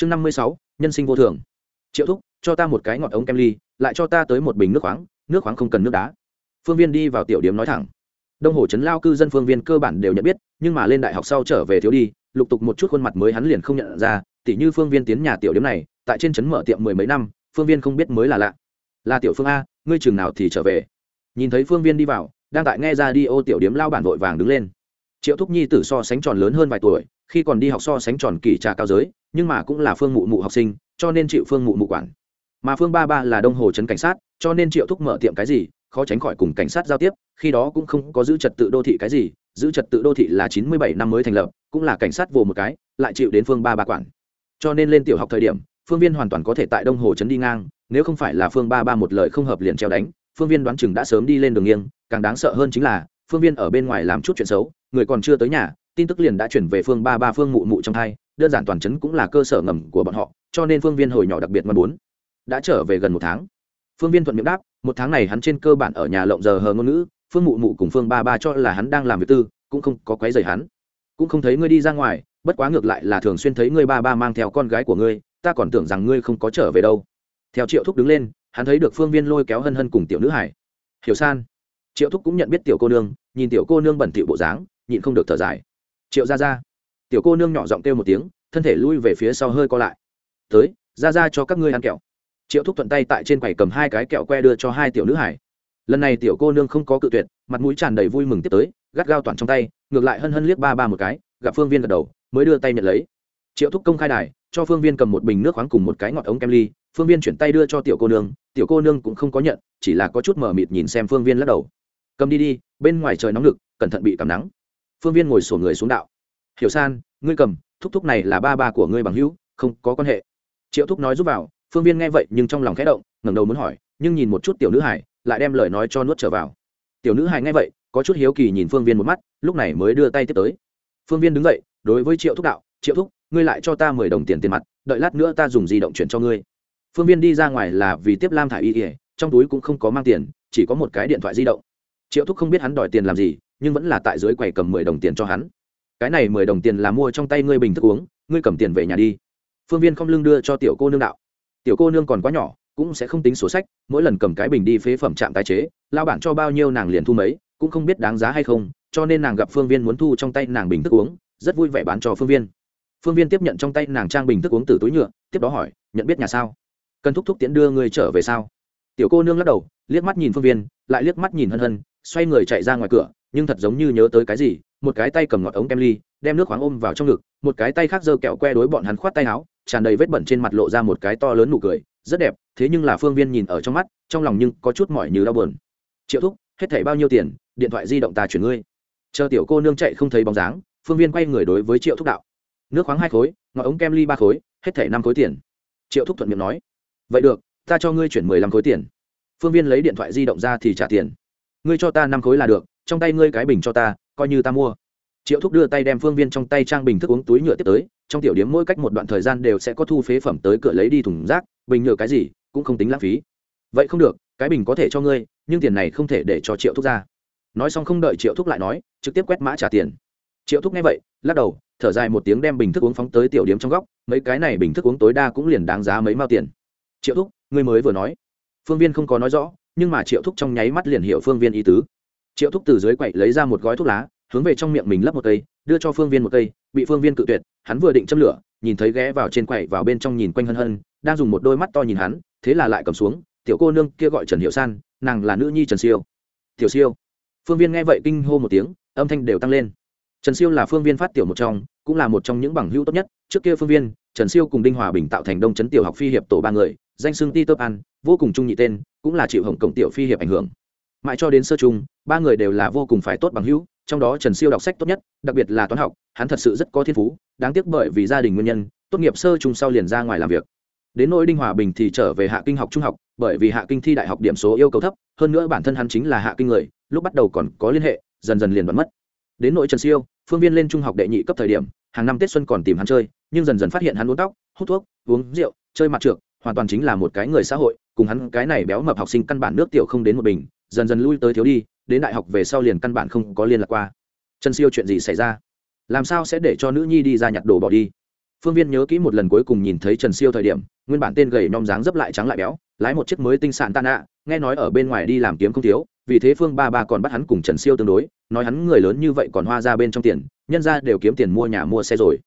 chương năm mươi sáu, nhân sinh vô thường. Triệu thúc, cho ta một cái ngọt ống kem ly, lại cho ta tới một bình nước khoáng nước khoáng không cần nước đá. Phương viên đi vào tiểu điếm nói thẳng. Đông hồ trấn lao cư dân phương viên cơ bản đều nhận biết, nhưng mà lên đại học sau trở về thiếu đi, lục tục một chút khuôn mặt mới hắn liền không nhận ra, tỉ như phương viên tiến nhà tiểu điếm này, tại trên trấn mở tiệm mười mấy năm, phương viên không biết mới là lạ. Là tiểu phương a, ngươi trường nào thì trở về. Nhìn thấy phương viên đi vào, đang tại nghe ra đi ô tiểu điếm lao bản vội vàng đứng lên triệu thúc nhi tử so sánh tròn lớn hơn vài tuổi, khi còn đi học so sánh tròn kỳ trà cao giới, nhưng mà cũng là phương mụ mụ học sinh, cho nên chịu phương mụ mụ quản. Mà phương ba ba là đông hồ trấn cảnh sát, cho nên triệu thúc mở tiệm cái gì, khó tránh khỏi cùng cảnh sát giao tiếp, khi đó cũng không có giữ trật tự đô thị cái gì, giữ trật tự đô thị là chín mươi bảy năm mới thành lập, cũng là cảnh sát vồ một cái, lại chịu đến phương ba ba quản. Cho nên lên tiểu học thời điểm, phương viên hoàn toàn có thể tại đông hồ trấn đi ngang, nếu không phải là phương ba ba một lời không hợp liền treo đánh, phương viên đoán chừng đã sớm đi lên đường nghiêng, càng đáng sợ hơn chính là phương viên ở bên ngoài làm chút chuyện xấu, người còn chưa tới nhà, tin tức liền đã chuyển về phương ba ba phương mụ mụ trong thai, đơn giản toàn chấn cũng là cơ sở ngầm của bọn họ, cho nên phương viên hồi nhỏ đặc biệt mong muốn đã trở về gần một tháng. Phương viên thuận miệng đáp, một tháng này hắn trên cơ bản ở nhà lộng giờ hờ ngôn ngữ, phương mụ mụ cùng phương ba ba cho là hắn đang làm việc tư, cũng không có quấy rầy hắn. Cũng không thấy ngươi đi ra ngoài, bất quá ngược lại là thường xuyên thấy ngươi ba ba mang theo con gái của ngươi, ta còn tưởng rằng ngươi không có trở về đâu. Theo triệu thúc đứng lên, hắn thấy được phương viên lôi kéo hân hân cùng tiểu nữ hải. Hiểu san triệu thúc cũng nhận biết tiểu cô nương, nhìn tiểu cô nương bẩn thỉu bộ dáng, nhịn không được thở dài. Triệu ra ra tiểu cô nương nhỏ giọng kêu một tiếng, thân thể lui về phía sau hơi co lại. Tới ra ra cho các ngươi ăn kẹo. Triệu thúc thuận tay tại trên quầy cầm hai cái kẹo que đưa cho hai tiểu nữ hải. Lần này tiểu cô nương không có cự tuyệt, mặt mũi tràn đầy vui mừng tiếp tới, gắt gao toàn trong tay, ngược lại hân hân liếc ba ba một cái, gặp phương viên gật đầu, mới đưa tay nhận lấy. Triệu thúc công khai đài, cho phương viên cầm một bình nước khoáng cùng một cái ngọt ống kem ly, phương viên chuyển tay đưa cho tiểu cô nương, tiểu cô nương cũng không có nhận, chỉ là có chút mờ mịt nhìn xem phương viên lắc đầu cầm đi đi, bên ngoài trời nóng lực cẩn thận bị cảm nắng. Phương viên ngồi sổ người xuống đạo. Hiểu san, ngươi cầm, thúc thúc này là ba ba của ngươi bằng hữu, không có quan hệ. Triệu thúc nói giúp vào, phương viên nghe vậy nhưng trong lòng khẽ động, ngẩng đầu muốn hỏi, nhưng nhìn một chút tiểu nữ hải lại đem lời nói cho nuốt trở vào. Tiểu nữ hải nghe vậy, có chút hiếu kỳ nhìn phương viên một mắt, lúc này mới đưa tay tiếp tới. Phương viên đứng dậy, đối với triệu thúc đạo, triệu thúc, ngươi lại cho ta mười đồng tiền tiền mặt, đợi lát nữa ta dùng di động chuyển cho ngươi. Phương viên đi ra ngoài là vì tiếp lam thả y ỉa trong túi cũng không có mang tiền, chỉ có một cái điện thoại di động triệu thúc không biết hắn đòi tiền làm gì, nhưng vẫn là tại dưới quầy cầm mười đồng tiền cho hắn. Cái này mười đồng tiền là mua trong tay ngươi bình thức uống, ngươi cầm tiền về nhà đi. Phương viên không lưng đưa cho tiểu cô nương đạo. Tiểu cô nương còn quá nhỏ, cũng sẽ không tính sổ sách, mỗi lần cầm cái bình đi phế phẩm trạm tái chế, lao bản cho bao nhiêu nàng liền thu mấy, cũng không biết đáng giá hay không, cho nên nàng gặp phương viên muốn thu trong tay nàng bình thức uống, rất vui vẻ bán cho phương viên. Phương viên tiếp nhận trong tay nàng trang bình thức uống từ túi nhựa, tiếp đó hỏi, nhận biết nhà sao? Cần thúc thúc tiễn đưa người trở về sao? Tiểu cô nương lắc đầu, liếc mắt nhìn phương viên, lại liếc mắt nhìn hân hân xoay người chạy ra ngoài cửa, nhưng thật giống như nhớ tới cái gì, một cái tay cầm ngọt ống kem ly, đem nước khoáng ôm vào trong ngực, một cái tay khác giơ kẹo que đối bọn hắn khoát tay áo, tràn đầy vết bẩn trên mặt lộ ra một cái to lớn nụ cười, rất đẹp, thế nhưng là phương viên nhìn ở trong mắt, trong lòng nhưng có chút mỏi như đau buồn. Triệu thúc, hết thảy bao nhiêu tiền, điện thoại di động ta chuyển ngươi. Chờ tiểu cô nương chạy không thấy bóng dáng, phương viên quay người đối với triệu thúc đạo. Nước khoáng hai khối, ngọt ống kem ly ba khối, hết thảy năm khối tiền. Triệu thúc thuận miệng nói. Vậy được, ta cho ngươi chuyển mười lăm khối tiền. Phương viên lấy điện thoại di động ra thì trả tiền ngươi cho ta năm khối là được, trong tay ngươi cái bình cho ta, coi như ta mua. Triệu thúc đưa tay đem phương viên trong tay trang bình thức uống túi nhựa tiếp tới, trong tiểu điếm mỗi cách một đoạn thời gian đều sẽ có thu phế phẩm tới cửa lấy đi thùng rác, bình nhựa cái gì, cũng không tính lãng phí. Vậy không được, cái bình có thể cho ngươi, nhưng tiền này không thể để cho triệu thúc ra. Nói xong không đợi triệu thúc lại nói, trực tiếp quét mã trả tiền. Triệu thúc nghe vậy, lắc đầu, thở dài một tiếng đem bình thức uống phóng tới tiểu điếm trong góc, mấy cái này bình thức uống tối đa cũng liền đáng giá mấy mao tiền. Triệu thúc, ngươi mới vừa nói. Phương viên không có nói rõ nhưng mà triệu thúc trong nháy mắt liền hiểu phương viên ý tứ. Triệu thúc từ dưới quậy lấy ra một gói thuốc lá, hướng về trong miệng mình lấp một cây, đưa cho phương viên một cây, bị phương viên cự tuyệt, hắn vừa định châm lửa, nhìn thấy ghé vào trên quậy vào bên trong nhìn quanh hân hân, đang dùng một đôi mắt to nhìn hắn, thế là lại cầm xuống, tiểu cô nương kia gọi trần hiệu san, nàng là nữ nhi trần siêu. Tiểu siêu? Phương viên nghe vậy kinh hô một tiếng, âm thanh đều tăng lên. Trần siêu là phương viên phát tiểu một trong, cũng là một trong những bằng hữu tốt nhất. Trước kia phương viên, trần siêu cùng đinh hòa bình tạo thành đông trấn tiểu học phi hiệp tổ ba người, danh xưng ti tớp an, vô cùng trung nhị tên cũng là chịu hồng cổng tiểu phi hiệp ảnh hưởng. Mãi cho đến sơ chung ba người đều là vô cùng phải tốt bằng hữu, trong đó trần siêu đọc sách tốt nhất, đặc biệt là toán học, hắn thật sự rất có thiên phú, đáng tiếc bởi vì gia đình nguyên nhân, tốt nghiệp sơ chung sau liền ra ngoài làm việc. Đến nỗi đinh hòa bình thì trở về hạ kinh học trung học, bởi vì hạ kinh thi đại học điểm số yêu cầu thấp, hơn nữa bản thân hắn chính là hạ kinh người, lúc bắt đầu còn có liên hệ, dần dần liền bật mất. Đến nỗi trần siêu, phương viên lên trung học đệ nhị cấp thời điểm, hàng năm tết xuân còn tìm hắn chơi, nhưng dần dần phát hiện hắn uống tóc, hút thuốc, uống rượu, chơi mặt trượt, hoàn toàn chính là một cái người xã hội cùng hắn cái này béo mập học sinh căn bản nước tiểu không đến một bình, dần dần lui tới thiếu đi, đến đại học về sau liền căn bản không có liên lạc qua. Trần siêu chuyện gì xảy ra? Làm sao sẽ để cho nữ nhi đi ra nhặt đồ bỏ đi? Phương viên nhớ kỹ một lần cuối cùng nhìn thấy trần siêu thời điểm, nguyên bản tên gầy nom dáng dấp lại trắng lại béo, lái một chiếc mới tinh sản tan ạ nghe nói ở bên ngoài đi làm kiếm không thiếu, vì thế phương ba ba còn bắt hắn cùng trần siêu tương đối, nói hắn người lớn như vậy còn hoa ra bên trong tiền, nhân ra đều kiếm tiền mua nhà mua xe rồi.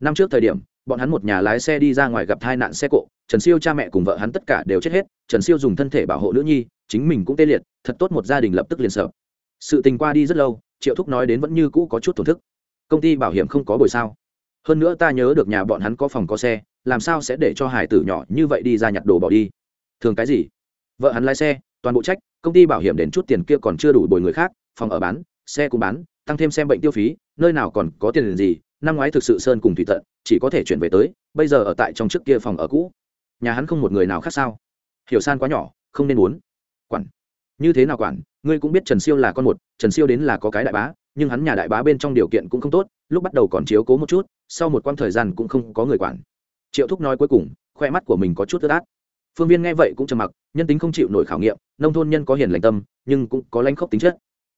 Năm trước thời điểm bọn hắn một nhà lái xe đi ra ngoài gặp tai nạn xe cộ, trần siêu cha mẹ cùng vợ hắn tất cả đều chết hết, trần siêu dùng thân thể bảo hộ nữ nhi, chính mình cũng tê liệt, thật tốt một gia đình lập tức liền sợ. Sự tình qua đi rất lâu, triệu thúc nói đến vẫn như cũ có chút thổn thức. Công ty bảo hiểm không có bồi sao? Hơn nữa ta nhớ được nhà bọn hắn có phòng có xe, làm sao sẽ để cho hải tử nhỏ như vậy đi ra nhặt đồ bỏ đi? Thường cái gì? Vợ hắn lái xe, toàn bộ trách, công ty bảo hiểm đến chút tiền kia còn chưa đủ bồi người khác, phòng ở bán, xe cũng bán, tăng thêm xem bệnh tiêu phí, nơi nào còn có tiền gì năm ngoái thực sự sơn cùng thủy tận, chỉ có thể chuyển về tới, bây giờ ở tại trong trước kia phòng ở cũ. Nhà hắn không một người nào khác sao? Hiểu san quá nhỏ, không nên muốn. Quản. Như thế nào quản? Ngươi cũng biết trần siêu là con một, trần siêu đến là có cái đại bá, nhưng hắn nhà đại bá bên trong điều kiện cũng không tốt, lúc bắt đầu còn chiếu cố một chút, sau một quãng thời gian cũng không có người quản. Triệu thúc nói cuối cùng, khoe mắt của mình có chút ướt át. Phương viên nghe vậy cũng trầm mặc, nhân tính không chịu nổi khảo nghiệm, nông thôn nhân có hiền lành tâm, nhưng cũng có lanh khốc tính chất.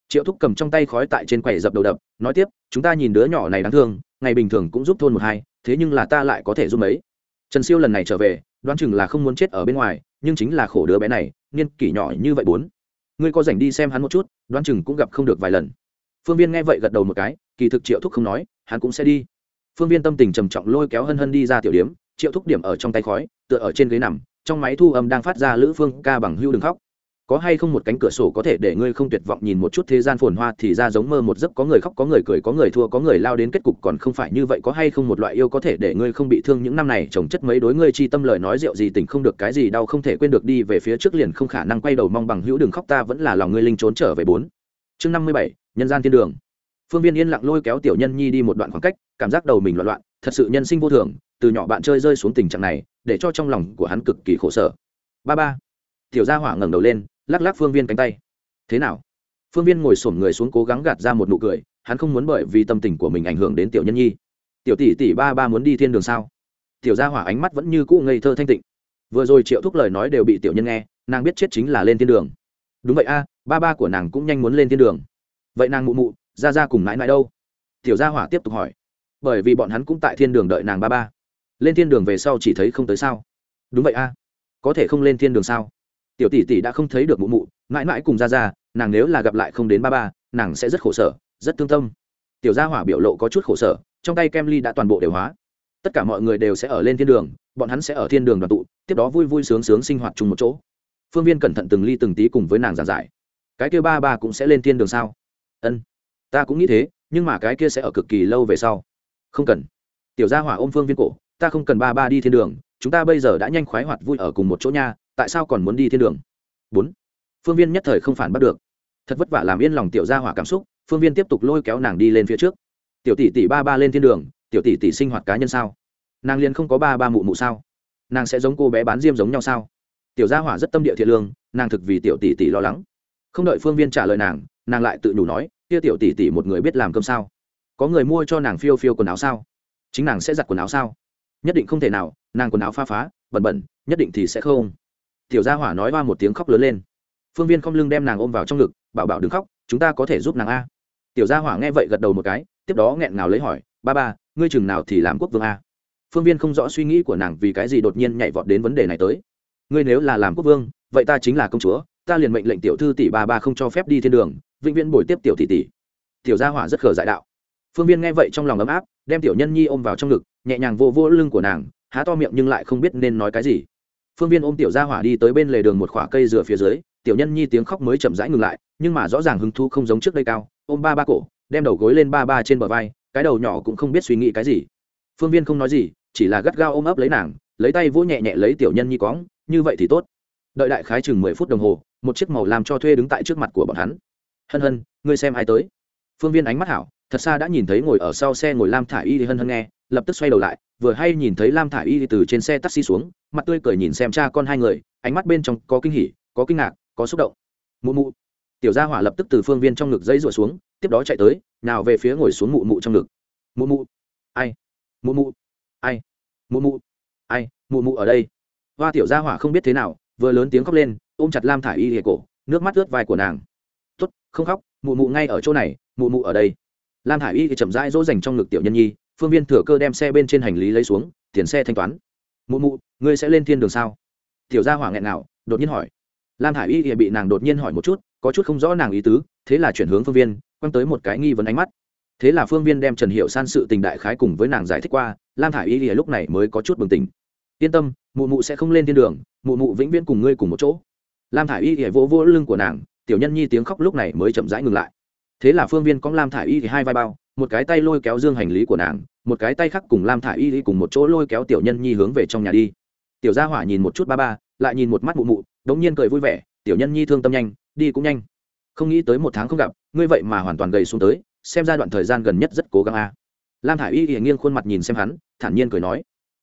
Triệu thúc cầm trong tay khói tại trên quầy dập đầu đập, nói tiếp, chúng ta nhìn đứa nhỏ này đáng thương ngày bình thường cũng giúp thôn một hai, thế nhưng là ta lại có thể giúp mấy. Trần siêu lần này trở về, đoán chừng là không muốn chết ở bên ngoài, nhưng chính là khổ đứa bé này, niên kỷ nhỏ như vậy bốn. Ngươi có dành đi xem hắn một chút, đoán chừng cũng gặp không được vài lần. Phương viên nghe vậy gật đầu một cái, kỳ thực triệu thúc không nói, hắn cũng sẽ đi. Phương viên tâm tình trầm trọng lôi kéo hân hân đi ra tiểu điếm triệu thúc điểm ở trong tay khói, tựa ở trên ghế nằm, trong máy thu âm đang phát ra lữ phương ca bằng hưu đừng khóc có hay không một cánh cửa sổ có thể để ngươi không tuyệt vọng nhìn một chút thế gian phồn hoa thì ra giống mơ một giấc, có người khóc, có người cười, có người thua, có người lao đến kết cục, còn không phải như vậy, có hay không một loại yêu có thể để ngươi không bị thương những năm này trồng chất mấy đối ngươi chi tâm lời nói rượu gì tình không được cái gì, đau không thể quên được đi về phía trước liền không khả năng quay đầu mong bằng hữu đừng khóc, ta vẫn là lòng ngươi linh trốn trở về bốn. Chương năm mươi bảy, nhân gian thiên đường. Phương viên yên lặng lôi kéo tiểu nhân nhi đi một đoạn khoảng cách, cảm giác đầu mình loạn loạn, thật sự nhân sinh vô thường, từ nhỏ bạn chơi rơi xuống tình trạng này, để cho trong lòng của hắn cực kỳ khổ sở. Ba ba. Tiểu gia hỏa ngẩng đầu lên lắc lắc phương viên cánh tay. Thế nào? Phương viên ngồi xổm người xuống cố gắng gạt ra một nụ cười, hắn không muốn bởi vì tâm tình của mình ảnh hưởng đến tiểu nhân nhi. Tiểu tỷ tỷ ba ba muốn đi thiên đường sao? Tiểu gia hỏa ánh mắt vẫn như cũ ngây thơ thanh tịnh. Vừa rồi triệu thúc lời nói đều bị tiểu nhân nghe, nàng biết chết chính là lên thiên đường. Đúng vậy a, ba ba của nàng cũng nhanh muốn lên thiên đường. Vậy nàng mụ mụ ra ra cùng mãi mãi đâu? Tiểu gia hỏa tiếp tục hỏi. Bởi vì bọn hắn cũng tại thiên đường đợi nàng ba ba. Lên thiên đường về sau chỉ thấy không tới sao? Đúng vậy a, có thể không lên thiên đường sao? Tiểu tỷ tỷ đã không thấy được mụ mụ, mãi mãi cùng ra ra nàng nếu là gặp lại không đến ba ba, nàng sẽ rất khổ sở, rất thương tâm. Tiểu gia hỏa biểu lộ có chút khổ sở, trong tay kem ly đã toàn bộ đều hóa. Tất cả mọi người đều sẽ ở lên thiên đường, bọn hắn sẽ ở thiên đường đoàn tụ, tiếp đó vui vui sướng sướng sinh hoạt chung một chỗ. Phương viên cẩn thận từng ly từng tí cùng với nàng giảng giải. Cái kia ba ba cũng sẽ lên thiên đường sao? Ân, ta cũng nghĩ thế, nhưng mà cái kia sẽ ở cực kỳ lâu về sau. Không cần. Tiểu gia hỏa ôm phương viên cổ, ta không cần ba ba đi thiên đường, chúng ta bây giờ đã nhanh khoái hoạt vui ở cùng một chỗ nha tại sao còn muốn đi thiên đường? Bốn. Phương viên nhất thời không phản bắt được. Thật vất vả làm yên lòng tiểu gia hỏa cảm xúc, phương viên tiếp tục lôi kéo nàng đi lên phía trước. Tiểu tỷ tỷ ba ba lên thiên đường, tiểu tỷ tỷ sinh hoạt cá nhân sao? Nàng liền không có ba ba mụ mụ sao? Nàng sẽ giống cô bé bán diêm giống nhau sao? Tiểu gia hỏa rất tâm địa thiện lương, nàng thực vì tiểu tỷ tỷ lo lắng. Không đợi phương viên trả lời nàng nàng lại tự nhủ nói, kia tiểu tỷ tỷ một người biết làm cơm sao? Có người mua cho nàng phiêu phiêu quần áo sao? Chính nàng sẽ giặt quần áo sao? Nhất định không thể nào, nàng quần áo pha phá, bẩn bẩn, nhất định thì sẽ không tiểu gia hỏa nói qua một tiếng khóc lớn lên. Phương viên không lưng đem nàng ôm vào trong ngực, bảo bảo đừng khóc, chúng ta có thể giúp nàng a. Tiểu gia hỏa nghe vậy gật đầu một cái, tiếp đó nghẹn ngào lấy hỏi, ba ba, ngươi chừng nào thì làm quốc vương a? Phương viên không rõ suy nghĩ của nàng vì cái gì đột nhiên nhảy vọt đến vấn đề này tới. Ngươi nếu là làm quốc vương, vậy ta chính là công chúa, ta liền mệnh lệnh tiểu thư tỷ ba ba không cho phép đi thiên đường, vĩnh viễn bồi tiếp tiểu tỷ tỷ. Tiểu gia hỏa rất khờ dại đạo. Phương viên nghe vậy trong lòng ấm áp, đem tiểu nhân nhi ôm vào trong ngực, nhẹ nhàng vô vô lưng của nàng, há to miệng nhưng lại không biết nên nói cái gì phương viên ôm tiểu gia hỏa đi tới bên lề đường một khoả cây dừa phía dưới, tiểu nhân nhi tiếng khóc mới chậm rãi ngừng lại, nhưng mà rõ ràng hứng thu không giống trước đây cao, ôm ba ba cổ, đem đầu gối lên ba ba trên bờ vai, cái đầu nhỏ cũng không biết suy nghĩ cái gì. Phương viên không nói gì, chỉ là gắt gao ôm ấp lấy nàng, lấy tay vỗ nhẹ nhẹ lấy tiểu nhân nhi cóng như vậy thì tốt. Đợi đại khái chừng mười phút đồng hồ, một chiếc màu làm cho thuê đứng tại trước mặt của bọn hắn. Hân hân, ngươi xem ai tới? Phương viên ánh mắt hảo, thật xa đã nhìn thấy ngồi ở sau xe ngồi lam thả y thì hân hân nghe, lập tức xoay đầu lại vừa hay nhìn thấy lam thả y từ trên xe taxi xuống, mặt tươi cười nhìn xem cha con hai người, ánh mắt bên trong có kinh hỉ, có kinh ngạc, có xúc động. Mụ mụ. Tiểu gia hỏa lập tức từ phương viên trong ngực dây rụa xuống, tiếp đó chạy tới, nào về phía ngồi xuống mụ mụ trong ngực. Mụ mụ. Ai? Mụ mụ. Ai? Mụ mụ. Ai? Mụ mụ ở đây. Hoa tiểu gia hỏa không biết thế nào, vừa lớn tiếng khóc lên, ôm chặt lam thả y hề cổ, nước mắt ướt vai của nàng. Tốt, không khóc, mụ mụ ngay ở chỗ này, mụ mụ ở đây. Lam thả y thì chậm rãi dỗ dành trong ngực tiểu nhân nhi phương viên thừa cơ đem xe bên trên hành lý lấy xuống, tiền xe thanh toán. Mụ mụ, ngươi sẽ lên thiên đường sao? Tiểu gia hỏa nghẹn nào đột nhiên hỏi. Lam hải y thì bị nàng đột nhiên hỏi một chút, có chút không rõ nàng ý tứ, thế là chuyển hướng phương viên, quăng tới một cái nghi vấn ánh mắt. Thế là phương viên đem trần hiệu san sự tình đại khái cùng với nàng giải thích qua, lam thả i y thì lúc này mới có chút bừng tỉnh. Yên tâm, mụ mụ sẽ không lên thiên đường, mụ mụ vĩnh viễn cùng ngươi cùng một chỗ. Lam thả i y thì vỗ vỗ lưng của nàng, tiểu nhân nhi tiếng khóc lúc này mới chậm rãi ngừng lại. Thế là phương viên có lam thả i y thì hai vai bao một cái tay lôi kéo dương hành lý của nàng, một cái tay khác cùng lam thả Y y cùng một chỗ lôi kéo tiểu nhân nhi hướng về trong nhà đi. Tiểu gia hỏa nhìn một chút ba ba, lại nhìn một mắt mụ mụ, đống nhiên cười vui vẻ, tiểu nhân nhi thương tâm nhanh, đi cũng nhanh. Không nghĩ tới một tháng không gặp, ngươi vậy mà hoàn toàn gầy xuống tới, xem ra đoạn thời gian gần nhất rất cố gắng a. Lam thả i y hiện nghiêng khuôn mặt nhìn xem hắn, thản nhiên cười nói.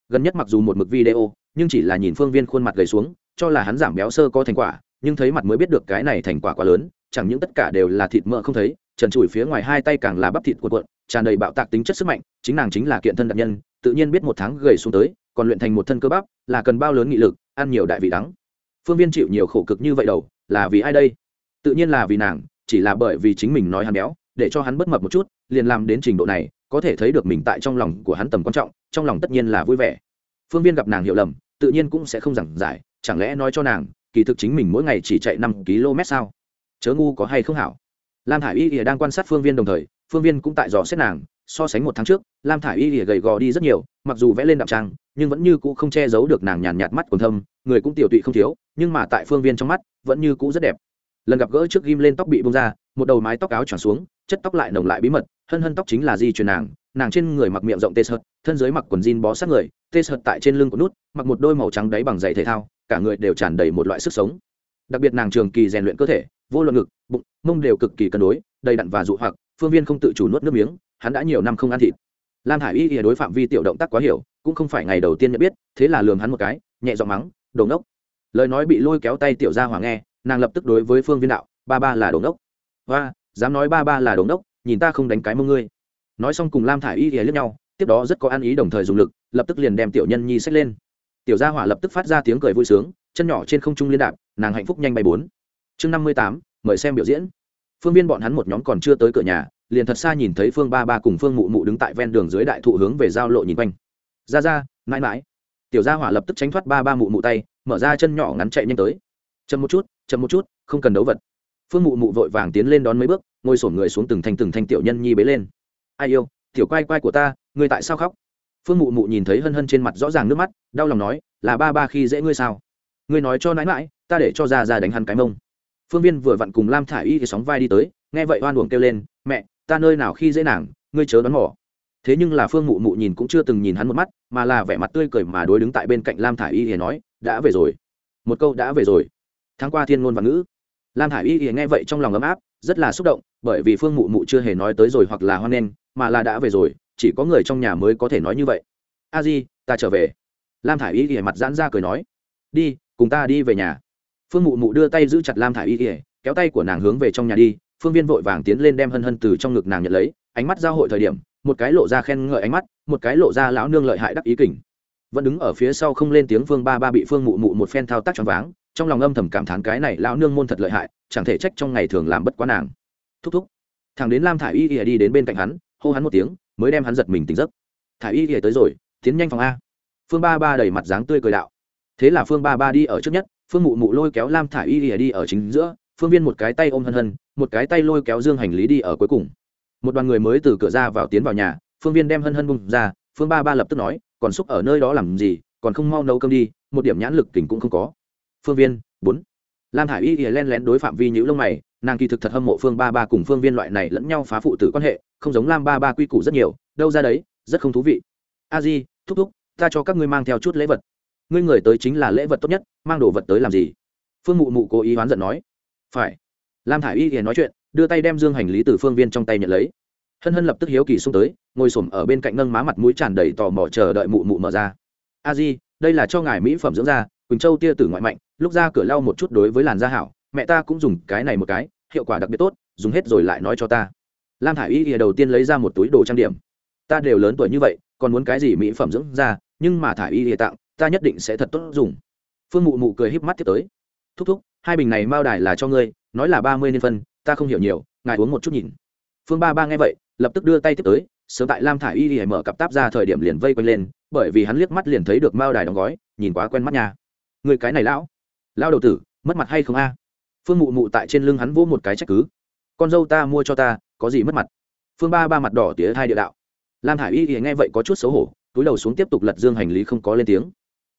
Gần nhất mặc dù một mực video, nhưng chỉ là nhìn phương viên khuôn mặt gầy xuống, cho là hắn giảm béo sơ có thành quả, nhưng thấy mặt mới biết được cái này thành quả quá lớn, chẳng những tất cả đều là thịt mỡ không thấy trần trụi phía ngoài hai tay càng là bắp thịt cuộn cuộn, tràn đầy bạo tạc tính chất sức mạnh, chính nàng chính là kiện thân đặc nhân, tự nhiên biết một tháng gầy xuống tới, còn luyện thành một thân cơ bắp, là cần bao lớn nghị lực, ăn nhiều đại vị đắng. Phương viên chịu nhiều khổ cực như vậy đầu, là vì ai đây? Tự nhiên là vì nàng, chỉ là bởi vì chính mình nói hắn béo, để cho hắn bất mập một chút, liền làm đến trình độ này, có thể thấy được mình tại trong lòng của hắn tầm quan trọng, trong lòng tất nhiên là vui vẻ. Phương viên gặp nàng hiểu lầm, tự nhiên cũng sẽ không giảng giải, chẳng lẽ nói cho nàng, kỳ thực chính mình mỗi ngày chỉ chạy năm km sao? Chớ ngu có hay không hảo lam thả i y ỉa đang quan sát phương viên đồng thời, phương viên cũng tại dò xét nàng, so sánh một tháng trước, lam thả i y ỉa gầy gò đi rất nhiều, mặc dù vẽ lên đạm trang nhưng vẫn như cũ không che giấu được nàng nhàn nhạt mắt còn thâm, người cũng tiểu tụy không thiếu, nhưng mà tại phương viên trong mắt, vẫn như cũ rất đẹp. Lần gặp gỡ trước ghim lên tóc bị bông ra, một đầu mái tóc áo tròn xuống, chất tóc lại nồng lại bí mật, hân hân tóc chính là di truyền nàng nàng trên người mặc miệng rộng tê sợt, thân dưới mặc quần jean bó sát người, tê sợt tại trên lưng của nút, mặc một đôi màu trắng đáy bằng giày thể thao, cả người đều tràn đầy một loại sức sống. Đặc biệt nàng trường kỳ rèn luyện cơ thể vô luận ngực, bụng, mông đều cực kỳ cân đối, đầy đặn và dụ hoặc, phương viên không tự chủ nuốt nước miếng, hắn đã nhiều năm không ăn thịt. Lam hải y y đối phạm vi tiểu động tác quá hiểu, cũng không phải ngày đầu tiên nhận biết, thế là lường hắn một cái, nhẹ giọng mắng, đồ ngốc. Lời nói bị lôi kéo tay tiểu gia hỏa nghe, nàng lập tức đối với phương viên đạo, ba ba là đồ ngốc. Và dám nói ba ba là đồ ngốc, nhìn ta không đánh cái mông ngươi. Nói xong cùng lam thả i y ghé lướt nhau, tiếp đó rất có ăn ý đồng thời dùng lực, lập tức liền đem tiểu nhân nhi xách lên. Tiểu gia hỏa lập tức phát ra tiếng cười vui sướng, chân nhỏ trên không trung liên đạp, nàng hạnh phúc nhanh bay bốn chương năm mươi tám, mời xem biểu diễn. Phương viên bọn hắn một nhóm còn chưa tới cửa nhà, liền thật xa nhìn thấy phương ba ba cùng phương mụ mụ đứng tại ven đường dưới đại thụ hướng về giao lộ nhìn quanh. Ra ra, mãi mãi. Tiểu gia hỏa lập tức tránh thoát ba ba mụ mụ tay, mở ra chân nhỏ ngắn chạy nhanh tới. Chậm một chút, chậm một chút, không cần đấu vật. Phương mụ mụ vội vàng tiến lên đón mấy bước, ngồi sổn người xuống từng thanh từng thanh tiểu nhân nhi bế lên. Ai yêu, tiểu quay quay của ta, ngươi tại sao khóc? Phương mụ mụ nhìn thấy hân hân trên mặt rõ ràng nước mắt, đau lòng nói, là ba ba khi dễ ngươi sao? Ngươi nói cho nãi mãi, ta để cho ra ra đánh hắn cái mông phương viên vừa vặn cùng lam thả i y thì sóng vai đi tới, nghe vậy oan uổng kêu lên, mẹ, ta nơi nào khi dễ nàng, ngươi chớ đón mỏ thế nhưng là phương mụ mụ nhìn cũng chưa từng nhìn hắn một mắt, mà là vẻ mặt tươi cười mà đối đứng tại bên cạnh lam thả i y thì nói, đã về rồi. Một câu đã về rồi. Tháng qua thiên ngôn và ngữ. Lam thả i y thì nghe vậy trong lòng ấm áp, rất là xúc động, bởi vì phương mụ mụ chưa hề nói tới rồi hoặc là hoan nghênh, mà là đã về rồi, chỉ có người trong nhà mới có thể nói như vậy. A di, ta trở về. Lam thả i y thì mặt giãn ra cười nói, đi, cùng ta đi về nhà phương mụ mụ đưa tay giữ chặt lam thả i y ỉa kéo tay của nàng hướng về trong nhà đi. Phương viên vội vàng tiến lên đem hân hân từ trong ngực nàng nhận lấy, ánh mắt giao hội thời điểm, một cái lộ ra khen ngợi ánh mắt, một cái lộ ra lão nương lợi hại đắc ý kỉnh vẫn đứng ở phía sau không lên tiếng phương ba ba bị phương mụ mụ một phen thao tác choáng váng, trong lòng âm thầm cảm thán cái này lão nương môn thật lợi hại, chẳng thể trách trong ngày thường làm bất quá nàng. Thúc thúc. Thằng đến lam thả i y ỉa đi đến bên cạnh hắn, hô hắn một tiếng, mới đem hắn giật mình tỉnh giấc. Thả y ỉa tới rồi, tiến nhanh phòng a. Phương ba ba đầy mặt dáng tươi cười đạo. Thế là phương ba ba đi ở trước nhất phương mụ mụ lôi kéo lam thả y ỉa đi ở chính giữa, phương viên một cái tay ôm hân hân, một cái tay lôi kéo dương hành lý đi ở cuối cùng. Một đoàn người mới từ cửa ra vào tiến vào nhà, phương viên đem hân hân bung ra, phương ba ba lập tức nói, còn xúc ở nơi đó làm gì, còn không mau nấu cơm đi, một điểm nhãn lực tình cũng không có. Phương viên, bốn. Lam thả y ỉa len lén đối phạm vi nhữ lông mày, nàng kỳ thực thật hâm mộ phương ba ba cùng phương viên loại này lẫn nhau phá phụ tử quan hệ, không giống lam ba ba quy củ rất nhiều, đâu ra đấy, rất không thú vị. A di, thúc thúc, ta cho các ngươi mang theo chút lễ vật ngươi người tới chính là lễ vật tốt nhất, mang đồ vật tới làm gì? Phương mụ mụ cố ý oán giận nói. Phải. Lam thả i y thì nói chuyện, đưa tay đem dương hành lý từ phương viên trong tay nhận lấy. Hân hân lập tức hiếu kỳ xung tới, ngồi s ổ m ở bên cạnh nâng má mặt mũi tràn đầy tò mò chờ đợi mụ mụ mở ra. A di, đây là cho ngài mỹ phẩm dưỡng da, quỳnh châu tia tử ngoại mạnh, lúc ra cửa lau một chút đối với làn da hảo, mẹ ta cũng dùng cái này một cái, hiệu quả đặc biệt tốt, dùng hết rồi lại nói cho ta. Lam thả i y thì đầu tiên lấy ra một túi đồ trang điểm. Ta đều lớn tuổi như vậy, còn muốn cái gì mỹ phẩm dưỡng da, nhưng mà thả y thì tặng ta nhất định sẽ thật tốt dùng. Phương mụ mụ cười híp mắt tiếp tới. Thúc thúc, hai bình này mao đài là cho ngươi, nói là ba mươi niên phân, ta không hiểu nhiều, ngài uống một chút nhìn. Phương ba ba nghe vậy, lập tức đưa tay tiếp tới, sớm tại lam thả i y hãy mở cặp táp ra thời điểm liền vây quanh lên, bởi vì hắn liếc mắt liền thấy được mao đài đóng gói, nhìn quá quen mắt nhà người cái này lão lao đầu tử, mất mặt hay không a? Phương mụ mụ tại trên lưng hắn vỗ một cái trách cứ. Con dâu ta mua cho ta, có gì mất mặt? Phương ba ba mặt đỏ tía hai địa đạo. Lam thả i y thì nghe vậy có chút xấu hổ, túi đầu xuống tiếp tục lật dương hành lý không có lên tiếng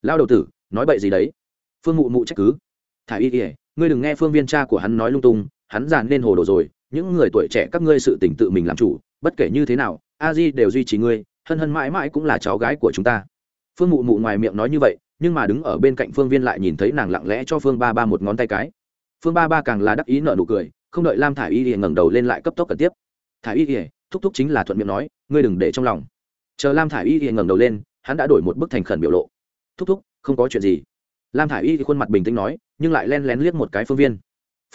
lao đầu tử, nói bậy gì đấy? Phương mụ mụ trách cứ. Thả y y ngươi đừng nghe phương viên cha của hắn nói lung tung, hắn giàn nên hồ đồ rồi, những người tuổi trẻ các ngươi sự tỉnh tự mình làm chủ, bất kể như thế nào, a di đều duy trì ngươi, hân hân mãi mãi cũng là cháu gái của chúng ta. Phương mụ mụ ngoài miệng nói như vậy, nhưng mà đứng ở bên cạnh phương viên lại nhìn thấy nàng lặng lẽ cho phương ba ba một ngón tay cái. Phương ba ba càng là đắc ý nợ nụ cười, không đợi lam thả y ỉa ngẩng đầu lên lại cấp tốc cần tiếp. Thả y ỉa thúc thúc chính là thuận miệng nói, ngươi đừng để trong lòng. Chờ lam thả y ỉa ngẩng đầu lên, hắn đã đổi một bức thành khẩn biểu lộ thúc thúc, không có chuyện gì. Lam thả i y thì khuôn mặt bình tĩnh nói, nhưng lại len lén liếc một cái phương viên.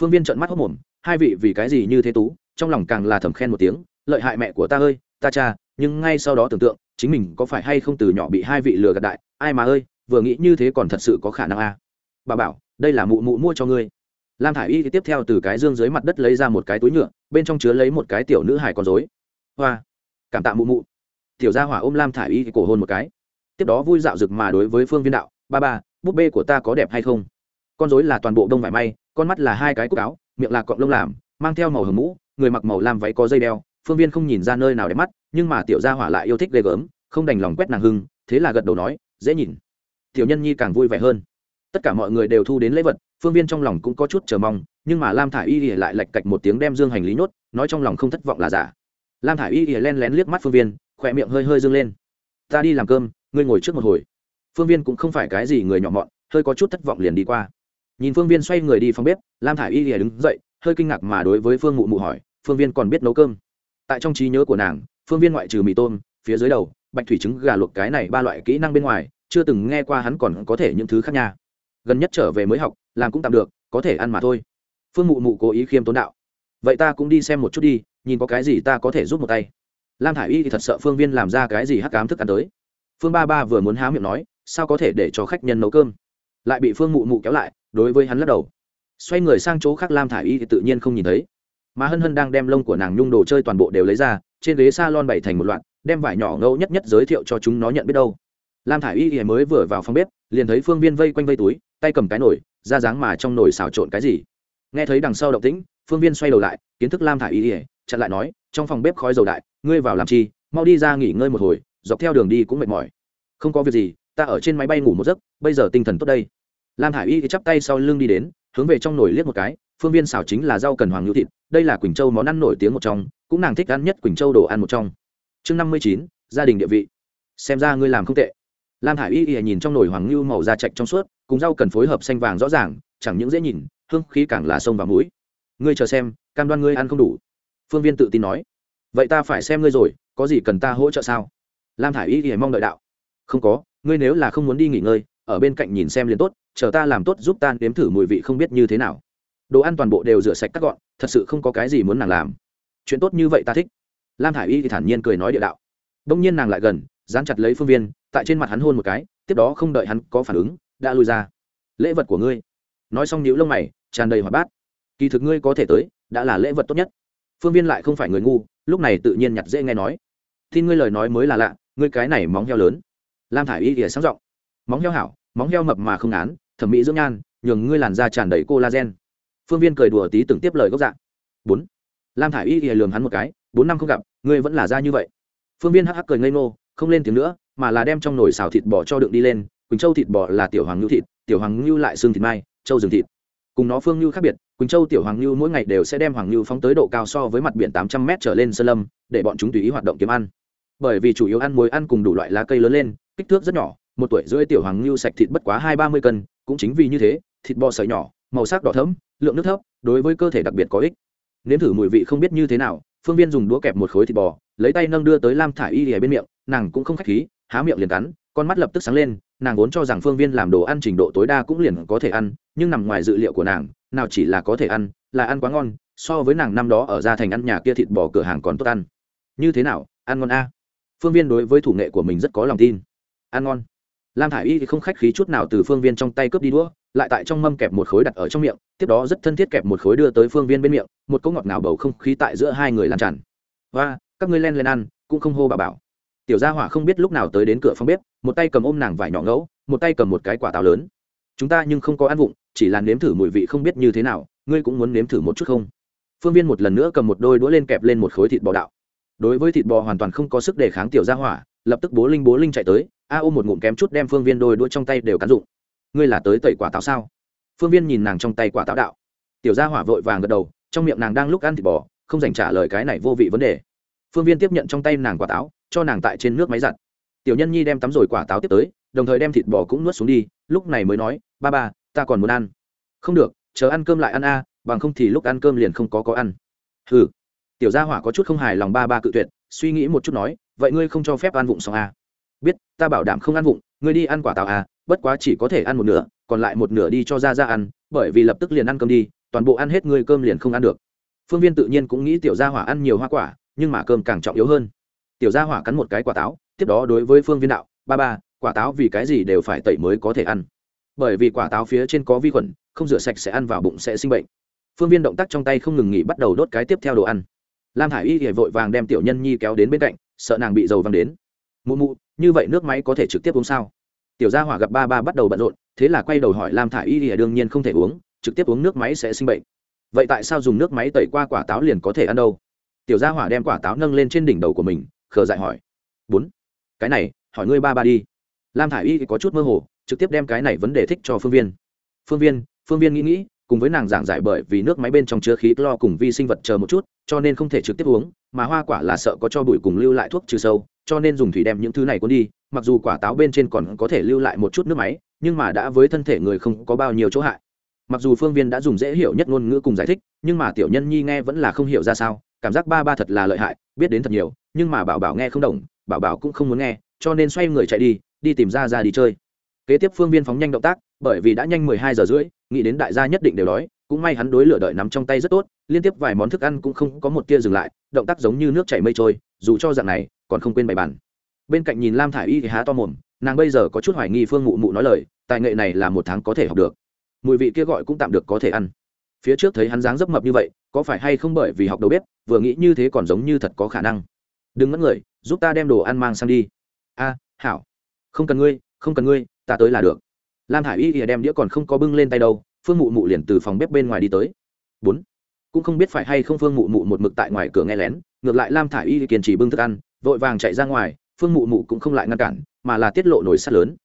Phương viên trợn mắt hốc mồm hai vị vì cái gì như thế tú, trong lòng càng là thầm khen một tiếng, lợi hại mẹ của ta ơi, ta cha, nhưng ngay sau đó tưởng tượng, chính mình có phải hay không từ nhỏ bị hai vị lừa gạt đại, ai mà ơi, vừa nghĩ như thế còn thật sự có khả năng a. À. bà bảo, đây là mụ mụ mua cho ngươi. Lam thả i y thì tiếp theo từ cái dương dưới mặt đất lấy ra một cái túi nhựa, bên trong chứa lấy một cái tiểu nữ hải con dối hoa, cảm tạ mụ mụ. Tiểu gia hỏa ôm lam thả i y thì cổ hôn một cái tiếp đó vui dạo rực mà đối với phương viên đạo, ba ba, búp bê của ta có đẹp hay không? Con dối là toàn bộ đông vải may, con mắt là hai cái cúc áo, miệng là cọng lông làm, mang theo màu hầm mũ, người mặc màu lam váy có dây đeo, phương viên không nhìn ra nơi nào đẹp mắt, nhưng mà tiểu gia hỏa lại yêu thích ghê gớm, không đành lòng quét nàng hưng, thế là gật đầu nói, dễ nhìn. Tiểu nhân nhi càng vui vẻ hơn. Tất cả mọi người đều thu đến lễ vật, phương viên trong lòng cũng có chút chờ mong, nhưng mà lam thả i y ỉa lại lạch cạch một tiếng đem dương hành lý nhốt, nói trong lòng không thất vọng là giả. Lam thả i y ỉa len lén liếc mắt phương viên, khỏe miệng hơi hơi dâng lên. Ta đi làm cơm ngươi ngồi trước một hồi. Phương viên cũng không phải cái gì người nhỏ mọn, hơi có chút thất vọng liền đi qua. Nhìn phương viên xoay người đi phòng bếp, lam thả i y lìa đứng dậy, hơi kinh ngạc mà đối với phương mụ mụ hỏi, phương viên còn biết nấu cơm? Tại trong trí nhớ của nàng, phương viên ngoại trừ mì tôm, phía dưới đầu, bạch thủy trứng gà luộc cái này ba loại kỹ năng bên ngoài, chưa từng nghe qua hắn còn có thể những thứ khác nha. Gần nhất trở về mới học, làm cũng tạm được, có thể ăn mà thôi. Phương mụ mụ cố ý khiêm tốn đạo, vậy ta cũng đi xem một chút đi, nhìn có cái gì ta có thể giúp một tay. Lam thả i y thì thật sợ phương viên làm ra cái gì hắc cám thức ăn tới phương ba ba vừa muốn há miệng nói, sao có thể để cho khách nhân nấu cơm? Lại bị phương mụ mụ kéo lại, đối với hắn lắc đầu. Xoay người sang chỗ khác lam thả i y thì tự nhiên không nhìn thấy. Mà hân hân đang đem lông của nàng nhung đồ chơi toàn bộ đều lấy ra, trên ghế s a lon bày thành một loạt, đem vải nhỏ ngẫu nhất nhất giới thiệu cho chúng nó nhận biết đâu. Lam thả i y thì mới vừa vào phòng bếp, liền thấy phương viên vây quanh vây túi, tay cầm cái nồi, ra dáng mà trong nồi xào trộn cái gì. Nghe thấy đằng sau động tĩnh, phương viên xoay đầu lại, kiến thức lam thả i y ỉa chặn lại nói, trong phòng bếp khói dầu đại, ngươi vào làm chi? Mau đi ra nghỉ ngơi một hồi dọc theo đường đi cũng mệt mỏi. Không có việc gì, ta ở trên máy bay ngủ một giấc, bây giờ tinh thần tốt đây. Lam Hải y thì chắp tay sau lưng đi đến, hướng về trong nồi liếc một cái, phương viên xào chính là rau cần hoàng ngưu thịt, đây là quỳnh châu món ăn nổi tiếng một trong, cũng nàng thích ăn nhất quỳnh châu đồ ăn một trong. Chương năm mươi chín, gia đình địa vị. Xem ra ngươi làm không tệ. Lam hải y y nhìn trong nồi hoàng ngưu màu da chạch trong suốt, cùng rau cần phối hợp xanh vàng rõ ràng, chẳng những dễ nhìn, hương khí càng là sông và mũi. Ngươi chờ xem, cam đoan ngươi ăn không đủ. Phương viên tự tin nói. Vậy ta phải xem ngươi rồi, có gì cần ta hỗ trợ sao? Lam thả i y thì mong đợi đạo. Không có, ngươi nếu là không muốn đi nghỉ ngơi, ở bên cạnh nhìn xem liền tốt, chờ ta làm tốt giúp ta nếm thử mùi vị không biết như thế nào. Đồ ăn toàn bộ đều rửa sạch cắt gọn, thật sự không có cái gì muốn nàng làm. Chuyện tốt như vậy ta thích. Lam thả i y thì thản nhiên cười nói địa đạo. Đông nhiên nàng lại gần, dán chặt lấy phương viên, tại trên mặt hắn hôn một cái, tiếp đó không đợi hắn có phản ứng, đã lui ra. Lễ vật của ngươi. Nói xong nhíu lông mày, tràn đầy hoạt bát. Kỳ thực ngươi có thể tới, đã là lễ vật tốt nhất. Phương viên lại không phải người ngu, lúc này tự nhiên nhặt dễ nghe nói. Tin ngươi lời nói mới là lạ ngươi cái này móng heo lớn. Lam thả i y thì sáng giọng. Móng heo hảo, móng heo mập mà không án thẩm mỹ dưỡng nhan, nhường ngươi làn da tràn đầy collagen. Phương viên cười đùa tí từng tiếp lời gốc dạng bốn. Lam thả i y thì lường hắn một cái, bốn năm không gặp, ngươi vẫn là da như vậy. Phương viên hắc hắc cười ngây ngô, không lên tiếng nữa, mà là đem trong nồi xào thịt bò cho đựng đi lên, quỳnh châu thịt bò là tiểu hoàng ngưu thịt, tiểu hoàng ngưu lại xương thịt mai, châu rừng thịt. Cùng nó phương ngưu khác biệt, quỳnh châu tiểu hoàng ngưu mỗi ngày đều sẽ đem hoàng ngưu phóng tới độ cao so với mặt biển tám trăm m trở lên sơn lâm, để bọn chúng tùy ý hoạt động kiếm ăn bởi vì chủ yếu ăn muối ăn cùng đủ loại lá cây lớn lên, kích thước rất nhỏ, một tuổi rưỡi tiểu hoàng ngưu sạch thịt bất quá hai ba mươi cân, cũng chính vì như thế, thịt bò sợi nhỏ, màu sắc đỏ thẫm, lượng nước thấp, đối với cơ thể đặc biệt có ích. Nếm thử mùi vị không biết như thế nào, phương viên dùng đũa kẹp một khối thịt bò, lấy tay nâng đưa tới lam thả y lìa bên miệng, nàng cũng không k h á c h khí, há miệng liền cắn, con mắt lập tức sáng lên, nàng vốn cho rằng phương viên làm đồ ăn trình độ tối đa cũng liền có thể ăn, nhưng nằm ngoài dự liệu của nàng, nào chỉ là có thể ăn, là ăn quá ngon, so với nàng năm đó ở ra thành ăn nhà kia thịt bò cửa hàng còn tốt ăn. Như thế nào, ăn ngon a? Phương viên đối với thủ nghệ của mình rất có lòng tin. Ăn ngon. Lam thả i y thì không khách khí chút nào từ phương viên trong tay cướp đi đũa, lại tại trong mâm kẹp một khối đặt ở trong miệng, tiếp đó rất thân thiết kẹp một khối đưa tới phương viên bên miệng, một cỗ ngọt nào bầu không khí tại giữa hai người làm tràn. Và các ngươi len lên ăn, cũng không hô bà bảo. Tiểu gia hỏa không biết lúc nào tới đến cửa phòng bếp, một tay cầm ôm nàng vải nhỏ ngẫu một tay cầm một cái quả táo lớn. Chúng ta nhưng không có ăn vụng, chỉ là nếm thử mùi vị không biết như thế nào, ngươi cũng muốn nếm thử một chút không? Phương viên một lần nữa cầm một đôi đũa lên kẹp lên một khối thịt bò đạo đối với thịt bò hoàn toàn không có sức đề kháng tiểu gia hỏa, lập tức bố linh bố linh chạy tới, a ôm một ngụm kém chút đem phương viên đôi đũa trong tay đều cắn dụng. Ngươi là tới tẩy quả táo sao? Phương viên nhìn nàng trong tay quả táo đạo. Tiểu gia hỏa vội vàng gật đầu, trong miệng nàng đang lúc ăn thịt bò, không dành trả lời cái này vô vị vấn đề. Phương viên tiếp nhận trong tay nàng quả táo, cho nàng tại trên nước máy giặt. Tiểu nhân nhi đem tắm rồi quả táo tiếp tới, đồng thời đem thịt bò cũng nuốt xuống đi, lúc này mới nói, ba ba, ta còn muốn ăn. Không được, chờ ăn cơm lại ăn a, bằng không thì lúc ăn cơm liền không có có ăn. Ừ tiểu gia hỏa có chút không hài lòng ba ba cự tuyệt, suy nghĩ một chút nói, vậy ngươi không cho phép ăn vụng xong à? biết, ta bảo đảm không ăn vụng, ngươi đi ăn quả táo à? bất quá chỉ có thể ăn một nửa, còn lại một nửa đi cho ra ra ăn, bởi vì lập tức liền ăn cơm đi, toàn bộ ăn hết ngươi cơm liền không ăn được phương viên tự nhiên cũng nghĩ tiểu gia hỏa ăn nhiều hoa quả, nhưng mà cơm càng trọng yếu hơn tiểu gia hỏa cắn một cái quả táo, tiếp đó đối với phương viên đạo, ba ba, quả táo vì cái gì đều phải tẩy mới có thể ăn bởi vì quả táo phía trên có vi khuẩn, không rửa sạch sẽ ăn vào bụng sẽ sinh bệnh phương viên động tác trong tay không ngừng nghỉ bắt đầu đốt cái tiếp theo đồ ăn lam thả i y thì vội vàng đem tiểu nhân nhi kéo đến bên cạnh, sợ nàng bị dầu văng đến. Mụ mụ, như vậy nước máy có thể trực tiếp uống sao? Tiểu gia hỏa gặp ba ba bắt đầu bận rộn, thế là quay đầu hỏi lam thả i y thì đương nhiên không thể uống, trực tiếp uống nước máy sẽ sinh bệnh. Vậy tại sao dùng nước máy tẩy qua quả táo liền có thể ăn đâu? Tiểu gia hỏa đem quả táo nâng lên trên đỉnh đầu của mình, khờ dại hỏi. Bốn, cái này, hỏi ngươi ba ba đi. Lam thả i y có chút mơ hồ, trực tiếp đem cái này vấn đề thích cho phương viên. Phương viên phương viên nghĩ nghĩ, cùng với nàng giảng giải bởi vì nước máy bên trong chứa khí clo cùng vi sinh vật chờ một chút cho nên không thể trực tiếp uống, mà hoa quả là sợ có cho bụi cùng lưu lại thuốc trừ sâu, cho nên dùng thủy đem những thứ này cuốn đi, mặc dù quả táo bên trên còn có thể lưu lại một chút nước máy, nhưng mà đã với thân thể người không có bao nhiêu chỗ hại. Mặc dù phương viên đã dùng dễ hiểu nhất ngôn ngữ cùng giải thích, nhưng mà tiểu nhân nhi nghe vẫn là không hiểu ra sao, cảm giác ba ba thật là lợi hại, biết đến thật nhiều, nhưng mà bảo bảo nghe không đồng bảo bảo cũng không muốn nghe, cho nên xoay người chạy đi đi tìm ra ra đi chơi. Kế tiếp phương viên phóng nhanh động tác, bởi vì đã nhanh mười hai giờ rưỡi, nghĩ đến đại gia nhất định đều đói cũng may hắn đối lửa đợi nắm trong tay rất tốt, liên tiếp vài món thức ăn cũng không có một tia dừng lại, động tác giống như nước chảy mây trôi, dù cho dạng này, còn không quên bày bàn. Bên cạnh nhìn lam thả i y thì há to mồm, nàng bây giờ có chút hoài nghi phương mụ mụ nói lời, tài nghệ này là một tháng có thể học được. Mùi vị kia gọi cũng tạm được có thể ăn. Phía trước thấy hắn dáng dấp mập như vậy, có phải hay không bởi vì học đầu bếp, vừa nghĩ như thế còn giống như thật có khả năng. Đừng mất người, giúp ta đem đồ ăn mang sang đi. A, hảo. Không cần ngươi, không cần ngươi, ta tới là được. Lam hải y thì đem đĩa còn không có bưng lên tay đâu phương mụ mụ liền từ phòng bếp bên ngoài đi tới. Bốn. Cũng không biết phải hay không phương mụ mụ một mực tại ngoài cửa nghe lén, ngược lại lam thả i y kiên trì bưng thức ăn, vội vàng chạy ra ngoài, phương mụ mụ cũng không lại ngăn cản, mà là tiết lộ nồi sắt lớn.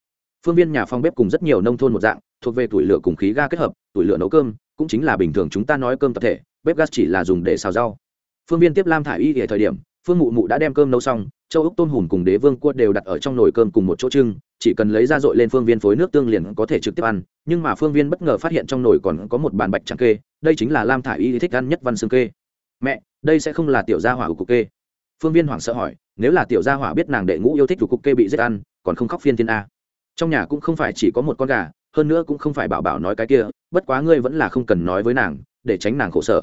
Phương viên nhà phòng bếp cùng rất nhiều nông thôn một dạng, thuộc về tuổi lửa cùng khí ga kết hợp, tuổi lửa nấu cơm, cũng chính là bình thường chúng ta nói cơm tập thể, bếp gas chỉ là dùng để xào rau. Phương viên tiếp lam thả i y ở thời điểm phương mụ mụ đã đem cơm nấu xong, châu úc tôm hùm cùng đế vương cua đều đặt ở trong nồi cơm cùng một chỗ trưng, chỉ cần lấy ra dội lên phương viên phối nước tương liền có thể trực tiếp ăn, nhưng mà phương viên bất ngờ phát hiện trong nồi còn có một bàn bạch trắng kê, đây chính là lam thả y thích ăn nhất văn xương kê. Mẹ, đây sẽ không là tiểu gia hỏa của cục kê. Phương viên hoảng sợ hỏi, nếu là tiểu gia hỏa biết nàng đệ ngũ yêu thích của cục kê bị giết ăn, còn không khóc phiên thiên a? Trong nhà cũng không phải chỉ có một con gà, hơn nữa cũng không phải bảo bảo nói cái kia, bất quá ngươi vẫn là không cần nói với nàng, để tránh nàng khổ sở.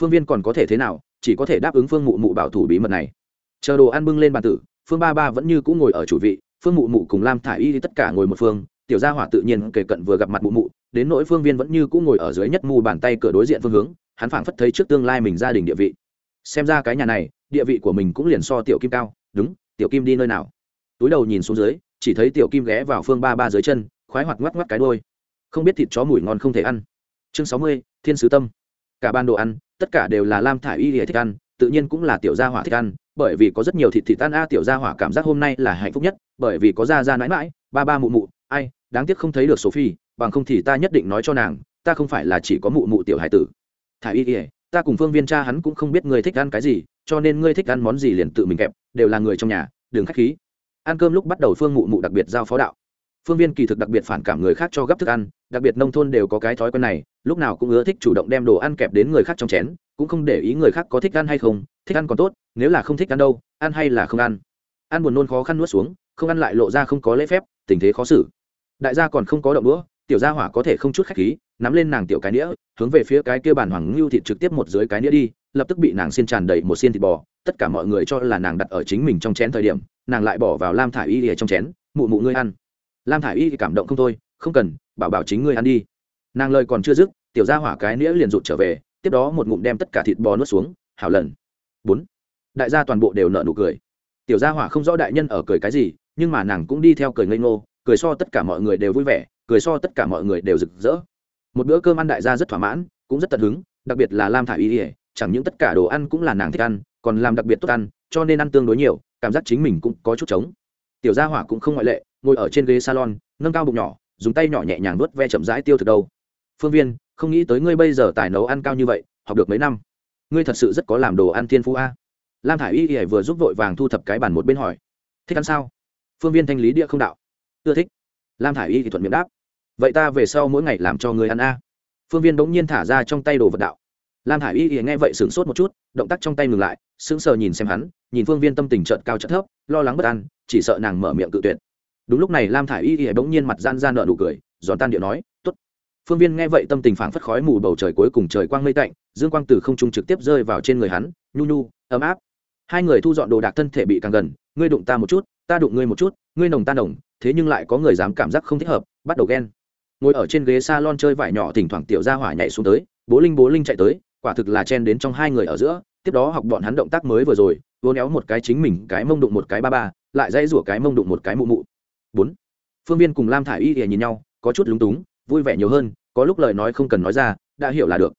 Phương viên còn có thể thế nào chỉ có thể đáp ứng phương mụ mụ bảo thủ bí mật này. Chờ đồ ăn bưng lên bàn tử, phương ba ba vẫn như cũng ngồi ở chủ vị, phương mụ mụ cùng lam thả i y tất cả ngồi một phương, tiểu gia hỏa tự nhiên kể cận vừa gặp mặt mụ mụ, đến nỗi phương viên vẫn như cũng ngồi ở dưới nhất mù bàn tay cửa đối diện phương hướng, hắn phảng phất thấy trước tương lai mình gia đình địa vị. Xem ra cái nhà này, địa vị của mình cũng liền so tiểu kim cao, đúng, tiểu kim đi nơi nào? Túi đầu nhìn xuống dưới, chỉ thấy tiểu kim ghé vào phương ba ba dưới chân, khoái hoạt ngoắc ngoắc cái đôi không biết thịt chó mùi ngon không thể ăn. Chương sáu mươi, thiên sứ tâm cả ban đồ ăn, tất cả đều là lam thả i y để thích ăn, tự nhiên cũng là tiểu gia hỏa thích ăn, bởi vì có rất nhiều thịt thịt tan a, tiểu gia hỏa cảm giác hôm nay là hạnh phúc nhất, bởi vì có gia gia mãi mãi, ba ba mụ mụ, ai, đáng tiếc không thấy được sophie, bằng không thì ta nhất định nói cho nàng, ta không phải là chỉ có mụ mụ tiểu hải tử. Thả y ỉa ta cùng phương viên cha hắn cũng không biết ngươi thích ăn cái gì, cho nên ngươi thích ăn món gì liền tự mình kẹp, đều là người trong nhà đường khách khí. Ăn cơm lúc bắt đầu phương mụ mụ đặc biệt giao phó đạo. Phương viên kỳ thực đặc biệt phản cảm người khác cho gấp thức ăn, đặc biệt nông thôn đều có cái thói quen này lúc nào cũng ưa thích chủ động đem đồ ăn kẹp đến người khác trong chén, cũng không để ý người khác có thích ăn hay không, thích ăn còn tốt, nếu là không thích ăn đâu, ăn hay là không ăn. Ăn buồn nôn khó khăn nuốt xuống, không ăn lại lộ ra không có lễ phép, tình thế khó xử. Đại gia còn không có động đũa, tiểu gia hỏa có thể không chút khách khí, nắm lên nàng tiểu cái nĩa, hướng về phía cái kia bàn hoàng ngưu thịt trực tiếp một dưới cái nĩa đi, lập tức bị nàng xiên tràn đầy một xiên thịt bò. Tất cả mọi người cho là nàng đặt ở chính mình trong chén thời điểm, nàng lại bỏ vào lam thả y ở trong chén, mụ mụ ngươi ăn. Lam thả y thì cảm động không thôi, không cần, bảo bảo chính ngươi ăn đi nàng lời còn chưa dứt, tiểu gia hỏa cái nĩa liền rụt trở về, tiếp đó một ngụm đem tất cả thịt bò nuốt xuống, hảo lần. Bốn. Đại gia toàn bộ đều nợ nụ cười. Tiểu gia hỏa không rõ đại nhân ở cười cái gì, nhưng mà nàng cũng đi theo cười ngây ngô, cười so tất cả mọi người đều vui vẻ, cười so tất cả mọi người đều rực rỡ. Một bữa cơm ăn đại gia rất thỏa mãn, cũng rất tận hứng, đặc biệt là lam thả y ỉa chẳng những tất cả đồ ăn cũng là nàng thích ăn, còn làm đặc biệt tốt ăn, cho nên ăn tương đối nhiều, cảm giác chính mình cũng có chút trống. Tiểu gia hỏa cũng không ngoại lệ, ngồi ở trên ghế salon, nâng cao bụng nhỏ, dùng tay nhỏ nhẹ nhàng nuốt ve chậm rãi tiêu thực đâu phương viên, không nghĩ tới ngươi bây giờ tài nấu ăn cao như vậy, học được mấy năm? Ngươi thật sự rất có làm đồ ăn thiên phú a. Lam thả i y ỉa vừa giúp vội vàng thu thập cái bàn một bên hỏi. Thích ăn sao? Phương viên thanh lý địa không đạo. Ưa thích. Lam thả i y thì thuận miệng đáp. Vậy ta về sau mỗi ngày làm cho người ăn a. Phương viên bỗng nhiên thả ra trong tay đồ vật đạo. Lam thả i y y nghe vậy sửng sốt một chút, động tác trong tay ngừng lại, sững sờ nhìn xem hắn, nhìn phương viên tâm tình trợt cao trợn thấp, lo lắng bất an, chỉ sợ nàng mở miệng cự tuyệt. Đúng lúc này lam thả i y y bỗng nhiên mặt gian ra nợ nụ cười, giòn tan điệu nói t ố t phương viên nghe vậy tâm tình phảng phất khói mù bầu trời cuối cùng trời quang mây tạnh, dương quang từ không trung trực tiếp rơi vào trên người hắn, nhu nhu, ấm áp. Hai người thu dọn đồ đạc thân thể bị càng gần, ngươi đụng ta một chút, ta đụng ngươi một chút, ngươi nồng ta nồng, thế nhưng lại có người dám cảm giác không thích hợp, bắt đầu ghen. Ngồi ở trên ghế s a lon chơi vải nhỏ thỉnh thoảng tiểu ra hỏa nhảy xuống tới, bố linh bố linh chạy tới, quả thực là chen đến trong hai người ở giữa, tiếp đó học bọn hắn động tác mới vừa rồi, vô néo một cái chính mình, cái mông đụng một cái ba ba, lại dãy rủa cái mông đụng một cái mụ mụ. Bốn. Phương viên cùng lam thả i y thì nhìn nhau, có chút lúng túng vui vẻ nhiều hơn, có lúc lời nói không cần nói ra, đã hiểu là được.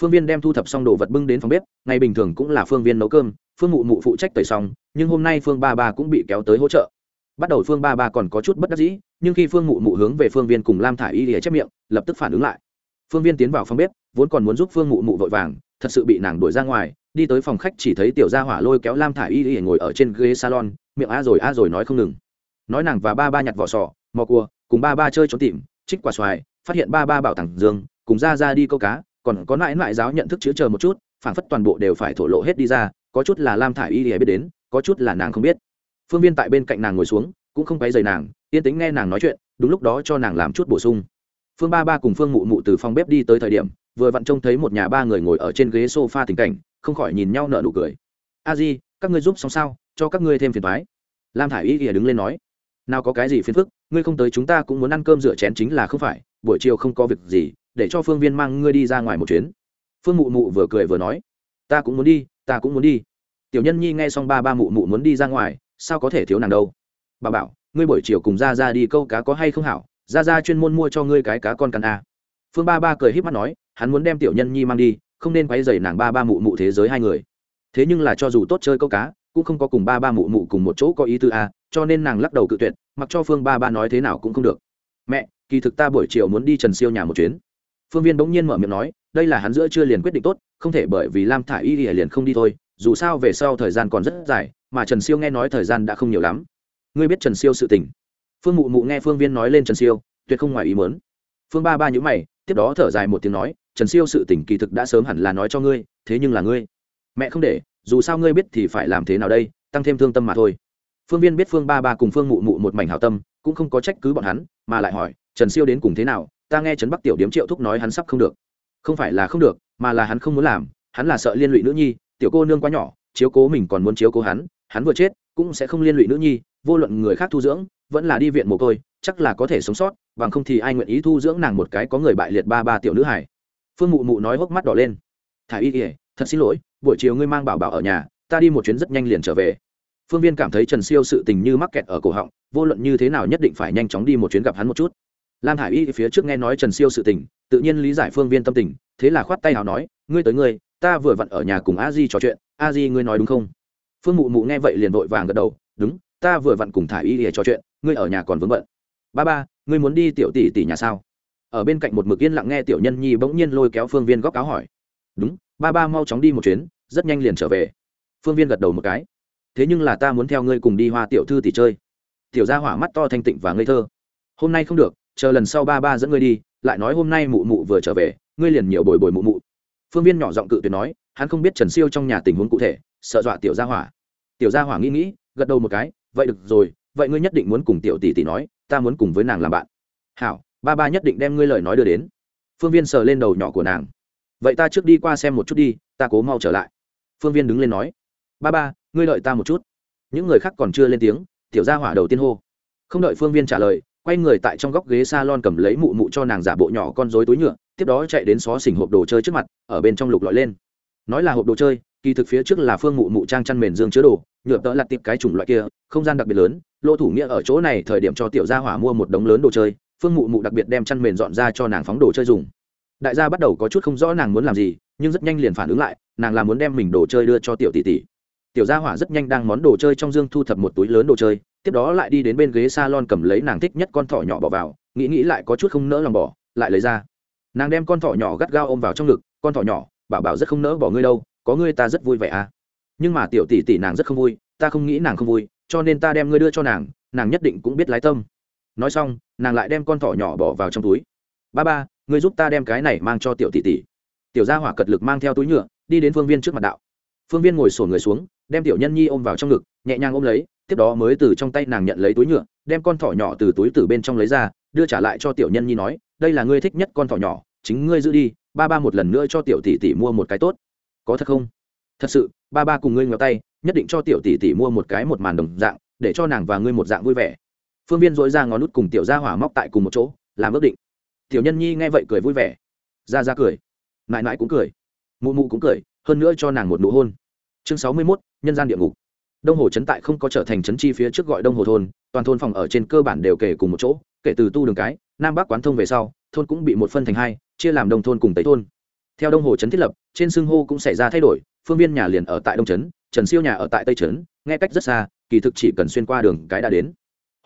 Phương viên đem thu thập xong đồ vật bưng đến phòng bếp, ngày bình thường cũng là phương viên nấu cơm, phương mụ mụ phụ trách tẩy xong, nhưng hôm nay phương ba ba cũng bị kéo tới hỗ trợ. Bắt đầu phương ba ba còn có chút bất đắc dĩ, nhưng khi phương mụ mụ hướng về phương viên cùng lam thả y để chép miệng, lập tức phản ứng lại. Phương viên tiến vào phòng bếp, vốn còn muốn giúp phương mụ mụ vội vàng, thật sự bị nàng đuổi ra ngoài, đi tới phòng khách chỉ thấy tiểu gia hỏa lôi kéo lam thả y để ngồi ở trên ghế salon, miệng a rồi a rồi nói không ngừng. Nói nàng và ba ba nhặt vỏ sò, mò cua, cùng ba ba chơi trốn tìm, trích quả xoài phát hiện ba ba bảo tàng dương, cùng ra ra đi câu cá, còn có mãi mãi giáo nhận thức chữ chờ một chút, phảng phất toàn bộ đều phải thổ lộ hết đi ra, có chút là lam thả i y thì biết đến, có chút là nàng không biết. Phương viên tại bên cạnh nàng ngồi xuống, cũng không quấy rầy nàng, yên tính nghe nàng nói chuyện, đúng lúc đó cho nàng làm chút bổ sung. Phương ba ba cùng phương mụ mụ từ phòng bếp đi tới thời điểm, vừa vặn trông thấy một nhà ba người ngồi ở trên ghế s o f a tình cảnh, không khỏi nhìn nhau nợ nụ cười. A di, các ngươi giúp xong sao? Cho các ngươi thêm phiền thoái lam thả i y ỉa đứng lên nói. Nào có cái gì phiền phức, ngươi không tới chúng ta cũng muốn ăn cơm rửa chén chính là không phải buổi chiều không có việc gì, để cho phương viên mang ngươi đi ra ngoài một chuyến. Phương mụ mụ vừa cười vừa nói, ta cũng muốn đi, ta cũng muốn đi. Tiểu nhân nhi nghe xong ba ba mụ mụ muốn đi ra ngoài, sao có thể thiếu nàng đâu? Bà bảo, ngươi buổi chiều cùng ra ra đi câu cá có hay không hảo? Ra ra chuyên môn mua cho ngươi cái cá con căn a à. phương ba ba cười h í p mắt nói, hắn muốn đem tiểu nhân nhi mang đi, không nên quay dày nàng ba ba mụ mụ thế giới hai người. Thế nhưng là cho dù tốt chơi câu cá, cũng không có cùng ba ba mụ mụ cùng một chỗ có ý tư a cho nên nàng lắc đầu cự tuyệt, mặc cho phương ba ba nói thế nào cũng không được. Mẹ kỳ thực ta buổi chiều muốn đi trần siêu nhà một chuyến. Phương viên bỗng nhiên mở miệng nói, đây là hắn giữa chưa liền quyết định tốt, không thể bởi vì lam thả Y y liền không đi thôi, dù sao về sau thời gian còn rất dài, mà trần siêu nghe nói thời gian đã không nhiều lắm. Ngươi biết trần siêu sự tình. Phương mụ mụ nghe phương viên nói lên trần siêu, tuyệt không ngoài ý mớn phương ba ba nhữ mày, tiếp đó thở dài một tiếng nói, trần siêu sự tình kỳ thực đã sớm hẳn là nói cho ngươi, thế nhưng là ngươi. Mẹ không để, dù sao ngươi biết thì phải làm thế nào đây, tăng thêm thương tâm mà thôi. Phương viên biết phương ba ba cùng phương mụ mụ một mảnh hảo tâm, cũng không có trách cứ bọn hắn, mà lại hỏi trần siêu đến cùng thế nào, ta nghe trấn bắc tiểu điếm triệu thúc nói hắn sắp không được. Không phải là không được, mà là hắn không muốn làm, hắn là sợ liên lụy nữ nhi, tiểu cô nương quá nhỏ, chiếu cố mình còn muốn chiếu cố hắn hắn vừa chết, cũng sẽ không liên lụy nữ nhi, vô luận người khác thu dưỡng, vẫn là đi viện mồ côi, chắc là có thể sống sót, bằng không thì ai nguyện ý thu dưỡng nàng một cái có người bại liệt ba ba tiểu nữ hải phương mụ mụ nói hốc mắt đỏ lên. Thả y kỉa thật xin lỗi, buổi chiều ngươi mang bảo bảo ở nhà, ta đi một chuyến rất nhanh liền trở về. Phương viên cảm thấy trần siêu sự tình như mắc kẹt ở cổ họng, vô luận như thế nào nhất định phải nhanh chóng đi một chuyến gặp hắn một chút lam hải y phía trước nghe nói trần siêu sự tình, tự nhiên lý giải phương viên tâm tình, thế là khoát tay nào nói, ngươi tới ngươi, ta vừa vặn ở nhà cùng a di trò chuyện, a di ngươi nói đúng không? Phương mụ mụ nghe vậy liền vội vàng gật đầu, đúng, ta vừa vặn cùng thả y để trò chuyện, ngươi ở nhà còn vướng bận. Ba ba, ngươi muốn đi tiểu tỷ tỷ nhà sao? Ở bên cạnh một mực yên lặng nghe tiểu nhân nhi bỗng nhiên lôi kéo phương viên góc áo hỏi. Đúng, ba ba mau chóng đi một chuyến, rất nhanh liền trở về. Phương viên gật đầu một cái. Thế nhưng là ta muốn theo ngươi cùng đi hoa tiểu thư tỷ chơi. Tiểu gia hỏa mắt to thanh tịnh và ngây thơ. Hôm nay không được chờ lần sau ba ba dẫn ngươi đi, lại nói hôm nay mụ mụ vừa trở về, ngươi liền nhiều bồi bồi mụ mụ. Phương viên nhỏ giọng cự tuyệt nói, hắn không biết trần siêu trong nhà tình huống cụ thể, sợ dọa tiểu gia hỏa. Tiểu gia hỏa nghĩ nghĩ, gật đầu một cái, vậy được rồi, vậy ngươi nhất định muốn cùng tiểu tỷ tỷ nói, ta muốn cùng với nàng làm bạn. Hảo, ba ba nhất định đem ngươi lời nói đưa đến. Phương viên sờ lên đầu nhỏ của nàng. Vậy ta trước đi qua xem một chút đi, ta cố mau trở lại. Phương viên đứng lên nói, ba ba, ngươi đợi ta một chút. Những người khác còn chưa lên tiếng, tiểu gia hỏa đầu tiên hô. Không đợi phương viên trả lời quay người tại trong góc ghế s a lon cầm lấy mụ mụ cho nàng giả bộ nhỏ con dối túi nhựa, tiếp đó chạy đến xó xỉnh hộp đồ chơi trước mặt, ở bên trong lục lọi lên. Nói là hộp đồ chơi, kỳ thực phía trước là phương mụ mụ trang chăn mền dương chứa đồ, nhựa tợ lặt tiệp cái chủng loại kia, không gian đặc biệt lớn lô thủ nghĩa ở chỗ này thời điểm cho tiểu gia hỏa mua một đống lớn đồ chơi, phương mụ mụ đặc biệt đem chăn mền dọn ra cho nàng phóng đồ chơi dùng. Đại gia bắt đầu có chút không rõ nàng muốn làm gì, nhưng rất nhanh liền phản ứng lại, nàng là muốn đem mình đồ chơi đưa cho tiểu tỷ tỷ. Tiểu gia hỏa rất nhanh đang món đồ chơi trong dương thu thập một túi lớn đồ chơi tiếp đó lại đi đến bên ghế salon cầm lấy nàng thích nhất con thỏ nhỏ bỏ vào, nghĩ nghĩ lại có chút không nỡ lòng bỏ, lại lấy ra. Nàng đem con thỏ nhỏ gắt gao ôm vào trong ngực, con thỏ nhỏ, bảo bảo rất không nỡ bỏ ngươi đâu, có ngươi ta rất vui vẻ à. Nhưng mà tiểu tỷ tỷ nàng rất không vui, ta không nghĩ nàng không vui, cho nên ta đem ngươi đưa cho nàng nàng nhất định cũng biết lái tâm. Nói xong, nàng lại đem con thỏ nhỏ bỏ vào trong túi. Ba ba, ngươi giúp ta đem cái này mang cho tiểu tỷ tỷ. Tiểu gia hỏa cật lực mang theo túi nhựa, đi đến phương viên trước mặt đạo. Phương viên ngồi sổ người xuống, đem tiểu nhân nhi ôm vào trong ngực, nhẹ nhàng ôm lấy tiếp đó mới từ trong tay nàng nhận lấy túi nhựa, đem con thỏ nhỏ từ túi từ bên trong lấy ra, đưa trả lại cho tiểu nhân nhi nói, đây là ngươi thích nhất con thỏ nhỏ, chính ngươi giữ đi, ba ba một lần nữa cho tiểu tỷ tỷ mua một cái tốt. Có thật không? Thật sự, ba ba cùng ngươi ngéo tay, nhất định cho tiểu tỷ tỷ mua một cái một màn đồng dạng, để cho nàng và ngươi một dạng vui vẻ. Phương viên dối ra ngón nút cùng tiểu gia hỏa móc tại cùng một chỗ, làm ước định. Tiểu nhân nhi nghe vậy cười vui vẻ. Ra ra cười. Mãi mãi cũng cười. Mụ mụ cũng cười, hơn nữa cho nàng một nụ hôn. Chương sáu mươi mốt, nhân gian địa ngục đông hồ trấn tại không có trở thành trấn chi phía trước gọi đông hồ thôn, toàn thôn phòng ở trên cơ bản đều kể cùng một chỗ, kể từ tu đường cái, nam bắc quán thông về sau, thôn cũng bị một phân thành hai, chia làm đông thôn cùng tây thôn. Theo đông hồ trấn thiết lập, trên xưng hô cũng xảy ra thay đổi, phương viên nhà liền ở tại đông trấn trần siêu nhà ở tại tây trấn nghe cách rất xa, kỳ thực chỉ cần xuyên qua đường cái đã đến.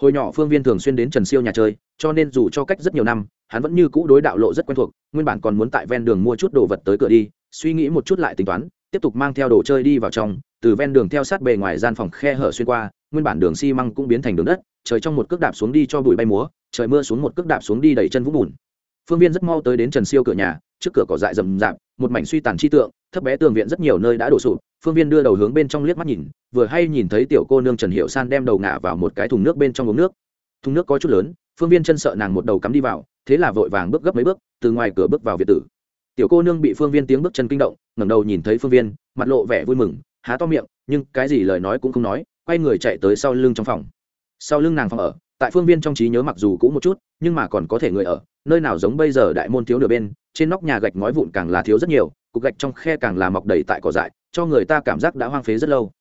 Hồi nhỏ phương viên thường xuyên đến trần siêu nhà chơi, cho nên dù cho cách rất nhiều năm, hắn vẫn như cũ đối đạo lộ rất quen thuộc, nguyên bản còn muốn tại ven đường mua chút đồ vật tới cửa đi, suy nghĩ một chút lại tính toán tiếp tục mang theo đồ chơi đi vào trong, từ ven đường theo sát bề ngoài gian phòng khe hở xuyên qua, nguyên bản đường xi măng cũng biến thành đường đất, trời trong một cước đạp xuống đi cho bụi bay múa, trời mưa xuống một cước đạp xuống đi đẩy chân vũng bùn. Phương viên rất mau tới đến trần siêu cửa nhà, trước cửa cỏ dại rầm rạp, một mảnh suy tàn chi tượng, thấp bé tường viện rất nhiều nơi đã đổ sụp. Phương viên đưa đầu hướng bên trong liếc mắt nhìn, vừa hay nhìn thấy tiểu cô nương trần hiệu san đem đầu ngả vào một cái thùng nước bên trong uống nước. Thùng nước có chút lớn, phương viên chân sợ nàng một đầu cắm đi vào, thế là vội vàng bước gấp mấy bước, từ ngoài cửa bước vào việt tử tiểu cô nương bị phương viên tiếng bước chân kinh động, ngẩng đầu nhìn thấy phương viên, mặt lộ vẻ vui mừng, há to miệng, nhưng cái gì lời nói cũng không nói, quay người chạy tới sau lưng trong phòng. Sau lưng nàng phòng ở, tại phương viên trong trí nhớ mặc dù cũ một chút, nhưng mà còn có thể người ở, nơi nào giống bây giờ đại môn thiếu nửa bên, trên nóc nhà gạch ngói vụn càng là thiếu rất nhiều, cục gạch trong khe càng là mọc đầy tại cỏ dại, cho người ta cảm giác đã hoang phế rất lâu.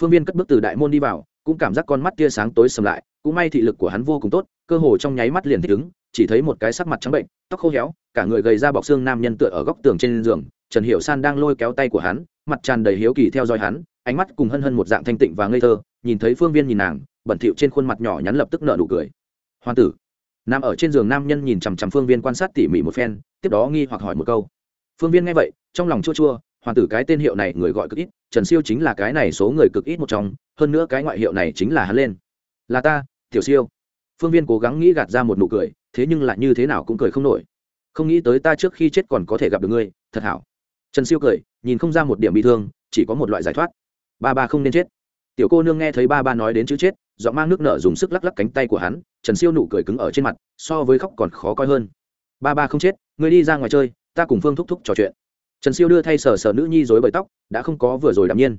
Phương viên cất bước từ đại môn đi vào, cũng cảm giác con mắt tia sáng tối sầm lại, cũng may thị lực của hắn vô cùng tốt, cơ hồ trong nháy mắt liền thích ứng, chỉ thấy một cái sắc mặt trắng bệnh, tóc khô héo cả người gầy ra bọc xương nam nhân tựa ở góc tường trên giường, trần hiểu san đang lôi kéo tay của hắn, mặt tràn đầy hiếu kỳ theo dõi hắn, ánh mắt cùng hân hân một dạng thanh tịnh và ngây thơ, nhìn thấy phương viên nhìn nàng, bẩn thịu trên khuôn mặt nhỏ nhắn lập tức nở nụ cười. Hoàng tử. Nằm ở trên giường nam nhân nhìn chằm chằm phương viên quan sát tỉ mỉ một phen, tiếp đó nghi hoặc hỏi một câu. Phương viên nghe vậy, trong lòng chua chua, hoàng tử cái tên hiệu này người gọi cực ít, trần siêu chính là cái này số người cực ít một trong, hơn nữa cái ngoại hiệu này chính là hắn lên. Là ta, tiểu siêu. Phương viên cố gắng nghĩ gạt ra một nụ cười, thế nhưng lại như thế nào cũng cười không nổi không nghĩ tới ta trước khi chết còn có thể gặp được ngươi, thật hảo. Trần siêu cười, nhìn không ra một điểm bị thương, chỉ có một loại giải thoát. Ba ba không nên chết. Tiểu cô nương nghe thấy ba ba nói đến chữ chết dọn mang nước nở dùng sức lắc lắc cánh tay của hắn, trần siêu nụ cười cứng ở trên mặt, so với khóc còn khó coi hơn. Ba ba không chết, ngươi đi ra ngoài chơi, ta cùng phương thúc thúc trò chuyện. Trần siêu đưa thay sờ sờ nữ nhi dối bởi tóc, đã không có vừa rồi đ nhiên.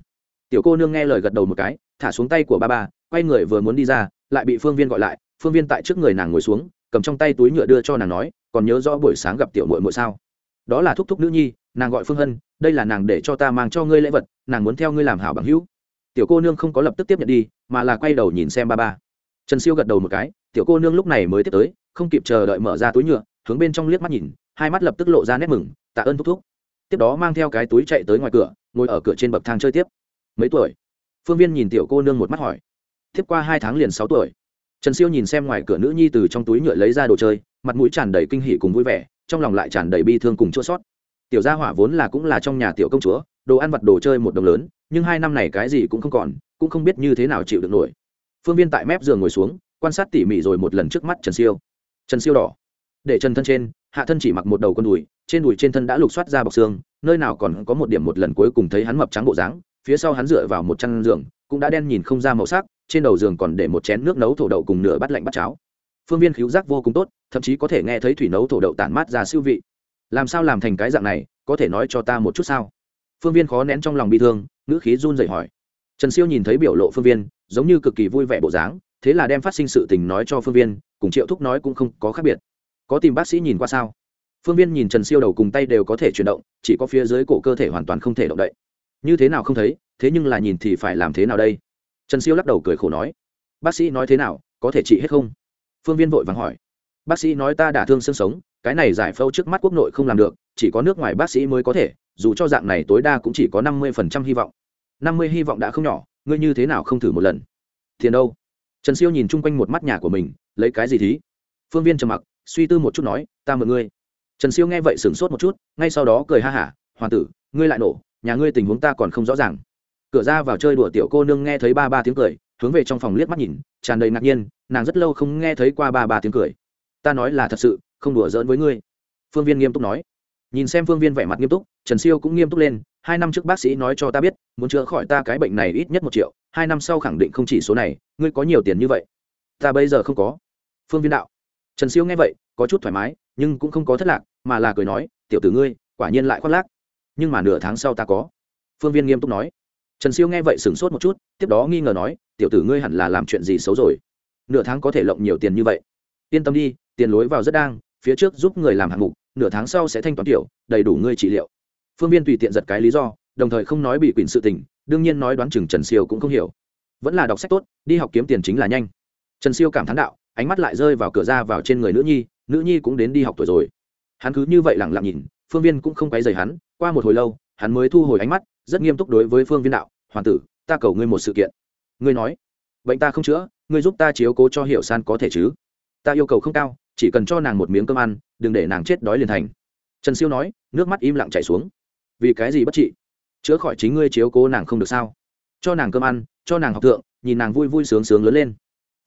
Tiểu cô nương nghe lời gật đầu một cái, thả xuống tay của ba ba, quay người vừa muốn đi ra, lại bị phương viên gọi lại, phương viên tại trước người nàng ngồi xuống, cầm trong tay túi nhựa đưa cho nàng nói còn nhớ rõ buổi sáng gặp tiểu muội muội sao? Đó là thúc thúc nữ nhi, nàng gọi phương hân, đây là nàng để cho ta mang cho ngươi lễ vật, nàng muốn theo ngươi làm hảo bằng hữu. Tiểu cô nương không có lập tức tiếp nhận đi, mà là quay đầu nhìn xem ba ba. Trần siêu gật đầu một cái, tiểu cô nương lúc này mới tiếp tới, không kịp chờ đợi mở ra túi nhựa, hướng bên trong liếc mắt nhìn, hai mắt lập tức lộ ra nét mừng, tạ ơn thúc thúc. Tiếp đó mang theo cái túi chạy tới ngoài cửa, ngồi ở cửa trên bậc thang chơi tiếp. Mấy tuổi? Phương viên nhìn tiểu cô nương một mắt hỏi. Tiếp qua hai tháng liền sáu tuổi. Trần siêu nhìn xem ngoài cửa nữ nhi từ trong túi nhựa lấy ra đồ chơi mặt mũi tràn đầy kinh hỉ cùng vui vẻ, trong lòng lại tràn đầy bi thương cùng chua sót. Tiểu gia hỏa vốn là cũng là trong nhà tiểu công chúa, đồ ăn vặt đồ chơi một đồng lớn, nhưng hai năm này cái gì cũng không còn, cũng không biết như thế nào chịu được nổi. Phương viên tại mép giường ngồi xuống, quan sát tỉ mỉ rồi một lần trước mắt trần siêu. Trần siêu đỏ. Để chân thân trên, hạ thân chỉ mặc một đầu con đùi, trên đùi trên thân đã lục soát ra bọc xương, nơi nào còn có một điểm một lần cuối cùng thấy hắn mập trắng bộ dáng, phía sau hắn dựa vào một chăn giường, cũng đã đen nhìn không ra màu sắc, trên đầu giường còn để một chén nước nấu thổ đậu cùng nửa bát lạnh bát cháo phương viên khiếu giác vô cùng tốt, thậm chí có thể nghe thấy thủy nấu thổ đậu tản mát ra siêu vị. Làm sao làm thành cái dạng này, có thể nói cho ta một chút sao? Phương viên khó nén trong lòng bị thương, ngữ khí run dậy hỏi. Trần siêu nhìn thấy biểu lộ phương viên, giống như cực kỳ vui vẻ bộ dáng, thế là đem phát sinh sự tình nói cho phương viên, cùng triệu thúc nói cũng không có khác biệt. Có tìm bác sĩ nhìn qua sao? Phương viên nhìn trần siêu đầu cùng tay đều có thể chuyển động, chỉ có phía dưới cổ cơ thể hoàn toàn không thể động đậy. Như thế nào không thấy, thế nhưng là nhìn thì phải làm thế nào đây? Trần siêu lắc đầu cười khổ nói. Bác sĩ nói thế nào, có thể trị hết không? Phương viên vội vàng hỏi. Bác sĩ nói ta đả thương xương sống, cái này giải phẫu trước mắt quốc nội không làm được, chỉ có nước ngoài bác sĩ mới có thể, dù cho dạng này tối đa cũng chỉ có năm mươi phần trăm hy vọng. năm mươi hy vọng đã không nhỏ, ngươi như thế nào không thử một lần? Tiền đâu? Trần siêu nhìn chung quanh một mắt nhà của mình, lấy cái gì thí? Phương viên trầm mặc, suy tư một chút nói, ta mượn ngươi. Trần siêu nghe vậy sửng sốt một chút, ngay sau đó cười ha hả, hoàng tử, ngươi lại nổ, nhà ngươi tình huống ta còn không rõ ràng. Cửa ra vào chơi đùa tiểu cô nương nghe thấy ba ba tiếng cười hướng về trong phòng liếc mắt nhìn, tràn đầy ngạc nhiên, nàng rất lâu không nghe thấy qua ba ba tiếng cười. Ta nói là thật sự, không đùa giỡn với ngươi. Phương viên nghiêm túc nói. Nhìn xem phương viên vẻ mặt nghiêm túc, trần siêu cũng nghiêm túc lên, hai năm trước bác sĩ nói cho ta biết, muốn chữa khỏi ta cái bệnh này ít nhất một triệu, hai năm sau khẳng định không chỉ số này, ngươi có nhiều tiền như vậy. Ta bây giờ không có. Phương viên đạo. Trần siêu nghe vậy, có chút thoải mái, nhưng cũng không có thất lạc, mà là cười nói, tiểu tử ngươi, quả nhiên lại khoác lác. Nhưng mà nửa tháng sau ta có. Phương viên nghiêm túc nói trần siêu nghe vậy sửng sốt một chút, tiếp đó nghi ngờ nói, tiểu tử ngươi hẳn là làm chuyện gì xấu rồi? Nửa tháng có thể lộng nhiều tiền như vậy. Yên tâm đi, tiền lối vào rất đang, phía trước giúp người làm hạng mục, nửa tháng sau sẽ thanh toán tiểu, đầy đủ ngươi trị liệu. Phương viên tùy tiện giật cái lý do, đồng thời không nói bị quyền sự tình, đương nhiên nói đoán chừng trần siêu cũng không hiểu. Vẫn là đọc sách tốt, đi học kiếm tiền chính là nhanh. Trần siêu cảm thán đạo, ánh mắt lại rơi vào cửa ra vào trên người nữ nhi nữ nhi cũng đến đi học tuổi rồi. Hắn cứ như vậy lẳng lặng nhìn, phương viên cũng không quấy rầy hắn, qua một hồi lâu, hắn mới thu hồi ánh mắt rất nghiêm túc đối với phương viên đạo, hoàng tử, ta cầu ngươi một sự kiện. Ngươi nói, bệnh ta không chữa, ngươi giúp ta chiếu cố cho hiểu san có thể chứ? Ta yêu cầu không cao, chỉ cần cho nàng một miếng cơm ăn, đừng để nàng chết đói liền thành. Trần siêu nói, nước mắt im lặng chảy xuống. Vì cái gì bất trị? Chữa khỏi chính ngươi chiếu cố nàng không được sao? Cho nàng cơm ăn, cho nàng học thượng, nhìn nàng vui vui sướng sướng lớn lên.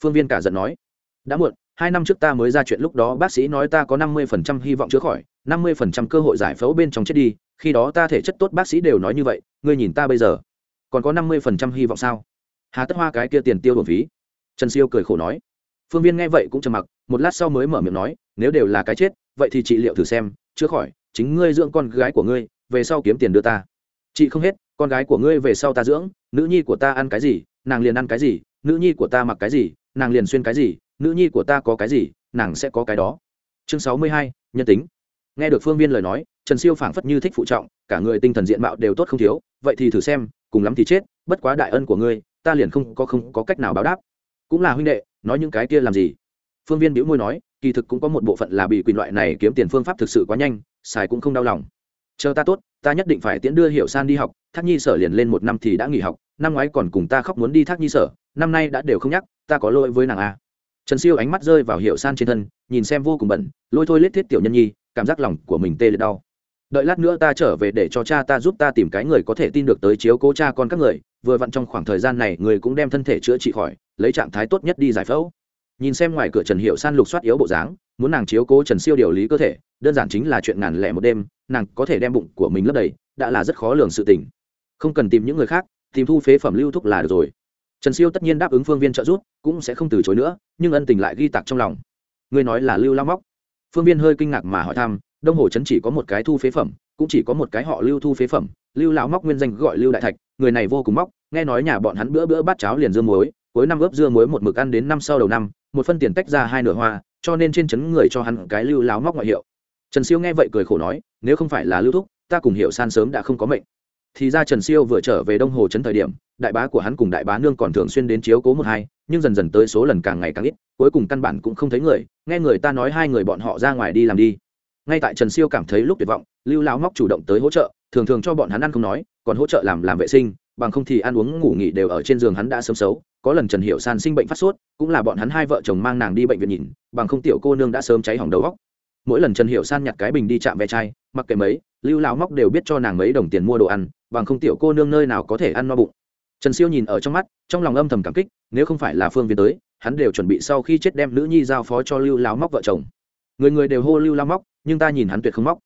Phương viên cả giận nói, đã muộn, hai năm trước ta mới ra chuyện lúc đó, bác sĩ nói ta có năm mươi phần trăm hy vọng chữa khỏi, năm mươi phần trăm cơ hội giải phẫu bên trong chết đi khi đó ta thể chất tốt bác sĩ đều nói như vậy, ngươi nhìn ta bây giờ, còn có năm mươi phần trăm hy vọng sao? Hà tất hoa cái kia tiền tiêu bổn phí. Trần siêu cười khổ nói. Phương viên nghe vậy cũng trầm mặc, một lát sau mới mở miệng nói, nếu đều là cái chết, vậy thì chị liệu thử xem, chữa khỏi, chính ngươi dưỡng con gái của ngươi, về sau kiếm tiền đưa ta. Chị không hết, con gái của ngươi về sau ta dưỡng, nữ nhi của ta ăn cái gì, nàng liền ăn cái gì, nữ nhi của ta mặc cái gì, nàng liền xuyên cái gì, nữ nhi của ta có cái gì, nàng sẽ có cái đó. Chương sáu mươi hai, nhân tính nghe được phương viên lời nói, trần siêu phảng phất như thích phụ trọng, cả người tinh thần diện mạo đều tốt không thiếu, vậy thì thử xem, cùng lắm thì chết, bất quá đại ân của ngươi, ta liền không có không có cách nào báo đáp. Cũng là huynh đệ, nói những cái kia làm gì? Phương viên biểu môi nói, kỳ thực cũng có một bộ phận là bị quyền loại này kiếm tiền phương pháp thực sự quá nhanh, xài cũng không đau lòng. Chờ ta tốt, ta nhất định phải tiễn đưa hiểu san đi học, thác nhi sở liền lên một năm thì đã nghỉ học, năm ngoái còn cùng ta khóc muốn đi thác nhi sở, năm nay đã đều không nhắc, ta có lỗi với nàng a trần siêu ánh mắt rơi vào hiệu san trên thân, nhìn xem vô cùng bẩn lôi thôi lết thiết tiểu nhân nhi cảm giác lòng của mình tê liệt đau. Đợi lát nữa ta trở về để cho cha ta giúp ta tìm cái người có thể tin được tới chiếu cố cha con các người, vừa vặn trong khoảng thời gian này người cũng đem thân thể chữa trị khỏi, lấy trạng thái tốt nhất đi giải phẫu. Nhìn xem ngoài cửa trần hiệu san lục soát yếu bộ dáng, muốn nàng chiếu cố trần siêu điều lý cơ thể, đơn giản chính là chuyện ngàn lẻ một đêm, nàng có thể đem bụng của mình lấp đầy, đã là rất khó lường sự tình. Không cần tìm những người khác, tìm thu phế phẩm lưu thúc là được rồi. Trần siêu tất nhiên đáp ứng phương viên trợ giúp, cũng sẽ không từ chối nữa, nhưng ân tình lại ghi tạc trong lòng. Ngươi nói là lưu lao móc phương viên hơi kinh ngạc mà hỏi thăm, đông hồ trấn chỉ có một cái thu phế phẩm, cũng chỉ có một cái họ lưu thu phế phẩm, lưu lão móc nguyên danh gọi lưu đại thạch, người này vô cùng móc, nghe nói nhà bọn hắn bữa bữa bát cháo liền dưa muối, cuối năm ướp dưa muối một mực ăn đến năm sau đầu năm, một phân tiền tách ra hai nửa hoa, cho nên trên trấn người cho hắn cái lưu láo móc ngoại hiệu. Trần siêu nghe vậy cười khổ nói, nếu không phải là lưu thúc, ta cùng hiểu san sớm đã không có mệnh thì ra trần siêu vừa trở về đông hồ trấn thời điểm, đại bá của hắn cùng đại bá nương còn thường xuyên đến chiếu cố một hai, nhưng dần dần tới số lần càng ngày càng ít, cuối cùng căn bản cũng không thấy người, nghe người ta nói hai người bọn họ ra ngoài đi làm đi. Ngay tại trần siêu cảm thấy lúc tuyệt vọng, lưu lão móc chủ động tới hỗ trợ, thường thường cho bọn hắn ăn không nói, còn hỗ trợ làm làm vệ sinh, bằng không thì ăn uống ngủ nghỉ đều ở trên giường hắn đã sớm xấu, có lần trần hiệu san sinh bệnh phát sốt, cũng là bọn hắn hai vợ chồng mang nàng đi bệnh viện nhìn, bằng không tiểu cô nương đã sớm cháy hỏng đầu góc mỗi lần trần hiệu san nhặt cái bình đi chạm ve chai, mặc kệ mấy, lưu lão móc đều biết cho nàng mấy đồng tiền mua đồ ăn bằng không tiểu cô nương nơi nào có thể ăn no bụng. Trần siêu nhìn ở trong mắt, trong lòng âm thầm cảm kích, nếu không phải là phương viên tới, hắn đều chuẩn bị sau khi chết đem nữ nhi giao phó cho lưu lão móc vợ chồng. Người người đều hô lưu lão móc, nhưng ta nhìn hắn tuyệt không móc.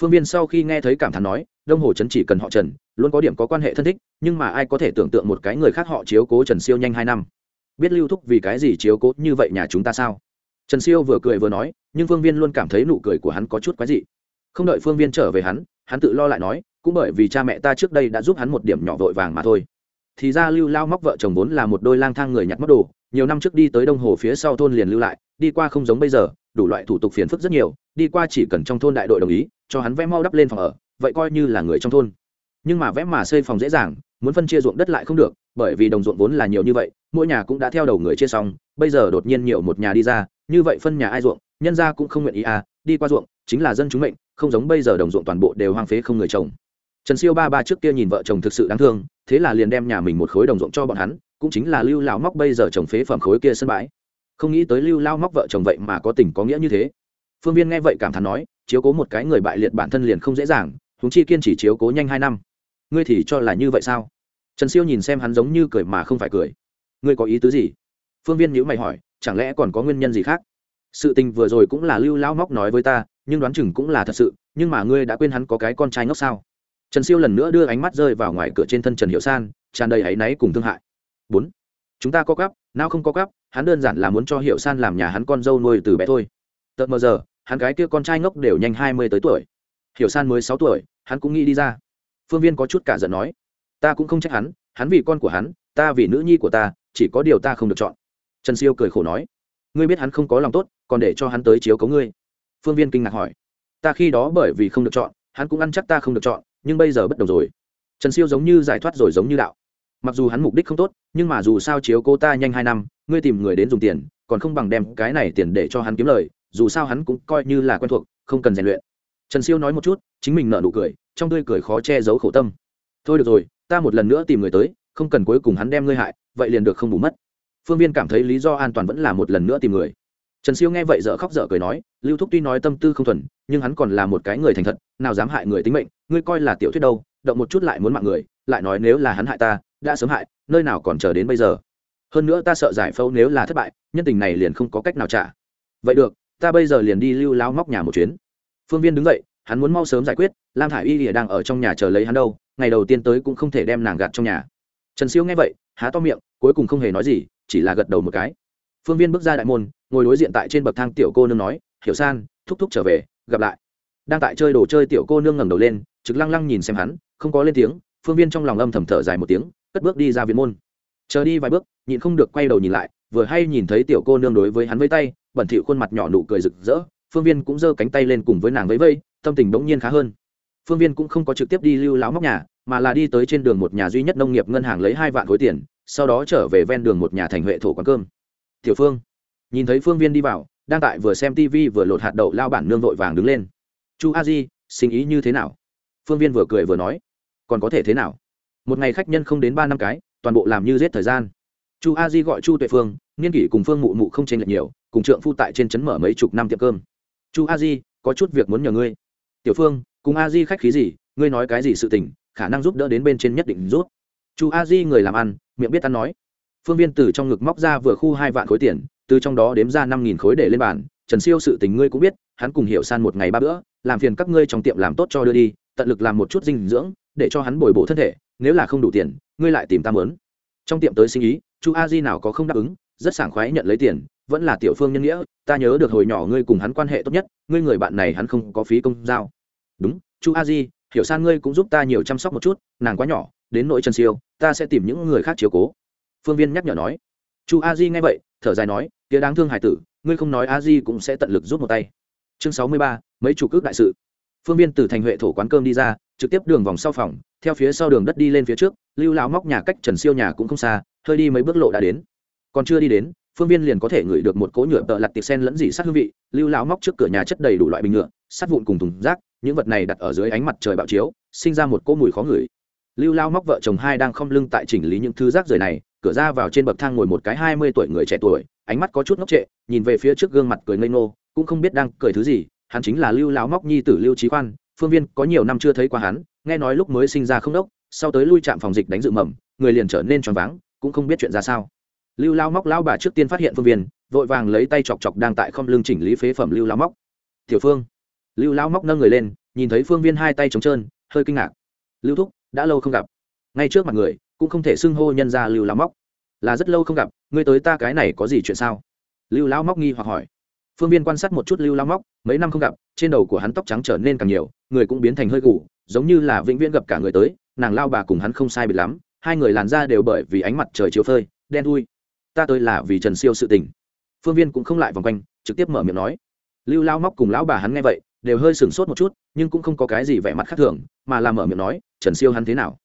Phương viên sau khi nghe thấy cảm thán nói, đông hồ trấn chỉ cần họ trần, luôn có điểm có quan hệ thân thích, nhưng mà ai có thể tưởng tượng một cái người khác họ chiếu cố trần siêu nhanh hai năm? Biết lưu thúc vì cái gì chiếu cố như vậy nhà chúng ta sao? Trần siêu vừa cười vừa nói, nhưng phương viên luôn cảm thấy nụ cười của hắn có chút quái dị. Không đợi phương viên trở về hắn hắn tự lo lại nói cũng bởi vì cha mẹ ta trước đây đã giúp hắn một điểm nhỏ vội vàng mà thôi. Thì ra lưu lao móc vợ chồng vốn là một đôi lang thang người nhặt mất đồ, nhiều năm trước đi tới đông hồ phía sau thôn liền lưu lại, đi qua không giống bây giờ, đủ loại thủ tục phiền phức rất nhiều, đi qua chỉ cần trong thôn đại đội đồng ý, cho hắn vẽ mau đắp lên phòng ở, vậy coi như là người trong thôn. Nhưng mà vẽ mà xây phòng dễ dàng, muốn phân chia ruộng đất lại không được, bởi vì đồng ruộng vốn là nhiều như vậy, mỗi nhà cũng đã theo đầu người chia xong, bây giờ đột nhiên nhiều một nhà đi ra, như vậy phân nhà ai ruộng, nhân ra cũng không nguyện ý à đi qua ruộng, chính là dân chúng mệnh, không giống bây giờ đồng ruộng toàn bộ đều hoang phế không người trồng trần siêu ba ba trước kia nhìn vợ chồng thực sự đáng thương, thế là liền đem nhà mình một khối đồng ruộng cho bọn hắn, cũng chính là lưu lao móc bây giờ trồng phế phẩm khối kia sân bãi. Không nghĩ tới lưu lao móc vợ chồng vậy mà có tình có nghĩa như thế. Phương viên nghe vậy cảm thán nói, chiếu cố một cái người bại liệt bản thân liền không dễ dàng húng chi kiên chỉ chiếu cố nhanh hai năm. Ngươi thì cho là như vậy sao? Trần siêu nhìn xem hắn giống như cười mà không phải cười. Ngươi có ý tứ gì? Phương viên nhữ mày hỏi, chẳng lẽ còn có nguyên nhân gì khác? Sự tình vừa rồi cũng là lưu lao móc nói với ta, nhưng đoán chừng cũng là thật sự, nhưng mà ngươi đã quên hắn có cái con trai ngốc sao? Trần siêu lần nữa đưa ánh mắt rơi vào ngoài cửa trên thân trần hiệu san, tràn đầy áy náy cùng thương hại. Bốn, chúng ta có cắp, nào không có cắp, hắn đơn giản là muốn cho hiệu san làm nhà hắn con dâu nuôi từ bé thôi. Tợt mờ giờ, hắn cái kia con trai ngốc đều nhanh hai mươi tới tuổi. Hiểu san mới sáu tuổi, hắn cũng nghĩ đi ra. Phương viên có chút cả giận nói, ta cũng không trách hắn hắn vì con của hắn, ta vì nữ nhi của ta, chỉ có điều ta không được chọn. Trần siêu cười khổ nói, ngươi biết hắn không có lòng tốt, còn để cho hắn tới chiếu cấu ngươi. Phương viên kinh ngạc hỏi, ta khi đó bởi vì không được chọn, hắn cũng ăn chắc ta không được chọn nhưng bây giờ bất đồng rồi. Trần siêu giống như giải thoát rồi giống như đạo. Mặc dù hắn mục đích không tốt, nhưng mà dù sao chiếu cô ta nhanh hai năm, ngươi tìm người đến dùng tiền, còn không bằng đem cái này tiền để cho hắn kiếm lời, dù sao hắn cũng coi như là quen thuộc, không cần rèn luyện. Trần siêu nói một chút, chính mình nợ nụ cười, trong tươi cười khó che giấu khổ tâm. Thôi được rồi, ta một lần nữa tìm người tới, không cần cuối cùng hắn đem ngươi hại, vậy liền được không bù mất. Phương viên cảm thấy lý do an toàn vẫn là một lần nữa tìm người trần siêu nghe vậy dở khóc dở cười nói, lưu thúc tuy nói tâm tư không thuần, nhưng hắn còn là một cái người thành thật, nào dám hại người tính mệnh, ngươi coi là tiểu thuyết đâu, động một chút lại muốn mạng người, lại nói nếu là hắn hại ta, đã sớm hại, nơi nào còn chờ đến bây giờ. Hơn nữa ta sợ giải phẫu nếu là thất bại, nhân tình này liền không có cách nào trả. Vậy được, ta bây giờ liền đi lưu lao móc nhà một chuyến. Phương viên đứng dậy, hắn muốn mau sớm giải quyết, lam thả i y lìa đang ở trong nhà chờ lấy hắn đâu, ngày đầu tiên tới cũng không thể đem nàng gạt trong nhà. Trần siêu nghe vậy, há to miệng, cuối cùng không hề nói gì, chỉ là gật đầu một cái. Phương viên bước ra đại môn ngồi đối diện tại trên bậc thang tiểu cô nương nói, hiểu san, thúc thúc trở về, gặp lại. Đang tại chơi đồ chơi tiểu cô nương ngẩng đầu lên, trực lăng lăng nhìn xem hắn, không có lên tiếng, phương viên trong lòng âm thầm thở dài một tiếng, cất bước đi ra viện môn. Chờ đi vài bước, nhịn không được quay đầu nhìn lại, vừa hay nhìn thấy tiểu cô nương đối với hắn với tay, bẩn thỉu khuôn mặt nhỏ nụ cười rực rỡ, phương viên cũng giơ cánh tay lên cùng với nàng vẫy vây tâm tình bỗng nhiên khá hơn. Phương viên cũng không có trực tiếp đi lưu láo móc nhà, mà là đi tới trên đường một nhà duy nhất nông nghiệp ngân hàng lấy hai vạn khối tiền, sau đó trở về ven đường một nhà thành huệ thổ quán cơm. Tiểu phương nhìn thấy phương viên đi vào, đang tại vừa xem tv vừa lột hạt đậu, lao bản nương vội vàng đứng lên. Chu a di, sinh ý như thế nào? Phương viên vừa cười vừa nói. Còn có thể thế nào? Một ngày khách nhân không đến ba năm cái, toàn bộ làm như rết thời gian. Chu a di gọi chu tuệ phương, nghiên kỷ cùng phương mụ mụ không tranh lệch nhiều, cùng trượng phu tại trên trấn mở mấy chục năm tiệm cơm. Chu a di, có chút việc muốn nhờ ngươi. Tiểu phương, cùng a di khách khí gì, ngươi nói cái gì sự tình, khả năng giúp đỡ đến bên trên nhất định rút chu a di người làm ăn, miệng biết ăn nói. Phương viên từ trong ngực móc ra vừa khu hai vạn khối tiền từ trong đó đếm ra năm nghìn khối để lên bàn. Trần siêu sự tình ngươi cũng biết, hắn cùng hiểu san một ngày ba bữa, làm phiền các ngươi trong tiệm làm tốt cho đưa đi, tận lực làm một chút dinh dưỡng, để cho hắn bồi bổ thân thể, nếu là không đủ tiền, ngươi lại tìm ta mớn trong tiệm tới sinh ý, chu a di nào có không đáp ứng, rất sảng khoái nhận lấy tiền, vẫn là tiểu phương nhân nghĩa, ta nhớ được hồi nhỏ ngươi cùng hắn quan hệ tốt nhất, ngươi người bạn này hắn không có phí công giao. Đúng, chu a di, hiểu san ngươi cũng giúp ta nhiều chăm sóc một chút, nàng quá nhỏ, đến nỗi trần siêu, ta sẽ tìm những người khác chiếu cố. Phương viên nhắc nhở nói. Chu a di nghe vậy thở dài nói tía đáng thương hải tử, ngươi không nói a di cũng sẽ tận lực giúp một tay. Chương sáu mươi ba, mấy chủ cước đại sự. Phương viên từ thành huệ thổ quán cơm đi ra, trực tiếp đường vòng sau phòng, theo phía sau đường đất đi lên phía trước, lưu lão móc nhà cách trần siêu nhà cũng không xa, hơi đi mấy bước lộ đã đến. Còn chưa đi đến, phương viên liền có thể ngửi được một cỗ nhựa tợ lặt tiệc sen lẫn dị sát hương vị, lưu lão móc trước cửa nhà chất đầy đủ loại bình nhựa, sắt vụn cùng thùng rác, những vật này đặt ở dưới ánh mặt trời bạo chiếu, sinh ra một cỗ mùi khó ngửi. Lưu lao móc vợ chồng hai đang không lưng tại chỉnh lý những thứ rác rưởi này cửa ra vào trên bậc thang ngồi một cái hai mươi tuổi người trẻ tuổi, ánh mắt có chút ngốc trệ, nhìn về phía trước gương mặt cười ngây ngô, cũng không biết đang cười thứ gì, hắn chính là lưu lão móc nhi tử lưu trí khoan, phương viên có nhiều năm chưa thấy qua hắn, nghe nói lúc mới sinh ra không đốc, sau tới lui trạm phòng dịch đánh dự mầm, người liền trở nên choáng váng, cũng không biết chuyện ra sao. Lưu lao móc lao bà trước tiên phát hiện phương viên, vội vàng lấy tay chọc chọc đang tại không lưng chỉnh lý phế phẩm lưu lao móc. Tiểu phương. Lưu lao móc nâng người lên, nhìn thấy phương viên hai tay trống trơn, hơi kinh ngạc. Lưu thúc, đã lâu không gặp. Ngay trước mặt người cũng không thể xưng hô nhân ra lưu lão móc. Là rất lâu không gặp, ngươi tới ta cái này có gì chuyện sao? Lưu lão móc nghi hoặc hỏi. Phương viên quan sát một chút lưu lão móc, mấy năm không gặp, trên đầu của hắn tóc trắng trở nên càng nhiều, người cũng biến thành hơi gù, giống như là vĩnh viễn gặp cả người tới, nàng lao bà cùng hắn không sai biệt lắm, hai người làn ra đều bởi vì ánh mặt trời chiếu phơi, đen thui. Ta tới là vì trần siêu sự tình. Phương viên cũng không lại vòng quanh, trực tiếp mở miệng nói. Lưu lao móc cùng lão bà hắn nghe vậy, đều hơi sửng sốt một chút, nhưng cũng không có cái gì vẻ mặt khác thường, mà làm mở miệng nói, trần siêu hắn thế nào?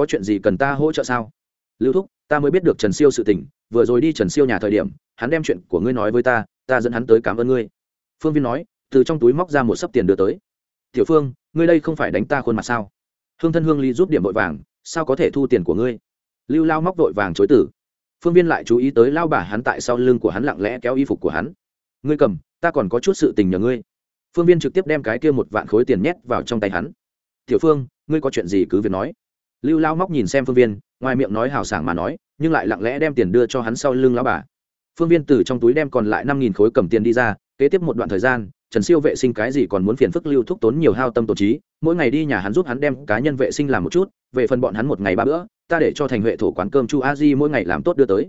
Có chuyện gì cần ta hỗ trợ sao? Lưu thúc, ta mới biết được trần siêu sự tình, vừa rồi đi trần siêu nhà thời điểm, hắn đem chuyện của ngươi nói với ta ta dẫn hắn tới cảm ơn ngươi. Phương viên nói, từ trong túi móc ra một sấp tiền đưa tới. Tiểu phương, ngươi đây không phải đánh ta khuôn mặt sao? Hương thân hương ly giúp điểm vội vàng, sao có thể thu tiền của ngươi? Lưu lao móc vội vàng chối tử phương viên lại chú ý tới lao bà hắn tại sau lưng của hắn lặng lẽ kéo y phục của hắn. Ngươi cầm, ta còn có chút sự tình nhờ ngươi. Phương viên trực tiếp đem cái kia một vạn khối tiền nhét vào trong tay hắn. Tiểu phương, ngươi có chuyện gì cứ việc nói lưu lao móc nhìn xem phương viên, ngoài miệng nói hào sảng mà nói, nhưng lại lặng lẽ đem tiền đưa cho hắn sau lưng lao bà. Phương viên từ trong túi đem còn lại năm nghìn khối cầm tiền đi ra, kế tiếp một đoạn thời gian, trần siêu vệ sinh cái gì còn muốn phiền phức lưu thúc tốn nhiều hao tâm tổ trí, mỗi ngày đi nhà hắn giúp hắn đem cá nhân vệ sinh làm một chút, về phần bọn hắn một ngày ba bữa, ta để cho thành huệ thổ quán cơm chu a di mỗi ngày làm tốt đưa tới.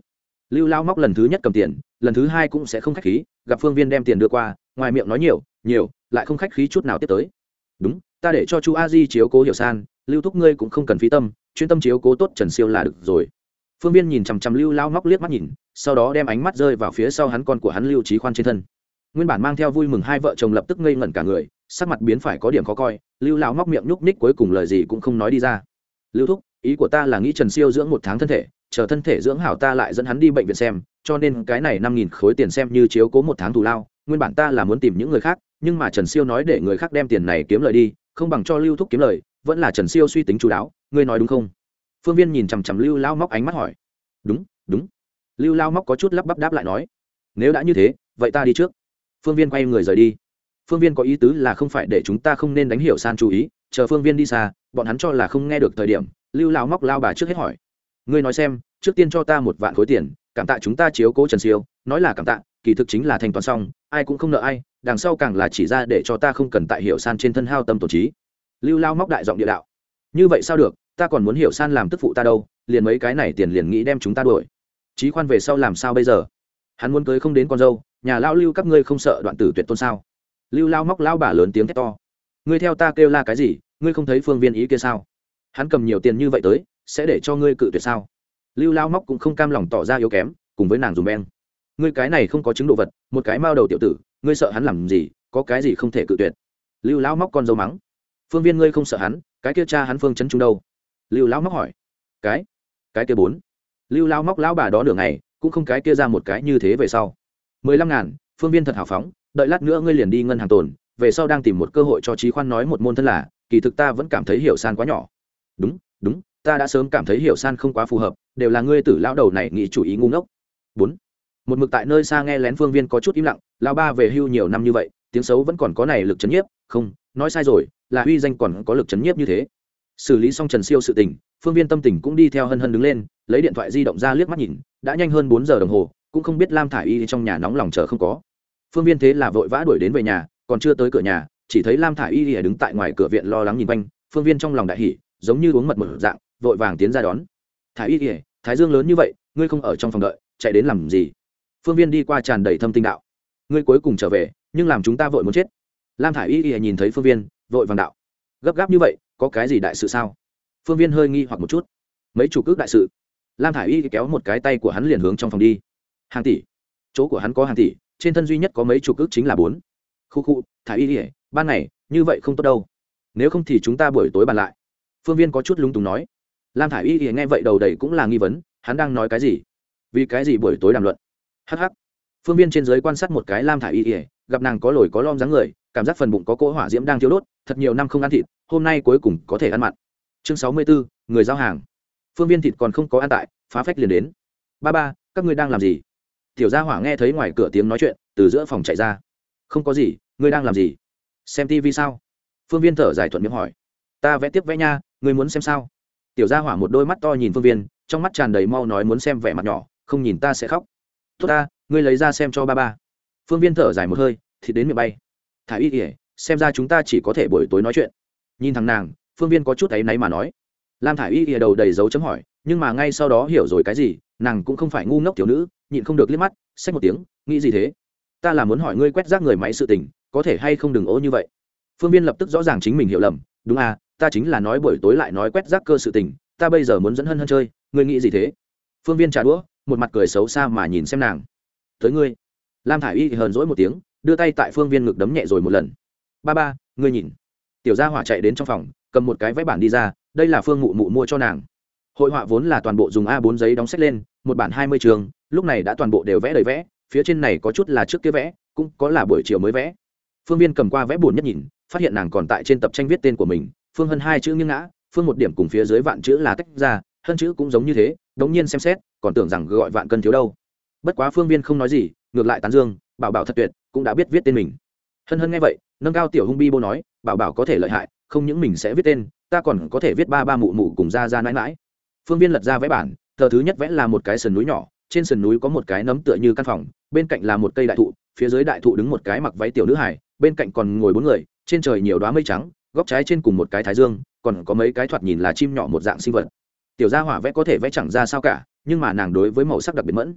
Lưu lao móc lần thứ nhất cầm tiền, lần thứ hai cũng sẽ không khách khí, gặp phương viên đem tiền đưa qua, ngoài miệng nói nhiều nhiều, lại không khách khí chút nào tiếp tới. Đúng, ta để cho chu a di chiếu cố hiểu san lưu thúc ngươi cũng không cần phí tâm, chuyên tâm chiếu cố tốt trần siêu là được rồi. Phương viên nhìn chằm chằm lưu lao móc liếc mắt nhìn, sau đó đem ánh mắt rơi vào phía sau hắn con của hắn lưu trí khoan trên thân. Nguyên bản mang theo vui mừng hai vợ chồng lập tức ngây ngẩn cả người, sắc mặt biến phải có điểm khó coi, lưu lao móc miệng nhúc ních cuối cùng lời gì cũng không nói đi ra. Lưu thúc, ý của ta là nghĩ trần siêu dưỡng một tháng thân thể, chờ thân thể dưỡng hảo ta lại dẫn hắn đi bệnh viện xem, cho nên cái này năm nghìn khối tiền xem như chiếu cố một tháng thù lao, nguyên bản ta là muốn tìm những người khác, nhưng mà trần siêu nói để người khác đem tiền này kiếm lời đi, không bằng cho lưu thúc kiếm lời vẫn là trần siêu suy tính chú đáo, ngươi nói đúng không? Phương viên nhìn chằm chằm lưu lao móc ánh mắt hỏi. Đúng đúng. Lưu lao móc có chút lắp bắp đáp lại nói. Nếu đã như thế, vậy ta đi trước. Phương viên quay người rời đi. Phương viên có ý tứ là không phải để chúng ta không nên đánh hiểu san chú ý, chờ phương viên đi xa, bọn hắn cho là không nghe được thời điểm, lưu lao móc lao bà trước hết hỏi. Ngươi nói xem, trước tiên cho ta một vạn khối tiền, cảm tạ chúng ta chiếu cố trần siêu, nói là cảm tạ, kỳ thực chính là thanh toán xong, ai cũng không nợ ai, đằng sau càng là chỉ ra để cho ta không cần tại hiểu san trên thân hao tâm tổ trí lưu lao móc đại giọng địa đạo. Như vậy sao được, ta còn muốn hiểu san làm tức phụ ta đâu, liền mấy cái này tiền liền nghĩ đem chúng ta đuổi. Trí khoan về sau làm sao bây giờ? Hắn muốn cưới không đến con dâu, nhà lao lưu các ngươi không sợ đoạn tử tuyệt tôn sao? Lưu lao móc lao bả lớn tiếng thét to. Ngươi theo ta kêu la cái gì, ngươi không thấy phương viên ý kia sao? Hắn cầm nhiều tiền như vậy tới, sẽ để cho ngươi cự tuyệt sao? Lưu lao móc cũng không cam lòng tỏ ra yếu kém, cùng với nàng dùng beng. Ngươi cái này không có chứng đồ vật, một cái mao đầu tiểu tử, ngươi sợ hắn làm gì, có cái gì không thể cự tuyệt? Lưu lao móc con dâu mắng phương viên ngươi không sợ hắn, cái kia cha hắn phương chấn trung đâu? Lưu Lão móc hỏi. Cái? Cái kia bốn. Lưu Lão móc lão bà đó nửa ngày, cũng không cái kia ra một cái như thế về sau. Mười lăm ngàn, phương viên thật hào phóng, đợi lát nữa ngươi liền đi ngân hàng tồn, về sau đang tìm một cơ hội cho trí khoan nói một môn thân là, kỳ thực ta vẫn cảm thấy hiểu san quá nhỏ. Đúng đúng, ta đã sớm cảm thấy hiểu san không quá phù hợp, đều là ngươi tử lão đầu này nghĩ chủ ý ngu ngốc. Bốn. Một mực tại nơi xa nghe lén phương viên có chút im lặng, lão ba về hưu nhiều năm như vậy tiếng xấu vẫn còn có này lực chấn nhiếp, không, nói sai rồi, là uy danh còn có lực chấn nhiếp như thế. Xử lý xong trần siêu sự tình, phương viên tâm tình cũng đi theo hân hân đứng lên, lấy điện thoại di động ra liếc mắt nhìn, đã nhanh hơn bốn giờ đồng hồ, cũng không biết lam thả i y trong nhà nóng lòng chờ không có. Phương viên thế là vội vã đuổi đến về nhà, còn chưa tới cửa nhà, chỉ thấy lam thả i y đứng tại ngoài cửa viện lo lắng nhìn quanh, phương viên trong lòng đại hỉ, giống như uống mật một dạng, vội vàng tiến ra đón. Thả y ỉa thái dương lớn như vậy, ngươi không ở trong phòng đợi, chạy đến làm gì? Phương viên đi qua tràn đầy thâm tinh đạo. Ngươi cuối cùng trở về nhưng làm chúng ta vội muốn chết. Lam thả y Y nhìn thấy phương viên, vội vàng đạo. Gấp gáp như vậy, có cái gì đại sự sao? Phương viên hơi nghi hoặc một chút. Mấy chủ cước đại sự. Lam thả y kéo một cái tay của hắn liền hướng trong phòng đi. Hàng tỷ. Chỗ của hắn có hàng tỷ, trên thân duy nhất có mấy chủ cước chính là bốn. Khu khu thả y y, ban ngày, như vậy không tốt đâu. Nếu không thì chúng ta buổi tối bàn lại. Phương viên có chút lúng túng nói. Lam thả i y nghe vậy đầu đầy cũng là nghi vấn, hắn đang nói cái gì? Vì cái gì buổi tối đàm luận? Hh phương viên trên giới quan sát một cái lam thả i y gặp nàng có lồi có lom dáng người, cảm giác phần bụng có cỗ hỏa diễm đang thiếu đốt, thật nhiều năm không ăn thịt, hôm nay cuối cùng có thể ăn mặn. Chương sáu mươi bốn, người giao hàng. Phương viên thịt còn không có ăn tại, phá phách liền đến. Ba ba, các ngươi đang làm gì? Tiểu gia hỏa nghe thấy ngoài cửa tiếng nói chuyện, từ giữa phòng chạy ra. Không có gì, ngươi đang làm gì? Xem tv sao? Phương viên thở dài thuận miệng hỏi. Ta vẽ tiếp vẽ nha, ngươi muốn xem sao? Tiểu gia hỏa một đôi mắt to nhìn phương viên, trong mắt tràn đầy mau nói muốn xem vẻ mặt nhỏ, không nhìn ta sẽ khóc. Tốt ta, ngươi lấy ra xem cho ba ba phương viên thở dài một hơi, thì đến miệng bay. Thả y ỉa xem ra chúng ta chỉ có thể buổi tối nói chuyện. Nhìn thằng nàng, phương viên có chút áy náy mà nói. Lam thả y ỉa đầu đầy dấu chấm hỏi, nhưng mà ngay sau đó hiểu rồi cái gì, nàng cũng không phải ngu ngốc thiếu nữ, nhịn không được liếc mắt, xách một tiếng, nghĩ gì thế? Ta là muốn hỏi ngươi quét rác người máy sự tình, có thể hay không đừng ố như vậy? Phương viên lập tức rõ ràng chính mình hiểu lầm, đúng à ta chính là nói buổi tối lại nói quét rác cơ sự tình, ta bây giờ muốn dẫn hân hân chơi, ngươi nghĩ gì thế? Phương viên trả đũa, một mặt cười xấu xa mà nhìn xem nàng. Tới ngươi lam thả i y thì hờn rỗi một tiếng, đưa tay tại phương viên ngực đấm nhẹ rồi một lần. Ba ba, ngươi nhìn. Tiểu gia hỏa chạy đến trong phòng, cầm một cái vẽ bản đi ra, đây là phương mụ mụ mua cho nàng. Hội họa vốn là toàn bộ dùng a 4 giấy đóng sách lên, một bản hai mươi trường, lúc này đã toàn bộ đều vẽ đầy vẽ, phía trên này có chút là trước kia vẽ, cũng có là buổi chiều mới vẽ. Phương viên cầm qua vẽ buồn nhất nhìn, phát hiện nàng còn tại trên tập tranh viết tên của mình, phương hân hai chữ nghiêng ngã, phương một điểm cùng phía dưới vạn chữ là tách ra hân chữ cũng giống như thế, đống nhiên xem xét, còn tưởng rằng gọi vạn cân thiếu đâu. Bất quá phương viên không nói gì ngược lại tán dương, bảo bảo thật tuyệt, cũng đã biết viết tên mình. Hân hân nghe vậy, nâng cao tiểu hung bi bô nói, bảo bảo có thể lợi hại, không những mình sẽ viết tên, ta còn có thể viết ba ba mụ mụ cùng ra ra mãi mãi. Phương viên lật ra vẽ bản, tờ thứ nhất vẽ là một cái sườn núi nhỏ, trên sườn núi có một cái nấm tựa như căn phòng, bên cạnh là một cây đại thụ, phía dưới đại thụ đứng một cái mặc váy tiểu nữ hải bên cạnh còn ngồi bốn người, trên trời nhiều đoá mây trắng, góc trái trên cùng một cái thái dương, còn có mấy cái thoạt nhìn là chim nhỏ một dạng sinh vật. Tiểu gia hỏa vẽ có thể vẽ chẳng ra sao cả, nhưng mà nàng đối với màu sắc đặc biệt mẫn.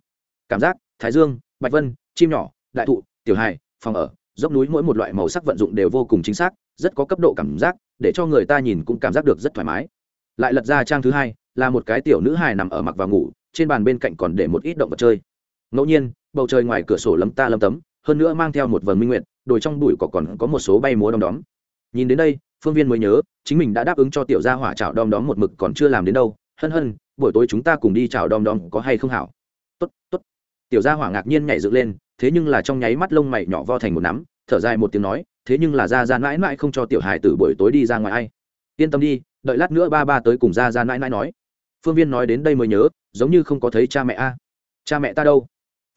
Cảm giác, thái dương bạch vân, chim nhỏ, đại thụ, tiểu hài, phòng ở, dốc núi mỗi một loại màu sắc vận dụng đều vô cùng chính xác, rất có cấp độ cảm giác, để cho người ta nhìn cũng cảm giác được rất thoải mái. Lại lật ra trang thứ hai, là một cái tiểu nữ hài nằm ở mặc và ngủ, trên bàn bên cạnh còn để một ít động vật chơi. Ngẫu nhiên, bầu trời ngoài cửa sổ lấm ta lấm tấm, hơn nữa mang theo một vần minh nguyện, đồi trong bụi cỏ còn có một số bay múa đom đóm. Nhìn đến đây, phương viên mới nhớ, chính mình đã đáp ứng cho tiểu gia hỏa chảo đom đóm một mực còn chưa làm đến đâu, hân hân, buổi tối chúng ta cùng đi chảo đom đóm có hay không hảo? Tốt tốt tiểu gia hỏa ngạc nhiên nhảy dựng lên, thế nhưng là trong nháy mắt lông mày nhỏ vo thành một nắm, thở dài một tiếng nói, thế nhưng là ra ra mãi mãi không cho tiểu hài từ buổi tối đi ra ngoài ai. Yên tâm đi, đợi lát nữa ba ba tới cùng ra ra mãi mãi nói. Phương viên nói đến đây mới nhớ, giống như không có thấy cha mẹ a. Cha mẹ ta đâu?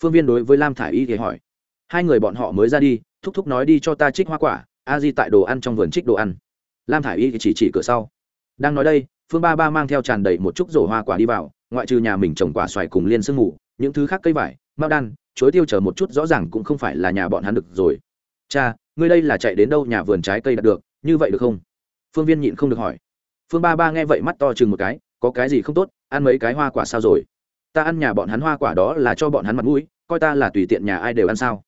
Phương viên đối với lam thả i y thì hỏi. Hai người bọn họ mới ra đi, thúc thúc nói đi cho ta trích hoa quả, a di tại đồ ăn trong vườn trích đồ ăn. Lam thả i y thì chỉ chỉ cửa sau. Đang nói đây, phương ba ba mang theo tràn đầy một chút rổ hoa quả đi vào, ngoại trừ nhà mình trồng quả xoài cùng liên sương mù những thứ khác cây vải, mao đan chối tiêu chờ một chút rõ ràng cũng không phải là nhà bọn hắn được rồi. Cha, ngươi đây là chạy đến đâu nhà vườn trái cây đạt được, như vậy được không? Phương viên nhịn không được hỏi. Phương ba ba nghe vậy mắt to chừng một cái, có cái gì không tốt, ăn mấy cái hoa quả sao rồi? Ta ăn nhà bọn hắn hoa quả đó là cho bọn hắn mặt mũi, coi ta là tùy tiện nhà ai đều ăn sao?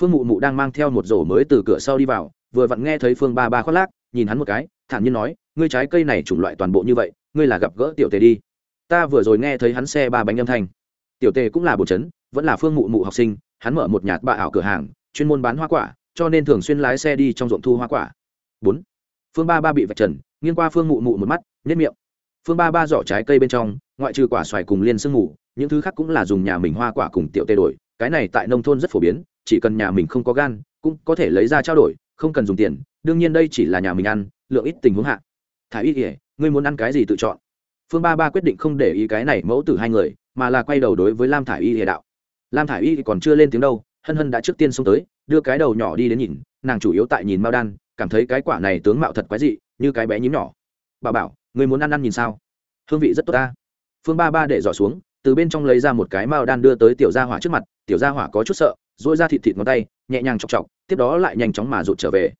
Phương mụ mụ đang mang theo một rổ mới từ cửa sau đi vào, vừa vặn nghe thấy phương ba ba khoác lác, nhìn hắn một cái, thản nhiên nói, ngươi trái cây này chủng loại toàn bộ như vậy, ngươi là gặp gỡ tiểu tề đi. Ta vừa rồi nghe thấy hắn xe ba bánh âm thanh tiểu tề cũng là bột chấn, vẫn là phương mụ mụ học sinh, hắn mở một nhạt bạ ảo cửa hàng, chuyên môn bán hoa quả, cho nên thường xuyên lái xe đi trong ruộng thu hoa quả. Bốn, phương ba ba bị vạch trần, nghiêng qua phương mụ mụ một mắt nhất miệng. Phương ba ba giỏ trái cây bên trong, ngoại trừ quả xoài cùng liên sương mù những thứ khác cũng là dùng nhà mình hoa quả cùng tiểu tê đổi. Cái này tại nông thôn rất phổ biến, chỉ cần nhà mình không có gan, cũng có thể lấy ra trao đổi, không cần dùng tiền. Đương nhiên đây chỉ là nhà mình ăn, lượng ít tình huống hạ. Thả ít ỉa ngươi muốn ăn cái gì tự chọn? Phương ba ba quyết định không để ý cái này mẫu tử hai người mà là quay đầu đối với lam thả y hệ đạo. Lam thả y thì còn chưa lên tiếng đâu, hân hân đã trước tiên xông tới, đưa cái đầu nhỏ đi đến nhìn, nàng chủ yếu tại nhìn mao đan, cảm thấy cái quả này tướng mạo thật quái dị, như cái bé nhím nhỏ. Bà bảo, người muốn ăn ăn nhìn sao? Hương vị rất tốt ta. Phương ba ba để dò xuống, từ bên trong lấy ra một cái mao đan đưa tới tiểu gia hỏa trước mặt, tiểu gia hỏa có chút sợ dỗi ra thịt thịt ngón tay, nhẹ nhàng chọc chọc, tiếp đó lại nhanh chóng mà rụt trở về.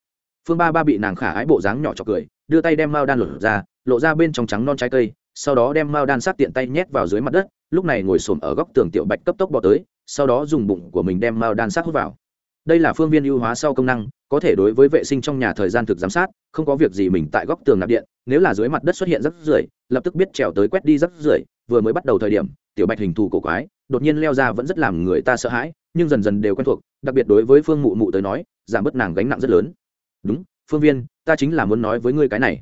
Phương ba ba bị nàng khả ái bộ dáng nhỏ chọc cười, đưa tay đem mao đan lột ra, lộ ra bên trong trắng non trái cây sau đó đem mao đan sát tiện tay nhét vào dưới mặt đất, lúc này ngồi xổm ở góc tường tiểu bạch cấp tốc bỏ tới, sau đó dùng bụng của mình đem mao đan sát hút vào. Đây là phương viên ưu hóa sau công năng, có thể đối với vệ sinh trong nhà thời gian thực giám sát, không có việc gì mình tại góc tường nạp điện, nếu là dưới mặt đất xuất hiện rắc rưởi, lập tức biết trèo tới quét đi rắc rưởi, vừa mới bắt đầu thời điểm, tiểu bạch hình thù cổ quái, đột nhiên leo ra vẫn rất làm người ta sợ hãi, nhưng dần dần đều quen thuộc, đặc biệt đối với phương mụ mụ tới nói, giảm bớt nàng gánh nặng rất lớn. Đúng, phương viên, ta chính là muốn nói với ngươi cái này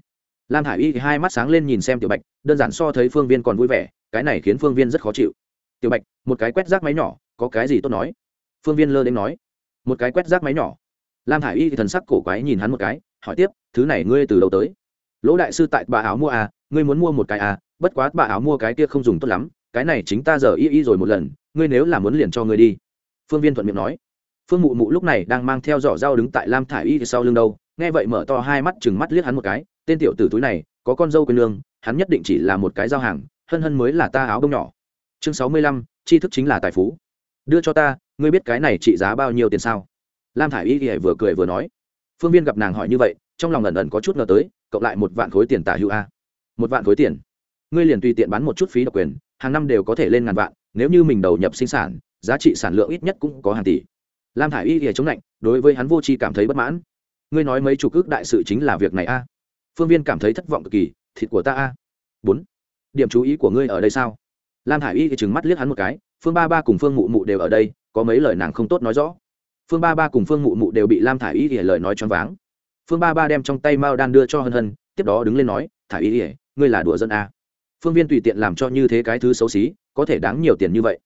lam hải y hai mắt sáng lên nhìn xem tiểu bạch, đơn giản so thấy phương viên còn vui vẻ, cái này khiến phương viên rất khó chịu. Tiểu bạch, một cái quét rác máy nhỏ, có cái gì tốt nói? Phương viên lơ đến nói. Một cái quét rác máy nhỏ. Lam hải y thì thần sắc cổ quái nhìn hắn một cái, hỏi tiếp, thứ này ngươi từ đâu tới? Lỗ đại sư tại bà áo mua à ngươi muốn mua một cái à bất quá bà áo mua cái kia không dùng tốt lắm, cái này chính ta giờ y y rồi một lần, ngươi nếu là muốn liền cho ngươi đi. Phương viên thuận miệng nói. Phương mụ mụ lúc này đang mang theo giỏ dao đứng tại lam thả i y sau lưng đâu nghe vậy mở to hai mắt chừng mắt liếc hắn một cái, tên tiểu tử túi này, có con dâu quên lương, hắn nhất định chỉ là một cái giao hàng, hân hân mới là ta áo bông nhỏ. Chương sáu mươi lăm, tri thức chính là tài phú. Đưa cho ta, ngươi biết cái này trị giá bao nhiêu tiền sao? Lam thả i y vừa cười vừa nói. Phương viên gặp nàng hỏi như vậy, trong lòng ẩn ẩn có chút ngờ tới, cộng lại một vạn khối tiền tả hữu a. Một vạn khối tiền. Ngươi liền tùy tiện bán một chút phí độc quyền, hàng năm đều có thể lên ngàn vạn, nếu như mình đầu nhập sinh sản, giá trị sản lượng ít nhất cũng có hàng tỷ. Lam thả i y ỉa chống lạnh, đối với hắn vô tri cảm thấy bất mãn ngươi nói mấy chục ước đại sự chính là việc này a. Phương viên cảm thấy thất vọng cực kỳ, thịt của ta a. Bốn. Điểm chú ý của ngươi ở đây sao? Lam Hải y thì chừng mắt liếc hắn một cái, phương ba ba cùng phương mụ mụ đều ở đây, có mấy lời nàng không tốt nói rõ. Phương ba ba cùng phương mụ mụ đều bị lam thả i y thì lời nói choáng váng. Phương ba ba đem trong tay mao đan đưa cho hân hân, tiếp đó đứng lên nói thả Y ỉa ngươi là đùa dân a. Phương viên tùy tiện làm cho như thế cái thứ xấu xí, có thể đáng nhiều tiền như vậy.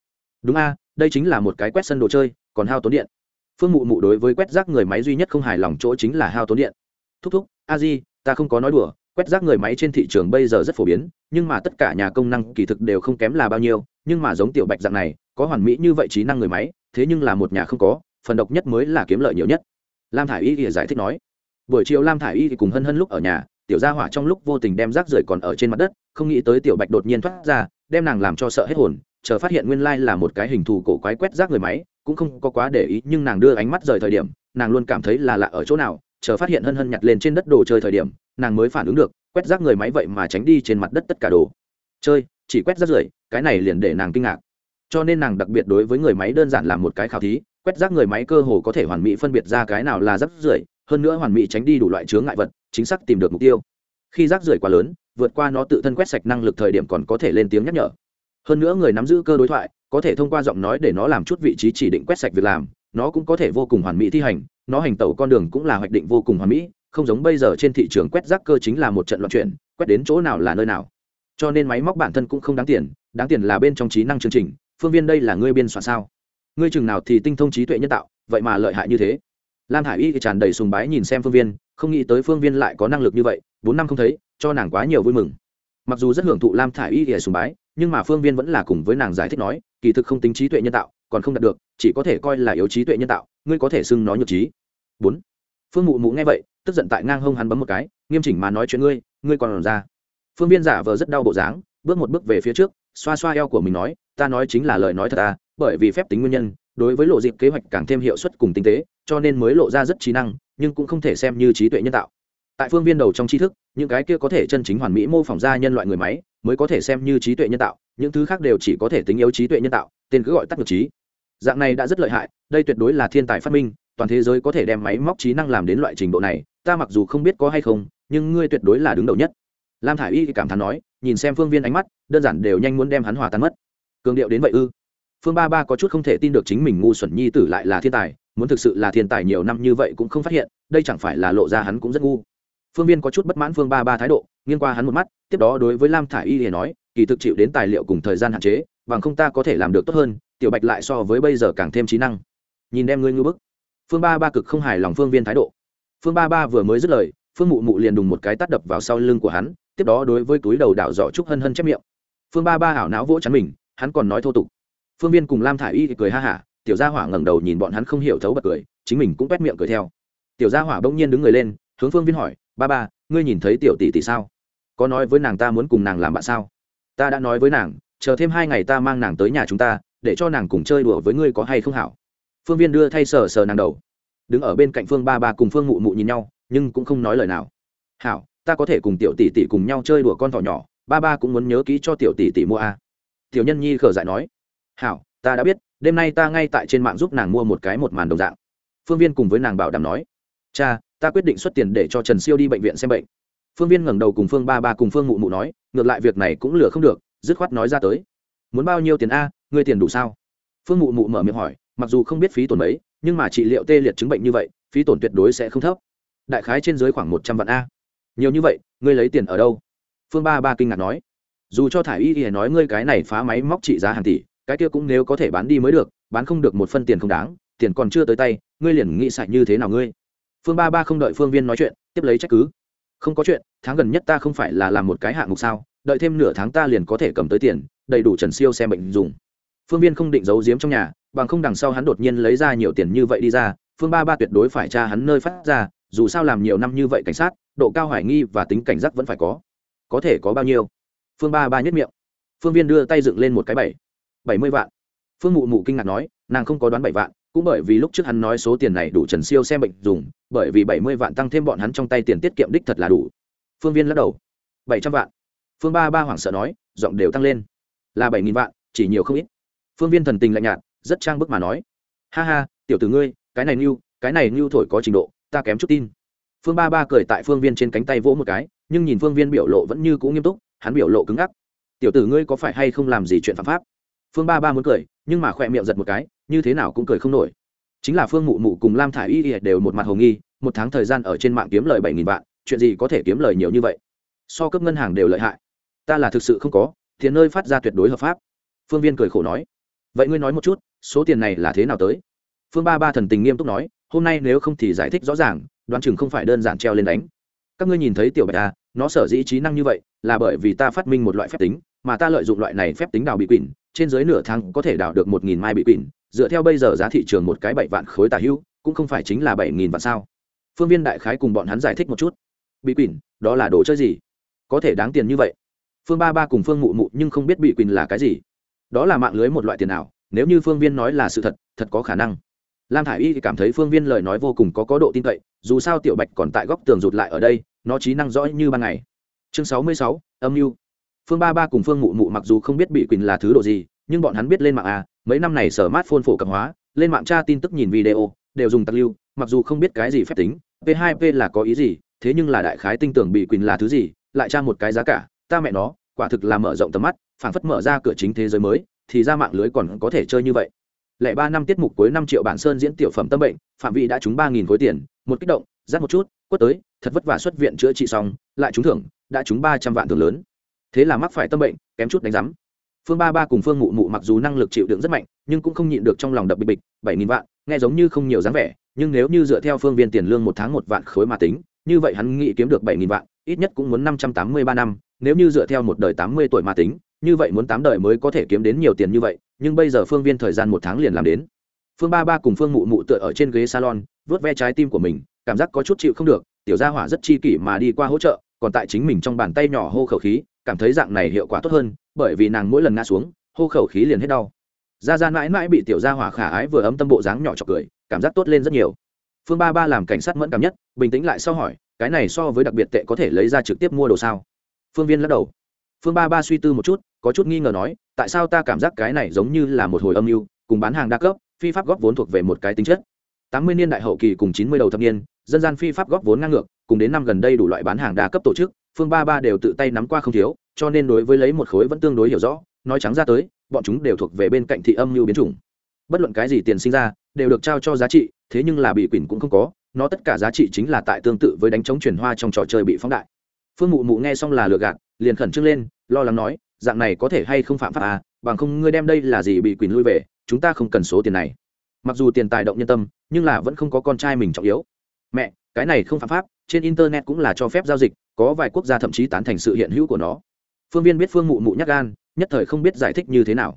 Đúng a, đây chính là một cái quét sân đồ chơi, còn hao tốn điện phương mụ mụ đối với quét rác người máy duy nhất không hài lòng chỗ chính là hao tốn điện. Thúc thúc, a di, ta không có nói đùa, quét rác người máy trên thị trường bây giờ rất phổ biến, nhưng mà tất cả nhà công năng kỳ thực đều không kém là bao nhiêu, nhưng mà giống tiểu bạch dạng này, có hoàn mỹ như vậy trí năng người máy, thế nhưng là một nhà không có, phần độc nhất mới là kiếm lợi nhiều nhất. Lam thả i y thì giải thích nói, buổi chiều lam thả i y thì cùng hân hân lúc ở nhà, tiểu gia hỏa trong lúc vô tình đem rác rưởi còn ở trên mặt đất, không nghĩ tới tiểu bạch đột nhiên thoát ra, đem nàng làm cho sợ hết hồn, chờ phát hiện nguyên lai là một cái hình thù cổ quái quét rác người máy cũng không có quá để ý, nhưng nàng đưa ánh mắt rời thời điểm, nàng luôn cảm thấy là lạ ở chỗ nào, chờ phát hiện hân hân nhặt lên trên đất đồ chơi thời điểm, nàng mới phản ứng được, quét rác người máy vậy mà tránh đi trên mặt đất tất cả đồ. Chơi, chỉ quét rác rưởi, cái này liền để nàng kinh ngạc. Cho nên nàng đặc biệt đối với người máy đơn giản làm một cái khảo thí, quét rác người máy cơ hồ có thể hoàn mỹ phân biệt ra cái nào là rác rưởi, hơn nữa hoàn mỹ tránh đi đủ loại chướng ngại vật, chính xác tìm được mục tiêu. Khi rác rưởi quá lớn, vượt qua nó tự thân quét sạch năng lực thời điểm còn có thể lên tiếng nhắc nhở hơn nữa người nắm giữ cơ đối thoại, có thể thông qua giọng nói để nó làm chút vị trí chỉ định quét sạch việc làm, nó cũng có thể vô cùng hoàn mỹ thi hành, nó hành tẩu con đường cũng là hoạch định vô cùng hoàn mỹ, không giống bây giờ trên thị trường quét rác cơ chính là một trận loạn chuyển, quét đến chỗ nào là nơi nào. Cho nên máy móc bản thân cũng không đáng tiền đáng tiền là bên trong trí năng chương trình, phương viên đây là ngươi biên soạn sao? Ngươi chừng nào thì tinh thông trí tuệ nhân tạo, vậy mà lợi hại như thế. Lam hải y tràn đầy sùng bái nhìn xem phương viên, không nghĩ tới phương viên lại có năng lực như vậy, bốn năm không thấy, cho nàng quá nhiều vui mừng. Mặc dù rất hưởng thụ lam thả i y thì sùng bái nhưng mà phương viên vẫn là cùng với nàng giải thích nói, kỳ thực không tính trí tuệ nhân tạo, còn không đạt được, chỉ có thể coi là yếu trí tuệ nhân tạo, ngươi có thể xưng nó nhược trí. Bốn, phương mụ mụ nghe vậy, tức giận tại ngang hông hắn bấm một cái, nghiêm chỉnh mà nói chuyện ngươi ngươi còn ra. Phương viên giả vờ rất đau bộ dáng, bước một bước về phía trước, xoa xoa eo của mình nói, ta nói chính là lời nói thật ta bởi vì phép tính nguyên nhân, đối với lộ dịp kế hoạch càng thêm hiệu suất cùng tinh tế, cho nên mới lộ ra rất trí năng, nhưng cũng không thể xem như trí tuệ nhân tạo. Tại phương viên đầu trong tri thức, những cái kia có thể chân chính hoàn mỹ mô phỏng ra nhân loại người máy mới có thể xem như trí tuệ nhân tạo, những thứ khác đều chỉ có thể tính yếu trí tuệ nhân tạo, tên cứ gọi tắt ngược trí. Dạng này đã rất lợi hại, đây tuyệt đối là thiên tài phát minh, toàn thế giới có thể đem máy móc trí năng làm đến loại trình độ này, ta mặc dù không biết có hay không, nhưng ngươi tuyệt đối là đứng đầu nhất. Lam thả i y cảm thán nói, nhìn xem phương viên ánh mắt, đơn giản đều nhanh muốn đem hắn hòa tan mất. Cường điệu đến vậy ư? Phương ba ba có chút không thể tin được chính mình ngu xuẩn nhi tử lại là thiên tài, muốn thực sự là thiên tài nhiều năm như vậy cũng không phát hiện, đây chẳng phải là lộ ra hắn cũng rất ngu phương viên có chút bất mãn phương ba ba thái độ, nghiêng qua hắn một mắt, tiếp đó đối với lam thả i y thì nói, kỳ thực chịu đến tài liệu cùng thời gian hạn chế, bằng không ta có thể làm được tốt hơn, tiểu bạch lại so với bây giờ càng thêm trí năng. Nhìn đem ngươi ngư bức. Phương ba ba cực không hài lòng phương viên thái độ. Phương ba ba vừa mới dứt lời, phương mụ mụ liền đùng một cái tắt đập vào sau lưng của hắn, tiếp đó đối với túi đầu đảo dọ trúc hân hân chép miệng. Phương ba ba ảo não vỗ chắn mình, hắn còn nói thô tục. Phương viên cùng lam thả i y thì cười ha hả, tiểu gia hỏa ngẩng đầu nhìn bọn hắn không hiểu thấu bật cười, chính mình cũng quét miệng cười theo. Tiểu gia hỏa bỗng nhiên đứng người lên, hướng phương viên hỏi ba ba ngươi nhìn thấy tiểu tỷ tỷ sao? Có nói với nàng ta muốn cùng nàng làm bạn sao? Ta đã nói với nàng, chờ thêm hai ngày ta mang nàng tới nhà chúng ta, để cho nàng cùng chơi đùa với ngươi có hay không hảo? Phương viên đưa thay sờ sờ nàng đầu. Đứng ở bên cạnh phương ba ba cùng phương mụ mụ nhìn nhau, nhưng cũng không nói lời nào. Hảo, ta có thể cùng tiểu tỷ tỷ cùng nhau chơi đùa con thỏ nhỏ, ba ba cũng muốn nhớ kỹ cho tiểu tỷ tỷ mua a. Tiểu nhân nhi khở dại nói. Hảo, ta đã biết, đêm nay ta ngay tại trên mạng giúp nàng mua một cái một màn đồng dạng. Phương viên cùng với nàng bảo đảm nói. Cha ta quyết định xuất tiền để cho trần siêu đi bệnh viện xem bệnh. Phương viên ngẩng đầu cùng phương ba ba cùng phương mụ mụ nói, ngược lại việc này cũng lừa không được, dứt khoát nói ra tới. Muốn bao nhiêu tiền a, ngươi tiền đủ sao? Phương mụ mụ mở miệng hỏi, mặc dù không biết phí tổn mấy, nhưng mà trị liệu tê liệt chứng bệnh như vậy, phí tổn tuyệt đối sẽ không thấp. Đại khái trên dưới khoảng một trăm vạn a. Nhiều như vậy, ngươi lấy tiền ở đâu? Phương ba ba kinh ngạc nói. Dù cho thả y y nói ngươi cái này phá máy móc trị giá hàng tỷ, cái kia cũng nếu có thể bán đi mới được, bán không được một phân tiền không đáng, tiền còn chưa tới tay, ngươi liền nghĩ sạch như thế nào ngươi? Phương ba ba không đợi phương viên nói chuyện, tiếp lấy trách cứ. Không có chuyện, tháng gần nhất ta không phải là làm một cái hạng mục sao, đợi thêm nửa tháng ta liền có thể cầm tới tiền, đầy đủ trần siêu xem bệnh dùng. Phương viên không định giấu giếm trong nhà, bằng không đằng sau hắn đột nhiên lấy ra nhiều tiền như vậy đi ra, phương ba ba tuyệt đối phải tra hắn nơi phát ra, dù sao làm nhiều năm như vậy cảnh sát, độ cao hoài nghi và tính cảnh giác vẫn phải có. Có thể có bao nhiêu? Phương ba ba nhất miệng. Phương viên đưa tay dựng lên một cái bảy. Bảy mươi vạn. Phương mụ mụ kinh ngạc nói, nàng không có đoán bảy vạn cũng bởi vì lúc trước hắn nói số tiền này đủ trần siêu xem bệnh dùng, bởi vì bảy mươi vạn tăng thêm bọn hắn trong tay tiền tiết kiệm đích thật là đủ. Phương viên lắc đầu. bảy trăm vạn. Phương ba ba hoảng sợ nói, giọng đều tăng lên. Là bảy nghìn vạn, chỉ nhiều không ít. Phương viên thần tình lạnh nhạt, rất trang bức mà nói. Ha ha, tiểu tử ngươi, cái này nưu, cái này nưu thổi có trình độ, ta kém chút tin. Phương ba ba cười tại phương viên trên cánh tay vỗ một cái, nhưng nhìn phương viên biểu lộ vẫn như cũ nghiêm túc, hắn biểu lộ cứng ngắc. Tiểu tử ngươi có phải hay không làm gì chuyện phạm pháp? Phương ba ba muốn cười, nhưng mà khỏe miệng giật một cái, như thế nào cũng cười không nổi. Chính là phương mụ mụ cùng lam thả i y y đều một mặt hồ nghi, một tháng thời gian ở trên mạng kiếm lời bảy nghìn vạn, chuyện gì có thể kiếm lời nhiều như vậy? So cấp ngân hàng đều lợi hại. Ta là thực sự không có, tiền nơi phát ra tuyệt đối hợp pháp. Phương viên cười khổ nói. Vậy ngươi nói một chút, số tiền này là thế nào tới? Phương ba ba thần tình nghiêm túc nói, hôm nay nếu không thì giải thích rõ ràng, đoán chừng không phải đơn giản treo lên đánh. Các ngươi nhìn thấy tiểu bạch à nó sở dĩ trí năng như vậy, là bởi vì ta phát minh một loại phép tính, mà ta lợi dụng loại này phép tính đào bị quỷ trên dưới nửa tháng có thể đào được một nghìn mai bị quỷ dựa theo bây giờ giá thị trường một cái bảy vạn khối tà hưu, cũng không phải chính là bảy nghìn vạn sao. Phương viên đại khái cùng bọn hắn giải thích một chút. Bị quỷ đó là đồ chơi gì? Có thể đáng tiền như vậy. Phương ba ba cùng phương mụ mụ nhưng không biết bị quỷ là cái gì. Đó là mạng lưới một loại tiền nào nếu như phương viên nói là sự thật thật có khả năng. Lam thả i y cảm thấy phương viên lời nói vô cùng có có độ tin cậy, dù sao tiểu bạch còn tại góc tường rụt lại ở đây, nó trí năng rõ như ban ngày. Chương sáu mươi sáu, âm mưu phương ba ba cùng phương mụ mụ mặc dù không biết bị quỳnh là thứ độ gì, nhưng bọn hắn biết lên mạng à mấy năm này sở mát phôn phổ cập hóa, lên mạng tra tin tức nhìn video, đều dùng tặc lưu, mặc dù không biết cái gì phép tính, p 2 p là có ý gì, thế nhưng là đại khái tinh tưởng bị quỳnh là thứ gì, lại tra một cái giá cả, ta mẹ nó, quả thực là mở rộng tầm mắt, phảng phất mở ra cửa chính thế giới mới, thì ra mạng lưới còn có thể chơi như vậy. Lẻ ba năm tiết mục cuối năm triệu bản sơn diễn tiểu phẩm tâm bệnh, phạm vị đã trúng ba nghìn khối tiền, một kích động rát một chút, quất tới, thật vất vả xuất viện chữa trị xong, lại trúng thưởng, đã trúng ba trăm vạn thưởng lớn thế là mắc phải tâm bệnh, kém chút đánh giám. Phương ba ba cùng phương mụ mụ mặc dù năng lực chịu đựng rất mạnh, nhưng cũng không nhịn được trong lòng đập bịch bịch, bảy nghìn vạn, nghe giống như không nhiều dáng vẻ, nhưng nếu như dựa theo phương viên tiền lương một tháng một vạn khối mà tính, như vậy hắn nghĩ kiếm được bảy nghìn vạn, ít nhất cũng muốn năm trăm tám mươi ba năm, nếu như dựa theo một đời tám mươi tuổi mà tính, như vậy muốn tám đời mới có thể kiếm đến nhiều tiền như vậy, nhưng bây giờ phương viên thời gian một tháng liền làm đến. Phương ba ba cùng phương mụ mụ tựa ở trên ghế salon vớt ve trái tim của mình, cảm giác có chút chịu không được, tiểu gia hỏa rất chi kỷ mà đi qua hỗ trợ còn tại chính mình trong bàn tay nhỏ hô khẩu khí, cảm thấy dạng này hiệu quả tốt hơn, bởi vì nàng mỗi lần ngã xuống, hô khẩu khí liền hết đau. Gia gia mãi mãi bị tiểu gia hỏa khả ái vừa ấm tâm bộ dáng nhỏ chọc cười, cảm giác tốt lên rất nhiều. Phương ba ba làm cảnh sát mẫn cảm nhất, bình tĩnh lại sau hỏi, cái này so với đặc biệt tệ có thể lấy ra trực tiếp mua đồ sao? Phương viên lắc đầu. Phương ba ba suy tư một chút, có chút nghi ngờ nói, tại sao ta cảm giác cái này giống như là một hồi âm mưu, cùng bán hàng đa cấp, phi pháp góp vốn thuộc về một cái tính chất. Tám mươi niên đại hậu kỳ cùng chín mươi đầu thập niên, dân gian phi pháp góp vốn ngang ngược cùng đến năm gần đây đủ loại bán hàng đa cấp tổ chức, phương ba ba đều tự tay nắm qua không thiếu, cho nên đối với lấy một khối vẫn tương đối hiểu rõ, nói trắng ra tới, bọn chúng đều thuộc về bên cạnh thị âm mưu biến chủng. Bất luận cái gì tiền sinh ra, đều được trao cho giá trị, thế nhưng là bị quỷ cũng không có, nó tất cả giá trị chính là tại tương tự với đánh chống chuyển hoa trong trò chơi bị phóng đại. Phương mụ mụ nghe xong là lừa gạt, liền khẩn trương lên, lo lắng nói, dạng này có thể hay không phạm pháp à bằng không ngươi đem đây là gì bị quỷ lui về, chúng ta không cần số tiền này. Mặc dù tiền tài động nhân tâm, nhưng là vẫn không có con trai mình trọng yếu. Mẹ, cái này không phạm pháp trên internet cũng là cho phép giao dịch, có vài quốc gia thậm chí tán thành sự hiện hữu của nó. Phương viên biết phương mụ mụ nhắc gan, nhất thời không biết giải thích như thế nào.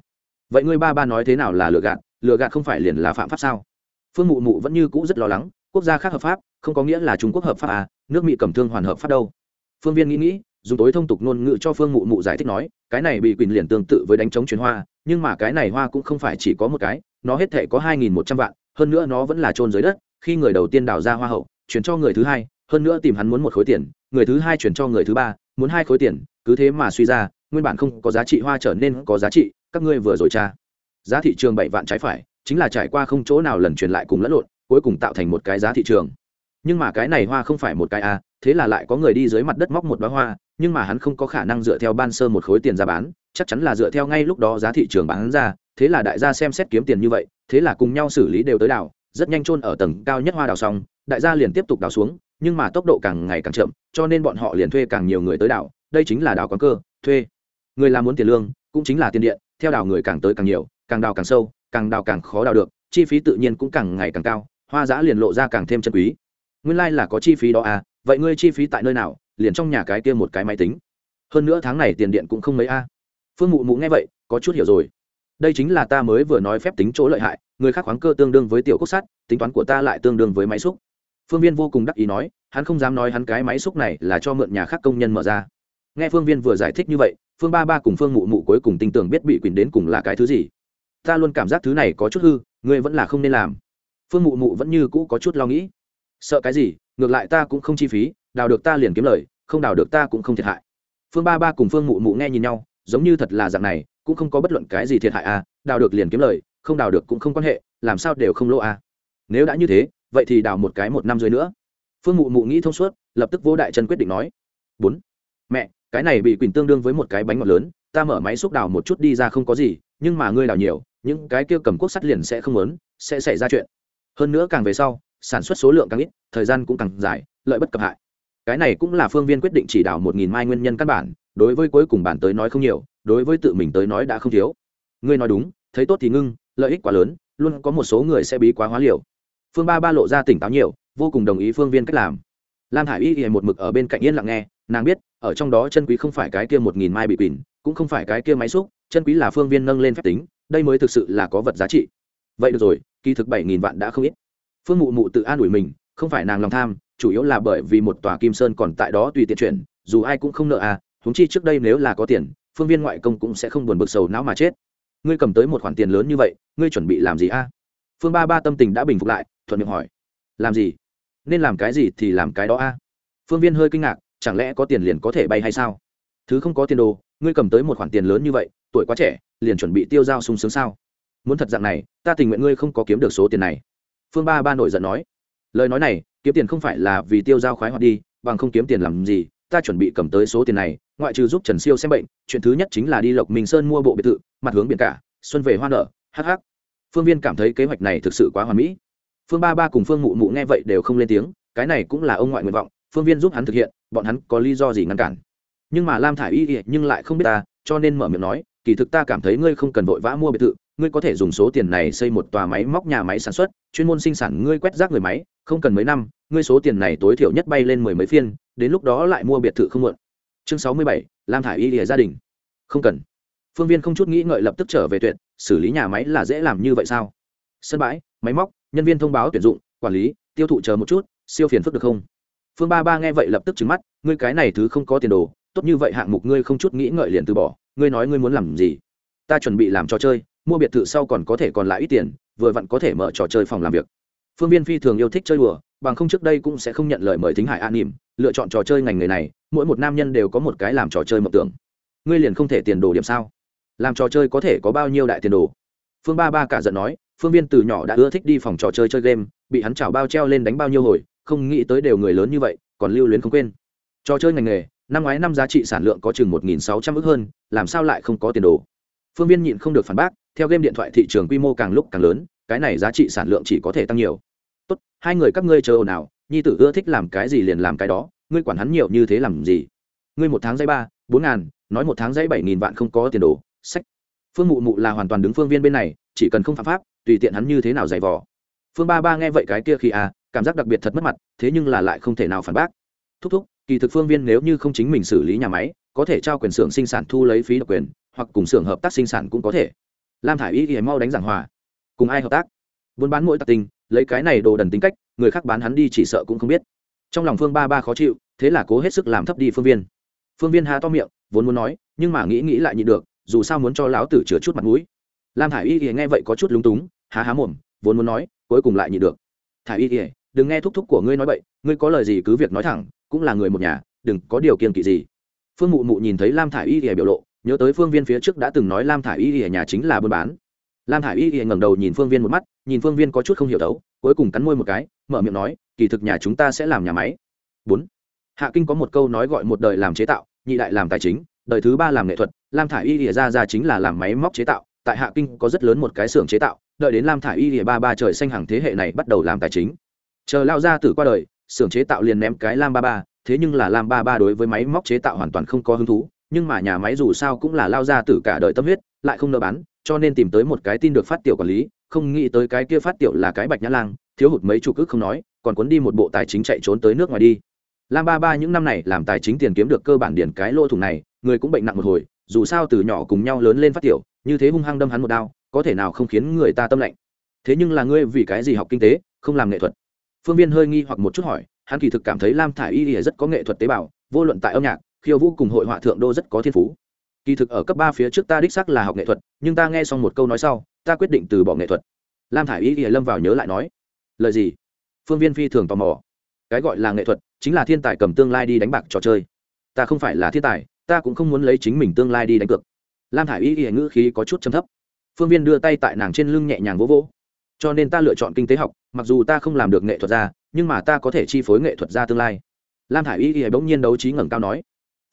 Vậy ngươi ba ba nói thế nào là lừa gạt? Lừa gạt không phải liền là phạm pháp sao? Phương mụ mụ vẫn như cũ rất lo lắng, quốc gia khác hợp pháp, không có nghĩa là trung quốc hợp pháp à nước mỹ cầm thương hoàn hợp pháp đâu. Phương viên nghĩ nghĩ, dùng tối thông tục ngôn ngữ cho phương mụ mụ giải thích nói, cái này bị quyền liền tương tự với đánh chống chuyến hoa, nhưng mà cái này hoa cũng không phải chỉ có một cái, nó hết thể có hai nghìn một trăm vạn, hơn nữa nó vẫn là trôn dưới đất, khi người đầu tiên đào ra hoa hậu, chuyển cho người thứ hai hơn nữa tìm hắn muốn một khối tiền, người thứ hai chuyển cho người thứ ba, muốn hai khối tiền, cứ thế mà suy ra, nguyên bản không có giá trị hoa trở nên có giá trị, các ngươi vừa rồi tra. Giá thị trường bảy vạn trái phải, chính là trải qua không chỗ nào lần truyền lại cùng lẫn lộn, cuối cùng tạo thành một cái giá thị trường. Nhưng mà cái này hoa không phải một cái a thế là lại có người đi dưới mặt đất móc một bá hoa, nhưng mà hắn không có khả năng dựa theo ban sơ một khối tiền ra bán, chắc chắn là dựa theo ngay lúc đó giá thị trường bán ra, thế là đại gia xem xét kiếm tiền như vậy, thế là cùng nhau xử lý đều tới đảo, rất nhanh chôn ở tầng cao nhất hoa đào xong, đại gia liền tiếp tục đào xuống nhưng mà tốc độ càng ngày càng chậm, cho nên bọn họ liền thuê càng nhiều người tới đảo. Đây chính là đào quán cơ, thuê. Người làm muốn tiền lương, cũng chính là tiền điện, theo đào người càng tới càng nhiều, càng đào càng sâu, càng đào càng khó đào được, chi phí tự nhiên cũng càng ngày càng cao, hoa giã liền lộ ra càng thêm chân quý. Nguyên lai、like、là có chi phí đó à vậy ngươi chi phí tại nơi nào, liền trong nhà cái kia một cái máy tính. Hơn nữa tháng này tiền điện cũng không mấy a. Phương mụ mụ nghe vậy, có chút hiểu rồi. Đây chính là ta mới vừa nói phép tính chỗ lợi hại, người khác khoáng cơ tương đương với tiểu cốt sắt, tính toán của ta lại tương đương với máy xúc phương viên vô cùng đắc ý nói, hắn không dám nói hắn cái máy xúc này là cho mượn nhà khác công nhân mở ra. Nghe phương viên vừa giải thích như vậy, phương ba ba cùng phương mụ mụ cuối cùng tin tưởng biết bị quyền đến cùng là cái thứ gì. Ta luôn cảm giác thứ này có chút hư, ngươi vẫn là không nên làm. Phương mụ mụ vẫn như cũ có chút lo nghĩ. Sợ cái gì, ngược lại ta cũng không chi phí, đào được ta liền kiếm lời, không đào được ta cũng không thiệt hại. Phương ba ba cùng phương mụ mụ nghe nhìn nhau, giống như thật là dạng này, cũng không có bất luận cái gì thiệt hại à đào được liền kiếm lời, không đào được cũng không quan hệ, làm sao đều không lỗ à. Nếu đã như thế vậy thì đào một cái một năm dưới nữa. Phương mụ mụ nghĩ thông suốt, lập tức vô đại chân quyết định nói, bốn, mẹ, cái này bị quỳnh tương đương với một cái bánh ngọt lớn, ta mở máy xúc đào một chút đi ra không có gì, nhưng mà ngươi đào nhiều, những cái kia cầm cuốc sắt liền sẽ không lớn, sẽ xảy ra chuyện. Hơn nữa càng về sau, sản xuất số lượng càng ít, thời gian cũng càng dài, lợi bất cập hại. Cái này cũng là phương viên quyết định chỉ đào một nghìn mai nguyên nhân căn bản, đối với cuối cùng bản tới nói không nhiều, đối với tự mình tới nói đã không thiếu. Ngươi nói đúng, thấy tốt thì ngưng, lợi ích quá lớn, luôn có một số người sẽ bí quá hóa liều phương ba ba lộ ra tỉnh táo nhiều, vô cùng đồng ý phương viên cách làm. Lam hải y y một mực ở bên cạnh yên lặng nghe, nàng biết, ở trong đó chân quý không phải cái kia một nghìn mai bị quỳnh, cũng không phải cái kia máy xúc, chân quý là phương viên nâng lên phép tính, đây mới thực sự là có vật giá trị. Vậy được rồi, kỳ thực bảy nghìn vạn đã không ít. Phương mụ mụ tự an ủi mình, không phải nàng lòng tham, chủ yếu là bởi vì một tòa kim sơn còn tại đó tùy tiện chuyển, dù ai cũng không nợ à húng chi trước đây nếu là có tiền, phương viên ngoại công cũng sẽ không buồn bực sầu não mà chết. Ngươi cầm tới một khoản tiền lớn như vậy, ngươi chuẩn bị làm gì a phương ba ba tâm tình đã bình phục lại thuận miệng hỏi. Làm gì? Nên làm cái gì thì làm cái đó a. Phương viên hơi kinh ngạc, chẳng lẽ có tiền liền có thể bay hay sao? Thứ không có tiền đồ, ngươi cầm tới một khoản tiền lớn như vậy, tuổi quá trẻ, liền chuẩn bị tiêu dao sung sướng sao? Muốn thật dạng này, ta tình nguyện ngươi không có kiếm được số tiền này. Phương ba ba nổi giận nói. Lời nói này, kiếm tiền không phải là vì tiêu dao khoái hoạt đi, bằng không kiếm tiền làm gì, ta chuẩn bị cầm tới số tiền này, ngoại trừ giúp trần siêu xem bệnh, chuyện thứ nhất chính là đi lộc minh sơn mua bộ biệt thự, mặt hướng biển cả, xuân về hoa nở hh phương viên cảm thấy kế hoạch này thực sự quá hoàn mỹ phương ba ba cùng phương mụ mụ nghe vậy đều không lên tiếng, cái này cũng là ông ngoại nguyện vọng, phương viên giúp hắn thực hiện, bọn hắn có lý do gì ngăn cản. Nhưng mà lam thả i y nhưng lại không biết ta, cho nên mở miệng nói, kỳ thực ta cảm thấy ngươi không cần vội vã mua biệt thự, ngươi có thể dùng số tiền này xây một tòa máy móc nhà máy sản xuất, chuyên môn sinh sản ngươi quét rác người máy, không cần mấy năm, ngươi số tiền này tối thiểu nhất bay lên mười mấy phiên, đến lúc đó lại mua biệt thự không muộn. Chương sáu mươi bảy, lam thả i y gia đình. Không cần. Phương viên không chút nghĩ ngợi lập tức trở về tuyệt, xử lý nhà máy là dễ làm như vậy sao? Sân bãi, máy móc nhân viên thông báo tuyển dụng, quản lý, tiêu thụ chờ một chút, siêu phiền phức được không? Phương ba ba nghe vậy lập tức trứng mắt, ngươi cái này thứ không có tiền đồ, tốt như vậy hạng mục ngươi không chút nghĩ ngợi liền từ bỏ, ngươi nói ngươi muốn làm gì? Ta chuẩn bị làm trò chơi, mua biệt thự sau còn có thể còn lại ít tiền, vừa vặn có thể mở trò chơi phòng làm việc. Phương viên phi thường yêu thích chơi đùa, bằng không trước đây cũng sẽ không nhận lời mời thính hải an nỉm lựa chọn trò chơi ngành nghề này, mỗi một nam nhân đều có một cái làm trò chơi mộng tưởng. Ngươi liền không thể tiền đồ điểm sao? Làm trò chơi có thể có bao nhiêu đại tiền đồ? Phương ba ba cả giận nói phương viên từ nhỏ đã ưa thích đi phòng trò chơi chơi game, bị hắn chảo bao treo lên đánh bao nhiêu hồi, không nghĩ tới đều người lớn như vậy, còn lưu luyến không quên. Trò chơi ngành nghề, năm ngoái năm giá trị sản lượng có chừng một nghìn sáu trăm ước hơn, làm sao lại không có tiền đồ? Phương viên nhịn không được phản bác, theo game điện thoại thị trường quy mô càng lúc càng lớn, cái này giá trị sản lượng chỉ có thể tăng nhiều. Tốt, hai người các ngươi chờ ồn ào, nhi tử ưa thích làm cái gì liền làm cái đó, ngươi quản hắn nhiều như thế làm gì? Ngươi một tháng dây ba, bốn ngàn, nói một tháng dây bảy nghìn vạn không có tiền đồ, sách. Phương mụ mụ là hoàn toàn đứng phương viên bên này, chỉ cần không phạm pháp tùy tiện hắn như thế nào dày vò. Phương ba ba nghe vậy cái kia khi à cảm giác đặc biệt thật mất mặt thế nhưng là lại không thể nào phản bác. Thúc thúc kỳ thực phương viên nếu như không chính mình xử lý nhà máy có thể trao quyền xưởng sinh sản thu lấy phí độc quyền hoặc cùng xưởng hợp tác sinh sản cũng có thể. Lam thả i y thì mau đánh giảng hòa. Cùng ai hợp tác? Buôn bán mỗi tạc tình, lấy cái này đồ đần tính cách người khác bán hắn đi chỉ sợ cũng không biết. Trong lòng phương ba ba khó chịu thế là cố hết sức làm thấp đi phương viên. Phương viên há to miệng vốn muốn nói nhưng mà nghĩ nghĩ lại nhịn được dù sao muốn cho lão tử chứa chút mặt mũi. Lam thả i y thì nghe vậy có chút lúng túng há há mồm, vốn muốn nói, cuối cùng lại nhịn được. Thả y y đừng nghe thúc thúc của ngươi nói vậy ngươi có lời gì cứ việc nói thẳng, cũng là người một nhà, đừng có điều kiên kỵ gì. Phương mụ mụ nhìn thấy lam thả y y biểu lộ, nhớ tới phương viên phía trước đã từng nói lam thả y y nhà chính là buôn bán. Lam thả y y ngẩng đầu nhìn phương viên một mắt, nhìn phương viên có chút không hiểu đấu cuối cùng cắn môi một cái, mở miệng nói, kỳ thực nhà chúng ta sẽ làm nhà máy. Bốn. Hạ kinh có một câu nói gọi một đời làm chế tạo, nhị đại làm tài chính, đời thứ ba làm nghệ thuật, lam thả y ỉa ra ra chính là làm máy móc chế tạo, tại hạ kinh có rất lớn một cái xưởng chế tạo đợi đến lam thả i y ỉa ba ba trời xanh hàng thế hệ này bắt đầu làm tài chính. Chờ lao ra tử qua đời, xưởng chế tạo liền ném cái lam ba ba, thế nhưng là lam ba ba đối với máy móc chế tạo hoàn toàn không có hứng thú, nhưng mà nhà máy dù sao cũng là lao ra tử cả đời tâm huyết, lại không nợ bán, cho nên tìm tới một cái tin được phát tiểu quản lý, không nghĩ tới cái kia phát tiểu là cái bạch nhã lang, thiếu hụt mấy chục ức không nói, còn cuốn đi một bộ tài chính chạy trốn tới nước ngoài đi. Lam ba ba những năm này làm tài chính tiền kiếm được cơ bản điển cái lô thủng này, người cũng bệnh nặng một hồi, dù sao từ nhỏ cùng nhau lớn lên phát tiểu, như thế hung hăng đâm hắn một đao có thể nào không khiến người ta tâm lạnh? Thế nhưng là ngươi vì cái gì học kinh tế, không làm nghệ thuật? Phương viên hơi nghi hoặc một chút hỏi, hắn kỳ thực cảm thấy lam thả i y rất có nghệ thuật tế bào, vô luận tại âm nhạc, khiêu vũ cùng hội họa thượng đô rất có thiên phú. Kỳ thực ở cấp ba phía trước ta đích sắc là học nghệ thuật, nhưng ta nghe xong một câu nói sau, ta quyết định từ bỏ nghệ thuật. Lam thả i y lâm vào nhớ lại nói, lời gì? Phương viên phi thường tò mò. Cái gọi là nghệ thuật chính là thiên tài cầm tương lai đi đánh bạc trò chơi. Ta không phải là thiên tài, ta cũng không muốn lấy chính mình tương lai đi đánh cược. Lam thả i y y ngữ khí có chút chấm thấp phương viên đưa tay tại nàng trên lưng nhẹ nhàng vỗ vỗ. Cho nên ta lựa chọn kinh tế học, mặc dù ta không làm được nghệ thuật gia, nhưng mà ta có thể chi phối nghệ thuật gia tương lai. Lam thả i y y bỗng nhiên đấu trí ngẩng cao nói.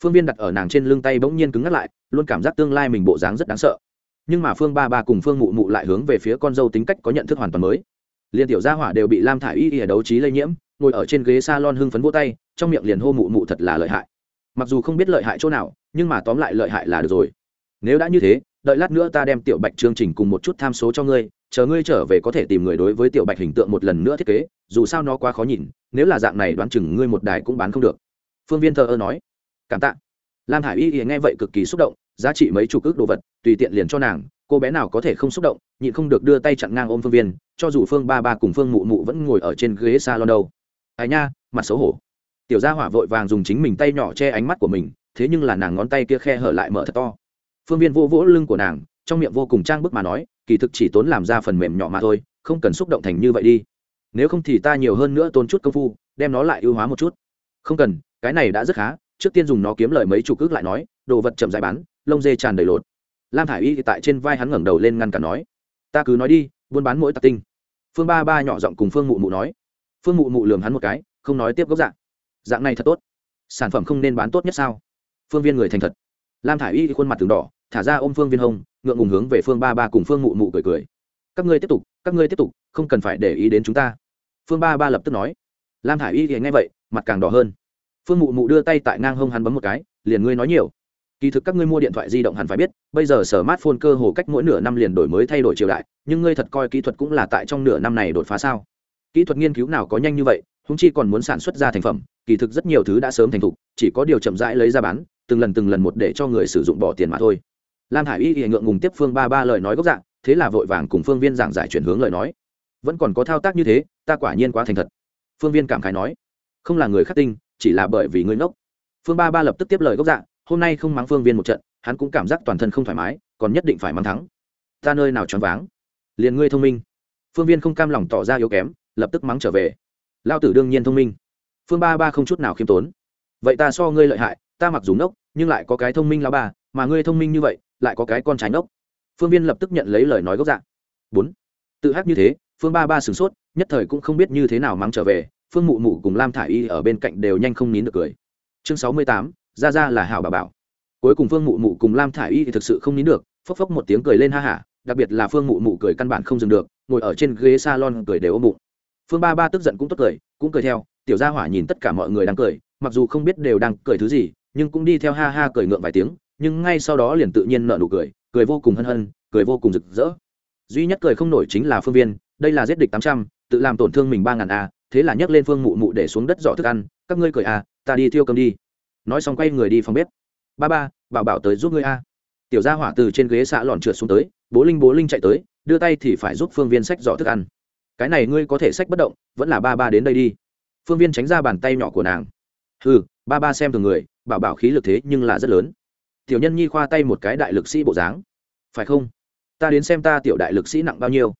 Phương viên đặt ở nàng trên lưng tay bỗng nhiên cứng ngắt lại, luôn cảm giác tương lai mình bộ dáng rất đáng sợ. Nhưng mà phương ba ba cùng phương mụ mụ lại hướng về phía con dâu tính cách có nhận thức hoàn toàn mới. Liền tiểu gia hỏa đều bị lam thả i y y đấu trí lây nhiễm, ngồi ở trên ghế s a lon hưng phấn vỗ tay, trong miệng liền hô mụ mụ thật là lợi hại. Mặc dù không biết lợi hại chỗ nào, nhưng mà tóm lại lợi hại là được rồi. Nếu đã như thế đợi lát nữa ta đem tiểu bạch chương trình cùng một chút tham số cho ngươi, chờ ngươi trở về có thể tìm người đối với tiểu bạch hình tượng một lần nữa thiết kế, dù sao nó quá khó nhìn, nếu là dạng này đoán chừng ngươi một đài cũng bán không được. Phương viên thờ ơ nói. Cảm tạ. Lam hải y nghe vậy cực kỳ xúc động, giá trị mấy chục ước đồ vật, tùy tiện liền cho nàng, cô bé nào có thể không xúc động, nhịn không được đưa tay chặn ngang ôm phương viên, cho dù phương ba ba cùng phương mụ mụ vẫn ngồi ở trên ghế s a lon đâu. Ai nha, mặt xấu hổ. Tiểu gia hỏa vội vàng dùng chính mình tay nhỏ che ánh mắt của mình, thế nhưng là nàng ngón tay kia khe hở lại mở thật to phương viên vô vỗ lưng của nàng, trong miệng vô cùng trang bức mà nói, kỳ thực chỉ tốn làm ra phần mềm nhỏ mà thôi, không cần xúc động thành như vậy đi. Nếu không thì ta nhiều hơn nữa tốn chút công phu, đem nó lại ưu hóa một chút. Không cần, cái này đã rất khá, trước tiên dùng nó kiếm lời mấy chục ước lại nói, đồ vật chậm dài bán, lông dê tràn đầy lột. Lam thả i y tại trên vai hắn ngẩng đầu lên ngăn cả nói, ta cứ nói đi, buôn bán mỗi tạc tinh. Phương ba ba nhỏ giọng cùng phương mụ mụ nói. Phương mụ mụ lường hắn một cái, không nói tiếp gốc dạng dạng này thật tốt. Sản phẩm không nên bán tốt nhất sao? Phương viên người thành thật lam thả i y khuôn mặt từng đỏ, thả ra ôm phương viên hông ngượng ngùng hướng về phương ba ba cùng phương mụ mụ cười cười. Các ngươi tiếp tục, các ngươi tiếp tục, không cần phải để ý đến chúng ta. Phương ba ba lập tức nói. Lam thả i y thì nghe vậy, mặt càng đỏ hơn. Phương mụ mụ đưa tay tại ngang hông hắn bấm một cái, liền ngươi nói nhiều. Kỳ thực các ngươi mua điện thoại di động hẳn phải biết, bây giờ sở mát phôn cơ hồ cách mỗi nửa năm liền đổi mới thay đổi triều đại, nhưng ngươi thật coi kỹ thuật cũng là tại trong nửa năm này đột phá sao? Kỹ thuật nghiên cứu nào có nhanh như vậy húng chi còn muốn sản xuất ra thành phẩm, kỳ thực rất nhiều thứ đã sớm thành thục, chỉ có điều chậm rãi lấy ra bán từng lần từng lần một để cho người sử dụng bỏ tiền mà thôi. Lam hải y hiện ngượng ngùng tiếp phương ba ba lời nói gốc dạng, thế là vội vàng cùng phương viên giảng giải chuyển hướng lời nói. Vẫn còn có thao tác như thế, ta quả nhiên quá thành thật. Phương viên cảm khái nói, không là người khắc tinh chỉ là bởi vì ngươi ngốc. Phương ba ba lập tức tiếp lời gốc dạng, hôm nay không mắng phương viên một trận, hắn cũng cảm giác toàn thân không thoải mái, còn nhất định phải mắng thắng. Ta nơi nào choáng váng. Liền ngươi thông minh. Phương viên không cam lòng tỏ ra yếu kém, lập tức mắng trở về. Lao tử đương nhiên thông minh. Phương ba ba không chút nào khiêm tốn. Vậy ta so ngươi lợi hại ta mặc dù ngốc, nhưng lại có cái thông minh lao bà, mà ngươi thông minh như vậy, lại có cái con trái ngốc. Phương viên lập tức nhận lấy lời nói gốc dạng bốn. Tự hát như thế, phương ba ba sửng sốt, nhất thời cũng không biết như thế nào mắng trở về, phương mụ mụ cùng lam thả i y ở bên cạnh đều nhanh không nín được cười. Chương sáu mươi tám, ra ra là hảo bà bảo. Cuối cùng phương mụ mụ cùng lam thả i y thì thực sự không nín được, phốc phốc một tiếng cười lên ha hả, đặc biệt là phương mụ mụ cười căn bản không dừng được, ngồi ở trên ghế s a lon cười đều ôm bụng. Phương ba ba tức giận cũng tốt cười, cũng cười theo, tiểu gia hỏa nhìn tất cả mọi người đang cười, mặc dù không biết đều đang cười thứ gì nhưng cũng đi theo ha ha cười ngượng vài tiếng, nhưng ngay sau đó liền tự nhiên nợ nụ cười cười vô cùng hân hân, cười vô cùng rực rỡ. Duy nhất cười không nổi chính là phương viên, đây là giết địch tám trăm, tự làm tổn thương mình ba ngàn a, thế là nhấc lên phương mụ mụ để xuống đất dọ thức ăn, các ngươi cười a ta đi thiêu cầm đi. Nói xong quay người đi phòng bếp. Ba ba, bảo bảo tới giúp ngươi a. Tiểu gia hỏa từ trên ghế xã lòn trượt xuống tới, bố linh bố linh chạy tới, đưa tay thì phải giúp phương viên sách dọ thức ăn. Cái này ngươi có thể sách bất động, vẫn là ba ba đến đây đi. Phương viên tránh ra bàn tay nhỏ của nàng. Ừ ba ba xem thường người bảo bảo khí lực thế nhưng là rất lớn. Tiểu nhân nhi khoa tay một cái đại lực sĩ bộ dáng. Phải không? Ta đến xem ta tiểu đại lực sĩ nặng bao nhiêu.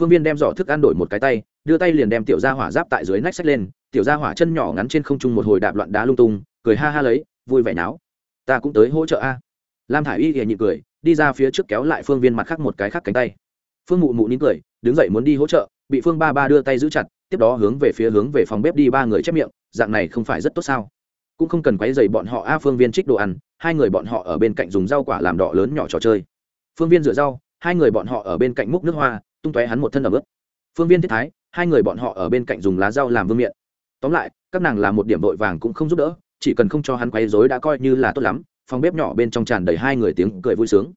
Phương viên đem giỏ thức ăn đổi một cái tay, đưa tay liền đem tiểu gia hỏa giáp tại dưới nách sách lên, tiểu gia hỏa chân nhỏ ngắn trên không trung một hồi đạp loạn đá lung tung, cười ha ha lấy, vui vẻ náo. Ta cũng tới hỗ trợ a. Lam thả i y thì nhịn cười, đi ra phía trước kéo lại phương viên mặt khác một cái khác cánh tay. Phương mụ mụ nín cười, đứng dậy muốn đi hỗ trợ, bị phương ba ba đưa tay giữ chặt, tiếp đó hướng về phía hướng về phòng bếp đi ba người chép miệng, dạng này không phải rất tốt sao? Cũng không cần quấy dày bọn họ. A, phương viên trích đồ ăn, hai người bọn họ ở bên cạnh dùng rau quả làm đỏ lớn nhỏ trò chơi. Phương viên rửa rau, hai người bọn họ ở bên cạnh múc nước hoa, tung tóe hắn một thân ẩm ướt. Phương viên thiết thái, hai người bọn họ ở bên cạnh dùng lá rau làm vương miện. Tóm lại, các nàng làm một điểm vội vàng cũng không giúp đỡ, chỉ cần không cho hắn quấy dối đã coi như là tốt lắm. Phòng bếp nhỏ bên trong tràn đầy hai người tiếng cười vui sướng.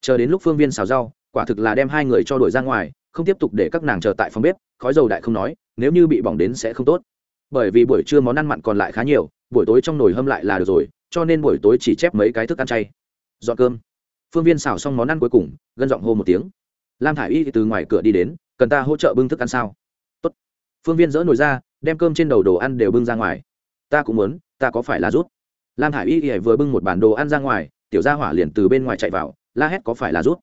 Chờ đến lúc phương viên xào rau, quả thực là đem hai người cho đuổi ra ngoài, không tiếp tục để các nàng chờ tại phòng bếp, khói dầu đại không nói, nếu như bị bỏng đến sẽ không tốt. Bởi vì buổi trưa món ăn mặn còn lại khá nhiều buổi tối trong nồi hâm lại là được rồi, cho nên buổi tối chỉ chép mấy cái thức ăn chay. Dọn cơm. Phương viên xào xong món ăn cuối cùng, gân giọng hô một tiếng. Lam thả i y từ ngoài cửa đi đến, cần ta hỗ trợ bưng thức ăn sao? Tốt. phương viên dỡ nồi ra, đem cơm trên đầu đồ ăn đều bưng ra ngoài. Ta cũng muốn, ta có phải là rút? Lam thả i y vừa bưng một bản đồ ăn ra ngoài, tiểu gia hỏa liền từ bên ngoài chạy vào, la hét có phải là rút?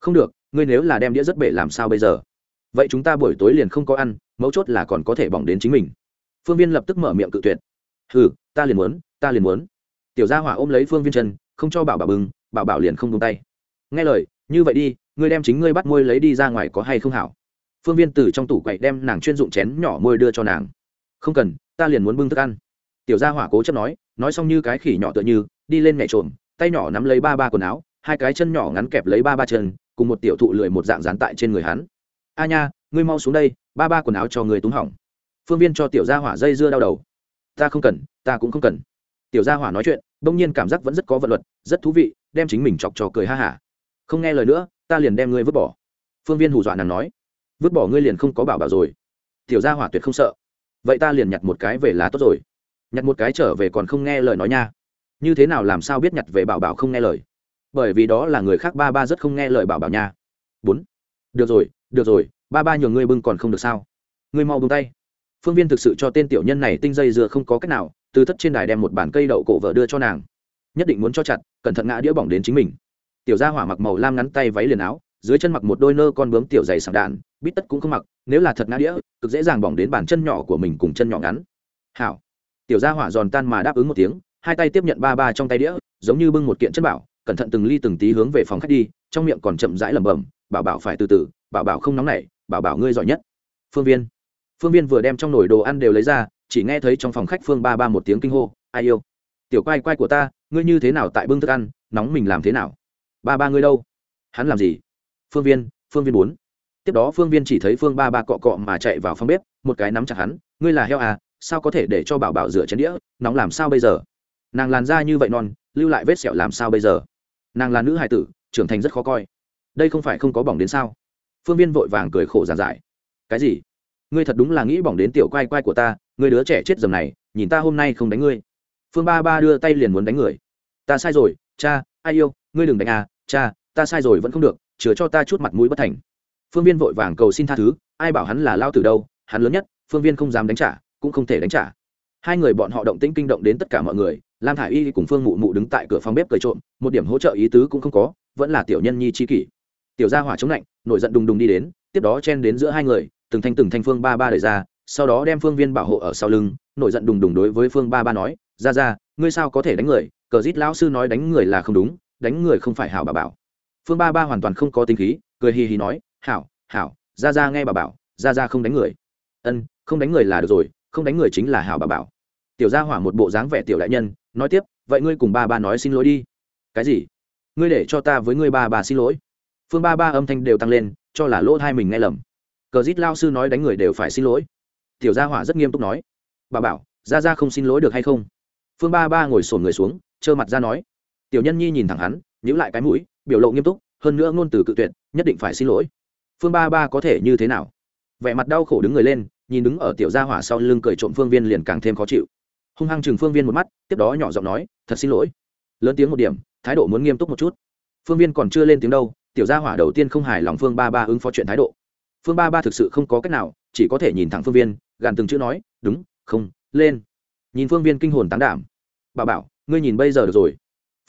Không được, ngươi nếu là đem đĩa rất bể làm sao bây giờ? Vậy chúng ta buổi tối liền không có ăn, mấu chốt là còn có thể bỏng đến chính mình. Phương viên lập tức mở miệng cự tuyệt. Ừ ta liền muốn, ta liền muốn. Tiểu gia hỏa ôm lấy phương viên chân không cho bảo bảo bừng, bảo bảo liền không tung tay. Nghe lời, như vậy đi, ngươi đem chính ngươi bắt môi lấy đi ra ngoài có hay không hảo? Phương viên từ trong tủ quậy đem nàng chuyên dụng chén nhỏ môi đưa cho nàng. Không cần, ta liền muốn bưng thức ăn. Tiểu gia hỏa cố chấp nói nói xong như cái khỉ nhỏ tựa như, đi lên mẹ trộm tay nhỏ nắm lấy ba ba quần áo, hai cái chân nhỏ ngắn kẹp lấy ba ba chân, cùng một tiểu thụ lười một dạng dán tại trên người hắn. A nha, ngươi mau xuống đây, ba ba quần áo cho người túng hỏng. Phương viên cho tiểu gia hỏa dây dưa đau đầu ta không cần, ta cũng không cần. Tiểu gia hỏa nói chuyện bỗng nhiên cảm giác vẫn rất có vận luật, rất thú vị, đem chính mình chọc trò cười ha hả. Không nghe lời nữa, ta liền đem ngươi vứt bỏ. Phương viên hù dọa nàng nói. Vứt bỏ ngươi liền không có bảo bảo rồi. Tiểu gia hỏa tuyệt không sợ. Vậy ta liền nhặt một cái về là tốt rồi. Nhặt một cái trở về còn không nghe lời nói nha. Như thế nào làm sao biết nhặt về bảo bảo không nghe lời? Bởi vì đó là người khác ba ba rất không nghe lời bảo bảo nha. Bốn. Được rồi được rồi, ba ba nhường ngươi bưng còn không được sao? Ngươi mau bưng tay phương viên thực sự cho tên tiểu nhân này tinh dây dừa không có cách nào, từ thất trên đài đem một bản cây đậu cổ vợ đưa cho nàng. Nhất định muốn cho chặt, cẩn thận ngã đĩa bỏng đến chính mình. Tiểu gia hỏa mặc màu lam ngắn tay váy liền áo, dưới chân mặc một đôi nơ con bướm tiểu dày sảng đạn, bít tất cũng không mặc, nếu là thật ngã đĩa, cực dễ dàng bỏng đến bàn chân nhỏ của mình cùng chân nhỏ ngắn. Hảo. Tiểu gia hỏa giòn tan mà đáp ứng một tiếng, hai tay tiếp nhận ba ba trong tay đĩa, giống như bưng một kiện chất bảo, cẩn thận từng ly từng tí hướng về phòng khách đi, trong miệng còn chậm rãi lẩm bẩm, bảo bảo phải từ từ, bảo bảo không nóng nảy, bảo bảo ngươi giỏi nhất. Phương viên phương viên vừa đem trong nồi đồ ăn đều lấy ra, chỉ nghe thấy trong phòng khách phương ba ba một tiếng kinh hô, ai yêu? Tiểu quay quay của ta, ngươi như thế nào tại bưng thức ăn, nóng mình làm thế nào? Ba ba ngươi đâu? Hắn làm gì? Phương viên phương viên bốn tiếp đó phương viên chỉ thấy phương ba ba cọ cọ mà chạy vào phòng bếp, một cái nắm chặt hắn, ngươi là heo à sao có thể để cho bảo bảo rửa chén đĩa, nóng làm sao bây giờ? Nàng làn da như vậy non, lưu lại vết sẹo làm sao bây giờ? Nàng là nữ hài tử, trưởng thành rất khó coi. Đây không phải không có bỏng đến sao? Phương viên vội vàng cười khổ giàn giải. Cái gì? Ngươi thật đúng là nghĩ bỏng đến tiểu quay quay của ta, ngươi đứa trẻ chết dầm này, nhìn ta hôm nay không đánh ngươi. Phương ba ba đưa tay liền muốn đánh người. Ta sai rồi, cha, ai yêu, ngươi đừng đánh à cha, ta sai rồi vẫn không được chứa cho ta chút mặt mũi bất thành. Phương viên vội vàng cầu xin tha thứ, ai bảo hắn là lao từ đâu, hắn lớn nhất, phương viên không dám đánh trả, cũng không thể đánh trả. Hai người bọn họ động tĩnh kinh động đến tất cả mọi người, lam thả i y cùng phương mụ mụ đứng tại cửa phòng bếp cười trộm, một điểm hỗ trợ ý tứ cũng không có, vẫn là tiểu nhân nhi chi kỷ. Tiểu gia hỏa chống lạnh, nổi giận đùng đùng đi đến tiếp đó chen đến giữa hai người, từng thanh từng thanh phương ba ba đẩy ra, sau đó đem phương viên bảo hộ ở sau lưng, nổi giận đùng đùng đối với phương ba ba nói, ra ra, ngươi sao có thể đánh người? Cờ rít lão sư nói đánh người là không đúng, đánh người không phải hảo bà bảo. Phương ba ba hoàn toàn không có tính khí, cười hì hì nói, hảo hảo, ra ra nghe bà bảo, ra ra không đánh người. Ân, không đánh người là được rồi, không đánh người chính là hảo bà bảo. Tiểu gia hỏa một bộ dáng vẻ tiểu đại nhân, nói tiếp, vậy ngươi cùng ba ba nói xin lỗi đi. Cái gì? Ngươi để cho ta với ngươi ba bà xin lỗi phương ba ba âm thanh đều tăng lên, cho là lỗ hai mình nghe lầm. Cờ dít lao sư nói đánh người đều phải xin lỗi. Tiểu gia hỏa rất nghiêm túc nói. Bà bảo ra ra không xin lỗi được hay không? Phương ba ba ngồi sổn người xuống, trơ mặt ra nói. Tiểu nhân nhi nhìn thẳng hắn nhữ lại cái mũi, biểu lộ nghiêm túc, hơn nữa ngôn từ cự tuyệt, nhất định phải xin lỗi. Phương ba ba có thể như thế nào? Vẻ mặt đau khổ đứng người lên, nhìn đứng ở tiểu gia hỏa sau lưng cười trộm phương viên liền càng thêm khó chịu. Hung hăng chừng phương viên một mắt, tiếp đó nhỏ giọng nói, thật xin lỗi. Lớn tiếng một điểm, thái độ muốn nghiêm túc một chút. Phương viên còn chưa lên tiếng đâu tiểu gia hỏa đầu tiên không hài lòng phương ba ba ứng phó chuyện thái độ. Phương ba ba thực sự không có cách nào, chỉ có thể nhìn thẳng phương viên, gàn từng chữ nói, đúng, không, lên. Nhìn phương viên kinh hồn tán đảm. Bà bảo, ngươi nhìn bây giờ được rồi.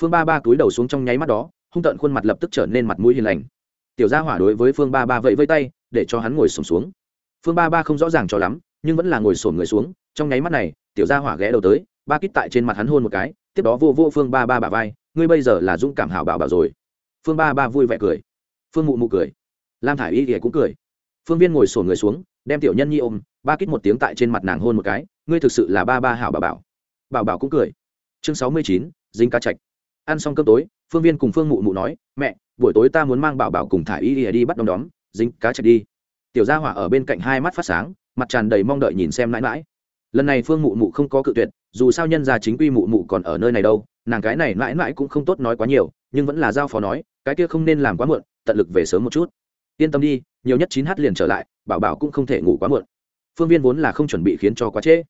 Phương ba ba cúi đầu xuống trong nháy mắt đó, hung tợn khuôn mặt lập tức trở nên mặt mũi hiền lành. Tiểu gia hỏa đối với phương ba ba vẫy vây tay, để cho hắn ngồi sổm xuống. Phương ba ba không rõ ràng cho lắm, nhưng vẫn là ngồi sổm người xuống. Trong nháy mắt này, tiểu gia hỏa ghé đầu tới, ba kít tại trên mặt hắn hôn một cái, tiếp đó vô vô phương ba ba bà vai, ngươi bây giờ là dũng cảm hảo bảo bảo rồi phương ba ba vui vẻ cười. Phương mụ mụ cười. Lam thả i y thì cũng cười. Phương viên ngồi sổn người xuống, đem tiểu nhân nhi ôm, ba kít một tiếng tại trên mặt nàng hôn một cái, ngươi thực sự là ba ba hảo bảo bảo. Bảo bảo cũng cười. Chương sáu mươi chín, dính cá chạch. Ăn xong cơm tối, phương viên cùng phương mụ mụ nói, mẹ, buổi tối ta muốn mang bảo bảo cùng thả y ỉa đi bắt đom đóm, dính cá chạch đi. Tiểu gia hỏa ở bên cạnh hai mắt phát sáng, mặt tràn đầy mong đợi nhìn xem mãi mãi. Lần này phương mụ mụ không có cự tuyệt, dù sao nhân gia chính quy mụ mụ còn ở nơi này đâu, nàng cái này mãi mãi cũng không tốt nói quá nhiều nhưng vẫn là giao phó nói, cái kia không nên làm quá muộn, tận lực về sớm một chút. Yên tâm đi, nhiều nhất chín h liền trở lại, bảo bảo cũng không thể ngủ quá muộn. Phương viên vốn là không chuẩn bị khiến cho quá trễ.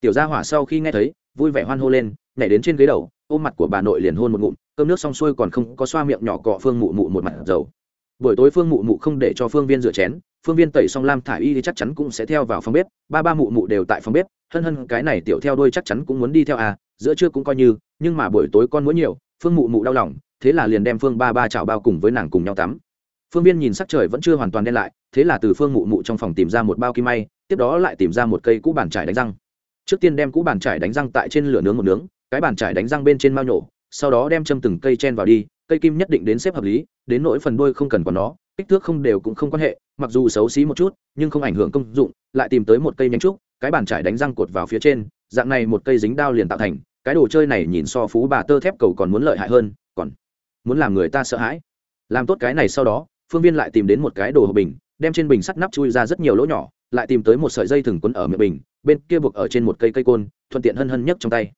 Tiểu gia hỏa sau khi nghe thấy, vui vẻ hoan hô lên, nhảy đến trên ghế đầu, ôm mặt của bà nội liền hôn một ngụm, cơm nước xong xuôi còn không có xoa miệng nhỏ cọ phương mụ mụ một mặt dầu. Buổi tối phương mụ mụ không để cho phương viên rửa chén, phương viên tẩy xong lam thả y thì chắc chắn cũng sẽ theo vào phòng bếp, ba ba mụ mụ đều tại phòng bếp, hân hân cái này tiểu theo đôi chắc chắn cũng muốn đi theo à giữa trưa cũng coi như, nhưng mà buổi tối con muốn nhiều, phương mụ mụ đau lòng thế là liền đem phương ba ba chảo bao cùng với nàng cùng nhau tắm. Phương viên nhìn sắc trời vẫn chưa hoàn toàn đen lại, thế là từ phương mụ mụ trong phòng tìm ra một bao kim may, tiếp đó lại tìm ra một cây cũ bàn trải đánh răng. Trước tiên đem cũ bàn trải đánh răng tại trên lửa nướng một nướng, cái bàn trải đánh răng bên trên mao nhổ, sau đó đem châm từng cây chen vào đi, cây kim nhất định đến xếp hợp lý, đến nỗi phần đuôi không cần còn nó, kích thước không đều cũng không quan hệ, mặc dù xấu xí một chút, nhưng không ảnh hưởng công dụng, lại tìm tới một cây nhánh trúc, cái bàn trải đánh răng cột vào phía trên, dạng này một cây dính đao liền tạo thành, cái đồ chơi này nhìn so phú bà tơ thép cầu còn muốn lợi hại hơn muốn làm người ta sợ hãi. Làm tốt cái này sau đó, phương viên lại tìm đến một cái đồ hộp bình, đem trên bình sắt nắp chui ra rất nhiều lỗ nhỏ, lại tìm tới một sợi dây thừng quấn ở miệng bình, bên kia buộc ở trên một cây cây côn, thuận tiện hân hân nhất trong tay.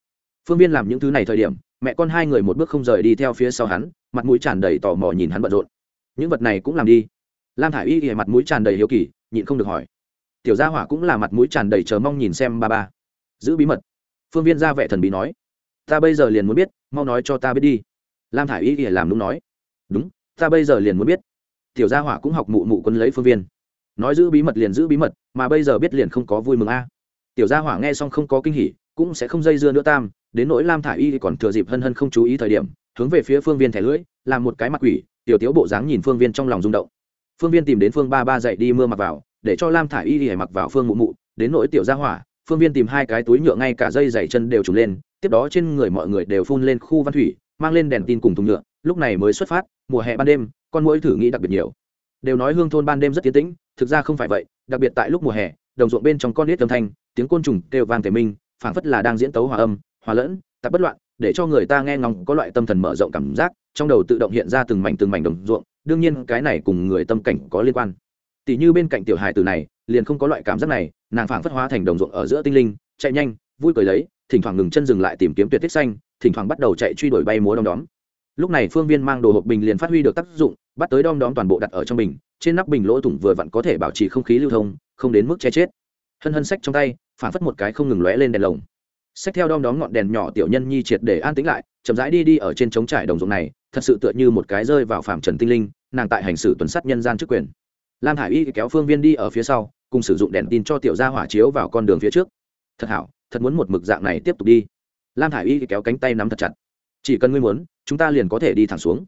Phương viên làm những thứ này thời điểm, mẹ con hai người một bước không rời đi theo phía sau hắn, mặt mũi tràn đầy tò mò nhìn hắn bận rộn. Những vật này cũng làm đi. Lam thả i y thì mặt mũi tràn đầy hiếu kỳ, nhịn không được hỏi. Tiểu gia hỏa cũng là mặt mũi tràn đầy chờ mong nhìn xem ba ba. Giữ bí mật. Phương viên ra vẻ thần bí nói. Ta bây giờ liền muốn biết, mau nói cho ta biết đi lam thả i y ỉa làm đúng nói, đúng, ta bây giờ liền muốn biết. Tiểu gia hỏa cũng học mụ mụ quân lấy phương viên. Nói giữ bí mật liền giữ bí mật, mà bây giờ biết liền không có vui mừng a. Tiểu gia hỏa nghe xong không có kinh hỉ, cũng sẽ không dây dưa nữa tam, đến nỗi lam thả i y còn thừa dịp hân hân không chú ý thời điểm, hướng về phía phương viên thẻ lưỡi, làm một cái mặt quỷ, tiểu tiếu bộ dáng nhìn phương viên trong lòng rung động. Phương viên tìm đến phương ba ba dậy đi mưa mặc vào, để cho lam thả i y thì mặc vào phương mụ mụ, đến nỗi tiểu gia hỏa, phương viên tìm hai cái túi nhựa ngay cả dây dày chân đều trùng lên, tiếp đó trên người mọi người đều phun lên khu văn thủy mang lên đèn tin cùng thùng nhựa, lúc này mới xuất phát, mùa hè ban đêm, con mũi thử nghĩ đặc biệt nhiều. Đều nói hương thôn ban đêm rất tiến tĩnh, thực ra không phải vậy, đặc biệt tại lúc mùa hè, đồng ruộng bên trong con nít âm thanh, tiếng côn trùng kêu vang tề minh, phảng phất là đang diễn tấu hòa âm, hòa lẫn, tạp bất loạn, để cho người ta nghe ngóng có loại tâm thần mở rộng cảm giác, trong đầu tự động hiện ra từng mảnh từng mảnh đồng ruộng, đương nhiên cái này cùng người tâm cảnh có liên quan. Tỷ như bên cạnh tiểu hài từ này, liền không có loại cảm giác này, nàng phảng phất hóa thành đồng ruộng ở giữa tinh linh, chạy nhanh, vui cười lấy, thỉnh thoảng ngừng chân dừng lại tìm kiếm tuyệt tích xanh thỉnh thoảng bắt đầu chạy truy đuổi bay múa đom đóm. Lúc này phương viên mang đồ hộp bình liền phát huy được tác dụng, bắt tới đom đóm toàn bộ đặt ở trong bình, trên nắp bình lỗ thủng vừa vặn có thể bảo trì không khí lưu thông, không đến mức che chết. Hân hân sách trong tay, phản phất một cái không ngừng lóe lên đèn lồng. Sách theo đom đóm ngọn đèn nhỏ tiểu nhân nhi triệt để an tĩnh lại, chậm rãi đi đi ở trên trống trải đồng ruộng này, thật sự tựa như một cái rơi vào phạm trần tinh linh, nàng tại hành xử tuần sát nhân gian chức quyền. Lam hải y kéo phương viên đi ở phía sau, cùng sử dụng đèn tin cho tiểu gia hỏa chiếu vào con đường phía trước. Thật hảo, thật muốn một mực dạng này tiếp tục đi lam hải y kéo cánh tay nắm thật chặt. Chỉ cần ngươi muốn, chúng ta liền có thể đi thẳng xuống.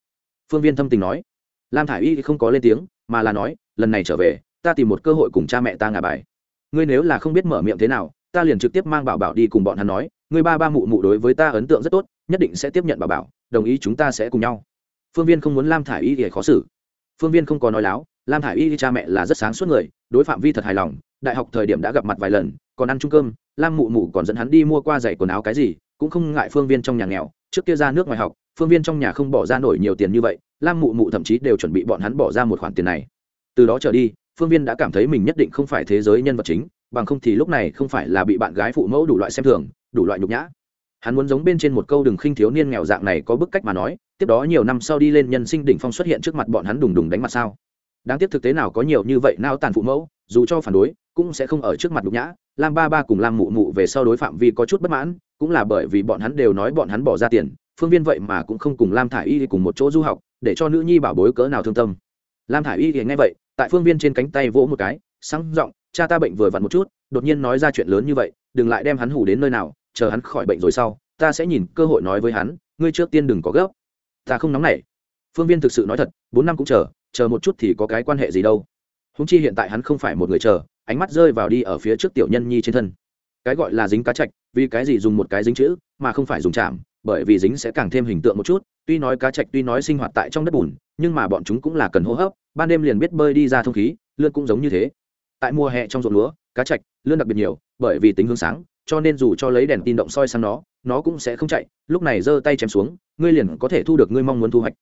Phương viên thâm tình nói. Lam thả i y không có lên tiếng, mà là nói, lần này trở về, ta tìm một cơ hội cùng cha mẹ ta ngả bài. Ngươi nếu là không biết mở miệng thế nào, ta liền trực tiếp mang bảo bảo đi cùng bọn hắn nói, ngươi ba ba mụ mụ đối với ta ấn tượng rất tốt, nhất định sẽ tiếp nhận bảo bảo, đồng ý chúng ta sẽ cùng nhau. Phương viên không muốn lam thả i y thì khó xử. Phương viên không có nói láo, lam thả i y cha mẹ là rất sáng suốt người, đối phạm vi thật hài lòng, đại học thời điểm đã gặp mặt vài lần, còn ăn chung cơm, lam mụ mụ còn dẫn hắn đi mua qua giày quần áo cái gì cũng không ngại phương viên trong nhà nghèo, trước kia ra nước ngoài học, phương viên trong nhà không bỏ ra nổi nhiều tiền như vậy, lam mụ mụ thậm chí đều chuẩn bị bọn hắn bỏ ra một khoản tiền này. Từ đó trở đi, phương viên đã cảm thấy mình nhất định không phải thế giới nhân vật chính, bằng không thì lúc này không phải là bị bạn gái phụ mẫu đủ loại xem thường, đủ loại nhục nhã. Hắn muốn giống bên trên một câu đừng khinh thiếu niên nghèo dạng này có bức cách mà nói, tiếp đó nhiều năm sau đi lên nhân sinh đỉnh phong xuất hiện trước mặt bọn hắn đùng đùng đánh mặt sao. Đáng tiếc thực tế nào có nhiều như vậy nao tàn phụ mẫu, dù cho phản đối, cũng sẽ không ở trước mặt nhục nhã lam ba ba cùng lam mụ mụ về sau đối phạm vi có chút bất mãn, cũng là bởi vì bọn hắn đều nói bọn hắn bỏ ra tiền, phương viên vậy mà cũng không cùng lam thả i y cùng một chỗ du học, để cho nữ nhi bảo bối cỡ nào thương tâm. Lam thả i y thì nghe vậy, tại phương viên trên cánh tay vỗ một cái, sáng giọng, cha ta bệnh vừa vặn một chút, đột nhiên nói ra chuyện lớn như vậy, đừng lại đem hắn hủ đến nơi nào, chờ hắn khỏi bệnh rồi sau, ta sẽ nhìn cơ hội nói với hắn, ngươi trước tiên đừng có gấp. Ta không nóng nảy. Phương viên thực sự nói thật, bốn năm cũng chờ chờ một chút thì có cái quan hệ gì đâu. Húng chi hiện tại hắn không phải một người chờ ánh mắt rơi vào đi ở phía trước tiểu nhân nhi trên thân. Cái gọi là dính cá chạch, vì cái gì dùng một cái dính chữ, mà không phải dùng chạm, bởi vì dính sẽ càng thêm hình tượng một chút. Tuy nói cá chạch, tuy nói sinh hoạt tại trong đất bùn, nhưng mà bọn chúng cũng là cần hô hấp, ban đêm liền biết bơi đi ra thông khí, lươn cũng giống như thế. Tại mùa hè trong ruộng lúa, cá chạch, lươn đặc biệt nhiều, bởi vì tính hướng sáng, cho nên dù cho lấy đèn tin động soi sang nó nó cũng sẽ không chạy. Lúc này giơ tay chém xuống, ngươi liền có thể thu được ngươi mong muốn thu hoạch.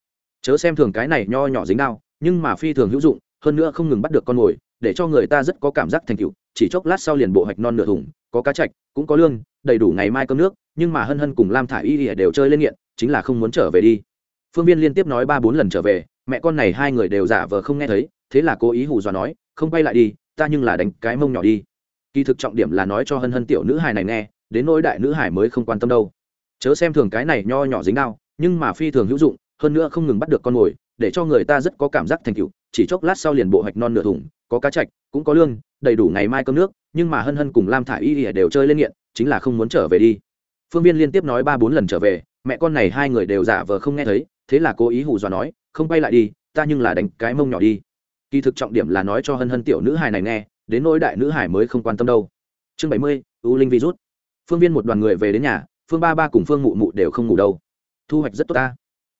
Chớ xem thường cái này nho nhỏ dính đao, nhưng mà phi thường hữu dụng, hơn nữa không ngừng bắt được con mồi để cho người ta rất có cảm giác thành tựu, chỉ chốc lát sau liền bộ hoạch non nửa thùng, có cá chạch, cũng có lương, đầy đủ ngày mai cơm nước, nhưng mà hân hân cùng lam thả y ỉa đều chơi lên nghiện, chính là không muốn trở về đi. Phương viên liên tiếp nói ba bốn lần trở về, mẹ con này hai người đều giả vờ không nghe thấy, thế là cố ý hù dọa nói, không quay lại đi, ta nhưng là đánh cái mông nhỏ đi. Kỳ thực trọng điểm là nói cho hân hân tiểu nữ hài này nghe, đến nỗi đại nữ hải mới không quan tâm đâu. Chớ xem thường cái này nho nhỏ dính đao, nhưng mà phi thường hữu dụng, hơn nữa không ngừng bắt được con mồi, để cho người ta rất có cảm giác thành tựu, chỉ chốc lát sau liền bộ hoạch non nửa thùng có cá chạch, cũng có lương, đầy đủ ngày mai cơm nước, nhưng mà hân hân cùng lam thả y ỉa đều chơi lên nghiện, chính là không muốn trở về đi. Phương viên liên tiếp nói ba bốn lần trở về, mẹ con này hai người đều giả vờ không nghe thấy, thế là cố ý hù dọa nói, không bay lại đi, ta nhưng là đánh cái mông nhỏ đi. Kỳ thực trọng điểm là nói cho hân hân tiểu nữ hài này nghe, đến nỗi đại nữ hải mới không quan tâm đâu. Chương bảy mươi, u linh virus phương viên một đoàn người về đến nhà, phương ba ba cùng phương mụ mụ đều không ngủ đâu. Thu hoạch rất tốt ta.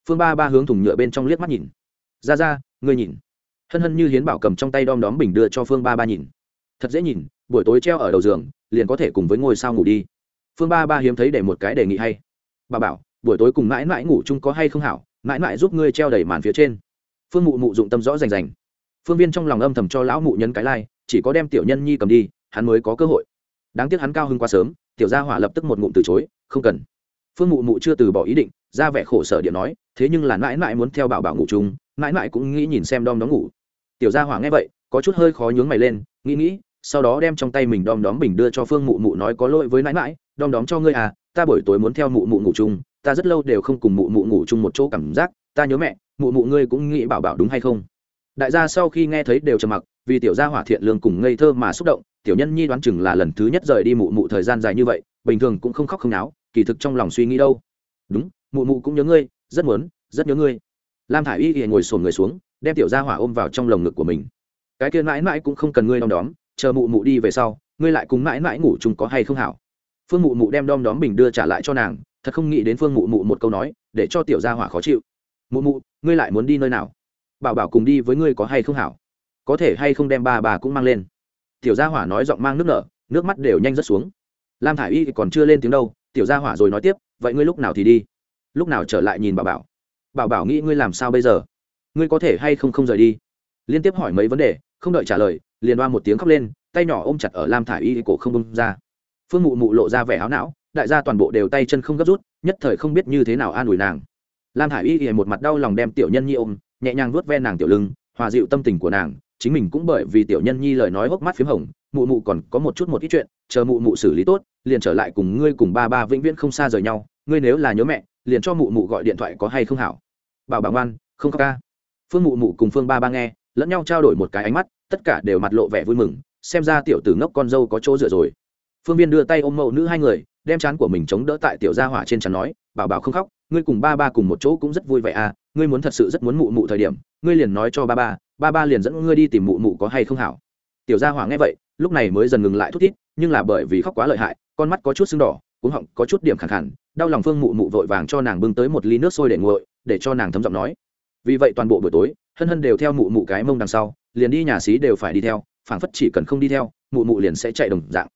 Phương ba ba hướng thùng nhựa bên trong liếc mắt nhìn. Ra ra, ngươi nhìn hân hân như hiến bảo cầm trong tay đom đóm bình đưa cho phương ba ba nhìn thật dễ nhìn buổi tối treo ở đầu giường liền có thể cùng với ngôi sao ngủ đi phương ba ba hiếm thấy để một cái đề nghị hay bà bảo buổi tối cùng mãi mãi ngủ chung có hay không hảo mãi mãi giúp ngươi treo đầy màn phía trên phương mụ mụ dụng tâm rõ rành rành phương viên trong lòng âm thầm cho lão mụ nhân cái lai、like, chỉ có đem tiểu nhân nhi cầm đi hắn mới có cơ hội đáng tiếc hắn cao hơn quá sớm tiểu gia hỏa lập tức một ngụm từ chối không cần phương mụ mụ chưa từ bỏ ý định ra vẻ khổ sở điện nói thế nhưng là mãi mãi muốn theo bảo bảo ngủ chung mãi mãi cũng nghĩ nhìn xem đom đóm ngủ. Tiểu gia hỏa nghe vậy, có chút hơi khó nhướng mày lên, nghĩ nghĩ, sau đó đem trong tay mình đom đóm bình đưa cho phương mụ mụ nói có lỗi với mãi mãi, đom đóm cho ngươi à ta buổi tối muốn theo mụ mụ ngủ chung, ta rất lâu đều không cùng mụ mụ ngủ chung một chỗ cảm giác, ta nhớ mẹ, mụ mụ ngươi cũng nghĩ bảo bảo đúng hay không? Đại gia sau khi nghe thấy đều trầm mặc, vì tiểu gia hỏa thiện lương cùng ngây thơ mà xúc động, tiểu nhân nhi đoán chừng là lần thứ nhất rời đi mụ mụ thời gian dài như vậy, bình thường cũng không khóc không náo, kỳ thực trong lòng suy nghĩ đâu. Đúng, mụ mụ cũng nhớ ngươi, rất muốn, rất nhớ ngươi lam thả i y ngồi sồn người xuống, đem tiểu gia hỏa ôm vào trong lồng ngực của mình. Cái kia mãi mãi cũng không cần ngươi đom đóm, chờ mụ mụ đi về sau, ngươi lại cùng mãi mãi ngủ chung có hay không hảo? Phương mụ mụ đem đom đóm bình đưa trả lại cho nàng, thật không nghĩ đến phương mụ mụ một câu nói, để cho tiểu gia hỏa khó chịu. Mụ mụ, ngươi lại muốn đi nơi nào? Bảo bảo cùng đi với ngươi có hay không hảo? Có thể hay không đem ba bà cũng mang lên? Tiểu gia hỏa nói giọng mang nước nở, nước mắt đều nhanh rớt xuống. Lam thả i y còn chưa lên tiếng đâu, tiểu gia hỏa rồi nói tiếp, vậy ngươi lúc nào thì đi? Lúc nào trở lại nhìn bảo bảo? Bảo bảo nghĩ ngươi làm sao bây giờ? Ngươi có thể hay không không rời đi? Liên tiếp hỏi mấy vấn đề, không đợi trả lời, liền đoa một tiếng khóc lên, tay nhỏ ôm chặt ở lam thả i y cổ không bông ra. Phương mụ mụ lộ ra vẻ áo não, đại gia toàn bộ đều tay chân không gấp rút, nhất thời không biết như thế nào an ủi nàng. Lam thả i y một mặt đau lòng đem tiểu nhân nhi ôm, nhẹ nhàng vuốt ve nàng tiểu lưng, hòa dịu tâm tình của nàng, chính mình cũng bởi vì tiểu nhân nhi lời nói hốc mắt p h í m hồng, mụ mụ còn có một chút một ít chuyện, chờ mụ mụ xử lý tốt, liền trở lại cùng ngươi cùng ba ba vĩnh viễn không xa rời nhau, ngươi nếu là nhớ mẹ, liền cho mụ mụ gọi điện thoại có hay không hảo bảo bảo ngoan, không có ca. Phương mụ mụ cùng phương ba ba nghe, lẫn nhau trao đổi một cái ánh mắt, tất cả đều mặt lộ vẻ vui mừng, xem ra tiểu tử ngốc con dâu có chỗ dựa rồi. Phương viên đưa tay ôm mẫu nữ hai người, đem chán của mình chống đỡ tại tiểu gia hỏa trên chắn nói, bảo bảo không khóc, ngươi cùng ba ba cùng một chỗ cũng rất vui vẻ à ngươi muốn thật sự rất muốn mụ mụ thời điểm, ngươi liền nói cho ba ba ba ba liền dẫn ngươi đi tìm mụ mụ có hay không hảo. Tiểu gia hỏa nghe vậy, lúc này mới dần ngừng lại thút thít, nhưng là bởi vì khóc quá lợi hại, con mắt có chút sưng đỏ, cuống họng có chút điểm khẳng khẳng đau lòng phương mụ mụ vội vàng cho nàng bưng tới một ly nước sôi để nguội, để cho nàng thấm giọng nói. Vì vậy toàn bộ buổi tối, hân hân đều theo mụ mụ cái mông đằng sau, liền đi nhà xí đều phải đi theo, phảng phất chỉ cần không đi theo, mụ mụ liền sẽ chạy đồng dạng.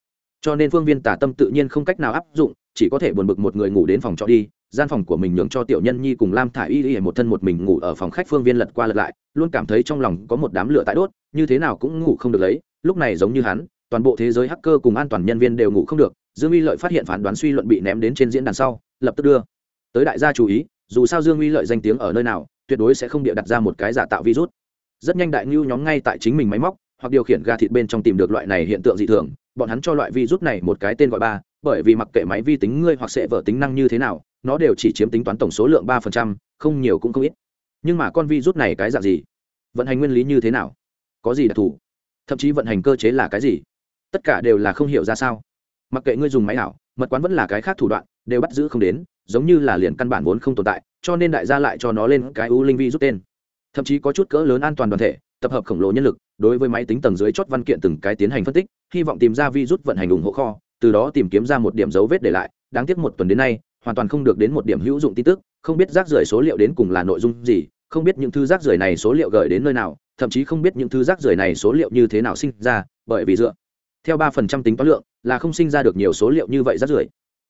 Cho nên phương viên tả tâm tự nhiên không cách nào áp dụng, chỉ có thể buồn bực một người ngủ đến phòng trọ đi, gian phòng của mình nhường cho tiểu nhân nhi cùng lam thả y y một thân một mình ngủ ở phòng khách phương viên lật qua lật lại, luôn cảm thấy trong lòng có một đám lửa tại đốt, như thế nào cũng ngủ không được lấy, lúc này giống như hắn, toàn bộ thế giới hacker cùng an toàn nhân viên đều ngủ không được dương uy lợi phát hiện phán đoán suy luận bị ném đến trên diễn đàn sau, lập tức đưa. Tới đại gia chú ý, dù sao dương uy lợi danh tiếng ở nơi nào, tuyệt đối sẽ không bịa đặt ra một cái giả tạo virus. Rất nhanh đại ngưu nhóm ngay tại chính mình máy móc, hoặc điều khiển ga thịt bên trong tìm được loại này hiện tượng dị thường, bọn hắn cho loại virus này một cái tên gọi ba, bởi vì mặc kệ máy vi tính ngươi hoặc sẽ vở tính năng như thế nào, nó đều chỉ chiếm tính toán tổng số lượng ba phần trăm, không nhiều cũng không ít. Nhưng mà con virus này cái dạng gì? Vận hành nguyên lý như thế nào? Có gì đặc thù? Thậm chí vận hành cơ chế là cái gì? Tất cả đều là không hiểu ra sao mặc kệ ngươi dùng máy ảo mật quán vẫn là cái khác thủ đoạn, đều bắt giữ không đến, giống như là liền căn bản vốn không tồn tại, cho nên đại gia lại cho nó lên cái u linh vi rút tên. Thậm chí có chút cỡ lớn an toàn đoàn thể, tập hợp khổng lồ nhân lực, đối với máy tính tầng dưới chót văn kiện từng cái tiến hành phân tích, hy vọng tìm ra vi rút vận hành ủng hộ kho, từ đó tìm kiếm ra một điểm dấu vết để lại, đáng tiếc một tuần đến nay, hoàn toàn không được đến một điểm hữu dụng tin tức, không biết rác rưởi số liệu đến cùng là nội dung gì, không biết những thứ rác rưởi này số liệu gửi đến nơi nào, thậm chí không biết những thứ rác rưởi này số liệu như thế nào sinh ra, bởi vì dựa theo ba phần trăm tính toán lượng, là không sinh ra được nhiều số liệu như vậy rất rưởi.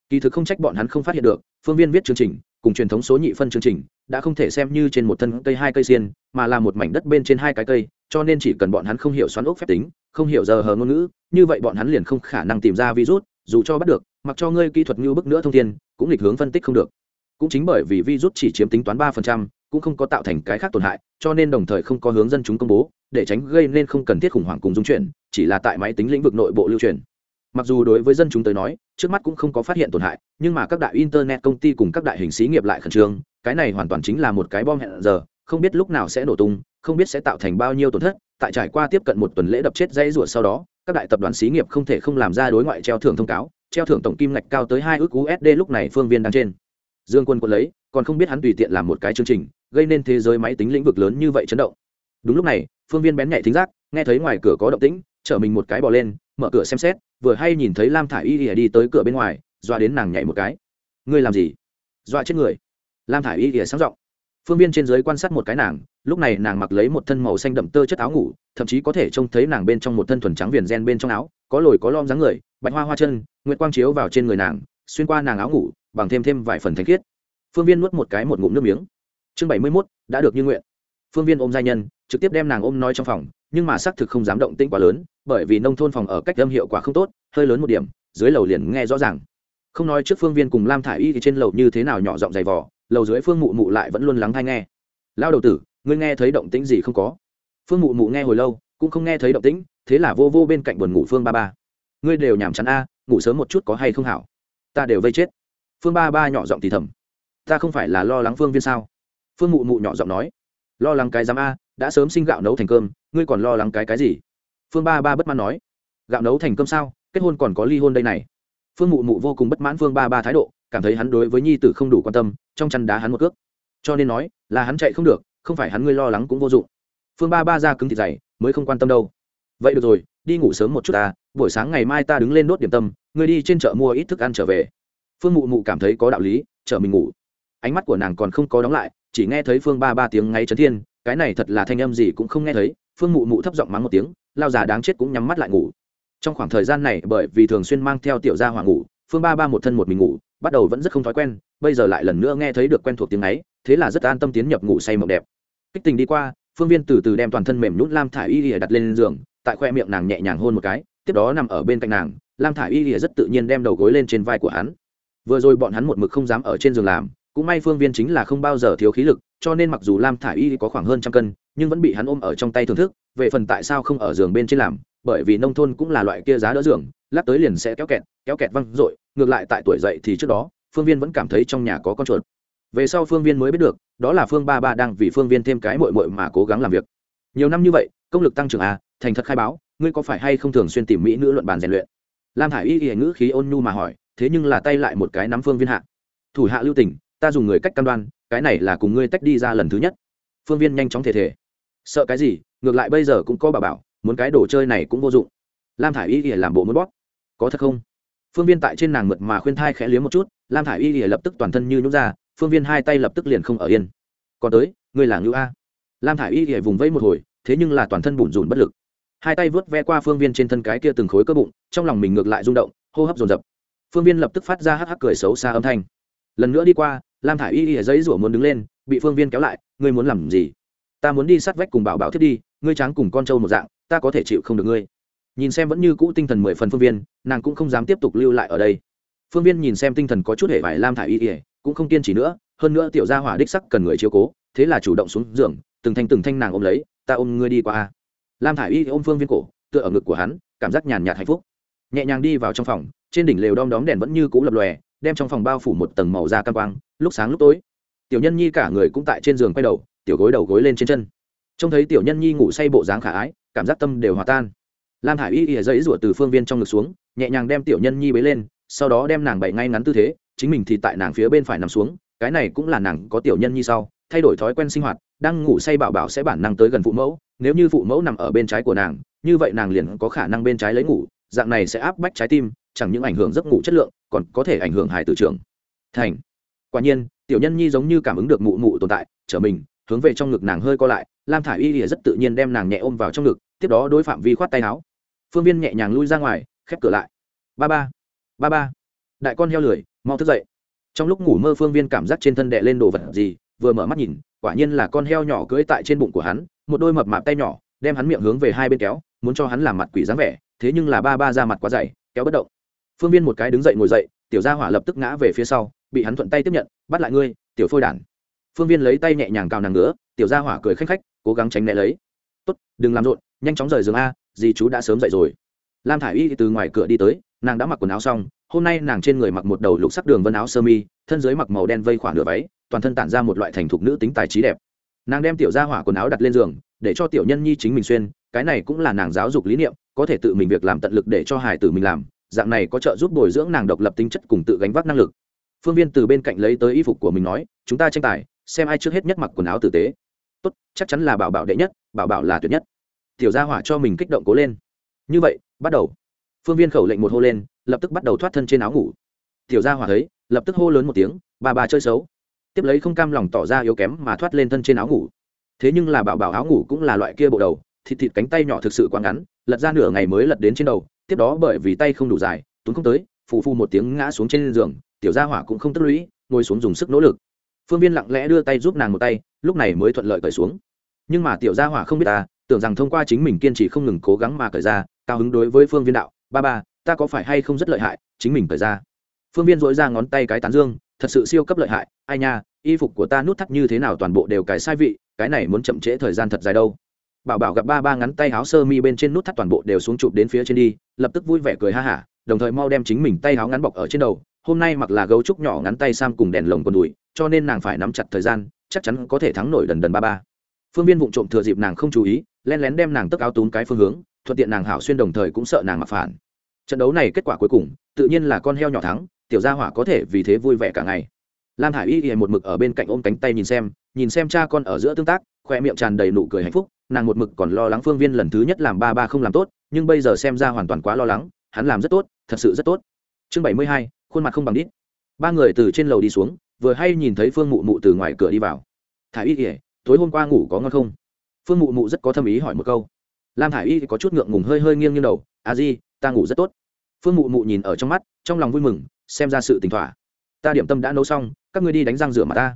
Kỳ thực không trách bọn hắn không phát hiện được, phương viên viết chương trình, cùng truyền thống số nhị phân chương trình, đã không thể xem như trên một thân cây hai cây xiên, mà là một mảnh đất bên trên hai cái cây, cho nên chỉ cần bọn hắn không hiểu xoắn ốc phép tính, không hiểu giờ hờ ngôn ngữ, như vậy bọn hắn liền không khả năng tìm ra virus, dù cho bắt được, mặc cho ngươi kỹ thuật như bức nữa thông tin, cũng lịch hướng phân tích không được. Cũng chính bởi vì virus chỉ chiếm tính toán ba phần trăm, cũng không có tạo thành cái khác tổn hại, cho nên đồng thời không có hướng dân chúng công bố, để tránh gây nên không cần thiết khủng hoảng cùng dung chuyển chỉ là tại máy tính lĩnh vực nội bộ lưu truyền. Mặc dù đối với dân chúng tới nói, trước mắt cũng không có phát hiện tổn hại, nhưng mà các đại internet công ty cùng các đại hình xí nghiệp lại khẩn trương, cái này hoàn toàn chính là một cái bom hẹn giờ, không biết lúc nào sẽ nổ tung, không biết sẽ tạo thành bao nhiêu tổn thất, tại trải qua tiếp cận một tuần lễ đập chết dây rủa sau đó, các đại tập đoàn xí nghiệp không thể không làm ra đối ngoại treo thưởng thông cáo, treo thưởng tổng kim ngạch cao tới hai ước usd lúc này phương viên đang trên. Dương quân quân lấy, còn không biết hắn tùy tiện làm một cái chương trình, gây nên thế giới máy tính lĩnh vực lớn như vậy chấn động. Đúng lúc này, phương viên bén nhạy thính giác, nghe thấy ngoài cửa có động tĩnh chở mình một cái bò lên, mở cửa xem xét, vừa hay nhìn thấy lam thả i y ỉa đi tới cửa bên ngoài doa đến nàng nhảy một cái. Ngươi làm gì? Doa chết người. Lam thả i y ỉa sáng giọng. Phương viên trên dưới quan sát một cái nàng, lúc này nàng mặc lấy một thân màu xanh đậm tơ chất áo ngủ, thậm chí có thể trông thấy nàng bên trong một thân thuần trắng viền gen bên trong áo, có lồi có lom dáng người, bạch hoa hoa chân, nguyệt quang chiếu vào trên người nàng, xuyên qua nàng áo ngủ, bằng thêm thêm vài phần thanh khiết. Phương viên nuốt một cái một ngụm nước miếng. Chương bảy mươi mốt, đã được như nguyện. Phương viên ôm gia nhân, trực tiếp đem nàng ôm nói trong phòng nhưng mà xác thực không dám động tĩnh quá lớn, bởi vì nông thôn phòng ở cách âm hiệu quả không tốt, hơi lớn một điểm, dưới lầu liền nghe rõ ràng. Không nói trước phương viên cùng lam thả i y thì trên lầu như thế nào nhỏ giọng dày vỏ lầu dưới phương mụ mụ lại vẫn luôn lắng hay nghe. Lao đầu tử, ngươi nghe thấy động tĩnh gì không có? Phương mụ mụ nghe hồi lâu, cũng không nghe thấy động tĩnh, thế là vô vô bên cạnh buồn ngủ phương ba ba. Ngươi đều nhàm chán a, ngủ sớm một chút có hay không hảo? Ta đều vây chết. Phương ba ba nhỏ giọng thì thầm. Ta không phải là lo lắng phương viên sao? Phương mụ mụ nhỏ giọng nói. Lo lắng cái giám a đã sớm sinh gạo nấu thành cơm, ngươi còn lo lắng cái cái gì? Phương ba ba bất mãn nói. Gạo nấu thành cơm sao? Kết hôn còn có ly hôn đây này. Phương mụ mụ vô cùng bất mãn phương ba ba thái độ, cảm thấy hắn đối với nhi tử không đủ quan tâm, trong chăn đá hắn một cước. Cho nên nói, là hắn chạy không được, không phải hắn ngươi lo lắng cũng vô dụng. Phương ba ba ra cứng thịt dày, mới không quan tâm đâu. Vậy được rồi, đi ngủ sớm một chút ta, buổi sáng ngày mai ta đứng lên đốt điểm tâm, ngươi đi trên chợ mua ít thức ăn trở về. Phương mụ mụ cảm thấy có đạo lý chở mình ngủ. Ánh mắt của nàng còn không có đóng lại, chỉ nghe thấy phương ba ba tiếng ngay chấn thiên cái này thật là thanh âm gì cũng không nghe thấy, phương mụ mụ thấp giọng mắng một tiếng, lao già đáng chết cũng nhắm mắt lại ngủ. Trong khoảng thời gian này, bởi vì thường xuyên mang theo tiểu gia hoàng ngủ, phương ba ba một thân một mình ngủ, bắt đầu vẫn rất không thói quen, bây giờ lại lần nữa nghe thấy được quen thuộc tiếng ấy, thế là rất an tâm tiến nhập ngủ say mộng đẹp. Kích tình đi qua, phương viên từ từ đem toàn thân mềm nhún lam thả y lìa đặt lên giường, tại khoe miệng nàng nhẹ nhàng hôn một cái, tiếp đó nằm ở bên cạnh nàng, lam thả y lìa rất tự nhiên đem đầu gối lên trên vai của hắn. Vừa rồi bọn hắn một mực không dám ở trên giường làm cũng may phương viên chính là không bao giờ thiếu khí lực, cho nên mặc dù lam thả i y có khoảng hơn trăm cân, nhưng vẫn bị hắn ôm ở trong tay thưởng thức, về phần tại sao không ở giường bên trên làm, bởi vì nông thôn cũng là loại kia giá đỡ giường, lắp tới liền sẽ kéo kẹt kéo kẹt văng r ộ i ngược lại tại tuổi dậy thì trước đó, phương viên vẫn cảm thấy trong nhà có con chuột. Về sau phương viên mới biết được, đó là phương ba ba đang vì phương viên thêm cái mội mội mà cố gắng làm việc. Nhiều năm như vậy, công lực tăng trưởng à thành thật khai báo, ngươi có phải hay không thường xuyên tìm mỹ nữ luận bàn rèn luyện? Lam thả i y y ngữ khí ôn nhu mà hỏi, thế nhưng là tay lại một cái nắm phương viên hạ. Thủ hạ lưu tỉnh ta dùng người cách cam đoan, cái này là cùng ngươi tách đi ra lần thứ nhất. Phương viên nhanh chóng thể thể. Sợ cái gì, ngược lại bây giờ cũng có bà bảo, muốn cái đồ chơi này cũng vô dụng. Lam thả i y ỉa làm bộ muốn bóp. Có thật không? Phương viên tại trên nàng mượt mà khuyên thai khẽ liếm một chút, lam thả i y ỉa lập tức toàn thân như nhút ra, phương viên hai tay lập tức liền không ở yên. Còn tới, ngươi là ngữ a. Lam thả i y ỉa vùng vẫy một hồi, thế nhưng là toàn thân bủn rủn bất lực. Hai tay vớt ve qua phương viên trên thân cái kia từng khối cơ bụng, trong lòng mình ngược lại rung động, hô hấp dồn dập. Phương viên lập tức phát ra hắc hắc cười xấu xa âm thanh. Lần nữa đi qua lam thả i y y giấy rủa muốn đứng lên bị phương viên kéo lại ngươi muốn làm gì? Ta muốn đi sát vách cùng bảo bảo thiết đi ngươi tráng cùng con trâu một dạng ta có thể chịu không được ngươi. Nhìn xem vẫn như cũ tinh thần mười phần phương viên nàng cũng không dám tiếp tục lưu lại ở đây. Phương viên nhìn xem tinh thần có chút hệ vải lam thả y Y, cũng không kiên trì nữa hơn nữa tiểu gia hỏa đích sắc cần người chiếu cố thế là chủ động xuống giường từng thanh từng thanh nàng ôm lấy ta ôm ngươi đi qua lam thả y ôm phương viên cổ tựa ở ngực của hắn cảm giác nhàn nhạt hạnh phúc. Nhẹ nhàng đi vào trong phòng trên đỉnh lều đom đóm đèn vẫn như cũ lập lòe đem trong phòng bao phủ một tầng màu da cam quang, lúc sáng lúc tối. Tiểu nhân nhi cả người cũng tại trên giường quay đầu, tiểu gối đầu gối lên trên chân. Trông thấy tiểu nhân nhi ngủ say bộ dáng khả ái, cảm giác tâm đều hòa tan. Lam hải y ỉa giấy rủa từ phương viên trong ngực xuống, nhẹ nhàng đem tiểu nhân nhi bế lên, sau đó đem nàng bậy ngay ngắn tư thế, chính mình thì tại nàng phía bên phải nằm xuống, cái này cũng là nàng có tiểu nhân nhi sau, thay đổi thói quen sinh hoạt, đang ngủ say bảo bảo sẽ bản năng tới gần phụ mẫu, nếu như phụ mẫu nằm ở bên trái của nàng, như vậy nàng liền có khả năng bên trái lấy ngủ, dạng này sẽ áp bách trái tim chẳng những ảnh hưởng giấc ngủ chất lượng, còn có thể ảnh hưởng hài tử trưởng. Thành. Quả nhiên, tiểu nhân nhi giống như cảm ứng được mụ mụ tồn tại, trở mình, hướng về trong ngực nàng hơi co lại, lam thả y lìa rất tự nhiên đem nàng nhẹ ôm vào trong ngực, tiếp đó đối phạm vi khoát tay áo. Phương viên nhẹ nhàng lui ra ngoài, khép cửa lại. Ba ba. Ba ba. Đại con heo lười, mau thức dậy. Trong lúc ngủ mơ phương viên cảm giác trên thân đệ lên đồ vật gì, vừa mở mắt nhìn, quả nhiên là con heo nhỏ cưỡi tại trên bụng của hắn, một đôi mập mạp tay nhỏ, đem hắn miệng hướng về hai bên kéo, muốn cho hắn làm mặt quỷ dáng vẻ, thế nhưng là ba ba ra mặt quá dày, kéo bất động phương viên một cái đứng dậy ngồi dậy, tiểu gia hỏa lập tức ngã về phía sau, bị hắn thuận tay tiếp nhận, bắt lại ngươi, tiểu phôi đản. Phương viên lấy tay nhẹ nhàng cào nàng nữa tiểu gia hỏa cười khanh khách, cố gắng tránh né lấy. Tốt, đừng làm rộn, nhanh chóng rời giường a, dì chú đã sớm dậy rồi. Lam thả i y từ ngoài cửa đi tới, nàng đã mặc quần áo xong, hôm nay nàng trên người mặc một đầu lục sắc đường vân áo sơ mi, thân dưới mặc màu đen vây khoảng nửa váy, toàn thân tản ra một loại thành thục nữ tính tài trí đẹp. Nàng đem tiểu gia hỏa quần áo đặt lên giường, để cho tiểu nhân nhi chính mình xuyên, cái này cũng là nàng giáo dục lý niệm, có thể tự mình việc làm tận lực để cho hải tử mình làm dạng này có trợ giúp bồi dưỡng nàng độc lập tính chất cùng tự gánh vác năng lực. Phương viên từ bên cạnh lấy tới y phục của mình nói, chúng ta tranh tài, xem ai trước hết nhất mặc quần áo tử tế. Tốt, chắc chắn là bảo bảo đệ nhất, bảo bảo là tuyệt nhất. Tiểu gia hỏa cho mình kích động cố lên. Như vậy, bắt đầu. Phương viên khẩu lệnh một hô lên, lập tức bắt đầu thoát thân trên áo ngủ. Tiểu gia hỏa thấy, lập tức hô lớn một tiếng bà bà chơi xấu. Tiếp lấy không cam lòng tỏ ra yếu kém mà thoát lên thân trên áo ngủ. Thế nhưng là bảo bảo áo ngủ cũng là loại kia bộ đầu, thịt thịt cánh tay nhỏ thực sự quá ngắn, lật ra nửa ngày mới lật đến trên đầu tiếp đó bởi vì tay không đủ dài, tuấn không tới, phù phu một tiếng ngã xuống trên giường, tiểu gia hỏa cũng không tức lũy, ngồi xuống dùng sức nỗ lực. Phương viên lặng lẽ đưa tay giúp nàng một tay, lúc này mới thuận lợi cởi xuống. Nhưng mà tiểu gia hỏa không biết ta, tưởng rằng thông qua chính mình kiên trì không ngừng cố gắng mà cởi ra, cao hứng đối với phương viên đạo, ba ba, ta có phải hay không rất lợi hại, chính mình cởi ra. Phương viên dỗi ra ngón tay cái tán dương, thật sự siêu cấp lợi hại, ai nha, y phục của ta nút thắt như thế nào toàn bộ đều cái sai vị, cái này muốn chậm trễ thời gian thật dài đâu bảo bảo gặp ba ba ngắn tay áo sơ mi bên trên nút thắt toàn bộ đều xuống chụp đến phía trên đi, lập tức vui vẻ cười ha hả, đồng thời mau đem chính mình tay áo ngắn bọc ở trên đầu. Hôm nay mặc là gấu trúc nhỏ ngắn tay sam cùng đèn lồng con đùi, cho nên nàng phải nắm chặt thời gian, chắc chắn có thể thắng nổi đần đần ba ba. Phương viên vụng trộm thừa dịp nàng không chú ý len lén đem nàng tức áo tún cái phương hướng, thuận tiện nàng hảo xuyên đồng thời cũng sợ nàng mặc phản. Trận đấu này kết quả cuối cùng, tự nhiên là con heo nhỏ thắng, tiểu gia hỏa có thể vì thế vui vẻ cả ngày lam hải y y một mực ở bên cạnh ôm cánh tay nhìn xem nhìn xem cha con ở giữa tương tác khoe miệng tràn đầy nụ cười hạnh phúc, nàng một mực còn lo lắng phương viên lần thứ nhất làm ba ba không làm tốt, nhưng bây giờ xem ra hoàn toàn quá lo lắng, hắn làm rất tốt, thật sự rất tốt. Chương bảy mươi hai, khuôn mặt không bằng đít. Ba người từ trên lầu đi xuống, vừa hay nhìn thấy phương mụ mụ từ ngoài cửa đi vào. Thả y ỉa tối hôm qua ngủ có ngon không? Phương mụ mụ rất có tâm ý hỏi một câu. Lam thả y có chút ngượng ngùng hơi hơi nghiêng nghiêng đầu. À di, ta ngủ rất tốt. Phương mụ mụ nhìn ở trong mắt, trong lòng vui mừng, xem ra sự tình thỏa. Ta điểm tâm đã nấu xong các ngươi đi đánh răng rửa mặt ta.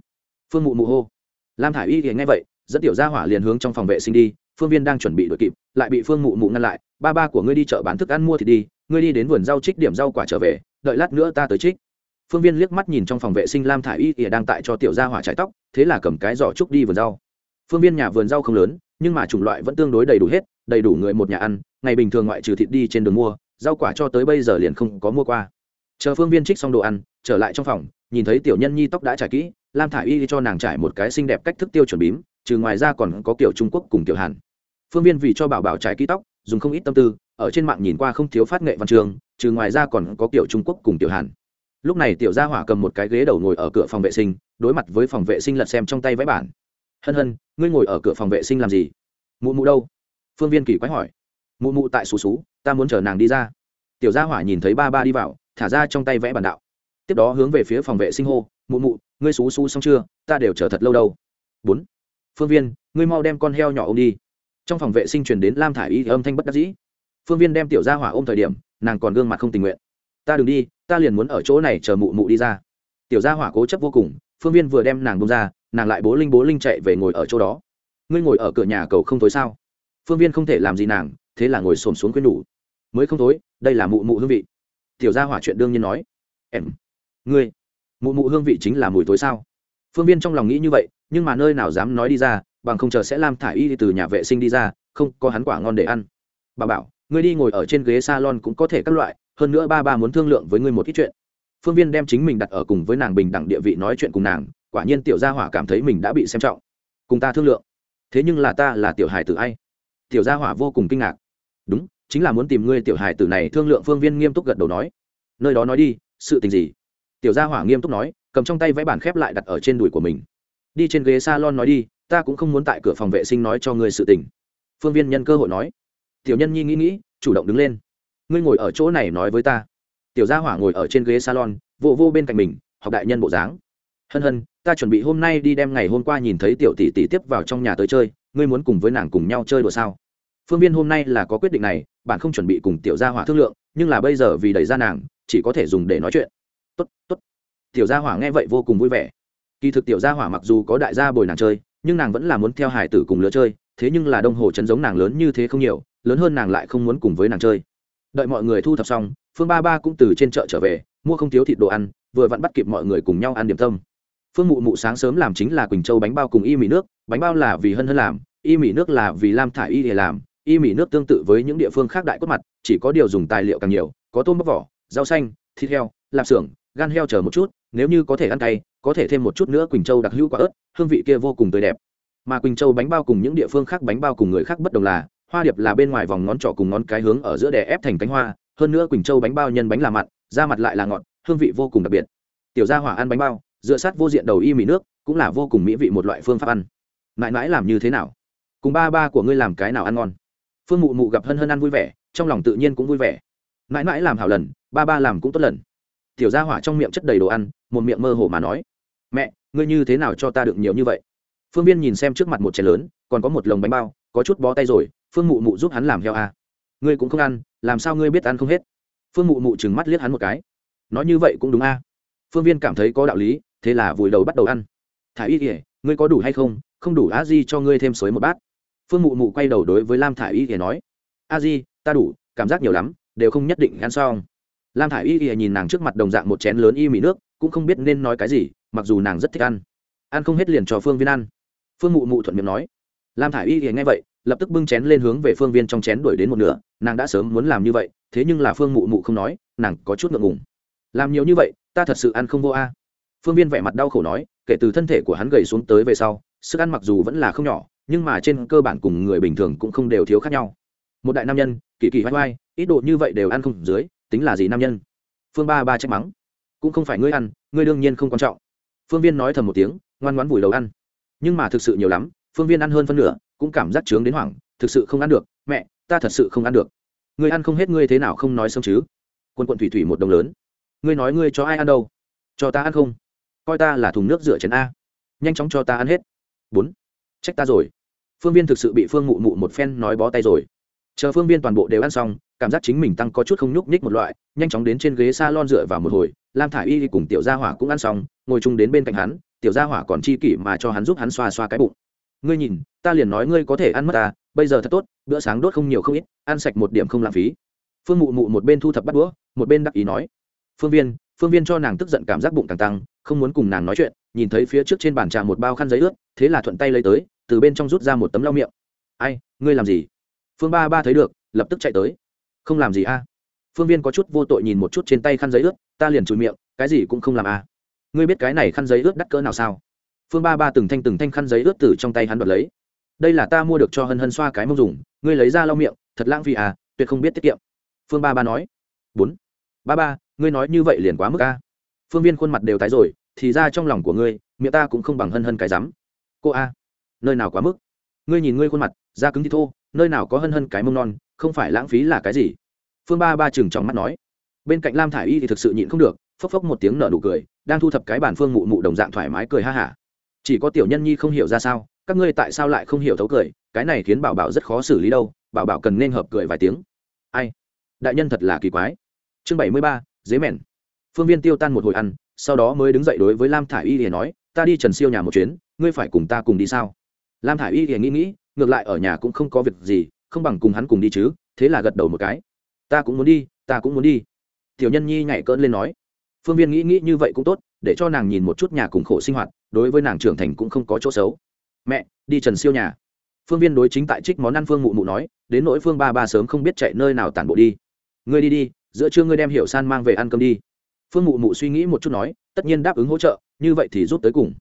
Phương mụ mụ hô. Lam thả i y thì nghe vậy, dẫn tiểu gia hỏa liền hướng trong phòng vệ sinh đi. Phương viên đang chuẩn bị đội kịp, lại bị phương mụ mụ ngăn lại. Ba ba của ngươi đi chợ bán thức ăn mua thì đi, ngươi đi đến vườn rau trích điểm rau quả trở về, đợi lát nữa ta tới trích. Phương viên liếc mắt nhìn trong phòng vệ sinh, lam thả i y thì đang tại cho tiểu gia hỏa trái tóc, thế là cầm cái giỏ trúc đi vườn rau. Phương viên nhà vườn rau không lớn, nhưng mà chủng loại vẫn tương đối đầy đủ hết, đầy đủ người một nhà ăn, ngày bình thường ngoại trừ thịt đi trên đường mua, rau quả cho tới bây giờ liền không có mua qua. Chờ phương viên trích xong đồ ăn, trở lại trong phòng nhìn thấy tiểu nhân nhi tóc đã trải kỹ, lam thả i y cho nàng trải một cái xinh đẹp cách thức tiêu chuẩn bím, trừ ngoài ra còn có kiểu trung quốc cùng kiểu hàn. Phương viên vì cho bảo bảo trải kỹ tóc, dùng không ít tâm tư, ở trên mạng nhìn qua không thiếu phát nghệ văn trường, trừ ngoài ra còn có kiểu trung quốc cùng kiểu hàn. Lúc này tiểu gia hỏa cầm một cái ghế đầu ngồi ở cửa phòng vệ sinh, đối mặt với phòng vệ sinh lật xem trong tay vẽ bản. Hân hân, ngươi ngồi ở cửa phòng vệ sinh làm gì? Mụ mụ đâu? Phương viên kỳ quái hỏi. Mụ mụ tại xú xú, ta muốn chờ nàng đi ra. Tiểu gia hỏa nhìn thấy ba ba đi vào, thả ra trong tay vẽ bản đạo tiếp đó hướng về phía phòng vệ sinh hô, mụ mụ, ngươi xú xú xong chưa? Ta đều chờ thật lâu đâu. Bốn, phương viên, ngươi mau đem con heo nhỏ ôm đi. Trong phòng vệ sinh truyền đến lam thả i y âm thanh bất đắc dĩ. Phương viên đem tiểu gia hỏa ôm thời điểm, nàng còn gương mặt không tình nguyện. Ta đừng đi, ta liền muốn ở chỗ này chờ mụ mụ đi ra. Tiểu gia hỏa cố chấp vô cùng, phương viên vừa đem nàng bông ra, nàng lại bố linh bố linh chạy về ngồi ở chỗ đó. Ngươi ngồi ở cửa nhà cầu không tối sao? Phương viên không thể làm gì nàng, thế là ngồi xổm xuống quên nhủ. Mới không tối, đây là mụ mụ hương vị. Tiểu gia hỏa chuyện đương nhiên nói. Em ngươi, mụ mụ hương vị chính là mùi tối sao? Phương viên trong lòng nghĩ như vậy, nhưng mà nơi nào dám nói đi ra, bằng không chờ sẽ lam thả y từ nhà vệ sinh đi ra, không, có hắn quả ngon để ăn. Bà bảo, ngươi đi ngồi ở trên ghế salon cũng có thể các loại, hơn nữa ba ba muốn thương lượng với ngươi một ít chuyện. Phương viên đem chính mình đặt ở cùng với nàng bình đẳng địa vị nói chuyện cùng nàng, quả nhiên tiểu gia hỏa cảm thấy mình đã bị xem trọng. Cùng ta thương lượng. Thế nhưng là ta là tiểu hài tử ai? Tiểu gia hỏa vô cùng kinh ngạc. Đúng, chính là muốn tìm ngươi tiểu hài tử này thương lượng, phương viên nghiêm túc gật đầu nói. Nơi đó nói đi, sự tình gì? Tiểu gia hỏa nghiêm túc nói, cầm trong tay vẽ bản khép lại đặt ở trên đùi của mình. Đi trên ghế s a lon nói đi, ta cũng không muốn tại cửa phòng vệ sinh nói cho ngươi sự tình. Phương viên nhân cơ hội nói. Tiểu nhân nhi nghĩ nghĩ, chủ động đứng lên. Ngươi ngồi ở chỗ này nói với ta. Tiểu gia hỏa ngồi ở trên ghế salon, vô vô bên cạnh mình, học đại nhân bộ dáng. Hân hân, ta chuẩn bị hôm nay đi đem ngày hôm qua nhìn thấy tiểu tỷ tỷ tiếp vào trong nhà tới chơi, ngươi muốn cùng với nàng cùng nhau chơi đùa sao? Phương viên hôm nay là có quyết định này, bạn không chuẩn bị cùng tiểu gia hỏa thương lượng, nhưng là bây giờ vì đẩy ra nàng, chỉ có thể dùng để nói chuyện tốt tốt. Tiểu gia hỏa nghe vậy vô cùng vui vẻ. Kỳ thực tiểu gia hỏa mặc dù có đại gia bồi nàng chơi, nhưng nàng vẫn là muốn theo hải tử cùng lứa chơi, thế nhưng là đông hồ chấn giống nàng lớn như thế không nhiều, lớn hơn nàng lại không muốn cùng với nàng chơi. Đợi mọi người thu thập xong, phương ba ba cũng từ trên chợ trở về, mua không thiếu thịt đồ ăn, vừa vặn bắt kịp mọi người cùng nhau ăn điểm tâm. Phương mụ mụ sáng sớm làm chính là quỳnh châu bánh bao cùng y mì nước, bánh bao là vì hân hân làm, y mì nước là vì lam thả y để làm, y mì nước tương tự với những địa phương khác đại cốt mặt, chỉ có điều dùng tài liệu càng nhiều, có tôm bóc vỏ, rau xanh, thịt heo, lạp xưởng gan heo chờ một chút, nếu như có thể ăn cay, có thể thêm một chút nữa quỳnh châu đặc hữu quả ớt, hương vị kia vô cùng tươi đẹp. Mà quỳnh châu bánh bao cùng những địa phương khác bánh bao cùng người khác bất đồng là, hoa điệp là bên ngoài vòng ngón trỏ cùng ngón cái hướng ở giữa đè ép thành cánh hoa, hơn nữa quỳnh châu bánh bao nhân bánh là mặn, da mặt lại là ngọt, hương vị vô cùng đặc biệt. Tiểu gia hỏa ăn bánh bao, dựa sát vô diện đầu y mì nước, cũng là vô cùng mỹ vị một loại phương pháp ăn. Mãi mãi làm như thế nào? Cùng ba ba của ngươi làm cái nào ăn ngon? Phương mụ mụ gặp hân hân ăn vui vẻ, trong lòng tự nhiên cũng vui vẻ. Mãi mãi làm hảo lần, ba ba làm cũng tốt lần tiểu gia hỏa trong miệng chất đầy đồ ăn, một miệng mơ hồ mà nói, mẹ, ngươi như thế nào cho ta được nhiều như vậy? Phương viên nhìn xem trước mặt một chén lớn, còn có một lồng bánh bao, có chút bó tay rồi, phương mụ mụ giúp hắn làm heo à. ngươi cũng không ăn, làm sao ngươi biết ăn không hết? Phương mụ mụ trừng mắt liếc hắn một cái. Nói như vậy cũng đúng a phương viên cảm thấy có đạo lý, thế là vùi đầu bắt đầu ăn. Thả y kỉa ngươi có đủ hay không? Không đủ a di cho ngươi thêm suối một bát. Phương mụ mụ quay đầu đối với lam thả y thì nói, a di, ta đủ, cảm giác nhiều lắm, đều không nhất định ăn xong lam thả i y thì nhìn nàng trước mặt đồng dạng một chén lớn y mì nước, cũng không biết nên nói cái gì, mặc dù nàng rất thích ăn. Ăn không hết liền cho phương viên ăn. Phương mụ mụ thuận miệng nói. Lam thả i y thì nghe vậy, lập tức bưng chén lên hướng về phương viên trong chén đuổi đến một nửa, nàng đã sớm muốn làm như vậy, thế nhưng là phương mụ mụ không nói, nàng có chút ngượng ngùng. Làm nhiều như vậy, ta thật sự ăn không vô a. Phương viên vẻ mặt đau khổ nói, kể từ thân thể của hắn gầy xuống tới về sau, sức ăn mặc dù vẫn là không nhỏ, nhưng mà trên cơ bản cùng người bình thường cũng không đều thiếu khác nhau. Một đại nam nhân, kỳ kỳ hoai hoai, ít độ như vậy đều ăn không dưới tính là gì nam nhân? Phương ba ba trách mắng. Cũng không phải ngươi ăn, ngươi đương nhiên không quan trọng. Phương viên nói thầm một tiếng, ngoan ngoãn vùi đầu ăn. Nhưng mà thực sự nhiều lắm, phương viên ăn hơn phân nửa, cũng cảm giác trướng đến hoảng, thực sự không ăn được. Mẹ, ta thật sự không ăn được. Ngươi ăn không hết ngươi thế nào không nói xong chứ? Quân quận thủy thủy một đồng lớn. Ngươi nói ngươi cho ai ăn đâu? Cho ta ăn không? Coi ta là thùng nước rửa chén a. Nhanh chóng cho ta ăn hết. Bốn. Trách ta rồi. Phương viên thực sự bị phương mụ mụ một phen nói bó tay rồi. Chờ phương viên toàn bộ đều ăn xong cảm giác chính mình tăng có chút không nhúc nhích một loại, nhanh chóng đến trên ghế s a lon dựa vào một hồi, lam thả i y cùng tiểu gia hỏa cũng ăn xong, ngồi chung đến bên cạnh hắn, tiểu gia hỏa còn chi kỷ mà cho hắn giúp hắn xoa xoa cái bụng. Ngươi nhìn, ta liền nói ngươi có thể ăn mất ta, bây giờ thật tốt, bữa sáng đốt không nhiều không ít, ăn sạch một điểm không lãng phí. Phương mụ mụ một bên thu thập bắt đũa, một bên đắc ý nói, phương viên phương viên cho nàng tức giận cảm giác bụng càng tăng, không muốn cùng nàng nói chuyện, nhìn thấy phía trước trên bàn trà một bao khăn giấy ướt, thế là thuận tay lấy tới, từ bên trong rút ra một tấm lau miệng. Ai, ngươi làm gì? Phương ba ba thấy được, lập tức chạy tới không làm gì a? Phương viên có chút vô tội nhìn một chút trên tay khăn giấy ướt, ta liền chùi miệng, cái gì cũng không làm a. Ngươi biết cái này khăn giấy ướt đắt cỡ nào sao? Phương ba ba từng thanh từng thanh khăn giấy ướt từ trong tay hắn đoạt lấy. Đây là ta mua được cho hân hân xoa cái mông dùng, ngươi lấy ra lau miệng, thật lãng phí à tuyệt không biết tiết kiệm. Phương ba ba nói. Bốn. Ba ba, ngươi nói như vậy liền quá mức a. Phương viên khuôn mặt đều tái rồi, thì ra trong lòng của ngươi, miệng ta cũng không bằng hân hân cái rắm. Cô a, nơi nào quá mức? Ngươi nhìn ngươi khuôn mặt, da cứng thì thô nơi nào có hân hân cái mông non, không phải lãng phí là cái gì? Phương ba ba chừng trong mắt nói. Bên cạnh lam thả i y thì thực sự nhịn không được, phốc phốc một tiếng nở nụ cười, đang thu thập cái bản phương mụ mụ đồng dạng thoải mái cười ha hả. Chỉ có tiểu nhân nhi không hiểu ra sao, các ngươi tại sao lại không hiểu thấu cười, cái này khiến bảo bảo rất khó xử lý đâu, bảo bảo cần nên hợp cười vài tiếng. Ai? Đại nhân thật là kỳ quái. Chương bảy mươi ba, dế mèn. Phương viên tiêu tan một hồi ăn, sau đó mới đứng dậy đối với lam thả i y thì nói, ta đi trần siêu nhà một chuyến, ngươi phải cùng ta cùng đi sao? Lam thả i y thì nghĩ nghĩ, ngược lại ở nhà cũng không có việc gì, không bằng cùng hắn cùng đi chứ, thế là gật đầu một cái. Ta cũng muốn đi, ta cũng muốn đi. Tiểu nhân nhi nhảy cỡn lên nói. Phương viên nghĩ nghĩ như vậy cũng tốt, để cho nàng nhìn một chút nhà cùng khổ sinh hoạt, đối với nàng trưởng thành cũng không có chỗ xấu. Mẹ, đi trần siêu nhà. Phương viên đối chính tại trích món ăn phương mụ mụ nói, đến nỗi phương ba ba sớm không biết chạy nơi nào tản bộ đi. Ngươi đi đi, giữa trưa ngươi đem hiểu san mang về ăn cơm đi. Phương mụ mụ suy nghĩ một chút nói, tất nhiên đáp ứng hỗ trợ, như vậy thì rút tới cùng.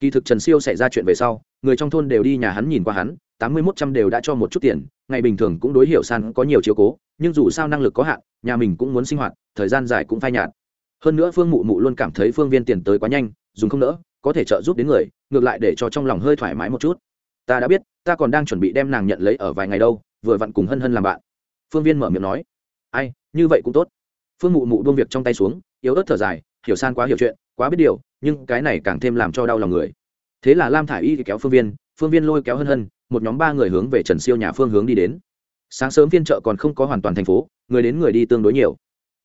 Kỳ thực trần siêu xảy ra chuyện về sau người trong thôn đều đi nhà hắn nhìn qua hắn, tám mươi mốt trăm đều đã cho một chút tiền, ngày bình thường cũng đối hiểu san có nhiều chiếu cố, nhưng dù sao năng lực có hạn, nhà mình cũng muốn sinh hoạt, thời gian dài cũng phai nhạt. Hơn nữa phương mụ mụ luôn cảm thấy phương viên tiền tới quá nhanh, dùng không nỡ, có thể trợ giúp đến người, ngược lại để cho trong lòng hơi thoải mái một chút. Ta đã biết, ta còn đang chuẩn bị đem nàng nhận lấy ở vài ngày đâu, vừa vặn cùng hân hân làm bạn. Phương viên mở miệng nói, ai, như vậy cũng tốt. Phương mụ mụ buông việc trong tay xuống, yếu ớt thở dài, hiểu san quá hiểu chuyện, quá biết điều, nhưng cái này càng thêm làm cho đau lòng người thế là lam thả i y kéo phương viên phương viên lôi kéo hân hân, một nhóm ba người hướng về trần siêu nhà phương hướng đi đến. Sáng sớm phiên chợ còn không có hoàn toàn thành phố, người đến người đi tương đối nhiều.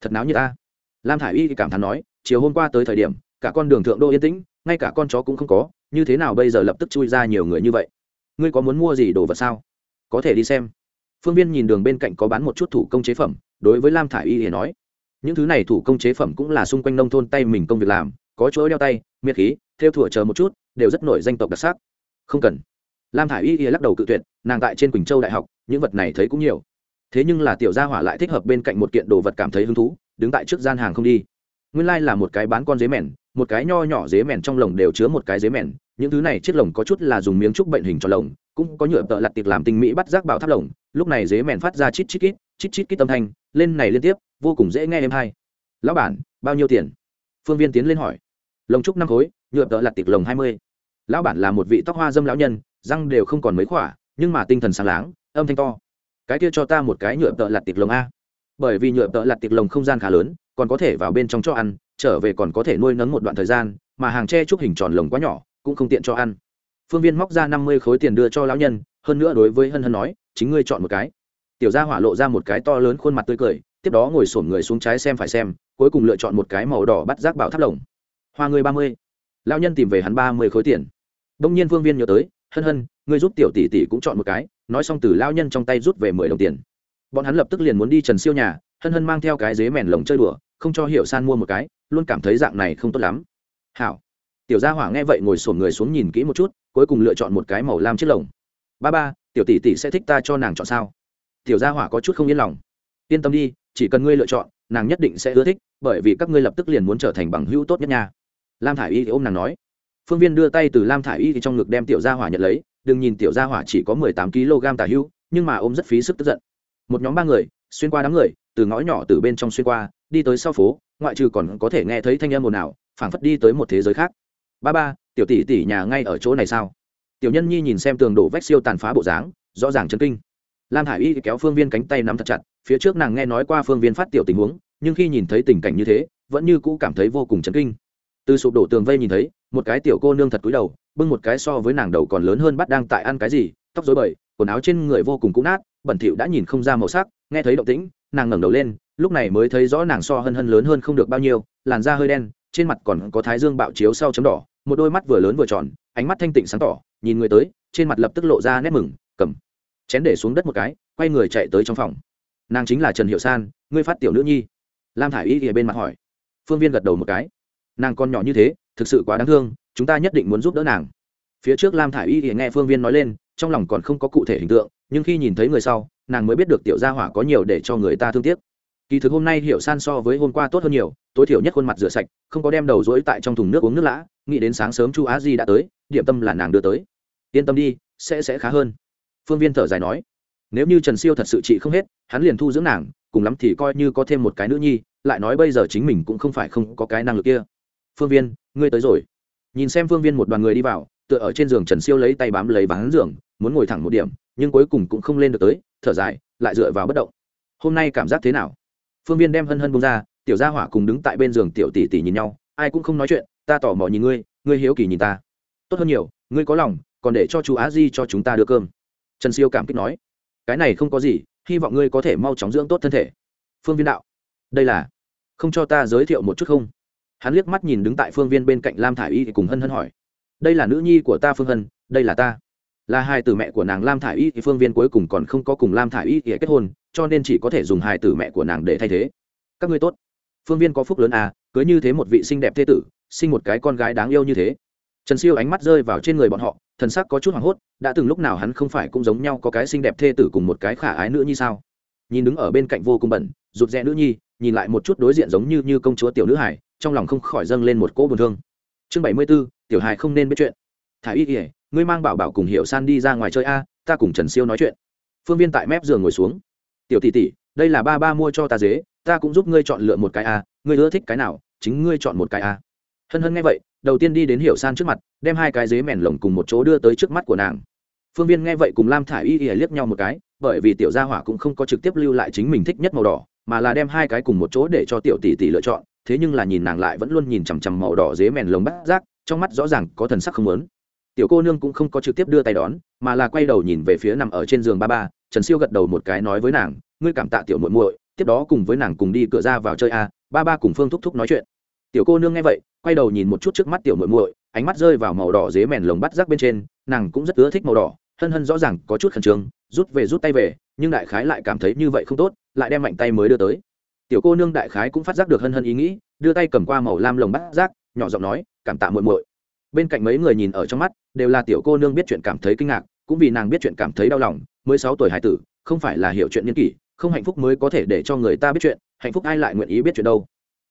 Thật náo như ta. Lam thả i y cảm thán nói, chiều hôm qua tới thời điểm, cả con đường thượng đô yên tĩnh, ngay cả con chó cũng không có, như thế nào bây giờ lập tức chui ra nhiều người như vậy? Ngươi có muốn mua gì đồ vật sao? Có thể đi xem. Phương viên nhìn đường bên cạnh có bán một chút thủ công chế phẩm, đối với lam thả i y thì nói, những thứ này thủ công chế phẩm cũng là xung quanh nông thôn tay mình công việc làm có chỗ đeo tay, miệt khí, theo thủa chờ một chút, đều rất nổi danh tộc đặc sắc. Không cần. Lam thả i y lắc đầu cự tuyệt, nàng tại trên quỳnh châu đại học, những vật này thấy cũng nhiều. Thế nhưng là tiểu gia hỏa lại thích hợp bên cạnh một kiện đồ vật cảm thấy hứng thú, đứng tại trước gian hàng không đi. Nguyên lai、like、là một cái bán con dế mèn, một cái nho nhỏ dế mèn trong lồng đều chứa một cái dế mèn, những thứ này chiếc lồng có chút là dùng miếng trúc bệnh hình cho lồng, cũng có nhựa tợ lặt tiệc làm tinh mỹ bắt rác bảo tháp lồng. Lúc này dế mèn phát ra chít chít kít, chít chít kít tâm thanh, lên này liên tiếp, vô cùng dễ nghe em hay. Lão bản, bao nhiêu tiền? Phương viên tiến lên hỏi. Lồng trúc năm khối, nhựa tợ lặt tiệc lồng hai mươi. Lão bản là một vị tóc hoa dâm lão nhân, răng đều không còn mấy khỏa, nhưng mà tinh thần sáng láng, âm thanh to. Cái kia cho ta một cái nhựa tợ lặt tiệc lồng a. Bởi vì nhựa tợ lặt tiệc lồng không gian khá lớn, còn có thể vào bên trong cho ăn, trở về còn có thể nuôi nấng một đoạn thời gian, mà hàng tre trúc hình tròn lồng quá nhỏ, cũng không tiện cho ăn. Phương viên móc ra năm mươi khối tiền đưa cho lão nhân, hơn nữa đối với hân hân nói, chính ngươi chọn một cái. Tiểu gia hỏa lộ ra một cái to lớn khuôn mặt tươi cười, tiếp đó ngồi sổm người xuống trái xem phải xem cuối cùng lựa chọn một cái màu đỏ bắt giác bảo tháp lồng. Hoa ngươi ba mươi. Lao nhân tìm về hắn ba mươi khối tiền. Đông nhiên vương viên nhớ tới, hân hân, ngươi giúp tiểu tỷ tỷ cũng chọn một cái. Nói xong từ lao nhân trong tay rút về mười đồng tiền. Bọn hắn lập tức liền muốn đi trần siêu nhà, hân hân mang theo cái dế mèn lồng chơi đùa, không cho hiểu san mua một cái, luôn cảm thấy dạng này không tốt lắm. Hảo. Tiểu gia hỏa nghe vậy ngồi sổm người xuống nhìn kỹ một chút, cuối cùng lựa chọn một cái màu lam chiếc lồng. Ba ba, tiểu tỷ tỷ sẽ thích ta cho nàng chọn sao? Tiểu gia hỏa có chút không yên lòng. Yên tâm đi chỉ cần ngươi lựa chọn, nàng nhất định sẽ ưa thích, bởi vì các ngươi lập tức liền muốn trở thành bằng hữu tốt nhất nha. Lam thả i y thì ôm nàng nói. Phương viên đưa tay từ lam thả i y thì trong ngực đem tiểu gia hỏa nhận lấy, đừng nhìn tiểu gia hỏa chỉ có mười tám kg tả hữu nhưng mà ôm rất phí sức tức giận. Một nhóm ba người, xuyên qua đám người, từ ngõ nhỏ từ bên trong xuyên qua, đi tới sau phố, ngoại trừ còn có thể nghe thấy thanh âm ồn ào, phảng phất đi tới một thế giới khác. Ba ba, tiểu tỷ tỷ nhà ngay ở chỗ này sao? Tiểu nhân nhi nhìn xem tường đổ vách siêu tàn phá bộ dáng, rõ ràng chấn kinh. Lam hải y kéo phương viên cánh tay nắm thật chặt phía trước nàng nghe nói qua phương viên phát tiểu tình huống, nhưng khi nhìn thấy tình cảnh như thế, vẫn như cũ cảm thấy vô cùng chấn kinh. Từ sụp đổ tường vây nhìn thấy, một cái tiểu cô nương thật cúi đầu, bưng một cái so với nàng đầu còn lớn hơn bắt đang tại ăn cái gì, tóc dối bời, quần áo trên người vô cùng cũ nát, bẩn thỉu đã nhìn không ra màu sắc, nghe thấy động tĩnh, nàng ngẩng đầu lên, lúc này mới thấy rõ nàng so hân hân lớn hơn không được bao nhiêu, làn da hơi đen, trên mặt còn có thái dương bạo chiếu sau chấm đỏ, một đôi mắt vừa lớn vừa tròn, ánh mắt thanh tịnh sáng tỏ, nhìn người tới, trên mặt lập tức lộ ra nét mừng, cầm, chén để xuống đất một cái, quay người chạy tới trong phòng nàng chính là trần hiệu san ngươi phát tiểu nữ nhi lam thả i y ở bên mặt hỏi phương viên gật đầu một cái nàng còn nhỏ như thế thực sự quá đáng thương chúng ta nhất định muốn giúp đỡ nàng phía trước lam thả i y nghe phương viên nói lên trong lòng còn không có cụ thể hình tượng nhưng khi nhìn thấy người sau nàng mới biết được tiểu gia hỏa có nhiều để cho người ta thương tiếc kỳ thực hôm nay hiểu san so với hôm qua tốt hơn nhiều tối thiểu nhất khuôn mặt rửa sạch không có đem đầu rỗi tại trong thùng nước uống nước lã nghĩ đến sáng sớm chu á di đã tới điểm tâm là nàng đưa tới yên tâm đi sẽ sẽ khá hơn phương viên thở dài nói nếu như trần siêu thật sự trị không hết, hắn liền thu dưỡng nàng, cùng lắm thì coi như có thêm một cái nữ nhi, lại nói bây giờ chính mình cũng không phải không có cái năng lực kia. Phương viên, ngươi tới rồi. Nhìn xem phương viên một đoàn người đi vào, tựa ở trên giường trần siêu lấy tay bám lấy ván giường, muốn ngồi thẳng một điểm, nhưng cuối cùng cũng không lên được tới, thở dài, lại dựa vào bất động. Hôm nay cảm giác thế nào? Phương viên đem hân hân bông ra, tiểu gia hỏa cùng đứng tại bên giường tiểu tỷ tỷ nhìn nhau, ai cũng không nói chuyện, ta tỏ mò nhìn ngươi ngươi hiếu kỳ nhìn ta. Tốt hơn nhiều, ngươi có lòng, còn để cho chú á di cho chúng ta đưa cơm. Trần siêu cảm kích nói cái này không có gì, hy vọng ngươi có thể mau chóng dưỡng tốt thân thể. Phương viên đạo, đây là, không cho ta giới thiệu một chút không? Hắn liếc mắt nhìn đứng tại phương viên bên cạnh lam thả i y thì cùng hân hân hỏi. Đây là nữ nhi của ta phương hân, đây là ta. Là hai từ mẹ của nàng lam thả i y thì phương viên cuối cùng còn không có cùng lam thả i y thì kết hôn, cho nên chỉ có thể dùng hai từ mẹ của nàng để thay thế. Các ngươi tốt. Phương viên có phúc lớn à cưới như thế một vị xinh đẹp thế tử, sinh một cái con gái đáng yêu như thế. Trần siêu ánh mắt rơi vào trên người bọn họ thần sắc có chút hoảng hốt, đã từng lúc nào hắn không phải cũng giống nhau có cái xinh đẹp thê tử cùng một cái khả ái nữ nhi sao? Nhìn đứng ở bên cạnh vô cùng bẩn, rụt rẽ nữ nhi, nhìn lại một chút đối diện giống như như công chúa tiểu nữ hải trong lòng không khỏi dâng lên một cỗ buồn thương. Chương bảy mươi b ố tiểu hải không nên biết chuyện. Thả y kỉa ngươi mang bảo bảo cùng hiệu san đi ra ngoài chơi a, ta cùng trần siêu nói chuyện. Phương viên tại mép giường ngồi xuống. Tiểu tỷ tỷ, đây là ba ba mua cho ta dế, ta cũng giúp ngươi chọn lựa một cái a, ngươi ưa thích cái nào, chính ngươi chọn một cái a. Hân hân nghe vậy đầu tiên đi đến hiểu san trước mặt, đem hai cái dế mèn lồng cùng một chỗ đưa tới trước mắt của nàng. Phương viên nghe vậy cùng lam thả i y ỉa liếc nhau một cái, bởi vì tiểu gia hỏa cũng không có trực tiếp lưu lại chính mình thích nhất màu đỏ, mà là đem hai cái cùng một chỗ để cho tiểu tỷ tỷ lựa chọn, thế nhưng là nhìn nàng lại vẫn luôn nhìn chằm chằm màu đỏ dế mèn lồng bắt rác trong mắt rõ ràng có thần sắc không lớn tiểu cô nương cũng không có trực tiếp đưa tay đón, mà là quay đầu nhìn về phía nằm ở trên giường ba ba, trần siêu gật đầu một cái nói với nàng, ngươi cảm tạ tiểu muội muội, tiếp đó cùng với nàng cùng đi cửa ra vào chơi a, ba ba cùng phương thúc thúc nói chuyện tiểu cô nương nghe vậy, quay đầu nhìn một chút trước mắt tiểu muội muội, ánh mắt rơi vào màu đỏ dế mèn lồng bắt rác bên trên, nàng cũng rất ưa thích màu đỏ, hân hân rõ ràng có chút khẩn trương, rút về rút tay về, nhưng đại khái lại cảm thấy như vậy không tốt, lại đem mạnh tay mới đưa tới. Tiểu cô nương đại khái cũng phát giác được hân hân ý nghĩ, đưa tay cầm qua màu lam lồng bắt rác, nhỏ giọng nói, cảm tạ muội muội. Bên cạnh mấy người nhìn ở trong mắt, đều là tiểu cô nương biết chuyện cảm thấy kinh ngạc, cũng vì nàng biết chuyện cảm thấy đau lòng, mới sáu tuổi hải tử, không phải là hiểu chuyện nhân kỷ, không hạnh phúc mới có thể để cho người ta biết chuyện, hạnh phúc ai lại nguyện ý biết chuyện đâu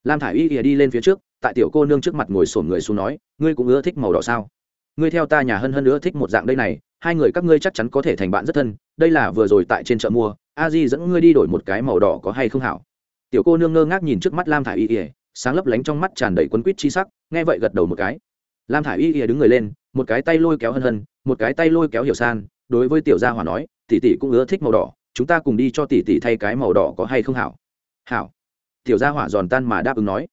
lam thả i y ỉa đi lên phía trước, tại tiểu cô nương trước mặt ngồi sổn người xuống nói, ngươi cũng ưa thích màu đỏ sao? Ngươi theo ta nhà hân hân ưa thích một dạng đây này, hai người các ngươi chắc chắn có thể thành bạn rất thân, đây là vừa rồi tại trên chợ mua, a di dẫn ngươi đi đổi một cái màu đỏ có hay không hảo? Tiểu cô nương ngơ ngác nhìn trước mắt lam thả i y ỉa sáng lấp lánh trong mắt tràn đầy quấn quýt chi sắc, nghe vậy gật đầu một cái. Lam thả i y ỉa đứng người lên, một cái tay lôi kéo hân hân, một cái tay lôi kéo hiểu san, đối với tiểu gia hỏa nói, tỷ tỷ cũng ưa thích màu đỏ, chúng ta cùng đi cho tỷ tỷ thay cái màu đỏ có hay không hảo? Hảo tiểu gia hỏa giòn tan mà đáp ứng nói.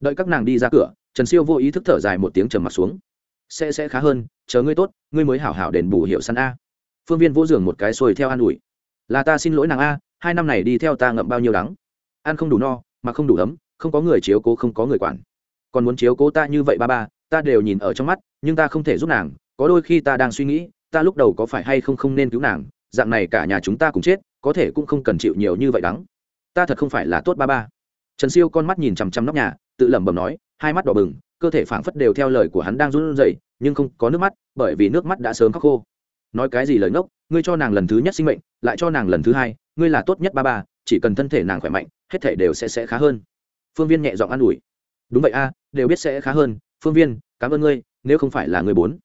Đợi các nàng đi ra cửa, trần siêu vô ý thức thở dài một tiếng trầm mặt xuống. Sẽ sẽ khá hơn, chờ ngươi tốt, ngươi mới hảo hảo đền bù hiệu săn a. Phương viên vỗ giường một cái xuôi theo an ủi. Là ta xin lỗi nàng a, hai năm này đi theo ta ngậm bao nhiêu đắng. Ăn không đủ no, mà không đủ ấm, không có người chiếu cố, không có người quản. Còn muốn chiếu cố ta như vậy ba ba, ta đều nhìn ở trong mắt, nhưng ta không thể giúp nàng, có đôi khi ta đang suy nghĩ, ta lúc đầu có phải hay không không nên cứu nàng, dạng này cả nhà chúng ta cùng chết, có thể cũng không cần chịu nhiều như vậy đắng. Ta thật không phải là tốt ba ba trần siêu con mắt nhìn chằm chằm nóc nhà, tự lẩm bẩm nói, hai mắt đỏ bừng, cơ thể phảng phất đều theo lời của hắn đang run rẩy, nhưng không có nước mắt, bởi vì nước mắt đã sớm khóc khô. Nói cái gì lời ngốc, ngươi cho nàng lần thứ nhất sinh mệnh, lại cho nàng lần thứ hai, ngươi là tốt nhất ba ba, chỉ cần thân thể nàng khỏe mạnh, hết thể đều sẽ sẽ khá hơn. Phương viên nhẹ giọng an ủi. Đúng vậy a, đều biết sẽ khá hơn. Phương viên, cảm ơn ngươi, nếu không phải là người bốn.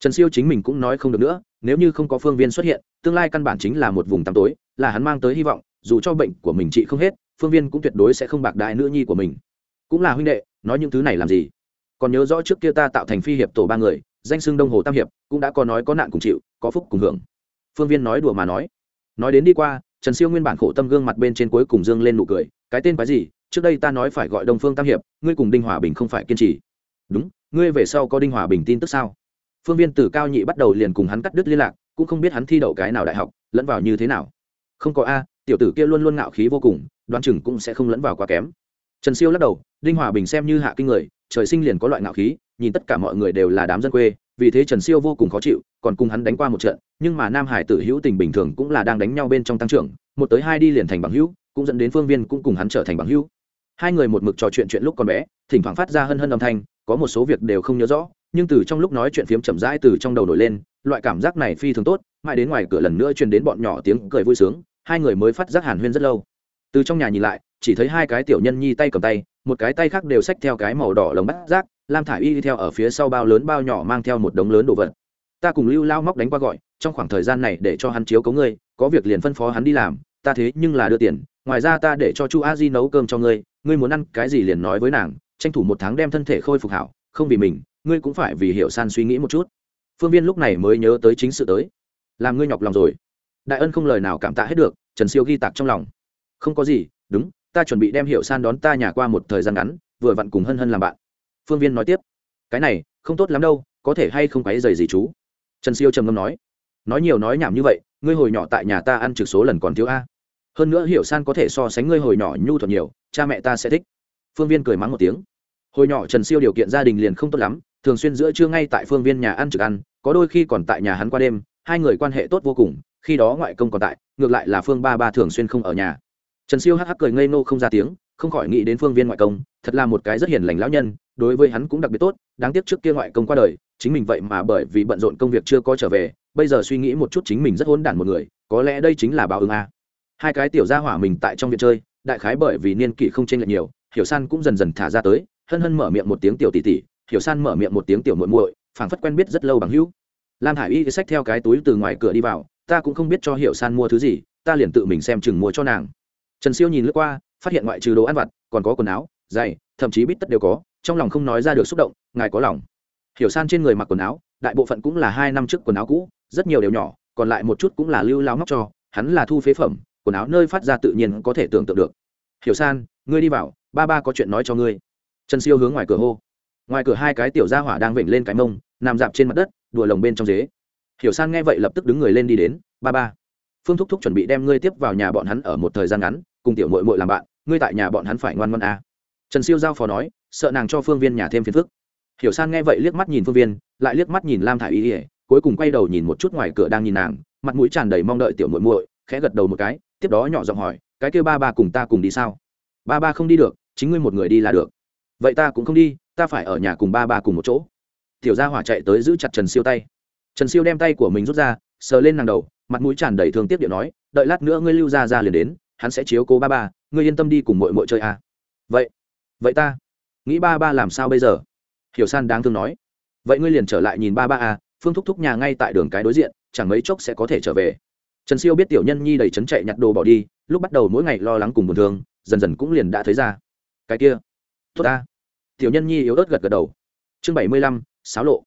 Trần siêu chính mình cũng nói không được nữa, nếu như không có phương viên xuất hiện, tương lai căn bản chính là một vùng tăm tối, là hắn mang tới hy vọng, dù cho bệnh của mình trị không hết phương viên cũng tuyệt đối sẽ không bạc đại nữ nhi của mình. Cũng là huynh đệ, nói những thứ này làm gì? Còn nhớ rõ trước kia ta tạo thành phi hiệp tổ ba người, danh xưng đông hồ tam hiệp, cũng đã có nói có nạn cùng chịu, có phúc cùng hưởng. Phương viên nói đùa mà nói. Nói đến đi qua, trần siêu nguyên bản khổ tâm gương mặt bên trên cuối cùng dương lên nụ cười, cái tên quái gì? Trước đây ta nói phải gọi đông phương tam hiệp, ngươi cùng đinh hòa bình không phải kiên trì. Đúng, ngươi về sau có đinh hòa bình tin tức sao? Phương viên từ cao nhị bắt đầu liền cùng hắn cắt đứt liên lạc, cũng không biết hắn thi đậu cái nào đại học, lẫn vào như thế nào. Không có a, tiểu tử kia luôn luôn ngạo khí vô cùng đoán chừng cũng sẽ không lẫn vào quá kém. Trần siêu lắc đầu, đinh hòa bình xem như hạ kinh người, trời sinh liền có loại ngạo khí, nhìn tất cả mọi người đều là đám dân quê, vì thế trần siêu vô cùng khó chịu, còn cùng hắn đánh qua một trận, nhưng mà nam hải tử hữu tình bình thường cũng là đang đánh nhau bên trong tăng trưởng, một tới hai đi liền thành bằng hữu, cũng dẫn đến phương viên cũng cùng hắn trở thành bằng hữu. Hai người một mực trò chuyện chuyện lúc còn bé, thỉnh thoảng phát ra hân hân âm thanh, có một số việc đều không nhớ rõ, nhưng từ trong lúc nói chuyện phiếm chậm rãi từ trong đầu nổi lên, loại cảm giác này phi thường tốt, mãi đến ngoài cửa lần nữa truyền đến bọn nhỏ tiếng cười vui sướng, hai người mới phát giác hàn huyên rất lâu từ trong nhà nhìn lại, chỉ thấy hai cái tiểu nhân nhi tay cầm tay, một cái tay khác đều xách theo cái màu đỏ lồng bắt rác lam thả y đi theo ở phía sau bao lớn bao nhỏ mang theo một đống lớn đồ vật. Ta cùng lưu lao móc đánh qua gọi, trong khoảng thời gian này để cho hắn chiếu cấu ngươi, có việc liền phân phó hắn đi làm, ta thế nhưng là đưa tiền, ngoài ra ta để cho chu a di nấu cơm cho ngươi ngươi muốn ăn cái gì liền nói với nàng, tranh thủ một tháng đem thân thể khôi phục hảo, không vì mình, ngươi cũng phải vì hiểu san suy nghĩ một chút. Phương viên lúc này mới nhớ tới chính sự tới. Làm ngươi nhọc lòng rồi. Đại ân không lời nào cảm tạ hết được, trần siêu ghi tạc trong lòng không có gì, đúng, ta chuẩn bị đem hiểu san đón ta nhà qua một thời gian ngắn, vừa vặn cùng hân hân làm bạn. Phương viên nói tiếp. Cái này, không tốt lắm đâu, có thể hay không quáy dày gì chú? Trần siêu trầm ngâm nói. Nói nhiều nói nhảm như vậy, ngươi hồi nhỏ tại nhà ta ăn trực số lần còn thiếu a. Hơn nữa hiểu san có thể so sánh ngươi hồi nhỏ nhu thuận nhiều, cha mẹ ta sẽ thích. Phương viên cười mắng một tiếng. Hồi nhỏ trần siêu điều kiện gia đình liền không tốt lắm, thường xuyên giữa trưa ngay tại phương viên nhà ăn trực ăn, có đôi khi còn tại nhà hắn qua đêm, hai người quan hệ tốt vô cùng, khi đó ngoại công còn tại, ngược lại là phương ba ba thường xuyên không ở nhà trần siêu hắc hắc cười ngây nô không ra tiếng, không khỏi nghĩ đến phương viên ngoại công, thật là một cái rất hiền lành lão nhân, đối với hắn cũng đặc biệt tốt, đáng tiếc trước kia ngoại công qua đời, chính mình vậy mà bởi vì bận rộn công việc chưa có trở về, bây giờ suy nghĩ một chút chính mình rất hôn đản một người, có lẽ đây chính là báo ứng a. Hai cái tiểu gia hỏa mình tại trong viện chơi, đại khái bởi vì niên kỷ không chênh lệch nhiều, hiểu san cũng dần dần thả ra tới, hân hân mở miệng một tiếng tiểu tỷ tỷ, hiểu san mở miệng một tiếng tiểu muội muội, phảng phất quen biết rất lâu bằng hữu. Lam hải y xách theo cái túi từ ngoài cửa đi vào, ta cũng không biết cho hiểu san mua thứ gì, ta liền tự mình xem chừng mua cho nàng trần siêu nhìn lướt qua, phát hiện ngoại trừ đồ ăn vặt, còn có quần áo, giày, thậm chí bít tất đều có, trong lòng không nói ra được xúc động, ngài có lòng. Hiểu san trên người mặc quần áo, đại bộ phận cũng là hai năm trước quần áo cũ, rất nhiều đều nhỏ, còn lại một chút cũng là lưu lao móc cho, hắn là thu phế phẩm, quần áo nơi phát ra tự nhiên có thể tưởng tượng được. Hiểu san, ngươi đi vào, ba ba có chuyện nói cho ngươi. Trần siêu hướng ngoài cửa hô. Ngoài cửa hai cái tiểu gia hỏa đang vểnh lên cái mông, nằm dạp trên mặt đất, đùa lồng bên trong dế. Hiểu san nghe vậy lập tức đứng người lên đi đến, ba ba phương thúc thúc chuẩn bị đem ngươi tiếp vào nhà bọn hắn ở một thời gian ngắn, cùng tiểu mội mội làm bạn, ngươi tại nhà bọn hắn phải ngoan ngoan à. trần siêu giao phó nói, sợ nàng cho phương viên nhà thêm phiền phức. Hiểu san nghe vậy liếc mắt nhìn phương viên, lại liếc mắt nhìn lam thả i y ỉa cuối cùng quay đầu nhìn một chút ngoài cửa đang nhìn nàng, mặt mũi tràn đầy mong đợi tiểu muội muội, khẽ gật đầu một cái, tiếp đó nhỏ giọng hỏi, cái kêu ba ba cùng ta cùng đi sao? Ba ba không đi được, chính ngươi một người đi là được. Vậy ta cũng không đi, ta phải ở nhà cùng ba ba cùng một chỗ. Tiểu gia hỏa chạy tới giữ chặt trần siêu tay. Trần siêu đem tay của mình rút ra sờ lên nàng đầu, mặt mũi tràn đầy thương tiếc điệu nói, đợi lát nữa ngươi lưu ra ra liền đến, hắn sẽ chiếu cố ba ba, ngươi yên tâm đi cùng mội mội chơi à. vậy vậy ta, nghĩ ba ba làm sao bây giờ? Hiểu san đáng thương nói. Vậy ngươi liền trở lại nhìn ba ba à phương thúc thúc nhà ngay tại đường cái đối diện, chẳng mấy chốc sẽ có thể trở về. Trần siêu biết tiểu nhân nhi đầy trấn chạy nhặt đồ bỏ đi, lúc bắt đầu mỗi ngày lo lắng cùng buồn thương, dần dần cũng liền đã thấy ra. Cái kia, tốt ta. Tiểu nhân nhi yếu ớt gật gật đầu. Chương bảy mươi lăm sáo lộ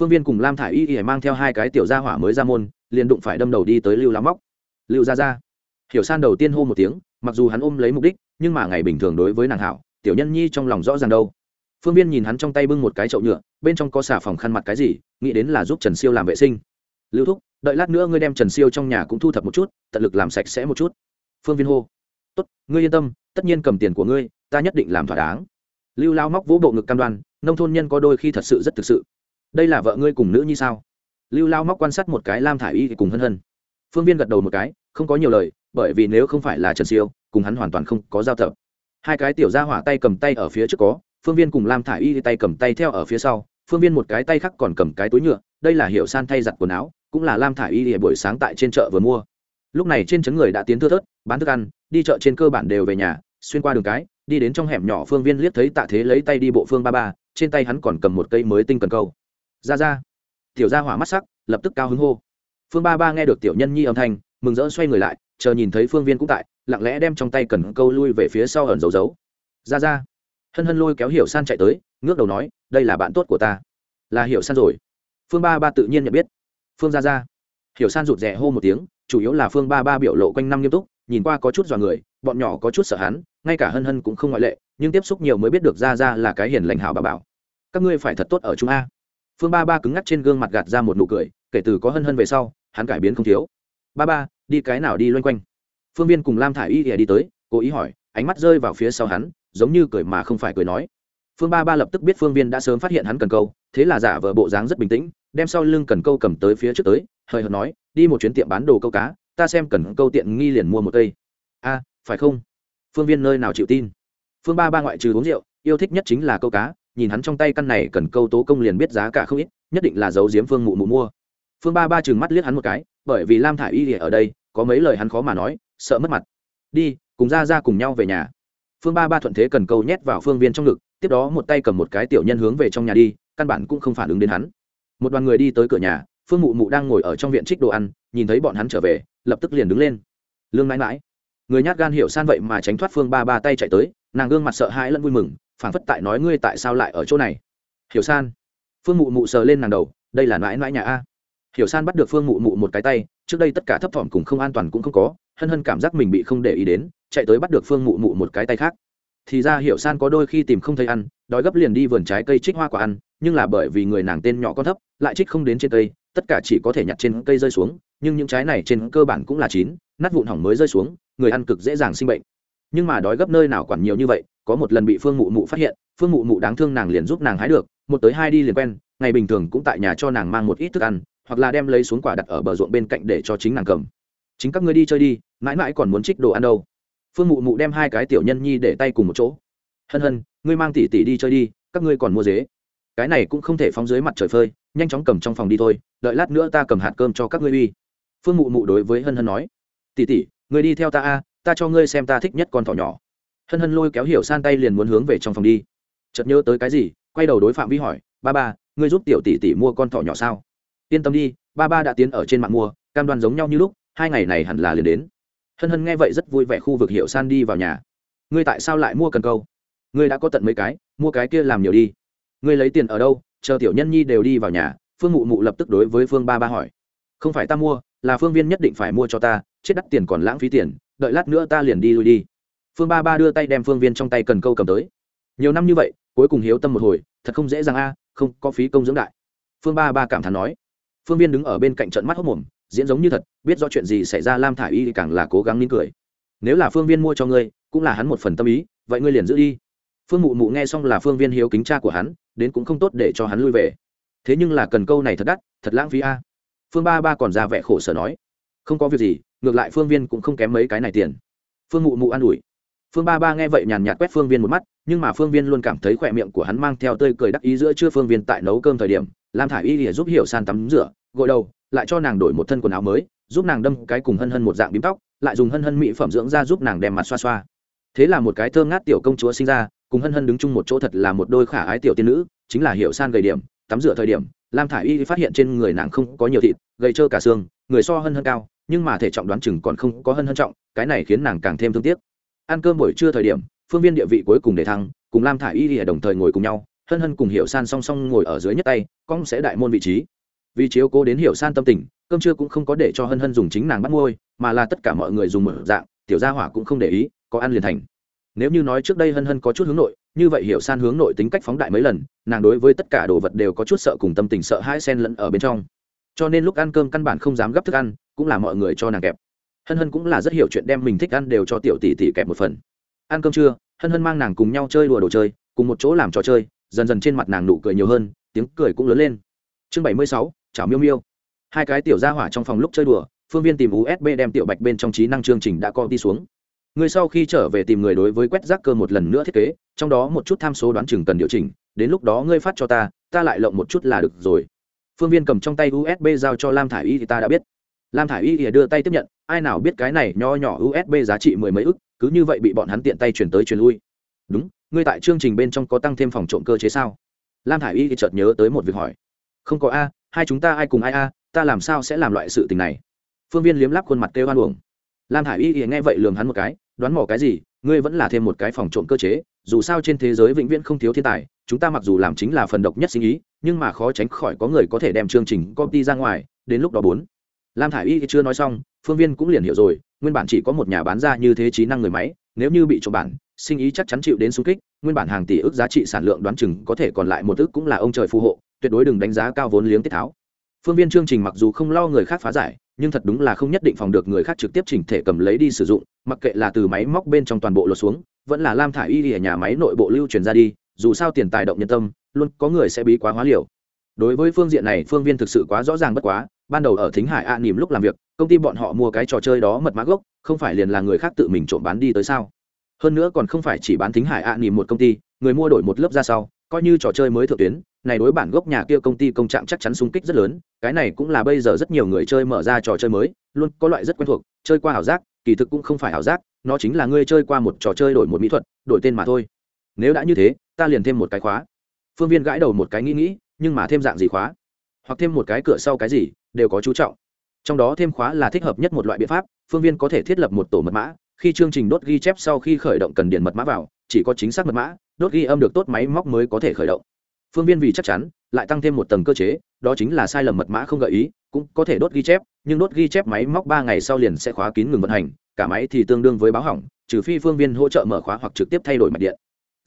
phương viên cùng lam thả i y y mang theo hai cái tiểu gia hỏa mới ra môn, liền đụng phải đâm đầu đi tới lưu lá móc. Lưu ra ra hiểu san đầu tiên hô một tiếng, mặc dù hắn ôm lấy mục đích, nhưng mà ngày bình thường đối với nàng hảo, tiểu nhân nhi trong lòng rõ ràng đâu. Phương viên nhìn hắn trong tay bưng một cái chậu nhựa, bên trong có xà phòng khăn mặt cái gì, nghĩ đến là giúp trần siêu làm vệ sinh. Lưu thúc, đợi lát nữa ngươi đem trần siêu trong nhà cũng thu thập một chút, tận lực làm sạch sẽ một chút. Phương viên hô. Tốt, ngươi yên tâm, tất nhiên cầm tiền của ngươi, ta nhất định làm thỏa đáng. Lưu lao móc vỗ bộ ngực cam đoan, nông thôn nhân có đôi khi thật sự rất thực sự đây là vợ ngươi cùng nữ như sao? Lưu lao móc quan sát một cái lam thả i y cùng hân hân. Phương viên gật đầu một cái, không có nhiều lời, bởi vì nếu không phải là trần siêu, cùng hắn hoàn toàn không có giao tập. Hai cái tiểu ra hỏa tay cầm tay ở phía trước có, phương viên cùng lam thả i y tay cầm tay theo ở phía sau, phương viên một cái tay khác còn cầm cái túi nhựa, đây là hiệu san thay giặt quần áo, cũng là lam thả i y buổi sáng tại trên chợ vừa mua. Lúc này trên trấn người đã tiến thưa thớt, bán thức ăn, đi chợ trên cơ bản đều về nhà, xuyên qua đường cái, đi đến trong hẻm nhỏ phương viên liếc thấy tạ thế lấy tay đi bộ phương ba ba, trên tay hắn còn cầm một cây mới tinh cần câu ra ra. Tiểu ra hỏa mắt sắc, lập tức cao hứng hô. Phương ba ba nghe được tiểu nhân nhi âm thanh, mừng rỡ xoay người lại, chờ nhìn thấy phương viên cũng tại, lặng lẽ đem trong tay cần câu lui về phía sau ẩn giấu giấu. Ra ra. Hân hân lôi kéo hiểu san chạy tới, ngước đầu nói, đây là bạn tốt của ta. Là hiểu san rồi. Phương ba ba tự nhiên nhận biết. Phương ra ra. Hiểu san rụt rè hô một tiếng, chủ yếu là phương ba ba biểu lộ quanh năm nghiêm túc, nhìn qua có chút dọa người, bọn nhỏ có chút sợ hắn, ngay cả hân hân cũng không ngoại lệ, nhưng tiếp xúc nhiều mới biết được ra ra là cái hiền lành hảo bà bảo. Các ngươi phải thật tốt ở chúng a phương ba ba cứng ngắc trên gương mặt gạt ra một nụ cười, kể từ có hân hân về sau, hắn cải biến không thiếu. Ba ba, đi cái nào đi loanh quanh? Phương viên cùng lam thả i y đi tới, cố ý hỏi, ánh mắt rơi vào phía sau hắn, giống như cười mà không phải cười nói. Phương ba ba lập tức biết phương viên đã sớm phát hiện hắn cần câu, thế là giả vờ bộ dáng rất bình tĩnh, đem sau lưng cần câu cầm tới phía trước tới hơi hợt nói, đi một chuyến tiệm bán đồ câu cá, ta xem cần câu tiện nghi liền mua một cây. A, phải không? Phương viên nơi nào chịu tin. Phương ba ba ngoại trừ uống rượu, yêu thích nhất chính là câu cá nhìn hắn trong tay căn này cần câu tố công liền biết giá cả không ít, nhất định là giấu giếm phương mụ mụ mua. Phương ba ba chừng mắt liếc hắn một cái, bởi vì lam thả i y ở đây, có mấy lời hắn khó mà nói, sợ mất mặt. Đi, cùng ra ra cùng nhau về nhà. Phương ba ba thuận thế cần câu nhét vào phương viên trong ngực, tiếp đó một tay cầm một cái tiểu nhân hướng về trong nhà đi, căn bản cũng không phản ứng đến hắn. Một đoàn người đi tới cửa nhà, phương mụ mụ đang ngồi ở trong viện trích đồ ăn, nhìn thấy bọn hắn trở về, lập tức liền đứng lên. Lương mãi mãi. Người nhát gan hiểu san vậy mà tránh thoát phương ba ba tay chạy tới, nàng gương mặt sợ hãi lẫn vui mừng phảng phất tại nói ngươi tại sao lại ở chỗ này. Hiểu san. Phương mụ mụ sờ lên nàng đầu, đây là mãi mãi nhà a. Hiểu san bắt được phương mụ mụ một cái tay, trước đây tất cả thấp thỏm cùng không an toàn cũng không có, hân hân cảm giác mình bị không để ý đến, chạy tới bắt được phương mụ mụ một cái tay khác. Thì ra hiểu san có đôi khi tìm không thấy ăn, đói gấp liền đi vườn trái cây trích hoa quả ăn, nhưng là bởi vì người nàng tên nhỏ con thấp, lại trích không đến trên cây, tất cả chỉ có thể nhặt trên cây rơi xuống, nhưng những trái này trên cơ bản cũng là chín, nát vụn hỏng mới rơi xuống, người ăn cực dễ dàng sinh bệnh. Nhưng mà đói gấp nơi nào quản nhiều như vậy có một lần bị phương mụ mụ phát hiện, phương mụ mụ đáng thương nàng liền giúp nàng hái được, một tới hai đi liền quen, ngày bình thường cũng tại nhà cho nàng mang một ít thức ăn, hoặc là đem lấy xuống quả đặt ở bờ ruộng bên cạnh để cho chính nàng cầm. Chính các ngươi đi chơi đi, mãi mãi còn muốn trích đồ ăn đâu. Phương mụ mụ đem hai cái tiểu nhân nhi để tay cùng một chỗ. Hân hân, ngươi mang tỷ tỷ đi chơi đi, các ngươi còn mua dế. Cái này cũng không thể phóng dưới mặt trời phơi, nhanh chóng cầm trong phòng đi thôi, đợi lát nữa ta cầm hạt cơm cho các ngươi uy. Phương mụ mụ đối với hân hân nói, tỷ tỷ, ngươi đi theo ta a, ta cho ngươi xem ta thích nhất con thỏ nhỏ hân hân lôi kéo hiểu san tay liền muốn hướng về trong phòng đi. Chợt nhớ tới cái gì, quay đầu đối phạm vi hỏi, ba ba, ngươi giúp tiểu tỷ tỷ mua con thỏ nhỏ sao? Yên tâm đi, ba ba đã tiến ở trên mạng mua, cam đoan giống nhau như lúc, hai ngày này hẳn là liền đến. Hân hân nghe vậy rất vui vẻ khu vực hiệu san đi vào nhà. Ngươi tại sao lại mua cần câu? Ngươi đã có tận mấy cái, mua cái kia làm nhiều đi. Ngươi lấy tiền ở đâu, chờ tiểu nhân nhi đều đi vào nhà. Phương mụ mụ lập tức đối với phương ba ba hỏi, không phải ta mua, là phương viên nhất định phải mua cho ta, chết đắt tiền còn lãng phí tiền, đợi lát nữa ta liền đi lui đi phương ba ba đưa tay đem phương viên trong tay cần câu cầm tới. Nhiều năm như vậy, cuối cùng hiếu tâm một hồi, thật không dễ dàng a, không, có phí công dưỡng đại. Phương ba ba cảm thán nói. Phương viên đứng ở bên cạnh trận mắt hốc mồm, diễn giống như thật, biết do chuyện gì xảy ra lam thả i y thì càng là cố gắng nín cười. Nếu là phương viên mua cho ngươi, cũng là hắn một phần tâm ý, vậy ngươi liền giữ đi. Phương mụ mụ nghe xong là phương viên hiếu kính cha của hắn, đến cũng không tốt để cho hắn lui về. Thế nhưng là cần câu này thật đắt, thật lãng phí a. Phương ba ba còn ra vẻ khổ sở nói. Không có việc gì, ngược lại phương viên cũng không kém mấy cái này tiền. Phương mụ mụ an ủi phương ba ba nghe vậy nhàn nhạt quét phương viên một mắt, nhưng mà phương viên luôn cảm thấy khỏe miệng của hắn mang theo tơi cười đắc ý giữa chưa phương viên tại nấu cơm thời điểm, lam thả i y lìa giúp hiểu san tắm rửa, gội đầu, lại cho nàng đổi một thân quần áo mới, giúp nàng đâm cái cùng hân hân một dạng bím tóc, lại dùng hân hân mỹ phẩm dưỡng ra giúp nàng đem mặt xoa xoa. Thế là một cái thơm ngát tiểu công chúa sinh ra, cùng hân hân đứng chung một chỗ thật là một đôi khả ái tiểu tiên nữ, chính là hiểu san gầy điểm, tắm rửa thời điểm, lam thả i y phát hiện trên người nàng không có nhiều thịt, gầy trơ cả xương, người so hân hân cao, nhưng mà thể trọng đoán chừng còn không có hân hân trọng, cái này khiến nàng càng thêm thương tiếc ăn cơm buổi trưa thời điểm, phương viên địa vị cuối cùng để thăng, cùng lam thả y y đồng thời ngồi cùng nhau, hân hân cùng hiểu san song song ngồi ở dưới nhất tay cong sẽ đại môn vị trí. Vì chiếu cố đến hiểu san tâm tình, cơm trưa cũng không có để cho hân hân dùng chính nàng bắt môi mà là tất cả mọi người dùng mở dạng, tiểu gia hỏa cũng không để ý, có ăn liền thành. Nếu như nói trước đây hân hân có chút hướng nội, như vậy hiểu san hướng nội tính cách phóng đại mấy lần, nàng đối với tất cả đồ vật đều có chút sợ cùng tâm tình sợ hai sen lẫn ở bên trong. Cho nên lúc ăn cơm căn bản không dám gấp thức ăn, cũng là mọi người cho nàng kẹp hân hân cũng là rất hiểu chuyện đem mình thích ăn đều cho tiểu tỷ tỷ kẹp một phần. Ăn cơm trưa, hân hân mang nàng cùng nhau chơi đùa đồ chơi, cùng một chỗ làm trò chơi, dần dần trên mặt nàng nụ cười nhiều hơn, tiếng cười cũng lớn lên. Chương bảy mươi sáu, chảo miêu miêu. Hai cái tiểu ra hỏa trong phòng lúc chơi đùa, phương viên tìm usb đem tiểu bạch bên trong trí năng chương trình đã co đi xuống. Người sau khi trở về tìm người đối với quét rác cơ một lần nữa thiết kế, trong đó một chút tham số đoán chừng cần điều chỉnh, đến lúc đó ngươi phát cho ta ta lại lộng một chút là được rồi. Phương viên cầm trong tay usb giao cho lam thả i y thì ta đã biết lam thả i y ỉa đưa tay tiếp nhận, ai nào biết cái này nho nhỏ usb giá trị mười mấy ức, cứ như vậy bị bọn hắn tiện tay chuyển tới chuyển lui. Đúng, ngươi tại chương trình bên trong có tăng thêm phòng trộm cơ chế sao? Lam thả i y thì chợt nhớ tới một việc hỏi. Không có a, hai chúng ta ai cùng ai a, ta làm sao sẽ làm loại sự tình này? Phương viên liếm lắp khuôn mặt kêu hoan uổng. Lam thả i y thì nghe vậy lường hắn một cái, đoán mò cái gì, ngươi vẫn là thêm một cái phòng trộm cơ chế, dù sao trên thế giới vĩnh viễn không thiếu thiên tài, chúng ta mặc dù làm chính là phần độc nhất sinh ý, nhưng mà khó tránh khỏi có người có thể đem chương trình copy ra ngoài, đến lúc đó bốn lam thả i y chưa nói xong, phương viên cũng liền hiểu rồi, nguyên bản chỉ có một nhà bán ra như thế trí năng người máy, nếu như bị trộm bản, sinh ý chắc chắn chịu đến xung kích, nguyên bản hàng tỷ ước giá trị sản lượng đoán chừng có thể còn lại một ước cũng là ông trời phù hộ, tuyệt đối đừng đánh giá cao vốn liếng tiết tháo. Phương viên chương trình mặc dù không lo người khác phá giải, nhưng thật đúng là không nhất định phòng được người khác trực tiếp chỉnh thể cầm lấy đi sử dụng, mặc kệ là từ máy móc bên trong toàn bộ lột xuống, vẫn là lam thả y ở nhà máy nội bộ lưu truyền ra đi, dù sao tiền tài động nhân tâm, luôn có người sẽ bí quá hóa liều. Đối với phương diện này, phương viên thực sự quá rõ ràng bất quá ban đầu ở thính hải a nỉm lúc làm việc, công ty bọn họ mua cái trò chơi đó mật mã gốc, không phải liền là người khác tự mình trộm bán đi tới sao? Hơn nữa còn không phải chỉ bán thính hải a nỉm một công ty, người mua đổi một lớp ra sau, coi như trò chơi mới thượng tuyến, này đối bản gốc nhà kia công ty công trạng chắc chắn sung kích rất lớn, cái này cũng là bây giờ rất nhiều người chơi mở ra trò chơi mới, luôn có loại rất quen thuộc, chơi qua ảo giác, kỳ thực cũng không phải ảo giác, nó chính là ngươi chơi qua một trò chơi đổi một mỹ thuật, đổi tên mà thôi. Nếu đã như thế, ta liền thêm một cái khóa. Phương viên gãi đầu một cái nghĩ nghĩ, nhưng mà thêm dạng gì khóa? Hoặc thêm một cái cửa sau cái gì đều có chú trọng. Trong đó thêm khóa là thích hợp nhất một loại biện pháp, phương viên có thể thiết lập một tổ mật mã, khi chương trình đốt ghi chép sau khi khởi động cần điền mật mã vào, chỉ có chính xác mật mã, đốt ghi âm được tốt máy móc mới có thể khởi động. Phương viên vì chắc chắn, lại tăng thêm một tầng cơ chế, đó chính là sai lầm mật mã không gợi ý, cũng có thể đốt ghi chép, nhưng đốt ghi chép máy móc ba ngày sau liền sẽ khóa kín ngừng vận hành, cả máy thì tương đương với báo hỏng, trừ phi phương viên hỗ trợ mở khóa hoặc trực tiếp thay đổi mạch điện.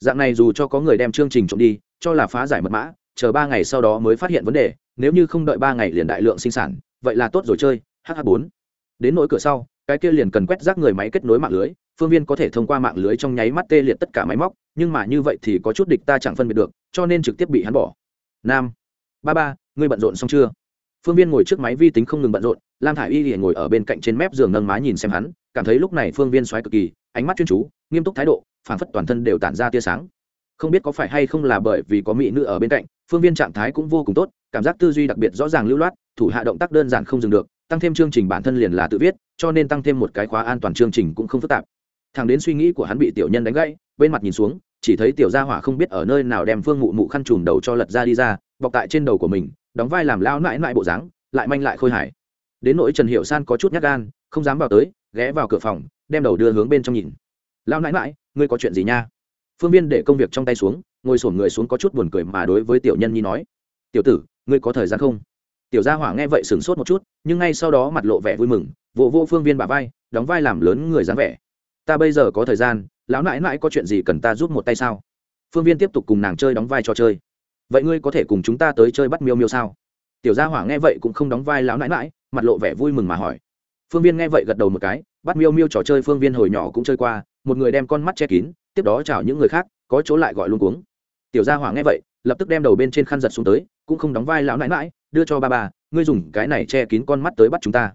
Dạng này dù cho có người đem chương trình trộm đi, cho là phá giải mật mã, chờ ba ngày sau đó mới phát hiện vấn đề nếu như không đợi ba ngày liền đại lượng sinh sản, vậy là tốt rồi chơi hh bốn. Đến nỗi cửa sau, cái kia liền cần quét rác người máy kết nối mạng lưới, phương viên có thể thông qua mạng lưới trong nháy mắt tê liệt tất cả máy móc, nhưng mà như vậy thì có chút địch ta chẳng phân biệt được, cho nên trực tiếp bị hắn bỏ. Nam. Ba ba, ngươi bận rộn xong chưa? Phương viên ngồi trước máy vi tính không ngừng bận rộn, lam thả i y liền ngồi ở bên cạnh trên mép giường nâng má nhìn xem hắn, cảm thấy lúc này phương viên xoáy cực kỳ, ánh mắt chuyên chú, nghiêm túc thái độ, phảng phất toàn thân đều tản ra tia sáng không biết có phải hay không là bởi vì có mỹ nữ ở bên cạnh phương viên trạng thái cũng vô cùng tốt cảm giác tư duy đặc biệt rõ ràng lưu loát thủ hạ động tác đơn giản không dừng được tăng thêm chương trình bản thân liền là tự viết cho nên tăng thêm một cái khóa an toàn chương trình cũng không phức tạp. Thằng đến suy nghĩ của hắn bị tiểu nhân đánh gãy bên mặt nhìn xuống chỉ thấy tiểu gia hỏa không biết ở nơi nào đem phương mụ mụ khăn trùm đầu cho lật ra đi ra bọc tại trên đầu của mình đóng vai làm lao nãi nãi bộ dáng lại manh lại khôi hài. Đến nỗi trần hiệu san có chút nhát gan không dám vào tới ghé vào cửa phòng đem đầu đưa hướng bên trong nhìn. Lao nãi nãi, ngươi có chuyện gì nha? Phương viên để công việc trong tay xuống ngồi sổn người xuống có chút buồn cười mà đối với tiểu nhân nhi nói tiểu tử ngươi có thời gian không? Tiểu gia hỏa nghe vậy sửng sốt một chút nhưng ngay sau đó mặt lộ vẻ vui mừng vụ vô, vô phương viên bà vai đóng vai làm lớn người dáng vẻ. Ta bây giờ có thời gian lão nãi nãi có chuyện gì cần ta giúp một tay sao? Phương viên tiếp tục cùng nàng chơi đóng vai trò chơi. Vậy ngươi có thể cùng chúng ta tới chơi bắt miêu miêu sao? Tiểu gia hỏa nghe vậy cũng không đóng vai lão nãi nãi mặt lộ vẻ vui mừng mà hỏi. Phương viên nghe vậy gật đầu một cái bắt miêu miêu trò chơi phương viên hồi nhỏ cũng chơi qua một người đem con mắt che kín tiếp đó chào những người khác có chỗ lại gọi luôn cuống. Tiểu gia hỏa nghe vậy lập tức đem đầu bên trên khăn giật xuống tới cũng không đóng vai lão nãi mãi, đưa cho ba bà ngươi dùng cái này che kín con mắt tới bắt chúng ta.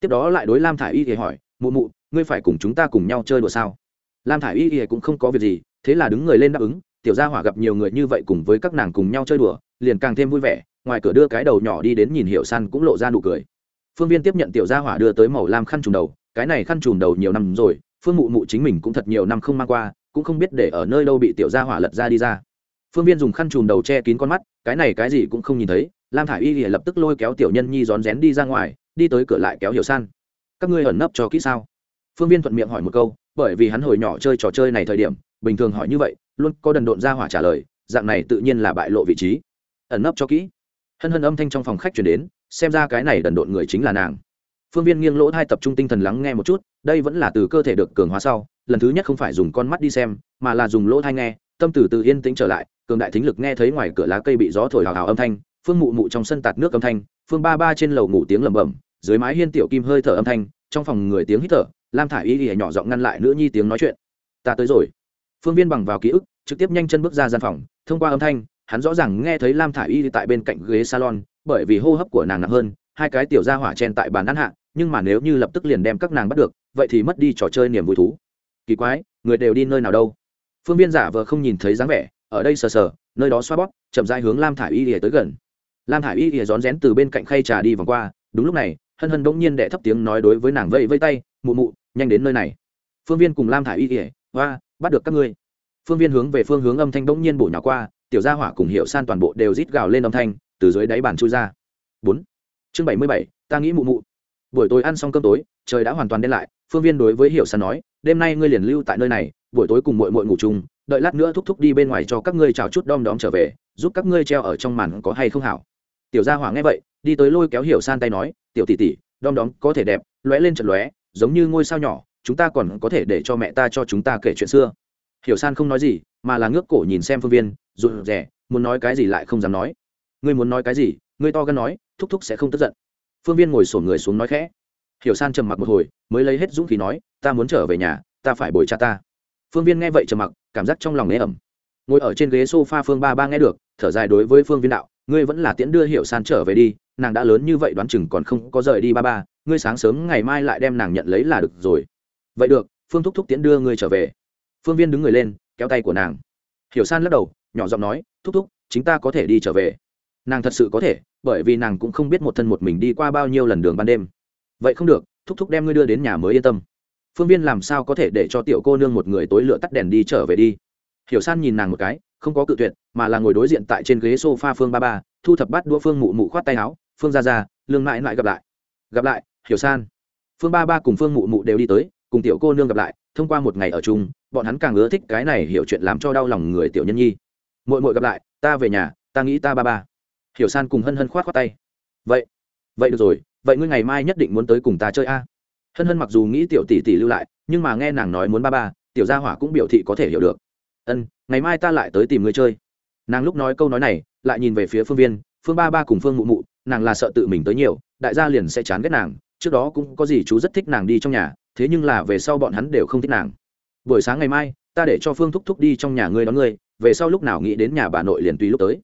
Tiếp đó lại đối lam thả i y thì hỏi mụ mụ ngươi phải cùng chúng ta cùng nhau chơi đùa sao? Lam thả i y thì cũng không có việc gì thế là đứng người lên đáp ứng tiểu gia hỏa gặp nhiều người như vậy cùng với các nàng cùng nhau chơi đùa liền càng thêm vui vẻ ngoài cửa đưa cái đầu nhỏ đi đến nhìn hiệu san cũng lộ ra nụ cười. Phương viên tiếp nhận tiểu gia hỏa đưa tới màu lam khăn trùm đầu cái này khăn trùm đầu nhiều năm rồi phương mụ mụ chính mình cũng thật nhiều năm không mang qua cũng không biết để ở nơi đâu bị tiểu gia hỏa lật ra đi ra. Phương viên dùng khăn chùm đầu che kín con mắt, cái này cái gì cũng không nhìn thấy, lam thả i y thì lập tức lôi kéo tiểu nhân nhi rón rén đi ra ngoài, đi tới cửa lại kéo hiểu san. Các ngươi ẩn nấp cho kỹ sao? Phương viên thuận miệng hỏi một câu, bởi vì hắn hồi nhỏ chơi trò chơi này thời điểm, bình thường hỏi như vậy, luôn có đần độn ra hỏa trả lời, dạng này tự nhiên là bại lộ vị trí. Ẩn nấp cho kỹ. Hân hân âm thanh trong phòng khách chuyển đến, xem ra cái này đần độn người chính là nàng. Phương viên nghiêng lỗ hai tập trung tinh thần lắng nghe một chút, đây vẫn là từ cơ thể được cường hóa sau lần thứ nhất không phải dùng con mắt đi xem, mà là dùng lỗ thai nghe, tâm từ từ yên tĩnh trở lại, cường đại thính lực nghe thấy ngoài cửa lá cây bị gió thổi hào hào âm thanh, phương mụ mụ trong sân tạt nước âm thanh, phương ba ba trên lầu ngủ tiếng lẩm bẩm, dưới mái hiên tiểu kim hơi thở âm thanh, trong phòng người tiếng hít thở, lam thả y ỉa nhỏ giọng ngăn lại nữ nhi tiếng nói chuyện. Ta tới rồi. Phương viên bằng vào ký ức, trực tiếp nhanh chân bước ra gian phòng, thông qua âm thanh, hắn rõ ràng nghe thấy lam thả y tại bên cạnh ghế salon, bởi vì hô hấp của nàng nặng hơn, hai cái tiểu ra hỏa chen tại bàn ăn hạ, nhưng mà nếu như lập tức liền đem các nàng bắt được, vậy thì mất đi trò chơi niềm vui thú kỳ quái, người đều đi nơi nào đâu. Phương viên giả vờ không nhìn thấy dáng vẻ, ở đây sờ sờ, nơi đó xoa bóp, chậm rãi hướng lam thả i y ỉa tới gần. Lam thả i y ỉa rón rén từ bên cạnh khay trà đi vòng qua, đúng lúc này, hân hân bỗng nhiên đệ thấp tiếng nói đối với nàng vây vây tay, mụ mụ, nhanh đến nơi này. Phương viên cùng lam thả i y ỉa hoa bắt được các ngươi. Phương viên hướng về phương hướng âm thanh bỗng nhiên bổ nhỏ qua, tiểu gia hỏa cùng hiệu san toàn bộ đều rít gào lên âm thanh, từ dưới đáy bàn chui ra. Bốn. Chương bảy mươi bảy, ta nghĩ mụ mụ. Buổi tối ăn xong cơm tối, trời đã hoàn toàn đen lại, phương viên đối với hiệu san nói đêm nay ngươi liền lưu tại nơi này, buổi tối cùng mội mội ngủ chung, đợi lát nữa thúc thúc đi bên ngoài cho các ngươi chào chút đom đóm trở về, giúp các ngươi treo ở trong màn có hay không hảo. Tiểu gia hỏa nghe vậy, đi tới lôi kéo hiểu san tay nói, tiểu tỷ tỷ, đom đóm có thể đẹp, lóe lên trận lóe, giống như ngôi sao nhỏ, chúng ta còn có thể để cho mẹ ta cho chúng ta kể chuyện xưa. Hiểu san không nói gì, mà là ngước cổ nhìn xem phương viên, rụt rè, muốn nói cái gì lại không dám nói. Ngươi muốn nói cái gì? Ngươi to gan nói, thúc thúc sẽ không tức giận. Phương viên ngồi sổn người xuống nói khẽ hiểu san trầm mặc một hồi, mới lấy hết dũng khí nói, ta muốn trở về nhà, ta phải bồi cha ta. Phương viên nghe vậy trầm mặc, cảm giác trong lòng nghe ẩm. Ngồi ở trên ghế s o f a phương ba ba nghe được, thở dài đối với phương viên đạo, ngươi vẫn là tiễn đưa hiểu san trở về đi, nàng đã lớn như vậy đoán chừng còn không có rời đi ba ba, ngươi sáng sớm ngày mai lại đem nàng nhận lấy là được rồi. Vậy được, phương thúc thúc tiễn đưa ngươi trở về. Phương viên đứng người lên, kéo tay của nàng. Hiểu san lắc đầu, nhỏ giọng nói, thúc thúc, chính ta có thể đi trở về. Nàng thật sự có thể, bởi vì nàng cũng không biết một thân một mình đi qua bao nhiêu lần đường ban đêm vậy không được, thúc thúc đem ngươi đưa đến nhà mới yên tâm. Phương viên làm sao có thể để cho tiểu cô nương một người tối lựa tắt đèn đi trở về đi? Hiểu san nhìn nàng một cái, không có cự tuyệt, mà là ngồi đối diện tại trên ghế s o f a phương ba ba, thu thập bắt đũa phương mụ mụ khoát tay áo, phương ra ra lương mãi lại gặp lại. Gặp lại, hiểu san. Phương ba ba cùng phương mụ mụ đều đi tới, cùng tiểu cô nương gặp lại, thông qua một ngày ở chung, bọn hắn càng ưa thích cái này hiểu chuyện làm cho đau lòng người tiểu nhân nhi. Mội mội gặp lại, ta về nhà, ta nghĩ ta ba ba. Hiểu san cùng hân hân khoát khoát tay. Vậy vậy được rồi vậy ngươi ngày mai nhất định muốn tới cùng ta chơi a? Hân hân mặc dù nghĩ tiểu tỷ tỷ lưu lại, nhưng mà nghe nàng nói muốn ba ba, tiểu gia hỏa cũng biểu thị có thể hiểu được. Ân, ngày mai ta lại tới tìm ngươi chơi. Nàng lúc nói câu nói này, lại nhìn về phía phương viên, phương ba ba cùng phương mụ mụ, nàng là sợ tự mình tới nhiều, đại gia liền sẽ chán ghét nàng, trước đó cũng có gì chú rất thích nàng đi trong nhà, thế nhưng là về sau bọn hắn đều không thích nàng. Buổi sáng ngày mai, ta để cho phương thúc thúc đi trong nhà ngươi đón ngươi, về sau lúc nào nghĩ đến nhà bà nội liền tùy lúc tới.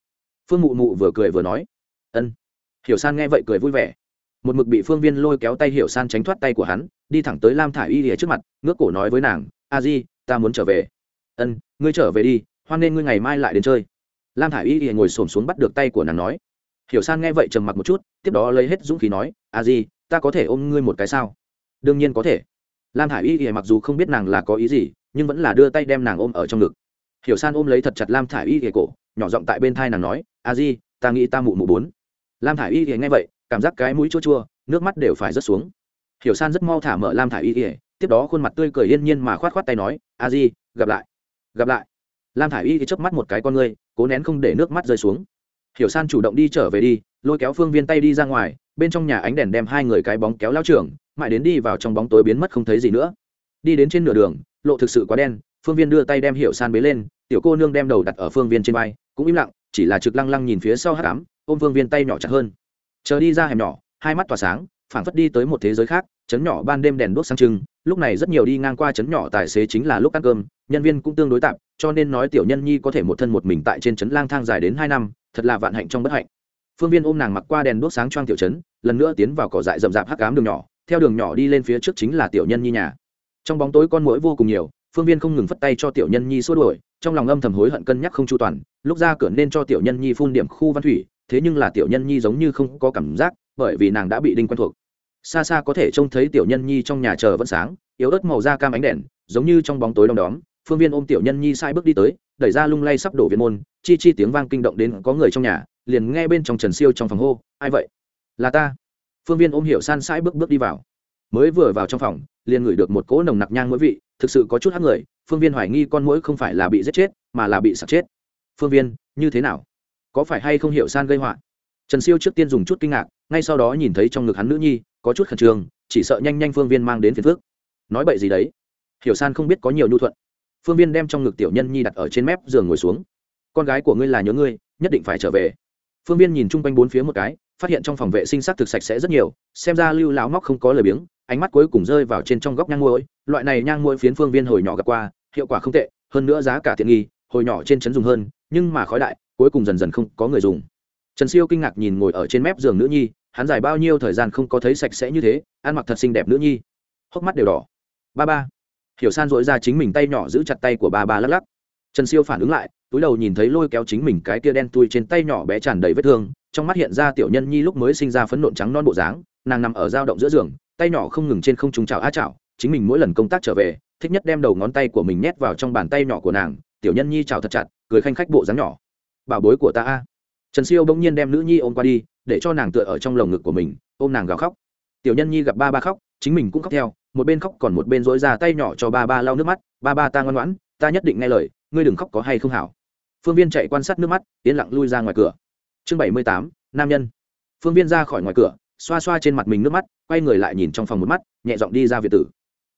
Phương mụ mụ vừa cười vừa nói, ân. Hiểu san nghe vậy cười vui vẻ một mực bị phương viên lôi kéo tay hiểu san tránh thoát tay của hắn, đi thẳng tới lam thả i y lìa trước mặt, ngước cổ nói với nàng, a di, ta muốn trở về. Ân, ngươi trở về đi, hoan nên ngươi ngày mai lại đến chơi. Lam thả i y lìa ngồi s ổ m xuống bắt được tay của nàng nói. Hiểu san nghe vậy trầm mặc một chút, tiếp đó lấy hết dũng khí nói, a di, ta có thể ôm ngươi một cái sao? Đương nhiên có thể. Lam thả i y lìa mặc dù không biết nàng là có ý gì, nhưng vẫn là đưa tay đem nàng ôm ở trong ngực. Hiểu san ôm lấy thật chặt lam thả i y lìa cổ, nhỏ giọng tại bên thai nàng nói, a di, ta nghĩ ta mụ mụ bốn. Lam thả i y lìa nghe vậy cảm giác cái mũi chua chua, nước mắt đều phải rớt xuống. Hiểu san rất mau thả mở lam thả y ỉa tiếp đó khuôn mặt tươi cười yên nhiên mà khoát khoát tay nói, a di, gặp lại gặp lại. Lam thả Y y chớp mắt một cái con ngươi, cố nén không để nước mắt rơi xuống. Hiểu san chủ động đi trở về đi, lôi kéo phương viên tay đi ra ngoài, bên trong nhà ánh đèn đem hai người cái bóng kéo lao trưởng, mãi đến đi vào trong bóng tối biến mất không thấy gì nữa. Đi đến trên nửa đường, lộ thực sự quá đen, phương viên đưa tay đem hiểu san bế lên, tiểu cô nương đem đầu đặt ở phương viên trên vai, cũng im lặng, chỉ là trực lăng lăng nhìn phía sau hát cám ôm phương viên tay nhỏ chặt hơn chờ đi ra hẻm nhỏ, hai mắt tỏa sáng, phảng phất đi tới một thế giới khác, chấn nhỏ ban đêm đèn đuốc sang trưng, lúc này rất nhiều đi ngang qua chấn nhỏ tài xế chính là lúc ăn cơm, nhân viên cũng tương đối tạp cho nên nói tiểu nhân nhi có thể một thân một mình tại trên chấn lang thang dài đến hai năm, thật là vạn hạnh trong bất hạnh. Phương viên ôm nàng mặc qua đèn đuốc sáng choang tiểu chấn, lần nữa tiến vào cỏ dại rậm rạp hắc cám đường nhỏ, theo đường nhỏ đi lên phía trước chính là tiểu nhân nhi nhà. Trong bóng tối con mũi vô cùng nhiều, phương viên không ngừng phất tay cho tiểu nhân nhi xua đuổi, trong lòng âm thầm hối hận cân nhắc không chu toàn, lúc ra cửa nên cho tiểu nhân nhi phun điểm khu văn thủy thế nhưng là tiểu nhân nhi giống như không có cảm giác, bởi vì nàng đã bị đinh quen thuộc. Xa xa có thể trông thấy tiểu nhân nhi trong nhà chờ vẫn sáng, yếu ớt màu da cam ánh đèn, giống như trong bóng tối đom đóm. Phương viên ôm tiểu nhân nhi sai bước đi tới, đẩy ra lung lay sắp đổ viên môn, chi chi tiếng vang kinh động đến có người trong nhà, liền nghe bên trong trần siêu trong phòng hô, ai vậy? Là ta. Phương viên ôm hiểu san sai bước bước đi vào. Mới vừa vào trong phòng, liền ngửi được một cỗ nồng nặc nhang mỗi vị, thực sự có chút hắc người. Phương viên hoài nghi con mũi không phải là bị giết chết, mà là bị sặc chết. Phương viên, như thế nào? Có phải hay không hiểu san gây họa? Trần siêu trước tiên dùng chút kinh ngạc, ngay sau đó nhìn thấy trong ngực hắn nữ nhi, có chút khẩn trương, chỉ sợ nhanh nhanh phương viên mang đến phiền phước nói bậy gì đấy? Hiểu san không biết có nhiều nhu thuận. Phương viên đem trong ngực tiểu nhân nhi đặt ở trên mép giường ngồi xuống. Con gái của ngươi là nhớ ngươi, nhất định phải trở về. Phương viên nhìn chung quanh bốn phía một cái, phát hiện trong phòng vệ sinh sắc thực sạch sẽ rất nhiều, xem ra lưu lão móc không có lời biếng, ánh mắt cuối cùng rơi vào trên trong góc nhang mũi loại này nhang mũi phiến phương viên hồi nhỏ gặp qua, hiệu quả không tệ, hơn nữa giá cả tiện nghi, hồi nhỏ trên chấn dùng hơn, nhưng mà khói đại cuối cùng dần dần không có người dùng. Trần siêu kinh ngạc nhìn ngồi ở trên mép giường nữ nhi, hắn dài bao nhiêu thời gian không có thấy sạch sẽ như thế, ăn mặc thật xinh đẹp nữ nhi. Hốc mắt đều đỏ. Ba ba. Hiểu san dội ra chính mình tay nhỏ giữ chặt tay của ba ba lắc lắc. Trần siêu phản ứng lại, túi đầu nhìn thấy lôi kéo chính mình cái tia đen tui trên tay nhỏ bé tràn đầy vết thương, trong mắt hiện ra tiểu nhân nhi lúc mới sinh ra phấn nộn trắng non bộ dáng, nàng nằm ở dao động giữa giường, tay nhỏ không ngừng trên không trùng chào á chảo, chính mình mỗi lần công tác trở về, thích nhất đem đầu ngón tay của mình nhét vào trong bàn tay nhỏ của nàng, tiểu nhân nhi chào thật chặt, cười khanh khách bộ dáng nhỏ bảo bối của ta a. Trần siêu bỗng nhiên đem nữ nhi ôm qua đi, để cho nàng tựa ở trong lồng ngực của mình, ôm nàng gào khóc. Tiểu nhân nhi gặp ba ba khóc, chính mình cũng khóc theo, một bên khóc còn một bên dối ra tay nhỏ cho ba ba lau nước mắt, ba ba ta ngoan ngoãn, ta nhất định nghe lời, ngươi đừng khóc có hay không hảo. Phương viên chạy quan sát nước mắt, yên lặng lui ra ngoài cửa. Chương bảy mươi tám, nam nhân. Phương viên ra khỏi ngoài cửa, xoa xoa trên mặt mình nước mắt, quay người lại nhìn trong phòng một mắt, nhẹ giọng đi ra việt tử.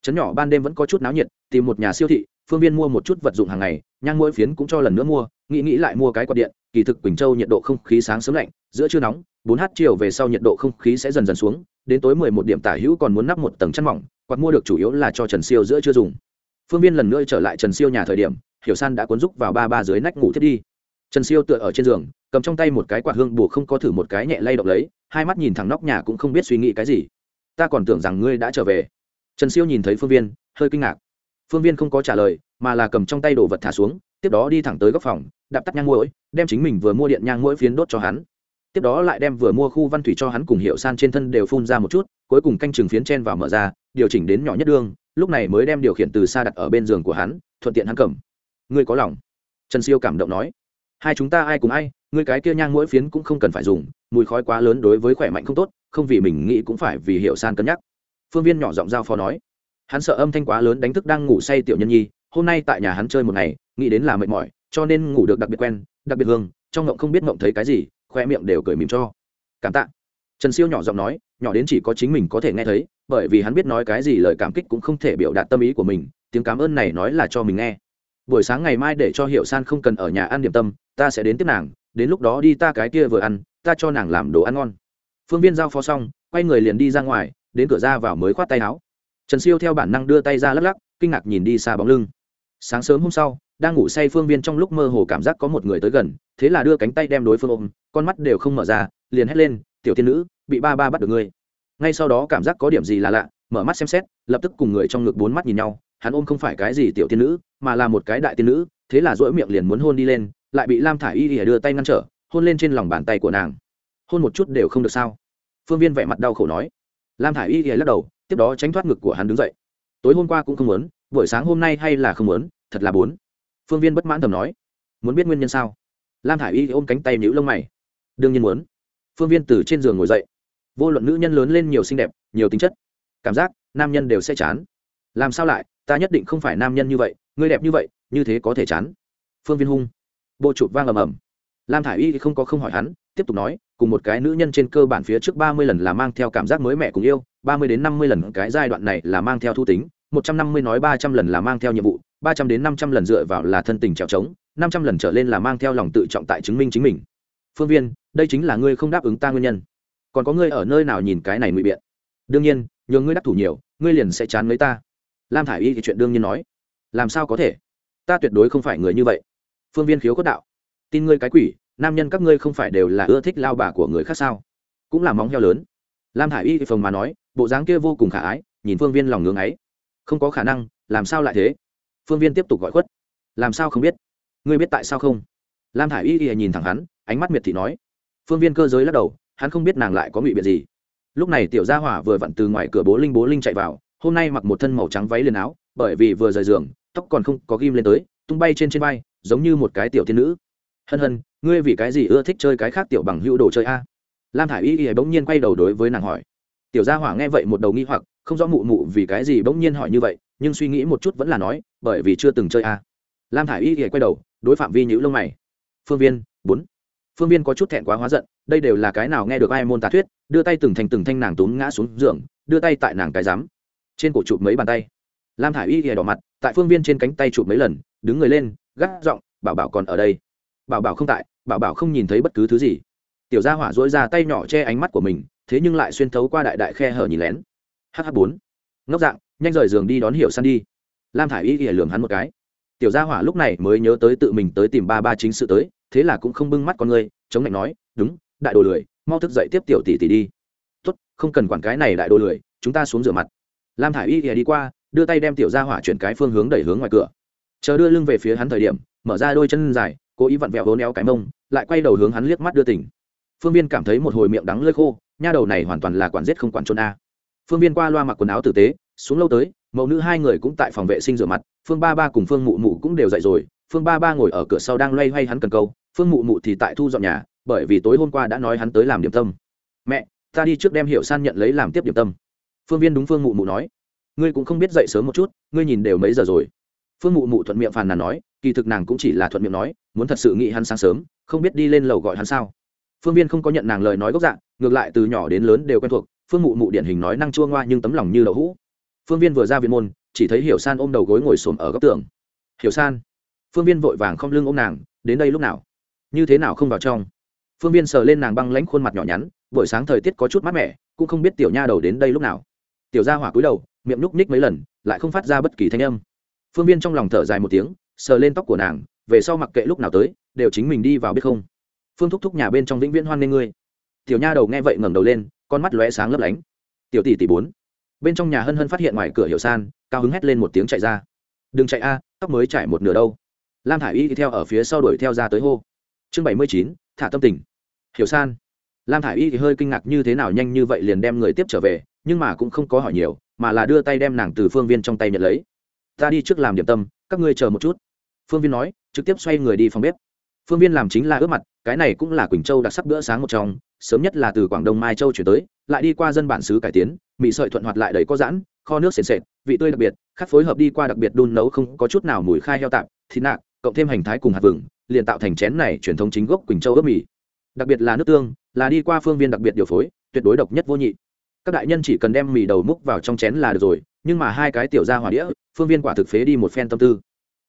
Trấn nhỏ ban đêm vẫn có chút náo nhiệt, tìm một nhà siêu thị phương viên mua một chút vật dụng hàng ngày, nhang mỗi phiến cũng cho lần nữa mua, nghĩ nghĩ lại mua cái quạt điện, kỳ thực quỳnh châu nhiệt độ không khí sáng sớm lạnh, giữa trưa nóng, bốn h chiều về sau nhiệt độ không khí sẽ dần dần xuống, đến tối mười một điểm tả hữu còn muốn nắp một tầng chăn mỏng, quạt mua được chủ yếu là cho trần siêu giữa chưa dùng. Phương viên lần nữa trở lại trần siêu nhà thời điểm, hiểu san đã cuốn rúc vào ba ba dưới nách ngủ thiết đi. Trần siêu tựa ở trên giường, cầm trong tay một cái quạt hương bù không có thử một cái nhẹ lay động lấy, hai mắt nhìn thẳng nóc nhà cũng không biết suy nghĩ cái gì. Ta còn tưởng rằng ngươi đã trở về. Trần siêu nhìn thấy phương viên, hơi kinh ngạc phương viên không có trả lời, mà là cầm trong tay đồ vật thả xuống, tiếp đó đi thẳng tới góc phòng, đạp tắt nhang mũi, đem chính mình vừa mua điện nhang mũi phiến đốt cho hắn. Tiếp đó lại đem vừa mua khu văn thủy cho hắn cùng hiệu san trên thân đều phun ra một chút, cuối cùng canh chừng phiến chen vào mở ra, điều chỉnh đến nhỏ nhất đương lúc này mới đem điều khiển từ xa đặt ở bên giường của hắn, thuận tiện hắn cầm. Ngươi có lòng? Trần siêu cảm động nói. Hai chúng ta ai cùng ai, ngươi cái kia nhang mũi phiến cũng không cần phải dùng, mùi khói quá lớn đối với khỏe mạnh không tốt, không vì mình nghĩ cũng phải vì hiệu san cân nhắc. Phương viên nhỏ giọng giao phó nói hắn sợ âm thanh quá lớn đánh thức đang ngủ say tiểu nhân nhi, hôm nay tại nhà hắn chơi một ngày, nghĩ đến là mệt mỏi, cho nên ngủ được đặc biệt quen, đặc biệt hương, trong ngộng không biết ngộng thấy cái gì, khoe miệng đều cười mỉm cho. Cảm tạ. Trần siêu nhỏ giọng nói, nhỏ đến chỉ có chính mình có thể nghe thấy, bởi vì hắn biết nói cái gì lời cảm kích cũng không thể biểu đạt tâm ý của mình, tiếng cảm ơn này nói là cho mình nghe. Buổi sáng ngày mai để cho hiệu san không cần ở nhà ăn điểm tâm, ta sẽ đến tiếp nàng, đến lúc đó đi ta cái kia vừa ăn, ta cho nàng làm đồ ăn ngon. Phương viên giao phó xong, quay người liền đi ra ngoài, đến cửa ra vào mới khoát tay áo trần siêu theo bản năng đưa tay ra lắc lắc, kinh ngạc nhìn đi xa bóng lưng. Sáng sớm hôm sau, đang ngủ say phương viên trong lúc mơ hồ cảm giác có một người tới gần, thế là đưa cánh tay đem đối phương ôm, con mắt đều không mở ra, liền hét lên, tiểu tiên nữ, bị ba ba bắt được ngươi. Ngay sau đó cảm giác có điểm gì là lạ, mở mắt xem xét, lập tức cùng người trong ngực bốn mắt nhìn nhau, hắn ôm không phải cái gì tiểu tiên nữ, mà là một cái đại tiên nữ, thế là dỗi miệng liền muốn hôn đi lên, lại bị lam thả y ỉa đưa tay ngăn trở, hôn lên trên lòng bàn tay của nàng. Hôn một chút đều không được sao? Phương viên vẻ mặt đau khổ nói lam thả i y thì lắc đầu, tiếp đó tránh thoát ngực của hắn đứng dậy. Tối hôm qua cũng không muốn, buổi sáng hôm nay hay là không muốn, thật là bốn phương viên bất mãn thầm nói. Muốn biết nguyên nhân sao? Lam thả i y ôm cánh tay nữ lông mày. Đương nhiên muốn. Phương viên từ trên giường ngồi dậy. Vô luận nữ nhân lớn lên nhiều xinh đẹp, nhiều tính chất, cảm giác, nam nhân đều sẽ chán. Làm sao lại, ta nhất định không phải nam nhân như vậy, người đẹp như vậy, như thế có thể chán. Phương viên hung. Bộ chụp vang ầm ầm lam thả i y không có không hỏi hắn, tiếp tục nói, cùng một cái nữ nhân trên cơ bản phía trước ba mươi lần là mang theo cảm giác mới mẹ cùng yêu, ba mươi đến năm mươi lần cái giai đoạn này là mang theo thu tính, một trăm năm mươi nói ba trăm lần là mang theo nhiệm vụ, ba trăm đến năm trăm lần dựa vào là thân tình trèo trống, năm trăm lần trở lên là mang theo lòng tự trọng tại chứng minh chính mình. Phương viên, đây chính là ngươi không đáp ứng ta nguyên nhân. Còn có ngươi ở nơi nào nhìn cái này ngụy biện? Đương nhiên nhờ ngươi đắc thủ nhiều, ngươi liền sẽ chán lấy ta. Lam thả i y thì chuyện đương nhiên nói. Làm sao có thể? Ta tuyệt đối không phải người như vậy. Phương viên khiếu cốt đạo tin ngươi cái quỷ nam nhân các ngươi không phải đều là ưa thích lao bà của người khác sao? Cũng là móng heo lớn. Lam Hải y phồng mà nói bộ dáng kia vô cùng khả ái nhìn phương viên lòng ngưng ấy. Không có khả năng làm sao lại thế? Phương viên tiếp tục gọi khuất. Làm sao không biết? Ngươi biết tại sao không? Lam Hải y y nhìn thẳng hắn ánh mắt miệt thị nói. Phương viên cơ giới lắc đầu hắn không biết nàng lại có ngụy biện gì. Lúc này tiểu gia hỏa vừa vặn từ ngoài cửa bố linh bố linh chạy vào hôm nay mặc một thân màu trắng váy liền áo bởi vì vừa rời giường tóc còn không có ghim lên tới tung bay trên trên bay, giống như một cái tiểu tiên nữ hân hân, ngươi vì cái gì ưa thích chơi cái khác tiểu bằng hữu đồ chơi a? Lam thả i y y bỗng nhiên quay đầu đối với nàng hỏi. Tiểu gia hỏa nghe vậy một đầu nghi hoặc, không rõ mụ mụ vì cái gì bỗng nhiên hỏi như vậy, nhưng suy nghĩ một chút vẫn là nói, bởi vì chưa từng chơi a. Lam thả i y y quay đầu, đối phạm vi nhữ lông mày. Phương viên, bốn. Phương viên có chút thẹn quá hóa giận, đây đều là cái nào nghe được ai môn tà thuyết, đưa tay từng thành từng thanh nàng tốn ngã xuống giường, đưa tay tại nàng cái dám. trên cổ chụp mấy bàn tay. Lam thả i y đỏ mặt, tại phương viên trên cánh tay chụp mấy lần, đứng người lên, gắt giọng, bảo bảo còn ở đây bảo bảo không tại, bảo bảo không nhìn thấy bất cứ thứ gì. Tiểu gia hỏa dối ra tay nhỏ che ánh mắt của mình, thế nhưng lại xuyên thấu qua đại đại khe hở nhìn lén. Hh bốn. Ngốc dạng, nhanh rời giường đi đón hiểu săn đi. Lam thả i y ỉa lường hắn một cái. Tiểu gia hỏa lúc này mới nhớ tới tự mình tới tìm ba ba chính sự tới, thế là cũng không bưng mắt con người, chống lạnh nói, đúng, đại đồ lười, mau thức dậy tiếp tiểu tỷ tỷ đi. Tốt, không cần quản cái này đại đồ lười, chúng ta xuống rửa mặt. Lam thả i y ỉa đi qua, đưa tay đem tiểu Gia hỏa chuyển cái phương hướng đẩy hướng ngoài cửa. Chờ đưa lưng về phía hắn thời điểm, mở ra đôi chân dài cố ý vặn vẹo hố néo cái mông, lại quay đầu hướng hắn liếc mắt đưa tỉnh. Phương viên cảm thấy một hồi miệng đắng lơi khô, nha đầu này hoàn toàn là quản giết không quản trôn a. Phương viên qua loa mặc quần áo tử tế, xuống lâu tới, mẫu nữ hai người cũng tại phòng vệ sinh rửa mặt, phương ba ba cùng phương mụ mụ cũng đều dậy rồi. Phương ba ba ngồi ở cửa sau đang loay hoay hắn cần câu, phương mụ mụ thì tại thu dọn nhà, bởi vì tối hôm qua đã nói hắn tới làm điểm tâm. Mẹ, ta đi trước đem hiệu san nhận lấy làm tiếp điểm tâm. Phương viên đúng phương mụ mụ nói. Ngươi cũng không biết dậy sớm một chút, ngươi nhìn đều mấy giờ rồi? Phương mụ mụ thuận miệng phàn nàn nói, kỳ thực nàng cũng chỉ là thuận miệng nói muốn thật sự nghĩ hắn sáng sớm, không biết đi lên lầu gọi hắn sao. Phương viên không có nhận nàng lời nói gốc dạng ngược lại từ nhỏ đến lớn đều quen thuộc, phương mụ mụ điển hình nói năng chua ngoa nhưng tấm lòng như đậu hũ. Phương viên vừa ra viện môn, chỉ thấy hiểu san ôm đầu gối ngồi xổm ở góc tường. Hiểu san. Phương viên vội vàng không lưng ôm nàng, đến đây lúc nào? Như thế nào không vào trong? Phương viên sờ lên nàng băng lãnh khuôn mặt nhỏ nhắn, buổi sáng thời tiết có chút mát mẻ, cũng không biết tiểu nha đầu đến đây lúc nào. Tiểu gia hỏa cúi đầu, miệng núc ních mấy lần, lại không phát ra bất kỳ thanh âm. Phương viên trong lòng thở dài một tiếng, sờ lên tóc của nàng về sau mặc kệ lúc nào tới, đều chính mình đi vào biết không? Phương thúc thúc nhà bên trong vĩnh viễn hoan nghê ngươi. Tiểu nha đầu nghe vậy ngẩng đầu lên, con mắt lóe sáng lấp lánh. Tiểu tỷ tỷ bốn. Bên trong nhà hân hân phát hiện ngoài cửa hiểu san, cao hứng hét lên một tiếng chạy ra. Đừng chạy a, tóc mới chạy một nửa đâu. Lam thả i y theo ở phía sau đuổi theo ra tới hô. Chương bảy mươi chín, thả tâm tình. Hiểu san. Lam thả i y thì hơi kinh ngạc như thế nào nhanh như vậy liền đem người tiếp trở về, nhưng mà cũng không có hỏi nhiều, mà là đưa tay đem nàng từ phương viên trong tay nhận lấy. Ta đi trước làm điểm tâm, các ngươi chờ một chút phương viên nói, trực tiếp xoay người đi phòng bếp. Phương viên làm chính là ướp mặt, cái này cũng là quỳnh châu đặc sắc bữa sáng một trong, sớm nhất là từ quảng đông mai châu chuyển tới, lại đi qua dân bản xứ cải tiến, mì sợi thuận hoạt lại đầy có giãn, kho nước sền sệt, vị tươi đặc biệt khắc phối hợp đi qua đặc biệt đun nấu không có chút nào mùi khai heo tạp, thịt nạc, cộng thêm hành thái cùng hạt vừng, liền tạo thành chén này truyền thống chính gốc quỳnh châu ướp mì. Đặc biệt là nước tương, là đi qua phương viên đặc biệt điều phối, tuyệt đối độc nhất vô nhị. Các đại nhân chỉ cần đem mì đầu múc vào trong chén là được rồi, nhưng mà hai cái tiểu ra hỏa đĩa, phương viên quả thực phế đi một phen tâm tư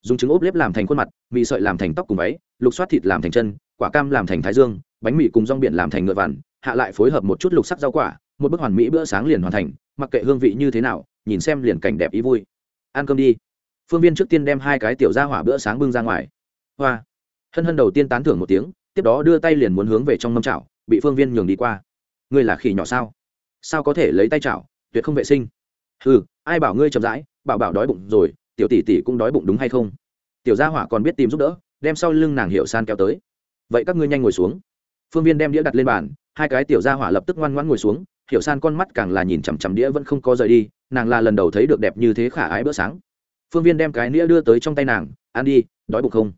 dùng trứng ốp lép làm thành khuôn mặt, mì sợi làm thành tóc cùng váy, lục xoát thịt làm thành chân, quả cam làm thành thái dương, bánh mì cùng rong biển làm thành ngựa vằn, hạ lại phối hợp một chút lục sắc rau quả, một bức hoàn mỹ bữa sáng liền hoàn thành, mặc kệ hương vị như thế nào, nhìn xem liền cảnh đẹp ý vui. Ăn cơm đi. Phương viên trước tiên đem hai cái tiểu ra hỏa bữa sáng bưng ra ngoài. Hoa. Hân hân đầu tiên tán thưởng một tiếng, tiếp đó đưa tay liền muốn hướng về trong mâm chảo, bị phương viên nhường đi qua. Ngươi là khỉ nhỏ sao? Sao có thể lấy tay chảo? Tuyệt không vệ sinh. Ừ ai bảo ngươi chậm rãi, bảo bảo đói bụng rồi tiểu tỷ tỷ cũng đói bụng đúng hay không? Tiểu gia hỏa còn biết tìm giúp đỡ, đem sau lưng nàng hiệu san kéo tới. Vậy các ngươi nhanh ngồi xuống. Phương viên đem đĩa đặt lên bàn, hai cái tiểu gia hỏa lập tức ngoan ngoãn ngồi xuống hiểu san con mắt càng là nhìn chằm chằm đĩa vẫn không có rời đi, nàng là lần đầu thấy được đẹp như thế khả ái bữa sáng. Phương viên đem cái đĩa đưa tới trong tay nàng, ăn đi, đói bụng không?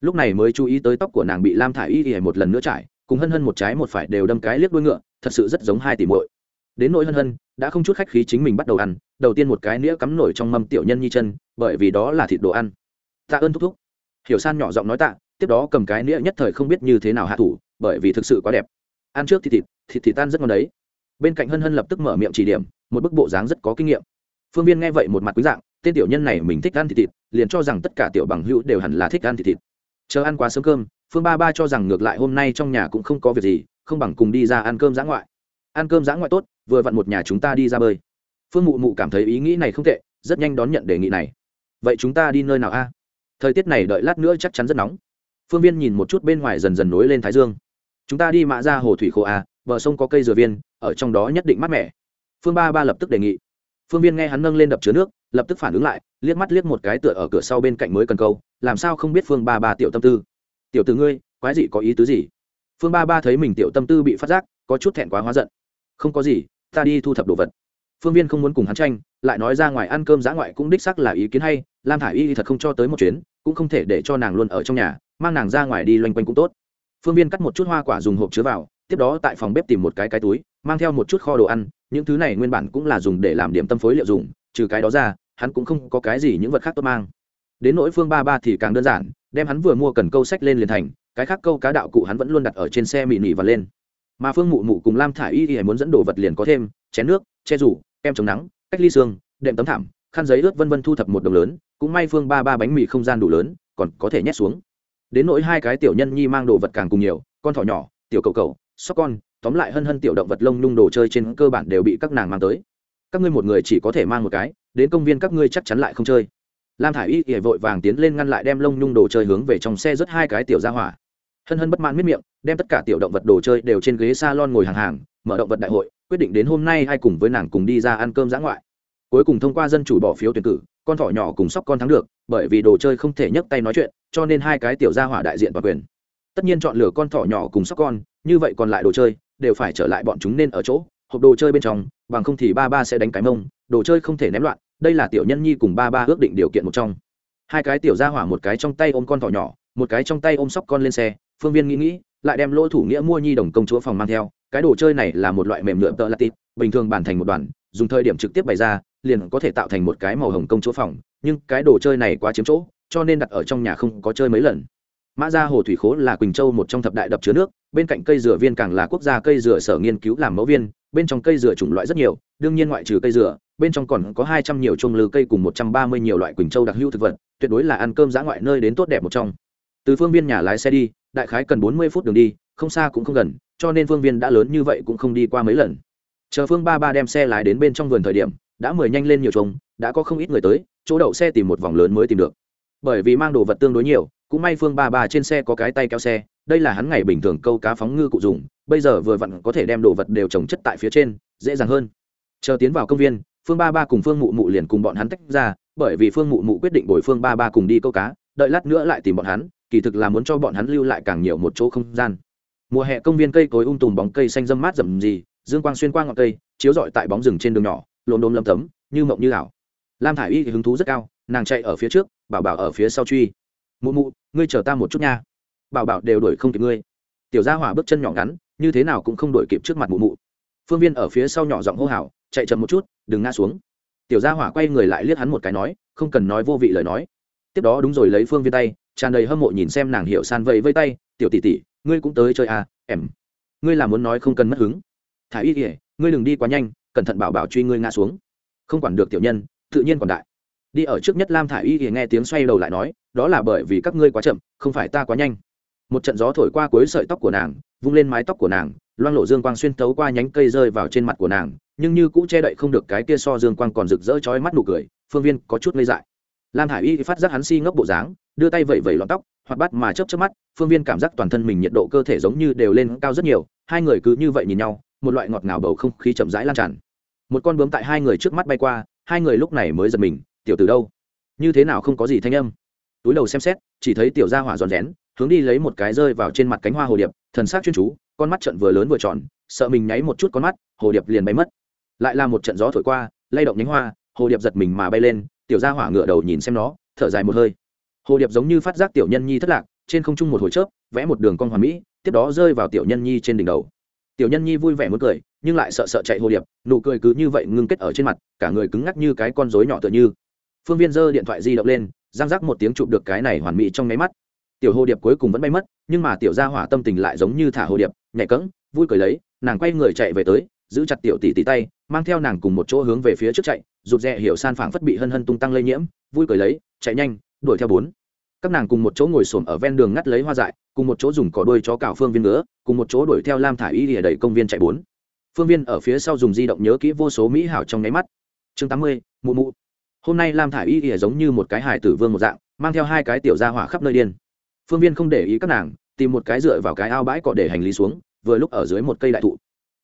Lúc này mới chú ý tới tóc của nàng bị lam thả y ỉa một lần nữa trải, cùng hân hân một trái một phải đều đâm cái liếc đuôi ngựa, thật sự rất giống hai tỷ muội đến nỗi hân hân, đã không chút khách khí chính mình bắt đầu ăn, đầu tiên một cái nĩa cắm nổi trong mâm tiểu nhân nhi chân, bởi vì đó là thịt đồ ăn. Tạ ơn thúc thúc. Hiểu san nhỏ giọng nói tạ, tiếp đó cầm cái nĩa nhất thời không biết như thế nào hạ thủ, bởi vì thực sự quá đẹp. Ăn trước thì thịt thịt thịt tan rất ngon đấy. Bên cạnh hân hân lập tức mở miệng chỉ điểm, một bức bộ dáng rất có kinh nghiệm. Phương viên nghe vậy một mặt quý dạng, tên tiểu nhân này mình thích ăn thịt thịt, liền cho rằng tất cả tiểu bằng hữu đều hẳn là thích ăn thịt thịt. Chờ ăn quá sớm cơm, phương ba ba cho rằng ngược lại hôm nay trong nhà cũng không có việc gì, không bằng cùng đi ra ăn cơm giã ngoại. Ăn cơm giã ngoại tốt vừa vặn một nhà chúng ta đi ra bơi. Phương mụ mụ cảm thấy ý nghĩ này không tệ, rất nhanh đón nhận đề nghị này. Vậy chúng ta đi nơi nào a? Thời tiết này đợi lát nữa chắc chắn rất nóng. Phương viên nhìn một chút bên ngoài dần dần nối lên thái dương. Chúng ta đi mạ ra hồ thủy khô a, bờ sông có cây dừa viên, ở trong đó nhất định mát mẻ. Phương ba ba lập tức đề nghị. Phương viên nghe hắn nâng lên đập chứa nước, lập tức phản ứng lại, liếc mắt liếc một cái tựa ở cửa sau bên cạnh mới cần câu, làm sao không biết phương ba ba tiểu tâm tư? Tiểu từ ngươi, quái gì có ý tứ gì? Phương ba ba thấy mình tiểu tâm tư bị phát giác, có chút thẹn quá hóa giận. Không có gì ta đi thu thập đồ vật. Phương viên không muốn cùng hắn tranh, lại nói ra ngoài ăn cơm giã ngoại cũng đích sắc là ý kiến hay, lam thả i y thật không cho tới một chuyến, cũng không thể để cho nàng luôn ở trong nhà, mang nàng ra ngoài đi loanh quanh cũng tốt. Phương viên cắt một chút hoa quả dùng hộp chứa vào, tiếp đó tại phòng bếp tìm một cái cái túi, mang theo một chút kho đồ ăn, những thứ này nguyên bản cũng là dùng để làm điểm tâm phối liệu dùng, trừ cái đó ra, hắn cũng không có cái gì những vật khác tốt mang. Đến nỗi phương ba ba thì càng đơn giản, đem hắn vừa mua cần câu sách lên liền thành, cái khác câu cá đạo cụ hắn vẫn luôn đặt ở trên xe mị nỉ và lên mà phương mụ mụ cùng lam thả i y y muốn dẫn đồ vật liền có thêm, chén nước, che rủ, kem chống nắng, cách ly xương, đệm tấm thảm, khăn giấy ướt vân vân thu thập một đồng lớn, cũng may phương ba ba bánh mì không gian đủ lớn, còn có thể nhét xuống. Đến nỗi hai cái tiểu nhân nhi mang đồ vật càng cùng nhiều, con thỏ nhỏ, tiểu cầu cầu sóc con, tóm lại hân hân tiểu động vật lông nhung đồ chơi trên cơ bản đều bị các nàng mang tới. Các ngươi một người chỉ có thể mang một cái, đến công viên các ngươi chắc chắn lại không chơi. Lam thả i y ỉa vội vàng tiến lên ngăn lại đem lông nhung đồ chơi hướng về trong xe rất hai cái tiểu ra hỏa hân hân bất mãn miết miệng, đem tất cả tiểu động vật đồ chơi đều trên ghế s a lon ngồi hàng hàng, mở động vật đại hội, quyết định đến hôm nay ai cùng với nàng cùng đi ra ăn cơm giã ngoại. Cuối cùng thông qua dân chủ bỏ phiếu tuyển cử, con thỏ nhỏ cùng sóc con thắng được, bởi vì đồ chơi không thể nhấc tay nói chuyện, cho nên hai cái tiểu gia hỏa đại diện toàn quyền. Tất nhiên chọn lựa con thỏ nhỏ cùng sóc con, như vậy còn lại đồ chơi, đều phải trở lại bọn chúng nên ở chỗ, hộp đồ chơi bên trong, bằng không thì ba ba sẽ đánh cái mông, đồ chơi không thể ném loạn, đây là tiểu nhân nhi cùng ba ba ước định điều kiện một trong. Hai cái tiểu gia hỏa một cái trong tay ôm con thỏ nhỏ, một cái trong tay ôm sóc con lên xe phương viên nghĩ nghĩ, lại đem lỗ thủ nghĩa mua nhi đồng công chúa phòng mang theo. Cái đồ chơi này là một loại mềm nhựa tợ latit bình thường bàn thành một đoàn, dùng thời điểm trực tiếp bày ra, liền có thể tạo thành một cái màu hồng công chúa phòng. Nhưng cái đồ chơi này quá chiếm chỗ, cho nên đặt ở trong nhà không có chơi mấy lần. Mã gia hồ thủy khố là quỳnh châu một trong thập đại đập chứa nước, bên cạnh cây dừa viên càng là quốc gia cây dừa sở nghiên cứu làm mẫu viên, bên trong cây dừa chủng loại rất nhiều, đương nhiên ngoại trừ cây dừa, bên trong còn có hai trăm nhiều chung lư cây cùng một trăm ba mươi nhiều loại quỳnh châu đặc hữu thực vật, tuyệt đối là ăn cơm dã ngoại nơi đến tốt đẹp một trong. Từ phương viên nhà lái xe đi đại khái cần bốn mươi phút đường đi, không xa cũng không gần, cho nên phương viên đã lớn như vậy cũng không đi qua mấy lần. Chờ phương ba ba đem xe lái đến bên trong vườn thời điểm, đã mười nhanh lên nhiều trống, đã có không ít người tới, chỗ đậu xe tìm một vòng lớn mới tìm được. Bởi vì mang đồ vật tương đối nhiều, cũng may phương ba ba trên xe có cái tay kéo xe, đây là hắn ngày bình thường câu cá phóng ngư cụ dùng, bây giờ vừa vặn có thể đem đồ vật đều trồng chất tại phía trên, dễ dàng hơn. Chờ tiến vào công viên, phương ba ba cùng phương mụ mụ liền cùng bọn hắn tách ra, bởi vì phương mụ mụ quyết định bồi phương ba ba cùng đi câu cá, đợi lát nữa lại tìm bọn hắn kỳ thực là muốn cho bọn hắn lưu lại càng nhiều một chỗ không gian. Mùa hè công viên cây cối um tùm bóng cây xanh râm mát rậm gì dương quang xuyên qua ngọn cây, chiếu rọi tại bóng rừng trên đường nhỏ lốm đốm lấm tấm, như mộng như ảo. Lam thả i y thì hứng thú rất cao, nàng chạy ở phía trước, bảo bảo ở phía sau truy. Mụ mụ, ngươi chờ ta một chút nha. Bảo bảo đều đuổi không kịp ngươi. Tiểu gia hỏa bước chân nhỏ ngắn, như thế nào cũng không đuổi kịp trước mặt mụ mụ. Phương viên ở phía sau nhỏ giọng hô hào, chạy chậm một chút, đừng ngã xuống. Tiểu gia hỏa quay người lại liếc hắn một cái, nói, không cần nói vô vị lời nói. Tiếp đó đúng rồi, lấy phương viên tay tràn đầy hâm mộ nhìn xem nàng hiểu san vẫy vây tay, tiểu tỷ tỷ, ngươi cũng tới chơi à em. Ngươi là muốn nói không cần mất hứng. Thả y kỉa ngươi đừng đi quá nhanh, cẩn thận bảo bảo truy ngươi ngã xuống. Không quản được tiểu nhân, tự nhiên còn đại. Đi ở trước nhất lam thả y kỉa nghe tiếng xoay đầu lại nói, đó là bởi vì các ngươi quá chậm, không phải ta quá nhanh. Một trận gió thổi qua cuối sợi tóc của nàng, vung lên mái tóc của nàng, loang lộ dương quang xuyên tấu qua nhánh cây rơi vào trên mặt của nàng, nhưng như cũ che đậy không được cái kia so dương quang còn rực rỡ chói mắt nụ cười, phương viên có chút ngây dại. Lam hải y phát giác hắn si ngốc bộ dáng đưa tay vẩy vẩy lọn tóc hoặc bắt mà chớp chớp mắt, phương viên cảm giác toàn thân mình nhiệt độ cơ thể giống như đều lên cao rất nhiều, hai người cứ như vậy nhìn nhau, một loại ngọt ngào bầu không khí chậm rãi lan tràn. Một con bướm tại hai người trước mắt bay qua, hai người lúc này mới giật mình, tiểu từ đâu? Như thế nào không có gì thanh âm? Túi đầu xem xét, chỉ thấy tiểu gia hỏa giòn rén, hướng đi lấy một cái rơi vào trên mặt cánh hoa hồ điệp, thần sắc chuyên chú, con mắt trận vừa lớn vừa tròn, sợ mình nháy một chút con mắt, hồ điệp liền bay mất. Lại là một trận gió thổi qua, lay động nhánh hoa, hồ điệp giật mình mà bay lên, tiểu gia hỏa ngựa đầu nhìn xem nó, thở dài một hơi hồ điệp giống như phát giác tiểu nhân nhi thất lạc, trên không trung một hồi chớp, vẽ một đường con hoàn mỹ, tiếp đó rơi vào tiểu nhân nhi trên đỉnh đầu. Tiểu nhân nhi vui vẻ muốn cười, nhưng lại sợ sợ chạy hồ điệp, nụ cười cứ như vậy ngưng kết ở trên mặt, cả người cứng ngắc như cái con rối nhỏ tựa như. Phương viên giơ điện thoại di động lên giang rắc một tiếng chụp được cái này hoàn mỹ trong máy mắt. Tiểu hồ điệp cuối cùng vẫn bay mất, nhưng mà tiểu gia hỏa tâm tình lại giống như thả hồ điệp nhẹ cẫng, vui cười lấy, nàng quay người chạy về tới, giữ chặt tiểu tỷ tỷ tay, mang theo nàng cùng một chỗ hướng về phía trước chạy, rụt rè hiểu san phảng phất bị hân hân tung tăng lây nhiễm, vui cười lấy, chạy nhanh đuổi theo bốn. Các nàng cùng một chỗ ngồi xổm ở ven đường ngắt lấy hoa dại, cùng một chỗ dùng cỏ đuôi chó cào phương viên nữa, cùng một chỗ đuổi theo lam thả y lìa đầy công viên chạy bốn. Phương viên ở phía sau dùng di động nhớ kỹ vô số mỹ hảo trong nháy mắt. Chương tám mươi, mụ mụ. Hôm nay lam thả y lìa giống như một cái hải tử vương một dạng, mang theo hai cái tiểu gia hỏa khắp nơi điên. Phương viên không để ý các nàng, tìm một cái dựa vào cái ao bãi cỏ để hành lý xuống, vừa lúc ở dưới một cây đại thụ.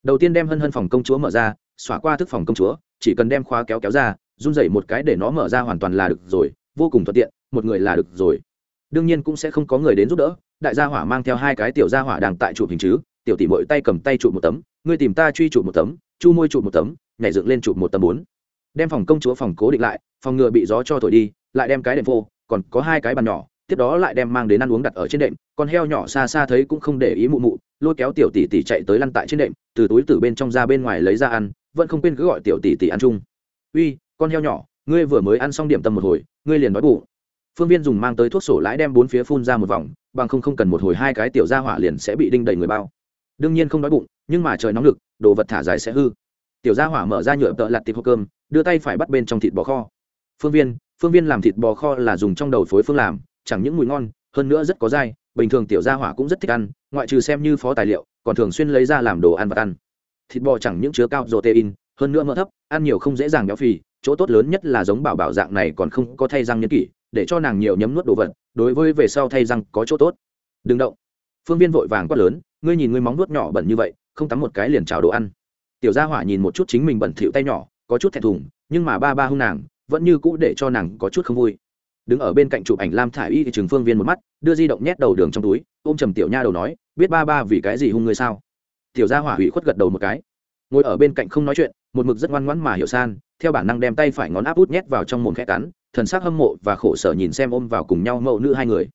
Đầu tiên đem hân hân phòng công chúa mở ra xóa qua thức phòng công chúa, chỉ cần đem khóa kéo kéo ra, run dậy một cái để nó mở ra hoàn toàn là được rồi, vô cùng thuận tiện một người là được rồi. Đương nhiên cũng sẽ không có người đến giúp đỡ, đại gia hỏa mang theo hai cái tiểu gia hỏa đang tại chụp hình chứ. Tiểu tỷ mỗi tay cầm tay chụp một tấm, ngươi tìm ta truy chụp một tấm, chu môi chụp một tấm, nhảy dựng lên chụp một tấm bốn. Đem phòng công chúa phòng cố định lại, phòng ngừa bị gió cho thổi đi, lại đem cái đệm phô, còn có hai cái bàn nhỏ, tiếp đó lại đem mang đến ăn uống đặt ở trên đệm, con heo nhỏ xa xa thấy cũng không để ý mụ mụ, lôi kéo tiểu tỷ tỷ chạy tới lăn tại trên đệm, từ túi từ bên trong ra bên ngoài lấy ra ăn, vẫn không quên cứ gọi tiểu tỷ tỷ ăn chung. Uy, con heo nhỏ, ngươi vừa mới ăn xong điểm tâm một hồi, ngươi liền nói bụng phương viên dùng mang tới thuốc sổ lãi đem bốn phía phun ra một vòng, bằng không không cần một hồi hai cái tiểu ra hỏa liền sẽ bị đinh đầy người bao. Đương nhiên không đói bụng, nhưng mà trời nóng lực, đồ vật thả dài sẽ hư. Tiểu gia hỏa mở ra nhựa tợ lặt thịt hộp cơm, đưa tay phải bắt bên trong thịt bò kho. Phương viên phương viên làm thịt bò kho là dùng trong đầu phối phương làm, chẳng những mùi ngon, hơn nữa rất có dai, bình thường tiểu gia hỏa cũng rất thích ăn, ngoại trừ xem như phó tài liệu, còn thường xuyên lấy ra làm đồ ăn và ăn. Thịt bò chẳng những chứa cao protein, hơn nữa mỡ thấp, ăn nhiều không dễ dàng béo phì, chỗ tốt lớn nhất là giống bảo bảo dạng này còn không có thay răng nhẫn kỷ để cho nàng nhiều nhấm nuốt đồ vật, đối với về sau thay răng có chỗ tốt. Đừng động. Phương viên vội vàng quát lớn, ngươi nhìn ngươi móng nuốt nhỏ bẩn như vậy, không tắm một cái liền trào đồ ăn. Tiểu gia hỏa nhìn một chút chính mình bẩn thỉu tay nhỏ, có chút thẹn thùng, nhưng mà ba ba hung nàng, vẫn như cũ để cho nàng có chút không vui. Đứng ở bên cạnh chụp ảnh lam thả i y thì trường phương viên một mắt, đưa di động nhét đầu đường trong túi, ôm trầm tiểu nha đầu nói, biết ba ba vì cái gì hung ngươi sao? Tiểu gia hỏa hủy khuất gật đầu một cái. Ngồi ở bên cạnh không nói chuyện, một mực rất ngoan ngoãn mà hiểu san, theo bản năng đem tay phải ngón áp út nhét vào trong mồm khẽ cắn thần sắc hâm mộ và khổ sở nhìn xem ôm vào cùng nhau mẫu nữ hai người.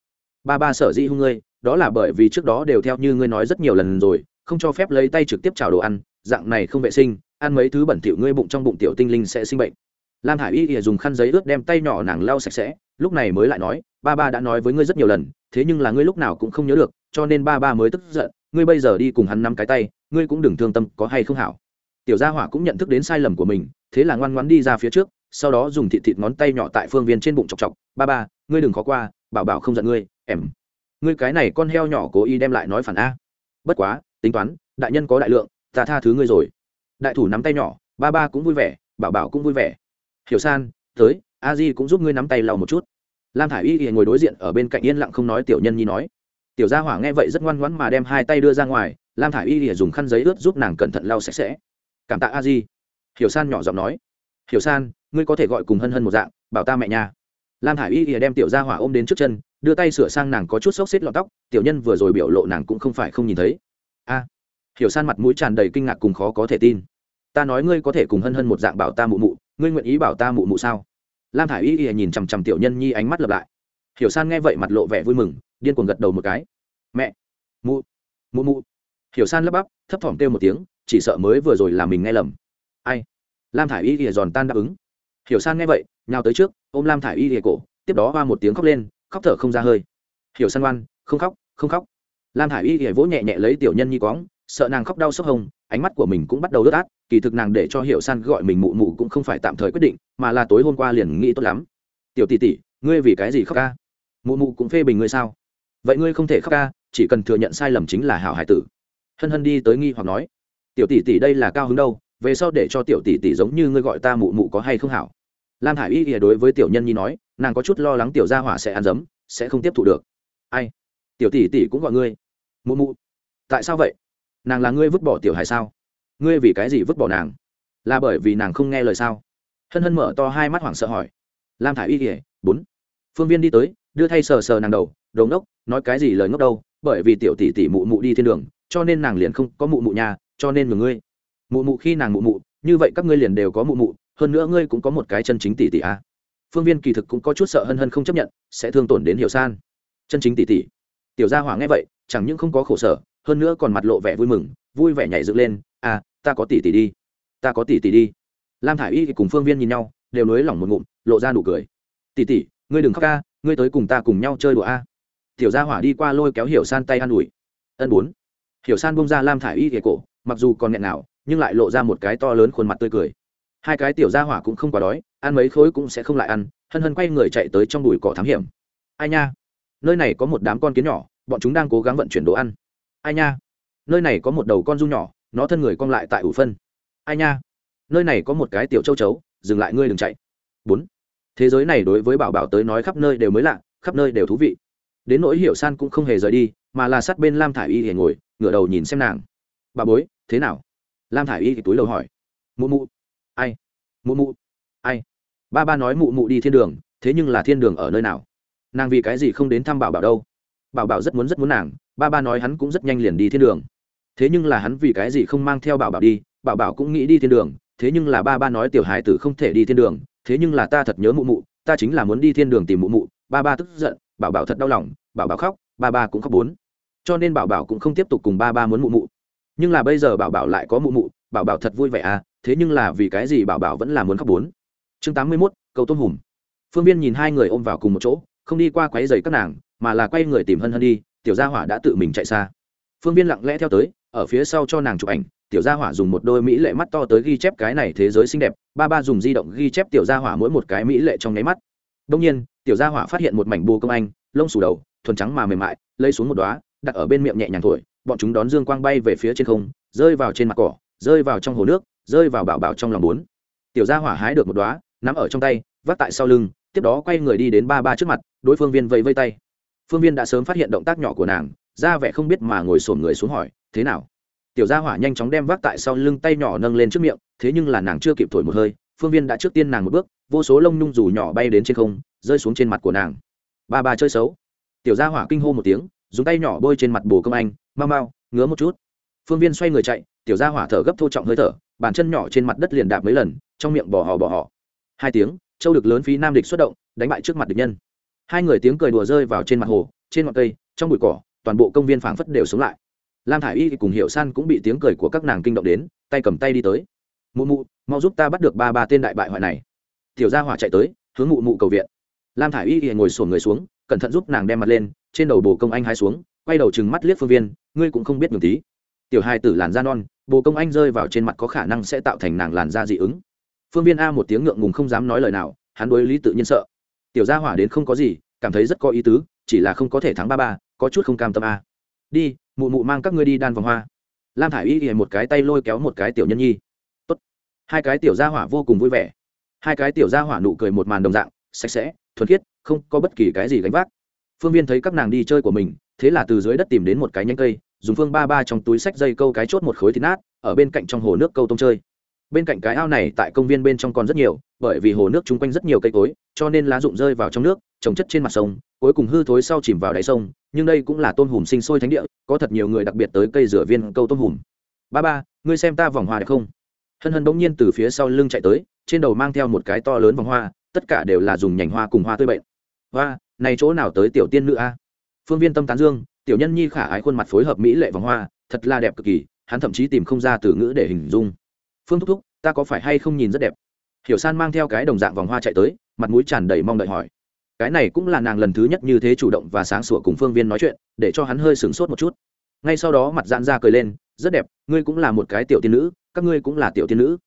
Ba ba sở dĩ hung ngươi, đó là bởi vì trước đó đều theo như ngươi nói rất nhiều lần rồi, không cho phép lấy tay trực tiếp chào đồ ăn, dạng này không vệ sinh, ăn mấy thứ bẩn thỉu ngươi bụng trong bụng tiểu tinh linh sẽ sinh bệnh. Lam hải y ỉa dùng khăn giấy ướt đem tay nhỏ nàng lau sạch sẽ, lúc này mới lại nói, ba ba đã nói với ngươi rất nhiều lần, thế nhưng là ngươi lúc nào cũng không nhớ được, cho nên ba ba mới tức giận, ngươi bây giờ đi cùng hắn nắm cái tay, ngươi cũng đừng thương tâm có hay không hảo. Tiểu gia hỏa cũng nhận thức đến sai lầm của mình, thế là ngoan ngoãn đi ra phía trước sau đó dùng thịt thịt ngón tay nhỏ tại phương viên trên bụng chọc chọc, ba ba, ngươi đừng khó qua, bảo bảo không giận ngươi, em. Ngươi cái này con heo nhỏ cố ý đem lại nói phản a. Bất quá, tính toán, đại nhân có đại lượng, ta tha thứ ngươi rồi. Đại thủ nắm tay nhỏ, ba ba cũng vui vẻ, bảo bảo cũng vui vẻ. Hiểu san, tới, a di cũng giúp ngươi nắm tay lau một chút. Lam thả i y ngồi đối diện ở bên cạnh yên lặng không nói tiểu nhân nhi nói. Tiểu gia hỏa nghe vậy rất ngoan ngoãn mà đem hai tay đưa ra ngoài, lam thả i y dùng khăn giấy ướt giúp nàng cẩn thận lau sạch sẽ. Cảm tạ a di. Hiểu san nhỏ giọng nói. Hiểu san ngươi có thể gọi cùng hân hân một dạng, bảo ta mẹ nhà lam Hải Y y đem tiểu gia hỏa ôm đến trước chân, đưa tay sửa sang nàng có chút xốc xếp lọt tóc, tiểu nhân vừa rồi biểu lộ nàng cũng không phải không nhìn thấy. A, hiểu san mặt mũi tràn đầy kinh ngạc cùng khó có thể tin. Ta nói ngươi có thể cùng hân hân một dạng bảo ta mụ mụ, ngươi nguyện ý bảo ta mụ mụ sao? Lam Hải Y y nhìn chằm chằm tiểu nhân nhi ánh mắt lập lại. Hiểu san nghe vậy mặt lộ vẻ vui mừng, điên cuồng gật đầu một cái. Mẹ, mụ mụ mụ. Hiểu san lắp bắp, thấp thỏm kêu một tiếng, chỉ sợ mới vừa rồi là mình nghe lầm. Ai? Lam thả i y ỉa giòn tan đáp ứng hiểu san nghe vậy, nhào tới trước, ôm lam thả i y ỉa cổ, tiếp đó hoa một tiếng khóc lên, khóc thở không ra hơi. Hiểu san ngoan, không khóc không khóc. Lam thả i y ỉa vỗ nhẹ nhẹ lấy tiểu nhân nhi quõng sợ nàng khóc đau sốc hồng, ánh mắt của mình cũng bắt đầu đớt át, kỳ thực nàng để cho hiểu san gọi mình mụ mụ cũng không phải tạm thời quyết định, mà là tối hôm qua liền nghĩ tốt lắm. Tiểu tỷ tỷ, ngươi vì cái gì khóc ca? Mụ mụ cũng phê bình ngươi sao? Vậy ngươi không thể khóc ca, chỉ cần thừa nhận sai lầm chính là hảo hải tử. Hân hân đi tới nghi hoặc nói. Tiểu tỷ tỷ đây là cao hứng đâu, về sau để cho tiểu tỷ tỷ giống như ngươi gọi ta mụ mụ có hay không hảo? Lam hải y ỉa đối với tiểu nhân nhi nói, nàng có chút lo lắng tiểu gia hỏa sẽ ăn dấm, sẽ không tiếp thụ được. Ai? Tiểu tỷ tỷ cũng gọi ngươi. Mụ mụ. Tại sao vậy? Nàng là ngươi vứt bỏ tiểu hải sao? Ngươi vì cái gì vứt bỏ nàng? Là bởi vì nàng không nghe lời sao? Hân hân mở to hai mắt hoảng sợ hỏi. Lam thả i y kỉa bốn. Phương viên đi tới, đưa thay sờ sờ nàng đầu đầu ngốc, nói cái gì lời ngốc đâu, bởi vì tiểu tỷ tỷ mụ mụ đi thiên đường, cho nên nàng liền không có mụ mụ nhà, cho nên mừng ngươi. Mụ mụ khi nàng mụ mụ, như vậy các ngươi liền đều có mụ mụ hơn nữa ngươi cũng có một cái chân chính tỷ tỷ a à. phương viên kỳ thực cũng có chút sợ hân hân không chấp nhận, sẽ thương tổn đến hiểu san. Chân chính tỷ tỷ. Tiểu gia hỏa nghe vậy, chẳng những không có khổ sở, hơn nữa còn mặt lộ vẻ vui mừng, vui vẻ nhảy dựng lên à ta có tỷ tỷ đi. Ta có tỷ tỷ đi. Lam thả i y cùng phương viên nhìn nhau, đều nới lỏng một ngụm, lộ ra nụ cười. Tỷ tỷ, ngươi đừng khóc ca, ngươi tới cùng ta cùng nhau chơi đùa a. Tiểu gia hỏa đi qua lôi kéo hiểu san tay an ủi. Ân bốn. Hiểu san bông ra lam thả i y ghệ cổ, mặc dù còn nghẹn nào nhưng lại lộ ra một cái to lớn khuôn mặt tươi cười hai cái tiểu gia hỏa cũng không quá đói, ăn mấy khối cũng sẽ không lại ăn, hân hân quay người chạy tới trong bụi cỏ thám hiểm. Ai nha? Nơi này có một đám con kiến nhỏ, bọn chúng đang cố gắng vận chuyển đồ ăn. Ai nha? Nơi này có một đầu con du nhỏ, nó thân người cong lại tại ủ phân. Ai nha? Nơi này có một cái tiểu châu chấu, dừng lại ngươi đừng chạy. Bốn. Thế giới này đối với bảo bảo tới nói khắp nơi đều mới lạ, khắp nơi đều thú vị. Đến nỗi hiểu san cũng không hề rời đi, mà là sát bên lam thả i y thì ngồi, ngửa đầu nhìn xem nàng. Bà bối, thế nào? Lam thả i y thì túi đầu hỏi. Mụ mụ ai? Mụ mụ. Ai? Ba ba nói mụ mụ đi thiên đường, thế nhưng là thiên đường ở nơi nào? Nàng vì cái gì không đến thăm bảo bảo đâu? Bảo bảo rất muốn rất muốn nàng, ba ba nói hắn cũng rất nhanh liền đi thiên đường. Thế nhưng là hắn vì cái gì không mang theo bảo bảo đi? Bảo bảo cũng nghĩ đi thiên đường, thế nhưng là ba ba nói tiểu hải tử không thể đi thiên đường, thế nhưng là ta thật nhớ mụ mụ, ta chính là muốn đi thiên đường tìm mụ mụ. Ba ba tức giận, bảo bảo thật đau lòng, bảo bảo khóc, ba ba cũng khóc bốn. Cho nên bảo bảo cũng không tiếp tục cùng ba ba muốn mụ mụ. Nhưng là bây giờ bảo bảo lại có mụ mụ, bảo bảo thật vui vẻ à thế nhưng là vì cái gì bảo bảo vẫn là muốn khóc bốn? Chương tám mươi mốt, cầu tôm hùm. Phương viên nhìn hai người ôm vào cùng một chỗ, không đi qua quáy giày các nàng, mà là quay người tìm hân hân đi, tiểu gia hỏa đã tự mình chạy xa. Phương viên lặng lẽ theo tới, ở phía sau cho nàng chụp ảnh, tiểu gia hỏa dùng một đôi mỹ lệ mắt to tới ghi chép cái này thế giới xinh đẹp, ba ba dùng di động ghi chép tiểu gia hỏa mỗi một cái mỹ lệ trong nháy mắt. Đông nhiên, tiểu gia hỏa phát hiện một mảnh bù công anh, lông sủ đầu, thuần trắng mà mềm mại lấy xuống một đoá đặt ở bên miệng nhẹ nhàng thổi, bọn chúng đón dương quang bay về phía trên không, rơi vào trên mặt cỏ, rơi vào trong hồ nước rơi vào bảo bảo trong lòng bốn. Tiểu gia hỏa hái được một đóa, nắm ở trong tay, vác tại sau lưng, tiếp đó quay người đi đến ba ba trước mặt, đối phương viên vẫy vây tay. Phương viên đã sớm phát hiện động tác nhỏ của nàng, ra vẻ không biết mà ngồi sổm người xuống hỏi, thế nào? Tiểu gia hỏa nhanh chóng đem vác tại sau lưng tay nhỏ nâng lên trước miệng, thế nhưng là nàng chưa kịp thổi một hơi, phương viên đã trước tiên nàng một bước, vô số lông nhung dù nhỏ bay đến trên không, rơi xuống trên mặt của nàng. Ba ba chơi xấu. Tiểu gia hỏa kinh hô một tiếng, dùng tay nhỏ bôi trên mặt bồ công anh, mau mau, ngứa một chút. Phương viên xoay người chạy, tiểu gia hỏa thở gấp thô trọng hơi thở bàn chân nhỏ trên mặt đất liền đạp mấy lần, trong miệng bỏ họ bỏ họ hai tiếng, châu được lớn phí nam địch xuất động, đánh bại trước mặt địch nhân. Hai người tiếng cười đùa rơi vào trên mặt hồ, trên ngọn cây, trong bụi cỏ, toàn bộ công viên phảng phất đều sống lại. Lam thả i y cùng hiệu san cũng bị tiếng cười của các nàng kinh động đến, tay cầm tay đi tới. Mụ mụ, mau giúp ta bắt được ba ba tên đại bại hoại này. Tiểu gia hỏa chạy tới, hướng mụ mụ cầu viện. Lam thả i y ngồi sổn người xuống, cẩn thận giúp nàng đem mặt lên, trên đầu bồ công anh hai xuống, quay đầu chừng mắt liếc phương viên, ngươi cũng không biết ngừng tí. Tiểu hai tử làn da non bồ công anh rơi vào trên mặt có khả năng sẽ tạo thành nàng làn da dị ứng. Phương viên a một tiếng ngượng ngùng không dám nói lời nào, hắn đối lý tự nhiên sợ. Tiểu gia hỏa đến không có gì, cảm thấy rất có ý tứ, chỉ là không có thể thắng ba ba, có chút không cam tâm a. Đi, mụ mụ mang các ngươi đi đan vòng hoa. Lam thả i y một cái tay lôi kéo một cái tiểu nhân nhi. Tốt. hai cái tiểu gia hỏa vô cùng vui vẻ. Hai cái tiểu gia hỏa nụ cười một màn đồng dạng, sạch sẽ, thuần khiết, không có bất kỳ cái gì gánh vác. Phương viên thấy các nàng đi chơi của mình, thế là từ dưới đất tìm đến một cái nhánh cây dùng phương ba ba trong túi sách dây câu cái chốt một khối thịt nát, ở bên cạnh trong hồ nước câu tôm chơi. Bên cạnh cái ao này tại công viên bên trong còn rất nhiều, bởi vì hồ nước chung quanh rất nhiều cây cối, cho nên lá rụng rơi vào trong nước, trồng chất trên mặt sông, cuối cùng hư thối sau chìm vào đáy sông, nhưng đây cũng là tôm hùm sinh sôi thánh địa, có thật nhiều người đặc biệt tới cây rửa viên câu tôm hùm. Ba ba, ngươi xem ta vòng hoa đẹp không? Hân hân bỗng nhiên từ phía sau lưng chạy tới, trên đầu mang theo một cái to lớn vòng hoa, tất cả đều là dùng nhành hoa cùng hoa tươi bệnh. Hoa, này chỗ nào tới tiểu tiên nữ a? Phương viên tâm tán dương tiểu nhân nhi khả ái khuôn mặt phối hợp mỹ lệ vòng hoa, thật là đẹp cực kỳ, hắn thậm chí tìm không ra từ ngữ để hình dung. Phương thúc thúc, ta có phải hay không nhìn rất đẹp? Hiểu san mang theo cái đồng dạng vòng hoa chạy tới, mặt mũi tràn đầy mong đợi hỏi. Cái này cũng là nàng lần thứ nhất như thế chủ động và sáng sủa cùng phương viên nói chuyện, để cho hắn hơi sửng sốt một chút. Ngay sau đó mặt dạn ra cười lên, rất đẹp, ngươi cũng là một cái tiểu tiên nữ, các ngươi cũng là tiểu tiên nữ.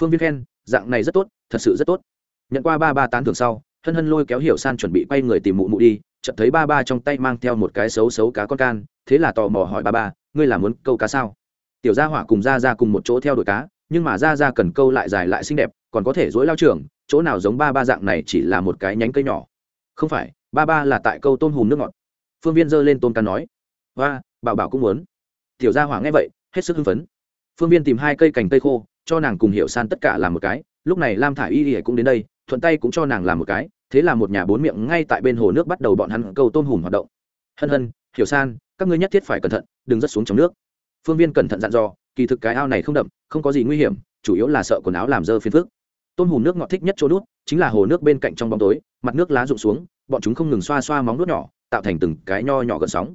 Phương viên khen, dạng này rất tốt, thật sự rất tốt. Nhận qua ba ba tán thưởng sau, hân hân lôi kéo hiểu san chuẩn bị quay người tìm mụ mụ đi chợt thấy ba ba trong tay mang theo một cái xấu xấu cá con can, thế là tò mò hỏi ba ba, ngươi là muốn câu cá sao? Tiểu gia hỏa cùng ra ra cùng một chỗ theo đuổi cá, nhưng mà ra ra cần câu lại dài lại xinh đẹp, còn có thể dối lao trường, chỗ nào giống ba ba dạng này chỉ là một cái nhánh cây nhỏ. Không phải, ba ba là tại câu tôm hùm nước ngọt. Phương viên giơ lên tôm cá nói. Và bảo bảo cũng muốn. Tiểu gia hỏa nghe vậy, hết sức hưng phấn. Phương viên tìm hai cây cành cây khô, cho nàng cùng hiểu san tất cả làm một cái, lúc này lam thả y y cũng đến đây, thuận tay cũng cho nàng làm một cái thế là một nhà bốn miệng ngay tại bên hồ nước bắt đầu bọn hắn câu tôm hùm hoạt động. Hân hân, hiểu san, các ngươi nhất thiết phải cẩn thận, đừng rớt xuống trong nước. Phương viên cẩn thận dặn dò, kỳ thực cái ao này không đậm, không có gì nguy hiểm, chủ yếu là sợ quần áo làm dơ phiền phức. Tôm hùm nước ngọt thích nhất chỗ đút, chính là hồ nước bên cạnh trong bóng tối, mặt nước lá rụng xuống, bọn chúng không ngừng xoa xoa móng đốt nhỏ, tạo thành từng cái nho nhỏ gần sóng.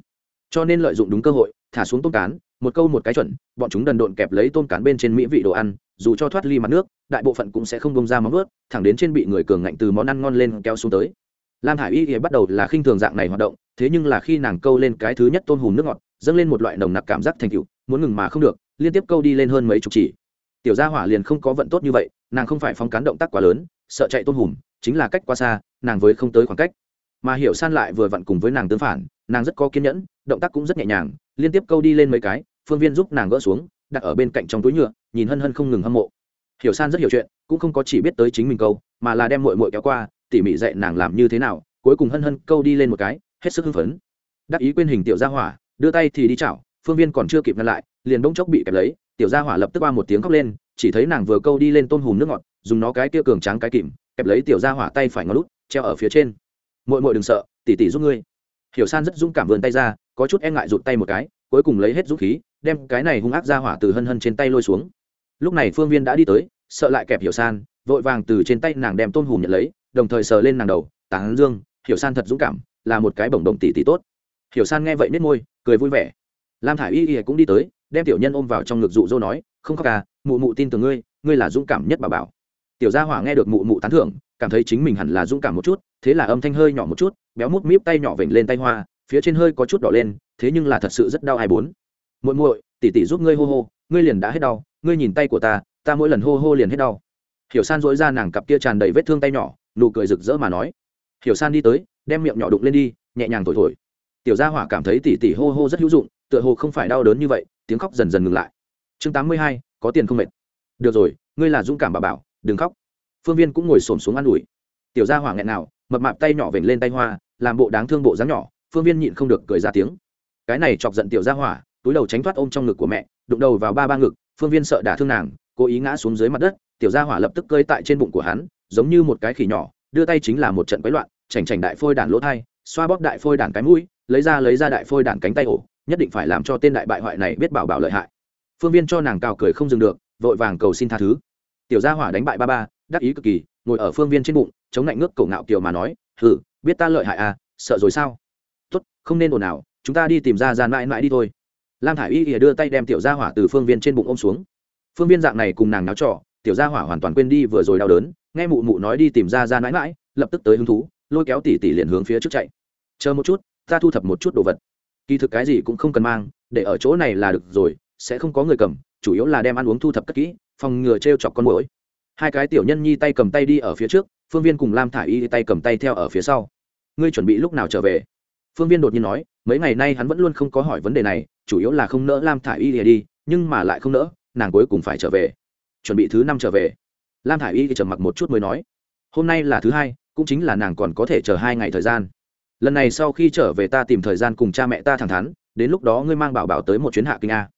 Cho nên lợi dụng đúng cơ hội, thả xuống tôm cán một câu một cái chuẩn, bọn chúng đần độn kẹp lấy tôm cán bên trên mỹ vị đồ ăn, dù cho thoát ly mặt nước, đại bộ phận cũng sẽ không bông ra móng ướt thẳng đến trên bị người cường ngạnh từ món ăn ngon lên kéo xuống tới. Lam hải y thì bắt đầu là khinh thường dạng này hoạt động, thế nhưng là khi nàng câu lên cái thứ nhất tôm hùm nước ngọt, dâng lên một loại nồng nặc cảm giác thành cựu muốn ngừng mà không được, liên tiếp câu đi lên hơn mấy chục chỉ. Tiểu gia hỏa liền không có vận tốt như vậy, nàng không phải phóng cán động tác quá lớn, sợ chạy tôm hùm, chính là cách quá xa, nàng với không tới khoảng cách. Mà hiểu san lại vừa vặn cùng với nàng tương phản, nàng rất có kiên nhẫn, động tác cũng rất nhẹ nhàng liên tiếp câu đi lên mấy cái, phương viên giúp nàng gỡ xuống, đặt ở bên cạnh trong túi nhựa, nhìn hân hân không ngừng hâm mộ. Hiểu san rất hiểu chuyện, cũng không có chỉ biết tới chính mình câu, mà là đem mội mội kéo qua, tỉ mỉ dạy nàng làm như thế nào, cuối cùng hân hân câu đi lên một cái, hết sức hưng phấn. Đắc ý quên hình tiểu gia hỏa, đưa tay thì đi chảo, phương viên còn chưa kịp ngăn lại, liền bỗng chốc bị kẹp lấy, tiểu gia hỏa lập tức qua một tiếng khóc lên, chỉ thấy nàng vừa câu đi lên tôm hùm nước ngọt, dùng nó cái kia cường tráng cái kìm, kẹp lấy tiểu gia hỏa tay phải ngó lút treo ở phía trên. Mội mội đừng sợ tỉ tỉ giúp ngươi. Hiểu san rất dũng cảm vươn tay ra có chút e ngại rụt tay một cái, cuối cùng lấy hết dũng khí, đem cái này hung ác ra hỏa từ hân hân trên tay lôi xuống. Lúc này phương viên đã đi tới, sợ lại kẹp hiểu san, vội vàng từ trên tay nàng đem tôm hùm nhận lấy, đồng thời sờ lên nàng đầu, tán dương, hiểu san thật dũng cảm, là một cái bổng đồng tỷ tỷ tốt. Hiểu san nghe vậy nết môi, cười vui vẻ. Lam thả i y y cũng đi tới, đem tiểu nhân ôm vào trong ngực dụ dỗ nói, không khóc à mụ mụ tin tưởng ngươi ngươi là dũng cảm nhất bà bảo. Tiểu gia hỏa nghe được mụ mụ tán thưởng, cảm thấy chính mình hẳn là dũng cảm một chút, thế là âm thanh hơi nhỏ một chút, béo mút míp tay nhỏ vểnh lên tay hoa phía trên hơi có chút đỏ lên, thế nhưng là thật sự rất đau ai bốn. Muội muội, tỷ tỷ giúp ngươi hô hô, ngươi liền đã hết đau, ngươi nhìn tay của ta ta mỗi lần hô hô liền hết đau. Hiểu san dối ra nàng cặp kia tràn đầy vết thương tay nhỏ, nụ cười rực rỡ mà nói. Hiểu san đi tới, đem miệng nhỏ đụng lên đi, nhẹ nhàng thổi thổi. Tiểu gia hỏa cảm thấy tỷ tỷ hô hô rất hữu dụng, tựa hồ không phải đau đớn như vậy, tiếng khóc dần dần ngừng lại. Chương tám mươi hai, có tiền không mệt. Được rồi, ngươi là dũng cảm bà bảo, đừng khóc. Phương viên cũng ngồi xổm xuống ă n ủi. Tiểu gia hỏa nghẹn nào mập mạp tay nhỏ vểnh lên tay hoa, làm bộ đáng thương bộ dáng nhỏ phương viên nhịn không được cười ra tiếng. Cái này chọc giận tiểu gia hỏa, túi đầu tránh thoát ôm trong ngực của mẹ, đụng đầu vào ba ba ngực, phương viên sợ đả thương nàng, cố ý ngã xuống dưới mặt đất, tiểu gia hỏa lập tức cơi tại trên bụng của hắn, giống như một cái khỉ nhỏ, đưa tay chính là một trận quấy loạn, chảnh chảnh đại phôi đàn lỗ thai, xoa bóp đại phôi đàn cái mũi, lấy ra lấy ra đại phôi đàn cánh tay ổ, nhất định phải làm cho tên đại bại hoại này biết bảo bảo lợi hại. Phương viên cho nàng cào cười không dừng được, vội vàng cầu xin tha thứ. Tiểu gia hỏa đánh bại ba ba, đắc ý cực kỳ, ngồi ở phương viên trên bụng, chống lạnh ngước cổ ngạo kiều mà nói hử biết ta lợi hại à sợ rồi sao? Không nên ồn ào, chúng ta đi tìm ra gian mãi mãi đi thôi. Lam thả i y ỉa đưa tay đem tiểu gia hỏa từ phương viên trên bụng ôm xuống. Phương viên dạng này cùng nàng náo trọ, tiểu gia hỏa hoàn toàn quên đi vừa rồi đau đớn, nghe mụ mụ nói đi tìm ra gian mãi mãi, lập tức tới hứng thú, lôi kéo tỉ tỉ liền hướng phía trước chạy. Chờ một chút, ta thu thập một chút đồ vật. Kỳ thực cái gì cũng không cần mang, để ở chỗ này là được rồi, sẽ không có người cầm, chủ yếu là đem ăn uống thu thập cất kỹ, phòng ngừa t r e o chọc con mũi hai cái tiểu nhân nhi tay cầm tay đi ở phía trước, phương viên cùng lam thả i y tay cầm tay theo ở phía sau. Ngươi chuẩn bị lúc nào trở về? Phương viên đột nhiên nói, mấy ngày nay hắn vẫn luôn không có hỏi vấn đề này, chủ yếu là không nỡ lam thả i y đi nhưng mà lại không nỡ, nàng cuối cùng phải trở về. Chuẩn bị thứ năm trở về. Lam thả i y trầm mặc một chút mới nói, hôm nay là thứ hai, cũng chính là nàng còn có thể chờ hai ngày thời gian. Lần này sau khi trở về ta tìm thời gian cùng cha mẹ ta thẳng thắn, đến lúc đó ngươi mang bảo bảo tới một chuyến hạ kinh a.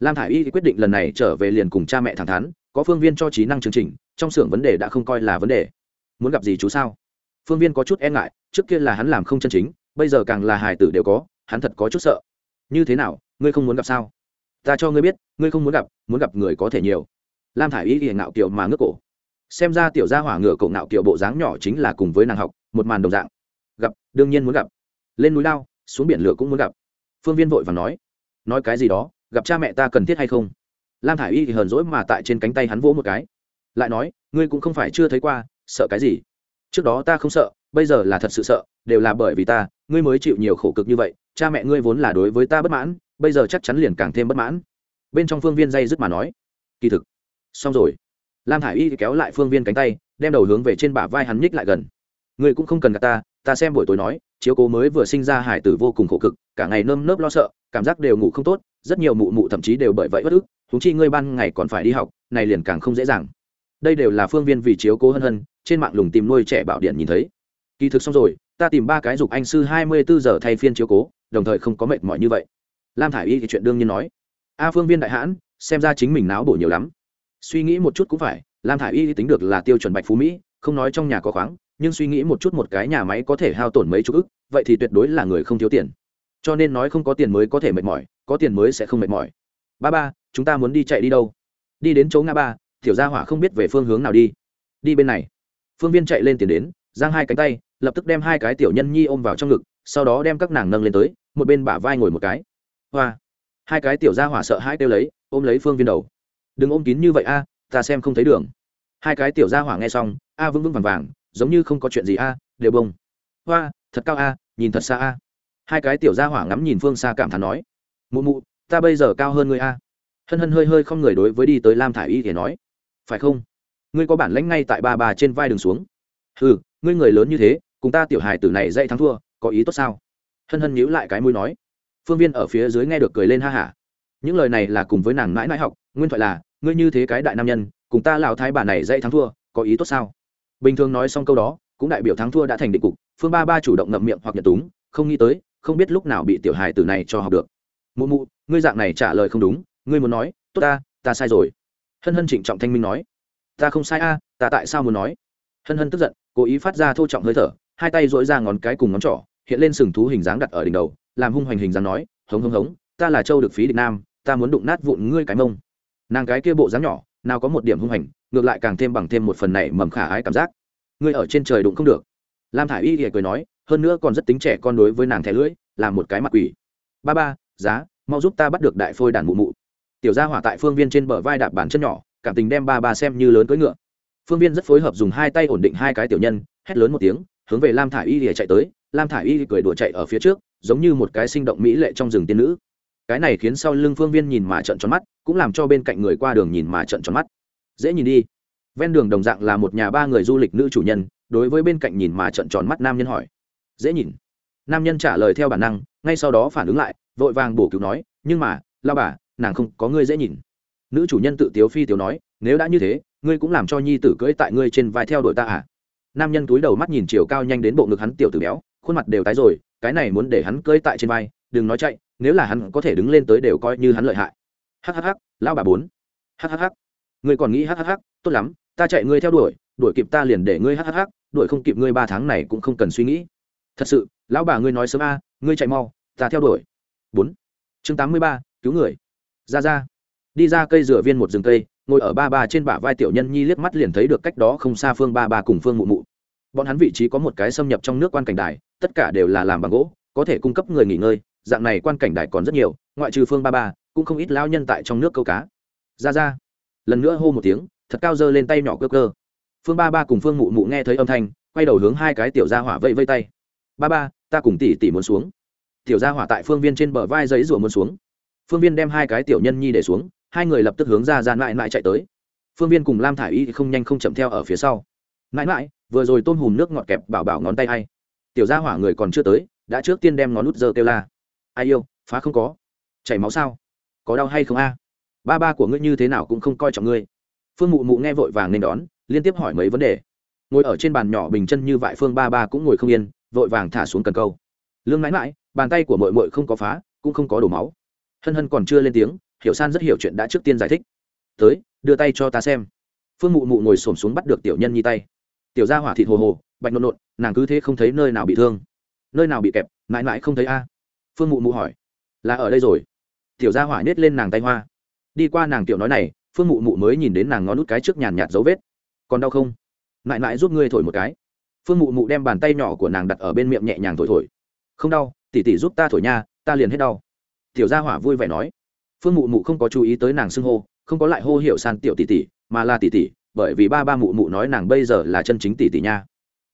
Lam thả i y quyết định lần này trở về liền cùng cha mẹ thẳng thắn, có phương viên cho trí năng chương trình, trong xưởng vấn đề đã không coi là vấn đề. Muốn gặp gì chú sao? Phương viên có chút e ngại, trước kia là hắn làm không chân chính bây giờ càng là hài tử đều có, hắn thật có chút sợ. Như thế nào, ngươi không muốn gặp sao? Ta cho ngươi biết, ngươi không muốn gặp muốn gặp người có thể nhiều. Lam thả i y hiện ngạo kiểu mà ngước cổ. Xem ra tiểu gia hỏa ngựa cổ ngạo kiểu bộ dáng nhỏ chính là cùng với nàng học, một màn đồng dạng. Gặp, đương nhiên muốn gặp. Lên núi lao, xuống biển lửa cũng muốn gặp. Phương viên vội và nói. Nói cái gì đó, gặp cha mẹ ta cần thiết hay không? Lam thả i y thì hờn rỗi mà tại trên cánh tay hắn vỗ một cái. Lại nói, ngươi cũng không phải chưa thấy qua, sợ cái gì? Trước đó ta không sợ, bây giờ là thật sự sợ, đều là bởi vì ta, ngươi mới chịu nhiều khổ cực như vậy, cha mẹ ngươi vốn là đối với ta bất mãn, bây giờ chắc chắn liền càng thêm bất mãn. Bên trong phương viên dây dứt mà nói, kỳ thực, xong rồi. Lam thả i y kéo lại phương viên cánh tay, đem đầu hướng về trên bả vai hắn nhích lại gần. Ngươi cũng không cần gặp ta ta xem buổi tối nói, chiếu cố mới vừa sinh ra hải tử vô cùng khổ cực, cả ngày nơm nớp lo sợ, cảm giác đều ngủ không tốt, rất nhiều mụ mụ thậm chí đều bởi vậy bất ức thúng chi ngươi ban ngày còn phải đi học, này liền càng không dễ dàng đây đều là phương viên vì chiếu cố hân hân, trên mạng lùng tìm nuôi trẻ bảo điện nhìn thấy. Kỳ thực xong rồi, ta tìm ba cái dục anh sư hai mươi bốn giờ thay phiên chiếu cố, đồng thời không có mệt mỏi như vậy. Lam thả i y thì chuyện đương nhiên nói. A phương viên đại hãn, xem ra chính mình náo bổ nhiều lắm. Suy nghĩ một chút cũng phải, lam thả i y tính được là tiêu chuẩn bạch phú mỹ, không nói trong nhà có khoáng, nhưng suy nghĩ một chút một cái nhà máy có thể hao tổn mấy chục ức, vậy thì tuyệt đối là người không thiếu tiền. Cho nên nói không có tiền mới có thể mệt mỏi, có tiền mới sẽ không mệt mỏi. Ba ba, chúng ta muốn đi chạy đi đâu? Đi đến chỗ ngã ba tiểu gia hỏa không biết về phương hướng nào đi. Đi bên này. Phương viên chạy lên tiền đến, giang hai cánh tay, lập tức đem hai cái tiểu nhân nhi ôm vào trong ngực, sau đó đem các nàng nâng lên tới, một bên bả vai ngồi một cái. Hoa. Hai cái tiểu gia hỏa sợ hãi kêu lấy, ôm lấy phương viên đầu. Đừng ôm kín như vậy a, ta xem không thấy đường. Hai cái tiểu gia hỏa nghe xong, a vững vững vàng vàng, giống như không có chuyện gì a, đều bông. Hoa, thật cao a, nhìn thật xa a. Hai cái tiểu gia hỏa ngắm nhìn phương xa cảm thán nói, mụ mụ, ta bây giờ cao hơn ngươi a. Hân hân hơi hơi không người đối với đi tới lam thả i y thì nói phải không? Ngươi có bản lãnh ngay tại ba bà trên vai đường xuống. Ừ ngươi người lớn như thế, cùng ta tiểu hài tử này dạy thắng thua, có ý tốt sao? Hân hân nhíu lại cái mũi nói. Phương viên ở phía dưới nghe được cười lên ha hả. Những lời này là cùng với nàng mãi mãi học, nguyên thoại là, ngươi như thế cái đại nam nhân, cùng ta lão thái bà này dạy thắng thua, có ý tốt sao? Bình thường nói xong câu đó, cũng đại biểu thắng thua đã thành định cục, phương ba ba chủ động ngậm miệng hoặc nhận túng, không nghĩ tới, không biết lúc nào bị tiểu hài tử này cho học được. Mụ mụ, ngươi dạng này trả lời không đúng, ngươi muốn nói, tốt ta ta sai rồi hân hân trịnh trọng thanh minh nói, ta không sai a, ta tại sao muốn nói? Hân hân tức giận, cố ý phát ra thô trọng hơi thở, hai tay dỗi ra ngón cái cùng ngón trỏ, hiện lên sừng thú hình dáng đặt ở đỉnh đầu, làm hung hoành hình dáng nói, hống hống hống, ta là châu được phí địch nam, ta muốn đụng nát vụn ngươi cái mông. Nàng cái kia bộ dáng nhỏ, nào có một điểm hung hành ngược lại càng thêm bằng thêm một phần này mầm khả ái cảm giác. Ngươi ở trên trời đụng không được. Lam thả i y thì cười nói, hơn nữa còn rất tính trẻ con đối với nàng thẻ lưỡi, là một cái mặt quỷ. Ba ba, giá, mau giúp ta bắt được đại phôi đàn mụ mụ tiểu gia hỏa tại phương viên trên bờ vai đạp bàn chân nhỏ, cảm tình đem ba ba xem như lớn cưỡi ngựa. Phương viên rất phối hợp dùng hai tay ổn định hai cái tiểu nhân, hét lớn một tiếng, hướng về lam thả i y lìa chạy tới. Lam thả i y cười đùa chạy ở phía trước, giống như một cái sinh động mỹ lệ trong rừng tiên nữ. Cái này khiến sau lưng phương viên nhìn mà trận tròn mắt, cũng làm cho bên cạnh người qua đường nhìn mà trận tròn mắt. Dễ nhìn đi. Ven đường đồng dạng là một nhà ba người du lịch nữ chủ nhân, đối với bên cạnh nhìn mà trận tròn mắt nam nhân hỏi. Dễ nhìn. Nam nhân trả lời theo bản năng, ngay sau đó phản ứng lại, vội vàng bổ cứu nói, nhưng mà lao bà nàng không có ngươi dễ nhìn. Nữ chủ nhân tự tiếu phi tiếu nói, nếu đã như thế, ngươi cũng làm cho nhi tử cưỡi tại ngươi trên vai theo đuổi ta à? Nam nhân túi đầu mắt nhìn chiều cao nhanh đến bộ ngực hắn tiểu tử béo, khuôn mặt đều tái rồi, cái này muốn để hắn cưỡi tại trên vai, đừng nói chạy, nếu là hắn có thể đứng lên tới đều coi như hắn lợi hại. Hhh lão bà bốn. Hhh ngươi còn nghĩ hhh tốt lắm, ta chạy ngươi theo đuổi đuổi kịp ta liền để ngươi hhh đuổi không kịp ngươi ba tháng này cũng không cần suy nghĩ. Thật sự, lão bà ngươi nói sớm a, ngươi chạy mau, ta theo đuổi. Bốn. Chương tám mươi ba, cứu người ra ra. Đi ra cây rửa viên một rừng cây, ngồi ở ba ba trên bả vai tiểu nhân nhi liếc mắt liền thấy được cách đó không xa phương ba ba cùng phương mụ mụ. Bọn hắn vị trí có một cái xâm nhập trong nước quan cảnh đài, tất cả đều là làm bằng gỗ, có thể cung cấp người nghỉ ngơi, dạng này quan cảnh đài còn rất nhiều, ngoại trừ phương ba ba, cũng không ít lao nhân tại trong nước câu cá. Ra ra. Lần nữa hô một tiếng, thật cao dơ lên tay nhỏ cơ cơ. Phương ba ba cùng phương mụ mụ nghe thấy âm thanh, quay đầu hướng hai cái tiểu gia hỏa vây vây tay. Ba ba, ta cùng tỷ tỷ muốn xuống. Tiểu gia hỏa tại phương viên trên bờ vai giấy rùa muốn xuống phương viên đem hai cái tiểu nhân nhi để xuống, hai người lập tức hướng ra ra mãi mãi chạy tới. Phương viên cùng lam thả i y không nhanh không chậm theo ở phía sau. Mãi mãi, vừa rồi tôm hùm nước ngọt kẹp bảo bảo ngón tay hay tiểu gia hỏa người còn chưa tới, đã trước tiên đem ngón nút giờ kêu la. Ai yêu, phá không có. Chảy máu sao? Có đau hay không a? Ba ba của ngươi như thế nào cũng không coi trọng ngươi. Phương mụ mụ nghe vội vàng nên đón, liên tiếp hỏi mấy vấn đề. Ngồi ở trên bàn nhỏ bình chân như vại phương ba ba cũng ngồi không yên, vội vàng thả xuống cần câu. Lương mãi mãi, bàn tay của mội mội không có phá, cũng không có đổ máu hân hân còn chưa lên tiếng, hiểu san rất hiểu chuyện đã trước tiên giải thích. Tới, đưa tay cho ta xem. Phương mụ mụ ngồi s ổ m xuống bắt được tiểu nhân nhi tay. Tiểu ra hỏa thịt hồ hồ, bạch nộn nộn, nàng cứ thế không thấy nơi nào bị thương. Nơi nào bị kẹp, mãi mãi không thấy a? Phương mụ mụ hỏi. Là ở đây rồi. Tiểu gia hỏa nhét lên nàng tay hoa. Đi qua nàng tiểu nói này, phương mụ mụ mới nhìn đến nàng ngón nút cái trước nhàn nhạt dấu vết. Còn đau không? Mãi mãi giúp ngươi thổi một cái. Phương mụ mụ đem bàn tay nhỏ của nàng đặt ở bên miệng nhẹ nhàng thổi thổi. Không đau, tỉ tỉ giúp ta thổi nha, ta liền hết đau tiểu gia hỏa vui vẻ nói. Phương mụ mụ không có chú ý tới nàng xưng hô, không có lại hô hiệu san tiểu tỷ tỷ, mà là tỷ tỷ, bởi vì ba ba mụ mụ nói nàng bây giờ là chân chính tỷ tỷ nha.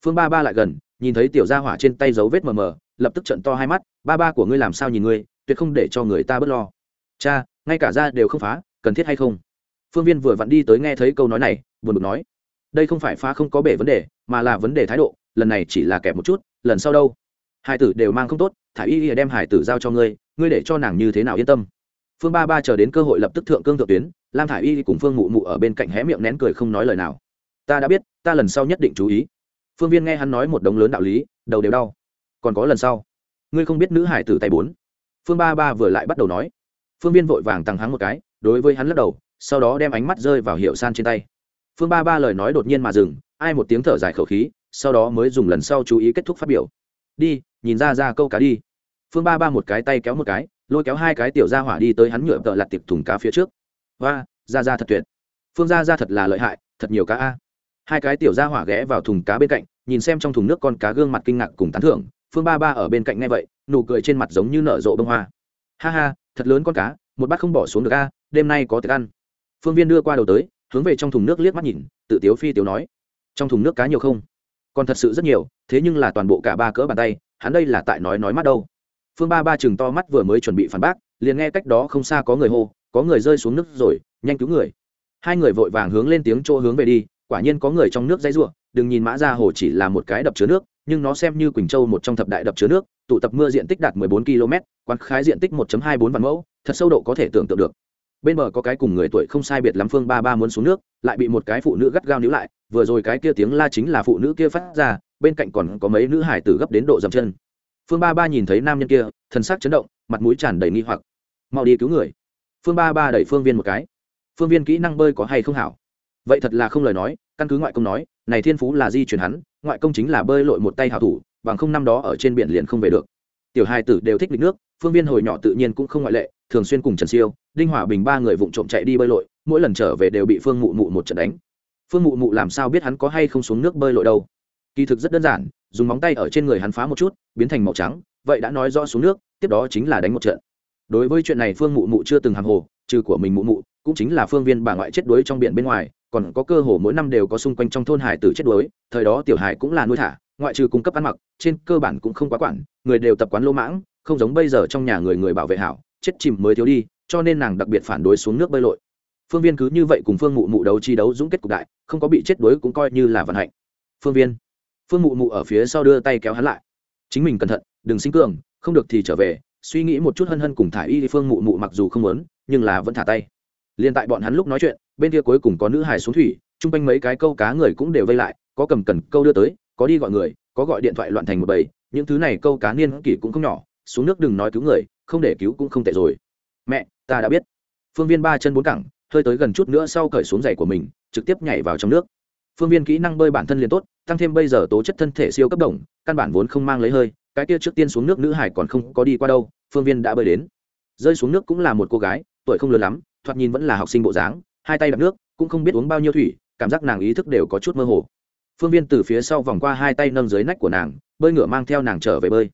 Phương ba ba lại gần, nhìn thấy tiểu gia hỏa trên tay dấu vết mờ mờ, lập tức trận to hai mắt, ba ba của ngươi làm sao nhìn ngươi, tuyệt không để cho người ta bớt lo. Cha, ngay cả ra đều không phá, cần thiết hay không? Phương viên vừa vặn đi tới nghe thấy câu nói này, buồn bực nói. Đây không phải phá không có bể vấn đề, mà là vấn đề thái độ, lần này chỉ là kẹp một chút, lần sau đâu? Hải tử đều mang không tốt, thả y y đem hải tử giao cho ngươi ngươi để cho nàng như thế nào yên tâm? Phương ba ba chờ đến cơ hội lập tức thượng cương thượng tuyến, lam thả y cùng phương mụ mụ ở bên cạnh hé miệng nén cười không nói lời nào. Ta đã biết, ta lần sau nhất định chú ý. Phương viên nghe hắn nói một đống lớn đạo lý, đầu đều đau. Còn có lần sau, ngươi không biết nữ hải tử tay bốn. Phương ba ba vừa lại bắt đầu nói. Phương viên vội vàng tăng hắng một cái, đối với hắn lắc đầu, sau đó đem ánh mắt rơi vào hiệu san trên tay. Phương ba ba lời nói đột nhiên mà dừng, ai một tiếng thở dài khẩu khí, sau đó mới dùng lần sau chú ý kết thúc phát biểu. Đi, nhìn ra ra câu cá đi phương ba ba một cái tay kéo một cái, lôi kéo hai cái tiểu ra hỏa đi tới hắn nhựa tợ lặt tiệp thùng cá phía trước. Và ra ra thật tuyệt. Phương ra ra thật là lợi hại, thật nhiều cá a. Hai cái tiểu ra hỏa ghé vào thùng cá bên cạnh, nhìn xem trong thùng nước con cá gương mặt kinh ngạc cùng tán thưởng. Phương ba ba ở bên cạnh ngay vậy, nụ cười trên mặt giống như nở rộ bông hoa. Ha ha, thật lớn con cá, một bát không bỏ xuống được a, đêm nay có thức ăn. Phương viên đưa qua đầu tới, hướng về trong thùng nước liếc mắt nhìn, tự tiếu phi tiếu nói. Trong thùng nước cá nhiều không? Còn thật sự rất nhiều, thế nhưng là toàn bộ cả ba cỡ bàn tay, hắn đây là tại nói nói mắt đâu phương ba ba chừng to mắt vừa mới chuẩn bị phản bác, liền nghe cách đó không xa có người hô, có người rơi xuống nước rồi, nhanh cứu người. Hai người vội vàng hướng lên tiếng chỗ hướng về đi, quả nhiên có người trong nước dãy ruộng đừng nhìn mã ra hồ chỉ là một cái đập chứa nước, nhưng nó xem như quỳnh châu một trong thập đại đập chứa nước, tụ tập mưa diện tích đạt 14 km quán khái diện tích 1.24 vạn mẫu, thật sâu độ có thể tưởng tượng được. Bên bờ có cái cùng người tuổi không sai biệt lắm phương ba ba muốn xuống nước, lại bị một cái phụ nữ gắt gao níu lại, vừa rồi cái kia tiếng la chính là phụ nữ kia phát ra, bên cạnh còn có mấy nữ hải tử gấp đến độ dầm chân phương ba ba nhìn thấy nam nhân kia thân xác chấn động, mặt mũi tràn đầy nghi hoặc. Mau đi cứu người. Phương ba ba đẩy phương viên một cái. Phương viên kỹ năng bơi có hay không hảo? Vậy thật là không lời nói, căn cứ ngoại công nói, này thiên phú là di chuyển hắn, ngoại công chính là bơi lội một tay hảo thủ, bằng không năm đó ở trên biển liền không về được. Tiểu hai tử đều thích lịch nước, phương viên hồi nhỏ tự nhiên cũng không ngoại lệ, thường xuyên cùng trần siêu, đinh hỏa bình ba người vụng trộm chạy đi bơi lội, mỗi lần trở về đều bị phương mụ mụ một trận đánh. Phương mụ mụ làm sao biết hắn có hay không xuống nước bơi lội đâu? Kỳ thực rất đơn giản dùng móng tay ở trên người hắn phá một chút, biến thành màu trắng, vậy đã nói rõ xuống nước, tiếp đó chính là đánh một trận. Đối với chuyện này phương mụ mụ chưa từng hàng hồ, trừ của mình mụ mụ, cũng chính là phương viên bà ngoại chết đuối trong biển bên ngoài, còn có cơ hồ mỗi năm đều có xung quanh trong thôn hải tử chết đuối, thời đó tiểu hải cũng là nuôi thả, ngoại trừ cung cấp ăn mặc, trên cơ bản cũng không quá quản, người đều tập quán lô mãng, không giống bây giờ trong nhà người người bảo vệ hảo, chết chìm mới thiếu đi, cho nên nàng đặc biệt phản đối xuống nước bơi lội. Phương viên cứ như vậy cùng phương mụ mụ đấu chi đấu dũng kết cục đại, không có bị chết đuối cũng coi như là vận hạnh. Phương viên phương mụ mụ ở phía sau đưa tay kéo hắn lại. Chính mình cẩn thận, đừng sinh cường, không được thì trở về, suy nghĩ một chút hân hân cùng thả y thì phương mụ mụ mặc dù không muốn, nhưng là vẫn thả tay. Liền tại bọn hắn lúc nói chuyện, bên kia cuối cùng có nữ hài xuống thủy, chung quanh mấy cái câu cá người cũng đều vây lại, có cầm cần câu đưa tới, có đi gọi người, có gọi điện thoại loạn thành một bầy, những thứ này câu cá niên kỷ cũng không nhỏ, xuống nước đừng nói cứu người, không để cứu cũng không tệ rồi. Mẹ, ta đã biết. Phương viên ba chân bốn cẳng, hơi tới gần chút nữa sau cởi xuống giày của mình, trực tiếp nhảy vào trong nước. Phương viên kỹ năng bơi bản thân liền tốt tăng thêm bây giờ tố chất thân thể siêu cấp đồng, căn bản vốn không mang lấy hơi, cái kia trước tiên xuống nước nữ hải còn không có đi qua đâu, phương viên đã bơi đến. Rơi xuống nước cũng là một cô gái, tuổi không lớn lắm, thoạt nhìn vẫn là học sinh bộ dáng, hai tay đập nước, cũng không biết uống bao nhiêu thủy, cảm giác nàng ý thức đều có chút mơ hồ. Phương viên từ phía sau vòng qua hai tay nâng dưới nách của nàng, bơi ngửa mang theo nàng trở về bơi.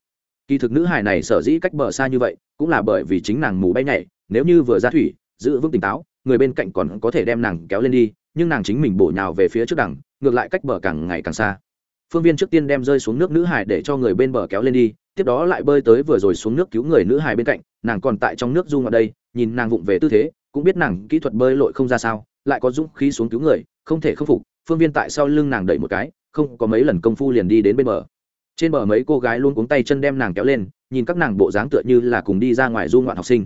Kỳ thực nữ hải này sở dĩ cách bờ xa như vậy, cũng là bởi vì chính nàng mù bay nhảy, nếu như vừa ra thủy, giữ vững tỉnh táo, người bên cạnh còn có thể đem nàng kéo lên đi, nhưng nàng chính mình bổ nhào về phía trước đằng ngược lại cách bờ càng ngày càng xa. Phương viên trước tiên đem rơi xuống nước nữ hải để cho người bên bờ kéo lên đi, tiếp đó lại bơi tới vừa rồi xuống nước cứu người nữ hải bên cạnh, nàng còn tại trong nước du ở đây, nhìn nàng vụng về tư thế, cũng biết nàng kỹ thuật bơi lội không ra sao, lại có dũng khí xuống cứu người, không thể khâm phục, phương viên tại sau lưng nàng đẩy một cái, không có mấy lần công phu liền đi đến bên bờ. Trên bờ mấy cô gái luôn cuống tay chân đem nàng kéo lên, nhìn các nàng bộ dáng tựa như là cùng đi ra ngoài du ngoạn học sinh.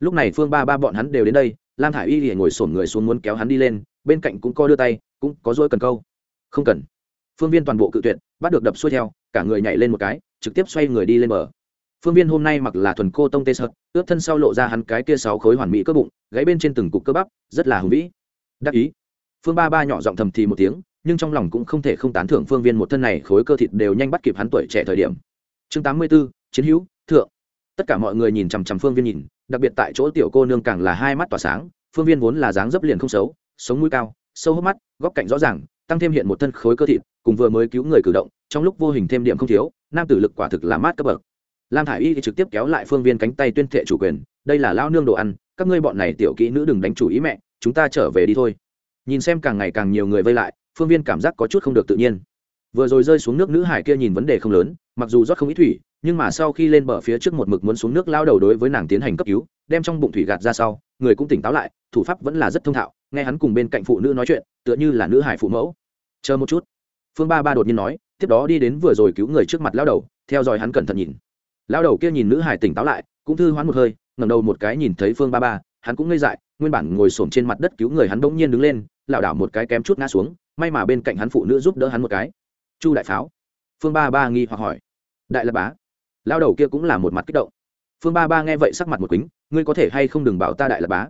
Lúc này phương ba ba bọn hắn đều đến đây, lam thả i y thì ngồi sổm người xuống muốn kéo hắn đi lên, bên cạnh cũng có đưa tay, cũng có dỗi cần câu không cần. Phương viên toàn bộ cự tuyệt bắt được đập xuôi theo cả người nhảy lên một cái trực tiếp xoay người đi lên bờ. Phương viên hôm nay mặc là thuần cô tông tê sợ ướp thân sau lộ ra hắn cái kia sáu khối hoàn mỹ cơ bụng gáy bên trên từng cục cơ bắp rất là hùng vĩ. Đắc ý. Phương ba ba nhỏ giọng thầm thì một tiếng nhưng trong lòng cũng không thể không tán thưởng phương viên một thân này khối cơ thịt đều nhanh bắt kịp hắn tuổi trẻ thời điểm. Chương tám mươi 84, chiến hữu thượng. Tất cả mọi người nhìn chằm chằm phương viên nhìn đặc biệt tại chỗ tiểu cô nương càng là hai mắt tỏa sáng phương viên vốn là dáng dấp liền không xấu sống mũi cao sâu hốc mắt góc cạnh rõ ràng tăng thêm hiện một thân khối cơ thịt, cùng vừa mới cứu người cử động, trong lúc vô hình thêm điểm không thiếu, nam tử lực quả thực là mát cấp bậc. Lam thả i y thì trực tiếp kéo lại phương viên cánh tay tuyên thệ chủ quyền, đây là lao nương đồ ăn, các ngươi bọn này tiểu kỹ nữ đừng đánh chủ ý mẹ, chúng ta trở về đi thôi. Nhìn xem càng ngày càng nhiều người vây lại, phương viên cảm giác có chút không được tự nhiên. Vừa rồi rơi xuống nước nữ hải kia nhìn vấn đề không lớn, mặc dù rót không ít thủy nhưng mà sau khi lên bờ phía trước một mực muốn xuống nước, lao đầu đối với nàng tiến hành cấp cứu, đem trong bụng thủy gạt ra sau, người cũng tỉnh táo lại, thủ pháp vẫn là rất thông thạo, nghe hắn cùng bên cạnh phụ nữ nói chuyện, tựa như là nữ hải phụ mẫu. Chờ một chút. Phương ba ba đột nhiên nói, tiếp đó đi đến vừa rồi cứu người trước mặt lao đầu, theo dõi hắn cẩn thận nhìn. Lao đầu kia nhìn nữ hải tỉnh táo lại, cũng thư hoán một hơi, ngẩng đầu một cái nhìn thấy phương ba ba, hắn cũng ngây dại, nguyên bản ngồi xổm trên mặt đất cứu người hắn bỗng nhiên đứng lên, lảo đảo một cái kém chút ngã xuống, may mà bên cạnh hắn phụ nữ giúp đỡ hắn một cái. Chu đại pháo. Phương ba ba nghi hoặc hỏi. Đại lập bá lao đầu kia cũng là một mặt kích động. Phương ba ba nghe vậy sắc mặt một kính ngươi có thể hay không đừng bảo ta đại lập bá?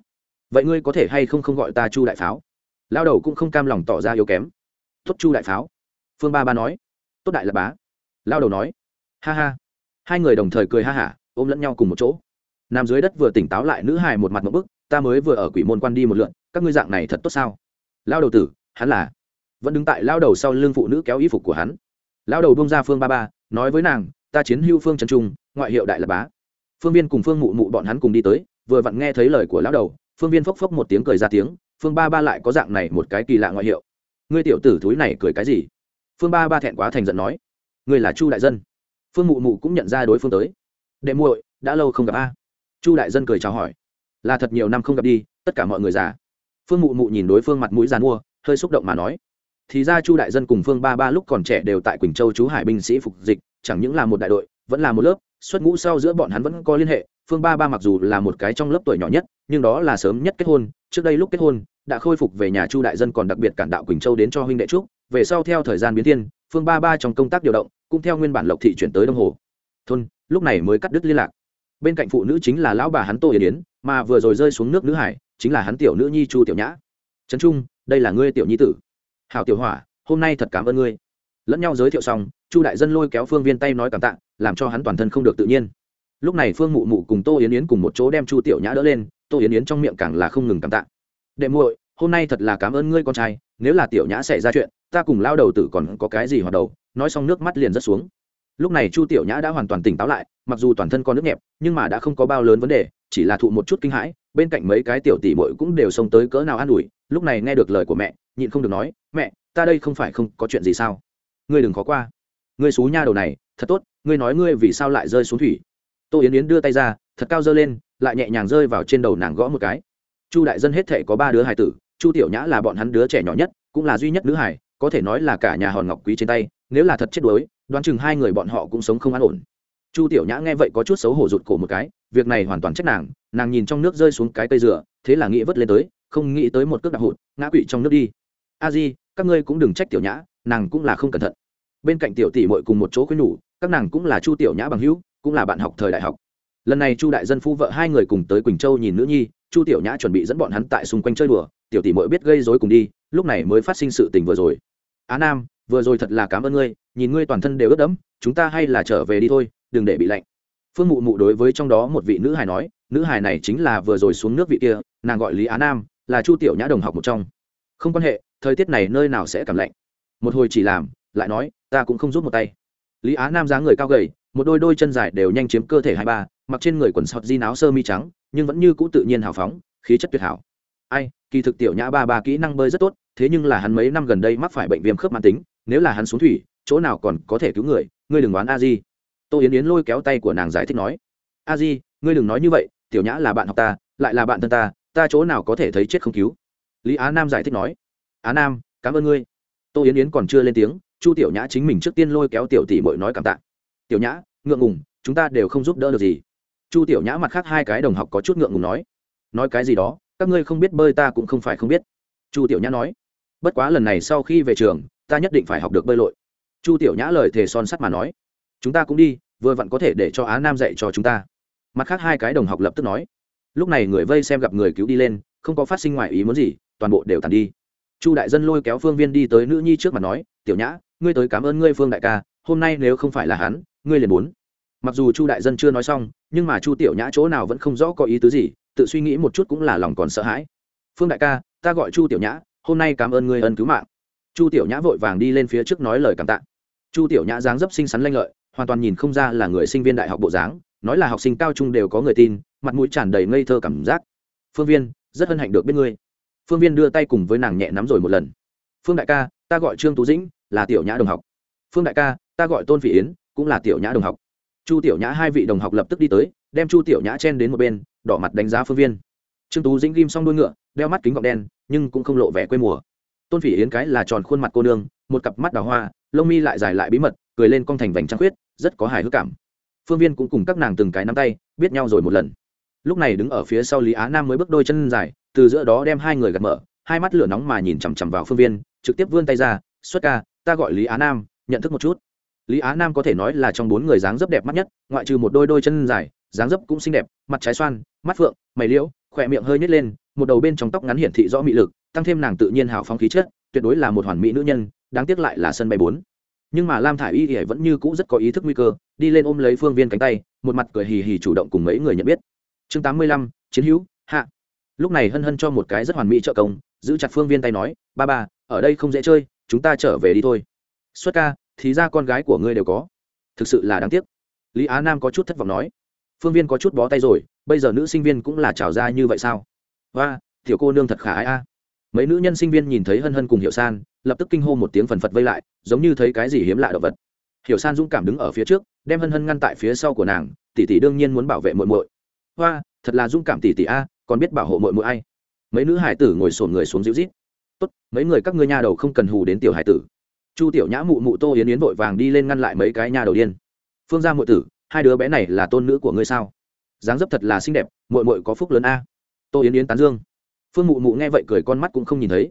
Vậy ngươi có thể hay không không gọi ta chu đại pháo? Lao đầu cũng không cam lòng tỏ ra yếu kém. Tốt chu đại pháo. Phương ba ba nói. Tốt đại lập bá. Lao đầu nói. Ha ha. Hai người đồng thời cười ha hả, ôm lẫn nhau cùng một chỗ. Nam dưới đất vừa tỉnh táo lại, nữ hài một mặt một bức, ta mới vừa ở quỷ môn quan đi một lượn, các ngươi dạng này thật tốt sao? Lao đầu tử, hắn là. Vẫn đứng tại lao đầu sau lưng phụ nữ kéo y phục của hắn. Lao đầu bông ra phương ba ba, nói với nàng ta chiến hưu phương trần trung, ngoại hiệu đại lập bá. Phương viên cùng phương mụ mụ bọn hắn cùng đi tới, vừa vặn nghe thấy lời của lão đầu, phương viên phốc phốc một tiếng cười ra tiếng, phương ba ba lại có dạng này một cái kỳ lạ ngoại hiệu. Ngươi tiểu tử thúi này cười cái gì? Phương ba ba thẹn quá thành giận nói. Ngươi là chu đại dân. Phương mụ mụ cũng nhận ra đối phương tới. Đệ muội, đã lâu không gặp a. Chu đại dân cười chào hỏi. Là thật nhiều năm không gặp đi, tất cả mọi người già. Phương mụ mụ nhìn đối phương mặt mũi già mua hơi xúc động mà nói. Thì ra chu đại dân cùng phương ba ba lúc còn trẻ đều tại quỳnh châu chú hải binh sĩ phục dịch chẳng những là một đại đội, vẫn là một lớp, xuất ngũ sau giữa bọn hắn vẫn có liên hệ, phương ba ba mặc dù là một cái trong lớp tuổi nhỏ nhất, nhưng đó là sớm nhất kết hôn, trước đây lúc kết hôn, đã khôi phục về nhà chu đại dân còn đặc biệt cản đạo quỳnh châu đến cho huynh đệ trúc, về sau theo thời gian biến thiên, phương ba ba trong công tác điều động, cũng theo nguyên bản lộc thị chuyển tới đông hồ. Thôn, lúc này mới cắt đứt liên lạc. Bên cạnh phụ nữ chính là lão bà hắn tô yến yến, mà vừa rồi rơi xuống nước nữ hải, chính là hắn tiểu nữ nhi chu tiểu nhã. Trấn trung, đây là ngươi tiểu nhi tử. Hảo tiểu hỏa, hôm nay thật cảm ơn ngươi lẫn nhau giới thiệu xong, chu đại dân lôi kéo phương viên tay nói cảm tạ, làm cho hắn toàn thân không được tự nhiên. Lúc này phương mụ mụ cùng tô yến yến cùng một chỗ đem chu tiểu nhã đỡ lên, tô yến yến trong miệng càng là không ngừng cảm tạ. Đệ muội, hôm nay thật là cảm ơn ngươi con trai, nếu là tiểu nhã xảy ra chuyện, ta cùng lao đầu tử còn có cái gì hoạt đầu nói xong nước mắt liền rất xuống. Lúc này chu tiểu nhã đã hoàn toàn tỉnh táo lại, mặc dù toàn thân có nước nhẹp, nhưng mà đã không có bao lớn vấn đề, chỉ là thụ một chút kinh hãi, bên cạnh mấy cái tiểu tỷ muội cũng đều xông tới cỡ nào an ủi. Lúc này nghe được lời của mẹ, nhịn không được nói, mẹ, ta đây không phải không có chuyện gì sao? Ngươi đừng khó qua. Ngươi xú nha đầu này, thật tốt, ngươi nói ngươi vì sao lại rơi xuống thủy. Tô yến yến đưa tay ra, thật cao dơ lên, lại nhẹ nhàng rơi vào trên đầu nàng gõ một cái. Chu đại dân hết thể có ba đứa hải tử, chu tiểu nhã là bọn hắn đứa trẻ nhỏ nhất, cũng là duy nhất nữ hải có thể nói là cả nhà hòn ngọc quý trên tay, nếu là thật chết đuối, đoán chừng hai người bọn họ cũng sống không an ổn. Chu tiểu nhã nghe vậy có chút xấu hổ rụt cổ một cái, việc này hoàn toàn trách nàng nàng nhìn trong nước rơi xuống cái cây dừa, thế là nghĩ vớt lên tới, không nghĩ tới một cước đạp hụt, ngã quỵ trong nước đi. A di, các ngươi cũng đừng trách tiểu nhã nàng cũng là không cẩn thận. Bên cạnh tiểu tỷ mội cùng một chỗ khuyên nhủ, các nàng cũng là chu tiểu nhã bằng hữu, cũng là bạn học thời đại học. Lần này chu đại dân phu vợ hai người cùng tới quỳnh châu nhìn nữ nhi, chu tiểu nhã chuẩn bị dẫn bọn hắn tại xung quanh chơi đùa, tiểu tỷ mội biết gây dối cùng đi, lúc này mới phát sinh sự tình vừa rồi. Á nam, vừa rồi thật là cảm ơn ngươi, nhìn ngươi toàn thân đều ướt đẫm, chúng ta hay là trở về đi thôi, đừng để bị lạnh. Phương mụ mụ đối với trong đó một vị nữ hài nói, nữ hài này chính là vừa rồi xuống nước vị kia, nàng gọi lý á nam, là chu tiểu nhã đồng học một trong. Không quan hệ, thời tiết này nơi nào sẽ cảm lạnh một hồi chỉ làm, lại nói, ta cũng không rút một tay. Lý á nam dáng người cao gầy, một đôi đôi chân dài đều nhanh chiếm cơ thể hai ba, mặc trên người quần sọt di áo sơ mi trắng, nhưng vẫn như cũ tự nhiên hào phóng, khí chất tuyệt hảo. Ai, kỳ thực tiểu nhã ba ba kỹ năng bơi rất tốt, thế nhưng là hắn mấy năm gần đây mắc phải bệnh viêm khớp mãn tính, nếu là hắn xuống thủy, chỗ nào còn có thể cứu người, ngươi đừng đoán a di. Tô yến yến lôi kéo tay của nàng giải thích nói, a di, ngươi đừng nói như vậy, tiểu nhã là bạn học ta, lại là bạn thân ta ta chỗ nào có thể thấy chết không cứu? Lý á nam giải thích nói, á nam, cảm ơn ngươi tô yến yến còn chưa lên tiếng chu tiểu nhã chính mình trước tiên lôi kéo tiểu tỷ mội nói cảm tạ tiểu nhã ngượng ngùng chúng ta đều không giúp đỡ được gì chu tiểu nhã mặt khác hai cái đồng học có chút ngượng ngùng nói nói cái gì đó các ngươi không biết bơi ta cũng không phải không biết chu tiểu nhã nói bất quá lần này sau khi về trường ta nhất định phải học được bơi lội chu tiểu nhã lời thề son sắt mà nói chúng ta cũng đi vừa vặn có thể để cho á nam dạy cho chúng ta mặt khác hai cái đồng học lập tức nói lúc này người vây xem gặp người cứu đi lên không có phát sinh ngoài ý muốn gì toàn bộ đều tàn đi chu đại dân lôi kéo phương viên đi tới nữ nhi trước mặt nói, tiểu nhã, ngươi tới cảm ơn ngươi phương đại ca, hôm nay nếu không phải là hắn, ngươi liền muốn. Mặc dù chu đại dân chưa nói xong, nhưng mà chu tiểu nhã chỗ nào vẫn không rõ có ý tứ gì, tự suy nghĩ một chút cũng là lòng còn sợ hãi. Phương đại ca, ta gọi chu tiểu nhã, hôm nay cảm ơn ngươi ân cứu mạng. Chu tiểu nhã vội vàng đi lên phía trước nói lời cảm tạ. Chu tiểu nhã dáng dấp xinh xắn lanh lợi, hoàn toàn nhìn không ra là người sinh viên đại học bộ dáng, nói là học sinh cao trung đều có người tin, mặt mũi tràn đầy ngây thơ cảm giác. Phương viên, rất hân hạnh được biết ngươi phương viên đưa tay cùng với nàng nhẹ nắm rồi một lần. Phương đại ca, ta gọi trương tú dĩnh, là tiểu nhã đồng học. Phương đại ca, ta gọi tôn phỉ yến, cũng là tiểu nhã đồng học. Chu tiểu nhã hai vị đồng học lập tức đi tới, đem chu tiểu nhã chen đến một bên, đỏ mặt đánh giá phương viên. Trương tú dĩnh ghim xong đuôi ngựa, đeo mắt kính gọng đen, nhưng cũng không lộ vẻ quê mùa. Tôn phỉ yến cái là tròn khuôn mặt cô nương, một cặp mắt đào hoa, lông mi lại dài lại bí mật, cười lên con thành vành trăng khuyết, rất có hài hước cảm. Phương viên cũng cùng các nàng từng cái nắm tay, biết nhau rồi một lần. Lúc này đứng ở phía sau lý á nam mới bước đôi chân dài từ giữa đó đem hai người gạt mở, hai mắt lửa nóng mà nhìn chằm chằm vào phương viên, trực tiếp vươn tay ra, xuất ca, ta gọi lý á nam, nhận thức một chút. Lý á nam có thể nói là trong bốn người dáng dấp đẹp mắt nhất, ngoại trừ một đôi đôi chân dài, dáng dấp cũng xinh đẹp, mặt trái xoan, mắt phượng, mày liễu, khỏe miệng hơi nhét lên, một đầu bên trong tóc ngắn hiển thị rõ mị lực, tăng thêm nàng tự nhiên hào phóng khí chất, tuyệt đối là một hoàn mỹ nữ nhân, đáng tiếc lại là sân bay bốn. Nhưng mà lam thả i y thì vẫn như cũ rất có ý thức nguy cơ, đi lên ôm lấy phương viên cánh tay, một mặt cười hì hì chủ động cùng mấy người nhận biết. Chương tám mươi lăm, chiến hữu, hạ lúc này hân hân cho một cái rất hoàn mỹ trợ công, giữ chặt phương viên tay nói, ba ba, ở đây không dễ chơi, chúng ta trở về đi thôi. Xuất ca, thì ra con gái của ngươi đều có. Thực sự là đáng tiếc. Lý á nam có chút thất vọng nói. Phương viên có chút bó tay rồi, bây giờ nữ sinh viên cũng là trào ra như vậy sao? Và tiểu cô nương thật khả ái a. Mấy nữ nhân sinh viên nhìn thấy hân hân cùng hiệu san, lập tức kinh hô một tiếng phần phật vây lại, giống như thấy cái gì hiếm lạ động vật. Hiểu san dũng cảm đứng ở phía trước, đem hân hân ngăn tại phía sau của nàng, tỷ tỷ đương nhiên muốn bảo vệ muội muội. Hoa thật là dũng cảm tỷ tỷ a còn biết bảo hộ mội mội ai? Mấy nữ hải tử ngồi sổn người xuống dịu rít tốt, mấy người các ngươi nha đầu không cần hù đến tiểu hải tử. Chu tiểu nhã mụ mụ tô yến yến vội vàng đi lên ngăn lại mấy cái nha đầu điên. Phương gia muội tử, hai đứa bé này là tôn nữ của ngươi sao? Dáng dấp thật là xinh đẹp, muội muội có phúc lớn a. Tô yến yến tán dương. Phương mụ mụ nghe vậy cười con mắt cũng không nhìn thấy.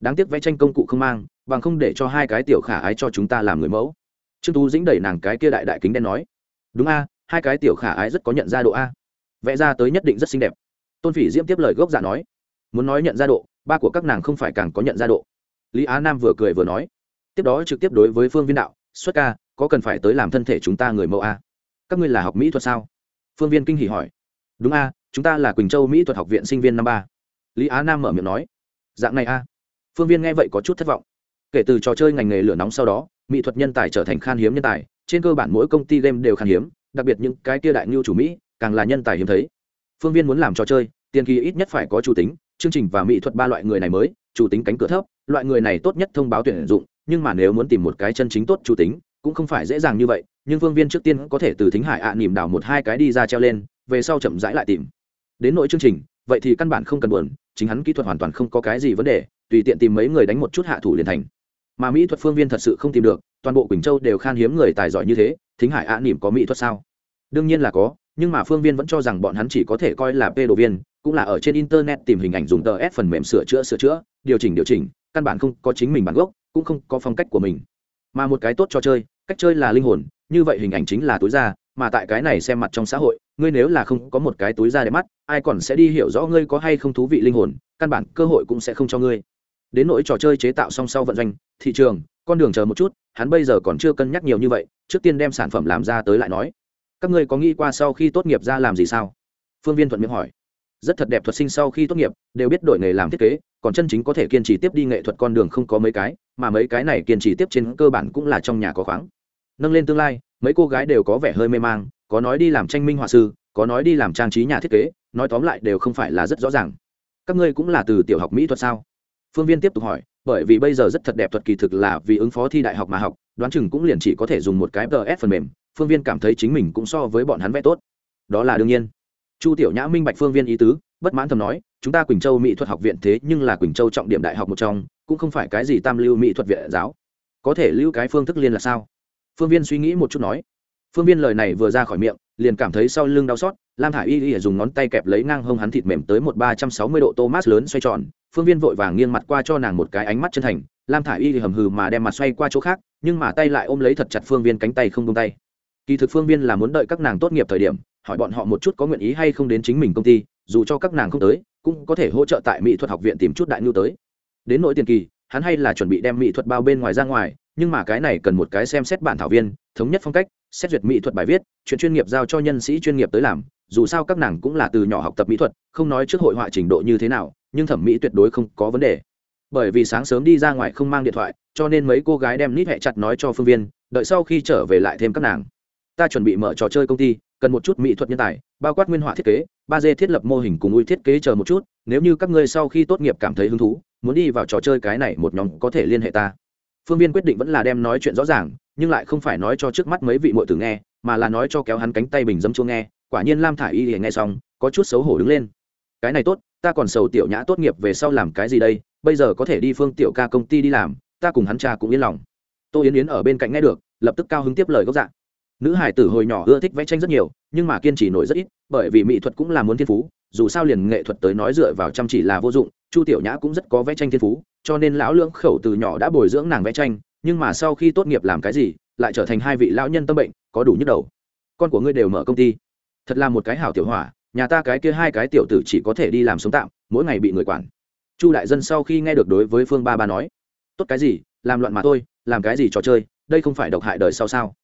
Đáng tiếc vẽ tranh công cụ không mang, bằng không để cho hai cái tiểu khả ái cho chúng ta làm người mẫu. Trương tú dĩnh đẩy nàng cái kia đại đại kính đen nói. Đúng a, hai cái tiểu khả ái rất có nhận ra độ a. Vẽ ra tới nhất định rất xinh đẹp tôn phỉ diễm tiếp lời gốc dạ nói, muốn nói nhận ra độ, ba của các nàng không phải càng có nhận ra độ. Lý á nam vừa cười vừa nói, tiếp đó trực tiếp đối với phương viên đạo, xuất ca, có cần phải tới làm thân thể chúng ta người mẫu a? Các ngươi là học mỹ thuật sao? Phương viên kinh hỉ hỏi, đúng a, chúng ta là quỳnh châu mỹ thuật học viện sinh viên năm ba. Lý á nam mở miệng nói, dạng này a. Phương viên nghe vậy có chút thất vọng. Kể từ trò chơi ngành nghề lửa nóng sau đó, mỹ thuật nhân tài trở thành khan hiếm nhân tài, trên cơ bản mỗi công ty game đều khan hiếm, đặc biệt những cái tia đại ngưu chủ mỹ, càng là nhân tài hiếm thấy phương viên muốn làm trò chơi, tiền kỳ ít nhất phải có chủ tính, chương trình và mỹ thuật ba loại người này mới, chủ tính cánh cửa thấp, loại người này tốt nhất thông báo tuyển dụng, nhưng mà nếu muốn tìm một cái chân chính tốt chủ tính, cũng không phải dễ dàng như vậy, nhưng phương viên trước tiên có thể từ thính hải ạ à nỉm đảo một hai cái đi ra treo lên, về sau chậm rãi lại tìm. Đến nội chương trình, vậy thì căn bản không cần buồn, chính hắn kỹ thuật hoàn toàn không có cái gì vấn đề, tùy tiện tìm mấy người đánh một chút hạ thủ liền thành. Mà mỹ thuật phương viên thật sự không tìm được, toàn bộ quỳnh châu đều khan hiếm người tài giỏi như thế, thính hải ạ à nỉm có mỹ thuật sao? Đương nhiên là có nhưng mà phương viên vẫn cho rằng bọn hắn chỉ có thể coi là p đồ viên cũng là ở trên internet tìm hình ảnh dùng tờ s phần mềm sửa chữa sửa chữa điều chỉnh điều chỉnh căn bản không có chính mình bản gốc cũng không có phong cách của mình. Mà một cái tốt cho chơi cách chơi là linh hồn như vậy hình ảnh chính là túi da, mà tại cái này xem mặt trong xã hội ngươi nếu là không có một cái túi da để mắt ai còn sẽ đi hiểu rõ ngươi có hay không thú vị linh hồn căn bản cơ hội cũng sẽ không cho ngươi. Đến nỗi trò chơi chế tạo song sau vận doanh thị trường con đường chờ một chút hắn bây giờ còn chưa cân nhắc nhiều như vậy trước tiên đem sản phẩm làm ra tới lại nói các ngươi có nghĩ qua sau khi tốt nghiệp ra làm gì sao? Phương viên thuận miệng hỏi. Rất thật đẹp thuật sinh sau khi tốt nghiệp, đều biết đổi nghề làm thiết kế, còn chân chính có thể kiên trì tiếp đi nghệ thuật con đường không có mấy cái, mà mấy cái này kiên trì tiếp trên cơ bản cũng là trong nhà có khoáng. Nâng lên tương lai, mấy cô gái đều có vẻ hơi mê mang, có nói đi làm tranh minh họa sư, có nói đi làm trang trí nhà thiết kế, nói tóm lại đều không phải là rất rõ ràng. Các ngươi cũng là từ tiểu học mỹ thuật sao? Phương viên tiếp tục hỏi, bởi vì bây giờ rất thật đẹp thuật kỳ thực là vì ứng phó thi đại học mà học, đoán chừng cũng liền chỉ có thể dùng một cái ts phần mềm phương viên cảm thấy chính mình cũng so với bọn hắn vẽ tốt. Đó là đương nhiên. Chu tiểu nhã minh bạch phương viên ý tứ, bất mãn thầm nói, chúng ta quỳnh châu mỹ thuật học viện thế nhưng là quỳnh châu trọng điểm đại học một trong, cũng không phải cái gì tam lưu mỹ thuật viện giáo. Có thể lưu cái phương thức liên là sao? Phương viên suy nghĩ một chút nói. Phương viên lời này vừa ra khỏi miệng, liền cảm thấy sau lưng đau xót, lam thả i y y dùng ngón tay kẹp lấy ngang hông hắn thịt mềm tới một ba trăm sáu mươi độ thomas lớn xoay tròn, phương viên vội vàng nghiêng mặt qua cho nàng một cái ánh mắt chân thành, lam thả i y hầm hừ mà đem mặt xoay qua chỗ khác, nhưng mà tay lại ôm lấy thật chặt phương viên cánh tay không tung tay kỳ thực phương viên là muốn đợi các nàng tốt nghiệp thời điểm, hỏi bọn họ một chút có nguyện ý hay không đến chính mình công ty, dù cho các nàng không tới, cũng có thể hỗ trợ tại mỹ thuật học viện tìm chút đại nhu tới. Đến nỗi tiền kỳ, hắn hay là chuẩn bị đem mỹ thuật bao bên ngoài ra ngoài, nhưng mà cái này cần một cái xem xét bản thảo viên, thống nhất phong cách, xét duyệt mỹ thuật bài viết, chuyện chuyên nghiệp giao cho nhân sĩ chuyên nghiệp tới làm, dù sao các nàng cũng là từ nhỏ học tập mỹ thuật, không nói trước hội họa trình độ như thế nào, nhưng thẩm mỹ tuyệt đối không có vấn đề. Bởi vì sáng sớm đi ra ngoài không mang điện thoại, cho nên mấy cô gái đem nít hẹ chặt nói cho phương viên, đợi sau khi trở về lại thêm các nàng ta chuẩn bị mở trò chơi công ty, cần một chút mỹ thuật nhân tài, bao quát nguyên họa thiết kế, ba d thiết lập mô hình cùng ui thiết kế chờ một chút, nếu như các ngươi sau khi tốt nghiệp cảm thấy hứng thú, muốn đi vào trò chơi cái này một nhóm có thể liên hệ ta. Phương viên quyết định vẫn là đem nói chuyện rõ ràng, nhưng lại không phải nói cho trước mắt mấy vị mội tử nghe, mà là nói cho kéo hắn cánh tay bình dấm chuông nghe, quả nhiên lam thả y thì nghe xong, có chút xấu hổ đứng lên. Cái này tốt, ta còn sầu tiểu nhã tốt nghiệp về sau làm cái gì đây, bây giờ có thể đi phương tiểu ca công ty đi làm, ta cùng hắn cha cũng yên lòng. Tô yến yến ở bên cạnh nghe được, lập tức cao hứng tiếp lời gốc dạng nữ hải tử hồi nhỏ ưa thích vẽ tranh rất nhiều, nhưng mà kiên trì nổi rất ít, bởi vì mỹ thuật cũng là muốn thiên phú, dù sao liền nghệ thuật tới nói dựa vào chăm chỉ là vô dụng, chu tiểu nhã cũng rất có vẽ tranh thiên phú, cho nên lão lưỡng khẩu từ nhỏ đã bồi dưỡng nàng vẽ tranh, nhưng mà sau khi tốt nghiệp làm cái gì, lại trở thành hai vị lão nhân tâm bệnh, có đủ nhức đầu. Con của ngươi đều mở công ty. Thật là một cái hảo tiểu hỏa, nhà ta cái kia hai cái tiểu tử chỉ có thể đi làm sống tạm, mỗi ngày bị người quản. Chu đại dân sau khi nghe được đối với phương ba ba nói, tốt cái gì, làm loạn mà thôi, làm cái gì trò chơi, đây không phải độc hại đời sau sao?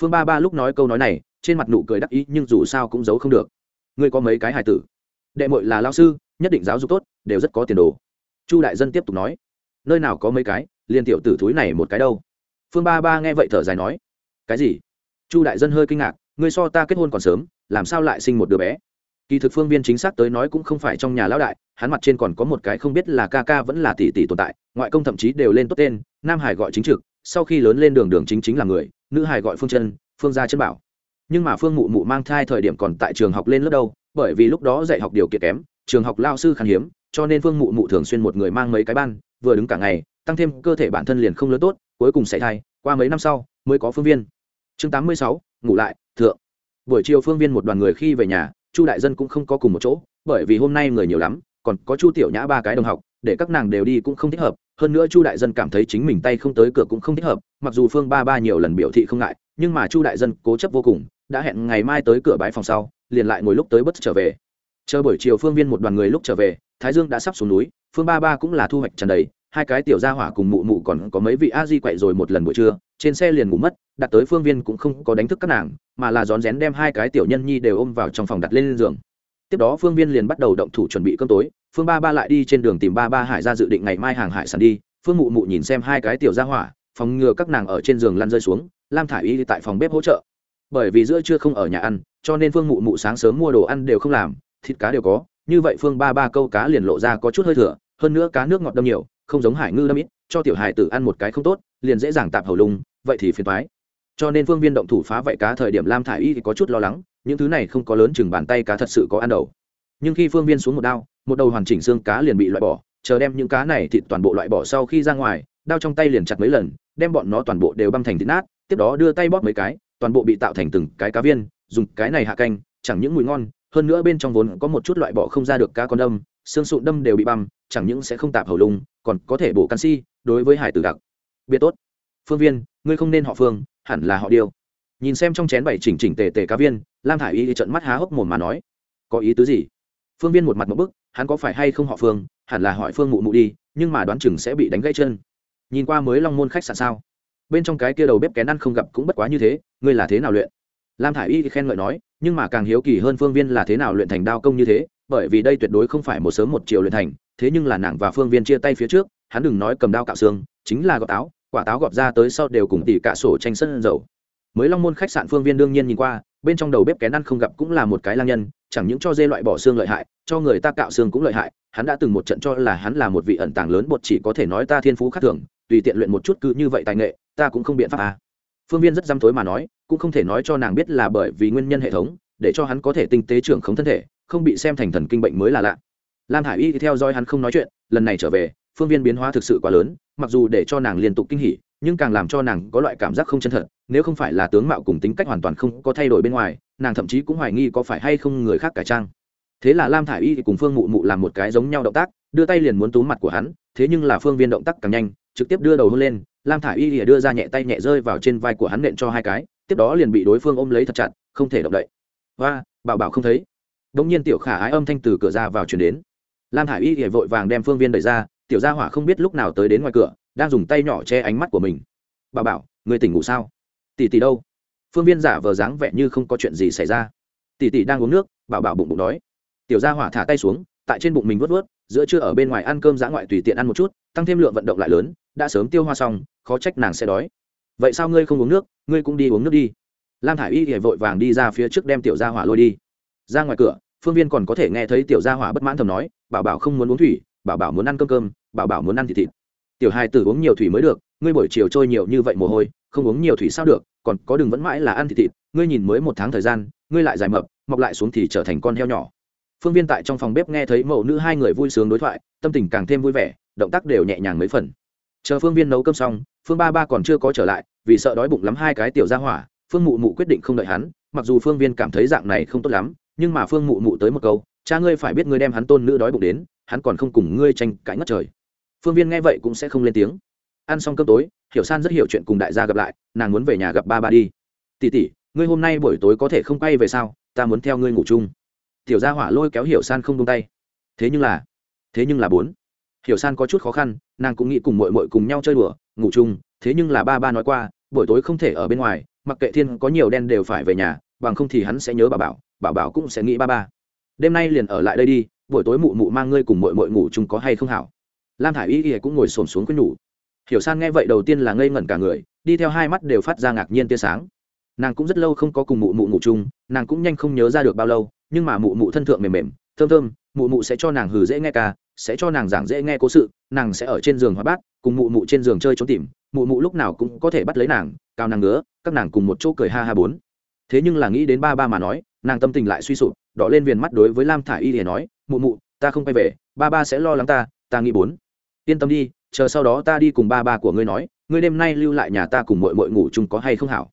Phương ba ba lúc nói câu nói này, trên mặt nụ cười đắc ý nhưng dù sao cũng giấu không được. Ngươi có mấy cái hài tử? Đệ mội là lao sư, nhất định giáo dục tốt, đều rất có tiền đồ. Chu đại dân tiếp tục nói, nơi nào có mấy cái, liền tiểu tử thúi này một cái đâu. Phương ba ba nghe vậy thở dài nói, cái gì? Chu đại dân hơi kinh ngạc, ngươi so ta kết hôn còn sớm, làm sao lại sinh một đứa bé? Kỳ thực phương viên chính xác tới nói cũng không phải trong nhà lão đại, hắn mặt trên còn có một cái không biết là ca ca vẫn là tỷ tỷ tồn tại, ngoại công thậm chí đều lên tốt tên, nam hải gọi chính trực sau khi lớn lên đường đường chính chính là người, nữ hài gọi phương chân, phương gia chân bảo. Nhưng mà phương mụ mụ mang thai thời điểm còn tại trường học lên lớp đâu, bởi vì lúc đó dạy học điều kiện kém, trường học lao sư khan hiếm, cho nên phương mụ mụ thường xuyên một người mang mấy cái ban, vừa đứng cả ngày, tăng thêm cơ thể bản thân liền không lớn tốt, cuối cùng sẽ thai, qua mấy năm sau, mới có phương viên. Chương tám mươi sáu, ngủ lại, thượng. Buổi chiều phương viên một đoàn người khi về nhà, chu đại dân cũng không có cùng một chỗ, bởi vì hôm nay người nhiều lắm, còn có chu tiểu nhã ba cái đồng học, để các nàng đều đi cũng không thích hợp hơn nữa chu đại dân cảm thấy chính mình tay không tới cửa cũng không thích hợp, mặc dù phương ba ba nhiều lần biểu thị không ngại, nhưng mà chu đại dân cố chấp vô cùng, đã hẹn ngày mai tới cửa bãi phòng sau, liền lại ngồi lúc tới bất trở về. Chờ buổi chiều phương viên một đoàn người lúc trở về, thái dương đã sắp xuống núi, phương ba ba cũng là thu hoạch tràn đầy, hai cái tiểu gia hỏa cùng mụ mụ còn có mấy vị a di quậy rồi một lần buổi trưa, trên xe liền ngủ mất, đặt tới phương viên cũng không có đánh thức các nàng, mà là rón rén đem hai cái tiểu nhân nhi đều ôm vào trong phòng đặt lên giường. Tiếp đó phương viên liền bắt đầu động thủ chuẩn bị cơm tối phương ba ba lại đi trên đường tìm ba ba hải ra dự định ngày mai hàng hải sản đi. Phương mụ mụ nhìn xem hai cái tiểu gia hỏa, phòng ngừa các nàng ở trên giường lăn rơi xuống, lam thả y tại phòng bếp hỗ trợ. Bởi vì giữa trưa không ở nhà ăn, cho nên phương mụ mụ sáng sớm mua đồ ăn đều không làm, thịt cá đều có. Như vậy phương ba ba câu cá liền lộ ra có chút hơi thừa, hơn nữa cá nước ngọt đâm nhiều, không giống hải ngư đâm ít, cho tiểu hải tử ăn một cái không tốt, liền dễ dàng tạp hầu lung, vậy thì phiền thoái cho nên phương viên động thủ phá vậy cá thời điểm lam thả i y thì có chút lo lắng, những thứ này không có lớn chừng bàn tay cá thật sự có ăn đầu nhưng khi phương viên xuống một đao, một đầu hoàn chỉnh xương cá liền bị loại bỏ, chờ đem những cá này thịt toàn bộ loại bỏ sau khi ra ngoài, đao trong tay liền chặt mấy lần, đem bọn nó toàn bộ đều băm thành thịt nát, tiếp đó đưa tay bóp mấy cái, toàn bộ bị tạo thành từng cái cá viên, dùng cái này hạ canh, chẳng những mùi ngon, hơn nữa bên trong vốn có một chút loại bỏ không ra được cá con đâm, xương sụn đâm đều bị băm, chẳng những sẽ không tạp hầu lung, còn có thể bổ canxi, đối với hải tử đặc biệt tốt. Phương viên, ngươi không nên họ phương, hẳn là họ điêu. Nhìn xem trong chén bảy chỉnh chỉnh tề tề cá viên, lam thả i y trận mắt há hốc mồm mà nói, có ý tứ gì? Phương viên một mặt một bức, hắn có phải hay không họ phương, hẳn là hỏi phương mụ mụ đi, nhưng mà đoán chừng sẽ bị đánh gãy chân. Nhìn qua mới long môn khách sạn sao? Bên trong cái kia đầu bếp kén ăn không gặp cũng bất quá như thế, ngươi là thế nào luyện? Lam thả i y khen ngợi nói, nhưng mà càng hiếu kỳ hơn phương viên là thế nào luyện thành đao công như thế, bởi vì đây tuyệt đối không phải một sớm một chiều luyện thành, thế nhưng là nàng và phương viên chia tay phía trước, hắn đừng nói cầm đao cạo xương, chính là gọt táo quả táo gọt ra tới sau đều cùng tỉ cả sổ tranh sân dầu. Mới long môn khách sạn phương viên đương nhiên nhìn qua, bên trong đầu bếp kén ăn không gặp cũng là một cái lang nhân chẳng những cho dê loại bỏ xương lợi hại, cho người ta cạo xương cũng lợi hại hắn đã từng một trận cho là hắn là một vị ẩn tàng lớn bột chỉ có thể nói ta thiên phú khác thường, tùy tiện luyện một chút cứ như vậy tài nghệ, ta cũng không biện pháp à. phương viên rất dăm tối mà nói, cũng không thể nói cho nàng biết là bởi vì nguyên nhân hệ thống, để cho hắn có thể tinh tế trưởng khống thân thể, không bị xem thành thần kinh bệnh mới là lạ lam hải y theo dõi hắn không nói chuyện, lần này trở về, phương viên biến hóa thực sự quá lớn, mặc dù để cho nàng liên tục kinh hỉ nhưng càng làm cho nàng có loại cảm giác không chân thật, nếu không phải là tướng mạo cùng tính cách hoàn toàn không có thay đổi bên ngoài, nàng thậm chí cũng hoài nghi có phải hay không người khác cải trang. Thế là lam thả i y cùng phương mụ mụ làm một cái giống nhau động tác, đưa tay liền muốn túm mặt của hắn, thế nhưng là phương viên động tác càng nhanh, trực tiếp đưa đầu hôn lên, lam thả i y đưa ra nhẹ tay nhẹ rơi vào trên vai của hắn nện cho hai cái, tiếp đó liền bị đối phương ôm lấy thật chặt, không thể động đậy. Và bảo bảo không thấy. Đ ỗ n g nhiên tiểu khả ái âm thanh từ cửa ra vào chuyển đến. Lam thả i y vội vàng đem phương viên đẩy ra, tiểu gia hỏa không biết lúc nào tới đến ngoài cửa đang dùng tay nhỏ che ánh mắt của mình. Bà bảo người tỉnh ngủ sao? Tỷ tỷ đâu? Phương viên giả vờ dáng vẻ như không có chuyện gì xảy ra. Tỷ tỷ đang uống nước bảo bảo bụng bụng đói. Tiểu gia hỏa thả tay xuống, tại trên bụng mình vớt vớt giữa trưa ở bên ngoài ăn cơm dã ngoại tùy tiện ăn một chút, tăng thêm lượng vận động lại lớn, đã sớm tiêu hoa xong, khó trách nàng sẽ đói. Vậy sao ngươi không uống nước? Ngươi cũng đi uống nước đi. Lam thả i y thì vội vàng đi ra phía trước đem tiểu gia hỏa lôi đi. Ra ngoài cửa, phương viên còn có thể nghe thấy tiểu gia hỏa bất mãn thầm nói, bảo bảo không muốn uống thủy, bảo bảo muốn ăn cơm cơm, bảo bảo muốn ăn thịt thịt tiểu hai tử uống nhiều thủy mới được, ngươi buổi chiều trôi nhiều như vậy mồ hôi, không uống nhiều thủy sao được, còn có đừng vẫn mãi là ăn thịt thịt, ngươi nhìn mới một tháng thời gian, ngươi lại dài mập, mọc lại xuống thì trở thành con heo nhỏ. Phương viên tại trong phòng bếp nghe thấy mẫu nữ hai người vui sướng đối thoại, tâm tình càng thêm vui vẻ, động tác đều nhẹ nhàng mấy phần. Chờ phương viên nấu cơm xong, phương ba ba còn chưa có trở lại, vì sợ đói bụng lắm hai cái tiểu ra hỏa, phương mụ mụ quyết định không đợi hắn, mặc dù phương viên cảm thấy dạng này không tốt lắm, nhưng mà phương mụ mụ tới một câu, cha ngươi phải biết ngươi đem hắn tôn nữ đói bụng đến, hắn còn không cùng ngươi tranh cãi ngất trời phương viên nghe vậy cũng sẽ không lên tiếng. Ăn xong cơm tối, hiểu san rất hiểu chuyện cùng đại gia gặp lại, nàng muốn về nhà gặp ba ba đi. Tỉ tỉ ngươi hôm nay buổi tối có thể không quay về sao? Ta muốn theo ngươi ngủ chung. Tiểu gia hỏa lôi kéo hiểu san không tung tay. Thế nhưng là, thế nhưng là bốn. Hiểu san có chút khó khăn, nàng cũng nghĩ cùng mội mội cùng nhau chơi đùa, ngủ chung, thế nhưng là ba ba nói qua, buổi tối không thể ở bên ngoài, mặc kệ thiên có nhiều đen đều phải về nhà, bằng không thì hắn sẽ nhớ bà bảo bảo bảo cũng sẽ nghĩ ba ba. Đêm nay liền ở lại đây đi, buổi tối mụ mụ mang ngươi cùng mội mội ngủ chung có hay không hảo? Lam thả i y y cũng ngồi xổm xuống quên nhủ. Hiểu san nghe vậy đầu tiên là ngây ngẩn cả người, đi theo hai mắt đều phát ra ngạc nhiên tia sáng. Nàng cũng rất lâu không có cùng mụ mụ ngủ chung, nàng cũng nhanh không nhớ ra được bao lâu, nhưng mà mụ mụ thân thượng mềm mềm, thơm thơm, mụ mụ sẽ cho nàng hừ dễ nghe ca, sẽ cho nàng giảng dễ nghe cố sự, nàng sẽ ở trên giường hóa bát, cùng mụ mụ trên giường chơi trốn tìm, mụ mụ lúc nào cũng có thể bắt lấy nàng, cao nàng ngứa, các nàng cùng một chỗ cười ha ha bốn. Thế nhưng là nghĩ đến ba ba mà nói, nàng tâm tình lại suy sụp, đỏ lên viền mắt đối với lam thả i y thì nói, mụ mụ, ta không quay về, ba ba sẽ lo lắng ta ta nghĩ bốn yên tâm đi chờ sau đó ta đi cùng ba ba của ngươi nói ngươi đêm nay lưu lại nhà ta cùng mội mội ngủ chung có hay không hảo?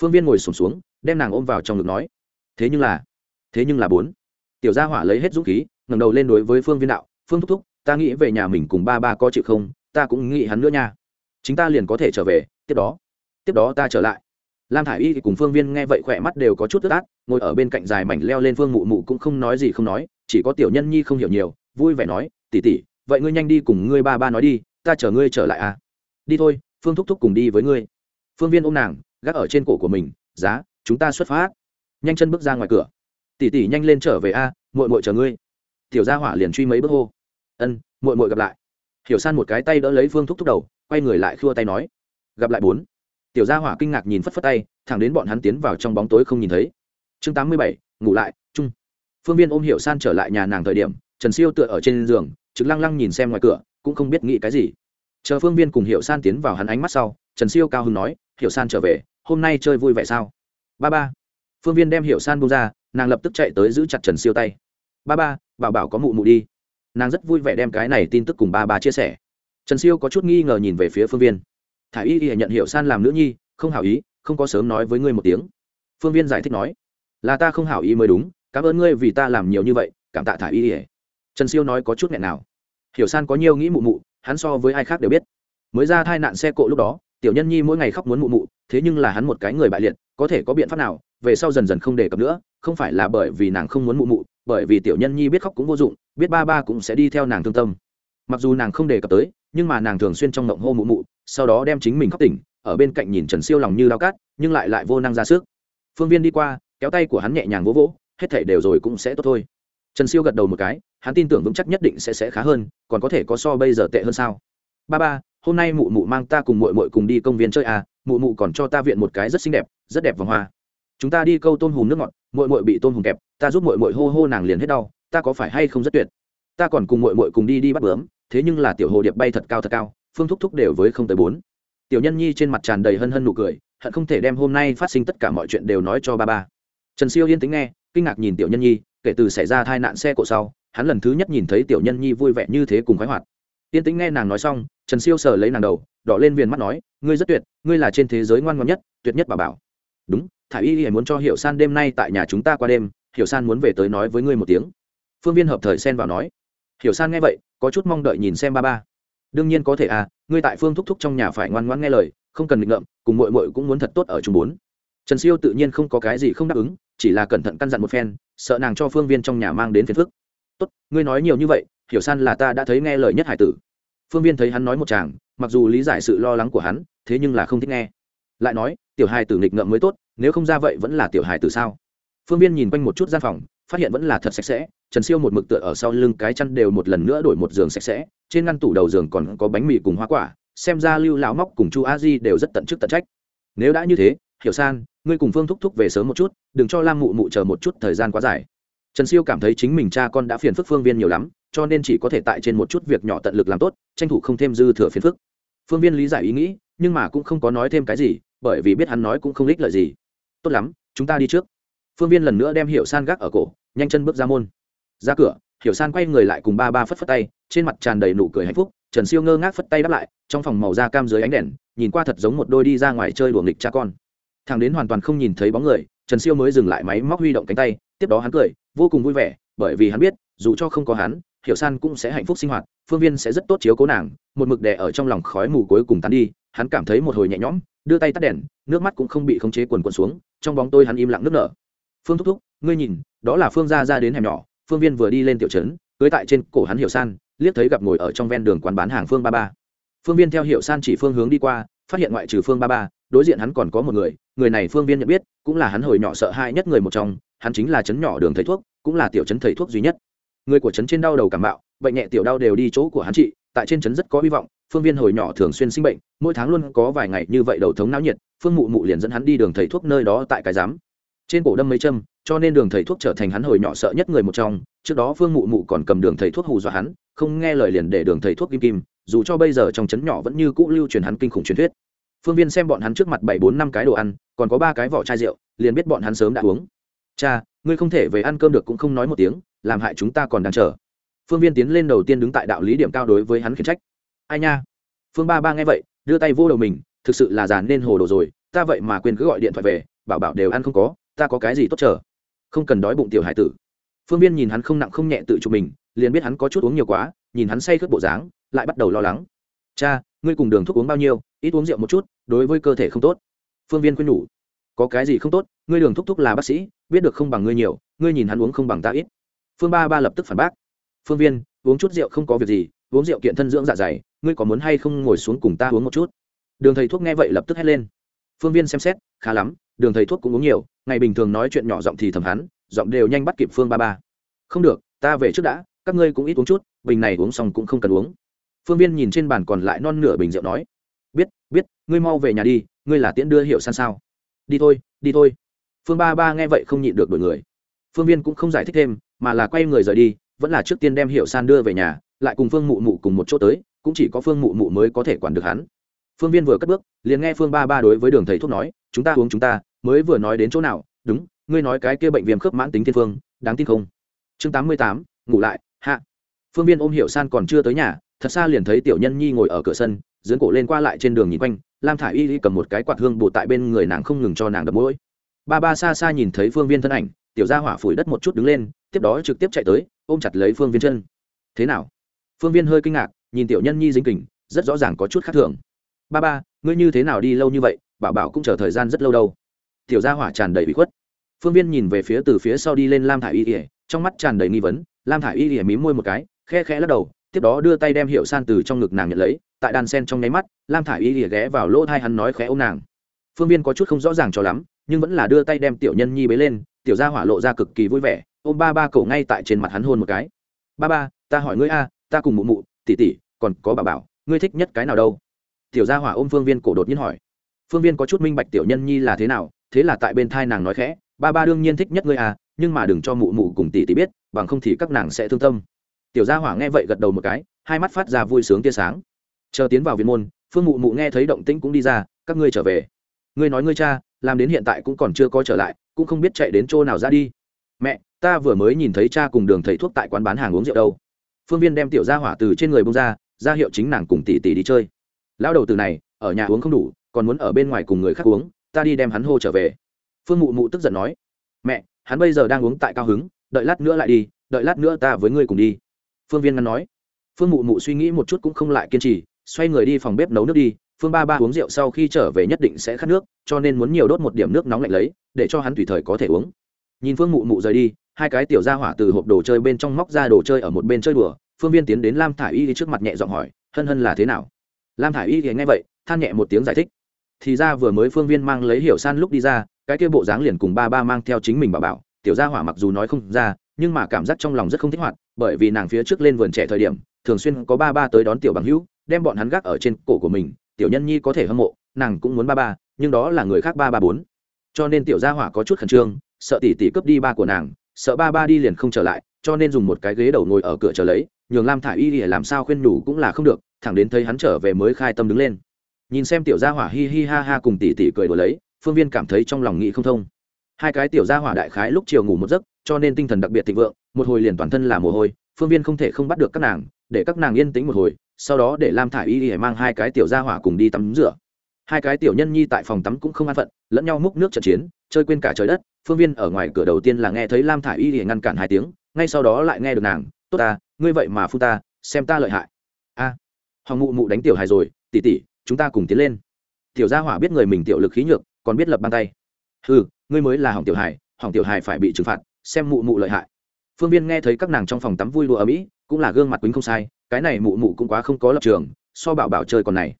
Phương viên ngồi sùng xuống, xuống đem nàng ôm vào trong ngực nói. Thế nhưng là thế nhưng là bốn. Tiểu gia hỏa lấy hết dũng khí ngẩng đầu lên đối với phương viên đạo phương thúc thúc ta nghĩ về nhà mình cùng ba ba có chịu không? Ta cũng nghĩ hắn nữa nha. Chính ta liền có thể trở về tiếp đó tiếp đó ta trở lại. Lam thả i y cùng phương viên nghe vậy khỏe mắt đều có chút tức át ngồi ở bên cạnh dài mảnh leo lên phương mụ mụ cũng không nói gì không nói chỉ có tiểu nhân nhi không hiểu nhiều vui vẻ nói tỉ tỉ vậy ngươi nhanh đi cùng ngươi ba ba nói đi ta chở ngươi trở lại à? Đi thôi phương thúc thúc cùng đi với ngươi. Phương viên ôm nàng gác ở trên cổ của mình giá chúng ta xuất phát. Nhanh chân bước ra ngoài cửa. Tỉ tỉ nhanh lên trở về a à, muội muội chờ ngươi. Tiểu gia hỏa liền truy mấy bước hô. Ân muội muội gặp lại. Hiểu san một cái tay đỡ lấy phương thúc thúc đầu quay người lại khua tay nói gặp lại bốn. Tiểu gia hỏa kinh ngạc nhìn phất phất tay thẳng đến bọn hắn tiến vào trong bóng tối không nhìn thấy. Chương tám mươi bảy ngủ lại chung. Phương viên ôm hiểu san trở lại nhà nàng thời điểm trần siêu tựa ở trên giường trực lăng lăng nhìn xem ngoài cửa, cũng không biết nghĩ cái gì. Chờ phương viên cùng hiểu san tiến vào hắn ánh mắt sau, trần siêu cao hưng nói, hiểu san trở về, hôm nay chơi vui vẻ sao? Ba ba. Phương viên đem hiểu san bung ra, nàng lập tức chạy tới giữ chặt trần siêu tay. Ba ba, bảo bảo có mụ mụ đi. Nàng rất vui vẻ đem cái này tin tức cùng ba ba chia sẻ. Trần siêu có chút nghi ngờ nhìn về phía phương viên. Thả y y nhận hiểu san làm nữ nhi, không hảo ý, không có sớm nói với ngươi một tiếng. Phương viên giải thích nói, là ta không hảo ý mới đúng, cảm ơn ngươi vì ta làm nhiều như vậy, cảm tạ thả y y trần siêu nói có chút nghẹn nào. Hiểu san có nhiều nghĩ mụ mụ, hắn so với ai khác đều biết. Mới ra thai nạn xe cộ lúc đó, tiểu nhân nhi mỗi ngày khóc muốn mụ mụ, thế nhưng là hắn một cái người bại liệt, có thể có biện pháp nào, về sau dần dần không đề cập nữa, không phải là bởi vì nàng không muốn mụ mụ, bởi vì tiểu nhân nhi biết khóc cũng vô dụng, biết ba ba cũng sẽ đi theo nàng thương tâm. Mặc dù nàng không đề cập tới, nhưng mà nàng thường xuyên trong mộng hô mụ mụ, sau đó đem chính mình khóc tỉnh, ở bên cạnh nhìn trần siêu lòng như lao cát, nhưng lại lại vô năng ra sức. Phương viên đi qua, kéo tay của hắn nhẹ nhàng vỗ vỗ, hết thể đều rồi cũng sẽ tốt thôi trần siêu gật đầu một cái, hắn tin tưởng vững chắc nhất định sẽ sẽ khá hơn, còn có thể có so bây giờ tệ hơn sao? Ba ba, hôm nay mụ mụ mang ta cùng mội mội cùng đi công viên chơi à mụ mụ còn cho ta viện một cái rất xinh đẹp, rất đẹp vòng hoa. Chúng ta đi câu tôm hùm nước ngọt mội mội bị tôm hùm kẹp, ta giúp mội mội hô hô nàng liền hết đau, ta có phải hay không rất tuyệt? Ta còn cùng mội mội cùng đi đi bắt bướm, thế nhưng là tiểu hồ điệp bay thật cao thật cao, phương thúc thúc đều với không tới bốn. Tiểu nhân nhi trên mặt tràn đầy hân hân nụ cười, hận không thể đem hôm nay phát sinh tất cả mọi chuyện đều nói cho ba ba. Trần siêu yên tính nghe, kinh ngạc nhìn tiểu nhân nhi kể từ xảy ra tai nạn xe cộ sau, hắn lần thứ nhất nhìn thấy tiểu nhân nhi vui vẻ như thế cùng khoái hoạt. Tiên tĩnh nghe nàng nói xong, trần siêu sờ lấy nàng đầu, đỏ lên viền mắt nói, ngươi rất tuyệt, ngươi là trên thế giới ngoan ngoan nhất, tuyệt nhất bà bảo. Đúng, thả y y muốn cho hiểu san đêm nay tại nhà chúng ta qua đêm, hiểu san muốn về tới nói với ngươi một tiếng. Phương viên hợp thời xen vào nói. Hiểu san nghe vậy, có chút mong đợi nhìn xem ba ba. Đương nhiên có thể à ngươi tại phương thúc thúc trong nhà phải ngoan ngoãn nghe lời, không cần định ngậm cùng mội mội cũng muốn thật tốt ở chung bốn. Trần siêu tự nhiên không có cái gì không đáp ứng, chỉ là cẩn thận căn dặn một phen sợ nàng cho phương viên trong nhà mang đến phiền phức. Tốt, ngươi nói nhiều như vậy, hiểu san là ta đã thấy nghe lời nhất hải tử. Phương viên thấy hắn nói một chàng, mặc dù lý giải sự lo lắng của hắn, thế nhưng là không thích nghe. Lại nói, tiểu hài tử nghịch ngợm mới tốt, nếu không ra vậy vẫn là tiểu hài tử sao? Phương viên nhìn quanh một chút gian phòng, phát hiện vẫn là thật sạch sẽ, trần siêu một mực tựa ở sau lưng cái chăn đều một lần nữa đổi một giường sạch sẽ, trên ngăn tủ đầu giường còn có bánh mì cùng hoa quả, xem ra lưu lão móc cùng chu a di đều rất tận chức tận trách. Nếu đã như thế, hiểu san ngươi cùng phương thúc thúc về sớm một chút, đừng cho lam mụ mụ chờ một chút thời gian quá dài. Trần siêu cảm thấy chính mình cha con đã phiền phức phương viên nhiều lắm, cho nên chỉ có thể tại trên một chút việc nhỏ tận lực làm tốt, tranh thủ không thêm dư thừa phiền phức. Phương viên lý giải ý nghĩ, nhưng mà cũng không có nói thêm cái gì, bởi vì biết hắn nói cũng không ích lợi gì. Tốt lắm, chúng ta đi trước. Phương viên lần nữa đem hiểu san gác ở cổ, nhanh chân bước ra môn. Ra cửa, hiểu san quay người lại cùng ba ba phất phất tay, trên mặt tràn đầy nụ cười hạnh phúc, trần siêu ngơ ngác phất tay đáp lại, trong phòng màu da cam dưới ánh đèn, nhìn qua thật giống một đôi đi ra ngoài chơi đùa nghịch cha con thằng đến hoàn toàn không nhìn thấy bóng người, trần siêu mới dừng lại máy móc huy động cánh tay, tiếp đó hắn cười, vô cùng vui vẻ, bởi vì hắn biết, dù cho không có hắn, hiểu san cũng sẽ hạnh phúc sinh hoạt, phương viên sẽ rất tốt chiếu cố nàng, một mực đè ở trong lòng khói mù cuối cùng tắn đi, hắn cảm thấy một hồi nhẹ nhõm, đưa tay tắt đèn, nước mắt cũng không bị khống chế quần quần xuống, trong bóng tôi hắn im lặng nước nở. Phương thúc thúc, ngươi nhìn, đó là phương ra ra đến hẻm nhỏ, phương viên vừa đi lên tiểu trấn, cưới tại trên cổ hắn hiểu san, liếc thấy gặp ngồi ở trong ven đường quán bán hàng phương ba ba. Phương viên theo hiểu san chỉ phương hướng đi qua, phát hiện ngoại trừ phương ba ba, đối diện hắn còn có một người người này phương viên nhận biết, cũng là hắn hồi nhỏ sợ hãi nhất người một trong, hắn chính là trấn nhỏ đường thầy thuốc, cũng là tiểu trấn thầy thuốc duy nhất. Người của trấn trên đau đầu cảm bạo, bệnh nhẹ tiểu đau đều đi chỗ của hắn trị, tại trên trấn rất có hy vọng, phương viên hồi nhỏ thường xuyên sinh bệnh, mỗi tháng luôn có vài ngày như vậy đầu thống náo nhiệt, phương mụ mụ liền dẫn hắn đi đường thầy thuốc nơi đó tại cái giám. Trên cổ đâm mấy châm, cho nên đường thầy thuốc trở thành hắn hồi nhỏ sợ nhất người một trong, trước đó phương mụ mụ còn cầm đường thầy thuốc hù dọa hắn, không nghe lời liền để đường thầy thuốc kim kim dù cho bây giờ trong trấn nhỏ vẫn như cũ lưu truyền hắn kinh khủng truyền thuyết phương viên xem bọn hắn trước mặt bảy bốn năm cái đồ ăn, còn có ba cái vỏ chai rượu, liền biết bọn hắn sớm đã uống. Cha, ngươi không thể về ăn cơm được cũng không nói một tiếng, làm hại chúng ta còn đang chờ. Phương viên tiến lên đầu tiên đứng tại đạo lý điểm cao đối với hắn khiển trách. Ai nha? Phương ba ba nghe vậy, đưa tay vô đầu mình, thực sự là già nên hồ đồ rồi, ta vậy mà quên cứ gọi điện thoại về, bảo bảo đều ăn không có, ta có cái gì tốt chờ? Không cần đói bụng tiểu hải tử. Phương viên nhìn hắn không nặng không nhẹ tự chụp mình, liền biết hắn có chút uống nhiều quá, nhìn hắn say khướt bộ dáng, lại bắt đầu lo lắng. Cha, ngươi cùng đường thuốc uống bao nhiêu ít uống rượu một chút, đối với cơ thể không tốt. Phương viên khuyên nhủ, có cái gì không tốt, ngươi đường thúc thúc là bác sĩ, biết được không bằng ngươi nhiều, ngươi nhìn hắn uống không bằng ta ít. Phương ba ba lập tức phản bác, phương viên, uống chút rượu không có việc gì, uống rượu kiện thân dưỡng dạ dày, ngươi có muốn hay không ngồi xuống cùng ta uống một chút? Đường thầy thuốc nghe vậy lập tức hét lên. Phương viên xem xét, khá lắm, đường thầy thuốc cũng uống nhiều, ngày bình thường nói chuyện nhỏ giọng thì thầm hắn, giọng đều nhanh bắt kịp phương ba ba. Không được, ta về trước đã, các ngươi cũng ít uống chút, bình này uống xong cũng không cần uống. Phương viên nhìn trên bàn còn lại non nửa bình rượu nói ngươi mau về nhà đi, ngươi là tiễn đưa hiệu san sao? Đi thôi đi thôi. Phương ba ba nghe vậy không nhịn được đổi người. Phương viên cũng không giải thích thêm, mà là quay người rời đi, vẫn là trước tiên đem hiệu san đưa về nhà, lại cùng phương mụ mụ cùng một chỗ tới, cũng chỉ có phương mụ mụ mới có thể quản được hắn. Phương viên vừa cất bước, liền nghe phương ba ba đối với đường thầy thuốc nói, chúng ta uống chúng ta, mới vừa nói đến chỗ nào, đúng, ngươi nói cái kia bệnh viêm khớp mãn tính thiên phương, đáng tin không? Chương tám mươi tám, ngủ lại, hạ. Phương viên ôm hiệu san còn chưa tới nhà, thật xa liền thấy tiểu nhân nhi ngồi ở cửa sân dưỡng cổ lên qua lại trên đường nhìn quanh lam thả i y cầm một cái quạt hương bột tại bên người nàng không ngừng cho nàng đập mũi. Ba ba xa xa nhìn thấy phương viên thân ảnh, tiểu gia hỏa phủi đất một chút đứng lên, tiếp đó trực tiếp chạy tới, ôm chặt lấy phương viên chân. Thế nào? Phương viên hơi kinh ngạc, nhìn tiểu nhân nhi dính kình, rất rõ ràng có chút khác thường. Ba ba, ngươi như thế nào đi lâu như vậy, bảo bảo cũng chờ thời gian rất lâu đâu. Tiểu gia hỏa tràn đầy bị khuất. Phương viên nhìn về phía từ phía sau đi lên lam thả i y ỉa trong mắt tràn đầy nghi vấn. Lam thả i y ỉa mím môi một cái, khe khẽ lắc đầu, tiếp đó đưa tay đem hiệu san từ trong ngực nàng nhận lấy tại đàn sen trong nháy mắt, lam thả i y ỉa ghé vào lỗ thai hắn nói khẽ ô nàng. Phương viên có chút không rõ ràng cho lắm, nhưng vẫn là đưa tay đem tiểu nhân nhi bế lên, tiểu gia hỏa lộ ra cực kỳ vui vẻ, ôm ba ba cậu ngay tại trên mặt hắn hôn một cái. Ba ba, ta hỏi ngươi a, ta cùng mụ mụ tỉ tỉ còn có bà bảo, ngươi thích nhất cái nào đâu? Tiểu gia hỏa ôm phương viên cổ đột nhiên hỏi. Phương viên có chút minh bạch tiểu nhân nhi là thế nào, thế là tại bên thai nàng nói khẽ, ba ba đương nhiên thích nhất ngươi à nhưng mà đừng cho mụ mụ cùng tỷ tỷ biết, bằng không thì các nàng sẽ thương tâm. Tiểu gia hỏa nghe vậy gật đầu một cái, hai mắt phát ra vui sướng tia sáng chờ tiến vào viện môn, phương mụ mụ nghe thấy động tĩnh cũng đi ra, các ngươi trở về. Ngươi nói ngươi cha, làm đến hiện tại cũng còn chưa có trở lại, cũng không biết chạy đến chỗ nào ra đi. Mẹ, ta vừa mới nhìn thấy cha cùng đường thầy thuốc tại quán bán hàng uống rượu đâu. Phương viên đem tiểu gia hỏa từ trên người bông ra ra hiệu chính nàng cùng tỷ tỷ đi chơi. Lão đầu từ này, ở nhà uống không đủ, còn muốn ở bên ngoài cùng người khác uống, ta đi đem hắn hô trở về. Phương mụ mụ tức giận nói. Mẹ, hắn bây giờ đang uống tại cao hứng, đợi lát nữa lại đi, đợi lát nữa ta với ngươi cùng đi. Phương viên ngăn nói. Phương mụ mụ suy nghĩ một chút cũng không lại kiên trì xoay người đi phòng bếp nấu nước đi, phương ba ba uống rượu sau khi trở về nhất định sẽ khát nước, cho nên muốn nhiều đốt một điểm nước nóng lạnh lấy, để cho hắn tùy thời có thể uống. Nhìn phương mụ mụ rời đi, hai cái tiểu ra hỏa từ hộp đồ chơi bên trong móc ra đồ chơi ở một bên chơi đùa, phương viên tiến đến lam thả i y trước mặt nhẹ giọng hỏi, hân hân là thế nào? Lam thả i y thì nghe vậy, than nhẹ một tiếng giải thích, thì ra vừa mới phương viên mang lấy hiểu san lúc đi ra, cái kia bộ dáng liền cùng ba ba mang theo chính mình bảo bảo, tiểu gia hỏa mặc dù nói không ra, nhưng mà cảm giác trong lòng rất không thích hoạt, bởi vì nàng phía trước lên vườn trẻ thời điểm, thường xuyên có ba ba tới đón tiểu bằng hữu đem bọn hắn gác ở trên cổ của mình, tiểu nhân nhi có thể hâm mộ, nàng cũng muốn ba ba, nhưng đó là người khác ba ba bốn. Cho nên tiểu gia hỏa có chút khẩn trương, sợ tỷ tỷ cướp đi ba của nàng, sợ ba ba đi liền không trở lại, cho nên dùng một cái ghế đầu ngồi ở cửa chờ lấy, nhường lam thả y để làm sao khuyên nhủ cũng là không được, thẳng đến thấy hắn trở về mới khai tâm đứng lên. Nhìn xem tiểu gia hỏa hi hi ha ha cùng tỷ tỷ cười đùa lấy, phương viên cảm thấy trong lòng nghĩ không thông. Hai cái tiểu gia hỏa đại khái lúc chiều ngủ một giấc, cho nên tinh thần đặc biệt thịnh vượng, một hồi liền toàn thân là mồ hôi, phương viên không thể không bắt được các nàng, để các nàng yên tĩnh một hồi sau đó để lam thả i y y mang hai cái tiểu gia hỏa cùng đi tắm rửa. Hai cái tiểu nhân nhi tại phòng tắm cũng không an phận lẫn nhau múc nước trận chiến chơi quên cả trời đất. Phương viên ở ngoài cửa đầu tiên là nghe thấy lam thả i y y ngăn cản hai tiếng ngay sau đó lại nghe được nàng tốt ta ngươi vậy mà phu ta xem ta lợi hại. A à, hoàng mụ mụ đánh tiểu hài rồi tỉ tỉ chúng ta cùng tiến lên. Tiểu gia hỏa biết người mình tiểu lực khí nhược còn biết lập bàn tay. Ừ ngươi mới là hỏng tiểu hài hỏng tiểu hài phải bị trừng phạt xem mụ mụ lợi hại. Phương viên nghe thấy các nàng trong phòng tắm vui đùa ở mỹ cũng là gương mặt quýnh không sai cái này mụ mụ cũng quá không có lập trường, so bảo bảo chơi còn này.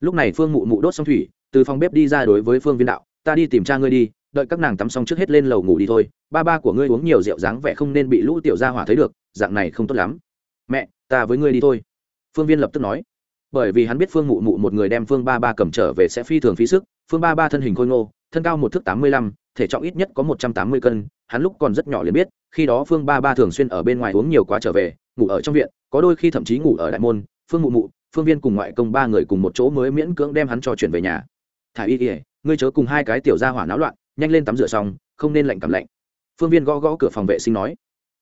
Lúc này phương mụ mụ đốt xong thủy, từ phòng bếp đi ra đối với phương viên đạo, ta đi tìm cha ngươi đi, đợi các nàng tắm xong trước hết lên lầu ngủ đi thôi, ba ba của ngươi uống nhiều rượu dáng vẻ không nên bị lũ tiểu gia hỏa thấy được, dạng này không tốt lắm. Mẹ, ta với ngươi đi thôi. Phương viên lập tức nói. Bởi vì hắn biết phương mụ mụ một người đem phương ba ba cầm trở về sẽ phi thường phí sức, phương ba ba thân hình khôi ngô, thân cao một thước tám mươi lăm, thể trọng ít nhất có một trăm tám mươi cân, hắn lúc còn rất nhỏ liền biết, khi đó phương ba ba thường xuyên ở bên ngoài uống nhiều quá trở về, ngủ ở trong viện có đôi khi thậm chí ngủ ở đại môn, phương mụ mụ, phương viên cùng ngoại công ba người cùng một chỗ mới miễn cưỡng đem hắn cho chuyển về nhà. Thả y ỉa ngươi chớ cùng hai cái tiểu ra hỏa náo loạn, nhanh lên tắm rửa xong, không nên lạnh cảm lạnh. Phương viên gõ gõ cửa phòng vệ sinh nói.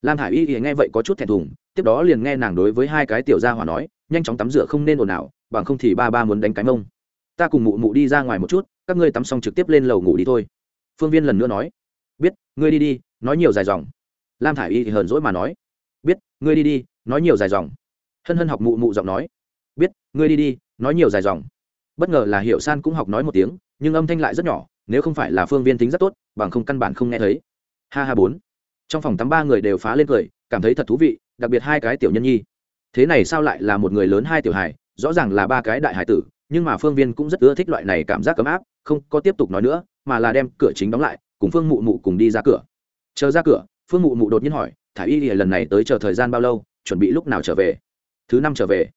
Lam thả y ỉa nghe vậy có chút thẹn thùng, tiếp đó liền nghe nàng đối với hai cái tiểu ra hỏa nói, nhanh chóng tắm rửa không nên ồn ào, bằng không thì ba ba muốn đánh cái mông. Ta cùng mụ mụ đi ra ngoài một chút, các ngươi tắm xong trực tiếp lên lầu ngủ đi thôi. Phương viên lần nữa nói. Biết, ngươi đi đi, nói nhiều dài dòng. Lam thả i y thì hờn dỗi mà nói. Biết, ngươi đi đi nói nhiều dài dòng. Hân hân học mụ mụ giọng nói. Biết, ngươi đi đi, nói nhiều dài dòng. Bất ngờ là hiệu san cũng học nói một tiếng, nhưng âm thanh lại rất nhỏ, nếu không phải là phương viên tính rất tốt, bằng không căn bản không nghe thấy. Ha ha bốn. Trong phòng tắm ba người đều phá lên cười, cảm thấy thật thú vị, đặc biệt hai cái tiểu nhân nhi. Thế này sao lại là một người lớn hai tiểu hài, rõ ràng là ba cái đại hải tử, nhưng mà phương viên cũng rất ưa thích loại này cảm giác ấm áp, không có tiếp tục nói nữa, mà là đem cửa chính đóng lại, cùng phương mụ mụ cùng đi ra cửa. Chờ ra cửa, phương mụ mụ đột nhiên hỏi, thả y lìa lần này tới chờ thời gian bao lâu? Chuẩn bị lúc nào trở về? Thứ năm trở về.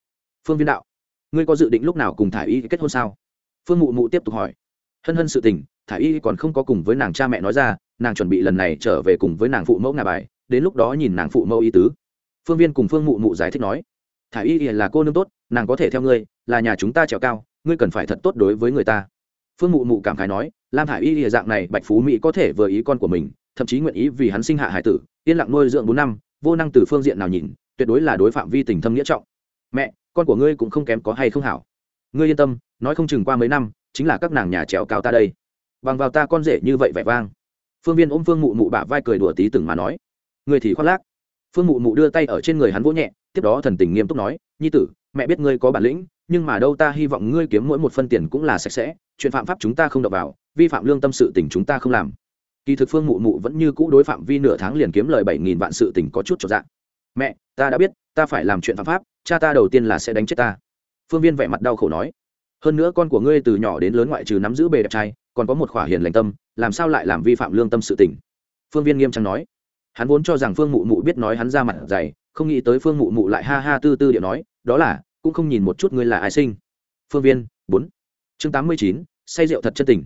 Phương viên đạo, ngươi có dự định lúc nào cùng thả y kết hôn sao? Phương mụ mụ tiếp tục hỏi. Hân hân sự tình thả y còn không có cùng với nàng cha mẹ nói ra, nàng chuẩn bị lần này trở về cùng với nàng phụ mẫu ngà bài, đến lúc đó nhìn nàng phụ mẫu y tứ. Phương viên cùng phương mụ mụ giải thích nói. Thả y là cô nương tốt, nàng có thể theo ngươi, là nhà chúng ta trèo cao, ngươi cần phải thật tốt đối với người ta. Phương mụ mụ cảm khái nói, lam thả y dạng này, bạch phú mỹ có thể vừa ý con của mình, thậm chí nguyện ý vì hắn sinh hạ hải tử, yên lặng nuôi dưỡng bốn năm, vô năng từ phương diện nào nhìn tuyệt đối là đối phạm vi tình thâm nghĩa trọng. Mẹ, con của ngươi cũng không kém có hay không hảo. Ngươi yên tâm, nói không chừng qua mấy năm, chính là các nàng nhà trèo cao ta đây. Bằng vào ta con rể như vậy vẻ vang. Phương viên ôm phương mụ mụ bả vai cười đùa tí từng mà nói. Người thì khoác lác. Phương mụ mụ đưa tay ở trên người hắn vỗ nhẹ, tiếp đó thần tình nghiêm túc nói, nhi tử, mẹ biết ngươi có bản lĩnh, nhưng mà đâu ta hy vọng ngươi kiếm mỗi một phân tiền cũng là sạch sẽ, chuyện phạm pháp chúng ta không đọc vào, vi phạm lương tâm sự tình chúng ta không làm. Kỳ thực phương mụ mụ vẫn như cũ đối phạm vi nửa tháng liền kiếm lời bảy nghìn vạn sự tình có chút cho dạng mẹ, ta đã biết, ta phải làm chuyện phạm pháp, cha ta đầu tiên là sẽ đánh chết ta. Phương viên vẻ mặt đau khổ nói. Hơn nữa con của ngươi từ nhỏ đến lớn ngoại trừ nắm giữ bề đẹp trai, còn có một khỏa hiền lành tâm, làm sao lại làm vi phạm lương tâm sự tình? Phương viên nghiêm trang nói. Hắn vốn cho rằng phương mụ mụ biết nói hắn ra mặt dày, không nghĩ tới phương mụ mụ lại ha ha tư tư điệu nói, đó là, cũng không nhìn một chút ngươi là ai sinh. Phương viên, bốn. Chương tám mươi chín, say rượu thật chân tình.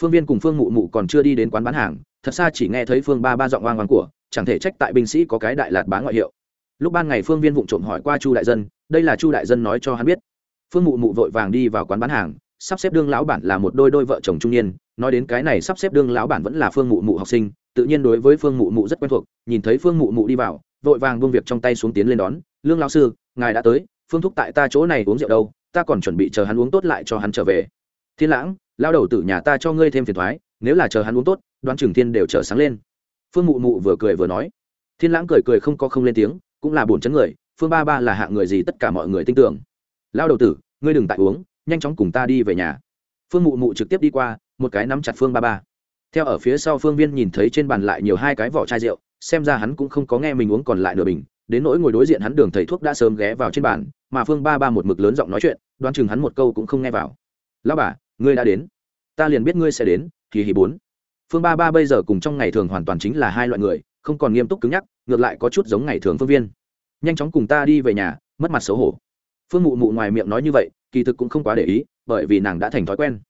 Phương viên cùng phương mụ mụ còn chưa đi đến quán bán hàng, thật xa chỉ nghe thấy phương ba ba giọng oang oang của, chẳng thể trách tại binh sĩ có cái đại lạt bá ngoại hiệu lúc ban ngày phương viên vụng trộm hỏi qua chu đại dân, đây là chu đại dân nói cho hắn biết. Phương mụ mụ vội vàng đi vào quán bán hàng, sắp xếp đương lão bản là một đôi đôi vợ chồng trung niên, nói đến cái này sắp xếp đương lão bản vẫn là phương mụ mụ học sinh, tự nhiên đối với phương mụ mụ rất quen thuộc, nhìn thấy phương mụ mụ đi vào, vội vàng buông việc trong tay xuống tiến lên đón, lương lão sư, ngài đã tới, phương thúc tại ta chỗ này uống rượu đâu, ta còn chuẩn bị chờ hắn uống tốt lại cho hắn trở về. Thiên lãng, lao đầu tử nhà ta cho ngươi thêm phiền thoái, nếu là chờ hắn uống tốt, đoán trường thiên đều trở sáng lên. Phương mụ mụ vừa cười vừa nói. Thiên lãng cười cười không có không lên tiếng cũng là buồn chấn người, phương ba ba là hạng người gì tất cả mọi người tin tưởng. Lao đầu tử, ngươi đừng tại uống, nhanh chóng cùng ta đi về nhà. Phương mụ mụ trực tiếp đi qua, một cái nắm chặt phương ba ba. Theo ở phía sau phương viên nhìn thấy trên bàn lại nhiều hai cái vỏ chai rượu, xem ra hắn cũng không có nghe mình uống còn lại nửa bình. Đến nỗi ngồi đối diện hắn đường thầy thuốc đã sớm ghé vào trên bàn, mà phương ba ba một mực lớn giọng nói chuyện, đoán chừng hắn một câu cũng không nghe vào. Lao bà, ngươi đã đến. Ta liền biết ngươi sẽ đến. Kỳ hì bốn. Phương ba ba bây giờ cùng trong ngày thường hoàn toàn chính là hai loại người không còn nghiêm túc cứng nhắc, ngược lại có chút giống ngày thường phương viên. Nhanh chóng cùng ta đi về nhà, mất mặt xấu hổ. Phương mụ mụ ngoài miệng nói như vậy, kỳ thực cũng không quá để ý, bởi vì nàng đã thành thói quen.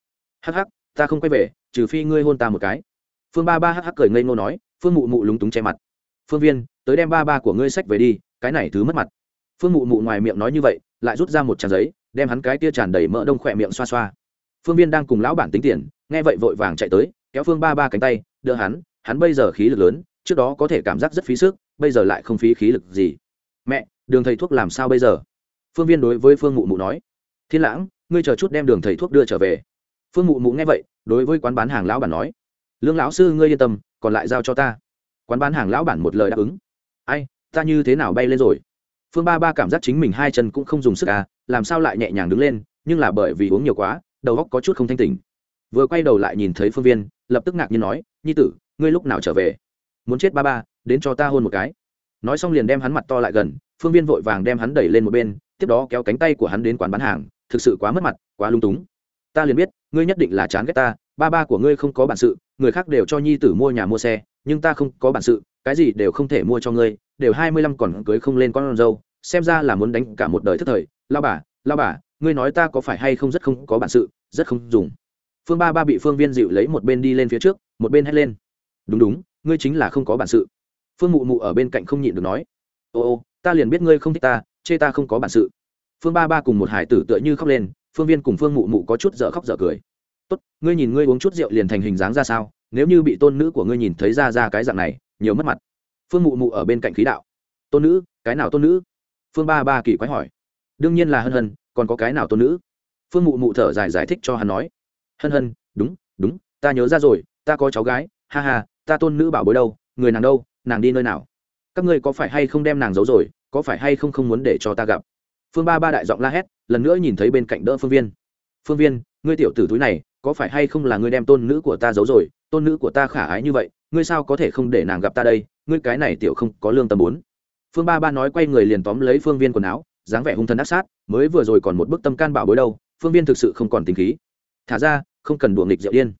Hắc hắc, ta không quay về, trừ phi ngươi hôn ta một cái. Phương ba ba hắc hắc cười ngây ngô nói, phương mụ mụ lúng túng che mặt. Phương viên, tới đem ba ba của ngươi sách về đi, cái này thứ mất mặt. Phương mụ mụ ngoài miệng nói như vậy, lại rút ra một tràn giấy, đem hắn cái tia tràn đầy mỡ đông khỏe miệng xoa xoa. Phương viên đang cùng lão bản tính tiền, nghe vậy vội vàng chạy tới, kéo phương ba ba cánh tay đỡ hắn hắn bây giờ khí lực lớn trước đó có thể cảm giác rất phí sức, bây giờ lại không phí khí lực gì. Mẹ, đường thầy thuốc làm sao bây giờ? Phương viên đối với phương mụ mụ nói. Thiên lãng, ngươi chờ chút đem đường thầy thuốc đưa trở về. Phương mụ mụ nghe vậy, đối với quán bán hàng lão bản nói. Lương lão sư ngươi yên tâm, còn lại giao cho ta. Quán bán hàng lão bản một lời đáp ứng. Ai, ta như thế nào bay lên rồi? Phương ba ba cảm giác chính mình hai chân cũng không dùng sức à làm sao lại nhẹ nhàng đứng lên, nhưng là bởi vì uống nhiều quá, đầu óc có chút không thanh tỉnh. Vừa quay đầu lại nhìn thấy phương viên, lập tức ngạc nhiên nói, nhi tử, ngươi lúc nào trở về? Muốn chết ba ba, đến cho ta hôn một cái. Nói xong liền đem hắn mặt to lại gần, phương viên vội vàng đem hắn đẩy lên một bên, tiếp đó kéo cánh tay của hắn đến quán bán hàng, thực sự quá mất mặt, quá lung túng. Ta liền biết, ngươi nhất định là chán ghét ta, ba ba của ngươi không có bản sự, người khác đều cho nhi tử mua nhà mua xe, nhưng ta không có bản sự, cái gì đều không thể mua cho ngươi, đều hai mươi lăm còn cưới không lên con dâu, xem ra là muốn đánh cả một đời thất thời. Lao bà lao bà, ngươi nói ta có phải hay không rất không có bản sự, rất không dùng. Phương ba ba bị phương viên dịu lấy một bên đi lên phía trước, một bên hét lên. Đúng đúng ngươi chính là không có bản sự. Phương mụ mụ ở bên cạnh không nhịn được nói, ô ô, ta liền biết ngươi không thích ta, chê ta không có bản sự. Phương ba ba cùng một hải tử tựa như khóc lên, phương viên cùng phương mụ mụ có chút dở khóc dở cười. Tốt, ngươi nhìn ngươi uống chút rượu liền thành hình dáng ra sao, nếu như bị tôn nữ của ngươi nhìn thấy ra ra cái dạng này, nhiều mất mặt. Phương mụ mụ ở bên cạnh khí đạo, tôn nữ, cái nào tôn nữ? Phương ba ba kỳ quái hỏi, đương nhiên là hân hân, còn có cái nào tôn nữ? Phương mụ mụ thở dài giải thích cho hắn nói, hân hân, đúng đúng, ta nhớ ra rồi, ta có cháu gái, ha ha ta tôn nữ bảo bối đâu, người nàng đâu, nàng đi nơi nào? Các ngươi có phải hay không đem nàng giấu rồi, có phải hay không không muốn để cho ta gặp? Phương ba ba đại giọng la hét, lần nữa nhìn thấy bên cạnh đỡ phương viên. Phương viên, ngươi tiểu tử túi này, có phải hay không là ngươi đem tôn nữ của ta giấu rồi? Tôn nữ của ta khả ái như vậy, ngươi sao có thể không để nàng gặp ta đây? Ngươi cái này tiểu không có lương tâm bốn phương ba ba nói quay người liền tóm lấy phương viên quần áo, dáng vẻ hung thần ác sát, mới vừa rồi còn một bức tâm can bảo bối đâu, phương viên thực sự không còn tính khí. Thả ra, không cần đùa nghịch rượu điên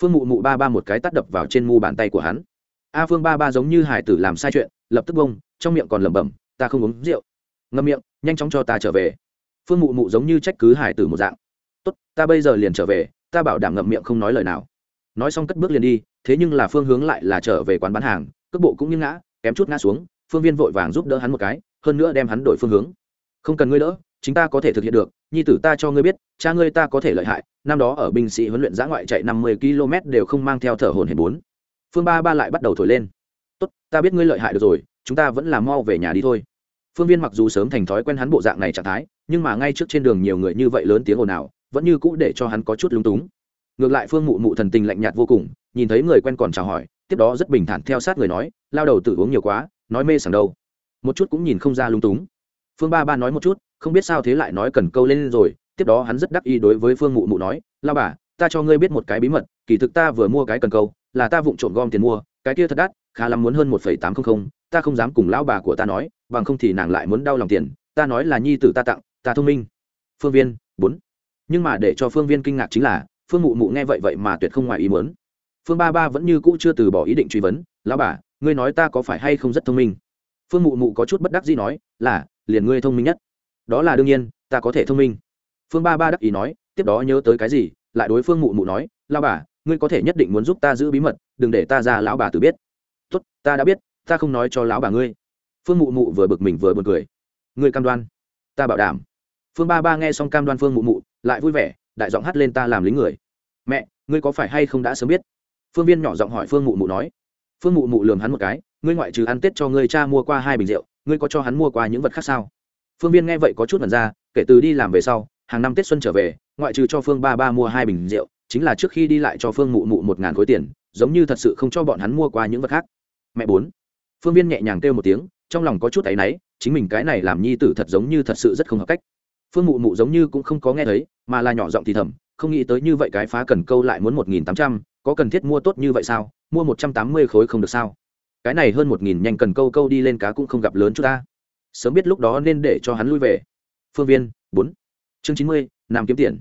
phương mụ mụ ba ba một cái tắt đập vào trên mu bàn tay của hắn. A phương ba ba giống như hải tử làm sai chuyện, lập tức bông trong miệng còn lẩm bẩm, ta không uống rượu. Ngâm miệng, nhanh chóng cho ta trở về. Phương mụ mụ giống như trách cứ hải tử một dạng. Tốt, ta bây giờ liền trở về, ta bảo đảm ngậm miệng không nói lời nào. Nói xong cất bước liền đi, thế nhưng là phương hướng lại là trở về quán bán hàng, cước bộ cũng như ngã, kém chút ngã xuống, phương viên vội vàng giúp đỡ hắn một cái, hơn nữa đem hắn đổi phương hướng. Không cần ngươi đỡ chúng ta có thể thực hiện được nhi tử ta cho ngươi biết, cha ngươi ta có thể lợi hại, năm đó ở binh sĩ huấn luyện giã ngoại chạy năm mươi km đều không mang theo thở hồn hển bốn. Phương ba ba lại bắt đầu thổi lên. Tốt, ta biết ngươi lợi hại được rồi, chúng ta vẫn là mau về nhà đi thôi. Phương viên mặc dù sớm thành thói quen hắn bộ dạng này trạng thái, nhưng mà ngay trước trên đường nhiều người như vậy lớn tiếng ồn ào, vẫn như cũ để cho hắn có chút lúng túng. Ngược lại phương mụ mụ thần tình lạnh nhạt vô cùng, nhìn thấy người quen còn chào hỏi, tiếp đó rất bình thản theo sát người nói, lao đầu tự uống nhiều quá, nói mê sảng đâu. Một chút cũng nhìn không ra lung túng. Phương ba ba nói một chút không biết sao thế lại nói cần câu lên rồi, tiếp đó hắn rất đắc ý đối với phương mụ mụ nói, lao bà, ta cho ngươi biết một cái bí mật, kỳ thực ta vừa mua cái cần câu, là ta vụng trộm gom tiền mua, cái kia thật đắt, khá lắm muốn hơn một phẩy tám không không. ta không dám cùng lão bà của ta nói, bằng không thì nàng lại muốn đau lòng tiền, ta nói là nhi tử ta tặng, ta thông minh. Phương viên, bốn. Nhưng mà để cho phương viên kinh ngạc chính là, phương mụ mụ nghe vậy vậy mà tuyệt không ngoài ý muốn. Phương ba ba vẫn như cũ chưa từ bỏ ý định truy vấn, lão bà, ngươi nói ta có phải hay không rất thông minh? Phương mụ mụ có chút bất đắc gì nói, là, liền ngươi thông minh nhất đó là đương nhiên, ta có thể thông minh. Phương ba ba đắc ý nói, tiếp đó nhớ tới cái gì, lại đối phương mụ mụ nói lao bà, ngươi có thể nhất định muốn giúp ta giữ bí mật, đừng để ta ra lão bà tự biết. Tốt, ta đã biết, ta không nói cho lão bà ngươi. Phương mụ mụ vừa bực mình vừa b u ồ n cười. Ngươi cam đoan, ta bảo đảm. Phương ba ba nghe xong cam đoan phương mụ mụ, lại vui vẻ, đại giọng hắt lên ta làm lính người. Mẹ, ngươi có phải hay không đã sớm biết? Phương viên nhỏ giọng hỏi phương mụ mụ nói. Phương mụ mụ lường hắn một cái, ngươi ngoại trừ ăn tết cho ngươi cha mua qua hai bình rượu, ngươi có cho hắn mua qua những vật khác sao? Phương viên nghe vậy có chút mật ra, kể từ đi làm về sau, hàng năm tết xuân trở về, ngoại trừ cho phương ba ba mua hai bình rượu, chính là trước khi đi lại cho phương mụ mụ một ngàn khối tiền, giống như thật sự không cho bọn hắn mua qua những vật khác. Mẹ bốn. Phương viên nhẹ nhàng kêu một tiếng, trong lòng có chút áy náy, chính mình cái này làm nhi tử thật giống như thật sự rất không hợp cách. Phương mụ mụ giống như cũng không có nghe thấy, mà là nhỏ giọng thì thầm, không nghĩ tới như vậy cái phá cần câu lại muốn một nghìn tám trăm, có cần thiết mua tốt như vậy sao? Mua một trăm tám mươi khối không được sao? Cái này hơn một nghìn nhanh cần câu câu đi lên cá cũng không gặp lớn chút ta sớm biết lúc đó nên để cho hắn lui về. Phương viên, bốn. Chương chín mươi, nam kiếm tiền.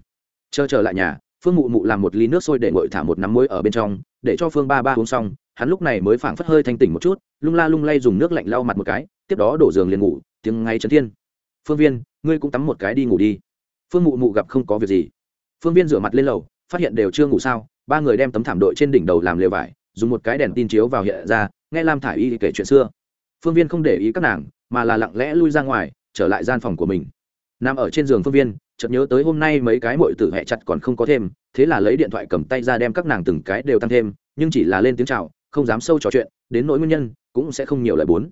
Chờ trở lại nhà, phương mụ mụ làm một ly nước sôi để ngội thả một nắm muối ở bên trong, để cho phương ba ba uống xong, hắn lúc này mới phảng phất hơi thanh tỉnh một chút, lung la lung lay dùng nước lạnh lau mặt một cái, tiếp đó đổ giường liền ngủ, tiếng ngay trấn thiên. Phương viên, ngươi cũng tắm một cái đi ngủ đi. Phương mụ mụ gặp không có việc gì. Phương viên rửa mặt lên lầu, phát hiện đều chưa ngủ sao, ba người đem tấm thảm đội trên đỉnh đầu làm lều vải, dùng một cái đèn tin chiếu vào hiện ra, nghe lam thả y kể chuyện xưa phương viên không để ý các nàng, mà là lặng lẽ lui ra ngoài, trở lại gian phòng của mình. Nằm ở trên giường phương viên, chợt nhớ tới hôm nay mấy cái mội tử hẹ chặt còn không có thêm, thế là lấy điện thoại cầm tay ra đem các nàng từng cái đều tăng thêm, nhưng chỉ là lên tiếng chào, không dám sâu trò chuyện, đến nỗi nguyên nhân, cũng sẽ không nhiều lời bốn.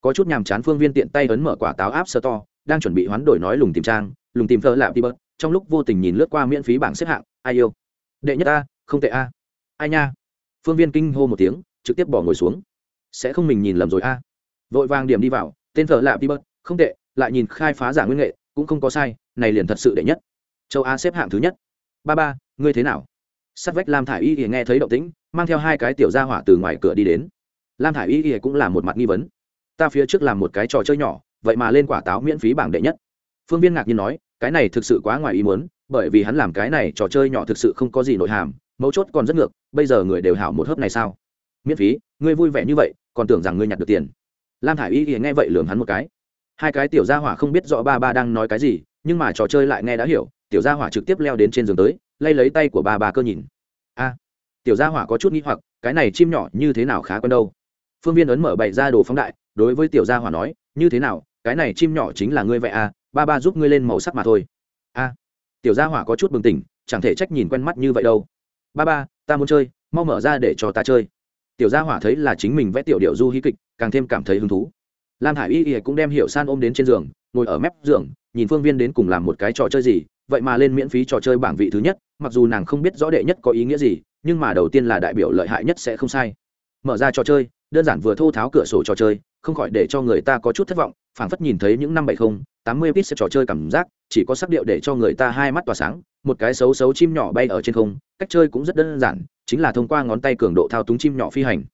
Có chút nhàm chán phương viên tiện tay ấn mở quả táo áp sơ to đang chuẩn bị hoán đổi nói lùng tìm trang, lùng tìm thơ lạ đi bớt, trong lúc vô tình nhìn lướt qua miễn phí bảng xếp hạng, ai yêu? Đệ nhất a, không tệ a. Ai nha? Phương viên kinh hô một tiếng, trực tiếp bỏ ngồi xuống. Sẽ không mình nhìn lầm rồi a vội vàng điểm đi vào, tên thợ lạ đi bớt, không tệ, lại nhìn khai phá giả nguyên nghệ, cũng không có sai, này liền thật sự đệ nhất. Châu á xếp hạng thứ nhất. Ba ba, ngươi thế nào? Sắt vách lam thả i y thì nghe thấy động tĩnh, mang theo hai cái tiểu gia hỏa từ ngoài cửa đi đến. Lam thả i y thì cũng là một mặt nghi vấn. Ta phía trước làm một cái trò chơi nhỏ, vậy mà lên quả táo miễn phí bảng đệ nhất. Phương viên ngạc nhiên nói, cái này thực sự quá ngoài ý muốn, bởi vì hắn làm cái này trò chơi nhỏ thực sự không có gì nội hàm, mấu chốt còn rất ngược, bây giờ người đều hảo một hớp này sao? Miễn phí, ngươi vui vẻ như vậy, còn tưởng rằng ngươi nhặt được tiền lam thả i y thì nghe vậy lường hắn một cái. Hai cái tiểu gia hỏa không biết rõ ba ba đang nói cái gì, nhưng mà trò chơi lại nghe đã hiểu, tiểu gia hỏa trực tiếp leo đến trên giường tới, lay lấy tay của ba ba cơ nhìn. A, tiểu gia hỏa có chút nghĩ hoặc, cái này chim nhỏ như thế nào khá quen đâu? Phương viên ấn mở bậy ra đồ phóng đại, đối với tiểu gia hỏa nói, như thế nào, cái này chim nhỏ chính là ngươi vậy à? Ba ba giúp ngươi lên màu sắc mà thôi. A, tiểu gia hỏa có chút bừng tỉnh, chẳng thể trách nhìn quen mắt như vậy đâu. Ba ba, ta muốn chơi, mau mở ra để cho ta chơi. Tiểu gia hỏa thấy là chính mình vẽ tiểu điệu du hí kịch càng thêm cảm thấy hứng thú. Lam hải y y cũng đem hiểu san ôm đến trên giường, ngồi ở mép giường, nhìn phương viên đến cùng làm một cái trò chơi gì, vậy mà lên miễn phí trò chơi bảng vị thứ nhất, mặc dù nàng không biết rõ đệ nhất có ý nghĩa gì, nhưng mà đầu tiên là đại biểu lợi hại nhất sẽ không sai. Mở ra trò chơi, đơn giản vừa thô tháo cửa sổ trò chơi, không khỏi để cho người ta có chút thất vọng, phảng phất nhìn thấy những năm bảy không, tám mươi pixel trò chơi cảm giác, chỉ có sắc điệu để cho người ta hai mắt tỏa sáng, một cái xấu xấu chim nhỏ bay ở trên không, cách chơi cũng rất đơn giản, chính là thông qua ngón tay cường độ thao túng chim nhỏ phi hành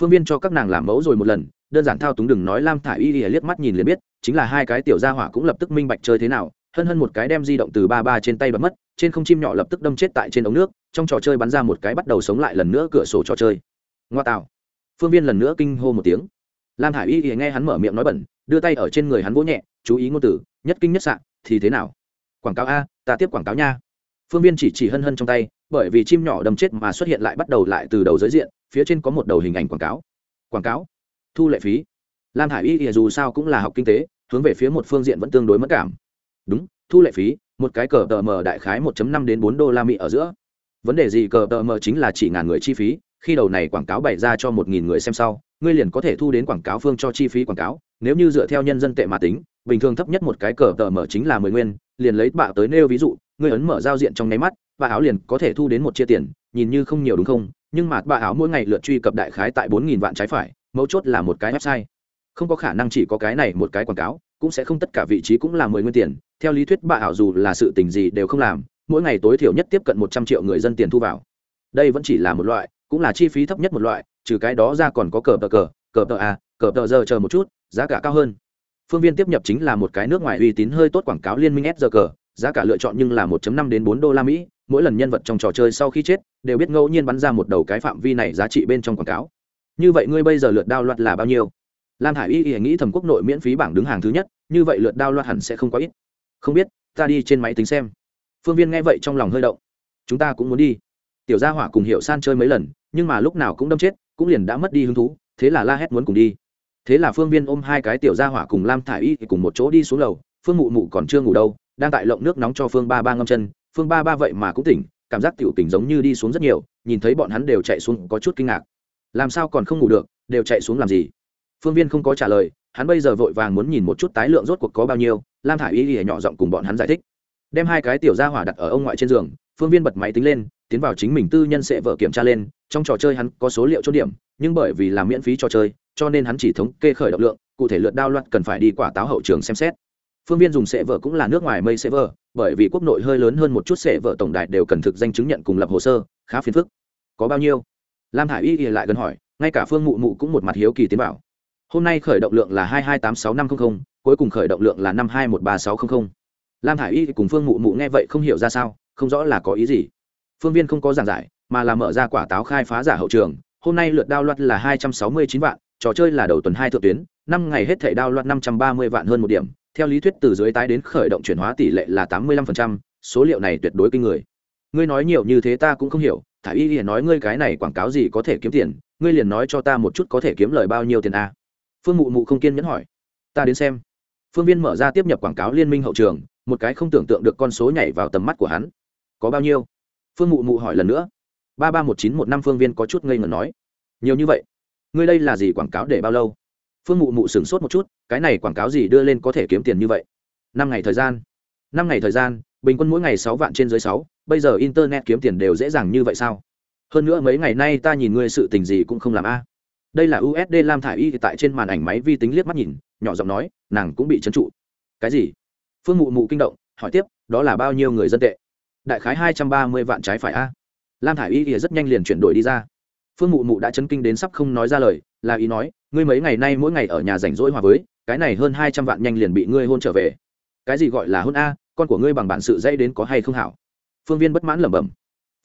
phương viên cho các nàng làm mẫu rồi một lần, đơn giản thao túng đừng nói lam thả y y liếc mắt nhìn liền biết, chính là hai cái tiểu gia hỏa cũng lập tức minh bạch chơi thế nào, hân hân một cái đem di động từ ba ba trên tay bật mất, trên không chim nhỏ lập tức đâm chết tại trên ống nước, trong trò chơi bắn ra một cái bắt đầu sống lại lần nữa cửa sổ trò chơi. Ngoa tạo. Phương viên lần nữa kinh hô một tiếng. Lam thả y y nghe hắn mở miệng nói bẩn, đưa tay ở trên người hắn vỗ nhẹ, chú ý ngôn từ, nhất kinh nhất sạn thì thế nào? Quảng cáo a, ta tiếp quảng cáo nha. Phương viên chỉ chỉ hân hân trong tay, bởi vì chim nhỏ đâm chết mà xuất hiện lại bắt đầu lại từ đầu giới diện phía trên có một đầu hình ảnh quảng cáo. Quảng cáo? Thu lệ phí. Lam hải y thì dù sao cũng là học kinh tế, hướng về phía một phương diện vẫn tương đối mất cảm. Đúng, thu lệ phí, một cái cờ tờ mờ đại khái 1 năm đến bốn đô la mỹ ở giữa. Vấn đề gì, cờ tờ mờ chính là chỉ ngàn người chi phí, khi đầu này quảng cáo bày ra cho một nghìn người xem sau, ngươi liền có thể thu đến quảng cáo phương cho chi phí quảng cáo, nếu như dựa theo nhân dân tệ mà tính, bình thường thấp nhất một cái cờ tờ mờ chính là mười nguyên, liền lấy bạ tới nêu ví dụ, ngươi ấn mở giao diện trong nháy mắt và áo liền có thể thu đến một chia tiền, nhìn như không nhiều đúng không? Nhưng mà bà áo mỗi ngày lượt truy cập đại khái tại bốn nghìn vạn trái phải, mấu chốt là một cái website. Không có khả năng chỉ có cái này, một cái quảng cáo, cũng sẽ không tất cả vị trí cũng là mười nguyên tiền. Theo lý thuyết, bà ảo dù là sự tình gì đều không làm, mỗi ngày tối thiểu nhất tiếp cận một trăm triệu người dân tiền thu vào. Đây vẫn chỉ là một loại, cũng là chi phí thấp nhất một loại, trừ cái đó ra còn có cờ tờ cờ cờ tờ a cờ tờ giờ chờ một chút, giá cả cao hơn. Phương viên tiếp nhập chính là một cái nước ngoài uy tín hơi tốt quảng cáo liên minh s giờ cờ giá cả lựa chọn nhưng là 1 năm đến bốn đô la mỹ mỗi lần nhân vật trong trò chơi sau khi chết, đều biết ngẫu nhiên bắn ra một đầu cái phạm vi này giá trị bên trong quảng cáo. Như vậy ngươi bây giờ lượt đao loạt là bao nhiêu? Lam hải y y nghĩ thầm quốc nội miễn phí bảng đứng hàng thứ nhất, như vậy lượt đao loạt hẳn sẽ không quá ít. Không biết, ta đi trên máy tính xem. Phương viên nghe vậy trong lòng hơi động. Chúng ta cũng muốn đi. Tiểu gia hỏa cùng hiệu san chơi mấy lần, nhưng mà lúc nào cũng đâm chết, cũng liền đã mất đi hứng thú, thế là la hét muốn cùng đi. Thế là phương viên ôm hai cái tiểu gia hỏa cùng lam thả i y cùng một chỗ đi xuống lầu, phương mụ mụ còn chưa ngủ đâu, đang tại lộng nước nóng cho phương ba ba ngâm chân phương ba ba vậy mà cũng tỉnh, cảm giác tiểu tỉnh giống như đi xuống rất nhiều, nhìn thấy bọn hắn đều chạy xuống có chút kinh ngạc. Làm sao còn không ngủ được, đều chạy xuống làm gì? Phương viên không có trả lời, hắn bây giờ vội vàng muốn nhìn một chút tái lượng rốt cuộc có bao nhiêu, lam thả i y y nhỏ giọng cùng bọn hắn giải thích. Đem hai cái tiểu gia hỏa đặt ở ông ngoại trên giường, phương viên bật máy tính lên, tiến vào chính mình tư nhân sẽ vợ kiểm tra lên, trong trò chơi hắn có số liệu chốt điểm, nhưng bởi vì làm miễn phí trò chơi, cho nên hắn chỉ thống kê khởi động lượng, cụ thể lượt đao loạt cần phải đi quả táo hậu trường xem xét phương viên dùng sệ vợ cũng là nước ngoài mây sệ vợ bởi vì quốc nội hơi lớn hơn một chút sệ vợ tổng đại đều cần thực danh chứng nhận cùng lập hồ sơ, khá phiền phức. Có bao nhiêu? Lam Hải y lại gần hỏi, ngay cả phương mụ mụ cũng một mặt hiếu kỳ tiến bảo. Hôm nay khởi động lượng là hai hai tám sáu năm trăm linh cuối cùng khởi động lượng là năm hai một ba sáu trăm linh lam Hải y cùng phương mụ mụ nghe vậy không hiểu ra sao, không rõ là có ý gì. Phương viên không có giảng giải, mà là mở ra quả táo khai phá giả hậu trường. Hôm nay lượt đao loạt là hai trăm sáu mươi chín vạn, trò chơi là đầu tuần hai thượng tuyến, năm ngày hết thể đao loạt năm trăm ba mươi vạn hơn một điểm theo lý thuyết từ dưới tái đến khởi động chuyển hóa tỷ lệ là tám mươi lăm phần trăm, số liệu này tuyệt đối kinh người. Ngươi nói nhiều như thế ta cũng không hiểu, thả y liền nói ngươi cái này quảng cáo gì có thể kiếm tiền, ngươi liền nói cho ta một chút có thể kiếm lời bao nhiêu tiền a phương mụ mụ không kiên nhẫn hỏi. Ta đến xem. Phương viên mở ra tiếp nhập quảng cáo liên minh hậu trường, một cái không tưởng tượng được con số nhảy vào tầm mắt của hắn. Có bao nhiêu? Phương mụ mụ hỏi lần nữa. Ba ba một chín một năm phương viên có chút ngây ngẩn nói. Nhiều như vậy? Ngươi đây là gì quảng cáo để bao lâu? Phương mụ mụ sửng sốt một chút, cái này quảng cáo gì đưa lên có thể kiếm tiền như vậy? Năm ngày thời gian. Năm ngày thời gian, bình quân mỗi ngày sáu vạn trên dưới sáu, bây giờ internet kiếm tiền đều dễ dàng như vậy sao? Hơn nữa mấy ngày nay ta nhìn ngươi sự tình gì cũng không làm a. Đây là usd lam thả i y tại trên màn ảnh máy vi tính liếc mắt nhìn, nhỏ giọng nói, nàng cũng bị trấn trụ. Cái gì? Phương mụ mụ kinh động, hỏi tiếp, đó là bao nhiêu người dân tệ? Đại khái hai trăm ba mươi vạn trái phải a. Lam thả i y rất nhanh liền chuyển đổi đi ra. Phương mụ mụ đã chấn kinh đến sắp không nói ra lời, là ý nói ngươi mấy ngày nay mỗi ngày ở nhà rảnh rỗi hòa với, cái này hơn hai trăm vạn nhanh liền bị ngươi hôn trở về. Cái gì gọi là hôn a, con của ngươi bằng bản sự dây đến có hay không hảo? Phương viên bất mãn lẩm bẩm.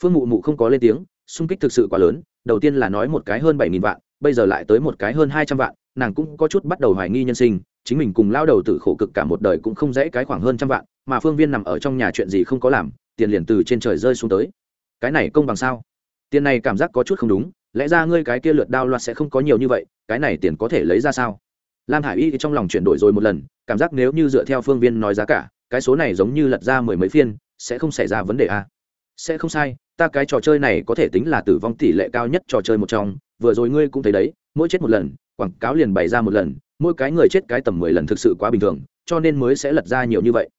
Phương mụ mụ không có lên tiếng, xung kích thực sự quá lớn, đầu tiên là nói một cái hơn bảy nghìn vạn, bây giờ lại tới một cái hơn hai trăm vạn, nàng cũng có chút bắt đầu hoài nghi nhân sinh, chính mình cùng lao đầu tự khổ cực cả một đời cũng không dễ cái khoảng hơn trăm vạn, mà phương viên nằm ở trong nhà chuyện gì không có làm, tiền liền từ trên trời rơi xuống tới. Cái này công bằng sao? Tiền này cảm giác có chút không đúng lẽ ra ngươi cái kia lượt đao loạt sẽ không có nhiều như vậy, cái này tiền có thể lấy ra sao lam hải y trong lòng chuyển đổi rồi một lần, cảm giác nếu như dựa theo phương viên nói giá cả, cái số này giống như lật ra mười mấy phiên, sẽ không xảy ra vấn đề a à? sẽ không sai, ta cái trò chơi này có thể tính là tử vong tỷ lệ cao nhất trò chơi một trong, vừa rồi ngươi cũng thấy đấy, mỗi chết một lần, quảng cáo liền bày ra một lần, mỗi cái người chết cái tầm mười lần thực sự quá bình thường, cho nên mới sẽ lật ra nhiều như vậy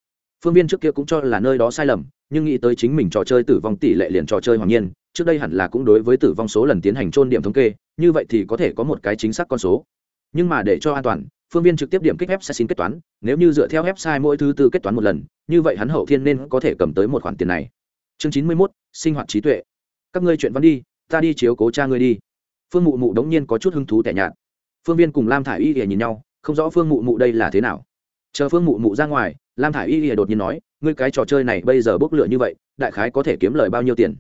phương viên trước kia cũng cho là nơi đó sai lầm, nhưng nghĩ tới chính mình trò chơi tử vong tỷ lệ liền trò chơi hoàng nhiên trước đây hẳn là cũng đối với tử vong số lần tiến hành trôn điểm thống kê, như vậy thì có thể có một cái chính xác con số. Nhưng mà để cho an toàn, phương viên trực tiếp điểm kích website xin kết toán, nếu như dựa theo website mỗi thứ tư kết toán một lần, như vậy hắn hậu thiên nên có thể cầm tới một khoản tiền này. Chương chín mươi mốt, sinh hoạt trí tuệ. Các ngươi chuyện văn đi, ta đi chiếu cố cha ngươi đi. Phương mụ mụ đống nhiên có chút hứng thú tẻ nhạt. Phương viên cùng lam thả i y thì nhìn nhau, không rõ phương mụ mụ đây là thế nào. Chờ phương mụ mụ ra ngoài, lam thả i y thì đột nhiên nói, ngươi cái trò chơi này bây giờ bốc lửa như vậy, đại khái có thể kiếm lời bao nhiêu tiền?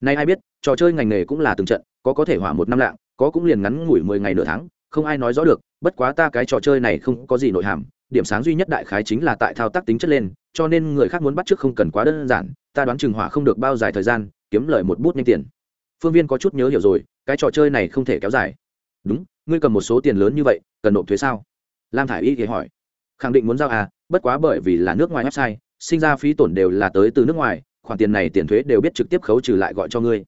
Nay ai biết, trò chơi ngành nghề cũng là từng trận, có có thể hỏa một năm lạng, có cũng liền ngắn ngủi mười ngày nửa tháng, không ai nói rõ được, bất quá ta cái trò chơi này không có gì nội hàm, điểm sáng duy nhất đại khái chính là tại thao tác tính chất lên, cho nên người khác muốn bắt trước không cần quá đơn giản, ta đoán chừng hỏa không được bao dài thời gian, kiếm lời một bút nhanh tiền. Phương viên có chút nhớ hiểu rồi, cái trò chơi này không thể kéo dài. Đúng, ngươi cầm một số tiền lớn như vậy, cần nộp thuế sao? Lam thả i y thì hỏi. Khẳng định muốn giao à bất quá bởi vì là nước ngoài website, sinh ra phí tổn đều là tới từ nước ngoài khoản tiền này tiền thuế đều biết trực tiếp khấu trừ lại gọi cho ngươi.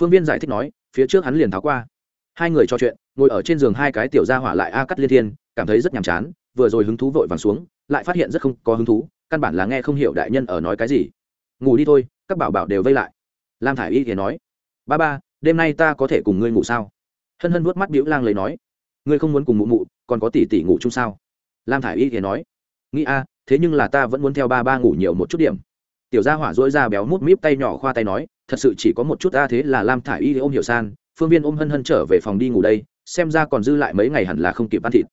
Phương viên giải thích nói, phía trước hắn liền tháo qua. Hai người trò chuyện, ngồi ở trên giường hai cái tiểu ra hỏa lại a cắt liên thiên, cảm thấy rất nhàm chán, vừa rồi hứng thú vội vàng xuống, lại phát hiện rất không có hứng thú, căn bản là nghe không hiểu đại nhân ở nói cái gì. Ngủ đi thôi, các bảo bảo đều vây lại. Lam thả i y thì nói, ba ba, đêm nay ta có thể cùng ngươi ngủ sao? Hân hân vuốt mắt biểu lang lấy nói, ngươi không muốn cùng mụ mụ, còn có tỷ tỷ ngủ chung sao? Lam thả i y thì nói, nghĩ a, thế nhưng là ta vẫn muốn theo ba ba ngủ nhiều một chút điểm tiểu gia hỏa dỗi ra béo mút míp tay nhỏ khoa tay nói, thật sự chỉ có một chút ta thế là lam thả i y ôm hiểu san, phương viên ôm hân hân trở về phòng đi ngủ đây, xem ra còn dư lại mấy ngày hẳn là không kịp ăn thịt.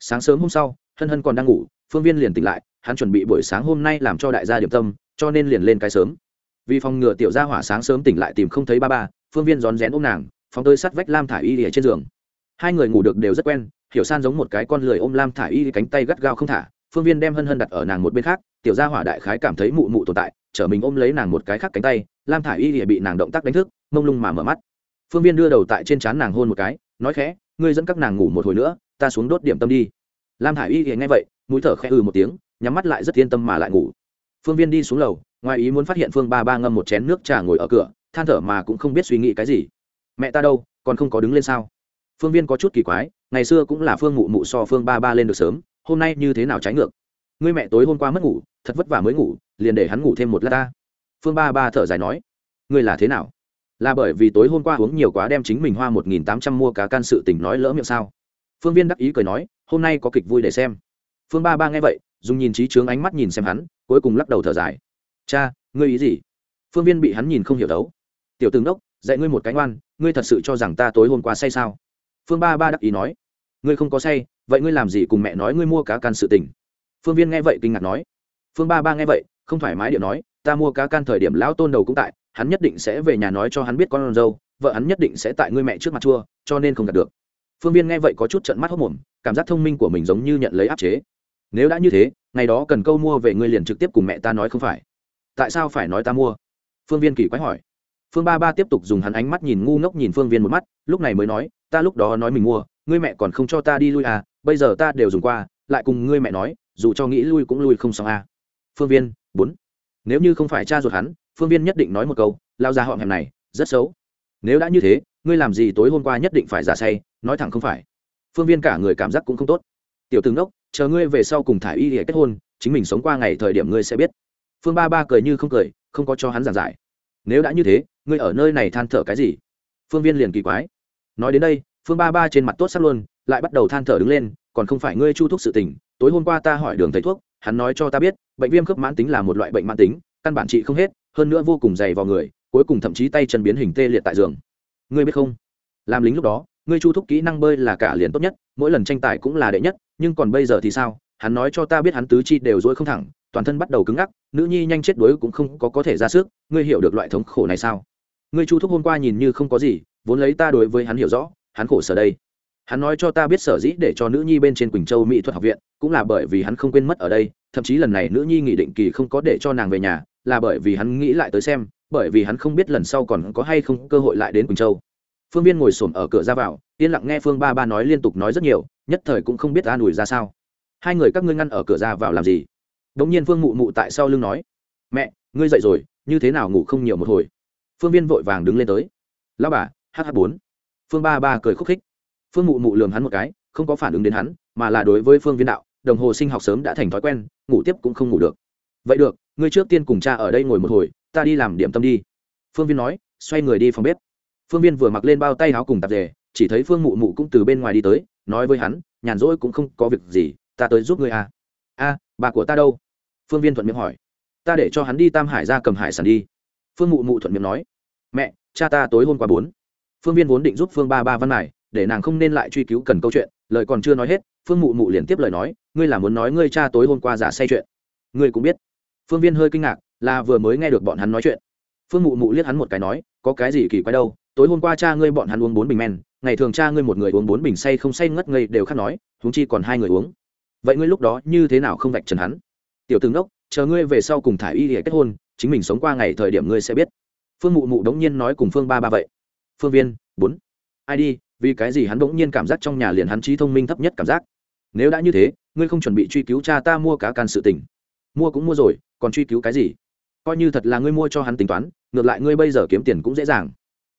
Sáng sớm hôm sau, hân hân còn đang ngủ, phương viên liền tỉnh lại, hắn chuẩn bị buổi sáng hôm nay làm cho đại gia điểm tâm, cho nên liền lên cái sớm. Vì phòng ngừa tiểu gia hỏa sáng sớm tỉnh lại tìm không thấy ba ba, phương viên rón rén ôm nàng, phóng tới sắt vách lam thả y ở trên giường. Hai người ngủ được đều rất quen, hiểu san giống một cái con lười ôm lam thả y cánh tay gắt gao không thả, phương viên đem hân hân đặt ở nàng một bên khác, tiểu gia hỏa đại khái cảm thấy mụ mụ tồn tại chở mình ôm lấy nàng một cái khác cánh tay, lam thả y bị nàng động tác đánh thức, mông lung mà mở mắt. Phương viên đưa đầu tại trên trán nàng hôn một cái, nói khẽ, ngươi dẫn các nàng ngủ một hồi nữa, ta xuống đốt điểm tâm đi. Lam thả y nghe vậy, mũi thở khẽ ừ một tiếng, nhắm mắt lại rất yên tâm mà lại ngủ. Phương viên đi xuống lầu, ngoài ý muốn phát hiện phương ba ba ngâm một chén nước trà ngồi ở cửa, than thở mà cũng không biết suy nghĩ cái gì. Mẹ ta đâu, còn không có đứng lên sao? Phương viên có chút kỳ quái, ngày xưa cũng là phương mụ mụ so phương ba ba lên được sớm, hôm nay như thế nào trái ngược? Ngươi mẹ tối hôm qua mất ngủ thật vất vả mới ngủ, liền để hắn ngủ thêm một lát ta. Phương ba ba thở dài nói, ngươi là thế nào? Là bởi vì tối hôm qua uống nhiều quá đem chính mình hoa một nghìn tám trăm mua cá can sự tình nói lỡ miệng sao? Phương viên đắc ý cười nói, hôm nay có kịch vui để xem. Phương ba ba nghe vậy, dùng nhìn trí trướng ánh mắt nhìn xem hắn, cuối cùng lắc đầu thở dài, cha, ngươi ý gì? Phương viên bị hắn nhìn không hiểu đấu. Tiểu tướng đốc, dạy ngươi một cái ngoan, ngươi thật sự cho rằng ta tối hôm qua say sao? Phương ba ba đắc ý nói, ngươi không có say, vậy ngươi làm gì cùng mẹ nói ngươi mua cá can sự tình? Phương viên nghe vậy kinh ngạc nói phương ba ba nghe vậy, không thoải mái điệu nói, ta mua cá can thời điểm lão tôn đầu cũng tại, hắn nhất định sẽ về nhà nói cho hắn biết con dâu, vợ hắn nhất định sẽ tại ngươi mẹ trước mặt chua, cho nên không đạt được. Phương viên nghe vậy có chút trận mắt hốc mồm, cảm giác thông minh của mình giống như nhận lấy áp chế. Nếu đã như thế, ngày đó cần câu mua về ngươi liền trực tiếp cùng mẹ ta nói không phải. Tại sao phải nói ta mua? Phương viên kỳ quái hỏi. Phương ba ba tiếp tục dùng hắn ánh mắt nhìn ngu ngốc nhìn phương viên một mắt, lúc này mới nói, ta lúc đó nói mình mua, ngươi mẹ còn không cho ta đi lui à bây giờ ta đều dùng qua, lại cùng ngươi mẹ nói, dù cho nghĩ lui cũng lui không xong à phương viên bốn. Nếu như không phải cha ruột hắn, phương viên nhất định nói một câu, lao ra họng hẻm này, rất xấu. Nếu đã như thế, ngươi làm gì tối hôm qua nhất định phải giả say, nói thẳng không phải. Phương viên cả người cảm giác cũng không tốt. Tiểu tướng đốc chờ ngươi về sau cùng thả y để kết hôn, chính mình sống qua ngày thời điểm ngươi sẽ biết. Phương ba ba cười như không cười, không có cho hắn giảng giải. Nếu đã như thế, ngươi ở nơi này than thở cái gì? Phương viên liền kỳ quái. Nói đến đây, phương ba ba trên mặt tốt sắc luôn, lại bắt đầu than thở đứng lên, còn không phải ngươi chu thuốc sự tình, tối hôm qua ta hỏi đường thầy thuốc, hắn nói cho ta biết bệnh viêm khớp mãn tính là một loại bệnh mãn tính, căn bản trị không hết, hơn nữa vô cùng dày vào người, cuối cùng thậm chí tay chân biến hình tê liệt tại giường. Ngươi biết không? Làm lính lúc đó, ngươi chu thúc kỹ năng bơi là cả liền tốt nhất, mỗi lần tranh tài cũng là đệ nhất, nhưng còn bây giờ thì sao? Hắn nói cho ta biết hắn tứ chi đều dỗi không thẳng, toàn thân bắt đầu cứng ngắc, nữ nhi nhanh chết đuối cũng không có có thể ra sức, ngươi hiểu được loại thống khổ này sao? Ngươi chu thúc hôm qua nhìn như không có gì, vốn lấy ta đối với hắn hiểu rõ, hắn khổ sở đây. Hắn nói cho ta biết sở dĩ để cho nữ nhi bên trên quỳnh châu mỹ thuật học viện, cũng là bởi vì hắn không quên mất ở đây thậm chí lần này nữ nhi nghị định kỳ không có để cho nàng về nhà, là bởi vì hắn nghĩ lại tới xem, bởi vì hắn không biết lần sau còn có hay không cơ hội lại đến quỳnh châu. Phương viên ngồi s ổ m ở cửa ra vào, yên lặng nghe phương ba ba nói liên tục nói rất nhiều, nhất thời cũng không biết an ủi ra sao. Hai người các ngươi ngăn ở cửa ra vào làm gì? Đ ỗ n g nhiên phương mụ mụ tại sau lưng nói, mẹ, ngươi dậy rồi, như thế nào ngủ không nhiều một hồi? Phương viên vội vàng đứng lên tới lao bà hh bốn. Phương ba ba cười khúc khích. Phương mụ mụ lường hắn một cái, không có phản ứng đến hắn, mà là đối với phương viên đạo đồng hồ sinh học sớm đã thành thói quen, ngủ tiếp cũng không ngủ được. Vậy được, ngươi trước tiên cùng cha ở đây ngồi một hồi, ta đi làm điểm tâm đi. Phương viên nói, xoay người đi phòng bếp. Phương viên vừa mặc lên bao tay áo cùng tạp dề, chỉ thấy phương mụ mụ cũng từ bên ngoài đi tới, nói với hắn, nhàn rỗi cũng không có việc gì, ta tới giúp ngươi à. a bà của ta đâu? Phương viên thuận miệng hỏi. Ta để cho hắn đi tam hải ra cầm hải sản đi. Phương mụ mụ thuận miệng nói. Mẹ, cha ta tối hôm qua bốn. Phương viên vốn định giúp phương ba ba văn này để nàng không nên lại truy cứu cần câu chuyện, lời còn chưa nói hết phương mụ mụ liền tiếp lời nói, ngươi là muốn nói ngươi cha tối hôm qua giả say chuyện. Ngươi cũng biết. Phương viên hơi kinh ngạc, là vừa mới nghe được bọn hắn nói chuyện. Phương mụ mụ liếc hắn một cái nói, có cái gì kỳ quái đâu, tối hôm qua cha ngươi bọn hắn uống bốn bình men, ngày thường cha ngươi một người uống bốn bình say không say ngất ngây đều khác nói húng chi còn hai người uống. Vậy ngươi lúc đó như thế nào không vạch trần hắn? Tiểu tướng đốc, chờ ngươi về sau cùng thả y để kết hôn, chính mình sống qua ngày thời điểm ngươi sẽ biết. Phương mụ mụ đống nhiên nói cùng phương ba ba vậy. Phương viên, bốn. Ai đi, vì cái gì hắn đống nhiên cảm giác trong nhà liền hắn trí thông minh thấp nhất cảm giác? Nếu đã như thế, ngươi không chuẩn bị truy cứu cha ta mua cá can sự tình. Mua cũng mua rồi, còn truy cứu cái gì? Coi như thật là ngươi mua cho hắn tính toán, ngược lại ngươi bây giờ kiếm tiền cũng dễ dàng.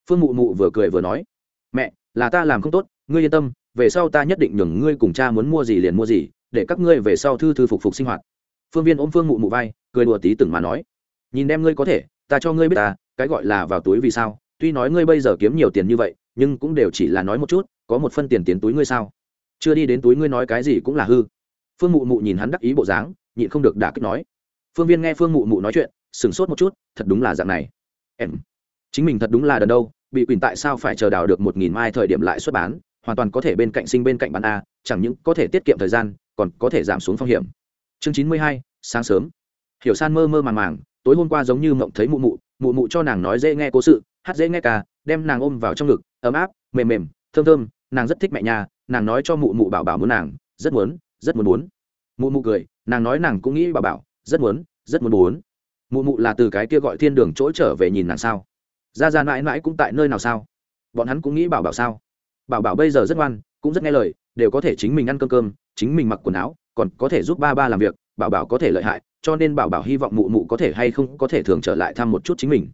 Phương mụ mụ vừa cười vừa nói, mẹ, là ta làm không tốt, ngươi yên tâm, về sau ta nhất định nhường ngươi cùng cha muốn mua gì liền mua gì, để các ngươi về sau thư thư phục phục sinh hoạt. Phương viên ôm phương mụ mụ vai, cười đùa tí từng mà nói, nhìn đem ngươi có thể, ta cho ngươi biết ta, cái gọi là vào túi vì sao, tuy nói ngươi bây giờ kiếm nhiều tiền như vậy, nhưng cũng đều chỉ là nói một chút, có một phân tiền tiến túi ngươi sao? Chưa đi đến túi ngươi nói cái gì cũng là hư. Phương mụ mụ nhìn hắn đắc ý bộ dáng, nhịn không được đả kích nói. Phương viên nghe phương mụ mụ nói chuyện, sửng sốt một chút, thật đúng là dạng này. Em, chính mình thật đúng là đần đâu, bị quỳnh tại sao phải chờ đào được một nghìn mai thời điểm lại xuất bán, hoàn toàn có thể bên cạnh sinh bên cạnh bán a, chẳng những có thể tiết kiệm thời gian, còn có thể giảm xuống phong hiểm. Chương chín mươi hai, sáng sớm. Hiểu san mơ mơ màng màng, tối hôm qua giống như mộng thấy mụ mụ mụ mụ cho nàng nói dễ nghe cố sự, hát dễ nghe ca, đem nàng ôm vào trong ngực, ấm áp, mềm mềm, thơm thơm, nàng rất thích mẹ nhà nàng nói cho mụ mụ bảo bảo muốn nàng, rất muốn rất muốn muốn mụ mụ cười, nàng nói nàng cũng nghĩ bảo bảo, rất muốn rất muốn muốn mụ mụ là từ cái kia gọi thiên đường chỗ trở về nhìn nàng sao? Ra ra mãi mãi cũng tại nơi nào sao? Bọn hắn cũng nghĩ bảo bảo sao? Bảo bảo bây giờ rất ngoan, cũng rất nghe lời, đều có thể chính mình ăn cơm cơm, chính mình mặc quần áo, còn có thể giúp ba ba làm việc, bảo bảo có thể lợi hại, cho nên bảo bảo hy vọng mụ mụ có thể hay không có thể thường trở lại thăm một chút chính mình.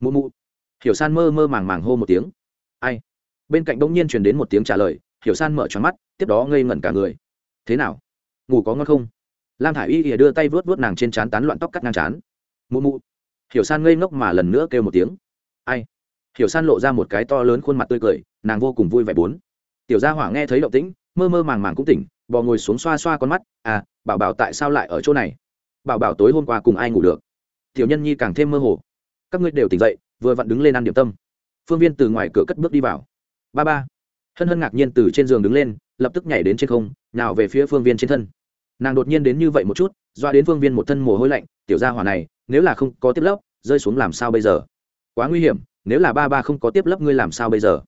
Mụ mụ, hiểu san mơ mơ màng màng hô một tiếng. Ai? Bên cạnh bỗng nhiên truyền đến một tiếng trả lời hiểu san mở tròn mắt, tiếp đó ngây ngẩn cả người. Thế nào? Ngủ có ngon không? Lam thả i y ỉa đưa tay vớt vớt nàng trên trán tán loạn tóc cắt ngang trán. Mụ mụ. Hiểu san ngây ngốc mà lần nữa kêu một tiếng. Ai? Hiểu san lộ ra một cái to lớn khuôn mặt tươi cười, nàng vô cùng vui vẻ bốn. Tiểu gia hỏa nghe thấy động tĩnh, mơ mơ màng màng cũng tỉnh, bò ngồi xuống xoa xoa con mắt. À bảo bảo tại sao lại ở chỗ này? Bảo bảo tối hôm qua cùng ai ngủ được? Tiểu nhân nhi càng thêm mơ hồ. Các ngươi đều tỉnh dậy, vừa vặn đứng lên ăn điểm tâm. Phương viên từ ngoài cửa cất bước đi vào. Ba ba hân hân ngạc nhiên từ trên giường đứng lên, lập tức nhảy đến trên không nào về phía phương viên trên thân. Nàng đột nhiên đến như vậy một chút, doa đến phương viên một thân mồ hôi lạnh, tiểu gia hỏa này, nếu là không có tiếp lớp, rơi xuống làm sao bây giờ? Quá nguy hiểm, nếu là ba ba không có tiếp lớp ngươi làm sao bây giờ?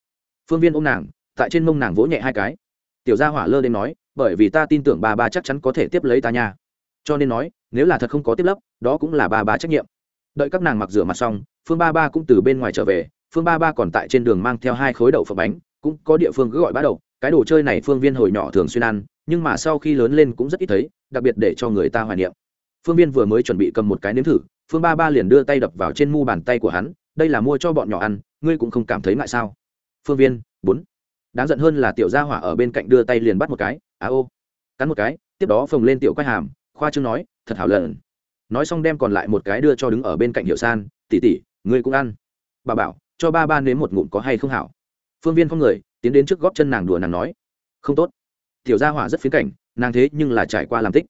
Phương viên ôm nàng, tại trên mông nàng vỗ nhẹ hai cái. Tiểu gia hỏa lơ đến nói, bởi vì ta tin tưởng ba ba chắc chắn có thể tiếp lấy ta nha. Cho nên nói, nếu là thật không có tiếp lớp, đó cũng là ba ba trách nhiệm. Đợi các nàng mặc rửa mặt xong, phương ba ba cũng từ bên ngoài trở về, phương ba ba còn tại trên đường mang theo hai khối đậu phộng bánh cũng có địa phương cứ gọi bá đậu cái đồ chơi này phương viên hồi nhỏ thường xuyên ăn, nhưng mà sau khi lớn lên cũng rất ít thấy, đặc biệt để cho người ta hoài niệm. Phương viên vừa mới chuẩn bị cầm một cái nếm thử, phương ba ba liền đưa tay đập vào trên mu bàn tay của hắn, đây là mua cho bọn nhỏ ăn, ngươi cũng không cảm thấy ngại sao? Phương viên, bốn. Đáng giận hơn là tiểu gia hỏa ở bên cạnh đưa tay liền bắt một cái á ô. Cắn một cái, tiếp đó phồng lên tiểu quay hàm, khoa chương nói, thật hảo lợn. Nói xong đem còn lại một cái đưa cho đứng ở bên cạnh hiệu san tỉ tỉ ngươi cũng ăn. Bà bảo, cho ba ba nếm một ngụm có hay không hảo? Phương viên không người, tiến đến trước góp chân nàng đùa nàng nói, không tốt. Tiểu gia hỏa rất phiến cảnh, nàng thế nhưng là trải qua làm tích.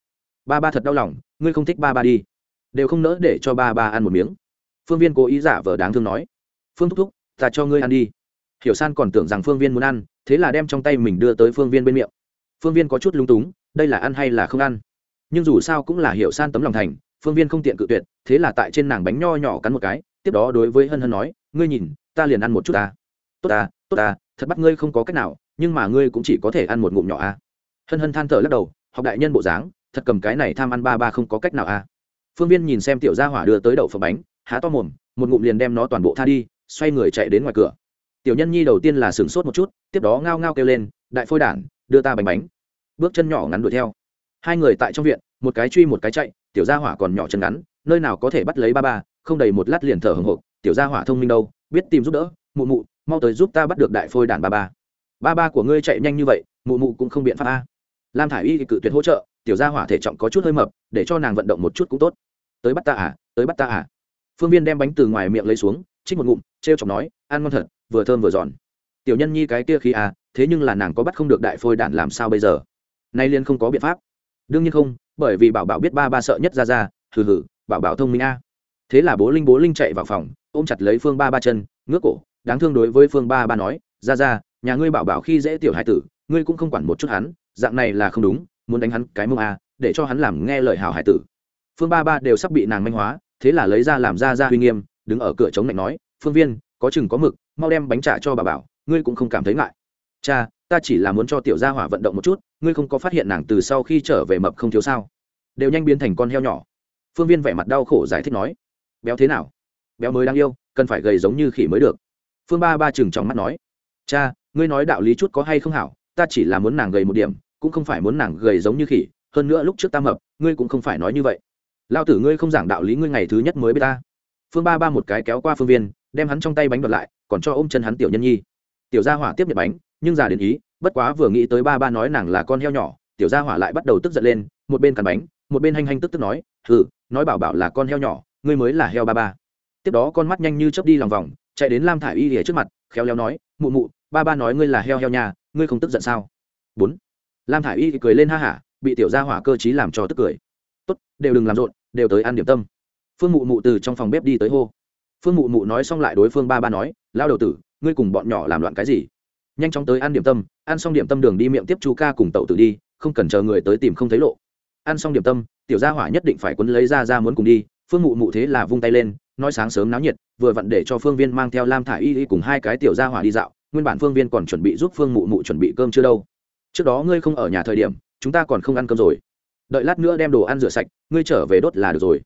Ba ba thật đau lòng, ngươi không thích ba ba đi. Đều không nỡ để cho ba ba ăn một miếng. Phương viên cố ý giả vờ đáng thương nói, phương thúc thúc, ta cho ngươi ăn đi. Hiểu san còn tưởng rằng phương viên muốn ăn, thế là đem trong tay mình đưa tới phương viên bên miệng. Phương viên có chút lung túng, đây là ăn hay là không ăn? Nhưng dù sao cũng là hiểu san tấm lòng thành, phương viên không tiện cự tuyệt, thế là tại trên nàng bánh nho nhỏ cắn một cái, tiếp đó đối với hân hân nói, ngươi nhìn, ta liền ăn một chút ta tốt ta tốt ta thật bắt ngươi không có cách nào, nhưng mà ngươi cũng chỉ có thể ăn một ngụm nhỏ a hân hân than thở lắc đầu, học đại nhân bộ dáng, thật cầm cái này tham ăn ba ba không có cách nào a phương viên nhìn xem tiểu gia hỏa đưa tới đậu phở bánh, há to mồm, một ngụm liền đem nó toàn bộ tha đi, xoay người chạy đến ngoài cửa. Tiểu nhân nhi đầu tiên là sửng sốt một chút, tiếp đó ngao ngao kêu lên, đại phôi đản, đưa ta bánh bánh. Bước chân nhỏ ngắn đuổi theo. Hai người tại trong viện, một cái truy một cái chạy, tiểu gia hỏa còn nhỏ chân ngắn, nơi nào có thể bắt lấy ba ba, không đầy một lát liền thở hồng hộc, tiểu gia hỏa thông minh đâu, biết tìm giúp đỡ, mụ mụ mau tới giúp ta bắt được đại phôi đàn ba ba. Ba ba của ngươi chạy nhanh như vậy, mụ mụ cũng không biện pháp a. Lam thả i y cự tuyệt hỗ trợ, tiểu gia hỏa thể trọng có chút hơi mập, để cho nàng vận động một chút cũng tốt. Tới bắt ta à tới bắt ta à. Phương viên đem bánh từ ngoài miệng lấy xuống trích một ngụm t r e o chọc nói, ăn ngon thật, vừa thơm vừa giòn. Tiểu nhân nhi cái kia khi à thế nhưng là nàng có bắt không được đại phôi đàn làm sao bây giờ? Nay liên không có biện pháp. Đương nhiên không, bởi vì bảo bảo biết ba ba sợ nhất ra ra, hừ hừ, bảo bảo thông minh a. Thế là bố linh bố linh chạy vào phòng, ôm chặt lấy phương ba ba chân, ngước cổ đáng thương đối với phương ba ba nói, ra ra, nhà ngươi bảo bảo khi dễ tiểu hai tử, ngươi cũng không quản một chút hắn, dạng này là không đúng, muốn đánh hắn cái mông a, để cho hắn làm nghe lời hào hải tử. Phương ba ba đều sắp bị nàng manh hóa, thế là lấy ra làm ra ra uy nghiêm, đứng ở cửa chống lạnh nói, phương viên, có chừng có mực, mau đem bánh trả cho bà bảo, ngươi cũng không cảm thấy ngại. Cha, ta chỉ là muốn cho tiểu gia hỏa vận động một chút, ngươi không có phát hiện nàng từ sau khi trở về mập không thiếu sao? Đều nhanh biến thành con heo nhỏ. Phương viên vẻ mặt đau khổ giải thích nói, béo thế nào? Béo mới đáng yêu, cần phải gầy giống như khỉ mới được phương ba ba chừng trong mắt nói, cha, ngươi nói đạo lý chút có hay không hảo, ta chỉ là muốn nàng gầy một điểm, cũng không phải muốn nàng gầy giống như khỉ, hơn nữa lúc trước ta mập, ngươi cũng không phải nói như vậy. Lao tử ngươi không giảng đạo lý ngươi ngày thứ nhất mới b ta. Phương ba ba một cái kéo qua phương viên, đem hắn trong tay bánh đoạt lại, còn cho ôm chân hắn tiểu nhân nhi. Tiểu gia hỏa tiếp nhận bánh, nhưng già đến ý, bất quá vừa nghĩ tới ba ba nói nàng là con heo nhỏ, tiểu gia hỏa lại bắt đầu tức giận lên, một bên cắn bánh, một bên hành hành tức tức nói, hừ, nói bảo bảo là con heo nhỏ, ngươi mới là heo ba ba. Tiếp đó con mắt nhanh như chớp đi lòng vòng chạy đến lam thả i y lìa trước mặt, khéo léo nói, mụ mụ, ba ba nói ngươi là heo heo nhà, ngươi không tức giận sao? Bốn. Lam thả i y cười lên ha hả, bị tiểu gia hỏa cơ t làm cho tức cười. Tốt, đều đừng làm rộn, đều tới ăn điểm tâm. Phương mụ mụ từ trong phòng bếp đi tới hô. Phương mụ mụ nói xong lại đối phương ba ba nói lao đầu tử, ngươi cùng bọn nhỏ làm loạn cái gì? Nhanh chóng tới ăn điểm tâm, ăn xong điểm tâm đường đi miệng tiếp chu ca cùng tậu tử đi, không cần chờ người tới tìm không thấy lộ. Ăn xong điểm tâm, tiểu gia hỏa nhất định phải quấn lấy ra ra muốn cùng đi, phương mụ mụ thế là vung tay lên nói sáng sớm náo nhiệt, vừa vặn để cho phương viên mang theo lam thả y y cùng hai cái tiểu gia hỏa đi dạo, nguyên bản phương viên còn chuẩn bị giúp phương mụ mụ chuẩn bị cơm chưa đâu. Trước đó ngươi không ở nhà thời điểm, chúng ta còn không ăn cơm rồi. Đợi lát nữa đem đồ ăn rửa sạch, ngươi trở về đốt là được rồi.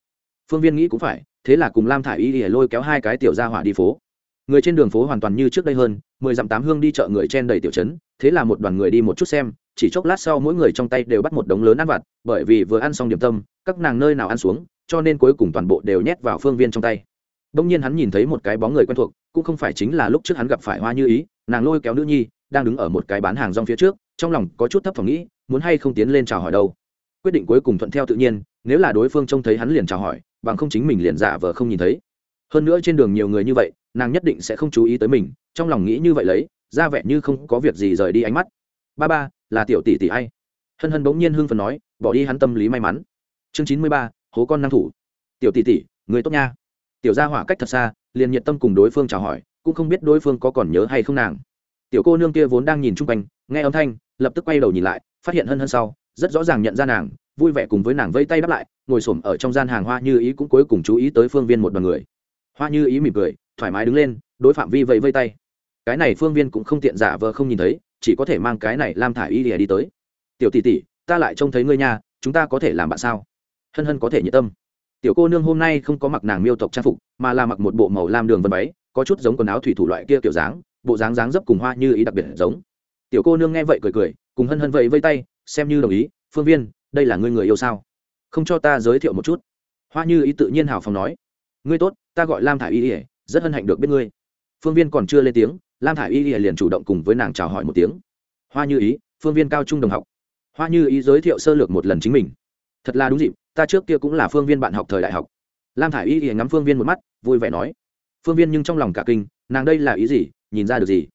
Phương viên nghĩ cũng phải, thế là cùng lam thả y y lôi kéo hai cái tiểu gia hỏa đi phố. Người trên đường phố hoàn toàn như trước đây hơn, mười dặm tám hương đi chợ người chen đầy tiểu trấn, thế là một đoàn người đi một chút xem, chỉ chốc lát sau mỗi người trong tay đều bắt một đống lớn ăn vặt, bởi vì vừa ăn xong điểm tâm, các nàng nơi nào ăn xuống cho nên cuối cùng toàn bộ đều nhét vào phương viên trong tay. Đông nhiên hắn nhìn thấy một cái bóng người quen thuộc, cũng không phải chính là lúc trước hắn gặp phải hoa như ý, nàng lôi kéo nữ nhi, đang đứng ở một cái bán hàng rong phía trước, trong lòng có chút thấp thỏm nghĩ, muốn hay không tiến lên chào hỏi đâu. Quyết định cuối cùng thuận theo tự nhiên, nếu là đối phương trông thấy hắn liền chào hỏi, bằng không chính mình liền giả vờ không nhìn thấy. Hơn nữa trên đường nhiều người như vậy, nàng nhất định sẽ không chú ý tới mình, trong lòng nghĩ như vậy lấy, ra vẻ như không có việc gì rời đi ánh mắt. Ba ba, là tiểu tỷ tỷ hay hân hân bỗng nhiên hưng phần nói, bỏ đi hắn tâm lý may mắn. Chương chín mươi ba hố con năng thủ. Tiểu tỷ tỷ, người tốt nha. Tiểu gia hỏa cách thật xa, liền nhiệt tâm cùng đối phương chào hỏi, cũng không biết đối phương có còn nhớ hay không nàng. Tiểu cô nương kia vốn đang nhìn chung quanh, nghe âm thanh, lập tức quay đầu nhìn lại, phát hiện hân hân sau, rất rõ ràng nhận ra nàng, vui vẻ cùng với nàng vây tay đáp lại, ngồi s ở trong gian hàng hoa như ý cũng cuối cùng chú ý tới phương viên một đoàn người. Hoa như ý mỉm cười, thoải mái đứng lên, đối phạm vi vẫy vây tay. Cái này phương viên cũng không tiện giả vờ không nhìn thấy, chỉ có thể mang cái này lam thả y lìa đi tới. Tiểu tỷ tỷ, ta lại trông thấy ngươi nha, chúng ta có thể làm bạn sao? Hân hân có thể nhiệt tâm. Tiểu cô nương hôm nay không có mặc nàng miêu tộc trang phục, mà là mặc một bộ màu lam đường vân váy, có chút giống quần áo thủy thủ loại kia kiểu dáng, bộ dáng dáng dấp cùng hoa như ý đặc biệt giống. Tiểu cô nương nghe vậy cười cười, cùng hân hân vậy vây tay, xem như đồng ý, phương viên, đây là ngươi người yêu sao? Không cho ta giới thiệu một chút. Hoa như ý tự nhiên hào phóng nói, ngươi tốt, ta gọi lam thả i y ỉa rất hân hạnh được biết ngươi. Phương viên còn chưa lên tiếng, lam thả i y ỉa liền chủ động cùng với nàng chào hỏi một tiếng. Hoa như ý, phương viên cao trung đồng học. Hoa như ý giới thiệu sơ lược một lần chính mình. Thật là đúng dịp ta trước kia cũng là phương viên bạn học thời đại học. Lam thả i y thì ngắm phương viên một mắt, vui vẻ nói. Phương viên nhưng trong lòng cả kinh, nàng đây là ý gì, nhìn ra được gì?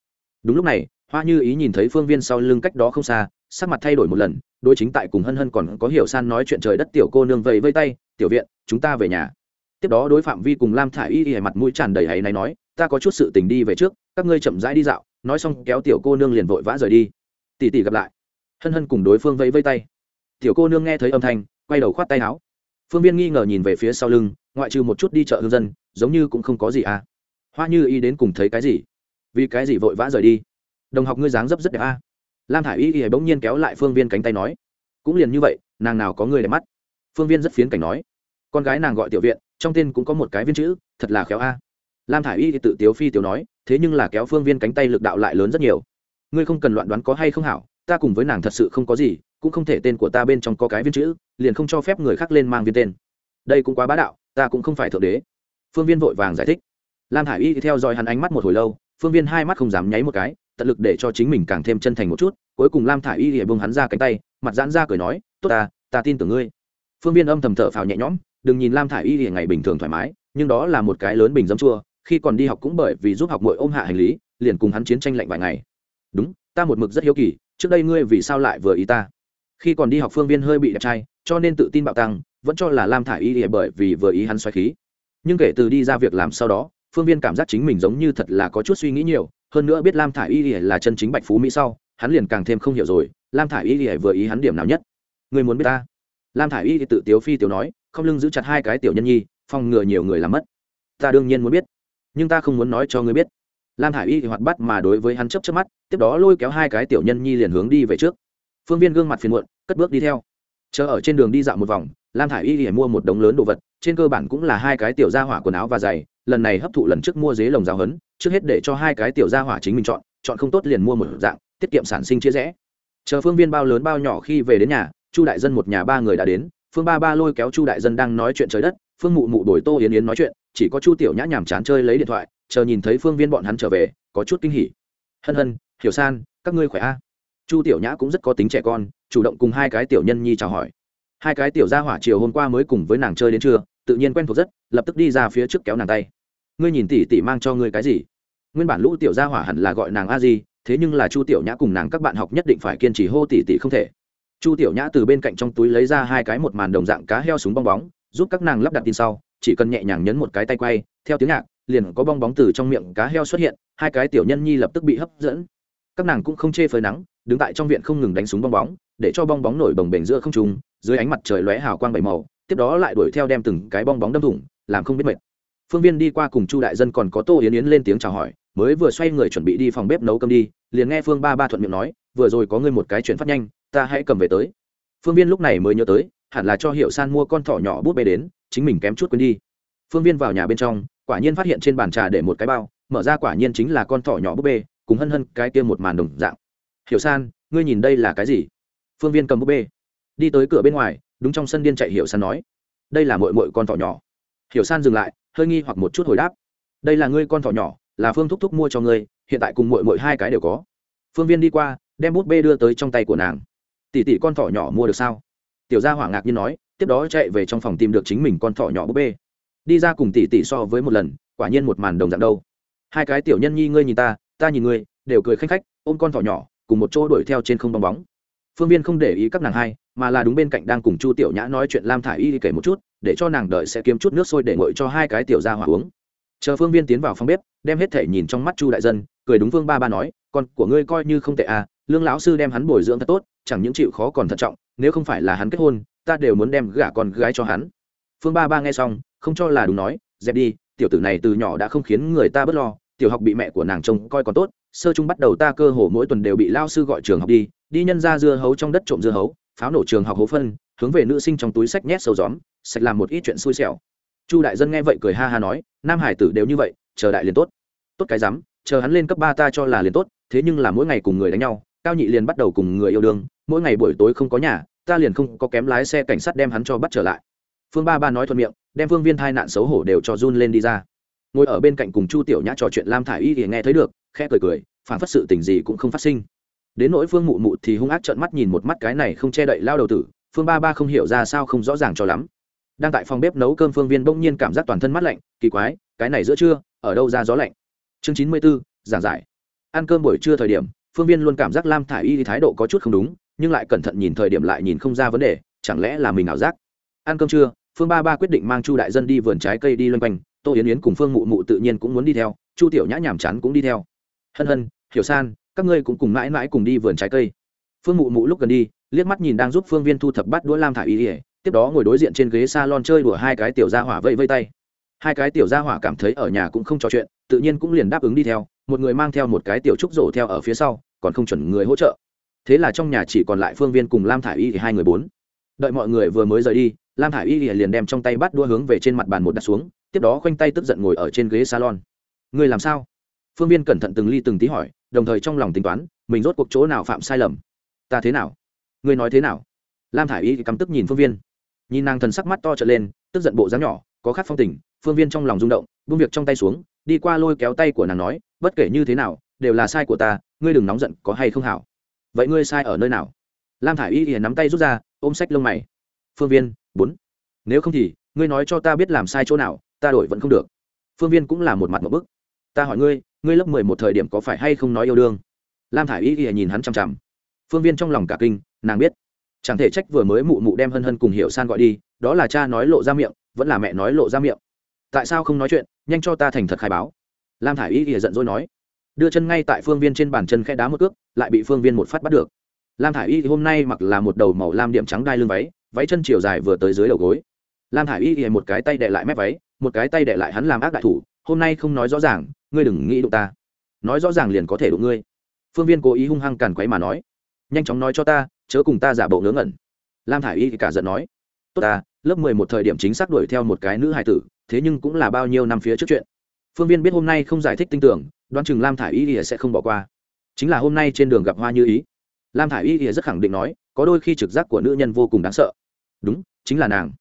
Đúng lúc này, hoa như ý nhìn thấy phương viên sau lưng cách đó không xa, sắc mặt thay đổi một lần đôi chính tại cùng hân hân còn có hiểu san nói chuyện trời đất tiểu cô nương vầy vây tay, tiểu viện, chúng ta về nhà. Tiếp đó đối phạm vi cùng lam thả i y y mặt mũi tràn đầy hay này nói, ta có chút sự tình đi về trước, các ngươi chậm rãi đi dạo, nói xong kéo tiểu cô nương liền vội vã rời đi. Tỉ tỉ gặp lại. Hân hân cùng đối phương vẫy vây tay. Tiểu cô nương nghe thấy âm thanh quay đầu khoát tay áo. Phương viên nghi ngờ nhìn về phía sau lưng, ngoại trừ một chút đi chợ hương dân, giống như cũng không có gì à. Hoa như y đến cùng thấy cái gì? Vì cái gì vội vã rời đi? Đồng học ngươi dáng dấp rất đẹp a à. lam thả i y y bỗng nhiên kéo lại phương viên cánh tay nói, cũng liền như vậy, nàng nào có người đẹp mắt. Phương viên rất phiến cảnh nói, con gái nàng gọi tiểu viện, trong tên cũng có một cái viên chữ, thật là khéo a. Lam thả i y thì tự tiếu phi tiểu nói, thế nhưng là kéo phương viên cánh tay lực đạo lại lớn rất nhiều. Ngươi không cần loạn đoán có hay không hảo, ta cùng với nàng thật sự không có gì cũng không thể tên của ta bên trong có cái viên chữ, liền không cho phép người khác lên mang viên tên. Đây cũng quá bá đạo, ta cũng không phải thượng đế. Phương viên vội vàng giải thích. Lam hải y thì theo dõi hắn ánh mắt một hồi lâu, phương viên hai mắt không dám nháy một cái, tận lực để cho chính mình càng thêm chân thành một chút, cuối cùng lam thả i y thì bông hắn ra cánh tay, mặt giãn ra cười nói, tốt ta ta tin tưởng ngươi. Phương viên âm thầm thở phào nhẹ nhõm, đừng nhìn lam thả i y thì ngày bình thường thoải mái, nhưng đó là một cái lớn bình dấm chua, khi còn đi học cũng bởi vì giúp học mội ôm hạ hành lý, liền cùng hắn chiến tranh lạnh vài ngày. Đúng, ta một mực rất hiếu kỳ, trước đây ngươi vì sao lại vừa ý ta? Khi còn đi học phương viên hơi bị đẹp trai, cho nên tự tin bạo tăng, vẫn cho là lam thả y ỉa bởi vì vừa ý hắn xoáy khí. Nhưng kể từ đi ra việc làm sau đó, phương viên cảm giác chính mình giống như thật là có chút suy nghĩ nhiều, hơn nữa biết lam thả y ỉa là chân chính bạch phú mỹ sau, hắn liền càng thêm không hiểu rồi, lam thả y ỉa vừa ý hắn điểm nào nhất. Người muốn biết ta? Lam thả y thì tự tiếu phi tiểu nói, không lưng giữ chặt hai cái tiểu nhân nhi, phòng ngừa nhiều người làm mất. Ta đương nhiên muốn biết, nhưng ta không muốn nói cho ngươi biết. Lam thả i y thì hoạt bắt mà đối với hắn chấp chấp mắt, tiếp đó lôi kéo hai cái tiểu nhân nhi liền hướng đi về trước phương viên gương mặt phiền muộn, cất bước đi theo. Chờ ở trên đường đi dạo một vòng, lam thả i y thì mua một đống lớn đồ vật, trên cơ bản cũng là hai cái tiểu gia hỏa quần áo và giày, lần này hấp thụ lần trước mua dế lồng giáo hấn trước hết để cho hai cái tiểu gia hỏa chính mình chọn chọn không tốt liền mua một dạng, tiết kiệm sản sinh chia rẽ. Chờ phương viên bao lớn bao nhỏ khi về đến nhà, chu đại dân một nhà ba người đã đến, phương ba ba lôi kéo chu đại dân đang nói chuyện trời đất, phương mụ mụ đổi tô yến yến nói chuyện, chỉ có chu tiểu nhã nhàm chán chơi lấy điện thoại, chờ nhìn thấy phương viên bọn hắn trở về, có chút kinh hỉ. Hân hân, hiểu san, các ngươi khỏe a? Chu tiểu nhã cũng rất có tính trẻ con, chủ động cùng hai cái tiểu nhân nhi chào hỏi. Hai cái tiểu gia hỏa chiều hôm qua mới cùng với nàng chơi đến trưa, tự nhiên quen thuộc rất, lập tức đi ra phía trước kéo nàng tay. Ngươi nhìn tỷ tỷ mang cho ngươi cái gì? Nguyên bản lũ tiểu gia hỏa hẳn là gọi nàng a di, thế nhưng là chu tiểu nhã cùng nàng các bạn học nhất định phải kiên trì hô tỷ tỷ không thể. Chu tiểu nhã từ bên cạnh trong túi lấy ra hai cái một màn đồng dạng cá heo súng bong bóng, giúp các nàng lắp đặt tin sau, chỉ cần nhẹ nhàng nhấn một cái tay quay, theo tiếng nhạc, liền có bong bóng từ trong miệng cá heo xuất hiện, hai cái tiểu nhân nhi lập tức bị hấp dẫn. Các nàng cũng không chê phơi nắng đứng tại trong viện không ngừng đánh súng bong bóng, để cho bong bóng nổi bồng bềnh giữa không trung, dưới ánh mặt trời lóe hào quang bảy màu, tiếp đó lại đuổi theo đem từng cái bong bóng đâm thủng, làm không biết mệt. Phương viên đi qua cùng chu đại dân còn có tô yến yến lên tiếng chào hỏi, mới vừa xoay người chuẩn bị đi phòng bếp nấu cơm đi, liền nghe phương ba ba thuận miệng nói, vừa rồi có ngươi một cái chuyện phát nhanh, ta hãy cầm về tới. Phương viên lúc này mới nhớ tới, hẳn là cho hiệu san mua con thỏ nhỏ bút bê đến, chính mình kém chút quên đi. Phương viên vào nhà bên trong, quả nhiên phát hiện trên bàn trà để một cái bao, mở ra quả nhiên chính là con thỏ nhỏ bút bê, cùng hân hân cái kia một màn đồng dạng hiểu san, ngươi nhìn đây là cái gì? Phương viên cầm bút bê. Đi tới cửa bên ngoài, đúng trong sân điên chạy hiểu san nói. Đây là mội mội con thỏ nhỏ. Hiểu san dừng lại, hơi nghi hoặc một chút hồi đáp. Đây là ngươi con thỏ nhỏ, là phương thúc thúc mua cho ngươi, hiện tại cùng mội mội hai cái đều có. Phương viên đi qua, đem bút bê đưa tới trong tay của nàng. Tỷ tỷ con thỏ nhỏ mua được sao? Tiểu gia hỏa ngạc nhiên nói, tiếp đó chạy về trong phòng tìm được chính mình con thỏ nhỏ búp bê. Đi ra cùng tỷ tỷ so với một lần, quả nhiên một màn đồng dạng đâu. Hai cái tiểu nhân nhi ngươi nhìn ta ta nhìn ngươi, đều cười khanh khách, ôm con thỏ nhỏ cùng một chỗ đuổi theo trên không bong bóng. Phương viên không để ý các nàng hai, mà là đúng bên cạnh đang cùng chu tiểu nhã nói chuyện lam thả i y kể một chút, để cho nàng đợi sẽ kiếm chút nước sôi để ngồi cho hai cái tiểu ra hỏa uống. Chờ phương viên tiến vào phòng bếp, đem hết thể nhìn trong mắt chu đại dân, cười đúng phương ba ba nói, con của ngươi coi như không tệ à lương lão sư đem hắn bồi dưỡng thật tốt, chẳng những chịu khó còn thận trọng, nếu không phải là hắn kết hôn, ta đều muốn đem gả con gái cho hắn. Phương ba ba nghe xong, không cho là đúng nói, dẹp đi, tiểu tử này từ nhỏ đã không khiến người ta bớt lo, tiểu học bị mẹ của nàng trông coi còn tốt sơ trung bắt đầu ta cơ hồ mỗi tuần đều bị lao sư gọi trường học đi đi nhân ra dưa hấu trong đất trộm dưa hấu, pháo nổ trường học hố phân, hướng về nữ sinh trong túi sách nhét sâu gióm, sạch làm một ít chuyện xui xẻo. Chu đại dân nghe vậy cười ha ha nói, nam hải tử đều như vậy, chờ đại liền tốt. Tốt cái rắm, chờ hắn lên cấp ba ta cho là liền tốt, thế nhưng là mỗi ngày cùng người đánh nhau, cao nhị liền bắt đầu cùng người yêu đương, mỗi ngày buổi tối không có nhà, ta liền không có kém lái xe cảnh sát đem hắn cho bắt trở lại. Phương ba ba nói thuận miệng, đem phương viên thai nạn xấu hổ đều cho run lên đi ra ngồi ở bên cạnh cùng chu tiểu nhã trò chuyện lam thả i y thì nghe thấy được, khẽ cười cười, phản phất sự tình gì cũng không phát sinh. Đến nỗi phương mụ mụ thì hung ác trợn mắt nhìn một mắt cái này không che đậy lao đầu tử, phương ba ba không hiểu ra sao không rõ ràng cho lắm. Đang tại phòng bếp nấu cơm phương viên bỗng nhiên cảm giác toàn thân mát lạnh, kỳ quái, cái này giữa trưa, ở đâu ra gió lạnh? Chương chín mươi b ố giảng giải. Ăn cơm buổi trưa thời điểm, phương viên luôn cảm giác lam thả i y thái độ có chút không đúng, nhưng lại cẩn thận nhìn thời điểm lại nhìn không ra vấn đề, chẳng lẽ là mình ảo giác? Ăn cơm trưa, phương ba ba quyết định mang chu đại dân đi vườn trái cây đi loanh quanh tô yến yến cùng phương mụ mụ tự nhiên cũng muốn đi theo, chu tiểu nhã nhàm chán cũng đi theo. Hân hân, hiểu san, các ngươi cũng cùng mãi mãi cùng đi vườn trái cây. Phương mụ mụ lúc gần đi, liếc mắt nhìn đang giúp phương viên thu thập bắt đũa lam thả y ỉa tiếp đó ngồi đối diện trên ghế s a lon chơi đùa hai cái tiểu gia hỏa vây vây tay. Hai cái tiểu gia hỏa cảm thấy ở nhà cũng không trò chuyện, tự nhiên cũng liền đáp ứng đi theo, một người mang theo một cái tiểu trúc rổ theo ở phía sau, còn không chuẩn người hỗ trợ. Thế là trong nhà chỉ còn lại phương viên cùng lam thả y thì hai người bốn. Đợi mọi người vừa mới rời đi, lam thả i y liền đem trong tay bắt đua hướng về trên mặt bàn một đặt xuống tiếp đó khoanh tay tức giận ngồi ở trên ghế salon. Người làm sao? Phương viên cẩn thận từng ly từng tí hỏi, đồng thời trong lòng tính toán, mình rốt cuộc chỗ nào phạm sai lầm? Ta thế nào? Ngươi nói thế nào? Lam thả i y cắm tức nhìn phương viên. Nhìn nàng thần sắc mắt to trở lên, tức giận bộ dáng nhỏ, có khát phong tình, phương viên trong lòng rung động, buông việc trong tay xuống, đi qua lôi kéo tay của nàng nói, bất kể như thế nào, đều là sai của ta, ngươi đừng nóng giận, có hay không hảo? Vậy ngươi sai ở nơi nào? Lam thả i y thì nắm tay rút ra, ôm sách lông mày. Phương viên, bốn. Nếu không thì, ngươi nói cho ta biết làm sai chỗ nào ta đổi vẫn không được. Phương viên cũng là một mặt một bức. Ta hỏi ngươi ngươi lớp mười một thời điểm có phải hay không nói yêu đương? Lam thả i y ghi nhìn hắn chằm chằm. Phương viên trong lòng cả kinh, nàng biết. Chẳng thể trách vừa mới mụ mụ đem hân hân cùng hiểu san gọi đi, đó là cha nói lộ ra miệng, vẫn là mẹ nói lộ ra miệng. Tại sao không nói chuyện, nhanh cho ta thành thật khai báo. Lam thả i y ghi giận dỗi nói. Đưa chân ngay tại phương viên trên bàn chân khe đá một cước, lại bị phương viên một phát bắt được. Lam thả i y hôm nay mặc là một đầu màu lam điểm trắng đai lưng váy váy chân chiều dài vừa tới dưới đầu gối. Lam thả i y một cái tay đệ lại mép váy một cái tay đệ lại hắn làm ác đại thủ, hôm nay không nói rõ ràng, ngươi đừng nghĩ đụng ta. Nói rõ ràng liền có thể đụng ngươi. Phương viên cố ý hung hăng càn quấy mà nói. Nhanh chóng nói cho ta, chớ cùng ta giả bộ ngớ ngẩn. Lam thả i y thì cả giận nói. Tốt ta, lớp mười một thời điểm chính xác đuổi theo một cái nữ hài tử, thế nhưng cũng là bao nhiêu năm phía trước chuyện. Phương viên biết hôm nay không giải thích tin tưởng, đoán chừng lam thả i y thì sẽ không bỏ qua. Chính là hôm nay trên đường gặp hoa như ý. Lam thả i y thì rất khẳng định nói, có đôi khi trực giác của nữ nhân vô cùng đáng sợ. Đúng, chính là nàng.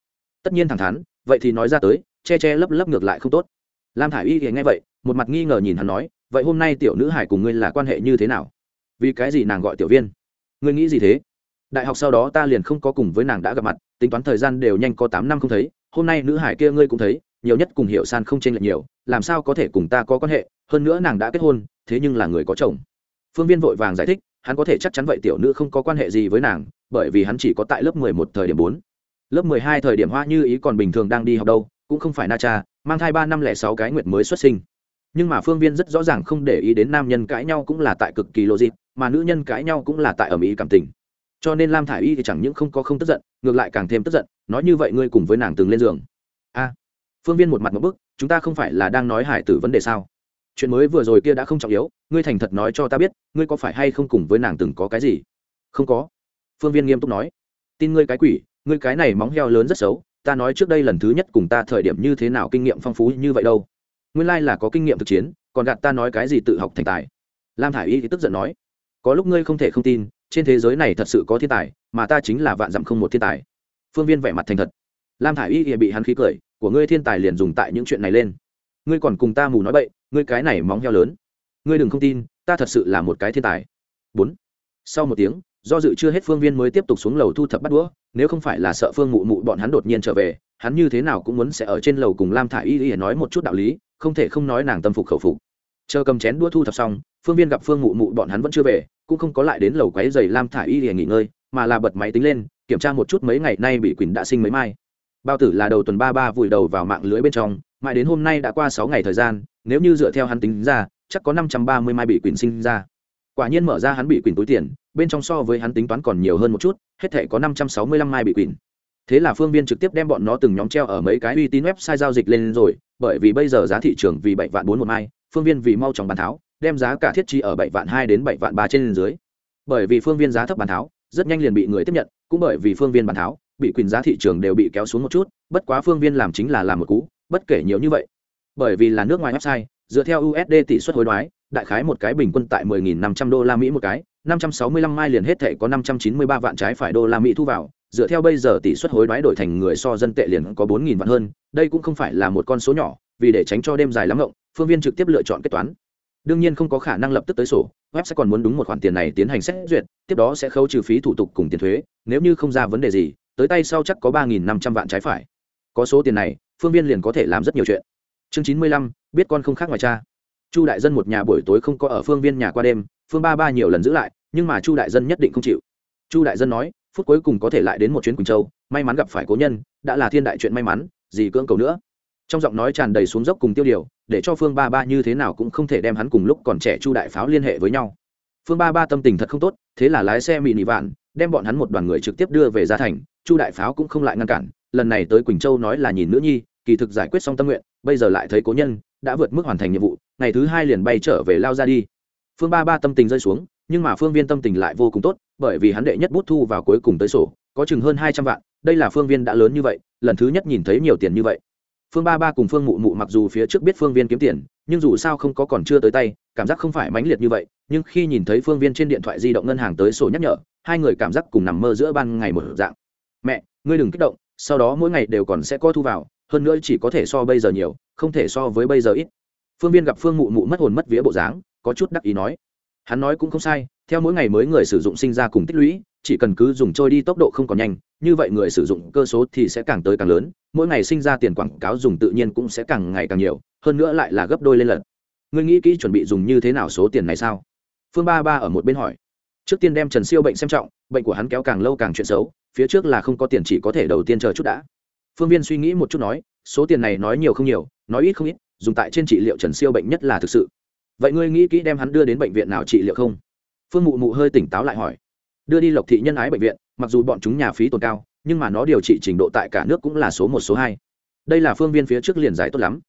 Tất nhiên thẳng thắn, vậy thì nói ra tới che che lấp lấp ngược lại không tốt. Lam thả i y thì nghe vậy, một mặt nghi ngờ nhìn hắn nói, vậy hôm nay tiểu nữ hải cùng ngươi là quan hệ như thế nào? Vì cái gì nàng gọi tiểu viên? Ngươi nghĩ gì thế? Đại học sau đó ta liền không có cùng với nàng đã gặp mặt, tính toán thời gian đều nhanh có tám năm không thấy, hôm nay nữ hải kia ngươi cũng thấy, nhiều nhất cùng hiểu san không chênh lệch nhiều, làm sao có thể cùng ta có quan hệ, hơn nữa nàng đã kết hôn, thế nhưng là người có chồng. Phương viên vội vàng giải thích, hắn có thể chắc chắn vậy tiểu nữ không có quan hệ gì với nàng, bởi vì hắn chỉ có tại lớp mười một thời điểm bốn. Lớp mười hai thời điểm hoa như ý còn bình thường đang đi học đâu cũng không phải na cha, mang thai ba năm lẻ sáu cái nguyệt mới xuất sinh. Nhưng mà phương viên rất rõ ràng không để ý đến nam nhân cãi nhau cũng là tại cực kỳ lộ dịp mà nữ nhân cãi nhau cũng là tại ở mỹ cảm tình. Cho nên lam thả i y thì chẳng những không có không tức giận, ngược lại càng thêm tức giận, nói như vậy ngươi cùng với nàng từng lên giường. A, phương viên một mặt một bức, chúng ta không phải là đang nói hải tử vấn đề sao? Chuyện mới vừa rồi kia đã không trọng yếu, ngươi thành thật nói cho ta biết, ngươi có phải hay không cùng với nàng từng có cái gì? Không có, phương viên nghiêm túc nói. Tin ngươi cái quỷ, ngươi cái này móng heo lớn rất xấu ta nói trước đây lần thứ nhất cùng ta thời điểm như thế nào kinh nghiệm phong phú như vậy đâu. Nguyên lai là có kinh nghiệm thực chiến, còn gạt ta nói cái gì tự học thành tài. Lam thả i y thì tức giận nói, có lúc ngươi không thể không tin, trên thế giới này thật sự có thiên tài, mà ta chính là vạn dặm không một thiên tài. Phương viên vẻ mặt thành thật. Lam thả i y thì bị hắn khí cười, của ngươi thiên tài liền dùng tại những chuyện này lên. Ngươi còn cùng ta mù nói bậy, ngươi cái này móng heo lớn. Ngươi đừng không tin, ta thật sự là một cái thiên tài. Bốn. Sau một tiếng do dự chưa hết phương viên mới tiếp tục xuống lầu thu thập bắt đũa, nếu không phải là sợ phương mụ mụ bọn hắn đột nhiên trở về, hắn như thế nào cũng muốn sẽ ở trên lầu cùng lam thả i y y nói một chút đạo lý, không thể không nói nàng tâm phục khẩu phục. Chờ cầm chén đũa thu thập xong, phương viên gặp phương mụ mụ bọn hắn vẫn chưa về, cũng không có lại đến lầu quáy dày lam thả i y y nghỉ ngơi, mà là bật máy tính lên, kiểm tra một chút mấy ngày nay bị quỳnh đã sinh mấy mai. Bao tử là đầu tuần ba ba vùi đầu vào mạng lưới bên trong, mãi đến hôm nay đã qua sáu ngày thời gian, nếu như dựa theo hắn tính ra, chắc có năm trăm ba mươi mai bị quỳnh sinh ra quả nhiên mở ra hắn bị quỳnh túi tiền, bên trong so với hắn tính toán còn nhiều hơn một chút, hết thể có năm trăm sáu mươi lăm mai bị quỳnh. Thế là phương viên trực tiếp đem bọn nó từng nhóm treo ở mấy cái uy tín website giao dịch lên rồi, bởi vì bây giờ giá thị trường vì bảy vạn bốn một mai, phương viên vì mau chóng bán tháo, đem giá cả thiết trí ở bảy vạn hai đến bảy vạn ba trên dưới. Bởi vì phương viên giá thấp bán tháo, rất nhanh liền bị người tiếp nhận, cũng bởi vì phương viên bán tháo, bị quyền giá thị trường đều bị kéo xuống một chút, bất quá phương viên làm chính là làm một cú, bất kể nhiều như vậy. Bởi vì là nước ngoài website dựa theo usd tỷ suất hối đoái, đại khái một cái bình quân tại 10.500 đô la mỹ một cái 565 mai liền hết thể có 593 vạn trái phải đô la mỹ thu vào, dựa theo bây giờ tỷ suất hối đoái đổi thành người so dân tệ liền có 4.000 vạn hơn, đây cũng không phải là một con số nhỏ, vì để tránh cho đêm dài lắm ngộng, phương viên trực tiếp lựa chọn kết toán. Đương nhiên không có khả năng lập tức tới sổ, web sẽ còn muốn đúng một khoản tiền này tiến hành xét duyệt, tiếp đó sẽ khấu trừ phí thủ tục cùng tiền thuế, nếu như không ra vấn đề gì, tới tay sau chắc có ba nghìn năm trăm vạn trái phải. Có số tiền này, phương viên liền có thể làm rất nhiều chuyện. Chương chín mươi lăm biết con không khác ngoài cha. Chu đại dân một nhà buổi tối không có ở phương viên nhà qua đêm, phương ba ba nhiều lần giữ lại, nhưng mà chu đại dân nhất định không chịu. Chu đại dân nói, phút cuối cùng có thể lại đến một chuyến quỳnh châu, may mắn gặp phải cố nhân, đã là thiên đại chuyện may mắn, gì cưỡng cầu nữa. Trong giọng nói tràn đầy xuống dốc cùng tiêu điều, để cho phương ba ba như thế nào cũng không thể đem hắn cùng lúc còn trẻ chu đại pháo liên hệ với nhau. Phương ba ba tâm tình thật không tốt, thế là lái xe mị nị vạn, đem bọn hắn một đoàn người trực tiếp đưa về gia thành, chu đại pháo cũng không lại ngăn cản, lần này tới quỳnh châu nói là nhìn nữ nhi, kỳ thực giải quyết xong tâm nguyện, bây giờ lại thấy cố nhân đã vượt mức hoàn thành nhiệm vụ, ngày thứ hai liền bay trở về lao ra đi. Phương ba ba tâm tình rơi xuống, nhưng mà phương viên tâm tình lại vô cùng tốt, bởi vì hắn đệ nhất bút thu vào cuối cùng tới sổ, có chừng hơn hai trăm vạn, đây là phương viên đã lớn như vậy, lần thứ nhất nhìn thấy nhiều tiền như vậy. Phương ba ba cùng phương mụ mụ mặc dù phía trước biết phương viên kiếm tiền, nhưng dù sao không có còn chưa tới tay, cảm giác không phải mãnh liệt như vậy, nhưng khi nhìn thấy phương viên trên điện thoại di động ngân hàng tới sổ nhắc nhở, hai người cảm giác cùng nằm mơ giữa ban ngày một dạng. Mẹ, ngươi đừng kích động, sau đó mỗi ngày đều còn sẽ có thu vào hơn nữa chỉ có thể so bây giờ nhiều, không thể so với bây giờ ít. Phương viên gặp phương mụ mụ mất hồn mất vía bộ dáng, có chút đắc ý nói. Hắn nói cũng không sai, theo mỗi ngày mới người sử dụng sinh ra cùng tích lũy, chỉ cần cứ dùng trôi đi tốc độ không còn nhanh, như vậy người sử dụng cơ số thì sẽ càng tới càng lớn, mỗi ngày sinh ra tiền quảng cáo dùng tự nhiên cũng sẽ càng ngày càng nhiều, hơn nữa lại là gấp đôi lên lần ngươi nghĩ kỹ chuẩn bị dùng như thế nào số tiền này sao? Phương ba ba ở một bên hỏi. Trước tiên đem trần siêu bệnh xem trọng, bệnh của hắn kéo càng lâu càng chuyện xấu, phía trước là không có tiền chỉ có thể đầu tiên chờ chút đã phương viên suy nghĩ một chút nói, số tiền này nói nhiều không nhiều, nói ít không ít, dùng tại trên trị liệu trần siêu bệnh nhất là thực sự. Vậy ngươi nghĩ kỹ đem hắn đưa đến bệnh viện nào trị liệu không? Phương mụ mụ hơi tỉnh táo lại hỏi. Đưa đi lộc thị nhân ái bệnh viện, mặc dù bọn chúng nhà phí tồn cao, nhưng mà nó điều trị trình độ tại cả nước cũng là số một, số hai. Đây là phương viên phía trước liền giải tốt lắm.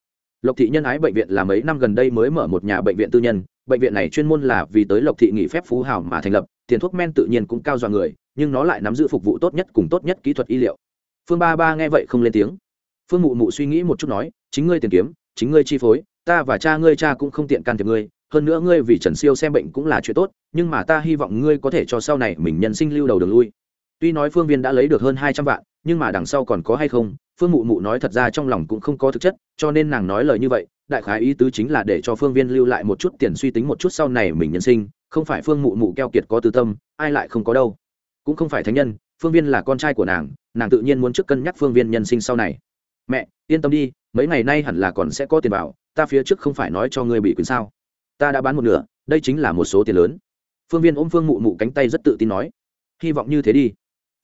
Lộc thị nhân ái bệnh viện là mấy năm gần đây mới mở một nhà bệnh viện tư nhân, bệnh viện này chuyên môn là vì tới lộc thị nghỉ phép phú hào mà thành lập, tiền thuốc men tự nhiên cũng cao dọa người, nhưng nó lại nắm giữ phục vụ tốt nhất cùng tốt nhất kỹ thuật y liệu phương ba ba nghe vậy không lên tiếng. Phương mụ mụ suy nghĩ một chút nói, chính ngươi tiền kiếm, chính ngươi chi phối, ta và cha ngươi, cha cũng không tiện can thiệp ngươi. Hơn nữa ngươi vì trần siêu xem bệnh cũng là chuyện tốt, nhưng mà ta hy vọng ngươi có thể cho sau này mình nhân sinh lưu đầu đường lui. Tuy nói phương viên đã lấy được hơn hai trăm vạn, nhưng mà đằng sau còn có hay không, phương mụ mụ nói thật ra trong lòng cũng không có thực chất, cho nên nàng nói lời như vậy, đại khái ý tứ chính là để cho phương viên lưu lại một chút tiền suy tính một chút sau này mình nhân sinh, không phải phương mụ mụ keo kiệt có tư tâm, ai lại không có đâu. Cũng không phải thánh nhân phương viên là con trai của nàng nàng tự nhiên muốn trước cân nhắc phương viên nhân sinh sau này. Mẹ, yên tâm đi, mấy ngày nay hẳn là còn sẽ có tiền vào, ta phía trước không phải nói cho ngươi bị quyền sao? Ta đã bán một nửa, đây chính là một số tiền lớn. Phương viên ôm phương mụ mụ cánh tay rất tự tin nói. Hy vọng như thế đi.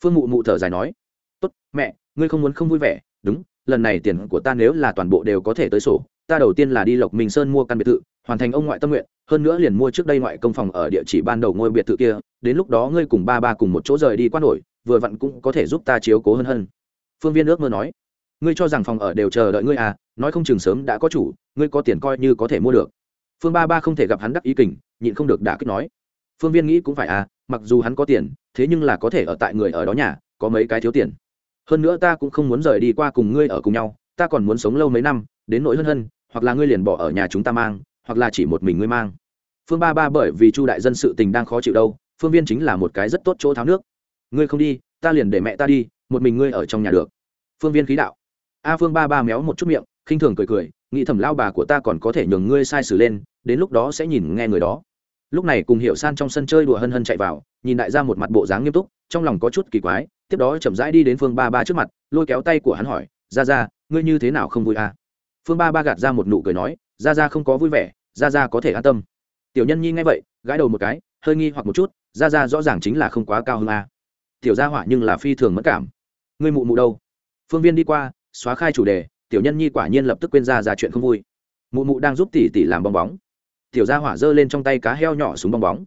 Phương mụ mụ thở dài nói. Tốt, mẹ, ngươi không muốn không vui vẻ. Đúng, lần này tiền của ta nếu là toàn bộ đều có thể tới sổ, ta đầu tiên là đi lộc minh sơn mua căn biệt thự, hoàn thành ông ngoại tâm nguyện, hơn nữa liền mua trước đây ngoại công phòng ở địa chỉ ban đầu ngôi biệt thự kia, đến lúc đó ngươi cùng ba ba cùng một chỗ rời đi quan nổi vừa vặn cũng có thể giúp ta chiếu cố hơn hơn. Phương viên ước mơ nói, ngươi cho rằng phòng ở đều chờ đợi ngươi à nói không chừng sớm đã có chủ, ngươi có tiền coi như có thể mua được. Phương ba ba không thể gặp hắn đắc ý kình, nhịn không được đả kích nói, phương viên nghĩ cũng phải à mặc dù hắn có tiền, thế nhưng là có thể ở tại người ở đó nhà, có mấy cái thiếu tiền. Hơn nữa ta cũng không muốn rời đi qua cùng ngươi ở cùng nhau, ta còn muốn sống lâu mấy năm, đến nỗi hơn hơn, hoặc là ngươi liền bỏ ở nhà chúng ta mang, hoặc là chỉ một mình ngươi mang. Phương ba ba bởi vì chu đại dân sự tình đang khó chịu đâu, phương viên chính là một cái rất tốt chỗ tháo nước ngươi không đi, ta liền để mẹ ta đi, một mình ngươi ở trong nhà được. Phương viên khí đạo. A phương ba ba méo một chút miệng, khinh thường cười cười, nghĩ thầm lao bà của ta còn có thể nhường ngươi sai sử lên, đến lúc đó sẽ nhìn nghe người đó. Lúc này cùng hiểu san trong sân chơi đùa hân hân chạy vào, nhìn đại ra một mặt bộ dáng nghiêm túc, trong lòng có chút kỳ quái, tiếp đó chậm rãi đi đến phương ba ba trước mặt, lôi kéo tay của hắn hỏi ra ra ngươi như thế nào không vui à? phương ba ba gạt ra một nụ cười nói ra ra không có vui vẻ ra ra có thể an tâm. Tiểu nhân nhi nghe vậy, gãi đầu một cái, hơi nghi hoặc một chút ra ra rõ ràng chính là không quá cao hơn a à tiểu gia hỏa nhưng là phi thường mất cảm. Ngươi mụ mụ đâu? Phương viên đi qua, xóa khai chủ đề, tiểu nhân nhi quả nhiên lập tức quên ra ra chuyện không vui. Mụ mụ đang giúp tỷ tỷ làm bong bóng. Tiểu gia hỏa giơ lên trong tay cá heo nhỏ súng bong bóng.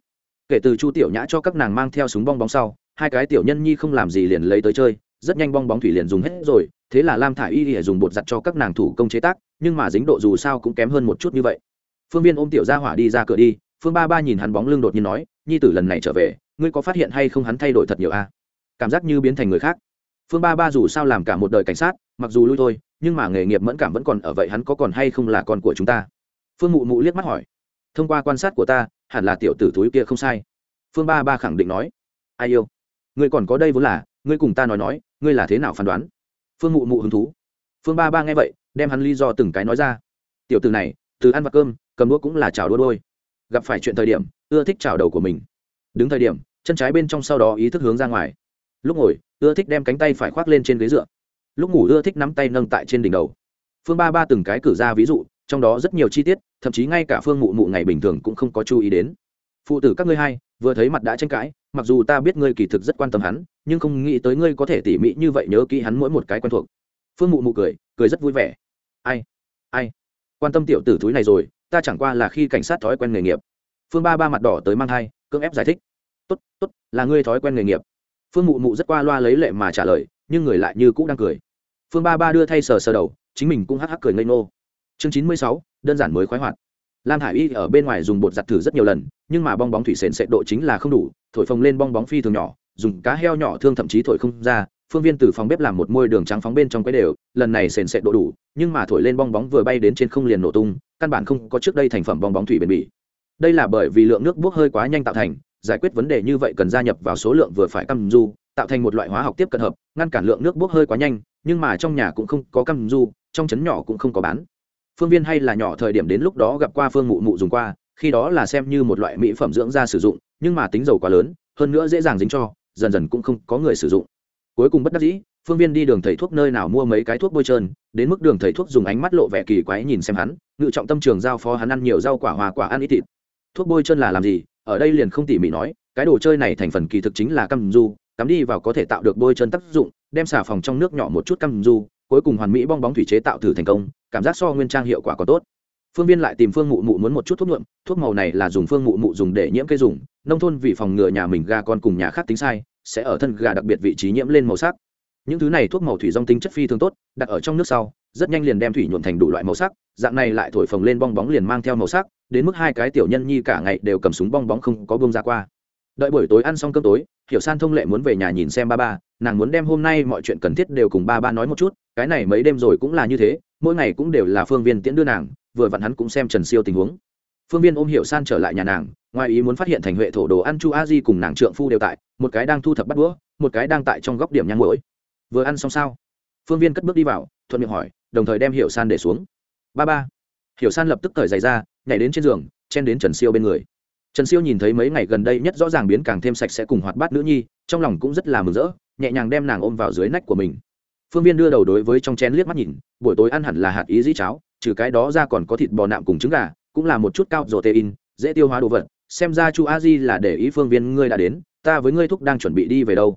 Kể từ chu tiểu nhã cho các nàng mang theo súng bong bóng sau, hai cái tiểu nhân nhi không làm gì liền lấy tới chơi, rất nhanh bong bóng thủy liền dùng hết rồi, thế là lam thả y để dùng bột giặt cho các nàng thủ công chế tác, nhưng mà dính độ dù sao cũng kém hơn một chút như vậy. Phương viên ôm tiểu gia hỏa đi ra cửa đi, phương ba ba nhìn hắn bóng lưng đột nhiên nói, nhi tử lần này trở về, ngươi có phát hiện hay không hắn thay đổi thật nhiều a cảm giác như biến thành người khác. Phương ba ba dù sao làm cả một đời cảnh sát, mặc dù lui thôi, nhưng mà nghề nghiệp mẫn cảm vẫn còn ở vậy hắn có còn hay không là con của chúng ta? Phương mụ mụ liếc mắt hỏi. Thông qua quan sát của ta, hẳn là tiểu tử túi kia không sai. Phương ba ba khẳng định nói. Ai yêu? Ngươi còn có đây vốn là, ngươi cùng ta nói nói, ngươi là thế nào phán đoán? Phương mụ mụ hứng thú. Phương ba ba nghe vậy, đem hắn lý do từng cái nói ra. Tiểu tử này, từ ăn vặt cơm, cầm đũa cũng là chảo đua đôi gặp phải chuyện thời điểm, ưa thích chảo đầu của mình. Đứng thời điểm, chân trái bên trong sau đó ý thức hướng ra ngoài lúc ngồi, ưa thích đem cánh tay phải khoác lên trên ghế dựa. Lúc ngủ ưa thích nắm tay nâng tại trên đỉnh đầu. Phương ba ba từng cái cử ra ví dụ, trong đó rất nhiều chi tiết, thậm chí ngay cả phương mụ mụ ngày bình thường cũng không có chú ý đến. Phụ tử các ngươi hai, vừa thấy mặt đã tranh cãi, mặc dù ta biết ngươi kỳ thực rất quan tâm hắn, nhưng không nghĩ tới ngươi có thể tỉ mỉ như vậy nhớ kỹ hắn mỗi một cái quen thuộc. Phương mụ mụ cười cười rất vui vẻ. Ai ai, quan tâm tiểu tử thúi này rồi, ta chẳng qua là khi cảnh sát thói quen nghề nghiệp. Phương ba ba mặt đỏ tới mang thai, cưỡng ép giải thích. Tốt tốt, là ngươi thói quen nghề nghiệp phương mụ mụ rất qua loa lấy lệ mà trả lời, nhưng người lại như cũng đang cười. Phương ba ba đưa thay sờ sờ đầu, chính mình cũng hắc hắc cười ngây ngô. Chương chín mươi sáu, đơn giản mới khoái hoạt. Lam hải y ở bên ngoài dùng bột giặt thử rất nhiều lần, nhưng mà bong bóng thủy sền sệt độ chính là không đủ, thổi phồng lên bong bóng phi thường nhỏ, dùng cá heo nhỏ thương thậm chí thổi không ra, phương viên từ phòng bếp làm một môi đường trắng phóng bên trong quấy đều, lần này sền sệt độ đủ, nhưng mà thổi lên bong bóng vừa bay đến trên không liền nổ tung, căn bản không có trước đây thành phẩm bong bóng thủy bền bỉ. Đây là bởi vì lượng nước bốc hơi quá nhanh tạo thành giải quyết vấn đề như vậy cần gia nhập vào số lượng vừa phải cam du, tạo thành một loại hóa học tiếp cận hợp, ngăn cản lượng nước bốc hơi quá nhanh, nhưng mà trong nhà cũng không có cam du, trong trấn nhỏ cũng không có bán. Phương viên hay là nhỏ thời điểm đến lúc đó gặp qua phương mụ mụ dùng qua, khi đó là xem như một loại mỹ phẩm dưỡng da sử dụng, nhưng mà tính dầu quá lớn, hơn nữa dễ dàng dính cho, dần dần cũng không có người sử dụng. Cuối cùng bất đắc dĩ, phương viên đi đường thầy thuốc nơi nào mua mấy cái thuốc bôi trơn, đến mức đường thầy thuốc dùng ánh mắt lộ vẻ kỳ quái nhìn xem hắn, ngự trọng tâm trường giao phó hắn ăn nhiều rau quả hòa quả ăn ít thịt. Thuốc bôi chân là làm gì? Ở đây liền không tỉ mỉ nói, cái đồ chơi này thành phần kỳ thực chính là căm du, cắm đi vào có thể tạo được bôi chân tác dụng, đem xà phòng trong nước nhỏ một chút căm du, cuối cùng hoàn mỹ bong bóng thủy chế tạo thử thành công, cảm giác so nguyên trang hiệu quả có tốt. Phương viên lại tìm phương mụ mụ muốn một chút thuốc nhuộm, thuốc màu này là dùng phương mụ mụ dùng để nhiễm cây dùng, nông thôn vì phòng ngừa nhà mình gà con cùng nhà khác tính sai, sẽ ở thân gà đặc biệt vị trí nhiễm lên màu sắc những thứ này thuốc màu thủy rong tinh chất phi thường tốt, đặt ở trong nước sau, rất nhanh liền đem thủy nhuộm thành đủ loại màu sắc, dạng này lại thổi phồng lên bong bóng liền mang theo màu sắc, đến mức hai cái tiểu nhân nhi cả ngày đều cầm súng bong bóng không có bông ra qua. Đợi buổi tối ăn xong cơm tối, hiểu san thông lệ muốn về nhà nhìn xem ba ba, nàng muốn đem hôm nay mọi chuyện cần thiết đều cùng ba ba nói một chút, cái này mấy đêm rồi cũng là như thế, mỗi ngày cũng đều là phương viên tiễn đưa nàng, vừa vặn hắn cũng xem trần siêu tình huống. Phương viên ôm hiểu san trở lại nhà nàng, ngoài ý muốn phát hiện thành huệ thổ đồ ăn chu a di cùng nàng trượng phu đều tại, một cái đang thu thập bắt đũa, một cái đang tại trong góc điểm nhang mũi vừa ăn xong sao? Phương viên cất bước đi vào, thuận miệng hỏi, đồng thời đem hiểu san để xuống. Ba ba. Hiểu san lập tức cởi giày ra, nhảy đến trên giường, chen đến trần siêu bên người. Trần siêu nhìn thấy mấy ngày gần đây nhất rõ ràng biến càng thêm sạch sẽ cùng hoạt bát nữ nhi, trong lòng cũng rất là mừng rỡ, nhẹ nhàng đem nàng ôm vào dưới nách của mình. Phương viên đưa đầu đối với trong chén liếc mắt nhìn, buổi tối ăn hẳn là hạt ý dĩ cháo, trừ cái đó ra còn có thịt bò nạm cùng trứng gà, cũng là một chút cao protein, dễ tiêu hóa đồ vật, xem ra chu a di là để ý phương viên, ngươi đã đến, ta với ngươi thúc đang chuẩn bị đi về đâu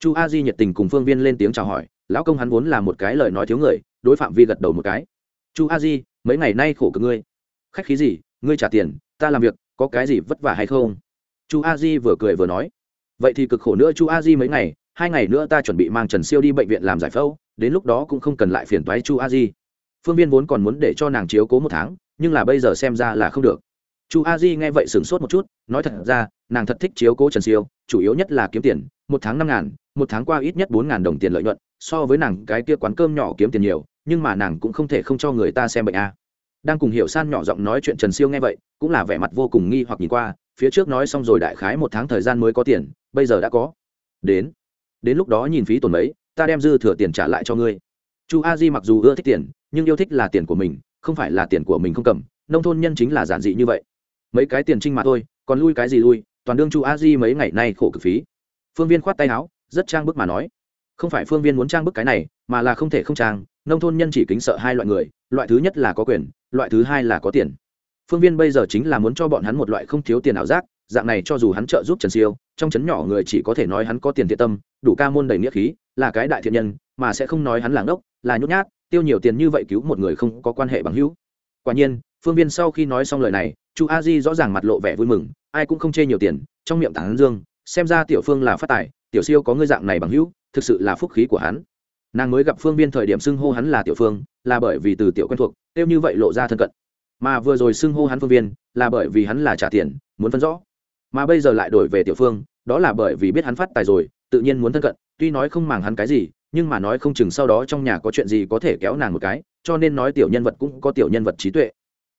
chu a di nhiệt tình cùng phương viên lên tiếng chào hỏi, lão công hắn vốn là một cái lời nói thiếu người, đối phạm vi gật đầu một cái. Chu a di, mấy ngày nay khổ cực ngươi. Khách khí gì, ngươi trả tiền, ta làm việc, có cái gì vất vả hay không? Chu a di vừa cười vừa nói. Vậy thì cực khổ nữa chu a di mấy ngày, hai ngày nữa ta chuẩn bị mang trần siêu đi bệnh viện làm giải phẫu, đến lúc đó cũng không cần lại phiền toái chu a di. Phương viên vốn còn muốn để cho nàng chiếu cố một tháng, nhưng là bây giờ xem ra là không được. Chu a di nghe vậy sửng sốt một chút, nói thật ra, nàng thật thích chiếu cố trần siêu chủ yếu nhất là kiếm tiền, một tháng năm ngàn, một tháng qua ít nhất bốn ngàn đồng tiền lợi nhuận, so với nàng cái kia quán cơm nhỏ kiếm tiền nhiều, nhưng mà nàng cũng không thể không cho người ta xem bệnh a. Đang cùng hiểu san nhỏ giọng nói chuyện trần siêu nghe vậy, cũng là vẻ mặt vô cùng nghi hoặc nhìn qua, phía trước nói xong rồi đại khái một tháng thời gian mới có tiền, bây giờ đã có. Đến đến lúc đó nhìn phí tổn mấy, ta đem dư thừa tiền trả lại cho ngươi. Chu a di mặc dù ưa thích tiền, nhưng yêu thích là tiền của mình, không phải là tiền của mình không cầm, nông thôn nhân chính là giản dị như vậy. Mấy cái tiền trinh mà thôi, còn lui cái gì lui toàn đương chu a di mấy ngày nay khổ cực phí. Phương viên khoát tay áo, rất trang bức mà nói. Không phải phương viên muốn trang bức cái này, mà là không thể không trang, nông thôn nhân chỉ kính sợ hai loại người, loại thứ nhất là có quyền, loại thứ hai là có tiền. Phương viên bây giờ chính là muốn cho bọn hắn một loại không thiếu tiền ảo giác, dạng này cho dù hắn trợ giúp trần siêu, trong chấn nhỏ người chỉ có thể nói hắn có tiền thiện tâm, đủ ca môn đầy nghĩa khí, là cái đại thiện nhân, mà sẽ không nói hắn làng đốc, là nhút nhát, tiêu nhiều tiền như vậy cứu một người không có quan hệ bằng hữu. Quả nhiên, phương viên sau khi nói xong lời này chu a di rõ ràng mặt lộ vẻ vui mừng, ai cũng không chê nhiều tiền, trong miệng tảng dương, xem ra tiểu phương là phát tài, tiểu siêu có ngươi dạng này bằng hữu, thực sự là phúc khí của hắn. Nàng mới gặp phương viên thời điểm xưng hô hắn là tiểu phương, là bởi vì từ tiểu quen thuộc, tiêu như vậy lộ ra thân cận. Mà vừa rồi xưng hô hắn phương viên, là bởi vì hắn là trả tiền, muốn phân rõ. Mà bây giờ lại đổi về tiểu phương, đó là bởi vì biết hắn phát tài rồi, tự nhiên muốn thân cận, tuy nói không màng hắn cái gì, nhưng mà nói không chừng sau đó trong nhà có chuyện gì có thể kéo nàng một cái, cho nên nói tiểu nhân vật cũng có tiểu nhân vật trí tuệ.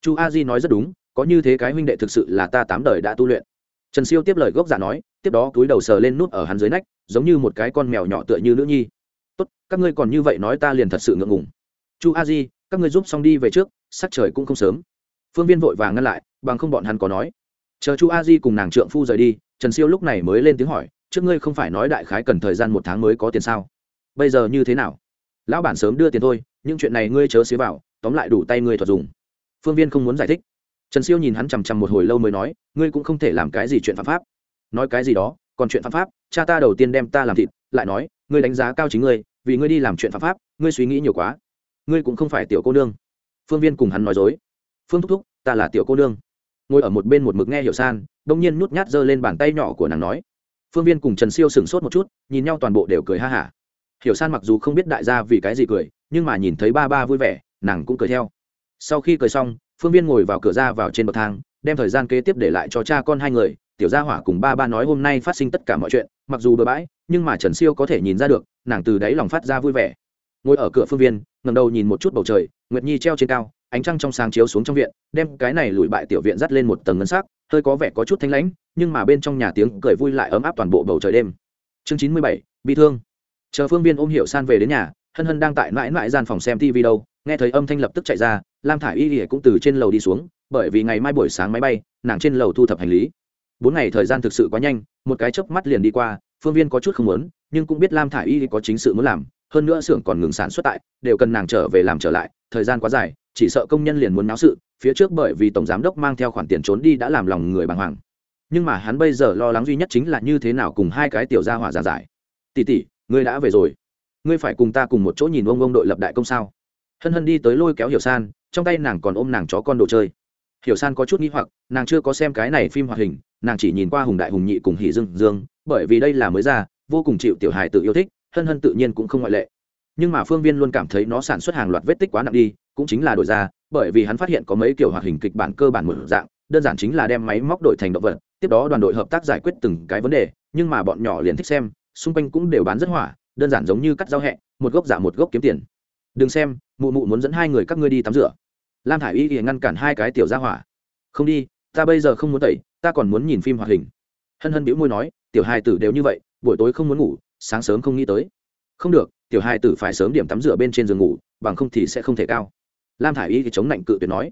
Chu a di nói rất đúng có như thế cái huynh đệ thực sự là ta tám đời đã tu luyện. Trần siêu tiếp lời gốc giả nói, tiếp đó túi đầu sờ lên nút ở hắn dưới nách, giống như một cái con mèo nhỏ tựa như nữ nhi. Tốt, các ngươi còn như vậy nói ta liền thật sự ngượng ngùng. Chu a di, các ngươi giúp xong đi về trước, sắc trời cũng không sớm. Phương viên vội vàng ngăn lại, bằng không bọn hắn có nói. Chờ chu a di cùng nàng trượng phu rời đi, trần siêu lúc này mới lên tiếng hỏi, trước ngươi không phải nói đại khái cần thời gian một tháng mới có tiền sao? Bây giờ như thế nào? Lão bản sớm đưa tiền thôi, những chuyện này ngươi chớ xế vào, tóm lại đủ tay ngươi thuật dùng. Phương viên không muốn giải thích trần siêu nhìn hắn chằm chằm một hồi lâu mới nói, ngươi cũng không thể làm cái gì chuyện phạm pháp. Nói cái gì đó, còn chuyện phạm pháp, cha ta đầu tiên đem ta làm thịt, lại nói, ngươi đánh giá cao chính ngươi, vì ngươi đi làm chuyện phạm pháp, ngươi suy nghĩ nhiều quá. Ngươi cũng không phải tiểu cô nương. Phương viên cùng hắn nói dối. Phương thúc thúc, ta là tiểu cô nương. Ngồi ở một bên một mực nghe hiểu san, đông nhiên nhút nhát giơ lên bàn tay nhỏ của nàng nói. Phương viên cùng trần siêu sửng sốt một chút, nhìn nhau toàn bộ đều cười ha hả. Hiểu san mặc dù không biết đại gia vì cái gì cười, nhưng mà nhìn thấy ba ba vui vẻ, nàng cũng cười theo. Sau khi cười xong phương viên ngồi vào cửa ra vào trên bậc thang, đem thời gian kế tiếp để lại cho cha con hai người. Tiểu gia hỏa cùng ba ba nói hôm nay phát sinh tất cả mọi chuyện, mặc dù bừa bãi, nhưng mà trần siêu có thể nhìn ra được, nàng từ đáy lòng phát ra vui vẻ. Ngồi ở cửa phương viên ngầm đầu nhìn một chút bầu trời, nguyệt nhi treo trên cao, ánh trăng trong sáng chiếu xuống trong viện, đem cái này lùi bại tiểu viện dắt lên một tầng ngân sắc, hơi có vẻ có chút thanh lãnh, nhưng mà bên trong nhà tiếng cười vui lại ấm áp toàn bộ bầu trời đêm. Chương chín mươi bảy bị thương. Chờ phương viên ôm hiểu san về đến nhà, hân hân đang tại mãi mãi gian phòng xem tv đâu, nghe thấy âm thanh lập tức chạy ra lam thả i y ỉa cũng từ trên lầu đi xuống, bởi vì ngày mai buổi sáng máy bay, nàng trên lầu thu thập hành lý. Bốn ngày thời gian thực sự quá nhanh, một cái chớp mắt liền đi qua, phương viên có chút không muốn, nhưng cũng biết lam thả i y có chính sự muốn làm, hơn nữa xưởng còn ngừng sản xuất tại, đều cần nàng trở về làm trở lại, thời gian quá dài, chỉ sợ công nhân liền muốn náo sự, phía trước bởi vì tổng giám đốc mang theo khoản tiền trốn đi đã làm lòng người bàng hoàng. Nhưng mà hắn bây giờ lo lắng duy nhất chính là như thế nào cùng hai cái tiểu gia hỏa giả giải. Tỷ tỷ, ngươi đã về rồi. Ngươi phải cùng ta cùng một chỗ nhìn ông ông đội lập đại công sao? Hân hân đi tới lôi kéo hiểu san trong tay nàng còn ôm nàng chó con đồ chơi. Hiểu san có chút n g h i hoặc, nàng chưa có xem cái này phim hoạt hình, nàng chỉ nhìn qua hùng đại hùng nhị cùng hỷ dương dương, bởi vì đây là mới ra, vô cùng chịu tiểu hài tự yêu thích, hân hân tự nhiên cũng không ngoại lệ. Nhưng mà phương viên luôn cảm thấy nó sản xuất hàng loạt vết tích quá nặng đi, cũng chính là đổi ra, bởi vì hắn phát hiện có mấy kiểu hoạt hình kịch bản cơ bản một dạng, đơn giản chính là đem máy móc đổi thành động vật, tiếp đó đoàn đội hợp tác giải quyết từng cái vấn đề, nhưng mà bọn nhỏ liền thích xem, xung quanh cũng đều bán rất hỏa, đơn giản giống như cắt giao hẹ, một gốc giả một gốc kiếm tiền đừng xem, mụ mụ muốn dẫn hai người các ngươi đi tắm rửa. Lam thả i y thì ngăn cản hai cái tiểu ra hỏa. Không đi, ta bây giờ không muốn tẩy, ta còn muốn nhìn phim hoạt hình. Hân hân bĩu môi nói, tiểu hai tử đều như vậy, buổi tối không muốn ngủ, sáng sớm không nghĩ tới. Không được, tiểu hai tử phải sớm điểm tắm rửa bên trên giường ngủ, bằng không thì sẽ không thể cao. Lam thả i y thì chống lạnh cự tuyệt nói.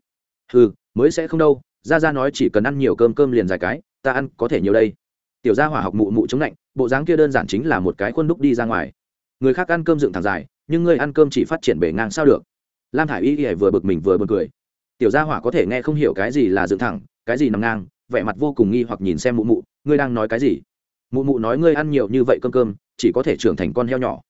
Ừ mới sẽ không đâu ra ra nói chỉ cần ăn nhiều cơm cơm liền dài cái, ta ăn có thể nhiều đây. Tiểu gia hỏa học mụ mụ chống lạnh bộ dáng kia đơn giản chính là một cái khuôn đúc đi ra ngoài. Người khác ăn cơm dựng thẳng dài nhưng ngươi ăn cơm chỉ phát triển bề ngang sao được? Lam thả i y y vừa bực mình vừa bực cười. Tiểu gia hỏa có thể nghe không hiểu cái gì là dựng thẳng, cái gì nằm ngang, vẻ mặt vô cùng nghi hoặc nhìn xem mụ mụ, ngươi đang nói cái gì? Mụ mụ nói ngươi ăn nhiều như vậy cơm cơm, chỉ có thể trưởng thành con heo nhỏ.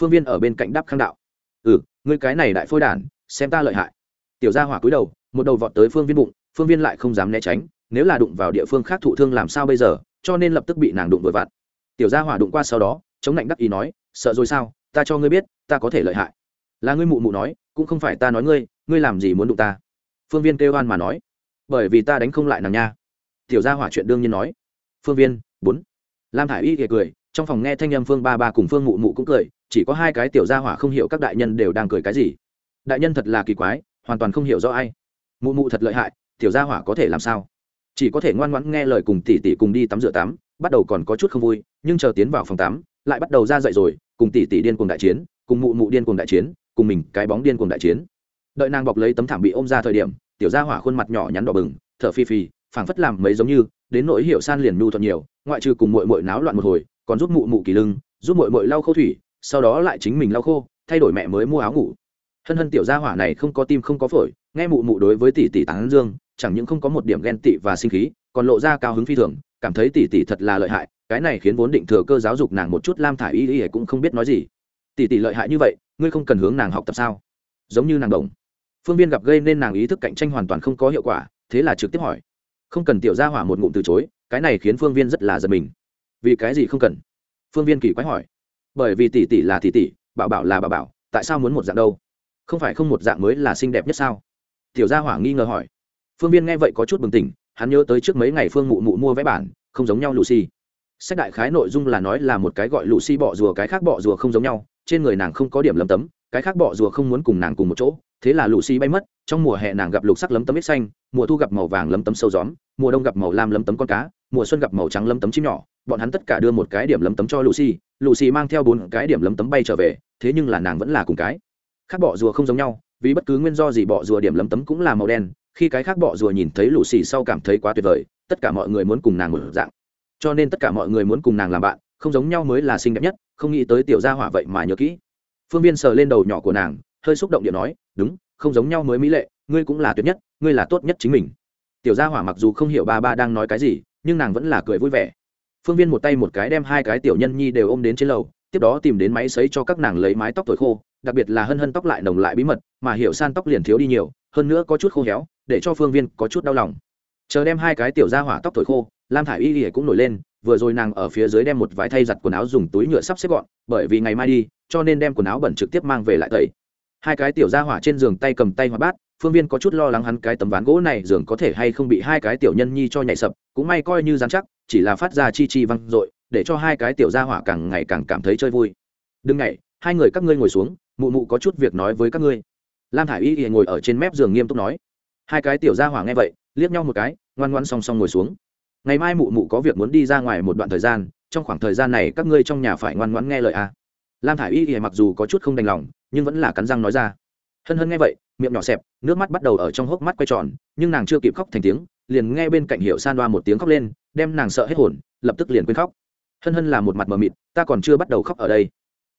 Phương viên ở bên cạnh đáp khang đạo. Ừ ngươi cái này đại phôi đản, xem ta lợi hại. Tiểu gia hỏa cúi đầu, một đầu vọt tới phương viên bụng, phương viên lại không dám né tránh, nếu là đụng vào địa phương khác thụ thương làm sao bây giờ, cho nên lập tức bị nàng đụng vội vặn. Tiểu gia hỏa đụng qua sau đó, chống lạnh đắc ý nói, sợ rồi sao? Ta cho ngươi biết, ta có thể lợi hại. Là ngươi mụ mụ nói, cũng không phải ta nói ngươi ngươi làm gì muốn đụng ta? Phương viên kêu oan mà nói. Bởi vì ta đánh không lại nàng nha. Tiểu gia hỏa chuyện đương nhiên nói. Phương viên, bốn. Lam thả i y kể cười, trong phòng nghe thanh âm phương ba ba cùng phương mụ mụ cũng cười, chỉ có hai cái tiểu gia hỏa không hiểu các đại nhân đều đang cười cái gì. Đại nhân thật là kỳ quái, hoàn toàn không hiểu rõ ai. Mụ mụ thật lợi hại, tiểu gia hỏa có thể làm sao? Chỉ có thể ngoan ngoãn nghe lời cùng tỷ tỷ cùng đi tắm rửa tắm, bắt đầu còn có chút không vui, nhưng chờ tiến vào phòng tắm, lại bắt đầu ra dậy rồi cùng tỷ tỷ điên cùng đại chiến, cùng mụ mụ điên cùng đại chiến, cùng mình cái bóng điên cùng đại chiến. Đợi nàng bọc lấy tấm thảm bị ôm ra thời điểm, tiểu gia hỏa khuôn mặt nhỏ nhắn đỏ bừng, thở phi phi phảng phất làm mấy giống như, đến nỗi hiểu san liền nhu thuận nhiều, ngoại trừ cùng mội mội náo loạn một hồi, còn giúp mụ mụ kỳ lưng, giúp mội mội lau khô thủy, sau đó lại chính mình lau khô, thay đổi mẹ mới mua áo ngủ. Hân hân tiểu gia hỏa này không có tim không có phổi, nghe mụ mụ đối với tỷ tỷ tán dương, chẳng những không có một điểm ghen tị và sinh khí, còn lộ ra cao hứng phi thường cảm thấy tỷ tỷ thật là lợi hại, cái này khiến vốn định thừa cơ giáo dục nàng một chút lam thả y y cũng không biết nói gì. Tỷ tỷ lợi hại như vậy, ngươi không cần hướng nàng học tập sao? Giống như nàng đồng. Phương viên gặp gây nên nàng ý thức cạnh tranh hoàn toàn không có hiệu quả, thế là trực tiếp hỏi. Không cần tiểu gia hỏa một ngụm từ chối, cái này khiến phương viên rất là giật mình. Vì cái gì không cần? Phương viên kỳ quái hỏi. Bởi vì tỷ tỷ là tỷ tỷ bảo bảo là bảo bảo, tại sao muốn một dạng đâu? Không phải không một dạng mới là xinh đẹp nhất sao? Tiểu gia hỏa nghi ngờ hỏi. Phương viên nghe vậy có chút bừng tỉnh hắn nhớ tới trước mấy ngày phương mụ mụ mua vé bản, không giống nhau lucy. Sách đại khái nội dung là nói là một cái gọi lucy bọ rùa, cái khác bọ rùa không giống nhau, trên người nàng không có điểm lấm tấm, cái khác bọ rùa không muốn cùng nàng cùng một chỗ, thế là lucy bay mất, trong mùa hè nàng gặp lục sắc lấm tấm ít xanh, mùa thu gặp màu vàng lấm tấm sâu gióm, mùa đông gặp màu lam lấm tấm con cá, mùa xuân gặp màu trắng lấm tấm chim nhỏ, bọn hắn tất cả đưa một cái điểm lấm tấm cho lucy lucy mang theo bốn cái điểm lấm tấm bay trở về, thế nhưng là nàng vẫn là cùng cái. Khác bọ rùa không giống nhau, vì bất cứ nguyên do gì bọ rùa điểm lấm tấm cũng là màu đen khi cái khác bọ rùa nhìn thấy lũ xì sau cảm thấy quá tuyệt vời, tất cả mọi người muốn cùng nàng một dạng. Cho nên tất cả mọi người muốn cùng nàng làm bạn, không giống nhau mới là xinh đẹp nhất, không nghĩ tới tiểu gia hỏa vậy mà nhớ kỹ. Phương viên sờ lên đầu nhỏ của nàng, hơi xúc động điện nói, đúng, không giống nhau mới mỹ lệ, ngươi cũng là tuyệt nhất, ngươi là tốt nhất chính mình. Tiểu gia hỏa mặc dù không hiểu ba ba đang nói cái gì, nhưng nàng vẫn là cười vui vẻ. Phương viên một tay một cái đem hai cái tiểu nhân nhi đều ôm đến trên lầu, tiếp đó tìm đến máy sấy cho các nàng lấy mái tóc thổi khô, đặc biệt là hân hân tóc lại nồng lại bí mật, mà hiểu san tóc liền thiếu đi nhiều hơn nữa có chút khô héo, để cho phương viên có chút đau lòng. Chờ đem hai cái tiểu ra hỏa tóc thổi khô, lam thả i y ỉa cũng nổi lên, vừa rồi nàng ở phía dưới đem một vài thay giặt quần áo dùng túi nhựa sắp xếp gọn, bởi vì ngày mai đi, cho nên đem quần áo bẩn trực tiếp mang về lại tẩy. Hai cái tiểu ra hỏa trên giường tay cầm tay hoa bát, phương viên có chút lo lắng hắn cái tấm ván gỗ này giường có thể hay không bị hai cái tiểu nhân nhi cho nhảy sập, cũng may coi như dám chắc, chỉ là phát ra chi chi văng r ộ i để cho hai cái tiểu ra hỏa càng ngày càng cảm thấy chơi vui. Đừng nhảy, hai người các ngươi ngồi xuống, mụ mụ có chút việc nói với các ngươi lam thả i y ngồi ở trên mép giường nghiêm túc nói. Hai cái tiểu gia hỏa nghe vậy, liếc nhau một cái, ngoan ngoan song song ngồi xuống. Ngày mai mụ mụ có việc muốn đi ra ngoài một đoạn thời gian, trong khoảng thời gian này các ngươi trong nhà phải ngoan ngoãn nghe lời a. À. lam thả i y thì mặc dù có chút không đành lòng, nhưng vẫn là cắn răng nói ra. Hân hân nghe vậy, miệng nhỏ xẹp, nước mắt bắt đầu ở trong hốc mắt quay tròn, nhưng nàng chưa kịp khóc thành tiếng, liền nghe bên cạnh hiệu san đoa một tiếng khóc lên, đem nàng sợ hết hồn, lập tức liền quên khóc. Hân hân là một mặt mờ mịt, ta còn chưa bắt đầu khóc ở đây.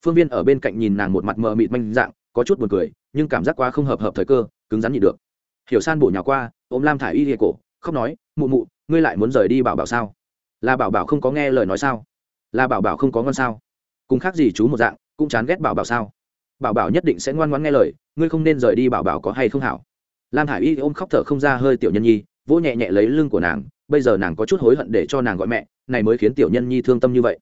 Phương viên ở bên cạnh nhìn nàng một mặt mờ mịt manh dạng, có chút buồn cười nhưng cảm giác quá không hợp hợp thời cơ, cứng rắn nhịn được. Hiểu san bổ nhào qua, ôm lam thả i y ghệ cổ, khóc nói, mụ mụ, ngươi lại muốn rời đi bảo bảo sao? Là bảo bảo không có nghe lời nói sao? Là bảo bảo không có ngon sao? Cùng khác gì chú một dạng, cũng chán ghét bảo bảo sao? Bảo bảo nhất định sẽ ngoan ngoãn nghe lời, ngươi không nên rời đi bảo bảo có hay không hảo? Lam thả i y ôm khóc thở không ra hơi tiểu nhân nhi, vỗ nhẹ nhẹ lấy lưng của nàng, bây giờ nàng có chút hối hận để cho nàng gọi mẹ, này mới khiến tiểu nhân nhi thương tâm như vậy.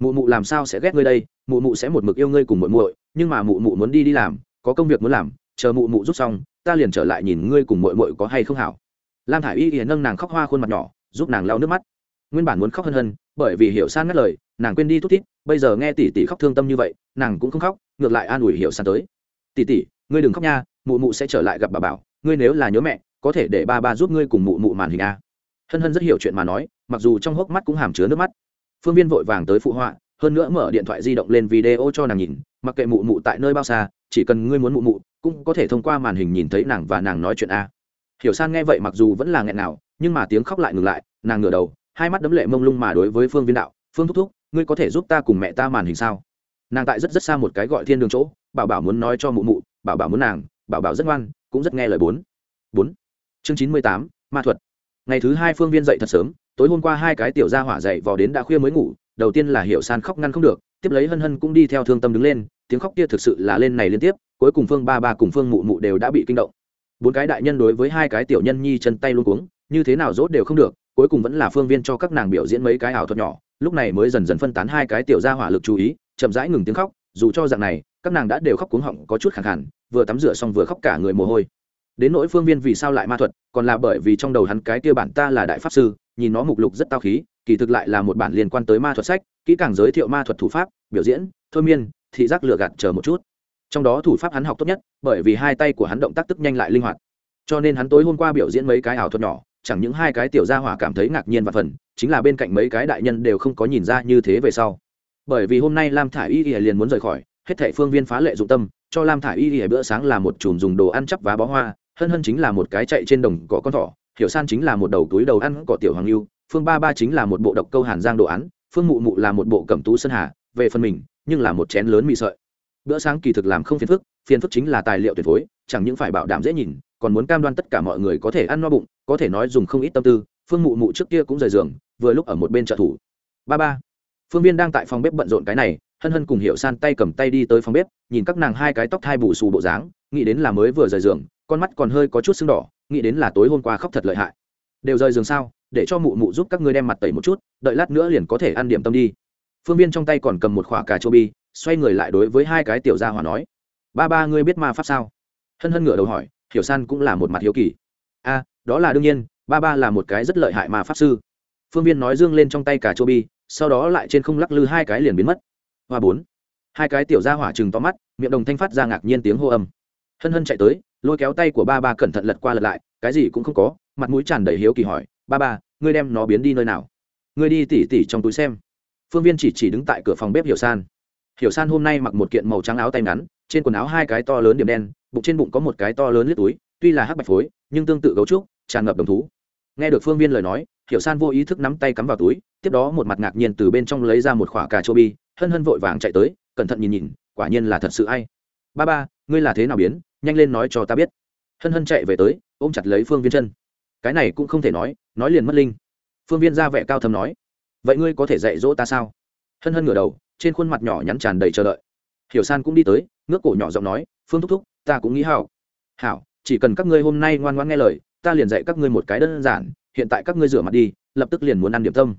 Mụ mụ làm sao sẽ ghét ngươi đây? Mụ mụ sẽ một mực yêu ngươi cùng muội muội, nhưng mà mụ mụ muốn đi đi làm có công việc muốn làm, chờ mụ mụ rút xong, ta liền trở lại nhìn ngươi cùng mội mội có hay không hảo. Lam thả i y hiền nâng nàng khóc hoa khuôn mặt nhỏ, giúp nàng lau nước mắt. Nguyên bản muốn khóc hân hân, bởi vì hiểu san ngắt lời, nàng quên đi thút thít, bây giờ nghe tỷ tỷ khóc thương tâm như vậy, nàng cũng không khóc, ngược lại an ủi hiểu san tới. Tỷ tỷ, ngươi đừng khóc nha, mụ mụ sẽ trở lại gặp bà bảo, ngươi nếu là nhớ mẹ, có thể để ba ba giúp ngươi cùng mụ mụ màn hình a. Hân hân rất hiểu chuyện mà nói, mặc dù trong hốc mắt cũng hàm chứa nước mắt. Phương viên vội vàng tới phụ họa hơn nữa mở điện thoại di động lên video cho nàng nhìn, mặc kệ mụ mụ tại nơi bao xa, chỉ cần ngươi muốn mụ mụ, cũng có thể thông qua màn hình nhìn thấy nàng và nàng nói chuyện a. Hiểu san nghe vậy mặc dù vẫn là nghẹn nào, nhưng mà tiếng khóc lại ngừng lại, nàng ngửa đầu, hai mắt đấm lệ mông lung mà đối với phương viên đạo, phương thúc thúc, ngươi có thể giúp ta cùng mẹ ta màn hình sao? Nàng tại rất rất xa một cái gọi thiên đường chỗ, bảo bảo muốn nói cho mụ mụ, bảo bảo muốn nàng, bảo bảo rất ngoan, cũng rất nghe lời bốn. Bốn. Chương chín mươi tám, ma thuật. Ngày thứ hai phương viên dậy thật sớm, tối hôm qua hai cái tiểu gia hỏa dậy vò đến đã khuya mới ngủ đầu tiên là hiểu san khóc ngăn không được, tiếp lấy hân hân cũng đi theo thương tâm đứng lên, tiếng khóc kia thực sự là lên này liên tiếp, cuối cùng phương ba ba cùng phương mụ mụ đều đã bị kinh động. Bốn cái đại nhân đối với hai cái tiểu nhân nhi chân tay luôn cuống, như thế nào rốt đều không được, cuối cùng vẫn là phương viên cho các nàng biểu diễn mấy cái ảo thuật nhỏ, lúc này mới dần dần phân tán hai cái tiểu ra hỏa lực chú ý, chậm rãi ngừng tiếng khóc, dù cho dạng này, các nàng đã đều khóc cuống họng có chút khẳng hẳn vừa tắm rửa xong vừa khóc cả người mồ hôi. Đến nỗi phương viên vì sao lại ma thuật, còn là bởi vì trong đầu hắn cái kia bản ta là đại pháp sư, nhìn nó mục lục rất tao khí kỳ thực lại là một bản liên quan tới ma thuật sách, kỹ càng giới thiệu ma thuật thủ pháp, biểu diễn, thôi miên, thị giác lựa gạt chờ một chút. Trong đó thủ pháp hắn học tốt nhất, bởi vì hai tay của hắn động tác tức nhanh lại linh hoạt. Cho nên hắn tối hôm qua biểu diễn mấy cái ảo thuật nhỏ, chẳng những hai cái tiểu gia hỏa cảm thấy ngạc nhiên và phần, chính là bên cạnh mấy cái đại nhân đều không có nhìn ra như thế về sau. Bởi vì hôm nay lam thả y y liền muốn rời khỏi, hết thệ phương viên phá lệ dụng tâm, cho lam thả y y bữa sáng là một chùm dùng đồ ăn chắp vá bó hoa, hân hân chính là một cái chạy trên đồng cỏ con thỏ, hiểu san chính là một đầu túi đầu ăn cỏ tiểu hoàng lưu phương ba ba chính là một bộ độc câu hàn giang đồ án, phương mụ mụ là một bộ cẩm tú sơn hà, về phần mình, nhưng là một chén lớn mì sợi. Bữa sáng kỳ thực làm không phiền phức phiền phức chính là tài liệu tuyệt phối, chẳng những phải bảo đảm dễ nhìn, còn muốn cam đoan tất cả mọi người có thể ăn no bụng, có thể nói dùng không ít tâm tư. Phương mụ mụ trước kia cũng rời giường, vừa lúc ở một bên trợ thủ. Ba ba. Phương viên đang tại phòng bếp bận rộn cái này, hân hân cùng hiệu san tay cầm tay đi tới phòng bếp, nhìn các nàng hai cái tóc thai bù xù bộ dáng, nghĩ đến là mới vừa rời giường, con mắt còn hơi có chút sưng đỏ, nghĩ đến là tối hôm qua khóc thật lợi hại. Đều rời giường sao? Để cho mụ mụ giúp các ngươi đem mặt tẩy một chút, đợi lát nữa liền có thể ăn điểm tâm đi. Phương viên trong tay còn cầm một khoả cà chua bi, xoay người lại đối với hai cái tiểu gia hỏa nói, ba ba ngươi biết ma pháp sao? Hân hân ngửa đầu hỏi, hiểu san cũng là một mặt hiếu kỳ. A, đó là đương nhiên, ba ba là một cái rất lợi hại ma pháp sư. Phương viên nói dương lên trong tay cà chua bi, sau đó lại trên không lắc lư hai cái liền biến mất. Hoa bốn. Hai cái tiểu gia hỏa chừng to mắt, miệng đồng thanh phát ra ngạc nhiên tiếng hô âm. Hân hân chạy tới, lôi kéo tay của ba ba cẩn thận lật qua lật lại, cái gì cũng không có. Mặt mũi tràn đầy hiếu kỳ hỏi ba ba, ngươi đem nó biến đi nơi nào? Ngươi đi tỉ tỉ trong túi xem. Phương viên chỉ chỉ đứng tại cửa phòng bếp hiểu san. Hiểu san hôm nay mặc một kiện màu trắng áo tay ngắn, trên quần áo hai cái to lớn điểm đen, bụng trên bụng có một cái to lớn lướt túi, tuy là hắc bạch phối, nhưng tương tự gấu trúc, tràn ngập đồng thú. Nghe được phương viên lời nói, hiểu san vô ý thức nắm tay cắm vào túi, tiếp đó một mặt ngạc nhiên từ bên trong lấy ra một khoả cà chua bi, hân hân vội vàng chạy tới, cẩn thận nhìn nhìn, quả nhiên là thật sự ai. Ba ba, ngươi là thế nào biến? Nhanh lên nói cho ta biết. Hân hân chạy về tới, ôm chặt lấy phương viên chân. Cái này cũng không thể nói nói liền mất linh. Phương viên ra vẻ cao thầm nói, vậy ngươi có thể dạy dỗ ta sao? Hân hân ngửa đầu, trên khuôn mặt nhỏ nhắn tràn đầy chờ đợi. Hiểu san cũng đi tới, ngước cổ nhỏ giọng nói, phương thúc thúc, ta cũng nghĩ hảo. Hảo, chỉ cần các ngươi hôm nay ngoan ngoan nghe lời, ta liền dạy các ngươi một cái đơn giản, hiện tại các ngươi rửa mặt đi, lập tức liền muốn ăn điểm tâm.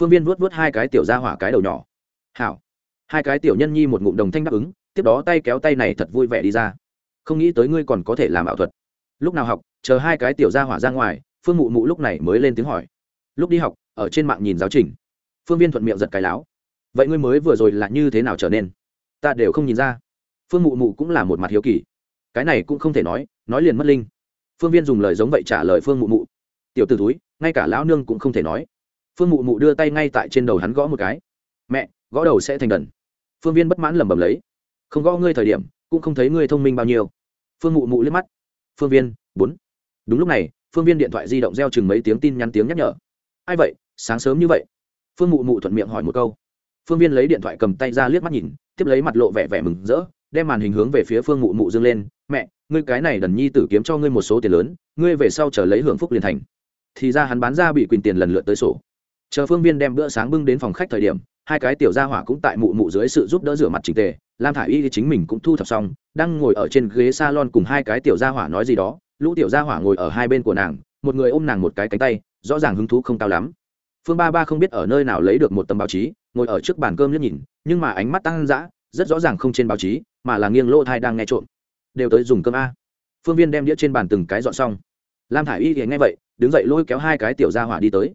Phương viên vuốt vuốt hai cái tiểu ra hỏa cái đầu nhỏ. Hảo. Hai cái tiểu nhân nhi một ngụm đồng thanh đáp ứng, tiếp đó tay kéo tay này thật vui vẻ đi ra. Không nghĩ tới ngươi còn có thể làm ảo thuật. Lúc nào học, chờ hai cái tiểu ra hỏa ra ngoài phương mụ mụ lúc này mới lên tiếng hỏi. Lúc đi học, ở trên mạng nhìn giáo trình. Phương viên thuận miệng giật cái láo. Vậy ngươi mới vừa rồi là như thế nào trở nên? Ta đều không nhìn ra. Phương mụ mụ cũng là một mặt hiếu kỳ. Cái này cũng không thể nói nói liền mất linh. Phương viên dùng lời giống vậy trả lời phương mụ mụ. Tiểu t ử túi ngay cả lão nương cũng không thể nói. Phương mụ mụ đưa tay ngay tại trên đầu hắn gõ một cái. Mẹ, gõ đầu sẽ thành đần. Phương viên bất mãn lẩm bẩm lấy. Không gõ ngươi thời điểm, cũng không thấy ngươi thông minh bao nhiêu. Phương mụ mụ liếc mắt. Phương viên, bốn. Đúng lúc này phương viên điện thoại di động gieo chừng mấy tiếng tin nhắn tiếng nhắc nhở. Ai vậy? Sáng sớm như vậy. Phương mụ mụ thuận miệng hỏi một câu. Phương viên lấy điện thoại cầm tay ra liếc mắt nhìn, tiếp lấy mặt lộ vẻ vẻ mừng rỡ, đem màn hình hướng về phía phương mụ mụ dâng lên. Mẹ, ngươi cái này đần nhi tử kiếm cho ngươi một số tiền lớn, ngươi về sau chờ lấy hưởng phúc liền thành. Thì ra hắn bán ra bị quyền tiền lần lượt tới sổ. Chờ phương viên đem bữa sáng bưng đến phòng khách thời điểm, hai cái tiểu gia hỏa cũng tại mụ mụ dưới sự giúp đỡ rửa mặt trình tề. Lam thả i y chính mình cũng thu thập xong, đang ngồi ở trên ghế s a lon cùng hai cái tiểu gia hỏa nói gì đó lũ tiểu gia hỏa ngồi ở hai bên của nàng, một người ôm nàng một cái cánh tay, rõ ràng hứng thú không cao lắm. Phương ba ba không biết ở nơi nào lấy được một tấm báo chí, ngồi ở trước bàn cơm liếc nhìn, nhưng mà ánh mắt tăng dã, rất rõ ràng không trên báo chí, mà là nghiêng lỗ thai đang nghe trộm. Đều tới dùng cơm a. Phương viên đem đĩa trên bàn từng cái dọn xong. Lam thả i y thì nghe vậy, đứng dậy lôi kéo hai cái tiểu gia hỏa đi tới.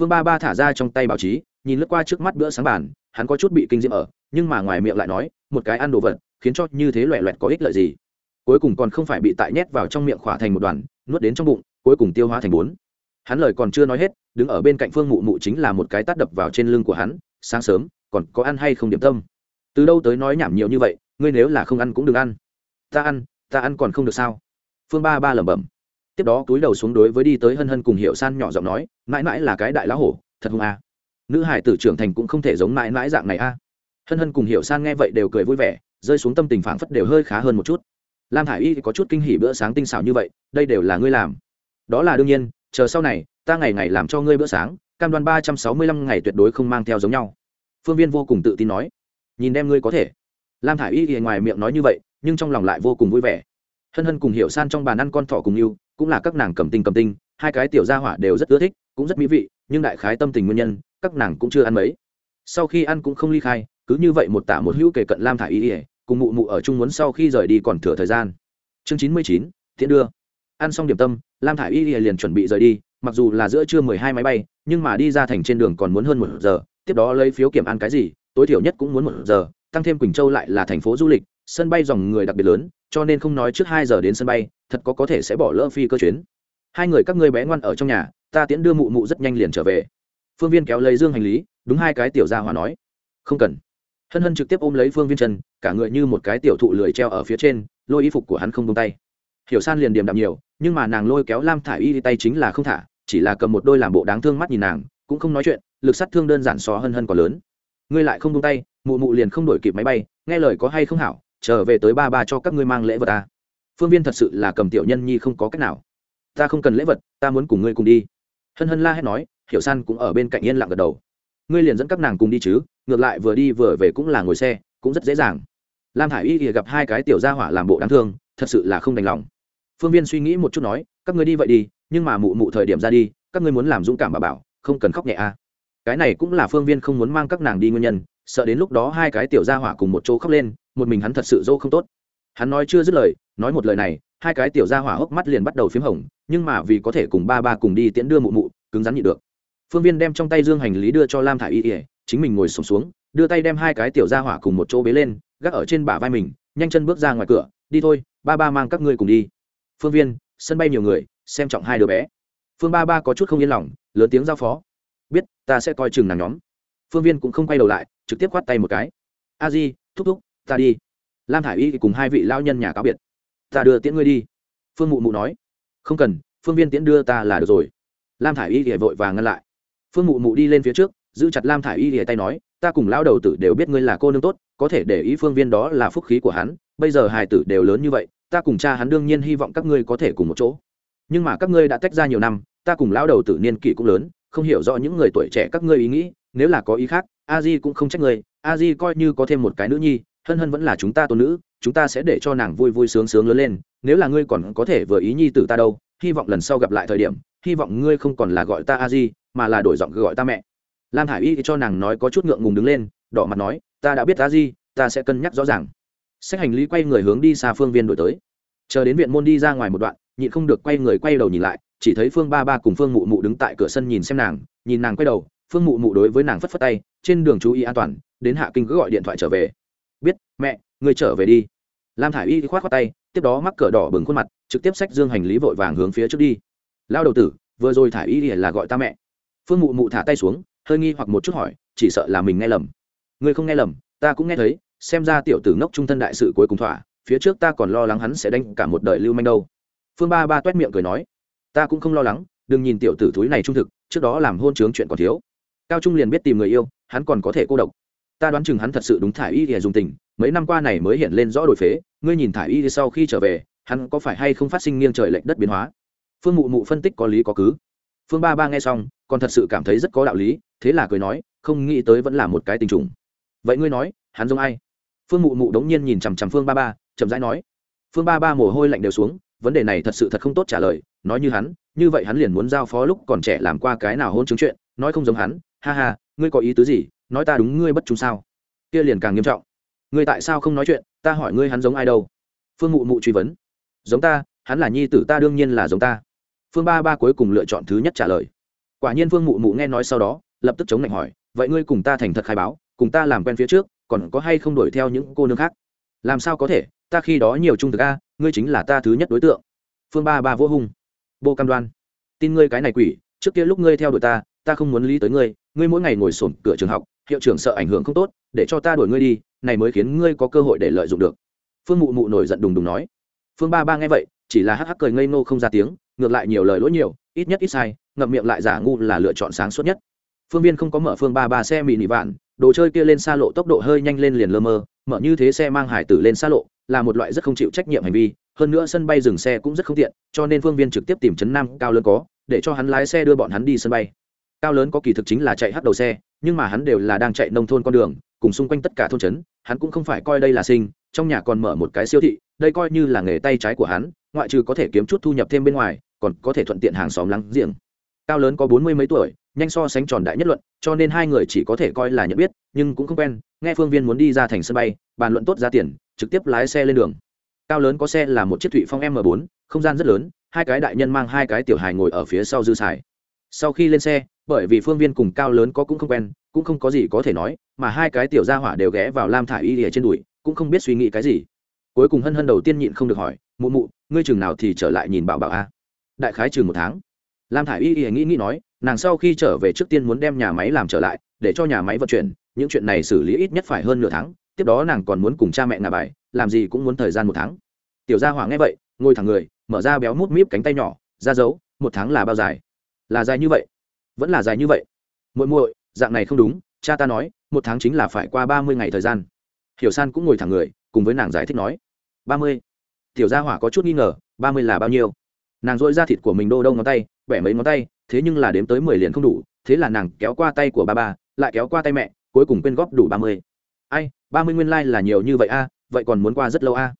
Phương ba ba thả ra trong tay báo chí, nhìn lướt qua trước mắt bữa sáng bàn, hắn có chút bị kinh diễm ở, nhưng mà ngoài miệng lại nói, một cái ăn đồ vật, khiến cho như thế loẹ loẹt có ích lợi gì? Cuối cùng còn không phải bị tại nhét vào trong miệng khỏa thành một đoàn, nuốt đến trong bụng, cuối cùng tiêu hóa thành bốn. Hắn lời còn chưa nói hết, đứng ở bên cạnh phương mụ mụ chính là một cái tắt đập vào trên lưng của hắn, sáng sớm, còn có ăn hay không điểm tâm? Từ đâu tới nói nhảm nhiều như vậy, ngươi nếu là không ăn cũng đừng ăn. Ta ăn ta ăn còn không được sao? Phương ba ba lẩm bẩm. Tiếp đó túi đầu xuống đối với đi tới hân hân cùng hiệu san nhỏ giọng nói, mãi mãi là cái đại lá hổ, thật hung à. nữ hải tử trưởng thành cũng không thể giống mãi mãi dạng này a. À. hân hân cùng hiệu san nghe vậy đều cười vui vẻ, rơi xuống tâm tình phảng phất đều hơi khá hơn một chút lam hải y có chút kinh hỉ bữa sáng tinh xảo như vậy, đây đều là ngươi làm. Đó là đương nhiên, chờ sau này, ta ngày ngày làm cho ngươi bữa sáng, cam đoan ba trăm sáu mươi lăm ngày tuyệt đối không mang theo giống nhau. Phương viên vô cùng tự tin nói. Nhìn đem ngươi có thể. Lam thả i y ngoài miệng nói như vậy, nhưng trong lòng lại vô cùng vui vẻ. Hân hân cùng hiểu san trong bàn ăn con thỏ cùng yêu, cũng là các nàng cầm tinh cầm tinh, hai cái tiểu gia hỏa đều rất ưa thích, cũng rất mỹ vị, nhưng đại khái tâm tình nguyên nhân, các nàng cũng chưa ăn mấy. Sau khi ăn cũng không ly khai, cứ như vậy một tả một hữu kể cận lam thả y cùng mụ mụ ở chung muốn sau khi rời đi còn thừa thời gian. Chương chín mươi chín thiện đưa. Ăn xong điểm tâm, lam thả y lìa liền chuẩn bị rời đi, mặc dù là giữa trưa mười hai máy bay, nhưng mà đi ra thành trên đường còn muốn hơn một giờ, tiếp đó lấy phiếu kiểm ăn cái gì, tối thiểu nhất cũng muốn một giờ, tăng thêm quỳnh châu lại là thành phố du lịch, sân bay dòng người đặc biệt lớn, cho nên không nói trước hai giờ đến sân bay, thật có có thể sẽ bỏ lỡ phi cơ chuyến. Hai người các ngươi bé ngoan ở trong nhà, ta tiễn đưa mụ mụ rất nhanh liền trở về. Phương viên kéo lấy dương hành lý, đúng hai cái tiểu gia hòa nói. Không cần hân hân trực tiếp ôm lấy phương viên Trần, cả người như một cái tiểu thụ lười treo ở phía trên lôi y phục của hắn không tung tay. Hiểu san liền điềm đạm nhiều nhưng mà nàng lôi kéo lam thả y đi tay chính là không thả chỉ là cầm một đôi làm bộ đáng thương mắt nhìn nàng cũng không nói chuyện lực sát thương đơn giản xó hân hân còn lớn. Ngươi lại không tung tay mụ mụ liền không đổi kịp máy bay nghe lời có hay không hảo trở về tới ba ba cho các ngươi mang lễ vật ta. Phương viên thật sự là cầm tiểu nhân nhi không có cách nào. Ta không cần lễ vật ta muốn cùng ngươi cùng đi. Hân hân la hét nói hiểu san cũng ở bên cạnh yên lặng gật đầu ngươi liền dẫn các nàng cùng đi chứ, ngược lại vừa đi vừa về cũng là ngồi xe, cũng rất dễ dàng. Lam Hải y thì gặp hai cái tiểu gia hỏa làm bộ đáng thương, thật sự là không đành lòng. Phương viên suy nghĩ một chút nói, các ngươi đi vậy đi, nhưng mà mụ mụ thời điểm ra đi, các ngươi muốn làm dũng cảm bà bảo, không cần khóc nhẹ a à. cái này cũng là phương viên không muốn mang các nàng đi nguyên nhân, sợ đến lúc đó hai cái tiểu gia hỏa cùng một chỗ khóc lên, một mình hắn thật sự dâu không tốt. Hắn nói chưa dứt lời, nói một lời này, hai cái tiểu gia hỏa hốc mắt liền bắt đầu p h í m hồng, nhưng mà vì có thể cùng ba ba cùng đi tiễn đưa mụ mụ, cứng rắn nhị được phương viên đem trong tay dương hành lý đưa cho lam thả i y ỉa chính mình ngồi sùng xuống, xuống đưa tay đem hai cái tiểu gia hỏa cùng một chỗ bế lên gác ở trên bả vai mình nhanh chân bước ra ngoài cửa đi thôi ba ba mang các ngươi cùng đi. Phương viên sân bay nhiều người xem trọng hai đứa bé. Phương ba ba có chút không yên lòng lớn tiếng giao phó. Biết ta sẽ coi chừng nàng nhóm. Phương viên cũng không quay đầu lại trực tiếp khoát tay một cái. A di thúc thúc ta đi. Lam thả i y cùng hai vị lao nhân nhà cáo biệt. Ta đưa tiễn ngươi đi. Phương mụ mụ nói. Không cần phương viên tiễn đưa ta là được rồi. Lam thả i y thì vội và ngăn lại phương mụ mụ đi lên phía trước, giữ chặt lam thả i y lìa tay nói, ta cùng lao đầu tử đều biết ngươi là cô nương tốt, có thể để ý phương viên đó là phúc khí của hắn, bây giờ hài tử đều lớn như vậy, ta cùng cha hắn đương nhiên hy vọng các ngươi có thể cùng một chỗ. Nhưng mà các ngươi đã tách ra nhiều năm, ta cùng lão đầu tử niên kỷ cũng lớn, không hiểu rõ những người tuổi trẻ các ngươi ý nghĩ, nếu là có ý khác, a di cũng không trách người a di coi như có thêm một cái nữ nhi, hân hân vẫn là chúng ta tôn nữ, chúng ta sẽ để cho nàng vui vui sướng sướng lớn lên, nếu là ngươi còn có thể vừa ý nhi tử ta đâu, hy vọng lần sau gặp lại thời điểm, hy vọng ngươi không còn là gọi ta a di mà là đổi giọng gọi ta mẹ. Lam hải y cho nàng nói có chút ngượng ngùng đứng lên đỏ mặt nói ta đã biết ta gì, ta sẽ cân nhắc rõ ràng. Sách hành lý quay người hướng đi xa phương viên đổi tới. Chờ đến viện môn đi ra ngoài một đoạn nhịn không được quay người quay đầu nhìn lại chỉ thấy phương ba ba cùng phương mụ mụ đứng tại cửa sân nhìn xem nàng nhìn nàng quay đầu phương mụ mụ đối với nàng phất phất tay trên đường chú ý an toàn đến hạ kinh cứ gọi điện thoại trở về. Biết mẹ người trở về đi. Lam thả i y khoát khoát tay tiếp đó mắc cờ đỏ bừng khuôn mặt trực tiếp xách dương hành lý vội vàng hướng phía trước đi. Lao đầu tử vừa rồi thả y là gọi ta mẹ phương mụ mụ thả tay xuống, hơi nghi hoặc một chút hỏi, chỉ sợ là mình nghe lầm. Ngươi không nghe lầm, ta cũng nghe thấy, xem ra tiểu tử ngốc trung thân đại sự cuối cùng thỏa, phía trước ta còn lo lắng hắn sẽ đánh cả một đời lưu manh đâu. Phương ba ba t u é t miệng cười nói, ta cũng không lo lắng, đừng nhìn tiểu tử túi này trung thực, trước đó làm hôn chướng chuyện còn thiếu. Cao trung liền biết tìm người yêu, hắn còn có thể cô độc. Ta đoán chừng hắn thật sự đúng thả y để dùng tình, mấy năm qua này mới hiện lên rõ đổi phế, ngươi nhìn thả y sau khi trở về, hắn có phải hay không phát sinh nghiêng trời lệch đất biến hóa? Phương mụ mụ phân tích có lý có cứ phương ba ba nghe xong, còn thật sự cảm thấy rất có đạo lý, thế là cười nói, không nghĩ tới vẫn là một cái tình trùng. Vậy ngươi nói, hắn giống ai? Phương mụ mụ đống nhiên nhìn chằm chằm phương ba ba, chậm rãi nói. Phương ba ba mồ hôi lạnh đều xuống, vấn đề này thật sự thật không tốt trả lời, nói như hắn, như vậy hắn liền muốn giao phó lúc còn trẻ làm qua cái nào hôn chứng chuyện, nói không giống hắn, ha ha, ngươi có ý tứ gì, nói ta đúng ngươi bất trung sao? Kia liền càng nghiêm trọng. Ngươi tại sao không nói chuyện, ta hỏi ngươi hắn giống ai đâu? Phương mụ mụ truy vấn. Giống ta, hắn là nhi tử ta đương nhiên là giống ta phương ba ba cuối cùng lựa chọn thứ nhất trả lời. Quả nhiên phương mụ mụ nghe nói sau đó, lập tức chống lạnh hỏi, vậy ngươi cùng ta thành thật khai báo, cùng ta làm quen phía trước, còn có hay không đuổi theo những cô nương khác? Làm sao có thể, ta khi đó nhiều trung thực a, ngươi chính là ta thứ nhất đối tượng. Phương ba ba vô hung. Bô cam đoan, tin ngươi cái này quỷ, trước kia lúc ngươi theo đuổi ta ta không muốn lý tới ngươi ngươi mỗi ngày ngồi sổm cửa trường học, hiệu trưởng sợ ảnh hưởng không tốt, để cho ta đuổi ngươi đi, này mới khiến ngươi có cơ hội để lợi dụng được. Phương mụ mụ nổi giận đùng đùng nói. Phương ba ba nghe vậy, chỉ là hắc hắc cười ngây ngô không ra tiếng ngược lại nhiều lời lỗi nhiều, ít nhất ít sai, ngậm miệng lại giả ngu là lựa chọn sáng suốt nhất. Phương viên không có mở phương ba ba xe mì nị vạn, đồ chơi kia lên xa lộ tốc độ hơi nhanh lên liền lơ mơ, mở như thế xe mang hải tử lên xa lộ là một loại rất không chịu trách nhiệm hành vi, hơn nữa sân bay dừng xe cũng rất không tiện, cho nên phương viên trực tiếp tìm chấn nam cao lớn có, để cho hắn lái xe đưa bọn hắn đi sân bay. Cao lớn có kỳ thực chính là chạy hắt đầu xe, nhưng mà hắn đều là đang chạy nông thôn con đường, cùng xung quanh tất cả thôn trấn, hắn cũng không phải coi đây là sinh, trong nhà còn mở một cái siêu thị, đây coi như là nghề tay trái của hắn, ngoại trừ có thể kiếm chút thu nhập thêm bên ngoài còn có thể thuận tiện hàng xóm lắng giềng. Cao lớn có bốn mươi mấy tuổi, nhanh so sánh tròn đại nhất luận, cho nên hai người chỉ có thể coi là nhận biết, nhưng cũng không quen, nghe phương viên muốn đi ra thành sân bay, bàn luận tốt giá tiền, trực tiếp lái xe lên đường. Cao lớn có xe là một chiếc thụy phong m 4 không gian rất lớn, hai cái đại nhân mang hai cái tiểu hài ngồi ở phía sau dư xài. Sau khi lên xe, bởi vì phương viên cùng cao lớn có cũng không quen, cũng không có gì có thể nói, mà hai cái tiểu gia hỏa đều ghé vào lam thả y lìa trên đùi, cũng không biết suy nghĩ cái gì. Cuối cùng hân hân đầu tiên nhịn không được hỏi, mụ mụ, ngươi chừng nào thì trở lại nhìn bảo bảo a? Đại khái chừng một tháng. Lam thả y y nghĩ nghĩ nói, nàng sau khi trở về trước tiên muốn đem nhà máy làm trở lại, để cho nhà máy vận chuyển, những chuyện này xử lý ít nhất phải hơn nửa tháng, tiếp đó nàng còn muốn cùng cha mẹ ngà bài, làm gì cũng muốn thời gian một tháng. Tiểu gia hỏa nghe vậy, ngồi thẳng người, mở ra béo mút míp cánh tay nhỏ, ra dấu, một tháng là bao dài? Là dài như vậy? Vẫn là dài như vậy? Muội muội, dạng này không đúng, cha ta nói, một tháng chính là phải qua ba mươi ngày thời gian. Hiểu san cũng ngồi thẳng người, cùng với nàng giải thích nói. Ba mươi? Tiểu gia hỏa có chút nghi ngờ, ba mươi là bao nhiêu? Nàng dội ra thịt của mình đô đông ngón tay, bẻ mấy ngón tay, thế nhưng là đếm tới mười liền không đủ, thế là nàng kéo qua tay của ba ba, lại kéo qua tay mẹ, cuối cùng quyên góp đủ ba mươi. Ai, ba mươi nguyên lai、like、là nhiều như vậy a, vậy còn muốn qua rất lâu a?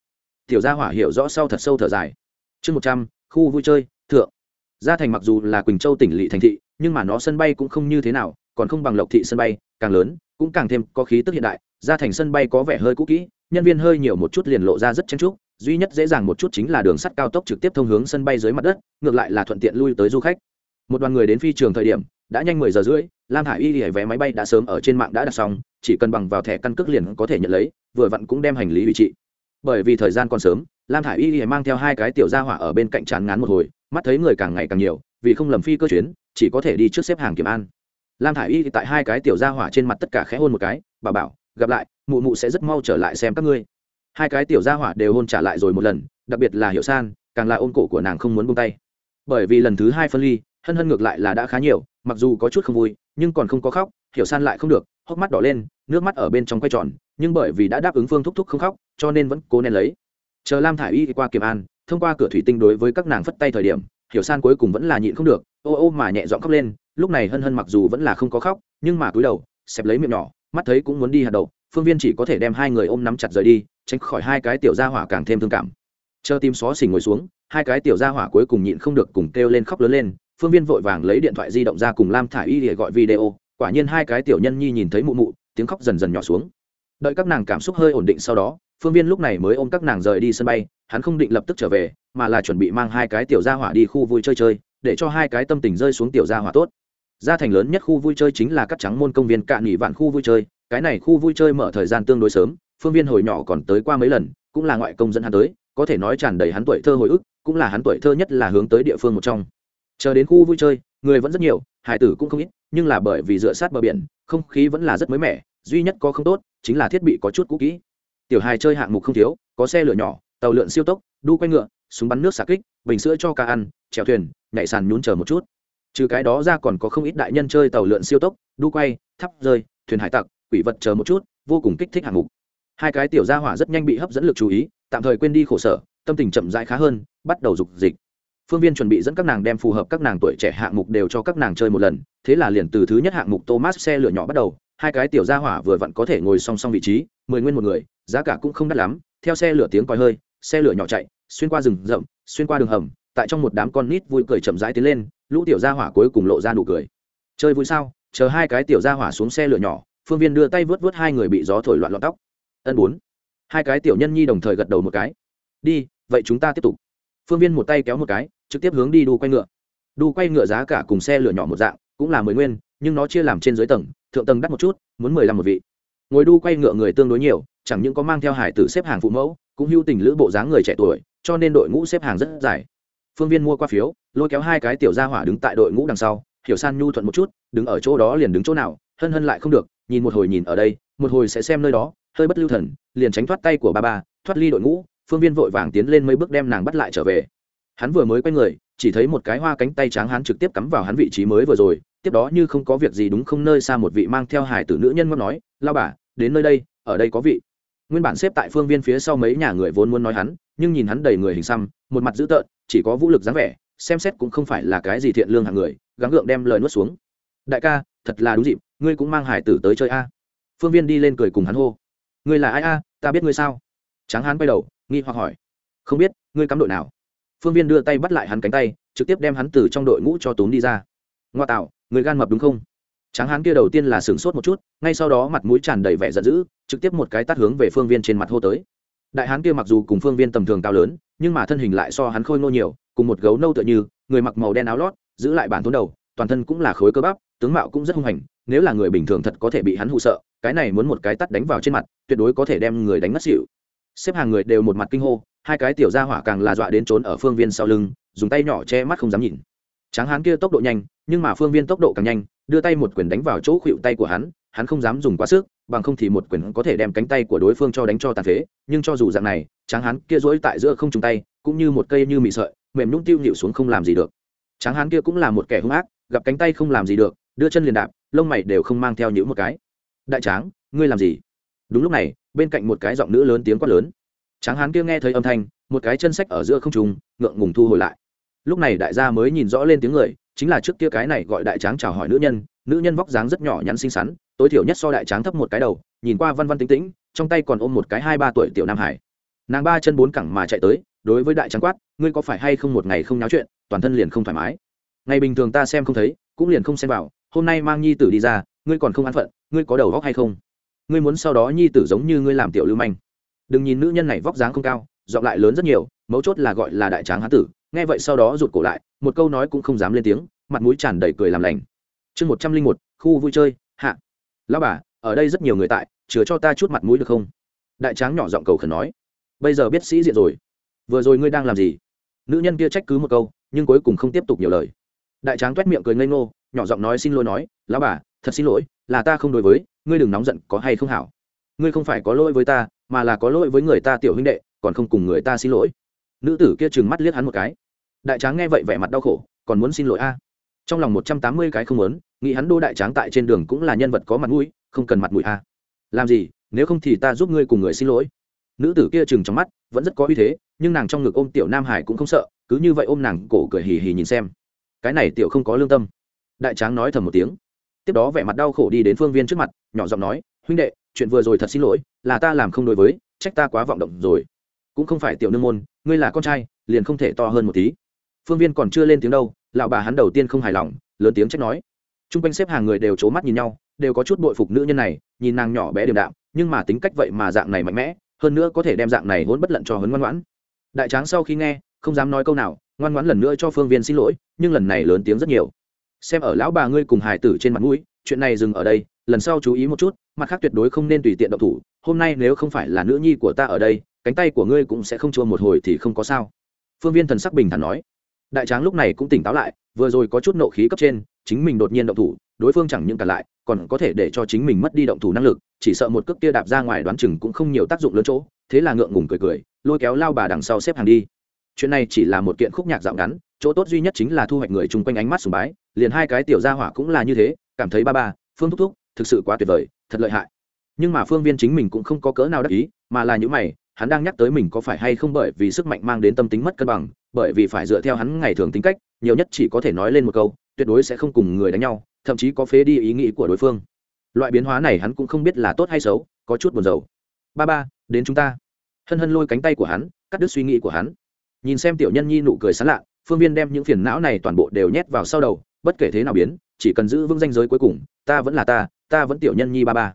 Tiểu gia hỏa hiểu rõ sau thật sâu thở dài. Chương một trăm, khu vui chơi, thượng. Gia thành mặc dù là quỳnh châu tỉnh lỵ thành thị, nhưng mà nó sân bay cũng không như thế nào, còn không bằng lộc thị sân bay, càng lớn, cũng càng thêm có khí tức hiện đại. Gia thành sân bay có vẻ hơi cũ kỹ nhân viên hơi nhiều một chút liền lộ ra rất chen trúc duy nhất dễ dàng một chút chính là đường sắt cao tốc trực tiếp thông hướng sân bay dưới mặt đất, ngược lại là thuận tiện lui tới du khách. Một đoàn người đến phi trường thời điểm, đã nhanh mười giờ rưỡi, lam hải y lìa vé máy bay đã sớm ở trên mạng đã đặt xong, chỉ cần bằng vào thẻ căn cước liền có thể nhận lấy, vừa vặn cũng đem hành lý ủy trị bởi vì thời gian còn sớm, lam hải y lìa mang theo hai cái tiểu gia hỏa ở bên cạnh chán ngán một hồi, mắt thấy người càng ngày càng nhiều, vì không lầm phi cơ chuyến, chỉ có thể đi trước xếp hàng kiểm an. Lam hải y tại hai cái tiểu gia hỏa trên mặt tất cả khẽ hôn một cái bà bảo, gặp lại mụ mụ sẽ rất mau trở lại xem các ngươi. Hai cái tiểu gia hỏa đều hôn trả lại rồi một lần, đặc biệt là hiểu san, càng là ôm cổ của nàng không muốn buông tay. Bởi vì lần thứ hai phân ly, hân hân ngược lại là đã khá nhiều, mặc dù có chút không vui, nhưng còn không có khóc, hiểu san lại không được, hốc mắt đỏ lên, nước mắt ở bên trong quay tròn, nhưng bởi vì đã đáp ứng phương thúc thúc không khóc, cho nên vẫn cố nén lấy. Chờ lam thả i y qua kiểm an, thông qua cửa thủy tinh đối với các nàng phất tay thời điểm, hiểu san cuối cùng vẫn là nhịn không được, ô ô mà nhẹ dọn khóc lên, lúc này hân hân mặc dù vẫn là không có khóc, nhưng mà cúi đầu, xẹp lấy miệng nhỏ, mắt thấy cũng muốn đi hạt đầu phương viên chỉ có thể đem hai người ôm nắm chặt rời đi, tránh khỏi hai cái tiểu gia hỏa càng thêm thương cảm. Chờ tim xó xỉnh ngồi xuống, hai cái tiểu gia hỏa cuối cùng nhịn không được cùng kêu lên khóc lớn lên, phương viên vội vàng lấy điện thoại di động ra cùng lam thả y để gọi video, quả nhiên hai cái tiểu nhân nhi nhìn thấy mụ mụ, tiếng khóc dần dần nhỏ xuống. Đợi các nàng cảm xúc hơi ổn định sau đó, phương viên lúc này mới ôm các nàng rời đi sân bay, hắn không định lập tức trở về, mà là chuẩn bị mang hai cái tiểu gia hỏa đi khu vui chơi chơi, để cho hai cái tâm tình rơi xuống tiểu gia hỏa tốt. Gia thành lớn nhất khu vui chơi chính là cắt trắng môn công viên cạn nghỉ vạn khu vui chơi cái này khu vui chơi mở thời gian tương đối sớm, phương viên hồi nhỏ còn tới qua mấy lần, cũng là ngoại công dẫn hắn tới, có thể nói tràn đầy hắn tuổi thơ hồi ức, cũng là hắn tuổi thơ nhất là hướng tới địa phương một trong. Chờ đến khu vui chơi, người vẫn rất nhiều, hải tử cũng không ít, nhưng là bởi vì dựa sát bờ biển, không khí vẫn là rất mới mẻ, duy nhất có không tốt, chính là thiết bị có chút cũ kỹ. Tiểu hài chơi hạng mục không thiếu, có xe lửa nhỏ, tàu lượn siêu tốc, đu quay ngựa, súng bắn nước xà kích, bình sữa cho ca ăn, chèo thuyền, nhảy sàn nhún chờ một chút. Trừ cái đó ra còn có không ít đại nhân chơi tàu lượn siêu tốc, đu quay, thắp rơi, thuyền hải tặc quỷ vật chờ một chút, vô cùng kích thích hạng mục. Hai cái tiểu gia hỏa rất nhanh bị hấp dẫn lực chú ý, tạm thời quên đi khổ sở, tâm tình chậm rãi khá hơn, bắt đầu dục dịch. Phương viên chuẩn bị dẫn các nàng đem phù hợp các nàng tuổi trẻ hạng mục đều cho các nàng chơi một lần, thế là liền từ thứ nhất hạng mục thomas xe lửa nhỏ bắt đầu, hai cái tiểu gia hỏa vừa vặn có thể ngồi song song vị trí, mười nguyên một người, giá cả cũng không đắt lắm, theo xe lửa tiếng còi hơi, xe lửa nhỏ chạy, xuyên qua rừng rậm, xuyên qua đường hầm, tại trong một đám con nít vui cười chậm rãi tiến lên, lũ tiểu gia hỏa cuối cùng lộ ra nụ cười. Chơi vui sao? Chờ hai cái tiểu gia hỏa xuống xe lửa nhỏ phương viên đưa tay vớt vớt hai người bị gió thổi loạn loạn tóc. Ân bốn. Hai cái tiểu nhân nhi đồng thời gật đầu một cái. Đi, vậy chúng ta tiếp tục. Phương viên một tay kéo một cái, trực tiếp hướng đi đu quay ngựa. Đu quay ngựa giá cả cùng xe lửa nhỏ một dạng, cũng là mười nguyên, nhưng nó chia làm trên dưới tầng, thượng tầng đắt một chút, muốn mười lăm một vị. Ngồi đu quay ngựa người tương đối nhiều, chẳng những có mang theo hải tử xếp hàng phụ mẫu, cũng hưu tình lữ bộ dáng người trẻ tuổi, cho nên đội ngũ xếp hàng rất dài. Phương viên mua qua phiếu, lôi kéo hai cái tiểu gia hỏa đứng tại đội ngũ đằng sau, hiểu san nhu thuận một chút, đứng ở chỗ đó liền đứng chỗ nào, hân hân lại không được nhìn một hồi nhìn ở đây, một hồi sẽ xem nơi đó, hơi bất lưu thần, liền tránh thoát tay của ba ba, thoát ly đội ngũ, phương viên vội vàng tiến lên mấy bước đem nàng bắt lại trở về. Hắn vừa mới quay người, chỉ thấy một cái hoa cánh tay trắng hắn trực tiếp cắm vào hắn vị trí mới vừa rồi, tiếp đó như không có việc gì đúng không nơi xa một vị mang theo hải tử nữ nhân ngóc nói lao bà, đến nơi đây, ở đây có vị. Nguyên bản xếp tại phương viên phía sau mấy nhà người vốn muốn nói hắn, nhưng nhìn hắn đầy người hình xăm, một mặt dữ tợn, chỉ có vũ lực dáng vẻ, xem xét cũng không phải là cái gì thiện lương hạng người, gắng gượng đem lời nuốt xuống. Đại ca, thật là đúng dịp ngươi cũng mang hải tử tới chơi a. Phương viên đi lên cười cùng hắn hô. Ngươi là ai a? Ta biết ngươi sao? Tráng hán quay đầu, nghi hoặc hỏi. Không biết, ngươi cắm đội nào? Phương viên đưa tay bắt lại hắn cánh tay, trực tiếp đem hắn từ trong đội ngũ cho tốn đi ra. Ngoa tạo, người gan mập đúng không? Tráng hán kia đầu tiên là sửng sốt một chút, ngay sau đó mặt mũi tràn đầy vẻ giận dữ, trực tiếp một cái tắt hướng về phương viên trên mặt hô tới. Đại hán kia mặc dù cùng phương viên tầm thường cao lớn, nhưng mà thân hình lại so hắn khôi ngô nhiều, cùng một gấu nâu tựa như, người mặc màu đen áo lót, giữ lại bản thốn đầu, toàn thân cũng là khối cơ bắp, tướng mạo cũng rất hung hành nếu là người bình thường thật có thể bị hắn hụ sợ, cái này muốn một cái tắt đánh vào trên mặt, tuyệt đối có thể đem người đánh ngất xỉu. Xếp hàng người đều một mặt kinh hô, hai cái tiểu gia hỏa càng là dọa đến trốn ở phương viên sau lưng, dùng tay nhỏ che mắt không dám nhìn. Tráng hán kia tốc độ nhanh, nhưng mà phương viên tốc độ càng nhanh, đưa tay một quyền đánh vào chỗ khuỵu tay của hắn hắn không dám dùng quá sức, bằng không thì một quyền có thể đem cánh tay của đối phương cho đánh cho tàn phế, nhưng cho dù dạng này, tráng hán kia rỗi tại giữa không trùng tay, cũng như một cây như mị sợi, mềm nhũng tiêu nhịu xuống không làm gì được. Tráng hán kia cũng là một kẻ hung ác, gặp cánh tay không làm gì được đưa chân liền đạp, lông mày đều không mang theo những một cái. Đại tráng, ngươi làm gì? Đúng lúc này, bên cạnh một cái giọng nữ lớn tiếng quát lớn. Tráng hán kia nghe thấy âm thanh, một cái chân sách ở giữa không trùng ngượng ngùng thu hồi lại. Lúc này đại gia mới nhìn rõ lên tiếng người, chính là trước kia cái này gọi đại tráng chào hỏi nữ nhân nữ nhân vóc dáng rất nhỏ nhắn xinh xắn, tối thiểu nhất so đại tráng thấp một cái đầu, nhìn qua văn văn tính tĩnh, trong tay còn ôm một cái hai ba tuổi tiểu nam hải. Nàng ba chân bốn cẳng mà chạy tới, đối với đại tráng quát, ngươi có phải hay không một ngày không náo chuyện, toàn thân liền không thoải mái? Ngày bình thường ta xem không thấy, cũng liền không xem vào hôm nay mang nhi tử đi ra, ngươi còn không an phận, ngươi có đầu góc hay không? Ngươi muốn sau đó nhi tử giống như ngươi làm tiểu lưu manh. Đừng nhìn nữ nhân này vóc dáng không cao, giọng lại lớn rất nhiều, mấu chốt là gọi là đại tráng hán tử. Nghe vậy sau đó rụt cổ lại, một câu nói cũng không dám lên tiếng, mặt mũi tràn đầy cười làm lành. Chương một trăm linh một, khu vui chơi, hạ. Lao bà, ở đây rất nhiều người tại chứa cho ta chút mặt mũi được không? Đại tráng nhỏ giọng cầu khẩn nói. Bây giờ biết sĩ diện rồi. Vừa rồi ngươi đang làm gì? Nữ nhân kia trách cứ một câu, nhưng cuối cùng không tiếp tục nhiều lời. Đại tráng t u é t miệng cười ngây ngô nhỏ giọng nói xin lỗi nói, lão bà, thật xin lỗi, là ta không đối với, ngươi đừng nóng giận, có hay không hảo? Ngươi không phải có lỗi với ta, mà là có lỗi với người ta tiểu huynh đệ, còn không cùng người ta xin lỗi. Nữ tử kia trừng mắt liếc hắn một cái. Đại tráng nghe vậy vẻ mặt đau khổ, còn muốn xin lỗi a? Trong lòng một trăm tám mươi cái không muốn, nghĩ hắn đô đại tráng tại trên đường cũng là nhân vật có mặt mũi, không cần mặt mũi a. Làm gì, nếu không thì ta giúp ngươi cùng người xin lỗi. Nữ tử kia chừng trong mắt, vẫn rất có uy thế, nhưng nàng trong ngực ôm tiểu nam hải cũng không sợ, cứ như vậy ôm nàng cổ cười hì hì nhìn xem. Cái này tiểu không có lương tâm đại tráng nói thầm một tiếng. Tiếp đó vẻ mặt đau khổ đi đến phương viên trước mặt, nhỏ giọng nói, huynh đệ, chuyện vừa rồi thật xin lỗi, là ta làm không đối với, trách ta quá vọng động rồi. Cũng không phải tiểu nương môn, ngươi là con trai, liền không thể to hơn một tí. Phương viên còn chưa lên tiếng đâu, lão bà hắn đầu tiên không hài lòng, lớn tiếng trách nói. T r u n g quanh xếp hàng người đều c h ố mắt nhìn nhau, đều có chút bội phục nữ nhân này, nhìn nàng nhỏ bé điềm đạm, nhưng mà tính cách vậy mà dạng này mạnh mẽ, hơn nữa có thể đem dạng này hôn bất lận cho hấn ngoan ngoãn. Đại tráng sau khi nghe, không dám nói câu nào, ngoan ngoãn lần nữa cho phương viên xin lỗi, nhưng lần này lớn tiếng rất nhiều xem ở lão bà ngươi cùng hải tử trên mặt mũi, chuyện này dừng ở đây, lần sau chú ý một chút, mặt khác tuyệt đối không nên tùy tiện động thủ, hôm nay nếu không phải là nữ nhi của ta ở đây, cánh tay của ngươi cũng sẽ không chua một hồi thì không có sao. Phương viên thần sắc bình thản nói. Đại tráng lúc này cũng tỉnh táo lại, vừa rồi có chút nộ khí cấp trên, chính mình đột nhiên động thủ, đối phương chẳng những cả lại, còn có thể để cho chính mình mất đi động thủ năng lực, chỉ sợ một cước kia đạp ra ngoài đoán chừng cũng không nhiều tác dụng lớn chỗ, thế là ngượng ngùng cười cười, lôi kéo lao bà đằng sau xếp hàng đi. Chuyện này chỉ là một kiện khúc nhạc dạo ngắn chỗ tốt duy nhất chính là thu hoạch người chung quanh ánh mắt sùng bái, liền hai cái tiểu gia hỏa cũng là như thế, cảm thấy ba ba, phương thúc thúc, thực sự quá tuyệt vời, thật lợi hại. Nhưng mà phương viên chính mình cũng không có cỡ nào đắc ý, mà là những mày, hắn đang nhắc tới mình có phải hay không bởi vì sức mạnh mang đến tâm tính mất cân bằng, bởi vì phải dựa theo hắn ngày thường tính cách, nhiều nhất chỉ có thể nói lên một câu, tuyệt đối sẽ không cùng người đánh nhau, thậm chí có phế đi ý nghĩ của đối phương. Loại biến hóa này hắn cũng không biết là tốt hay xấu, có chút buồn rầu. Ba ba, đến chúng ta. Hân hân lôi cánh tay của hắn, cắt đứt suy nghĩ của hắn. Nhìn xem tiểu nhân nhi nụ cười sán lạ phương viên đem những phiền não này toàn bộ đều nhét vào sau đầu, bất kể thế nào biến, chỉ cần giữ vững danh giới cuối cùng, ta vẫn là ta ta vẫn tiểu nhân nhi ba ba.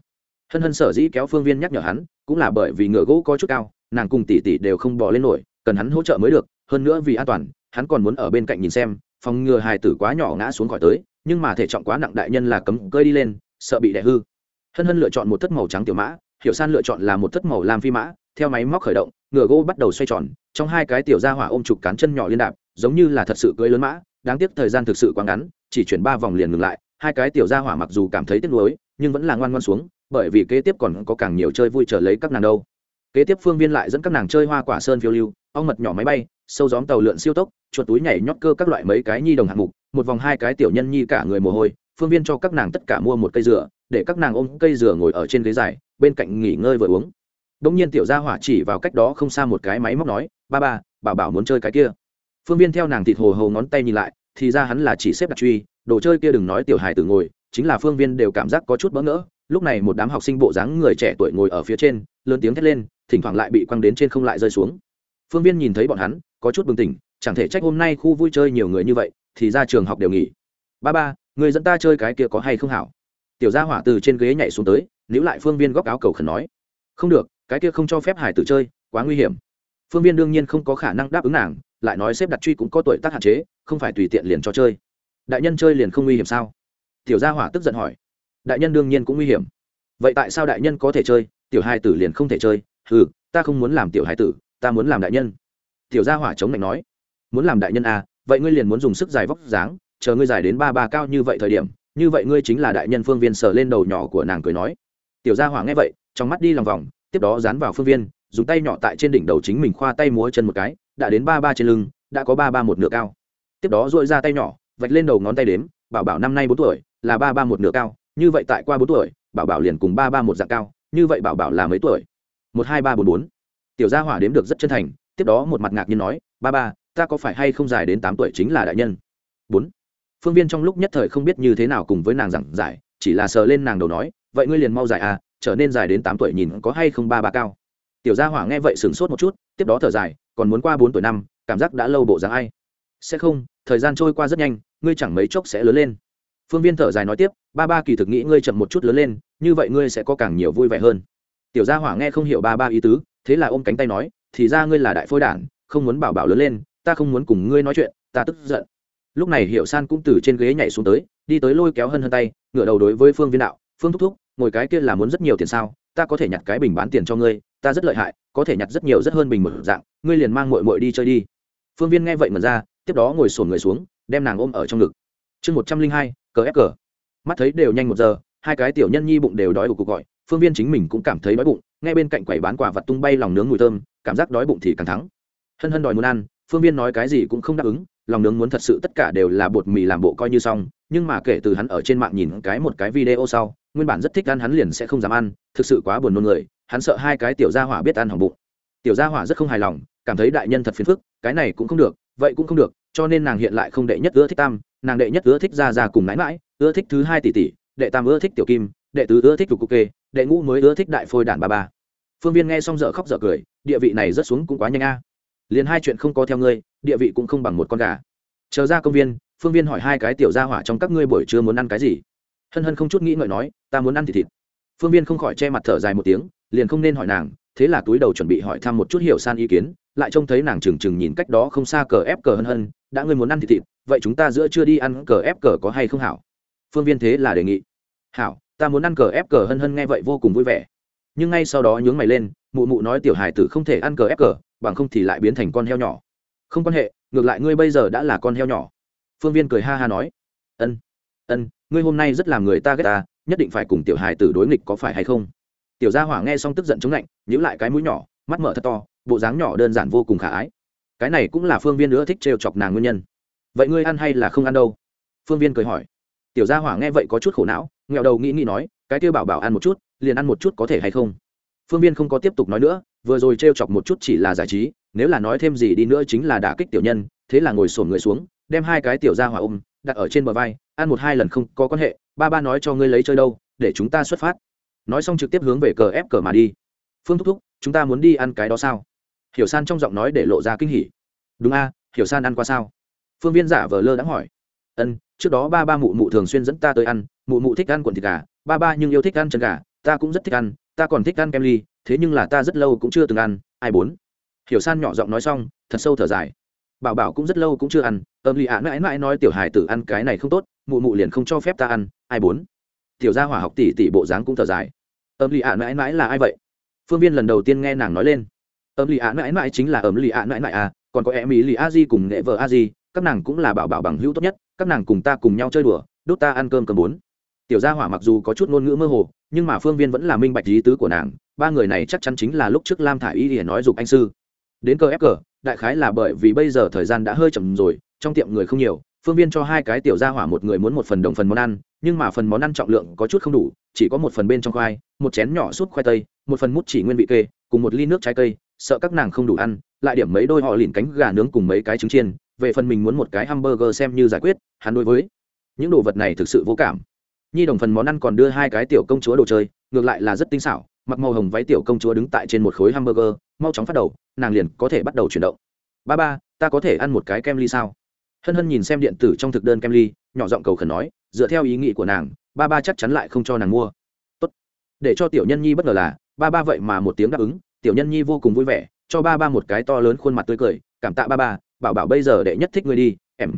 Hân hân sở dĩ kéo phương viên nhắc nhở hắn, cũng là bởi vì ngựa gỗ có chút cao, nàng cùng tỷ tỷ đều không bỏ lên nổi, cần hắn hỗ trợ mới được, hơn nữa vì an toàn, hắn còn muốn ở bên cạnh nhìn xem, phòng ngừa hài tử quá nhỏ ngã xuống khỏi tới, nhưng mà thể trọng quá nặng đại nhân là cấm cơi đi lên, sợ bị đẻ hư. Hân hân lựa chọn một thất màu trắng tiểu mã, hiểu san lựa chọn là một thất màu lam phi mã, theo máy móc khởi động, ngựa gỗ bắt đầu xoay tròn, trong hai cái tiểu ra hỏa ôm chụp cán chân nhỏ liên đạp giống như là thật sự cưỡi lớn mã, đáng tiếc thời gian thực sự quá ngắn, chỉ chuyển ba vòng liền ngừng lại, hai cái tiểu gia hỏa mặc dù cảm thấy tiếc nuối, nhưng vẫn là ngoan ngoan xuống, bởi vì kế tiếp còn có càng nhiều chơi vui trở lấy các nàng đâu. Kế tiếp phương viên lại dẫn các nàng chơi hoa quả sơn phiêu lưu, ong mật nhỏ máy bay, sâu gióm tàu lượn siêu tốc, chuột túi nhảy nhót cơ các loại mấy cái nhi đồng hạng mục, một vòng hai cái tiểu nhân nhi cả người mồ hôi, phương viên cho các nàng tất cả mua một cây dừa, để các nàng ôm cây dừa ngồi ở trên ghế dài, bên cạnh nghỉ ngơi vừa uống. Đông nhiên tiểu gia hỏa chỉ vào cách đó không xa một cái máy móc nói, ba ba, bảo bảo muốn chơi cái kia phương viên theo nàng thịt hồ hồ ngón tay nhìn lại, thì ra hắn là chỉ xếp đặt truy, đồ chơi kia đừng nói tiểu hài tử ngồi, chính là phương viên đều cảm giác có chút bỡ ngỡ. Lúc này một đám học sinh bộ dáng người trẻ tuổi ngồi ở phía trên, lớn tiếng thét lên, thỉnh thoảng lại bị quăng đến trên không lại rơi xuống. Phương viên nhìn thấy bọn hắn, có chút bừng tỉnh, chẳng thể trách hôm nay khu vui chơi nhiều người như vậy, thì ra trường học đều nghỉ. Ba ba, người dẫn ta chơi cái kia có hay không hảo? Tiểu gia hỏa từ trên ghế nhảy xuống tới, níu lại phương viên góc áo cầu khẩn nói. Không được, cái kia không cho phép hải tử chơi, quá nguy hiểm. Phương viên đương nhiên không có khả năng đáp ứng nàng lại nói xếp đặt truy cũng có tuổi tác hạn chế, không phải tùy tiện liền cho chơi. Đại nhân chơi liền không nguy hiểm sao? Tiểu gia hỏa tức giận hỏi. Đại nhân đương nhiên cũng nguy hiểm. Vậy tại sao đại nhân có thể chơi, tiểu hai tử liền không thể chơi? Ừ ta không muốn làm tiểu hai tử, ta muốn làm đại nhân. Tiểu gia hỏa chống lạnh nói. Muốn làm đại nhân à vậy ngươi liền muốn dùng sức dài vóc dáng, chờ ngươi dài đến ba ba cao như vậy thời điểm, như vậy ngươi chính là đại nhân phương viên sờ lên đầu nhỏ của nàng cười nói. Tiểu gia hỏa nghe vậy, trong mắt đi lòng vòng, tiếp đó dán vào phương viên, dùng tay nhỏ tại trên đỉnh đầu chính mình khoa tay múa chân một cái đã đến ba ba trên lưng, đã có ba ba một nửa cao. Tiếp đó dội ra tay nhỏ, vạch lên đầu ngón tay đếm, bảo bảo năm nay bốn tuổi, là ba ba một nửa cao, như vậy tại qua bốn tuổi, bảo bảo liền cùng ba ba một dạng cao, như vậy bảo bảo là mấy tuổi? Một hai ba bốn bốn. Tiểu gia hỏa đếm được rất chân thành, tiếp đó một mặt ngạc nhiên nói, ba ba, ta có phải hay không dài đến tám tuổi chính là đại nhân? Bốn. Phương viên trong lúc nhất thời không biết như thế nào cùng với nàng giảng giải, chỉ là sờ lên nàng đầu nói, vậy ngươi liền mau dài à trở nên dài đến tám tuổi nhìn có hay không ba ba cao? Tiểu gia hỏa nghe vậy sửng sốt một chút, tiếp đó thở dài còn muốn qua bốn tuổi năm, cảm giác đã lâu bộ dáng ai? Sẽ không, thời gian trôi qua rất nhanh, ngươi chẳng mấy chốc sẽ lớn lên. Phương viên thở dài nói tiếp, ba ba kỳ thực nghĩ ngươi chậm một chút lớn lên, như vậy ngươi sẽ có càng nhiều vui vẻ hơn. Tiểu gia hỏa nghe không hiểu ba ba ý tứ, thế là ôm cánh tay nói, thì ra ngươi là đại phôi đản, không muốn bảo bảo lớn lên, ta không muốn cùng ngươi nói chuyện, ta tức giận. Lúc này hiệu san cũng từ trên ghế nhảy xuống tới, đi tới lôi kéo hân hân tay, ngửa đầu đối với phương viên đạo, phương thúc thúc, ngồi cái kia là muốn rất nhiều tiền sao, ta có thể nhặt cái bình bán tiền cho ngươi, ta rất lợi hại có thể nhặt rất nhiều rất hơn bình một dạng, ngươi liền mang mội mội đi chơi đi. Phương viên nghe vậy mật ra, tiếp đó ngồi sổn người xuống, đem nàng ôm ở trong ngực. Chương một trăm linh hai, cờ ép cờ. Mắt thấy đều nhanh một giờ, hai cái tiểu nhân nhi bụng đều đói ủ cuộc gọi, phương viên chính mình cũng cảm thấy đói bụng, ngay bên cạnh quầy bán quả vật tung bay lòng nướng mùi thơm, cảm giác đói bụng thì càng thắng. Hân hân đòi muốn ăn, phương viên nói cái gì cũng không đáp ứng, lòng nướng muốn thật sự tất cả đều là bột mì làm bộ coi như xong, nhưng mà kể từ hắn ở trên mạng nhìn cái một cái video sau, nguyên bản rất thích ăn hắn liền sẽ không dám ăn, thực sự quá buồn nôn người hắn sợ hai cái tiểu gia hỏa biết ăn hỏng bụng. Tiểu gia hỏa rất không hài lòng, cảm thấy đại nhân thật phiền phức, cái này cũng không được, vậy cũng không được, cho nên nàng hiện lại không đệ nhất ưa thích tam, nàng đệ nhất ưa thích ra ra cùng nãi mãi ưa thích thứ hai tỷ tỷ, đệ tam ưa thích tiểu kim, đệ tứ ưa thích lục cục kê, đệ ngũ mới ưa thích đại phôi đản ba ba phương viên nghe xong dở khóc dở cười, địa vị này rất xuống cũng quá nhanh a. Liền hai chuyện không có theo ngươi, địa vị cũng không bằng một con gà. Chờ ra công viên, phương viên hỏi hai cái tiểu gia hỏa trong các ngươi buổi trưa muốn ăn cái gì. Hân hân không chút nghĩ ngợi nói, ta muốn ăn thịt thịt. Phương viên không khỏi che mặt thở dài một tiếng liền không nên hỏi nàng, thế là túi đầu chuẩn bị hỏi thăm một chút hiểu san ý kiến, lại trông thấy nàng trừng trừng nhìn cách đó không xa cờ ép cờ hân hân, đã ngươi muốn ăn thịt thịt, vậy chúng ta giữa chưa đi ăn cờ ép cờ có hay không hảo? Phương viên thế là đề nghị. Hảo, ta muốn ăn cờ ép cờ hân hân nghe vậy vô cùng vui vẻ. Nhưng ngay sau đó nhướng mày lên, mụ mụ nói tiểu hài tử không thể ăn cờ ép cờ, bằng không thì lại biến thành con heo nhỏ. Không quan hệ, ngược lại ngươi bây giờ đã là con heo nhỏ. Phương viên cười ha ha nói. Ân ân, ngươi hôm nay rất làm người ta ghét ta, nhất định phải cùng tiểu hài tử đối nghịch có phải hay không? Tiểu gia hỏa nghe xong tức giận chống lạnh nhữ lại cái mũi nhỏ, mắt mở thật to, bộ dáng nhỏ đơn giản vô cùng khả ái. Cái này cũng là phương viên nữa thích trêu chọc nàng nguyên nhân. Vậy ngươi ăn hay là không ăn đâu? Phương viên cười hỏi. Tiểu gia hỏa nghe vậy có chút khổ não, nghẹo đầu nghĩ nghĩ nói, cái kêu bảo bảo ăn một chút, liền ăn một chút có thể hay không? Phương viên không có tiếp tục nói nữa, vừa rồi t r e o chọc một chút chỉ là giải trí, nếu là nói thêm gì đi nữa chính là đả kích tiểu nhân, thế là ngồi sổm người xuống, đem hai cái tiểu ra hỏa ôm, đặt ở trên bờ vai, ăn một hai lần không có quan hệ, ba ba nói cho ngươi lấy chơi đâu, để chúng ta xuất phát nói xong trực tiếp hướng về cờ ép cờ mà đi. Phương thúc thúc, chúng ta muốn đi ăn cái đó sao? Hiểu san trong giọng nói để lộ ra kinh hỉ. Đúng a, hiểu san ăn qua sao? Phương viên giả vờ lơ đã hỏi. Ân, trước đó ba ba mụ mụ thường xuyên dẫn ta tới ăn, mụ mụ thích ăn quần thịt gà, ba ba nhưng yêu thích ăn chân gà, ta cũng rất thích ăn, ta còn thích ăn kem ly, thế nhưng là ta rất lâu cũng chưa từng ăn, ai bốn? Hiểu san nhỏ giọng nói xong, thật sâu thở dài. Bảo bảo cũng rất lâu cũng chưa ăn âm ly ạ à mãi mãi nói tiểu hài tử ăn cái này không tốt, mụ mụ liền không cho phép ta ăn, ai bốn? Tiểu gia hỏa học tỷ tỷ bộ dáng cũng thở dài âm lì ạ mãi mãi là ai vậy? Phương viên lần đầu tiên nghe nàng nói lên. Âm lì ạ mãi mãi chính là ấm lì ạ mãi mãi à còn có em ý lì a di cùng nghệ vợ a di, các nàng cũng là bảo bảo bằng hữu tốt nhất, các nàng cùng ta cùng nhau chơi đùa, đốt ta ăn cơm cơm bốn tiểu gia hỏa mặc dù có chút ngôn ngữ mơ hồ, nhưng mà phương viên vẫn là minh bạch lý tứ của nàng, ba người này chắc chắn chính là lúc trước lam thả y để nói dục anh sư. Đến cờ ép cờ, đại khái là bởi vì bây giờ thời gian đã hơi chậm rồi, trong tiệm người không nhiều phương viên cho hai cái tiểu gia hỏa một người muốn một phần đồng phần món ăn, nhưng mà phần món ăn trọng lượng có chút không đủ, chỉ có một phần bên trong khoai, một chén nhỏ súp khoai tây, một phần mút chỉ nguyên vị kê, cùng một ly nước trái cây, sợ các nàng không đủ ăn, lại điểm mấy đôi họ lìn cánh gà nướng cùng mấy cái trứng chiên, về phần mình muốn một cái hamburger xem như giải quyết, hắn đối với những đồ vật này thực sự vô cảm. Nhi đồng phần món ăn còn đưa hai cái tiểu công chúa đồ chơi, ngược lại là rất tinh xảo, mặc màu hồng váy tiểu công chúa đứng tại trên một khối hamburger, mau chóng phát đầu, nàng liền có thể bắt đầu chuyển động. Ba ba, ta có thể ăn một cái kem ly sao? Hân hân nhìn xem điện tử trong thực đơn kem ly, nhỏ giọng cầu khẩn nói, dựa theo ý nghĩ của nàng, ba ba chắc chắn lại không cho nàng mua. Tốt. để cho tiểu nhân nhi bất ngờ là, ba ba vậy mà một tiếng đáp ứng, tiểu nhân nhi vô cùng vui vẻ, cho ba ba một cái to lớn khuôn mặt tươi cười, cảm tạ ba ba, bảo bảo bây giờ đệ nhất thích ngươi đi, em.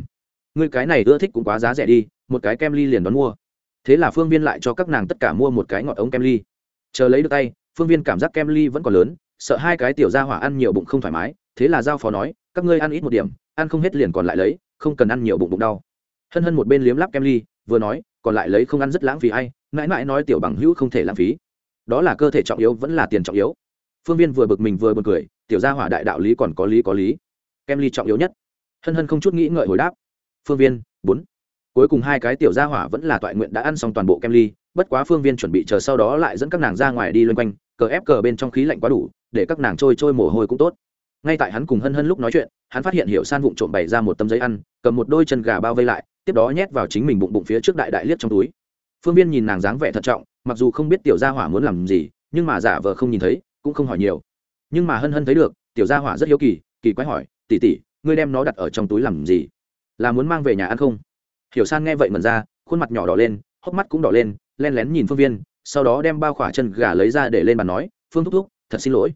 Ngươi cái này ưa thích cũng quá giá rẻ đi, một cái kem ly liền đón mua. Thế là phương viên lại cho các nàng tất cả mua một cái ngọt ống kem ly. Chờ lấy được tay, phương viên cảm giác kem ly vẫn còn lớn, sợ hai cái tiểu ra hỏa ăn nhiều bụng không thoải mái, thế là giao phó nói, các ngươi ăn ít một điểm, ăn không hết liền còn lại lấy không cần ăn nhiều bụng bụng đau. Hân hân một bên liếm lắp kem ly, vừa nói, còn lại lấy không ăn rất lãng phí hay mãi mãi nói tiểu bằng hữu không thể lãng phí. Đó là cơ thể trọng yếu vẫn là tiền trọng yếu. Phương viên vừa bực mình vừa bực cười, tiểu gia hỏa đại đạo lý còn có lý có lý. Kem ly trọng yếu nhất. Hân hân không chút nghĩ ngợi hồi đáp. Phương viên, bốn. Cuối cùng hai cái tiểu gia hỏa vẫn là toại nguyện đã ăn xong toàn bộ kem ly, bất quá phương viên chuẩn bị chờ sau đó lại dẫn các nàng ra ngoài đi loanh quanh, cờ ép cờ bên trong khí lạnh quá đủ, để các nàng trôi trôi mồ hôi cũng tốt. Ngay tại hắn cùng hân hân lúc nói chuyện hắn phát hiện hiểu san vụng trộm bày ra một tấm giấy ăn, cầm một đôi chân gà bao vây lại, tiếp đó nhét vào chính mình bụng bụng phía trước đại đại liếc trong túi. Phương viên nhìn nàng dáng vẻ thận trọng, mặc dù không biết tiểu gia hỏa muốn làm gì, nhưng mà giả vờ không nhìn thấy, cũng không hỏi nhiều. Nhưng mà hân hân thấy được, tiểu gia hỏa rất hiếu kỳ kỳ quái hỏi tỉ tỉ ngươi đem nó đặt ở trong túi làm gì? Là muốn mang về nhà ăn không? Hiểu san nghe vậy mần ra, khuôn mặt nhỏ đỏ lên, hốc mắt cũng đỏ lên, len lén nhìn phương viên, sau đó đem bao khỏa chân gà lấy ra để lên bàn nói, phương thúc thúc, thật xin lỗi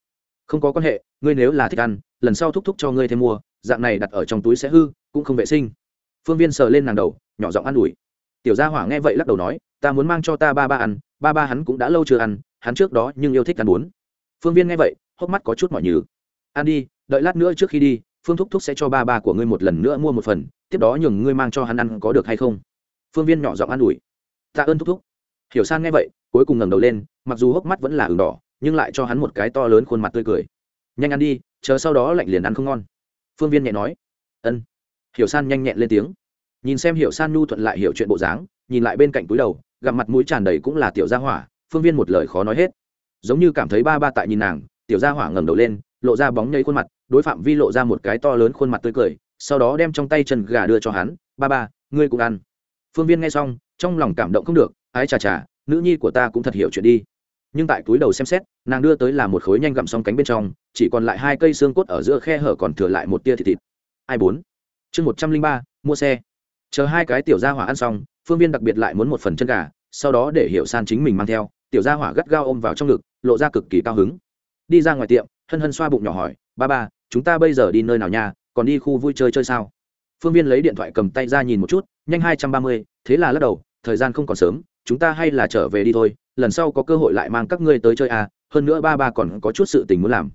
không có quan hệ, ngươi nếu là thích ăn, lần sau thúc thúc cho ngươi thêm mua, dạng này đặt ở trong túi sẽ hư, cũng không vệ sinh. Phương viên sờ lên nàng đầu, nhỏ giọng an ủi. Tiểu gia hỏa nghe vậy lắc đầu nói, ta muốn mang cho ta ba ba ăn, ba ba hắn cũng đã lâu chưa ăn, hắn trước đó nhưng yêu thích ăn bốn phương viên nghe vậy, hốc mắt có chút mỏi nhừ. Ăn đi, đợi lát nữa trước khi đi, phương thúc thúc sẽ cho ba ba của ngươi một lần nữa mua một phần, tiếp đó nhường ngươi mang cho hắn ăn có được hay không? Phương viên nhỏ giọng an ủi. Tạ ơn thúc thúc. Hiểu san nghe vậy, cuối cùng ngẩng đầu lên, mặc dù hốc mắt vẫn là ửng đỏ nhưng lại cho hắn một cái to lớn khuôn mặt tươi cười. Nhanh ăn đi, chờ sau đó lạnh liền ăn không ngon. Phương viên nhẹ nói. Ân. Hiểu san nhanh nhẹn lên tiếng. Nhìn xem hiểu san nhu thuận lại hiểu chuyện bộ dáng, nhìn lại bên cạnh túi đầu, gặp mặt mũi tràn đầy cũng là tiểu gia hỏa, phương viên một lời khó nói hết. Giống như cảm thấy ba ba tại nhìn nàng, tiểu gia hỏa ngẩng đầu lên, lộ ra bóng nhây khuôn mặt, đối phạm vi lộ ra một cái to lớn khuôn mặt tươi cười, sau đó đem trong tay chân gà đưa cho hắn, ba ba, ngươi cũng ăn. Phương viên nghe xong, trong lòng cảm động không được, ái chà chà, nữ nhi của ta cũng thật hiểu chuyện đi nhưng tại túi đầu xem xét, nàng đưa tới là một khối nhanh gặm xong cánh bên trong, chỉ còn lại hai cây xương cốt ở giữa khe hở còn thừa lại một tia thịt thịt. Ai bốn? Chương một trăm linh ba, mua xe. Chờ hai cái tiểu gia hỏa ăn xong, phương viên đặc biệt lại muốn một phần chân gà, sau đó để hiểu san chính mình mang theo, tiểu gia hỏa gắt gao ôm vào trong ngực, lộ ra cực kỳ cao hứng. Đi ra ngoài tiệm, hân hân xoa bụng nhỏ hỏi, ba ba, chúng ta bây giờ đi nơi nào nha, còn đi khu vui chơi chơi sao? Phương viên lấy điện thoại cầm tay ra nhìn một chút, nhanh hai trăm ba mươi, thế là lắc đầu, thời gian không còn sớm, chúng ta hay là trở về đi thôi lần sau có cơ hội lại mang các ngươi tới chơi à hơn nữa ba ba còn có chút sự tình muốn làm.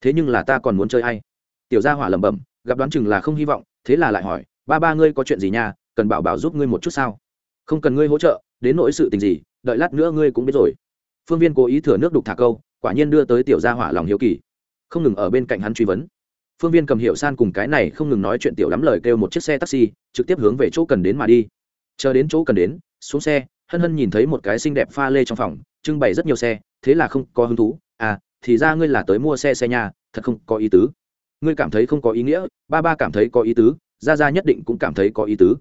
Thế nhưng là ta còn muốn chơi ai? Tiểu gia hỏa lẩm bẩm, gặp đoán chừng là không hy vọng, thế là lại hỏi, ba ba ngươi có chuyện gì nha, cần bảo bảo giúp ngươi một chút sao? Không cần ngươi hỗ trợ, đến nỗi sự tình gì, đợi lát nữa ngươi cũng biết rồi. Phương viên cố ý thừa nước đục thả câu, quả nhiên đưa tới tiểu gia hỏa lòng hiếu kỳ. Không ngừng ở bên cạnh hắn truy vấn. Phương viên cầm hiệu san cùng cái này không ngừng nói chuyện tiểu lắm lời kêu một chiếc xe taxi, trực tiếp hướng về chỗ cần đến mà đi. Chờ đến chỗ cần đến, xuống xe hân hân nhìn thấy một cái xinh đẹp pha lê trong phòng, trưng bày rất nhiều xe, thế là không có hứng thú. À thì ra ngươi là tới mua xe xe nhà, thật không có ý tứ. Ngươi cảm thấy không có ý nghĩa, ba ba cảm thấy có ý tứ, ra ra nhất định cũng cảm thấy có ý tứ.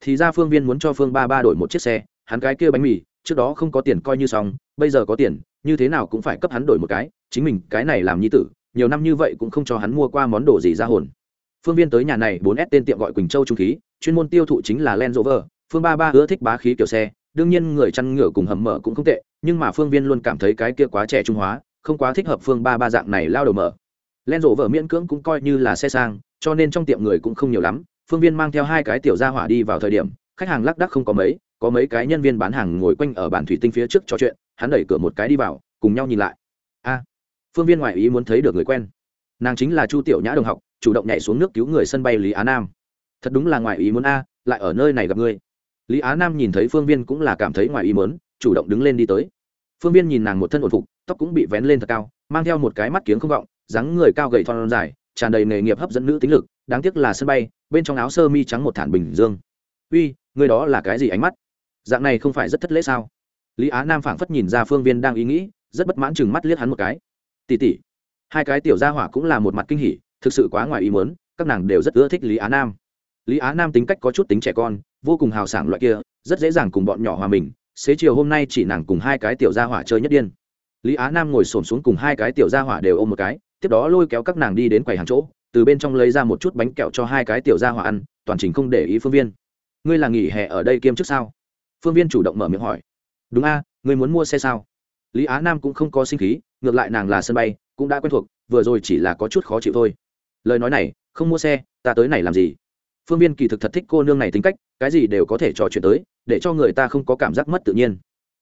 Thì ra phương viên muốn cho phương ba ba đổi một chiếc xe, hắn cái kia bánh mì, trước đó không có tiền coi như xong, bây giờ có tiền, như thế nào cũng phải cấp hắn đổi một cái, chính mình cái này làm nhi tử, nhiều năm như vậy cũng không cho hắn mua qua món đồ gì ra hồn. Phương viên tới nhà này, bốn s tên tiệm gọi quỳnh châu trung khí, chuyên môn tiêu thụ chính là len Rover, phương ba ba ưa thích bá khí kiểu xe đương nhiên người chăn ngựa cùng hầm mở cũng không tệ, nhưng mà phương viên luôn cảm thấy cái kia quá trẻ trung hóa, không quá thích hợp phương ba ba dạng này lao đầu mở len rộ vợ miễn cưỡng cũng coi như là xe sang, cho nên trong tiệm người cũng không nhiều lắm, phương viên mang theo hai cái tiểu gia hỏa đi vào thời điểm, khách hàng lác đắc không có mấy có mấy cái nhân viên bán hàng ngồi quanh ở bàn thủy tinh phía trước trò chuyện, hắn đẩy cửa một cái đi vào, cùng nhau nhìn lại. A, phương viên ngoại ý muốn thấy được người quen. Nàng chính là chu tiểu nhã đồng học, chủ động nhảy xuống nước cứu người sân bay lý á nam. Thật đúng là ngoại ý muốn a, lại ở nơi này gặp ngươi lý á nam nhìn thấy phương viên cũng là cảm thấy ngoài ý muốn, chủ động đứng lên đi tới. Phương viên nhìn nàng một thân ổn phục, tóc cũng bị vén lên thật cao, mang theo một cái mắt kiếng không vọng dáng người cao gầy thon dài, tràn đầy nghề nghiệp hấp dẫn nữ tính lực, đáng tiếc là sân bay, bên trong áo sơ mi trắng một thản bình dương. Uy, người đó là cái gì ánh mắt? Dạng này không phải rất thất lễ sao? Lý á nam phảng phất nhìn ra phương viên đang ý nghĩ, rất bất mãn chừng mắt liếc hắn một cái. Tỉ tỉ hai cái tiểu gia hỏa cũng là một mặt kinh hỉ, thực sự quá ngoài ý muốn, các nàng đều rất ưa thích lý á nam. Lý á nam tính cách có chút tính trẻ con vô cùng hào sảng loại kia, rất dễ dàng cùng bọn nhỏ hòa mình. Xế chiều hôm nay chỉ nàng cùng hai cái tiểu gia hỏa chơi nhất điên. Lý á nam ngồi xổm xuống cùng hai cái tiểu gia hỏa đều ôm một cái, tiếp đó lôi kéo các nàng đi đến quầy hàng chỗ, từ bên trong lấy ra một chút bánh kẹo cho hai cái tiểu gia hỏa ăn, toàn trình không để ý phương viên. Ngươi là nghỉ hè ở đây kiêm chức sao? Phương viên chủ động mở miệng hỏi. Đúng a, ngươi muốn mua xe sao? Lý á nam cũng không có sinh khí, ngược lại nàng là sân bay, cũng đã quen thuộc, vừa rồi chỉ là có chút khó chịu thôi. Lời nói này, không mua xe, ta tới này làm gì? Phương viên kỳ thực thật thích cô nương này tính cách, cái gì đều có thể trò chuyện tới, để cho người ta không có cảm giác mất tự nhiên.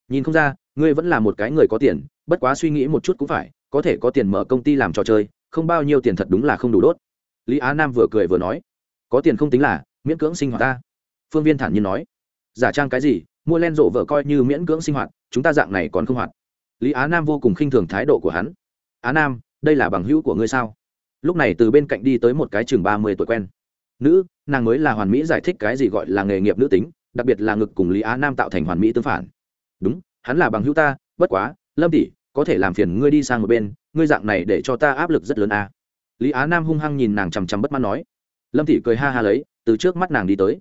Nhìn không ra, ngươi vẫn là một cái người có tiền, bất quá suy nghĩ một chút cũng phải, có thể có tiền mở công ty làm trò chơi, không bao nhiêu tiền thật đúng là không đủ đốt. Lý á nam vừa cười vừa nói, có tiền không tính là, miễn cưỡng sinh hoạt ta. Phương viên thản nhiên nói, giả trang cái gì, mua len rộ vợ coi như miễn cưỡng sinh hoạt, chúng ta dạng này còn không hoạt. Lý á nam vô cùng khinh thường thái độ của hắn. Á nam, đây là bằng hữu của ngươi sao? Lúc này từ bên cạnh đi tới một cái chừng ba mươi tuổi quen nữ, nàng mới là hoàn mỹ giải thích cái gì gọi là nghề nghiệp nữ tính, đặc biệt là ngực cùng lý á nam tạo thành hoàn mỹ tương phản. Đúng, hắn là bằng hữu ta, bất quá, lâm tỷ, có thể làm phiền ngươi đi sang một bên, ngươi dạng này để cho ta áp lực rất lớn à. lý á nam hung hăng nhìn nàng chằm chằm bất mãn nói. Lâm tỷ cười ha ha lấy, từ trước mắt nàng đi tới.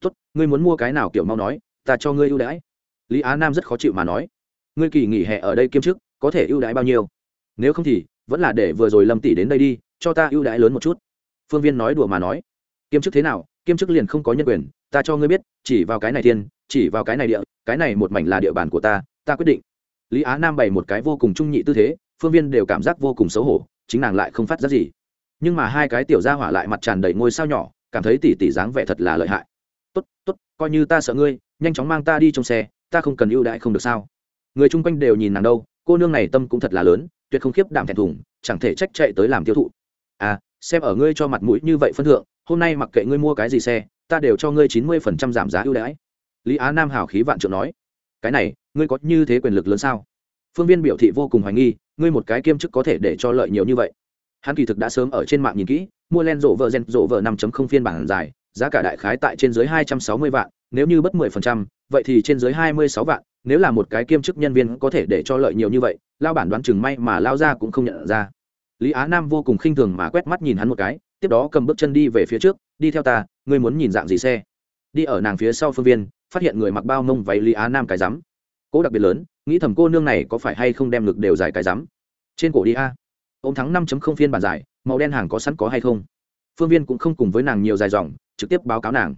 Tốt, ngươi muốn mua cái nào kiểu mau nói, ta cho ngươi ưu đãi. Lý á nam rất khó chịu mà nói. Ngươi kỳ nghỉ hè ở đây kiêm chức, có thể ưu đãi bao nhiêu? Nếu không thì, vẫn là để vừa rồi lâm tỷ đến đây đi, cho ta ưu đãi lớn một chút. Phương viên nói đùa mà nói kiêm chức thế nào, kiêm chức liền không có nhân quyền, ta cho ngươi biết, chỉ vào cái này thiên, chỉ vào cái này địa, cái này một mảnh là địa bàn của ta ta quyết định. Lý á nam bày một cái vô cùng trung nhị tư thế, phương viên đều cảm giác vô cùng xấu hổ, chính nàng lại không phát giác gì. Nhưng mà hai cái tiểu ra hỏa lại mặt tràn đầy ngôi sao nhỏ, cảm thấy tỉ tỉ dáng vẻ thật là lợi hại. Tốt tốt, coi như ta sợ ngươi, nhanh chóng mang ta đi trong xe, ta không cần ưu đãi không được sao? Người chung quanh đều nhìn nàng đâu, cô nương này tâm cũng thật là lớn, tuyệt không khiếp đảm thẹn thùng, chẳng thể trách chạy tới làm tiêu thụ. À xem ở ngươi cho mặt mũi như vậy phân thượng hôm nay mặc kệ ngươi mua cái gì xe, ta đều cho ngươi chín mươi phần trăm giảm giá ưu đãi. Lý á nam hào khí vạn trượng nói. Cái này, ngươi có như thế quyền lực lớn sao? Phương viên biểu thị vô cùng hoài nghi, ngươi một cái kiêm chức có thể để cho lợi nhiều như vậy. Hắn kỳ thực đã sớm ở trên mạng nhìn kỹ, mua len rộ vợ gen, rộ vợ năm phiên bản dài, giá cả đại khái tại trên dưới hai trăm sáu mươi vạn, nếu như bất mười phần trăm, vậy thì trên dưới hai mươi sáu vạn, nếu là một cái kiêm chức nhân viên có thể để cho lợi nhiều như vậy, lao bản đoán chừng may mà lao ra cũng không nhận ra. Lý á nam vô cùng khinh thường mà quét mắt nhìn hắn một cái tiếp đó cầm bước chân đi về phía trước, đi theo ta, ngươi muốn nhìn dạng gì xe? Đi ở nàng phía sau phương viên, phát hiện người mặc bao mông váy lý á nam cái rắm. Cỗ đặc biệt lớn, nghĩ thầm cô nương này có phải hay không đem ngực đều dài cái rắm. Trên cổ đi a. Ô m thắng năm không phiên bản dài, màu đen hàng có sẵn có hay không? Phương viên cũng không cùng với nàng nhiều dài dòng, trực tiếp báo cáo nàng.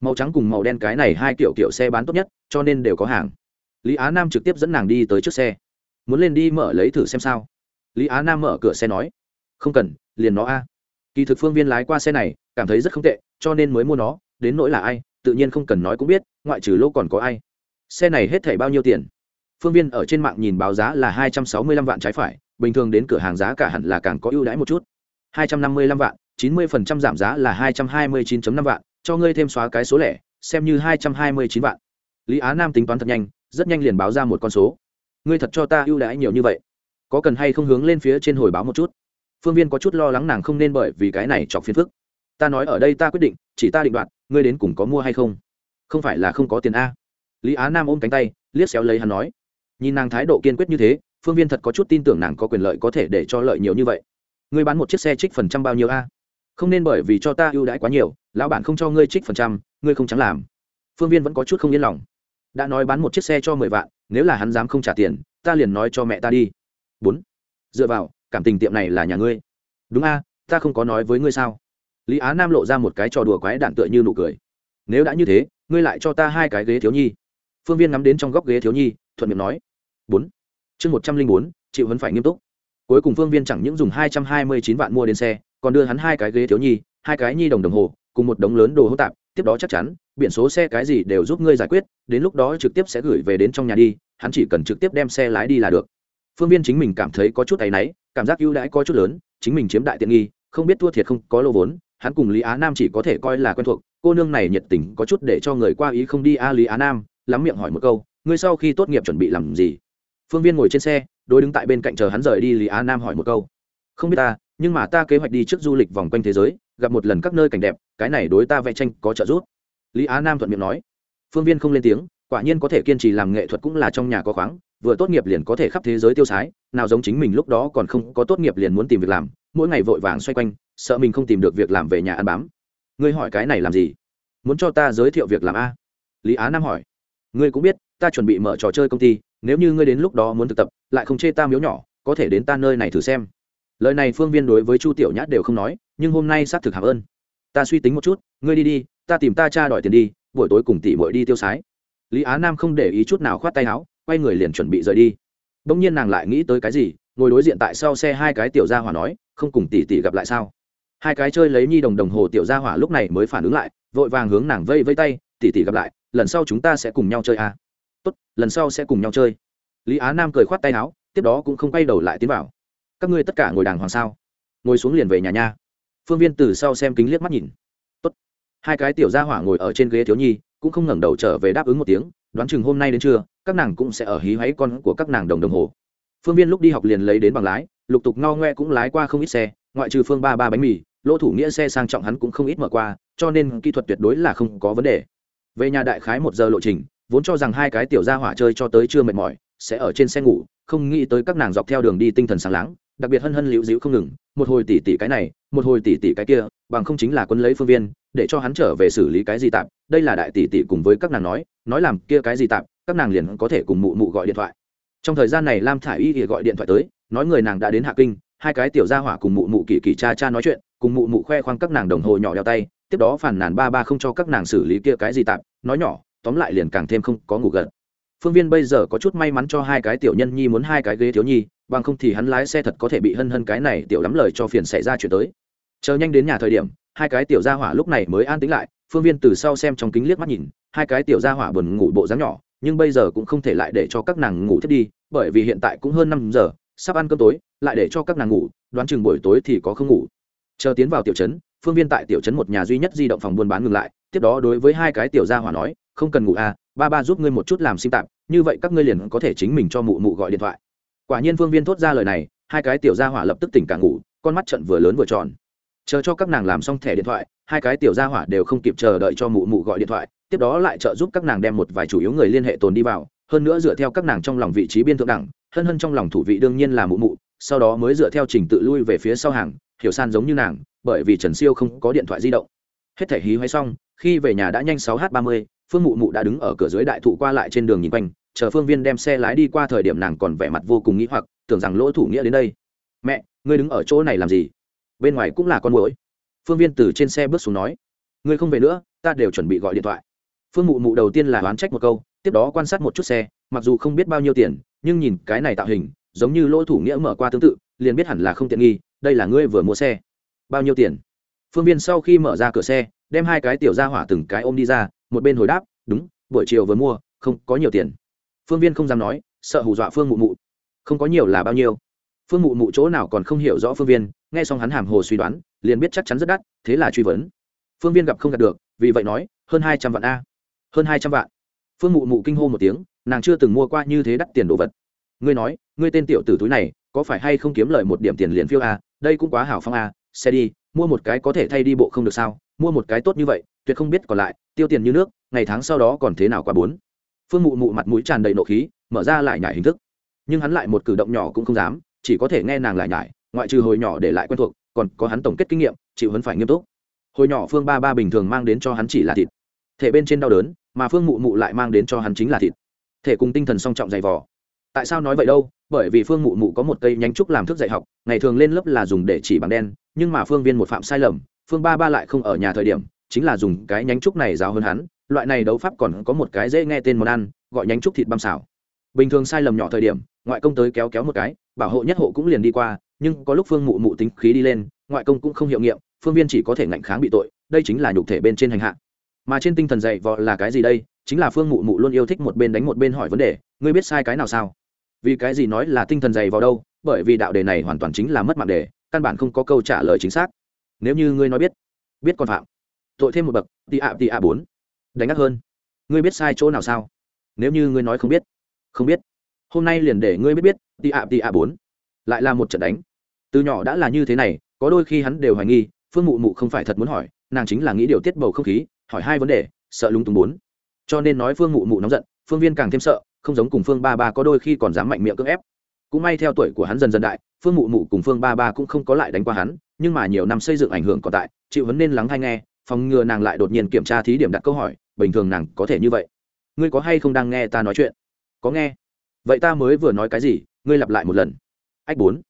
Màu trắng cùng màu đen cái này hai kiểu kiểu xe bán tốt nhất, cho nên đều có hàng. Lý á nam trực tiếp dẫn nàng đi tới trước xe. Muốn lên đi mở lấy thử xem sao. Lý á nam mở cửa xe nói, không cần, liền nó a kỳ thực phương viên lái qua xe này, cảm thấy rất không tệ, cho nên mới mua nó, đến nỗi là ai, tự nhiên không cần nói cũng biết, ngoại trừ lô còn có ai. Xe này hết thảy bao nhiêu tiền? Phương viên ở trên mạng nhìn báo giá là hai trăm sáu mươi lăm vạn trái phải, bình thường đến cửa hàng giá cả hẳn là càng có ưu đãi một chút. hai trăm năm mươi lăm vạn, chín mươi phần trăm giảm giá là hai trăm hai mươi chín năm vạn, cho ngươi thêm xóa cái số lẻ, xem như hai trăm hai mươi chín vạn. Lý á nam tính toán thật nhanh, rất nhanh liền báo ra một con số. Ngươi thật cho ta ưu đãi nhiều như vậy. Có cần hay không hướng lên phía trên hồi báo một chút? Phương viên có chút lo lắng nàng không nên bởi vì cái này chọc phiền phức. Ta nói ở đây ta quyết định, chỉ ta định đoạt, ngươi đến cùng có mua hay không? Không phải là không có tiền a. Lý á nam ôm cánh tay, liếc xéo lấy hắn nói. Nhìn nàng thái độ kiên quyết như thế, phương viên thật có chút tin tưởng nàng có quyền lợi có thể để cho lợi nhiều như vậy. Ngươi bán một chiếc xe trích phần trăm bao nhiêu a? Không nên bởi vì cho ta ưu đãi quá nhiều, lão bản không cho ngươi trích phần trăm, ngươi không chẳng làm. Phương viên vẫn có chút không yên lòng. Đã nói bán một chiếc xe cho mười vạn, nếu là hắn dám không trả tiền, ta liền nói cho mẹ ta đi. Bốn. Dựa vào cảm tình tiệm này là nhà ngươi. Đúng a, ta không có nói với ngươi sao? Lý á nam lộ ra một cái trò đùa quái đạn tựa như nụ cười. Nếu đã như thế, ngươi lại cho ta hai cái ghế thiếu nhi. Phương viên ngắm đến trong góc ghế thiếu nhi, thuận miệng nói. Bốn. Chương một trăm linh bốn, chịu hấn phải nghiêm túc. Cuối cùng phương viên chẳng những dùng hai trăm hai mươi chín vạn mua đến xe, còn đưa hắn hai cái ghế thiếu nhi, hai cái nhi đồng đồng hồ, cùng một đống lớn đồ hỗn tạp, tiếp đó chắc chắn, biển số xe cái gì đều giúp ngươi giải quyết, đến lúc đó trực tiếp sẽ gửi về đến trong nhà đi, hắn chỉ cần trực tiếp đem xe lái đi là được phương viên chính mình cảm thấy có chút áy náy, cảm giác ưu đãi có chút lớn, chính mình chiếm đại tiện nghi, không biết thua thiệt không có lô vốn, hắn cùng lý á nam chỉ có thể coi là quen thuộc, cô nương này nhiệt tình có chút để cho người qua ý không đi. A lý á nam lắm miệng hỏi một câu, ngươi sau khi tốt nghiệp chuẩn bị làm gì? Phương viên ngồi trên xe đôi đứng tại bên cạnh chờ hắn rời đi, lý á nam hỏi một câu, không biết ta, nhưng mà ta kế hoạch đi trước du lịch vòng quanh thế giới, gặp một lần các nơi cảnh đẹp, cái này đối ta vẽ tranh có trợ giúp. Lý á nam thuận miệng nói. Phương viên không lên tiếng, quả nhiên có thể kiên trì làm nghệ thuật cũng là trong nhà có khoáng vừa tốt nghiệp liền có thể khắp thế giới tiêu sái, nào giống chính mình lúc đó còn không có tốt nghiệp liền muốn tìm việc làm, mỗi ngày vội vàng xoay quanh, sợ mình không tìm được việc làm về nhà ăn bám. Ngươi hỏi cái này làm gì? Muốn cho ta giới thiệu việc làm a? Lý á nam hỏi. Ngươi cũng biết, ta chuẩn bị mở trò chơi công ty, nếu như ngươi đến lúc đó muốn thực tập, lại không chê ta miếu nhỏ, có thể đến ta nơi này thử xem. Lời này phương viên đối với chu tiểu nhã đều không nói, nhưng hôm nay xác thực hạng ơn. Ta suy tính một chút, ngươi đi đi, ta tìm ta cha đòi tiền đi, buổi tối cùng tỷ bội đi tiêu sái. Lý á nam không để ý chút nào khoát tay áo quay người liền chuẩn bị rời đi. Bỗng nhiên nàng lại nghĩ tới cái gì, ngồi đối diện tại sau xe hai cái tiểu gia hỏa nói, không cùng tỷ tỷ gặp lại sao? Hai cái chơi lấy nhi đồng đồng hồ tiểu gia hỏa lúc này mới phản ứng lại, vội vàng hướng nàng vây vây tay, tỷ tỷ gặp lại, lần sau chúng ta sẽ cùng nhau chơi à. tốt, lần sau sẽ cùng nhau chơi. Lý á nam cười khoát tay áo, tiếp đó cũng không quay đầu lại tiến vào. Các ngươi tất cả ngồi đàng hoàng sao? Ngồi xuống liền về nhà nha. Phương viên từ sau xem kính liếc mắt nhìn. Tốt. hai cái tiểu gia hỏa ngồi ở trên ghế thiếu nhi, cũng không ngẩng đầu trở về đáp ứng một tiếng đoán chừng hôm nay đến trưa, các nàng cũng sẽ ở hí hoáy con của các nàng đồng đồng hồ. Phương viên lúc đi học liền lấy đến bằng lái, lục tục no ngoe cũng lái qua không ít xe, ngoại trừ phương ba ba bánh mì, lỗ thủ nghĩa xe sang trọng hắn cũng không ít mở qua, cho nên kỹ thuật tuyệt đối là không có vấn đề. Về nhà đại khái một giờ lộ trình, vốn cho rằng hai cái tiểu gia hỏa chơi cho tới chưa mệt mỏi, sẽ ở trên xe ngủ, không nghĩ tới các nàng dọc theo đường đi tinh thần sáng láng đặc biệt hân hân liễu dĩu không ngừng, một hồi tỉ tỉ cái này, một hồi tỉ tỉ cái kia, bằng không chính là quân lấy phương viên, để cho hắn trở về xử lý cái gì tạm, đây là đại tỷ tỷ cùng với các nàng nói nói làm kia cái gì tạm, các nàng liền có thể cùng mụ mụ gọi điện thoại. Trong thời gian này lam thả i y thì gọi điện thoại tới, nói người nàng đã đến hạ kinh, hai cái tiểu gia hỏa cùng mụ mụ kỳ kỳ cha cha nói chuyện, cùng mụ mụ khoe khoang các nàng đồng hồ nhỏ đeo tay, tiếp đó phản nàn ba ba không cho các nàng xử lý kia cái gì tạm, nói nhỏ, tóm lại liền càng thêm không có ngủ gật phương viên bây giờ có chút may mắn cho hai cái tiểu nhân nhi muốn hai cái ghế thiếu nhi, bằng không thì hắn lái xe thật có thể bị hân hân cái này tiểu lắm lời cho phiền xảy ra chuyện tới. Chờ nhanh đến nhà thời điểm, hai cái tiểu gia hỏa lúc này mới an tĩnh lại, phương viên từ sau xem trong kính liếc mắt nhìn, hai cái tiểu gia hỏa buồn ngủ bộ dáng nhỏ, nhưng bây giờ cũng không thể lại để cho các nàng ngủ thiết đi, bởi vì hiện tại cũng hơn năm giờ, sắp ăn cơm tối, lại để cho các nàng ngủ, đoán chừng buổi tối thì có không ngủ. Chờ tiến vào tiểu trấn, phương viên tại tiểu trấn một nhà duy nhất di động phòng buôn bán ngừng lại, tiếp đó đối với hai cái tiểu gia hỏa nói, không cần ngủ à ba ba giúp ngươi một chút làm sim tạp, như vậy các ngươi liền có thể chính mình cho mụ mụ gọi điện thoại. Quả nhiên phương viên thốt ra lời này, hai cái tiểu gia hỏa lập tức tỉnh cả ngủ, con mắt trận vừa lớn vừa tròn. Chờ cho các nàng làm xong thẻ điện thoại, hai cái tiểu gia hỏa đều không kịp chờ đợi cho mụ mụ gọi điện thoại, tiếp đó lại trợ giúp các nàng đem một vài chủ yếu người liên hệ tồn đi vào, hơn nữa dựa theo các nàng trong lòng vị trí biên thượng đẳng, hân hân trong lòng thủ vị đương nhiên là mụ mụ, sau đó mới dựa theo trình tự lui về phía sau hàng, hiểu san giống như nàng, bởi vì trần siêu không có điện thoại di động. Hết thể hí hoay xong, khi về nhà đã nhanh sáu h ba mươi phương mụ mụ đã đứng ở cửa dưới đại thụ qua lại trên đường nhìn quanh, chờ phương viên đem xe lái đi qua thời điểm nàng còn vẻ mặt vô cùng nghĩ hoặc, tưởng rằng lỗ thủ nghĩa đến đây. Mẹ, ngươi đứng ở chỗ này làm gì? Bên ngoài cũng là con mũi phương viên từ trên xe bước xuống nói. Ngươi không về nữa, ta đều chuẩn bị gọi điện thoại. Phương mụ mụ đầu tiên là oán trách một câu, tiếp đó quan sát một chút xe, mặc dù không biết bao nhiêu tiền, nhưng nhìn cái này tạo hình, giống như lỗ thủ nghĩa mở qua tương tự, liền biết hẳn là không tiện nghi, đây là ngươi vừa mua xe. Bao nhiêu tiền? Phương viên sau khi mở ra cửa xe, đem hai cái tiểu ra hỏa từng cái ôm đi ra một bên hồi đáp, đúng, buổi chiều vừa mua, không có nhiều tiền. Phương viên không dám nói, sợ hù dọa phương mụ mụ. Không có nhiều là bao nhiêu? Phương mụ mụ chỗ nào còn không hiểu rõ phương viên, nghe xong hắn hàm hồ suy đoán, liền biết chắc chắn rất đắt, thế là truy vấn. Phương viên gặp không gặp được, vì vậy nói, hơn hai trăm vạn a. Hơn hai trăm vạn? Phương mụ mụ kinh hô một tiếng, nàng chưa từng mua qua như thế đắt tiền đồ vật. Ngươi nói, ngươi tên tiểu tử túi này, có phải hay không kiếm lời một điểm tiền liền phiêu a? Đây cũng quá hảo phong a, xe đi, mua một cái có thể thay đi bộ không được sao? Mua một cái tốt như vậy, tuyệt không biết còn lại tiêu tiền như nước, ngày tháng sau đó còn thế nào quá bốn. Phương mụ mụ mặt mũi tràn đầy nộ khí, mở ra lại nhải hình thức. Nhưng hắn lại một cử động nhỏ cũng không dám, chỉ có thể nghe nàng lại nhải ngoại trừ hồi nhỏ để lại quen thuộc, còn có hắn tổng kết kinh nghiệm, chịu hắn phải nghiêm túc. Hồi nhỏ phương ba ba bình thường mang đến cho hắn chỉ là thịt. Thể bên trên đau đớn, mà phương mụ mụ lại mang đến cho hắn chính là thịt. Thể cùng tinh thần song trọng dày vò. Tại sao nói vậy đâu? Bởi vì phương mụ mụ có một cây nhánh trúc làm thức dạy học, ngày thường lên lớp là dùng để chỉ bằng đen, nhưng mà phương viên một phạm sai lầm, phương ba ba lại không ở nhà thời điểm chính là dùng cái nhánh trúc này giáo hơn hắn, loại này đấu pháp còn có một cái dễ nghe tên món ăn, gọi nhánh trúc thịt băm xào. Bình thường sai lầm nhỏ thời điểm, ngoại công tới kéo kéo một cái, bảo hộ nhất hộ cũng liền đi qua, nhưng có lúc phương mụ mụ tính khí đi lên, ngoại công cũng không hiệu nghiệm, phương viên chỉ có thể ngạnh kháng bị tội, đây chính là nhục thể bên trên hành hạ. Mà trên tinh thần dạy vọ là cái gì đây? Chính là phương mụ mụ luôn yêu thích một bên đánh một bên hỏi vấn đề, ngươi biết sai cái nào sao? Vì cái gì nói là tinh thần dày vào đâu? Bởi vì đạo đề này hoàn toàn chính là mất mạng đề, căn bản không có câu trả lời chính xác. Nếu như ngươi nói biết biết còn phạm tội thêm một bậc tị ạ tị ạ bốn. Đánh ác hơn. Ngươi biết sai chỗ nào sao? Nếu như ngươi nói không biết không biết. Hôm nay liền để ngươi biết biết tị ạ tị ạ bốn. Lại là một trận đánh. Từ nhỏ đã là như thế này, có đôi khi hắn đều hoài nghi, phương mụ mụ không phải thật muốn hỏi, nàng chính là nghĩ điều tiết bầu không khí, hỏi hai vấn đề, sợ lúng túng bốn. Cho nên nói phương mụ mụ nóng giận, phương viên càng thêm sợ, không giống cùng phương ba ba có đôi khi còn dám mạnh miệng cưỡng ép. Cũng may theo tuổi của hắn dần dần đại, phương mụ mụ cùng phương ba ba cũng không có lại đánh qua hắn, nhưng mà nhiều năm xây dựng ảnh hưởng còn tại, chịu vấn nên lắng hay nghe phòng ngừa nàng lại đột nhiên kiểm tra thí điểm đặt câu hỏi, bình thường nàng có thể như vậy. Ngươi có hay không đang nghe ta nói chuyện? Có nghe. Vậy ta mới vừa nói cái gì, ngươi lặp lại một lần. Ách bốn.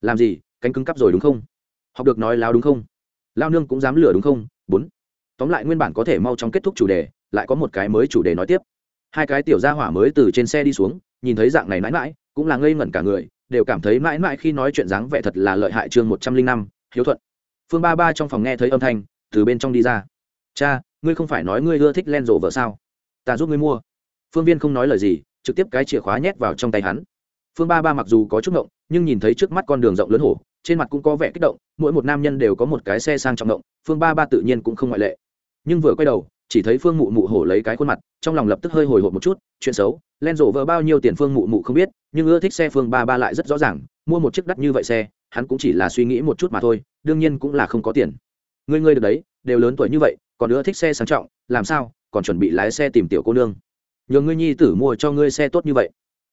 Làm gì, cánh cứng cắp rồi đúng không? Học được nói láo đúng không? Lao nương cũng dám lừa đúng không? Bốn. Tóm lại nguyên bản có thể mau chóng kết thúc chủ đề, lại có một cái mới chủ đề nói tiếp. Hai cái tiểu gia hỏa mới từ trên xe đi xuống, nhìn thấy dạng này mãi mãi, cũng là ngây ngẩn cả người, đều cảm thấy mãi mãi khi nói chuyện dáng vẻ thật là lợi hại chương một trăm linh năm, hiếu thuận. Phương ba ba trong phòng nghe thấy âm thanh từ bên trong đi ra. Cha, ngươi không phải nói ngươi ưa thích len rộ vợ sao? Ta giúp ngươi mua. Phương viên không nói lời gì, trực tiếp cái chìa khóa nhét vào trong tay hắn. Phương ba ba mặc dù có chút ngộng, nhưng nhìn thấy trước mắt con đường rộng lớn hổ, trên mặt cũng có vẻ kích động, mỗi một nam nhân đều có một cái xe sang trọng động phương ba ba tự nhiên cũng không ngoại lệ. Nhưng vừa quay đầu, chỉ thấy phương mụ mụ hổ lấy cái khuôn mặt, trong lòng lập tức hơi hồi hộp một chút, chuyện xấu len rộ vợ bao nhiêu tiền phương mụ mụ không biết, nhưng ưa thích xe phương ba ba lại rất rõ ràng, mua một chiếc đắt như vậy xe, hắn cũng chỉ là suy nghĩ một chút mà thôi, đương nhiên cũng là không có tiền ngươi ngươi được đấy, đều lớn tuổi như vậy, còn nữa thích xe sang trọng, làm sao, còn chuẩn bị lái xe tìm tiểu cô nương? Nhờ ngươi nhi tử mua cho ngươi xe tốt như vậy.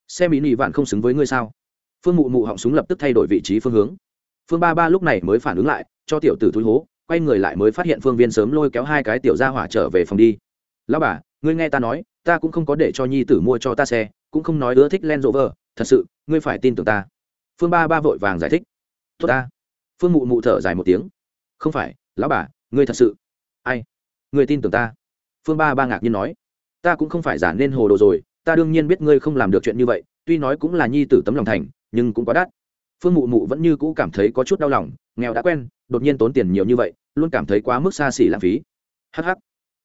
Xe mỹ nị vạn không xứng với ngươi sao? Phương mụ mụ họng súng lập tức thay đổi vị trí phương hướng. Phương ba ba lúc này mới phản ứng lại, cho tiểu tử thúi hố, quay người lại mới phát hiện phương viên sớm lôi kéo hai cái tiểu ra hỏa trở về phòng đi. Lão bà, ngươi nghe ta nói, ta cũng không có để cho nhi tử mua cho ta xe, cũng không nói ưa thích len rộ vờ thật sự, ngươi phải tin tưởng ta. Phương ba ba vội vàng giải thích. Tốt ta. Phương mụ mụ thở dài một tiếng. Không phải lão bà, ngươi thật sự ai? Ngươi tin tưởng ta? Phương ba ba ngạc nhiên nói. Ta cũng không phải giả nên hồ đồ rồi, ta đương nhiên biết ngươi không làm được chuyện như vậy, tuy nói cũng là nhi tử tấm lòng thành, nhưng cũng quá đắt. Phương mụ mụ vẫn như cũ cảm thấy có chút đau lòng, nghèo đã quen, đột nhiên tốn tiền nhiều như vậy, luôn cảm thấy quá mức xa xỉ lãng phí. Hh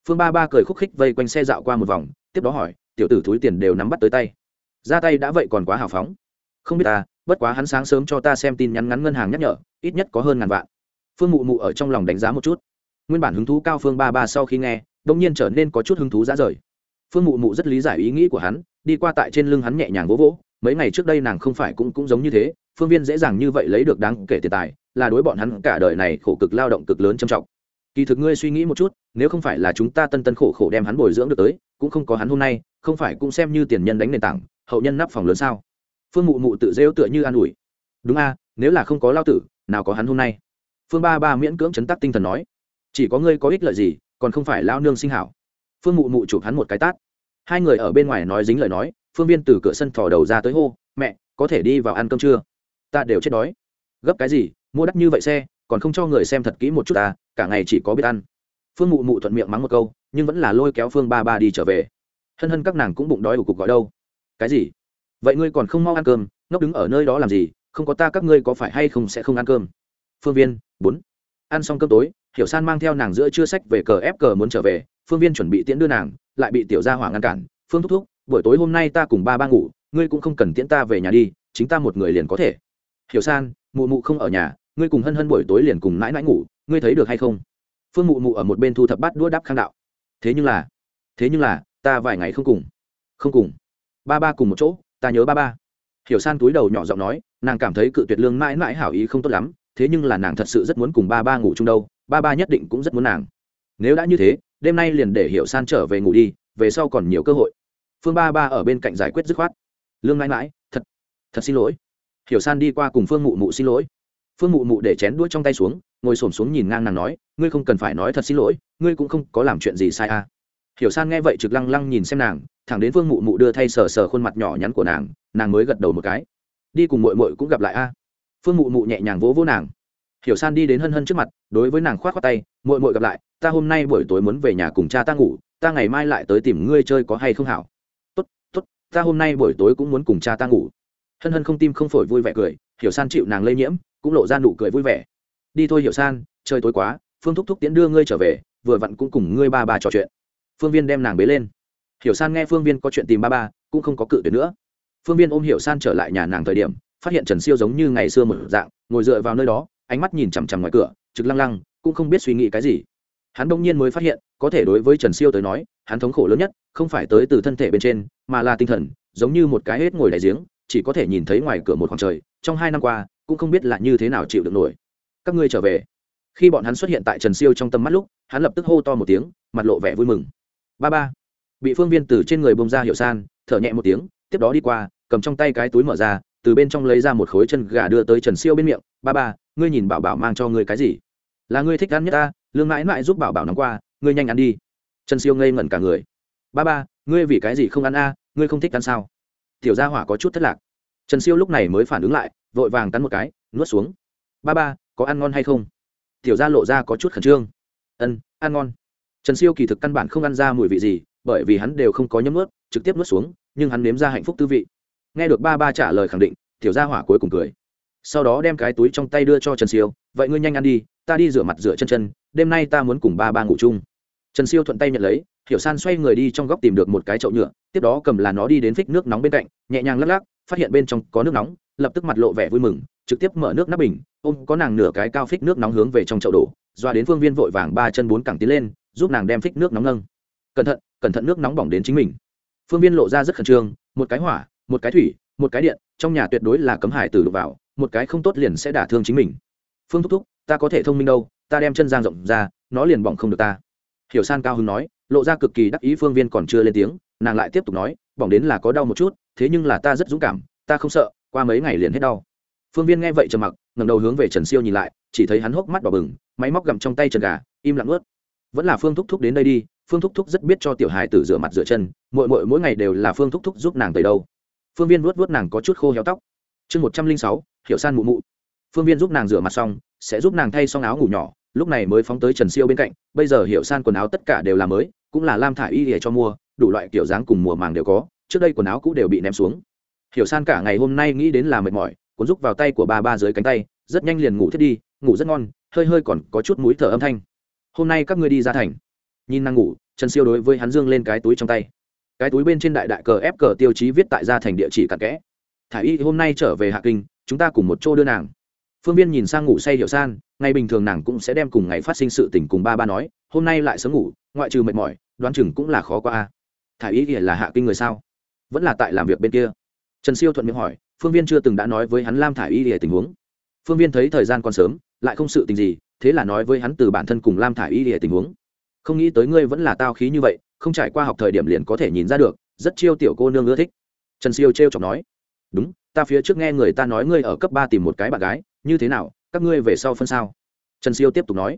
phương ba ba cười khúc khích vây quanh xe dạo qua một vòng, tiếp đó hỏi, tiểu tử túi tiền đều nắm bắt tới tay. Ra tay đã vậy còn quá hào phóng. Không biết ta, bất quá hắn sáng sớm cho ta xem tin nhắn ngắn ngân hàng nhắc nhở, ít nhất có hơn ngàn vạn phương mụ mụ ở trong lòng đánh giá một chút. Nguyên bản hứng thú cao phương ba ba sau khi nghe đông nhiên trở nên có chút hứng thú ra rời. Phương mụ mụ rất lý giải ý nghĩ của hắn, đi qua tại trên lưng hắn nhẹ nhàng vỗ vỗ, mấy ngày trước đây nàng không phải cũng cũng giống như thế, phương viên dễ dàng như vậy lấy được đáng kể tiền tài, là đối bọn hắn cả đời này khổ cực lao động cực lớn trầm trọng. Kỳ thực ngươi suy nghĩ một chút, nếu không phải là chúng ta tân tân khổ khổ đem hắn bồi dưỡng được tới, cũng không có hắn hôm nay, không phải cũng xem như tiền nhân đánh nền tảng, hậu nhân nắp phòng lớn sao? Phương mụ mụ tự rêu tựa như an ủi. Đúng a, nếu là không có lao tử, nào có hắn hôm nay? Phương ba ba miễn cưỡng chấn tắc tinh thần nói, chỉ có ngươi có ích lợi gì, còn không phải lao nương sinh hảo. Phương mụ mụ chụp hắn một cái tát. Hai người ở bên ngoài nói dính lời nói, phương viên từ cửa sân thò đầu ra tới hô, mẹ, có thể đi vào ăn cơm chưa? Ta đều chết đói. Gấp cái gì? Mua đắt như vậy xe, còn không cho người xem thật kỹ một chút ta, cả ngày chỉ có biết ăn. Phương mụ mụ thuận miệng mắng một câu, nhưng vẫn là lôi kéo phương ba ba đi trở về. Hân hân các nàng cũng bụng đói ủ cục gọi đâu. Cái gì? Vậy ngươi còn không mau ăn cơm, ngốc đứng ở nơi đó làm gì? Không có ta các ngươi có phải hay không sẽ không ăn cơm? Phương viên, bốn. Ăn xong cơm tối, hiểu san mang theo nàng giữa chưa sách về cờ ép cờ muốn trở về, phương viên chuẩn bị tiễn đưa nàng, lại bị tiểu gia hỏa ngăn cản. Phương thúc thúc, buổi tối hôm nay ta cùng ba ba ngủ, ngươi cũng không cần tiễn ta về nhà đi, chính ta một người liền có thể. Hiểu san, mụ mụ không ở nhà, ngươi cùng hân hân buổi tối liền cùng mãi mãi ngủ, ngươi thấy được hay không? Phương mụ mụ ở một bên thu thập bát đũa đáp khang đạo. Thế nhưng là, thế nhưng là, ta vài ngày không cùng. Không cùng. Ba ba cùng một chỗ, ta nhớ ba ba. Hiểu san túi đầu nhỏ giọng nói, nàng cảm thấy cự tuyệt lương mãi mãi hảo ý không tốt lắm thế nhưng là nàng thật sự rất muốn cùng ba ba ngủ chung đâu, ba ba nhất định cũng rất muốn nàng. Nếu đã như thế, đêm nay liền để hiểu san trở về ngủ đi, về sau còn nhiều cơ hội. Phương ba ba ở bên cạnh giải quyết dứt khoát. Lương mãi mãi, thật thật xin lỗi. Hiểu san đi qua cùng phương mụ mụ xin lỗi. Phương mụ mụ để chén đuôi trong tay xuống, ngồi s ổ m xuống nhìn ngang nàng nói, ngươi không cần phải nói thật xin lỗi, ngươi cũng không có làm chuyện gì sai à. hiểu san nghe vậy trực lăng lăng nhìn xem nàng, thẳng đến phương mụ mụ đưa thay sờ sờ khuôn mặt nhỏ nhắn của nàng nàng mới gật đầu một cái. Đi cùng mội mội cũng gặp lại a phương mụ mụ nhẹ nhàng vỗ vỗ nàng. Hiểu san đi đến hân hân trước mặt, đối với nàng k h o á t k tay mội mội gặp lại, ta hôm nay buổi tối muốn về nhà cùng cha ta ngủ, ta ngày mai lại tới tìm ngươi chơi có hay không hảo? Tốt tốt, ta hôm nay buổi tối cũng muốn cùng cha ta ngủ. Hân hân không tim không phổi vui vẻ cười, hiểu san chịu nàng lây nhiễm, cũng lộ ra nụ cười vui vẻ. Đi thôi hiểu san, trời tối quá, phương thúc thúc tiến đưa ngươi trở về, vừa vặn cũng cùng ngươi ba ba trò chuyện. Phương viên đem nàng bế lên. Hiểu san nghe phương viên có chuyện tìm ba ba, cũng không có cự tuyệt nữa. Phương viên ôm hiểu san trở lại nhà nàng thời điểm phát hiện trần siêu giống như ngày xưa một dạng, ngồi dựa vào nơi đó, ánh mắt nhìn chằm chằm ngoài cửa, trực lăng lăng, cũng không biết suy nghĩ cái gì. Hắn đông nhiên mới phát hiện, có thể đối với trần siêu tới nói, hắn thống khổ lớn nhất, không phải tới từ thân thể bên trên, mà là tinh thần, giống như một cái hết ngồi đại giếng, chỉ có thể nhìn thấy ngoài cửa một khoảng trời, trong hai năm qua, cũng không biết là như thế nào chịu được nổi. Các ngươi trở về. Khi bọn hắn xuất hiện tại trần siêu trong tâm mắt lúc, hắn lập tức hô to một tiếng, mặt lộ vẻ vui mừng. Ba ba. Bị phương viên từ trên người bông ra hiệu san, thở nhẹ một tiếng, tiếp đó đi qua, cầm trong tay cái túi mở ra từ bên trong lấy ra một khối chân gà đưa tới trần siêu bên miệng, ba ba, ngươi nhìn bảo bảo mang cho ngươi cái gì? Là ngươi thích ăn nhất ta, lương mãi mãi giúp bảo bảo nắm qua, ngươi nhanh ăn đi. Trần siêu ngây ngẩn cả người. Ba ba, ngươi vì cái gì không ăn a, ngươi không thích ăn sao? Tiểu gia hỏa có chút thất lạc. Trần siêu lúc này mới phản ứng lại, vội vàng cắn một cái, nuốt xuống. Ba ba, có ăn ngon hay không? Tiểu gia lộ ra có chút khẩn trương. Ân, ăn ngon. Trần siêu kỳ thực căn bản không ăn ra mùi vị gì, bởi vì hắn đều không có nhấm ướt trực tiếp nuốt xuống, nhưng hắn nếm ra hạnh phúc tư vị nghe được ba ba trả lời khẳng định, tiểu gia hỏa cuối cùng cười. Sau đó đem cái túi trong tay đưa cho trần siêu, vậy ngươi nhanh ăn đi, ta đi rửa mặt rửa chân chân, đêm nay ta muốn cùng ba ba ngủ chung. Trần siêu thuận tay nhận lấy, hiểu san xoay người đi trong góc tìm được một cái chậu nhựa, tiếp đó cầm là nó đi đến phích nước nóng bên cạnh, nhẹ nhàng lắc lắc, phát hiện bên trong có nước nóng, lập tức mặt lộ vẻ vui mừng, trực tiếp mở nước nắp bình, ôm có nàng nửa cái cao phích nước nóng hướng về trong chậu đổ, doa đến phương viên vội vàng ba chân bốn cẳng tiến lên, giúp nàng đem phích nước nóng nâng. Cẩn thận cẩn thận, nước nóng bỏng đến chính mình. Phương viên lộ ra rất khẩn trương, một cái hỏa một cái thủy, một cái điện, trong nhà tuyệt đối là cấm hải tử vào, một cái không tốt liền sẽ đả thương chính mình. Phương thúc thúc, ta có thể thông minh đâu, ta đem chân giang rộng ra, nó liền bỏng không được ta. Hiểu san cao hưng nói, lộ ra cực kỳ đắc ý phương viên còn chưa lên tiếng, nàng lại tiếp tục nói, bỏng đến là có đau một chút, thế nhưng là ta rất dũng cảm, ta không sợ, qua mấy ngày liền hết đau. Phương viên nghe vậy trầm mặc ngầm đầu hướng về trần siêu nhìn lại, chỉ thấy hắn hốc mắt đỏ bừng, máy móc gặm trong tay trần gà, im lặng ướt vẫn là phương thúc thúc đến đây đi, phương thúc thúc rất biết cho tiểu hài tử rửa mặt rửa chân mỗi mỗi mỗi ngày đều là phương thúc thúc giúp nàng tới đâu phương viên vuốt vuốt nàng có chút khô héo tóc. Chương một trăm linh sáu, hiểu san mụ mụ. Phương viên giúp nàng rửa mặt xong, sẽ giúp nàng thay xong áo ngủ nhỏ, lúc này mới phóng tới trần siêu bên cạnh, bây giờ hiểu san quần áo tất cả đều là mới, cũng là lam thả y để cho mua, đủ loại kiểu dáng cùng mùa màng đều có, trước đây quần áo cũ đều bị ném xuống. Hiểu san cả ngày hôm nay nghĩ đến là mệt mỏi, cuốn rúc vào tay của ba ba dưới cánh tay, rất nhanh liền ngủ thiết đi, ngủ rất ngon, hơi hơi còn có chút mũi thở âm thanh. Hôm nay các ngươi đi ra thành. Nhìn nàng ngủ, trần siêu đối với hắn dương lên cái túi trong tay cái túi bên trên đại đại cờ ép cờ tiêu chí viết tại ra thành địa chỉ cặn kẽ. Thả y, hôm nay trở về hạ kinh, chúng ta cùng một chỗ đưa nàng. Phương viên nhìn sang ngủ say hiểu san, ngày bình thường nàng cũng sẽ đem cùng ngày phát sinh sự tình cùng ba ba nói, hôm nay lại sớm ngủ, ngoại trừ mệt mỏi, đoán chừng cũng là khó qua a. Thả y là hạ kinh người sao? Vẫn là tại làm việc bên kia. Trần siêu thuận miệng hỏi, phương viên chưa từng đã nói với hắn lam thả y lìa tình huống. Phương viên thấy thời gian còn sớm, lại không sự tình gì, thế là nói với hắn từ bản thân cùng lam thả y lìa tình huống. Không nghĩ tới ngươi vẫn là tao khí như vậy không trải qua học thời điểm liền có thể nhìn ra được, rất chiêu tiểu cô nương ưa thích. Trần siêu t r chọc nói, đúng, ta phía trước nghe người ta nói ngươi ở cấp ba tìm một cái bạn gái, như thế nào, các ngươi về sau phân sao? Trần siêu tiếp tục nói,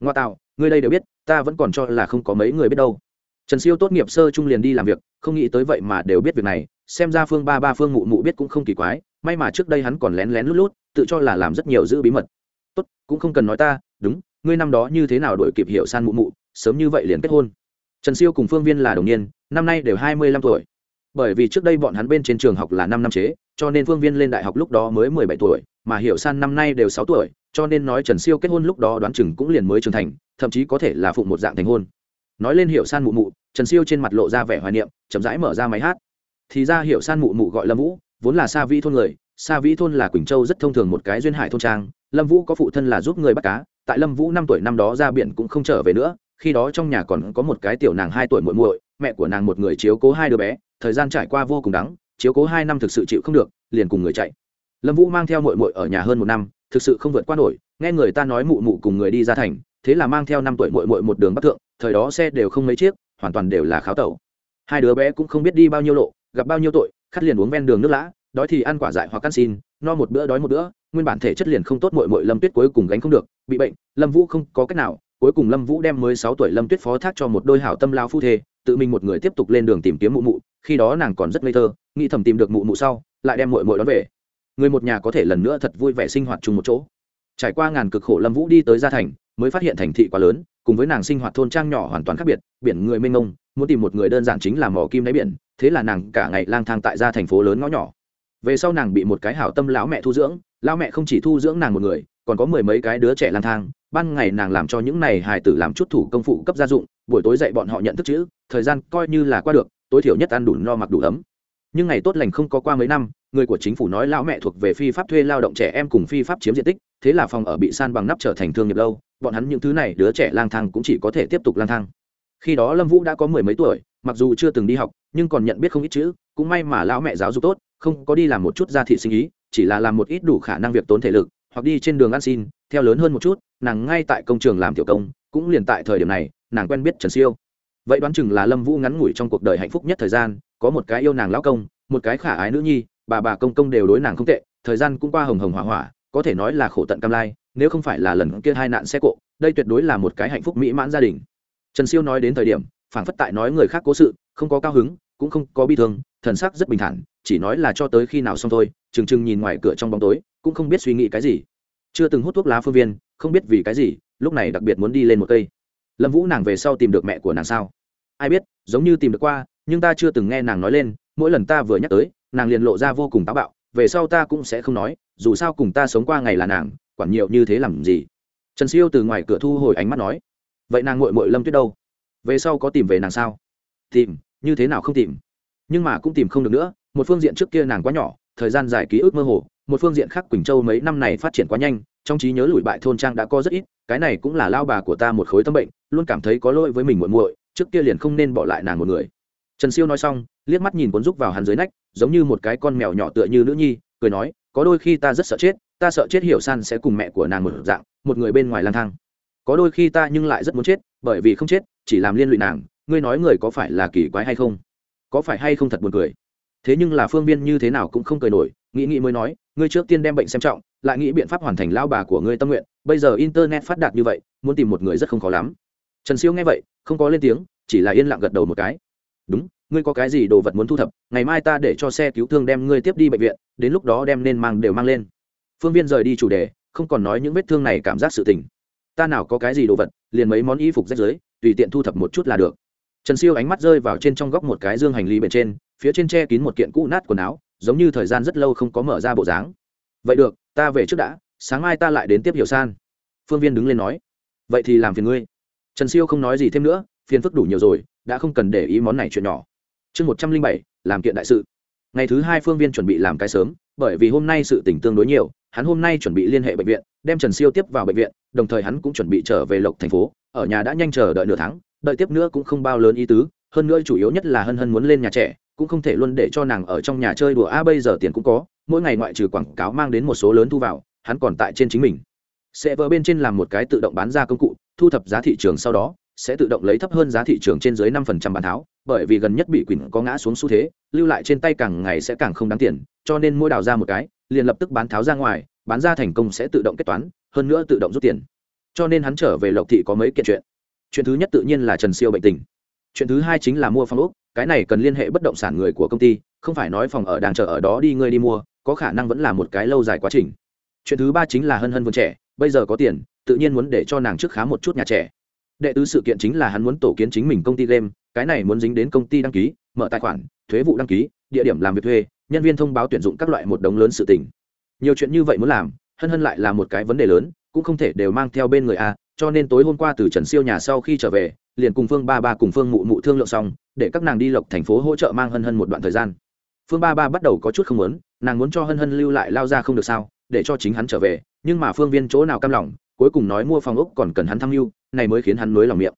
ngoa tạo, ngươi đây đều biết, ta vẫn còn cho là không có mấy người biết đâu. Trần siêu tốt nghiệp sơ trung liền đi làm việc, không nghĩ tới vậy mà đều biết việc này, xem ra phương ba ba phương mụ mụ biết cũng không kỳ quái, may mà trước đây hắn còn lén lén lút lút, tự cho là làm rất nhiều giữ bí mật. Tốt, cũng không cần nói ta, đúng, ngươi năm đó như thế nào đổi kịp hiểu san mụ mụ, sớm như vậy liền kết hôn trần siêu cùng phương viên là đồng niên, năm nay đều hai mươi lăm tuổi. Bởi vì trước đây bọn hắn bên trên trường học là năm năm chế, cho nên phương viên lên đại học lúc đó mới mười bảy tuổi, mà hiểu san năm nay đều sáu tuổi, cho nên nói trần siêu kết hôn lúc đó đoán chừng cũng liền mới trưởng thành, thậm chí có thể là phụ một dạng thành hôn. Nói lên hiểu san mụ mụ, trần siêu trên mặt lộ ra vẻ hoài niệm, chậm rãi mở ra máy hát. Thì ra hiểu san mụ mụ gọi lâm vũ, vốn là sa vĩ thôn người, sa vĩ thôn là quỳnh châu rất thông thường một cái duyên hải thôn trang, lâm vũ có phụ thân là giúp người bắt cá, tại lâm vũ năm tuổi năm đó ra biển cũng không trở về nữa khi đó trong nhà còn có một cái tiểu nàng hai tuổi muội muội, mẹ của nàng một người chiếu cố hai đứa bé, thời gian trải qua vô cùng đắng, chiếu cố hai năm thực sự chịu không được, liền cùng người chạy. Lâm vũ mang theo muội muội ở nhà hơn một năm, thực sự không vượt qua nổi, nghe người ta nói mụ mụ cùng người đi ra thành, thế là mang theo năm tuổi muội muội một đường bắc thượng, thời đó xe đều không mấy chiếc, hoàn toàn đều là kháo tẩu. Hai đứa bé cũng không biết đi bao nhiêu lộ, gặp bao nhiêu tội, khát liền uống ven đường nước lã, đói thì ăn quả dại hoặc ăn xin, no một bữa đói một bữa, nguyên bản thể chất liền không tốt muội muội lâm tuyết cuối cùng gánh không được, bị bệnh, lâm vũ không có cách nào cuối cùng lâm vũ đem mới sáu tuổi lâm tuyết phó thác cho một đôi hảo tâm lao phu thê, tự mình một người tiếp tục lên đường tìm kiếm mụ mụ, khi đó nàng còn rất ngây thơ, nghĩ thầm tìm được mụ mụ sau, lại đem muội muội đón về. Người một nhà có thể lần nữa thật vui vẻ sinh hoạt chung một chỗ. Trải qua ngàn cực khổ lâm vũ đi tới gia thành, mới phát hiện thành thị quá lớn, cùng với nàng sinh hoạt thôn trang nhỏ hoàn toàn khác biệt, biển người mênh mông, muốn tìm một người đơn giản chính là mỏ kim đáy biển, thế là nàng cả ngày lang thang tại gia thành phố lớn ngõ nhỏ. Về sau nàng bị một cái hảo tâm lão mẹ thu dưỡng, lão mẹ không chỉ thu dưỡng nàng một người còn có mười mấy cái đứa trẻ lang thang, ban ngày nàng làm cho những này hài tử làm chút thủ công phụ cấp gia dụng, buổi tối dạy bọn họ nhận thức chữ, thời gian coi như là qua được, tối thiểu nhất ăn đủ no mặc đủ ấm. Nhưng ngày tốt lành không có qua mấy năm, người của chính phủ nói lão mẹ thuộc về phi pháp thuê lao động trẻ em cùng phi pháp chiếm diện tích, thế là phòng ở bị san bằng nắp trở thành thương nghiệp lâu, bọn hắn những thứ này đứa trẻ lang thang cũng chỉ có thể tiếp tục lang thang. Khi đó lâm vũ đã có mười mấy tuổi, mặc dù chưa từng đi học, nhưng còn nhận biết không ít chữ, cũng may mà lão mẹ giáo dục tốt, không có đi làm một chút gia thị sinh ý, chỉ là làm một ít đủ khả năng việc tốn thể lực hoặc đi trên đường ăn xin, theo lớn hơn một chút, nàng ngay tại công trường làm tiểu công, cũng liền tại thời điểm này, nàng quen biết trần siêu. Vậy đoán chừng là lâm vũ ngắn ngủi trong cuộc đời hạnh phúc nhất thời gian, có một cái yêu nàng lão công, một cái khả ái nữ nhi, bà bà công công đều đối nàng không tệ, thời gian cũng qua hồng hồng hỏa hỏa, có thể nói là khổ tận cam lai, nếu không phải là lần kia hai nạn xe cộ, đây tuyệt đối là một cái hạnh phúc mỹ mãn gia đình. Trần siêu nói đến thời điểm, phảng phất tại nói người khác cố sự, không có cao hứng, cũng không có bi thương, thần sắc rất bình thản, chỉ nói là cho tới khi nào xong thôi chừng chừng nhìn ngoài cửa trong bóng tối, cũng không biết suy nghĩ cái gì. Chưa từng hút thuốc lá phương viên, không biết vì cái gì, lúc này đặc biệt muốn đi lên một cây. Lâm vũ nàng về sau tìm được mẹ của nàng sao? Ai biết, giống như tìm được qua, nhưng ta chưa từng nghe nàng nói lên, mỗi lần ta vừa nhắc tới, nàng liền lộ ra vô cùng táo bạo, về sau ta cũng sẽ không nói, dù sao cùng ta sống qua ngày là nàng, quản nhiều như thế làm gì? Trần siêu từ ngoài cửa thu hồi ánh mắt nói, vậy nàng ngội mội lâm tuyết đâu? Về sau có tìm về nàng sao? Tìm, như thế nào không tìm? Nhưng mà cũng tìm không được nữa, một phương diện trước kia nàng quá nhỏ thời gian dài ký ức mơ hồ, một phương diện khác quỳnh châu mấy năm này phát triển quá nhanh, trong trí nhớ lùi bại thôn trang đã có rất ít, cái này cũng là lao bà của ta một khối tâm bệnh, luôn cảm thấy có lỗi với mình muội muội, trước kia liền không nên bỏ lại nàng một người. Trần siêu nói xong, liếc mắt nhìn cuốn rúc vào hắn dưới nách, giống như một cái con mèo nhỏ tựa như nữ nhi, cười nói, có đôi khi ta rất sợ chết, ta sợ chết hiểu san sẽ cùng mẹ của nàng một dạng, một người bên ngoài lang thang. Có đôi khi ta nhưng lại rất muốn chết, bởi vì không chết, chỉ làm liên lụy nàng, ngươi nói người có phải là kỳ quái hay không? Có phải hay không thật buồn cười? Thế nhưng là phương viên như thế nào cũng không cười nổi, nghĩ nghĩ mới nói, ngươi trước tiên đem bệnh xem trọng, lại nghĩ biện pháp hoàn thành lao bà của ngươi tâm nguyện, bây giờ internet phát đạt như vậy, muốn tìm một người rất không khó lắm. Trần siêu nghe vậy, không có lên tiếng, chỉ là yên lặng gật đầu một cái. Đúng, ngươi có cái gì đồ vật muốn thu thập, ngày mai ta để cho xe cứu thương đem ngươi tiếp đi bệnh viện, đến lúc đó đem nên mang đều mang lên. Phương viên rời đi chủ đề, không còn nói những vết thương này cảm giác sự tình. Ta nào có cái gì đồ vật, liền mấy món y phục rách giới tùy tiện thu thập một chút là được. Trần siêu ánh mắt rơi vào trên trong góc một cái dương hành lý bên trên phía trên che kín một kiện cũ nát quần áo, giống như thời gian rất lâu không có mở ra bộ dáng. Vậy được, ta về trước đã, sáng mai ta lại đến tiếp hiểu san. Phương viên đứng lên nói. Vậy thì làm phiền ngươi. Trần siêu không nói gì thêm nữa, phiền phức đủ nhiều rồi, đã không cần để ý món này chuyện nhỏ. Chương một trăm linh bảy, làm kiện đại sự. Ngày thứ hai phương viên chuẩn bị làm cái sớm, bởi vì hôm nay sự tỉnh tương đối nhiều, hắn hôm nay chuẩn bị liên hệ bệnh viện, đem trần siêu tiếp vào bệnh viện, đồng thời hắn cũng chuẩn bị trở về lộc thành phố, ở nhà đã nhanh chờ đợi nửa tháng, đợi tiếp nữa cũng không bao lớn ý tứ, hơn nữa chủ yếu nhất là hân hân muốn lên nhà trẻ cũng không thể luôn để cho nàng ở trong nhà chơi đùa. A bây giờ tiền cũng có, mỗi ngày ngoại trừ quảng cáo mang đến một số lớn thu vào, hắn còn tại trên chính mình. Sẽ vỡ bên trên làm một cái tự động bán ra công cụ, thu thập giá thị trường sau đó, sẽ tự động lấy thấp hơn giá thị trường trên dưới năm phần trăm bán tháo, bởi vì gần nhất bị quỷ có ngã xuống xu thế, lưu lại trên tay càng ngày sẽ càng không đáng tiền, cho nên mua đào ra một cái, liền lập tức bán tháo ra ngoài, bán ra thành công sẽ tự động kết toán, hơn nữa tự động rút tiền. Cho nên hắn trở về lộc thị có mấy kiện chuyện. Chuyện thứ nhất tự nhiên là trần siêu bệnh tình. Chuyện thứ hai chính là mua phong ốc cái này cần liên hệ bất động sản người của công ty, không phải nói phòng ở đang chờ ở đó đi, ngươi đi mua, có khả năng vẫn là một cái lâu dài quá trình. Chuyện thứ ba chính là hân hân vườn trẻ, bây giờ có tiền, tự nhiên muốn để cho nàng trước khá một chút nhà trẻ. Đệ tứ sự kiện chính là hắn muốn tổ kiến chính mình công ty game, cái này muốn dính đến công ty đăng ký, mở tài khoản, thuế vụ đăng ký, địa điểm làm việc thuê, nhân viên thông báo tuyển dụng các loại một đống lớn sự tình. Nhiều chuyện như vậy muốn làm, hân hân lại là một cái vấn đề lớn, cũng không thể đều mang theo bên người a, cho nên tối hôm qua từ trần siêu nhà sau khi trở về liền cùng phương ba ba cùng phương mụ mụ thương lượng xong, để các nàng đi lộc thành phố hỗ trợ mang hân hân một đoạn thời gian. Phương ba ba bắt đầu có chút không muốn, nàng muốn cho hân hân lưu lại lao ra không được sao, để cho chính hắn trở về, nhưng mà phương viên chỗ nào cam lòng, cuối cùng nói mua phòng ốc còn cần hắn tham mưu, này mới khiến hắn nối lòng miệng.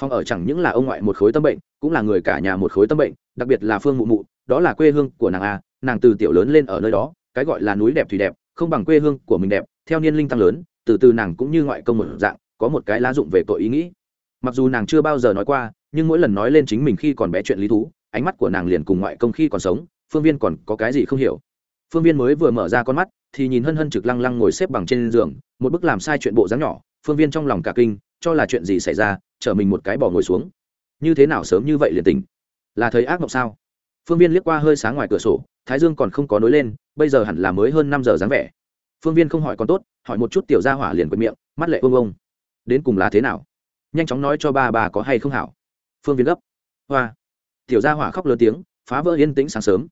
Phòng ở chẳng những là ông ngoại một khối tâm bệnh, cũng là người cả nhà một khối tâm bệnh, đặc biệt là phương mụ mụ, đó là quê hương của nàng a, nàng từ tiểu lớn lên ở nơi đó, cái gọi là núi đẹp thủy đẹp, không bằng quê hương của mình đẹp, theo niên linh tăng lớn, từ từ nàng cũng như ngoại công một dạng, có một cái lá dụng về tội ý nghĩ mặc dù nàng chưa bao giờ nói qua, nhưng mỗi lần nói lên chính mình khi còn bé chuyện lý thú, ánh mắt của nàng liền cùng ngoại công khi còn sống, phương viên còn có cái gì không hiểu. Phương viên mới vừa mở ra con mắt, thì nhìn hân hân trực lăng lăng ngồi xếp bằng trên giường, một bức làm sai chuyện bộ dáng nhỏ, phương viên trong lòng cả kinh, cho là chuyện gì xảy ra, chở mình một cái bỏ ngồi xuống. Như thế nào sớm như vậy liền tỉnh? Là thấy ác mộng sao? Phương viên liếc qua hơi sáng ngoài cửa sổ, thái dương còn không có nối lên, bây giờ hẳn là mới hơn năm giờ dáng vẻ. Phương viên không hỏi còn tốt, hỏi một chút tiểu gia hỏa liền quệt miệng, mắt lệ ông ông đến cùng là thế nào? Nhanh chóng nói cho ba bà có hay không hảo. Phương viên gấp. Hoa. Tiểu gia hỏa khóc lớn tiếng, phá vỡ yên tĩnh sáng sớm.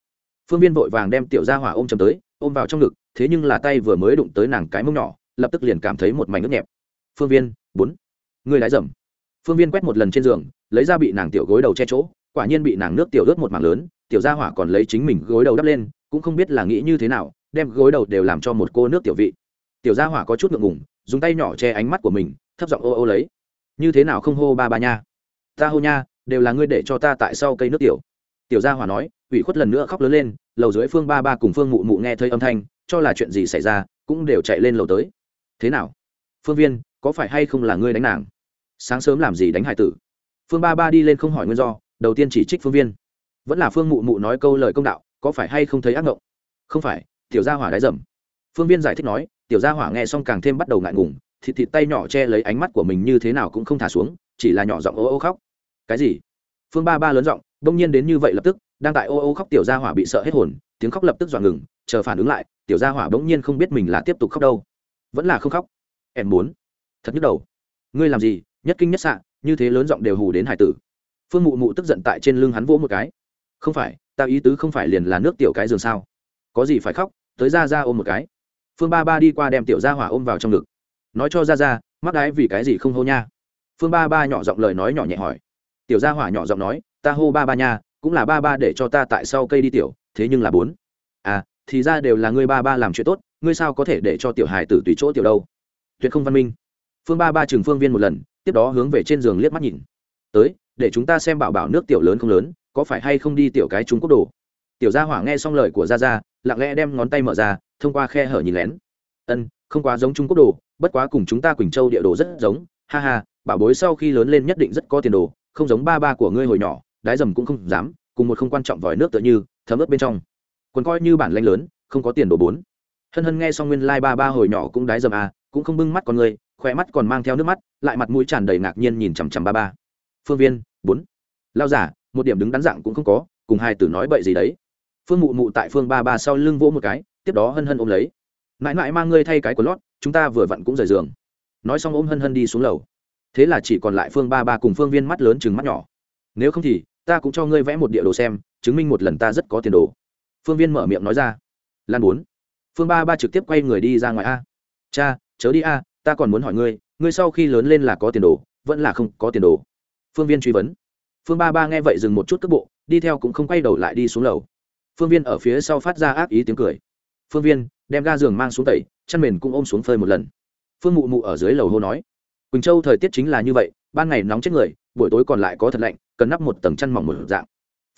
Phương viên vội vàng đem tiểu gia hỏa ôm chầm tới, ôm vào trong ngực, thế nhưng là tay vừa mới đụng tới nàng cái mông nhỏ, lập tức liền cảm thấy một mảnh ướt nhẹp. Phương viên, bốn. Người lái dầm. Phương viên quét một lần trên giường, lấy ra bị nàng tiểu gối đầu che chỗ, quả nhiên bị nàng nước tiểu ướt một mảng lớn, tiểu gia hỏa còn lấy chính mình gối đầu đắp lên, cũng không biết là nghĩ như thế nào, đem gối đầu đều làm cho một cô nước tiểu vị. Tiểu gia hỏa có chút ngượng ngùng, dùng tay nhỏ che ánh mắt của mình, thấp giọng ô ô lấy như thế nào không hô ba ba nha? Ta hô nha, đều là ngươi để cho ta tại sau cây nước tiểu. Tiểu gia hỏa nói, ủy khuất lần nữa khóc lớn lên, lầu dưới phương ba ba cùng phương mụ mụ nghe thấy âm thanh, cho là chuyện gì xảy ra, cũng đều chạy lên lầu tới. Thế nào? Phương viên, có phải hay không là ngươi đánh nàng? Sáng sớm làm gì đánh hải tử? Phương ba ba đi lên không hỏi nguyên do, đầu tiên chỉ trích phương viên. Vẫn là phương mụ mụ nói câu lời công đạo, có phải hay không thấy ác ngộng? Không phải, tiểu gia hỏa đái dầm. Phương viên giải thích nói, tiểu gia hỏa nghe xong càng thêm bắt đầu ngại ngùng thịt thịt tay nhỏ che lấy ánh mắt của mình như thế nào cũng không thả xuống, chỉ là nhỏ giọng ô ô khóc. Cái gì? Phương ba ba lớn giọng, đông nhiên đến như vậy lập tức, đang tại ô ô khóc tiểu gia hỏa bị sợ hết hồn, tiếng khóc lập tức dọa ngừng, chờ phản ứng lại, tiểu gia hỏa bỗng nhiên không biết mình là tiếp tục khóc đâu. Vẫn là không khóc. Em muốn. Thật nhức đầu. Ngươi làm gì? Nhất kinh nhất xạ, như thế lớn giọng đều hù đến hải tử. Phương mụ mụ tức giận tại trên lưng hắn vỗ một cái. Không phải, ta ý tứ không phải liền là nước tiểu cái giường sao? Có gì phải khóc? Tới ra ra ôm một cái. Phương ba ba đi qua đem tiểu gia hỏa ôm vào trong ngực nói cho ra ra mắc đái vì cái gì không hô nha? Phương ba ba nhỏ giọng lời nói nhỏ nhẹ hỏi. Tiểu gia hỏa nhỏ giọng nói, ta hô ba ba nha, cũng là ba ba để cho ta tại sau cây đi tiểu, thế nhưng là bốn. À thì ra đều là ngươi ba ba làm chuyện tốt, ngươi sao có thể để cho tiểu hài tử tùy chỗ tiểu đâu? Tuyệt không văn minh. Phương ba ba chừng phương viên một lần, tiếp đó hướng về trên giường liếc mắt nhìn. Tới, để chúng ta xem bảo bảo nước tiểu lớn không lớn, có phải hay không đi tiểu cái chúng quốc đồ? Tiểu gia hỏa nghe xong lời của gia gia, lặng lẽ đem ngón tay mở ra, thông qua khe hở nhìn lén. Ân không quá giống trung quốc đồ, bất quá cùng chúng ta quỳnh châu địa đồ rất giống. Ha ha, bảo bối sau khi lớn lên nhất định rất có tiền đồ, không giống ba ba của ngươi hồi nhỏ, đái dầm cũng không dám, cùng một không quan trọng vòi nước tựa như, thấm ướt bên trong. Còn coi như bản lanh lớn, không có tiền đồ bốn. Hân hân nghe xong nguyên lai、like、ba ba hồi nhỏ cũng đái dầm à cũng không bưng mắt con người khỏe mắt còn mang theo nước mắt, lại mặt mũi tràn đầy ngạc nhiên nhìn chằm chằm ba ba. Phương viên, bốn. Lao giả một điểm đứng đắn dạng cũng không có, cùng hai tử nói bậy gì đấy. Phương mụ mụ tại phương ba ba sau lưng vỗ một cái, tiếp đó hân hân ôm lấy mãi mãi mang ngươi thay cái của lót, chúng ta vừa vặn cũng rời giường. Nói xong ôm hân hân đi xuống lầu. Thế là chỉ còn lại phương ba ba cùng phương viên mắt lớn chừng mắt nhỏ. Nếu không thì, ta cũng cho ngươi vẽ một địa đồ xem, chứng minh một lần ta rất có tiền đồ. Phương viên mở miệng nói ra. Lan bốn. Phương ba ba trực tiếp quay người đi ra ngoài a. Cha, chớ đi a, ta còn muốn hỏi ngươi ngươi sau khi lớn lên là có tiền đồ, vẫn là không có tiền đồ? Phương viên truy vấn. Phương ba ba nghe vậy dừng một chút cước bộ, đi theo cũng không quay đầu lại đi xuống lầu. Phương viên ở phía sau phát ra ác ý tiếng cười. Phương viên đem ga giường mang xuống tẩy, chăn mền cũng ôm xuống phơi một lần. Phương mụ mụ ở dưới lầu hô nói, quỳnh châu thời tiết chính là như vậy, ban ngày nóng chết người, buổi tối còn lại có thật lạnh, cần nắp một tầng chăn mỏng một dạng.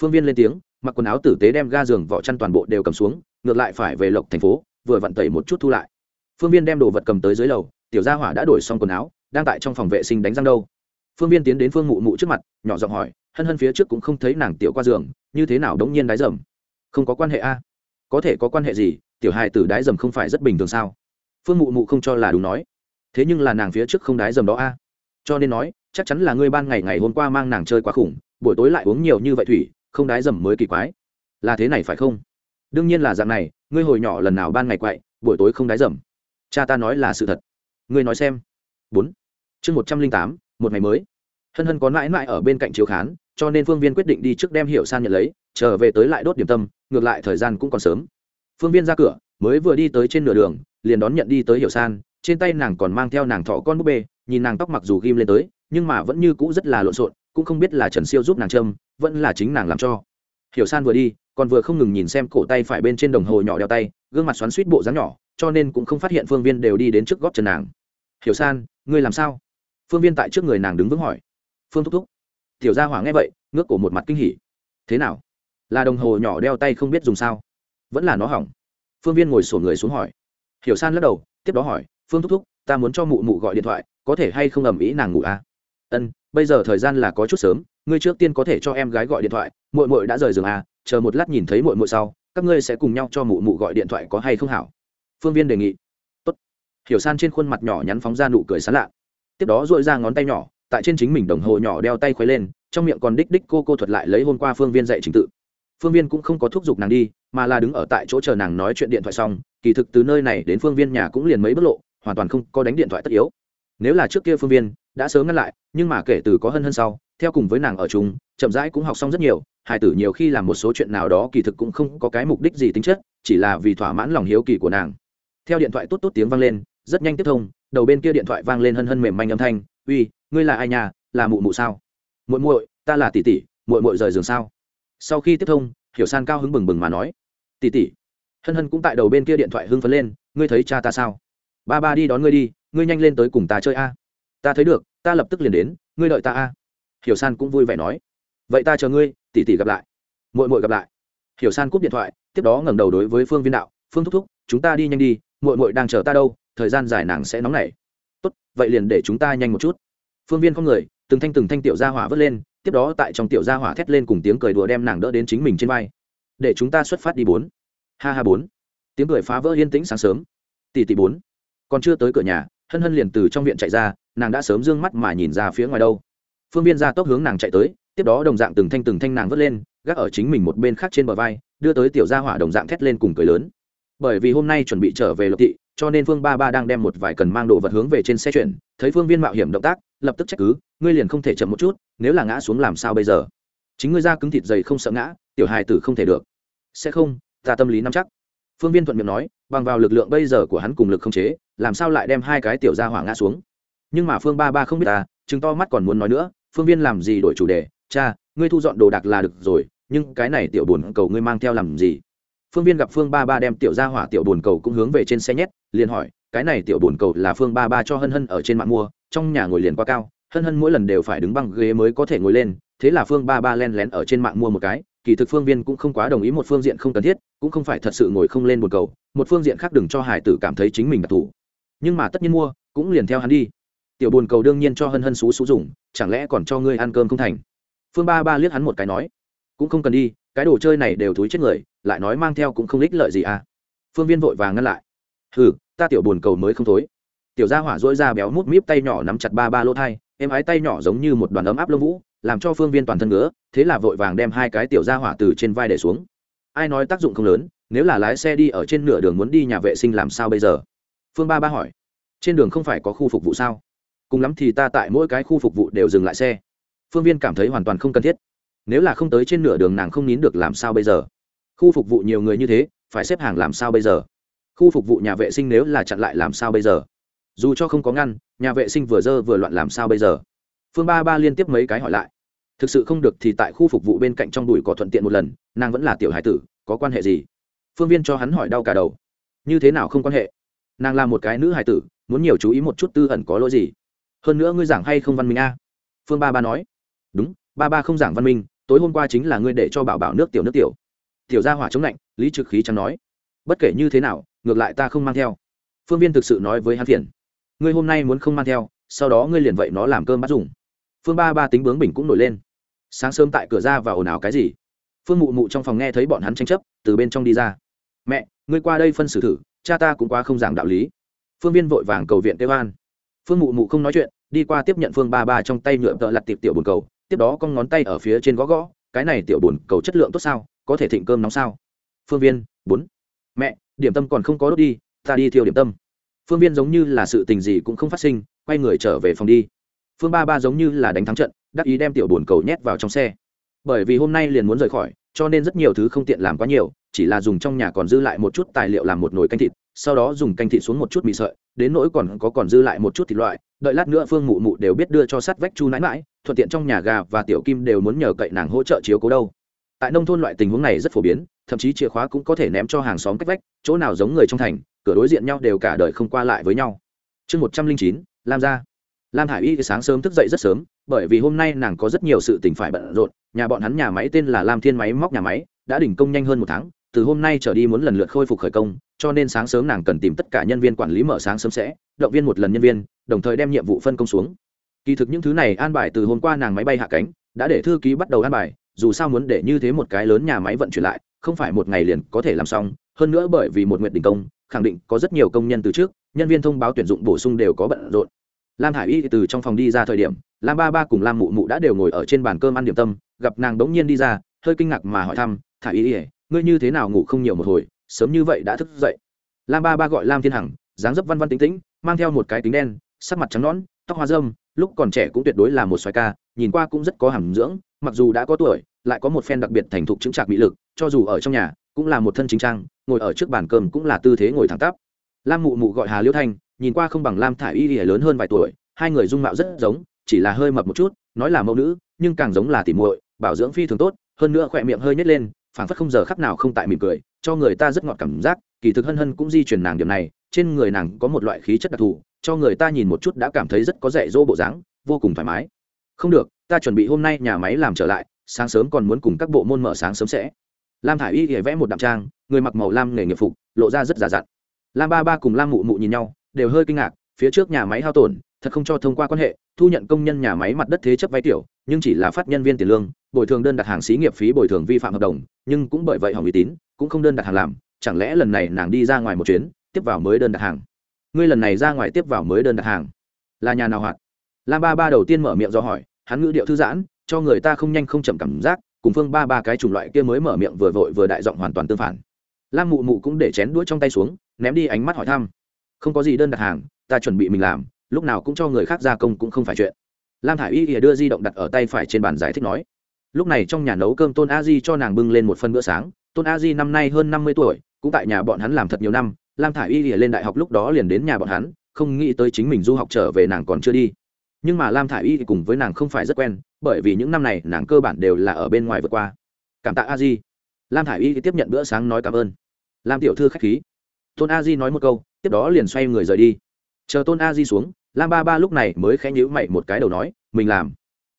Phương viên lên tiếng, mặc quần áo tử tế đem ga giường vỏ chăn toàn bộ đều cầm xuống, ngược lại phải về lộc thành phố, vừa vặn tẩy một chút thu lại. Phương viên đem đồ vật cầm tới dưới lầu, tiểu gia hỏa đã đổi xong quần áo, đang tại trong phòng vệ sinh đánh răng đâu. Phương viên tiến đến phương mụ mụ trước mặt, nhỏ giọng hỏi, hân hân phía trước cũng không thấy nàng tiểu qua giường, như thế nào đống nhiên đái dầm? Không có quan hệ a? Có thể có quan hệ gì tiểu hài tử đái dầm không phải rất bình thường sao? Phương mụ mụ không cho là đúng nói. Thế nhưng là nàng phía trước không đái dầm đó a. Cho nên nói, chắc chắn là ngươi ban ngày ngày hôm qua mang nàng chơi quá khủng, buổi tối lại uống nhiều như vậy thủy, không đái dầm mới kỳ quái. Là thế này phải không? Đương nhiên là dạng này, ngươi hồi nhỏ lần nào ban ngày quậy, buổi tối không đái dầm. Cha ta nói là sự thật. Ngươi nói xem. Bốn. Chương một trăm linh tám, một ngày mới. Hân hân có mãi mãi ở bên cạnh chiếu khán, cho nên phương viên quyết định đi trước đem hiệu san nhận lấy, trở về tới lại đốt điểm tâm, ngược lại thời gian cũng còn sớm phương viên ra cửa, mới vừa đi tới trên nửa đường, liền đón nhận đi tới Hiểu san. Trên tay nàng còn mang theo nàng thọ con búp bê, nhìn nàng tóc mặc dù ghim lên tới, nhưng mà vẫn như cũ rất là lộn xộn, cũng không biết là trần siêu giúp nàng trâm vẫn là chính nàng làm cho. Hiểu san vừa đi, còn vừa không ngừng nhìn xem cổ tay phải bên trên đồng hồ nhỏ đeo tay, gương mặt xoắn suýt bộ dáng nhỏ, cho nên cũng không phát hiện phương viên đều đi đến trước góp chân nàng. Hiểu san, ngươi làm sao? Phương viên tại trước người nàng đứng vững hỏi. Phương thúc thúc. Tiểu gia hỏa nghe vậy, ngước cổ một mặt kinh hỉ. Thế nào? Là đồng hồ nhỏ đeo tay không biết dùng sao? Vẫn là nó hỏng. Phương viên ngồi sổ người xuống hỏi. Hiểu san lắc đầu, tiếp đó hỏi, phương thúc thúc, ta muốn cho mụ mụ gọi điện thoại, có thể hay không ầm ĩ nàng ngủ à? ân, bây giờ thời gian là có chút sớm, ngươi trước tiên có thể cho em gái gọi điện thoại mội mội đã rời giường à chờ một lát nhìn thấy mội mội sau, các ngươi sẽ cùng nhau cho mụ mụ gọi điện thoại có hay không hảo? Phương viên đề nghị. Tốt. hiểu san trên khuôn mặt nhỏ nhắn phóng ra nụ cười sán lạ. Tiếp đó dội ra ngón tay nhỏ, tại trên chính mình đồng hồ nhỏ đeo tay khuấy lên, trong miệng còn đích đích cô cô thuật lại lấy hôm qua phương viên dạy trình tự. Phương viên cũng không có thúc giục nàng đi mà là đứng ở tại chỗ chờ nàng nói chuyện điện thoại xong, kỳ thực từ nơi này đến phương viên nhà cũng liền mấy bước lộ, hoàn toàn không có đánh điện thoại tất yếu. Nếu là trước kia phương viên, đã sớm ngăn lại, nhưng mà kể từ có hân hân sau, theo cùng với nàng ở chung, chậm rãi cũng học xong rất nhiều hải tử nhiều khi làm một số chuyện nào đó kỳ thực cũng không có cái mục đích gì tính chất, chỉ là vì thỏa mãn lòng hiếu kỳ của nàng. Theo điện thoại tốt tốt tiếng vang lên, rất nhanh tiếp thông, đầu bên kia điện thoại vang lên hân hân mềm manh âm thanh, uy, ngươi là ai nhà, là mụ mụ sao? Muội muội, ta là tỷ tỷ, muội muội rời giường sao? Sau khi tiếp thông, hiểu san cao hứng bừng bừng mà nói tỷ tỷ hân hân cũng tại đầu bên kia điện thoại hưng phấn lên, ngươi thấy cha ta sao? Ba ba đi đón ngươi đi, ngươi nhanh lên tới cùng ta chơi a. Ta thấy được, ta lập tức liền đến, ngươi đợi ta a. Hiểu san cũng vui vẻ nói. Vậy ta chờ ngươi tỷ tỷ gặp lại. Muội muội gặp lại. Hiểu san cúp điện thoại, tiếp đó ngẩng đầu đối với phương viên đạo, phương thúc thúc, chúng ta đi nhanh đi, muội muội đang chờ ta đâu, thời gian dài nàng sẽ nóng nảy. Tốt, vậy liền để chúng ta nhanh một chút. Phương viên không người, từng thanh từng thanh tiểu gia hỏa vớt lên, tiếp đó tại trong tiểu gia hỏa thét lên cùng tiếng cười đùa đem nàng đỡ đến chính mình trên vai để chúng ta xuất phát đi bốn. Ha ha bốn. Tiếng cười phá vỡ yên tĩnh sáng sớm. Tỷ tỷ bốn. Còn chưa tới cửa nhà, hân hân liền từ trong viện chạy ra, nàng đã sớm d ư ơ n g mắt mà nhìn ra phía ngoài đâu. Phương viên ra tốc hướng nàng chạy tới, tiếp đó đồng dạng từng thanh từng thanh nàng vớt lên, gác ở chính mình một bên khác trên bờ vai, đưa tới tiểu gia hỏa đồng dạng thét lên cùng cười lớn. Bởi vì hôm nay chuẩn bị trở về lộc thị, cho nên phương ba ba đang đem một vài cần mang đồ vật hướng về trên xe chuyển, thấy phương viên mạo hiểm động tác, lập tức trách cứ, ngươi liền không thể chậm một chút, nếu là ngã xuống làm sao bây giờ? Chính ngươi ra cứng thịt dày không sợ ngã, tiểu hài tử không thể được sẽ không, ta tâm lý nắm chắc. Phương viên thuận miệng nói, bằng vào lực lượng bây giờ của hắn cùng lực không chế, làm sao lại đem hai cái tiểu gia hỏa ngã xuống? Nhưng mà phương ba ba không biết à, ta chứng to mắt còn muốn nói nữa, phương viên làm gì đổi chủ đề? Cha, ngươi thu dọn đồ đạc là được rồi, nhưng cái này tiểu buồn cầu ngươi mang theo làm gì? Phương viên gặp phương ba ba đem tiểu gia hỏa tiểu buồn cầu cũng hướng về trên xe nhét, liền hỏi, cái này tiểu buồn cầu là phương ba ba cho hân hân ở trên mạng mua, trong nhà ngồi liền quá cao, hân hân mỗi lần đều phải đứng băng ghế mới có thể ngồi lên, thế là phương ba ba len lén ở trên mạng mua một cái kỳ thực phương viên cũng không quá đồng ý một phương diện không cần thiết, cũng không phải thật sự ngồi không lên một cầu, một phương diện khác đừng cho hải tử cảm thấy chính mình đặc thù. Nhưng mà tất nhiên mua, cũng liền theo hắn đi. Tiểu buồn cầu đương nhiên cho hân hân xú xú dùng, chẳng lẽ còn cho ngươi ăn cơm không thành? Phương ba ba liếc hắn một cái nói, cũng không cần đi, cái đồ chơi này đều thúi chết người, lại nói mang theo cũng không ích lợi gì à. Phương viên vội vàng ngăn lại, hừ, ta tiểu buồn cầu mới không thối. Tiểu gia hỏa dỗi ra béo mút míp tay nhỏ nắm chặt ba ba lỗ thai em ái tay nhỏ giống như một đoàn ấm áp lông vũ làm cho phương viên toàn thân ngứa, thế là vội vàng đem hai cái tiểu ra hỏa từ trên vai để xuống. Ai nói tác dụng không lớn, nếu là lái xe đi ở trên nửa đường muốn đi nhà vệ sinh làm sao bây giờ? Phương ba ba hỏi. Trên đường không phải có khu phục vụ sao? Cùng lắm thì ta tại mỗi cái khu phục vụ đều dừng lại xe. Phương viên cảm thấy hoàn toàn không cần thiết. Nếu là không tới trên nửa đường nàng không nín được làm sao bây giờ? Khu phục vụ nhiều người như thế, phải xếp hàng làm sao bây giờ? Khu phục vụ nhà vệ sinh nếu là chặn lại làm sao bây giờ? Dù cho không có ngăn, nhà vệ sinh vừa dơ vừa loạn làm sao bây giờ? Phương ba ba liên tiếp mấy cái hỏi lại. Thực sự không được thì tại khu phục vụ bên cạnh trong đùi cỏ thuận tiện một lần, nàng vẫn là tiểu hải tử, có quan hệ gì? Phương viên cho hắn hỏi đau cả đầu. Như thế nào không quan hệ? Nàng là một cái nữ hải tử, muốn nhiều chú ý một chút tư ẩn có lỗi gì? Hơn nữa ngươi giảng hay không văn minh a? Phương ba ba nói. Đúng, ba ba không giảng văn minh, tối hôm qua chính là ngươi để cho bảo bảo nước tiểu nước tiểu. Tiểu gia hỏa chống lạnh, lý trực khí chẳng nói. Bất kể như thế nào, ngược lại ta không mang theo. Phương viên thực sự nói với hắn phiền. Ngươi hôm nay muốn không mang theo, sau đó ngươi liền vậy nó làm cơm bắt dùng phương ba ba tính bướng bình cũng nổi lên. Sáng sớm tại cửa ra và ồn ào cái gì? Phương mụ mụ trong phòng nghe thấy bọn hắn tranh chấp, từ bên trong đi ra. Mẹ, ngươi qua đây phân xử thử, cha ta cũng quá không giảng đạo lý. Phương viên vội vàng cầu viện tê an. Phương mụ mụ không nói chuyện, đi qua tiếp nhận phương ba ba trong tay nhựa tợ lặt tiệp tiểu bồn cầu, tiếp đó con ngón tay ở phía trên gõ gõ, cái này tiểu bồn cầu chất lượng tốt sao, có thể thịnh cơm nóng sao? Phương viên, bốn. Mẹ, điểm tâm còn không có đốt đi, ta đi thiêu điểm tâm. Phương viên giống như là sự tình gì cũng không phát sinh, quay người trở về phòng đi phương ba ba giống như là đánh thắng trận, đắc ý đem tiểu bồn cầu nhét vào trong xe. Bởi vì hôm nay liền muốn rời khỏi, cho nên rất nhiều thứ không tiện làm quá nhiều, chỉ là dùng trong nhà còn dư lại một chút tài liệu làm một nồi canh thịt, sau đó dùng canh thịt xuống một chút mì sợi, đến nỗi còn có còn dư lại một chút thịt loại, đợi lát nữa phương mụ mụ đều biết đưa cho sắt vách chu nãi mãi, thuận tiện trong nhà gà và tiểu kim đều muốn nhờ cậy nàng hỗ trợ chiếu cố đâu. Tại nông thôn loại tình huống này rất phổ biến, thậm chí chìa khóa cũng có thể ném cho hàng xóm cách vách, chỗ nào giống người trong thành, cửa đối diện nhau đều cả đời không qua lại với nhau. Chương một trăm linh chín, lam gia lam hải y sáng sớm thức dậy rất sớm, bởi vì hôm nay nàng có rất nhiều sự tình phải bận rộn, nhà bọn hắn nhà máy tên là lam thiên máy móc nhà máy, đã đình công nhanh hơn một tháng, từ hôm nay trở đi muốn lần lượt khôi phục khởi công, cho nên sáng sớm nàng cần tìm tất cả nhân viên quản lý mở sáng sớm sẽ, động viên một lần nhân viên, đồng thời đem nhiệm vụ phân công xuống. Kỳ thực những thứ này an bài từ hôm qua nàng máy bay hạ cánh, đã để thư ký bắt đầu an bài, dù sao muốn để như thế một cái lớn nhà máy vận chuyển lại, không phải một ngày liền có thể làm xong, hơn nữa bởi vì một nguyện đình công, khẳng định có rất nhiều công nhân từ trước, nhân viên thông báo tuyển dụng bổ sung đều có bận rộn lam hải y từ trong phòng đi ra thời điểm, lam ba ba cùng lam mụ mụ đã đều ngồi ở trên bàn cơm ăn điểm tâm, gặp nàng đống nhiên đi ra, hơi kinh ngạc mà hỏi thăm, thả y ỉa ngươi như thế nào ngủ không nhiều một hồi, sớm như vậy đã thức dậy? Lam ba ba gọi lam thiên hằng, dáng dấp văn văn tính tĩnh, mang theo một cái tính đen, sắc mặt trắng nõn, tóc hoa dâm lúc còn trẻ cũng tuyệt đối là một xoài ca, nhìn qua cũng rất có hàm dưỡng, mặc dù đã có tuổi, lại có một phen đặc biệt thành thục chứng trạc mỹ lực, cho dù ở trong nhà, cũng là một thân chính trang, ngồi ở trước bàn cơm cũng là tư thế ngồi thẳng tắp. Lam mụ mụ gọi hà liễu thanh nhìn qua không bằng lam thả y ỉa lớn hơn vài tuổi, hai người dung mạo rất giống, chỉ là hơi mập một chút, nói là mẫu nữ, nhưng càng giống là tỉ muội, bảo dưỡng phi thường tốt, hơn nữa khỏe miệng hơi nhét lên, phảng phất không giờ khắc nào không tại mỉm cười, cho người ta rất ngọt cảm giác, kỳ thực hân hân cũng di truyền nàng điểm này, trên người nàng có một loại khí chất đặc thù, cho người ta nhìn một chút đã cảm thấy rất có dạy dỗ bộ dáng, vô cùng thoải mái. Không được, ta chuẩn bị hôm nay nhà máy làm trở lại, sáng sớm còn muốn cùng các bộ môn mở sáng sớm sẽ. Lam thả i y vẽ một đạm trang, người mặc màu lam nghề nghiệp phục, lộ ra rất giả dặn. Lam ba ba cùng lam mụ mụ nhìn nhau đều hơi kinh ngạc, phía trước nhà máy hao tổn, thật không cho thông qua quan hệ, thu nhận công nhân nhà máy mặt đất thế chấp vay tiểu, nhưng chỉ là phát nhân viên tiền lương, bồi thường đơn đặt hàng xí nghiệp phí bồi thường vi phạm hợp đồng, nhưng cũng bởi vậy hỏng uy tín, cũng không đơn đặt hàng làm, chẳng lẽ lần này nàng đi ra ngoài một chuyến, tiếp vào mới đơn đặt hàng? Ngươi lần này ra ngoài tiếp vào mới đơn đặt hàng? Là nhà nào hoạt? Lam ba ba đầu tiên mở miệng do hỏi, hắn ngữ điệu thư giãn, cho người ta không nhanh không chậm cảm giác, cùng phương ba ba cái chủng loại kia mới mở miệng vừa vội vừa đại giọng hoàn toàn tương phản. Lam mụ mụ cũng để chén đũa trong tay xuống, ném đi ánh mắt hỏi thăm không có gì đơn đặt hàng, ta chuẩn bị mình làm, lúc nào cũng cho người khác gia công cũng không phải chuyện. Lam thả i y ỉa đưa di động đặt ở tay phải trên bàn giải thích nói. Lúc này trong nhà nấu cơm tôn a di cho nàng bưng lên một phân bữa sáng. Tôn a di năm nay hơn năm mươi tuổi, cũng tại nhà bọn hắn làm thật nhiều năm. Lam thả i y ỉa lên đại học lúc đó liền đến nhà bọn hắn, không nghĩ tới chính mình du học trở về nàng còn chưa đi. Nhưng mà lam thả i y cùng với nàng không phải rất quen, bởi vì những năm này nàng cơ bản đều là ở bên ngoài vượt qua. Cảm tạ a di. Lam thả i y tiếp nhận bữa sáng nói cảm ơn. Lam tiểu thư k h á c h khí. Tôn a di nói một câu tiếp đó liền xoay người rời đi. Chờ tôn a di xuống, lam ba ba lúc này mới khẽ nhữ mày một cái đầu nói, mình làm.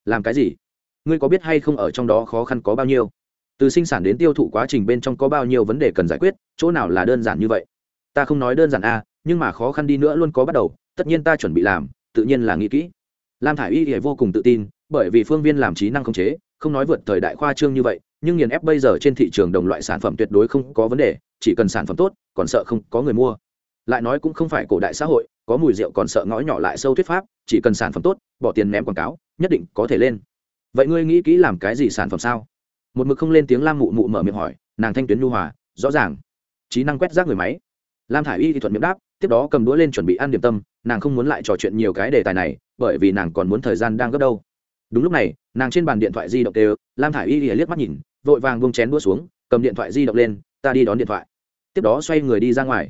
Làm cái gì? Ngươi có biết hay không ở trong đó khó khăn có bao nhiêu? Từ sinh sản đến tiêu thụ quá trình bên trong có bao nhiêu vấn đề cần giải quyết, chỗ nào là đơn giản như vậy? Ta không nói đơn giản a, nhưng mà khó khăn đi nữa luôn có bắt đầu, tất nhiên ta chuẩn bị làm, tự nhiên là nghĩ kỹ. Lam thả i y thì vô cùng tự tin, bởi vì phương viên làm trí năng khống chế, không nói vượt thời đại khoa trương như vậy, nhưng nghiền ép bây giờ trên thị trường đồng loại sản phẩm tuyệt đối không có vấn đề, chỉ cần sản phẩm tốt, còn sợ không có người mua lại nói cũng không phải cổ đại xã hội, có mùi rượu còn sợ ngõ nhỏ lại sâu thuyết pháp, chỉ cần sản phẩm tốt, bỏ tiền ném quảng cáo, nhất định có thể lên. Vậy ngươi nghĩ kỹ làm cái gì sản phẩm sao? Một mực không lên tiếng lam mụ mụ mở miệng hỏi, nàng thanh tuyến nhu hòa, rõ ràng. Trí năng quét rác người máy. Lam thả i y thì thuận miệng đáp, tiếp đó cầm đũa lên chuẩn bị ăn điểm tâm, nàng không muốn lại trò chuyện nhiều cái đề tài này, bởi vì nàng còn muốn thời gian đang gấp đâu. Đúng lúc này, nàng trên bàn điện thoại di động đều, lam thả i y thì liếc mắt nhìn, vội vàng bông chén đũa xuống, cầm điện thoại di động lên, ta đi đón điện thoại. Tiếp đó xoay người đi ra ngoài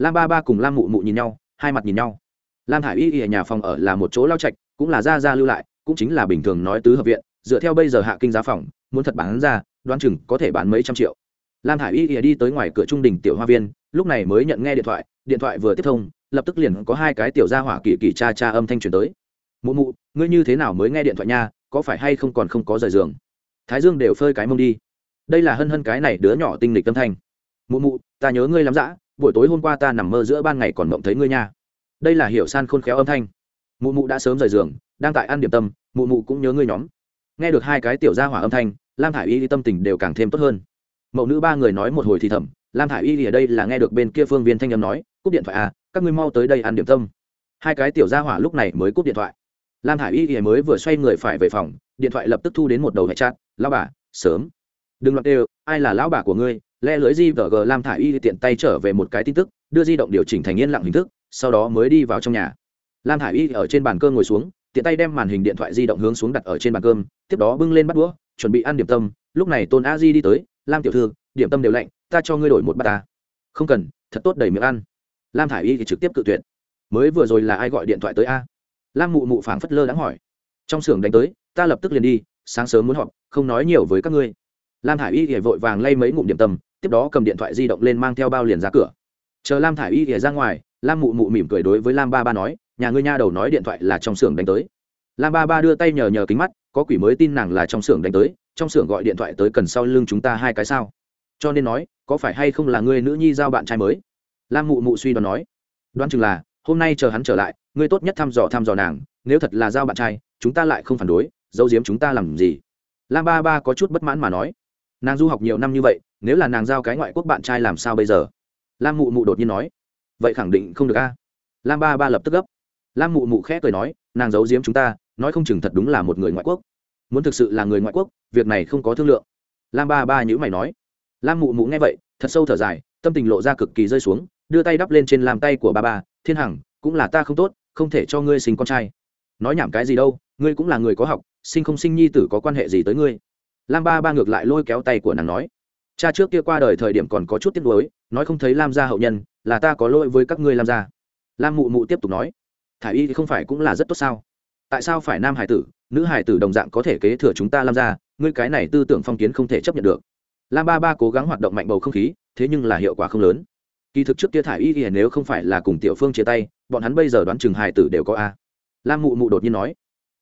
lam ba ba cùng lam mụ mụ nhìn nhau, hai mặt nhìn nhau. Lam hải y y ở nhà phòng ở là một chỗ lao trạch cũng là ra ra lưu lại, cũng chính là bình thường nói tứ hợp viện, dựa theo bây giờ hạ kinh giá phòng, muốn thật bán ra, đoán chừng có thể bán mấy trăm triệu. Lam hải y y đi tới ngoài cửa trung đình tiểu hoa viên, lúc này mới nhận nghe điện thoại điện thoại vừa tiếp thông, lập tức liền có hai cái tiểu gia hỏa kỳ kỳ cha cha âm thanh truyền tới. Mụ mụ, ngươi như thế nào mới nghe điện thoại nha, có phải hay không còn không có rời giường? Thái dương đều phơi cái mông đi. Đây là hân hân cái này đứa nhỏ tinh lịch tâm thanh. Mụ mụ, ta nhớ ngươi lắm dã buổi tối hôm qua ta nằm mơ giữa ban ngày còn mộng thấy ngươi nha. Đây là hiểu san khôn khéo âm thanh. Mụ mụ đã sớm rời giường, đang tại ăn điểm tâm, mụ mụ cũng nhớ ngươi nhóm. Nghe được hai cái tiểu gia hỏa âm thanh, lam thả i y tâm tình đều càng thêm tốt hơn. Mẫu nữ ba người nói một hồi thì thầm, lam thả i y ở đây là nghe được bên kia phương viên thanh âm nói, cúp điện thoại à các ngươi mau tới đây ăn điểm tâm. Hai cái tiểu gia hỏa lúc này mới cúp điện thoại. Lam thả i y mới vừa xoay người phải về phòng, điện thoại lập tức thu đến một đầu hệ chát lao bà, sớm. Đừng loạt đều, ai là lão bà của ngươi le lưới di vờ g lam thả y tiện tay trở về một cái tin tức, đưa di động điều chỉnh thành yên lặng hình thức, sau đó mới đi vào trong nhà. Lam thả y ở trên bàn cơm ngồi xuống, tiện tay đem màn hình điện thoại di động hướng xuống đặt ở trên bàn cơm, tiếp đó bưng lên bắt đũa, chuẩn bị ăn điểm tâm. Lúc này tôn a di đi tới, lam tiểu thư, điểm tâm đều lạnh, ta cho ngươi đổi một bát ta. Không cần, thật tốt đầy miệng ăn. Lam thả y thì trực tiếp cự tuyệt. Mới vừa rồi là ai gọi điện thoại tới a? Lam mụ mụ phảng phất lơ đáng hỏi. Trong xưởng đánh tới, ta lập tức liền đi, sáng sớm muốn họp, không nói nhiều với các ngươi. Lam thả i y thì vội vàng lay mấy ngụm điểm tâm tiếp đó cầm điện thoại di động lên mang theo bao liền ra cửa. Chờ lam thả i y thì ra ngoài, lam mụ mụ mỉm cười đối với lam ba ba nói, nhà ngươi nha đầu nói điện thoại là trong xưởng đánh tới. Lam ba ba đưa tay nhờ nhờ kính mắt, có quỷ mới tin nàng là trong xưởng đánh tới, trong xưởng gọi điện thoại tới cần sau lưng chúng ta hai cái sao? Cho nên nói, có phải hay không là ngươi nữ nhi giao bạn trai mới? Lam mụ mụ suy đoán nói, đoán chừng là, hôm nay chờ hắn trở lại, ngươi tốt nhất thăm dò thăm dò nàng, nếu thật là giao bạn trai, chúng ta lại không phản đối, giấu giếm chúng ta làm gì? Lam ba ba có chút bất mãn mà nói, nàng du học nhiều năm như vậy nếu là nàng giao cái ngoại quốc bạn trai làm sao bây giờ? Lam mụ mụ đột nhiên nói. Vậy khẳng định không được a. Lam ba ba lập tức gấp. Lam mụ mụ khẽ cười nói, nàng giấu giếm chúng ta, nói không chừng thật đúng là một người ngoại quốc. Muốn thực sự là người ngoại quốc, việc này không có thương lượng. Lam ba ba nhữ mày nói. Lam mụ mụ nghe vậy, thật sâu thở dài, tâm tình lộ ra cực kỳ rơi xuống, đưa tay đắp lên trên làm tay của ba ba, thiên hằng, cũng là ta không tốt, không thể cho ngươi sinh con trai. Nói nhảm cái gì đâu, ngươi cũng là người có học, sinh không sinh nhi tử có quan hệ gì tới ngươi? Lam ba ba ngược lại lôi kéo tay của nàng nói cha trước kia qua đời thời điểm còn có chút tiếc nuối, nói không thấy lam gia hậu nhân, là ta có lỗi với các ngươi lam gia. Lam mụ mụ tiếp tục nói thả y thì không phải cũng là rất tốt sao? Tại sao phải nam hải tử, nữ hải tử đồng dạng có thể kế thừa chúng ta lam gia? Ngươi cái này tư tưởng phong kiến không thể chấp nhận được. Lam ba ba cố gắng hoạt động mạnh bầu không khí, thế nhưng là hiệu quả không lớn. Kỳ thực trước kia thả y thì nếu không phải là cùng tiểu phương chia tay, bọn hắn bây giờ đoán chừng hải tử đều có a. Lam mụ mụ đột nhiên nói,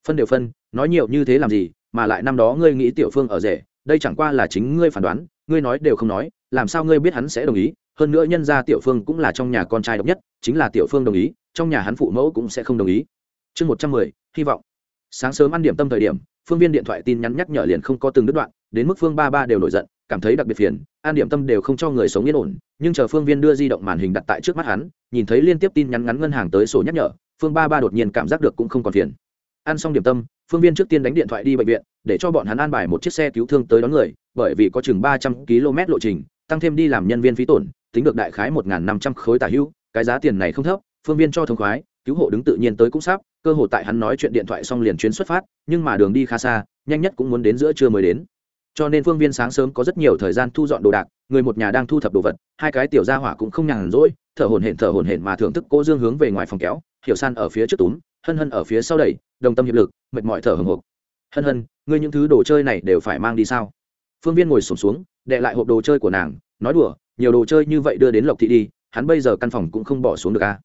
phân đều phân, nói nhiều như thế làm gì, mà lại năm đó ngươi nghĩ tiểu phương ở rể đây chẳng qua là chính ngươi phán đoán, ngươi nói đều không nói, làm sao ngươi biết hắn sẽ đồng ý? Hơn nữa nhân gia tiểu phương cũng là trong nhà con trai độc nhất, chính là tiểu phương đồng ý, trong nhà hắn phụ mẫu cũng sẽ không đồng ý. Chương một trăm mười, hy vọng. Sáng sớm ăn điểm tâm thời điểm, phương viên điện thoại tin nhắn nhắc nhở liền không có từng đứt đoạn, đến mức phương ba ba đều nổi giận, cảm thấy đặc biệt phiền an điểm tâm đều không cho người sống yên ổn, nhưng chờ phương viên đưa di động màn hình đặt tại trước mắt hắn, nhìn thấy liên tiếp tin nhắn ngắn ngân hàng tới sổ nhắc nhở, phương ba ba đột nhiên cảm giác được cũng không còn phiền ăn xong điểm tâm, phương viên trước tiên đánh điện thoại đi bệnh viện, để cho bọn hắn an bài một chiếc xe cứu thương tới đón người, bởi vì có chừng ba trăm km lộ trình, tăng thêm đi làm nhân viên phí tổn, tính được đại khái một năm trăm khối tả hữu, cái giá tiền này không thấp, phương viên cho thông khoái, cứu hộ đứng tự nhiên tới cũng sắp, cơ hội tại hắn nói chuyện điện thoại xong liền chuyến xuất phát, nhưng mà đường đi khá xa, nhanh nhất cũng muốn đến giữa trưa mới đến. Cho nên phương viên sáng sớm có rất nhiều thời gian thu dọn đồ đạc, người một nhà đang thu thập đồ vật, hai cái tiểu gia hỏa cũng không nhàn rỗi, thở hổn hển thở hổn hển mà thưởng thức cô dương hướng về ngoài phòng kéo hiểu san ở phía trước túm hân hân ở phía sau đẩy đồng tâm hiệp lực mệt mỏi thở hồng hộc. Hân hân ngươi những thứ đồ chơi này đều phải mang đi sao? Phương viên ngồi sổm xuống, xuống đệ lại hộp đồ chơi của nàng nói đùa nhiều đồ chơi như vậy đưa đến lộc thị đi hắn bây giờ căn phòng cũng không bỏ xuống được a à?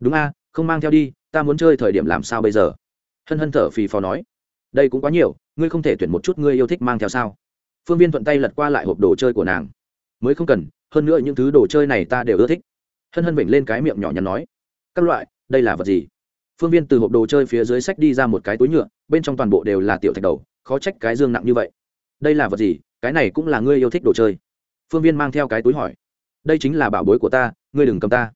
đúng a không mang theo đi ta muốn chơi thời điểm làm sao bây giờ? Hân hân thở phì phò nói đây cũng quá nhiều ngươi không thể tuyển một chút ngươi yêu thích mang theo sao? Phương viên thuận tay lật qua lại hộp đồ chơi của nàng. Mới không cần hơn nữa những thứ đồ chơi này ta đều ưa thích. Hân hân vểnh lên cái miệng nhỏ nhắn nói các loại đây là vật gì? Phương viên từ hộp đồ chơi phía dưới sách đi ra một cái túi nhựa, bên trong toàn bộ đều là tiểu thạch đầu, khó trách cái dương nặng như vậy. Đây là vật gì? Cái này cũng là ngươi yêu thích đồ chơi. Phương viên mang theo cái túi hỏi. Đây chính là bảo bối của ta, ngươi đừng cầm ta.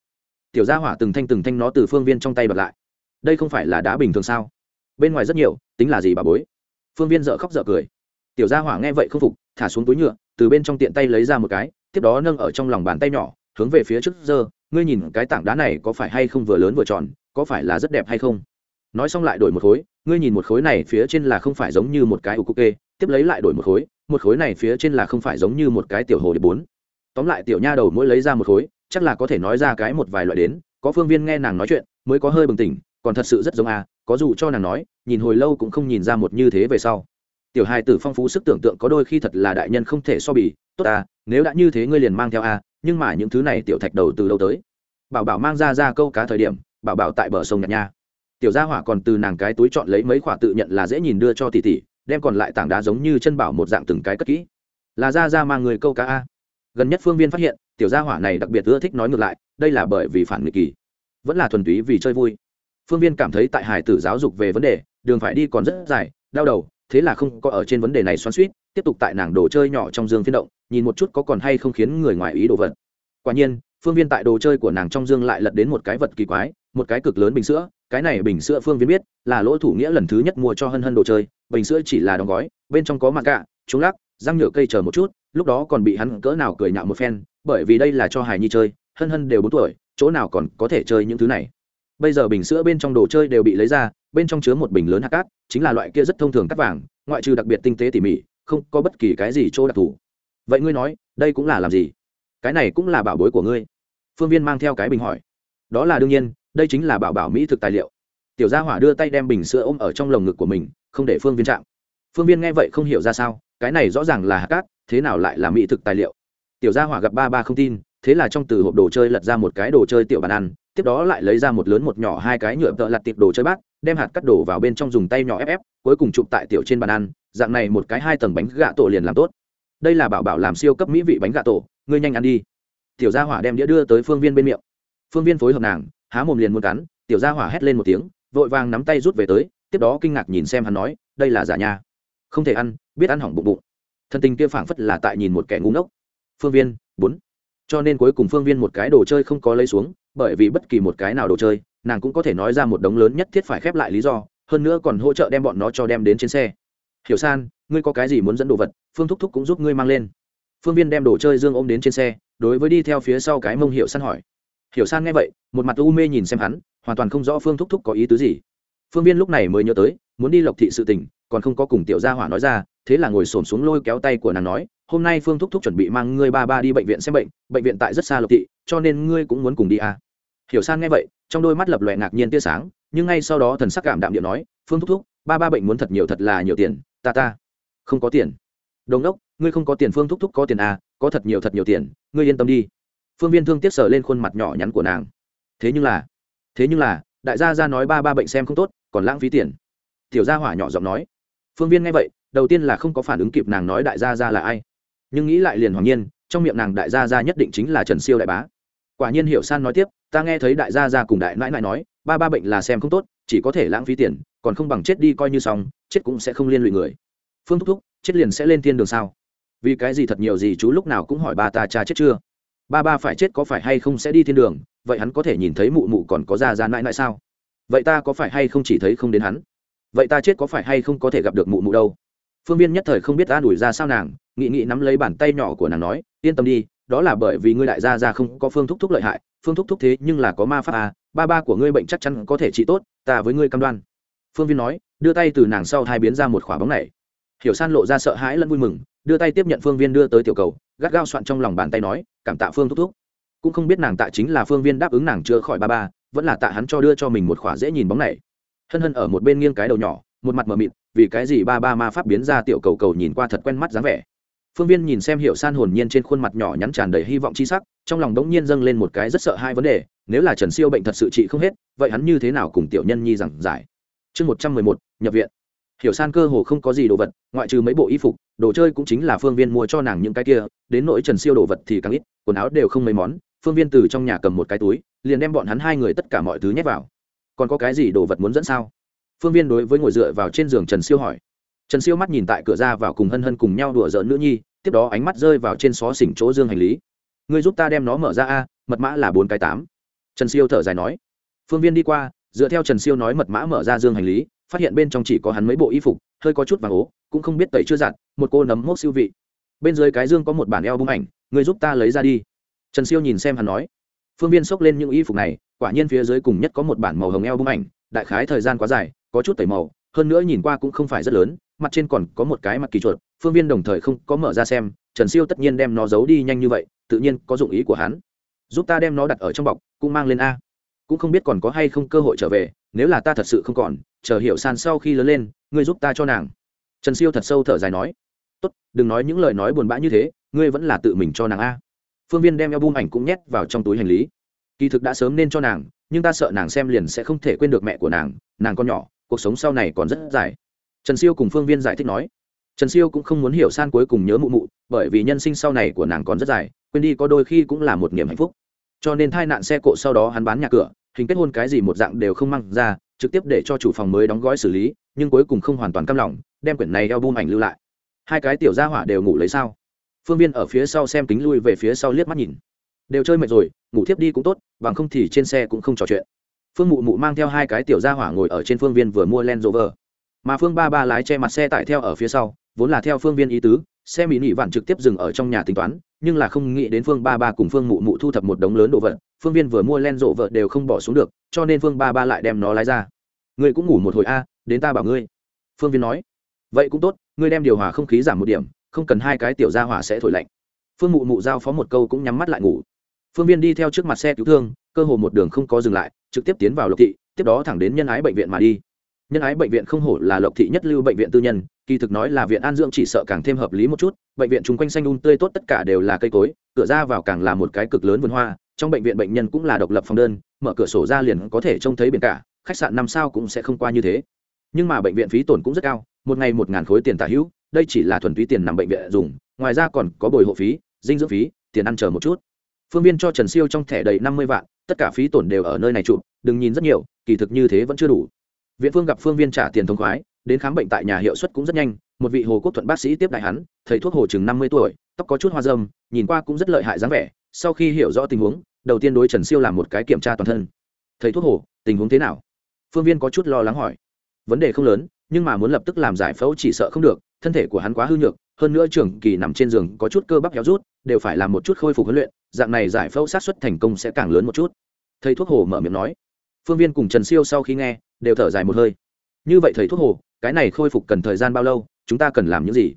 Tiểu gia hỏa từng thanh từng thanh nó từ phương viên trong tay bật lại. Đây không phải là đá bình thường sao? Bên ngoài rất nhiều, tính là gì bảo bối? Phương viên dợ khóc dợ cười. Tiểu gia hỏa nghe vậy không phục, thả xuống túi nhựa, từ bên trong tiện tay lấy ra một cái, tiếp đó nâng ở trong lòng bàn tay nhỏ, hướng về phía trước giơ ngươi nhìn cái tảng đá này có phải hay không vừa lớn vừa tròn, có phải là rất đẹp hay không? Nói xong lại đổi một khối, ngươi nhìn một khối này phía trên là không phải giống như một cái ủ cục kê tiếp lấy lại đổi một khối một khối này phía trên là không phải giống như một cái tiểu hồ điệp bốn. Tóm lại tiểu nha đầu mỗi lấy ra một khối, chắc là có thể nói ra cái một vài loại đến, có phương viên nghe nàng nói chuyện, mới có hơi bừng tỉnh, còn thật sự rất giống à có dù cho nàng nói, nhìn hồi lâu cũng không nhìn ra một như thế về sau tiểu hài tử phong phú sức tưởng tượng có đôi khi thật là đại nhân không thể so bì. Tốt à nếu đã như thế ngươi liền mang theo à nhưng mà những thứ này tiểu thạch đầu từ đâu tới? Bảo bảo mang ra ra câu cá thời điểm, bảo bảo tại bờ sông nhặt nha. Tiểu gia hỏa còn từ nàng cái túi chọn lấy mấy khoả tự nhận là dễ nhìn đưa cho tỷ tỷ, đem còn lại tảng đá giống như chân bảo một dạng từng cái cất kỹ. Là ra ra mang người câu cá a. Gần nhất phương viên phát hiện, tiểu gia hỏa này đặc biệt ưa thích nói ngược lại, đây là bởi vì phản nghịch kỳ. Vẫn là thuần túy vì chơi vui. Phương viên cảm thấy tại hải tử giáo dục về vấn đề, đường phải đi còn rất dài, đau đầu thế là không có ở trên vấn đề này xoắn suýt, tiếp tục tại nàng đồ chơi nhỏ trong dương phiên động, nhìn một chút có còn hay không khiến người ngoài ý đồ vật. Quả nhiên, phương viên tại đồ chơi của nàng trong dương lại lật đến một cái vật kỳ quái, một cái cực lớn bình sữa, cái này bình sữa phương viên biết, là lỗ thủ nghĩa lần thứ nhất mua cho hân hân đồ chơi, bình sữa chỉ là đóng gói, bên trong có mặt gạ chúng lắc, răng nhựa cây chờ một chút, lúc đó còn bị hắn cỡ nào cười nhạo một phen, bởi vì đây là cho hài nhi chơi, hân hân đều bốn tuổi, chỗ nào còn có thể chơi những thứ này. Bây giờ bình sữa bên trong đồ chơi đều bị lấy ra bên trong chứa một bình lớn hạt cát, chính là loại kia rất thông thường cắt vàng, ngoại trừ đặc biệt tinh tế tỉ mỉ, không có bất kỳ cái gì chỗ đặc thù. Vậy ngươi nói, đây cũng là làm gì? Cái này cũng là bảo bối của ngươi. Phương viên mang theo cái bình hỏi. Đó là đương nhiên, đây chính là bảo bảo mỹ thực tài liệu. Tiểu gia hỏa đưa tay đem bình sữa ôm ở trong lồng ngực của mình, không để phương viên chạm. Phương viên nghe vậy không hiểu ra sao, cái này rõ ràng là hạt cát, thế nào lại là mỹ thực tài liệu? Tiểu gia hỏa gặp ba ba không tin, thế là trong từ hộp đồ chơi lật ra một cái đồ chơi tiểu bàn ăn tiếp đó lại lấy ra một lớn một nhỏ hai cái nhựa tợ lặt tiệp đồ chơi bát, đem hạt cắt đổ vào bên trong dùng tay nhỏ ép ép, cuối cùng chụp tại tiểu trên bàn ăn, dạng này một cái hai tầng bánh gạ tổ liền làm tốt. Đây là bảo bảo làm siêu cấp mỹ vị bánh gạ tổ, ngươi nhanh ăn đi. Tiểu gia hỏa đem đĩa đưa tới phương viên bên miệng. Phương viên phối hợp nàng, há mồm liền muốn cắn, tiểu gia hỏa hét lên một tiếng, vội vàng nắm tay rút về tới, tiếp đó kinh ngạc nhìn xem hắn nói, đây là giả nha. Không thể ăn, biết ăn hỏng bụng bụng. Thân tình kia phảng phất là tại nhìn một kẻ ngu ngốc. Phương viên, bốn. Cho nên cuối cùng phương viên một cái đồ chơi không có lấy xuống bởi vì bất kỳ một cái nào đồ chơi, nàng cũng có thể nói ra một đống lớn nhất thiết phải khép lại lý do, hơn nữa còn hỗ trợ đem bọn nó cho đem đến trên xe. Hiểu san, ngươi có cái gì muốn dẫn đồ vật, phương thúc thúc cũng giúp ngươi mang lên. Phương viên đem đồ chơi dương ôm đến trên xe, đối với đi theo phía sau cái mông hiệu san hỏi. Hiểu san nghe vậy, một mặt u mê nhìn xem hắn, hoàn toàn không rõ phương thúc thúc có ý tứ gì. Phương viên lúc này mới nhớ tới, muốn đi lộc thị sự tình, còn không có cùng tiểu gia hỏa nói ra, thế là ngồi xổm xuống lôi kéo tay của nàng nói, hôm nay phương thúc thúc chuẩn bị mang ngươi ba ba đi bệnh viện xem bệnh bệnh viện tại rất xa lộc thị, cho nên ngươi cũng muốn cùng đi à hiểu san nghe vậy, trong đôi mắt lập lòe ngạc nhiên tia sáng, nhưng ngay sau đó thần sắc cảm đạm điện nói, phương thúc thúc, ba ba bệnh muốn thật nhiều thật là nhiều tiền, ta ta, không có tiền. Đồn đốc, ngươi không có tiền phương thúc thúc có tiền à có thật nhiều thật nhiều tiền, ngươi yên tâm đi. Phương viên thương tiếp sờ lên khuôn mặt nhỏ nhắn của nàng. Thế nhưng là, thế nhưng là, đại gia ra nói ba ba bệnh xem không tốt, còn lãng phí tiền. Tiểu gia hỏa nhỏ giọng nói. Phương viên nghe vậy, đầu tiên là không có phản ứng kịp nàng nói đại gia ra là ai. Nhưng nghĩ lại liền hoàng nhiên, trong miệng nàng đại gia ra nhất định chính là trần siêu đại bá quả nhiên hiểu san nói tiếp, ta nghe thấy đại gia ra cùng đại nãi nãi nói, ba ba bệnh là xem không tốt, chỉ có thể lãng phí tiền, còn không bằng chết đi coi như xong, chết cũng sẽ không liên lụy người. Phương thúc thúc, chết liền sẽ lên thiên đường sao? Vì cái gì thật nhiều gì chú lúc nào cũng hỏi ba ta cha chết chưa? Ba ba phải chết có phải hay không sẽ đi thiên đường, vậy hắn có thể nhìn thấy mụ mụ còn có ra ra nãi nãi sao? Vậy ta có phải hay không chỉ thấy không đến hắn? Vậy ta chết có phải hay không có thể gặp được mụ mụ đâu? Phương viên nhất thời không biết ta đuổi ra sao nàng, nghị nghị nắm lấy bàn tay nhỏ của nàng nói, yên tâm đi đó là bởi vì ngươi đại gia ra không có phương thúc thúc lợi hại, phương thúc thúc thế nhưng là có ma pháp à ba ba của ngươi bệnh chắc chắn có thể trị tốt, ta với ngươi cam đoan. Phương viên nói, đưa tay từ nàng sau hai biến ra một khỏa bóng này. Hiểu san lộ ra sợ hãi lẫn vui mừng, đưa tay tiếp nhận phương viên đưa tới tiểu cầu, gắt gao soạn trong lòng bàn tay nói, cảm tạ phương thúc thúc. Cũng không biết nàng tạ chính là phương viên đáp ứng nàng chữa khỏi ba ba, vẫn là tạ hắn cho đưa cho mình một khỏa dễ nhìn bóng này. Hân hân ở một bên nghiêng cái đầu nhỏ, một mặt mờ mịt, vì cái gì ba ba ma pháp biến ra tiểu cầu cầu nhìn qua thật quen mắt dáng vẻ phương viên nhìn xem hiệu san hồn nhiên trên khuôn mặt nhỏ nhắn tràn đầy hy vọng c h i sắc, trong lòng đống nhiên dâng lên một cái rất sợ hai vấn đề, nếu là trần siêu bệnh thật sự trị không hết, vậy hắn như thế nào cùng tiểu nhân nhi giảng giải? Chương một trăm mười một, nhập viện. Hiểu san cơ hồ không có gì đồ vật, ngoại trừ mấy bộ y phục, đồ chơi cũng chính là phương viên mua cho nàng những cái kia, đến nỗi trần siêu đồ vật thì càng ít, quần áo đều không mấy món, phương viên từ trong nhà cầm một cái túi, liền đem bọn hắn hai người tất cả mọi thứ nhét vào. Còn có cái gì đồ vật muốn dẫn sao? Phương viên đối với ngồi dựa vào trên giường trần siêu hỏi trần siêu mắt nhìn tại cửa ra vào cùng hân hân cùng nhau đùa giỡn nữ nhi, tiếp đó ánh mắt rơi vào trên xó xỉnh chỗ dương hành lý. Ngươi giúp ta đem nó mở ra a, mật mã là bốn cái tám. Trần siêu thở dài nói. Phương viên đi qua, dựa theo trần siêu nói mật mã mở ra dương hành lý, phát hiện bên trong chỉ có hắn mấy bộ y phục, hơi có chút vàng ố, cũng không biết tẩy chưa giặt một cô nấm mốc siêu vị. Bên dưới cái dương có một bản eo bung ảnh, ngươi giúp ta lấy ra đi. Trần siêu nhìn xem hắn nói. Phương viên xốc lên những y phục này, quả nhiên phía dưới cùng nhất có một bản màu hồng eo bung ảnh, đại khái thời gian quá dài, có chút tẩy màu, hơn nữa nhìn qua cũng không phải rất lớn mặt trên còn có một cái mặt kỳ chuột, phương viên đồng thời không có mở ra xem, trần siêu tất nhiên đem nó giấu đi nhanh như vậy, tự nhiên có dụng ý của hắn. Giúp ta đem nó đặt ở trong bọc, cũng mang lên a. Cũng không biết còn có hay không cơ hội trở về, nếu là ta thật sự không còn, chờ hiểu san sau khi lớn lên, ngươi giúp ta cho nàng. Trần siêu thật sâu thở dài nói. Tốt, đừng nói những lời nói buồn bã như thế, ngươi vẫn là tự mình cho nàng a. Phương viên đem eo bung ảnh cũng nhét vào trong túi hành lý. Kỳ thực đã sớm nên cho nàng, nhưng ta sợ nàng xem liền sẽ không thể quên được mẹ của nàng nàng con nhỏ, cuộc sống sau này còn rất dài trần siêu cùng phương viên giải thích nói. Trần siêu cũng không muốn hiểu san cuối cùng nhớ mụ mụ, bởi vì nhân sinh sau này của nàng còn rất dài, quên đi có đôi khi cũng là một niềm hạnh phúc. Cho nên thai nạn xe cộ sau đó hắn bán nhà cửa, hình kết hôn cái gì một dạng đều không mang ra, trực tiếp để cho chủ phòng mới đóng gói xử lý, nhưng cuối cùng không hoàn toàn căm lòng, đem quyển này eo bum ảnh lưu lại. Hai cái tiểu gia hỏa đều ngủ lấy sao? Phương viên ở phía sau xem kính lui về phía sau liếc mắt nhìn. Đều chơi mệt rồi, ngủ thiếp đi cũng tốt, bằng không thì trên xe cũng không trò chuyện. Phương mụ mụ mang theo hai cái tiểu gia hỏa ngồi ở trên phương viên vừa mua len rover mà phương ba ba lái che mặt xe tải theo ở phía sau, vốn là theo phương viên ý tứ, xe mỹ nị vạn trực tiếp dừng ở trong nhà tính toán, nhưng là không nghĩ đến phương ba ba cùng phương mụ mụ thu thập một đống lớn đồ vật, phương viên vừa mua len rộ vợ đều không bỏ xuống được, cho nên phương ba ba lại đem nó lái ra. Ngươi cũng ngủ một hồi a, đến ta bảo ngươi. Phương viên nói. Vậy cũng tốt, ngươi đem điều hòa không khí giảm một điểm, không cần hai cái tiểu gia hỏa sẽ thổi lạnh. Phương mụ mụ giao phó một câu cũng nhắm mắt lại ngủ. Phương viên đi theo trước mặt xe cứu thương, cơ hồ một đường không có dừng lại, trực tiếp tiến vào lộc thị, tiếp đó thẳng đến nhân ái bệnh viện mà đi nhân ái bệnh viện không hổ là lộc thị nhất lưu bệnh viện tư nhân, kỳ thực nói là viện an dưỡng chỉ sợ càng thêm hợp lý một chút, bệnh viện chung quanh xanh un tươi tốt tất cả đều là cây cối, cửa ra vào càng là một cái cực lớn vườn hoa, trong bệnh viện bệnh nhân cũng là độc lập phòng đơn, mở cửa sổ ra liền có thể trông thấy biển cả, khách sạn năm sao cũng sẽ không qua như thế. Nhưng mà bệnh viện phí tổn cũng rất cao, một ngày một ngàn khối tiền tả hữu, đây chỉ là thuần túy tiền nằm bệnh viện dùng, ngoài ra còn có bồi hộ phí, dinh dưỡng phí, tiền ăn chờ một chút. Phương viên cho trần siêu trong thẻ đầy năm mươi vạn, tất cả phí tổn đều ở nơi này chụp đừng nhìn rất nhiều, kỳ thực như thế vẫn chưa đủ viện phương gặp phương viên trả tiền thông khoái, đến khám bệnh tại nhà hiệu suất cũng rất nhanh, một vị hồ quốc thuận bác sĩ tiếp đại hắn, thầy thuốc hồ chừng năm mươi tuổi, tóc có chút hoa dâm nhìn qua cũng rất lợi hại dáng vẻ, sau khi hiểu rõ tình huống, đầu tiên đối trần siêu làm một cái kiểm tra toàn thân. Thầy thuốc hồ, tình huống thế nào? Phương viên có chút lo lắng hỏi. Vấn đề không lớn, nhưng mà muốn lập tức làm giải phẫu chỉ sợ không được, thân thể của hắn quá hư nhược, hơn nữa trường kỳ nằm trên giường có chút cơ bắp héo rút, đều phải làm một chút khôi phục huấn luyện, dạng này giải phẫu sát xuất thành công sẽ càng lớn một chút. Thầy thuốc hồ mở miệng nói phương viên cùng trần siêu sau khi nghe, đều thở dài một hơi. Như vậy thầy thuốc hồ, cái này khôi phục cần thời gian bao lâu, chúng ta cần làm những gì?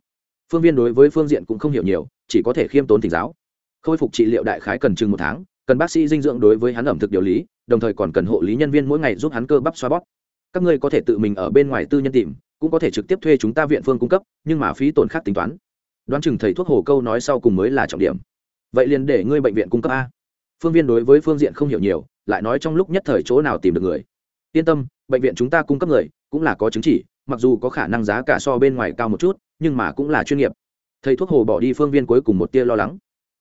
Phương viên đối với phương diện cũng không hiểu nhiều, chỉ có thể khiêm tốn thỉnh giáo. Khôi phục trị liệu đại khái cần chừng một tháng, cần bác sĩ dinh dưỡng đối với hắn ẩm thực điều lý, đồng thời còn cần hộ lý nhân viên mỗi ngày giúp hắn cơ bắp xoa bóp. Các ngươi có thể tự mình ở bên ngoài tư nhân tìm, cũng có thể trực tiếp thuê chúng ta viện phương cung cấp, nhưng mà phí tổn khác tính toán. Đoán chừng thầy thuốc hồ câu nói sau cùng mới là trọng điểm. Vậy liền để ngươi bệnh viện cung cấp a. Phương viên đối với phương diện không hiểu nhiều lại nói trong lúc nhất thời chỗ nào tìm được người. Yên tâm, bệnh viện chúng ta cung cấp người, cũng là có chứng chỉ, mặc dù có khả năng giá cả so bên ngoài cao một chút, nhưng mà cũng là chuyên nghiệp. Thầy thuốc hồ bỏ đi phương viên cuối cùng một tia lo lắng.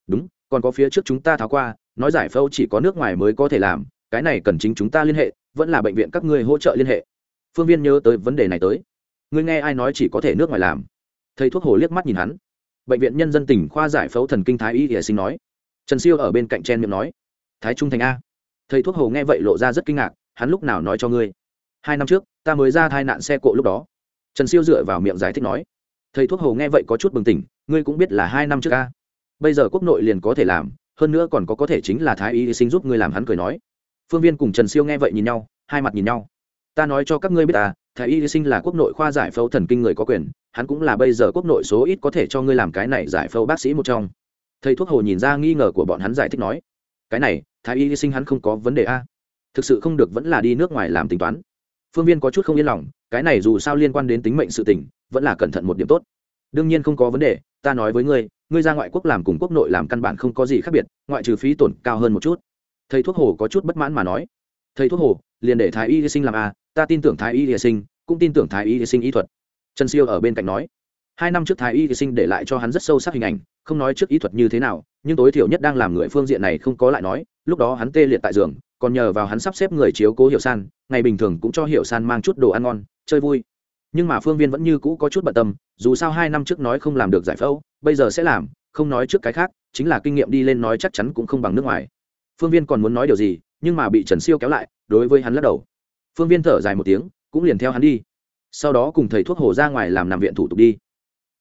Đúng, còn có phía trước chúng ta tháo qua, nói giải phẫu chỉ có nước ngoài mới có thể làm, cái này cần chính chúng ta liên hệ, vẫn là bệnh viện các ngươi hỗ trợ liên hệ. Phương viên nhớ tới vấn đề này tới. Ngươi nghe ai nói chỉ có thể nước ngoài làm? Thầy thuốc hồ liếc mắt nhìn hắn. Bệnh viện nhân dân tỉnh khoa giải phẫu thần kinh thái y hiệ sinh nói. Trần siêu ở bên cạnh chen miệng nói. Thái trung thành a thầy thuốc hồ nghe vậy lộ ra rất kinh ngạc, hắn lúc nào nói cho ngươi? Hai năm trước, ta mới ra thai nạn xe cộ lúc đó. Trần siêu dựa vào miệng giải thích nói. Thầy thuốc hồ nghe vậy có chút bừng tỉnh, ngươi cũng biết là hai năm trước ca bây giờ quốc nội liền có thể làm, hơn nữa còn có có thể chính là thái y sinh giúp ngươi làm hắn cười nói. Phương viên cùng trần siêu nghe vậy nhìn nhau, hai mặt nhìn nhau. Ta nói cho các ngươi biết à thái y sinh là quốc nội khoa giải phẫu thần kinh người có quyền, hắn cũng là bây giờ quốc nội số ít có thể cho ngươi làm cái này giải phẫu bác sĩ một trong. Thầy thuốc hồ nhìn ra nghi ngờ của bọn hắn giải thích nói. Cái này thái y sinh hắn không có vấn đề a. Thực sự không được vẫn là đi nước ngoài làm tính toán. Phương viên có chút không yên lòng, cái này dù sao liên quan đến tính mệnh sự tình, vẫn là cẩn thận một điểm tốt. Đương nhiên không có vấn đề, ta nói với ngươi ngươi ra ngoại quốc làm cùng quốc nội làm căn bản không có gì khác biệt, ngoại trừ phí tổn cao hơn một chút. Thầy thuốc hồ có chút bất mãn mà nói. Thầy thuốc hồ, liền để thái y sinh làm a, ta tin tưởng thái y sinh, cũng tin tưởng thái y sinh y thuật. Trần siêu ở bên cạnh nói. Hai năm trước thái y sinh để lại cho hắn rất sâu sắc hình ảnh, không nói trước y thuật như thế nào, nhưng tối thiểu nhất đang làm người phương diện này không có lại nói lúc đó hắn tê liệt tại giường, còn nhờ vào hắn sắp xếp người chiếu cố hiểu san, ngày bình thường cũng cho hiểu san mang chút đồ ăn ngon, chơi vui. Nhưng mà phương viên vẫn như cũ có chút bận tâm, dù sao hai năm trước nói không làm được giải phẫu, bây giờ sẽ làm, không nói trước cái khác, chính là kinh nghiệm đi lên nói chắc chắn cũng không bằng nước ngoài. Phương viên còn muốn nói điều gì, nhưng mà bị trần siêu kéo lại, đối với hắn lắc đầu. Phương viên thở dài một tiếng, cũng liền theo hắn đi. Sau đó cùng thầy thuốc hồ ra ngoài làm nằm viện thủ tục đi.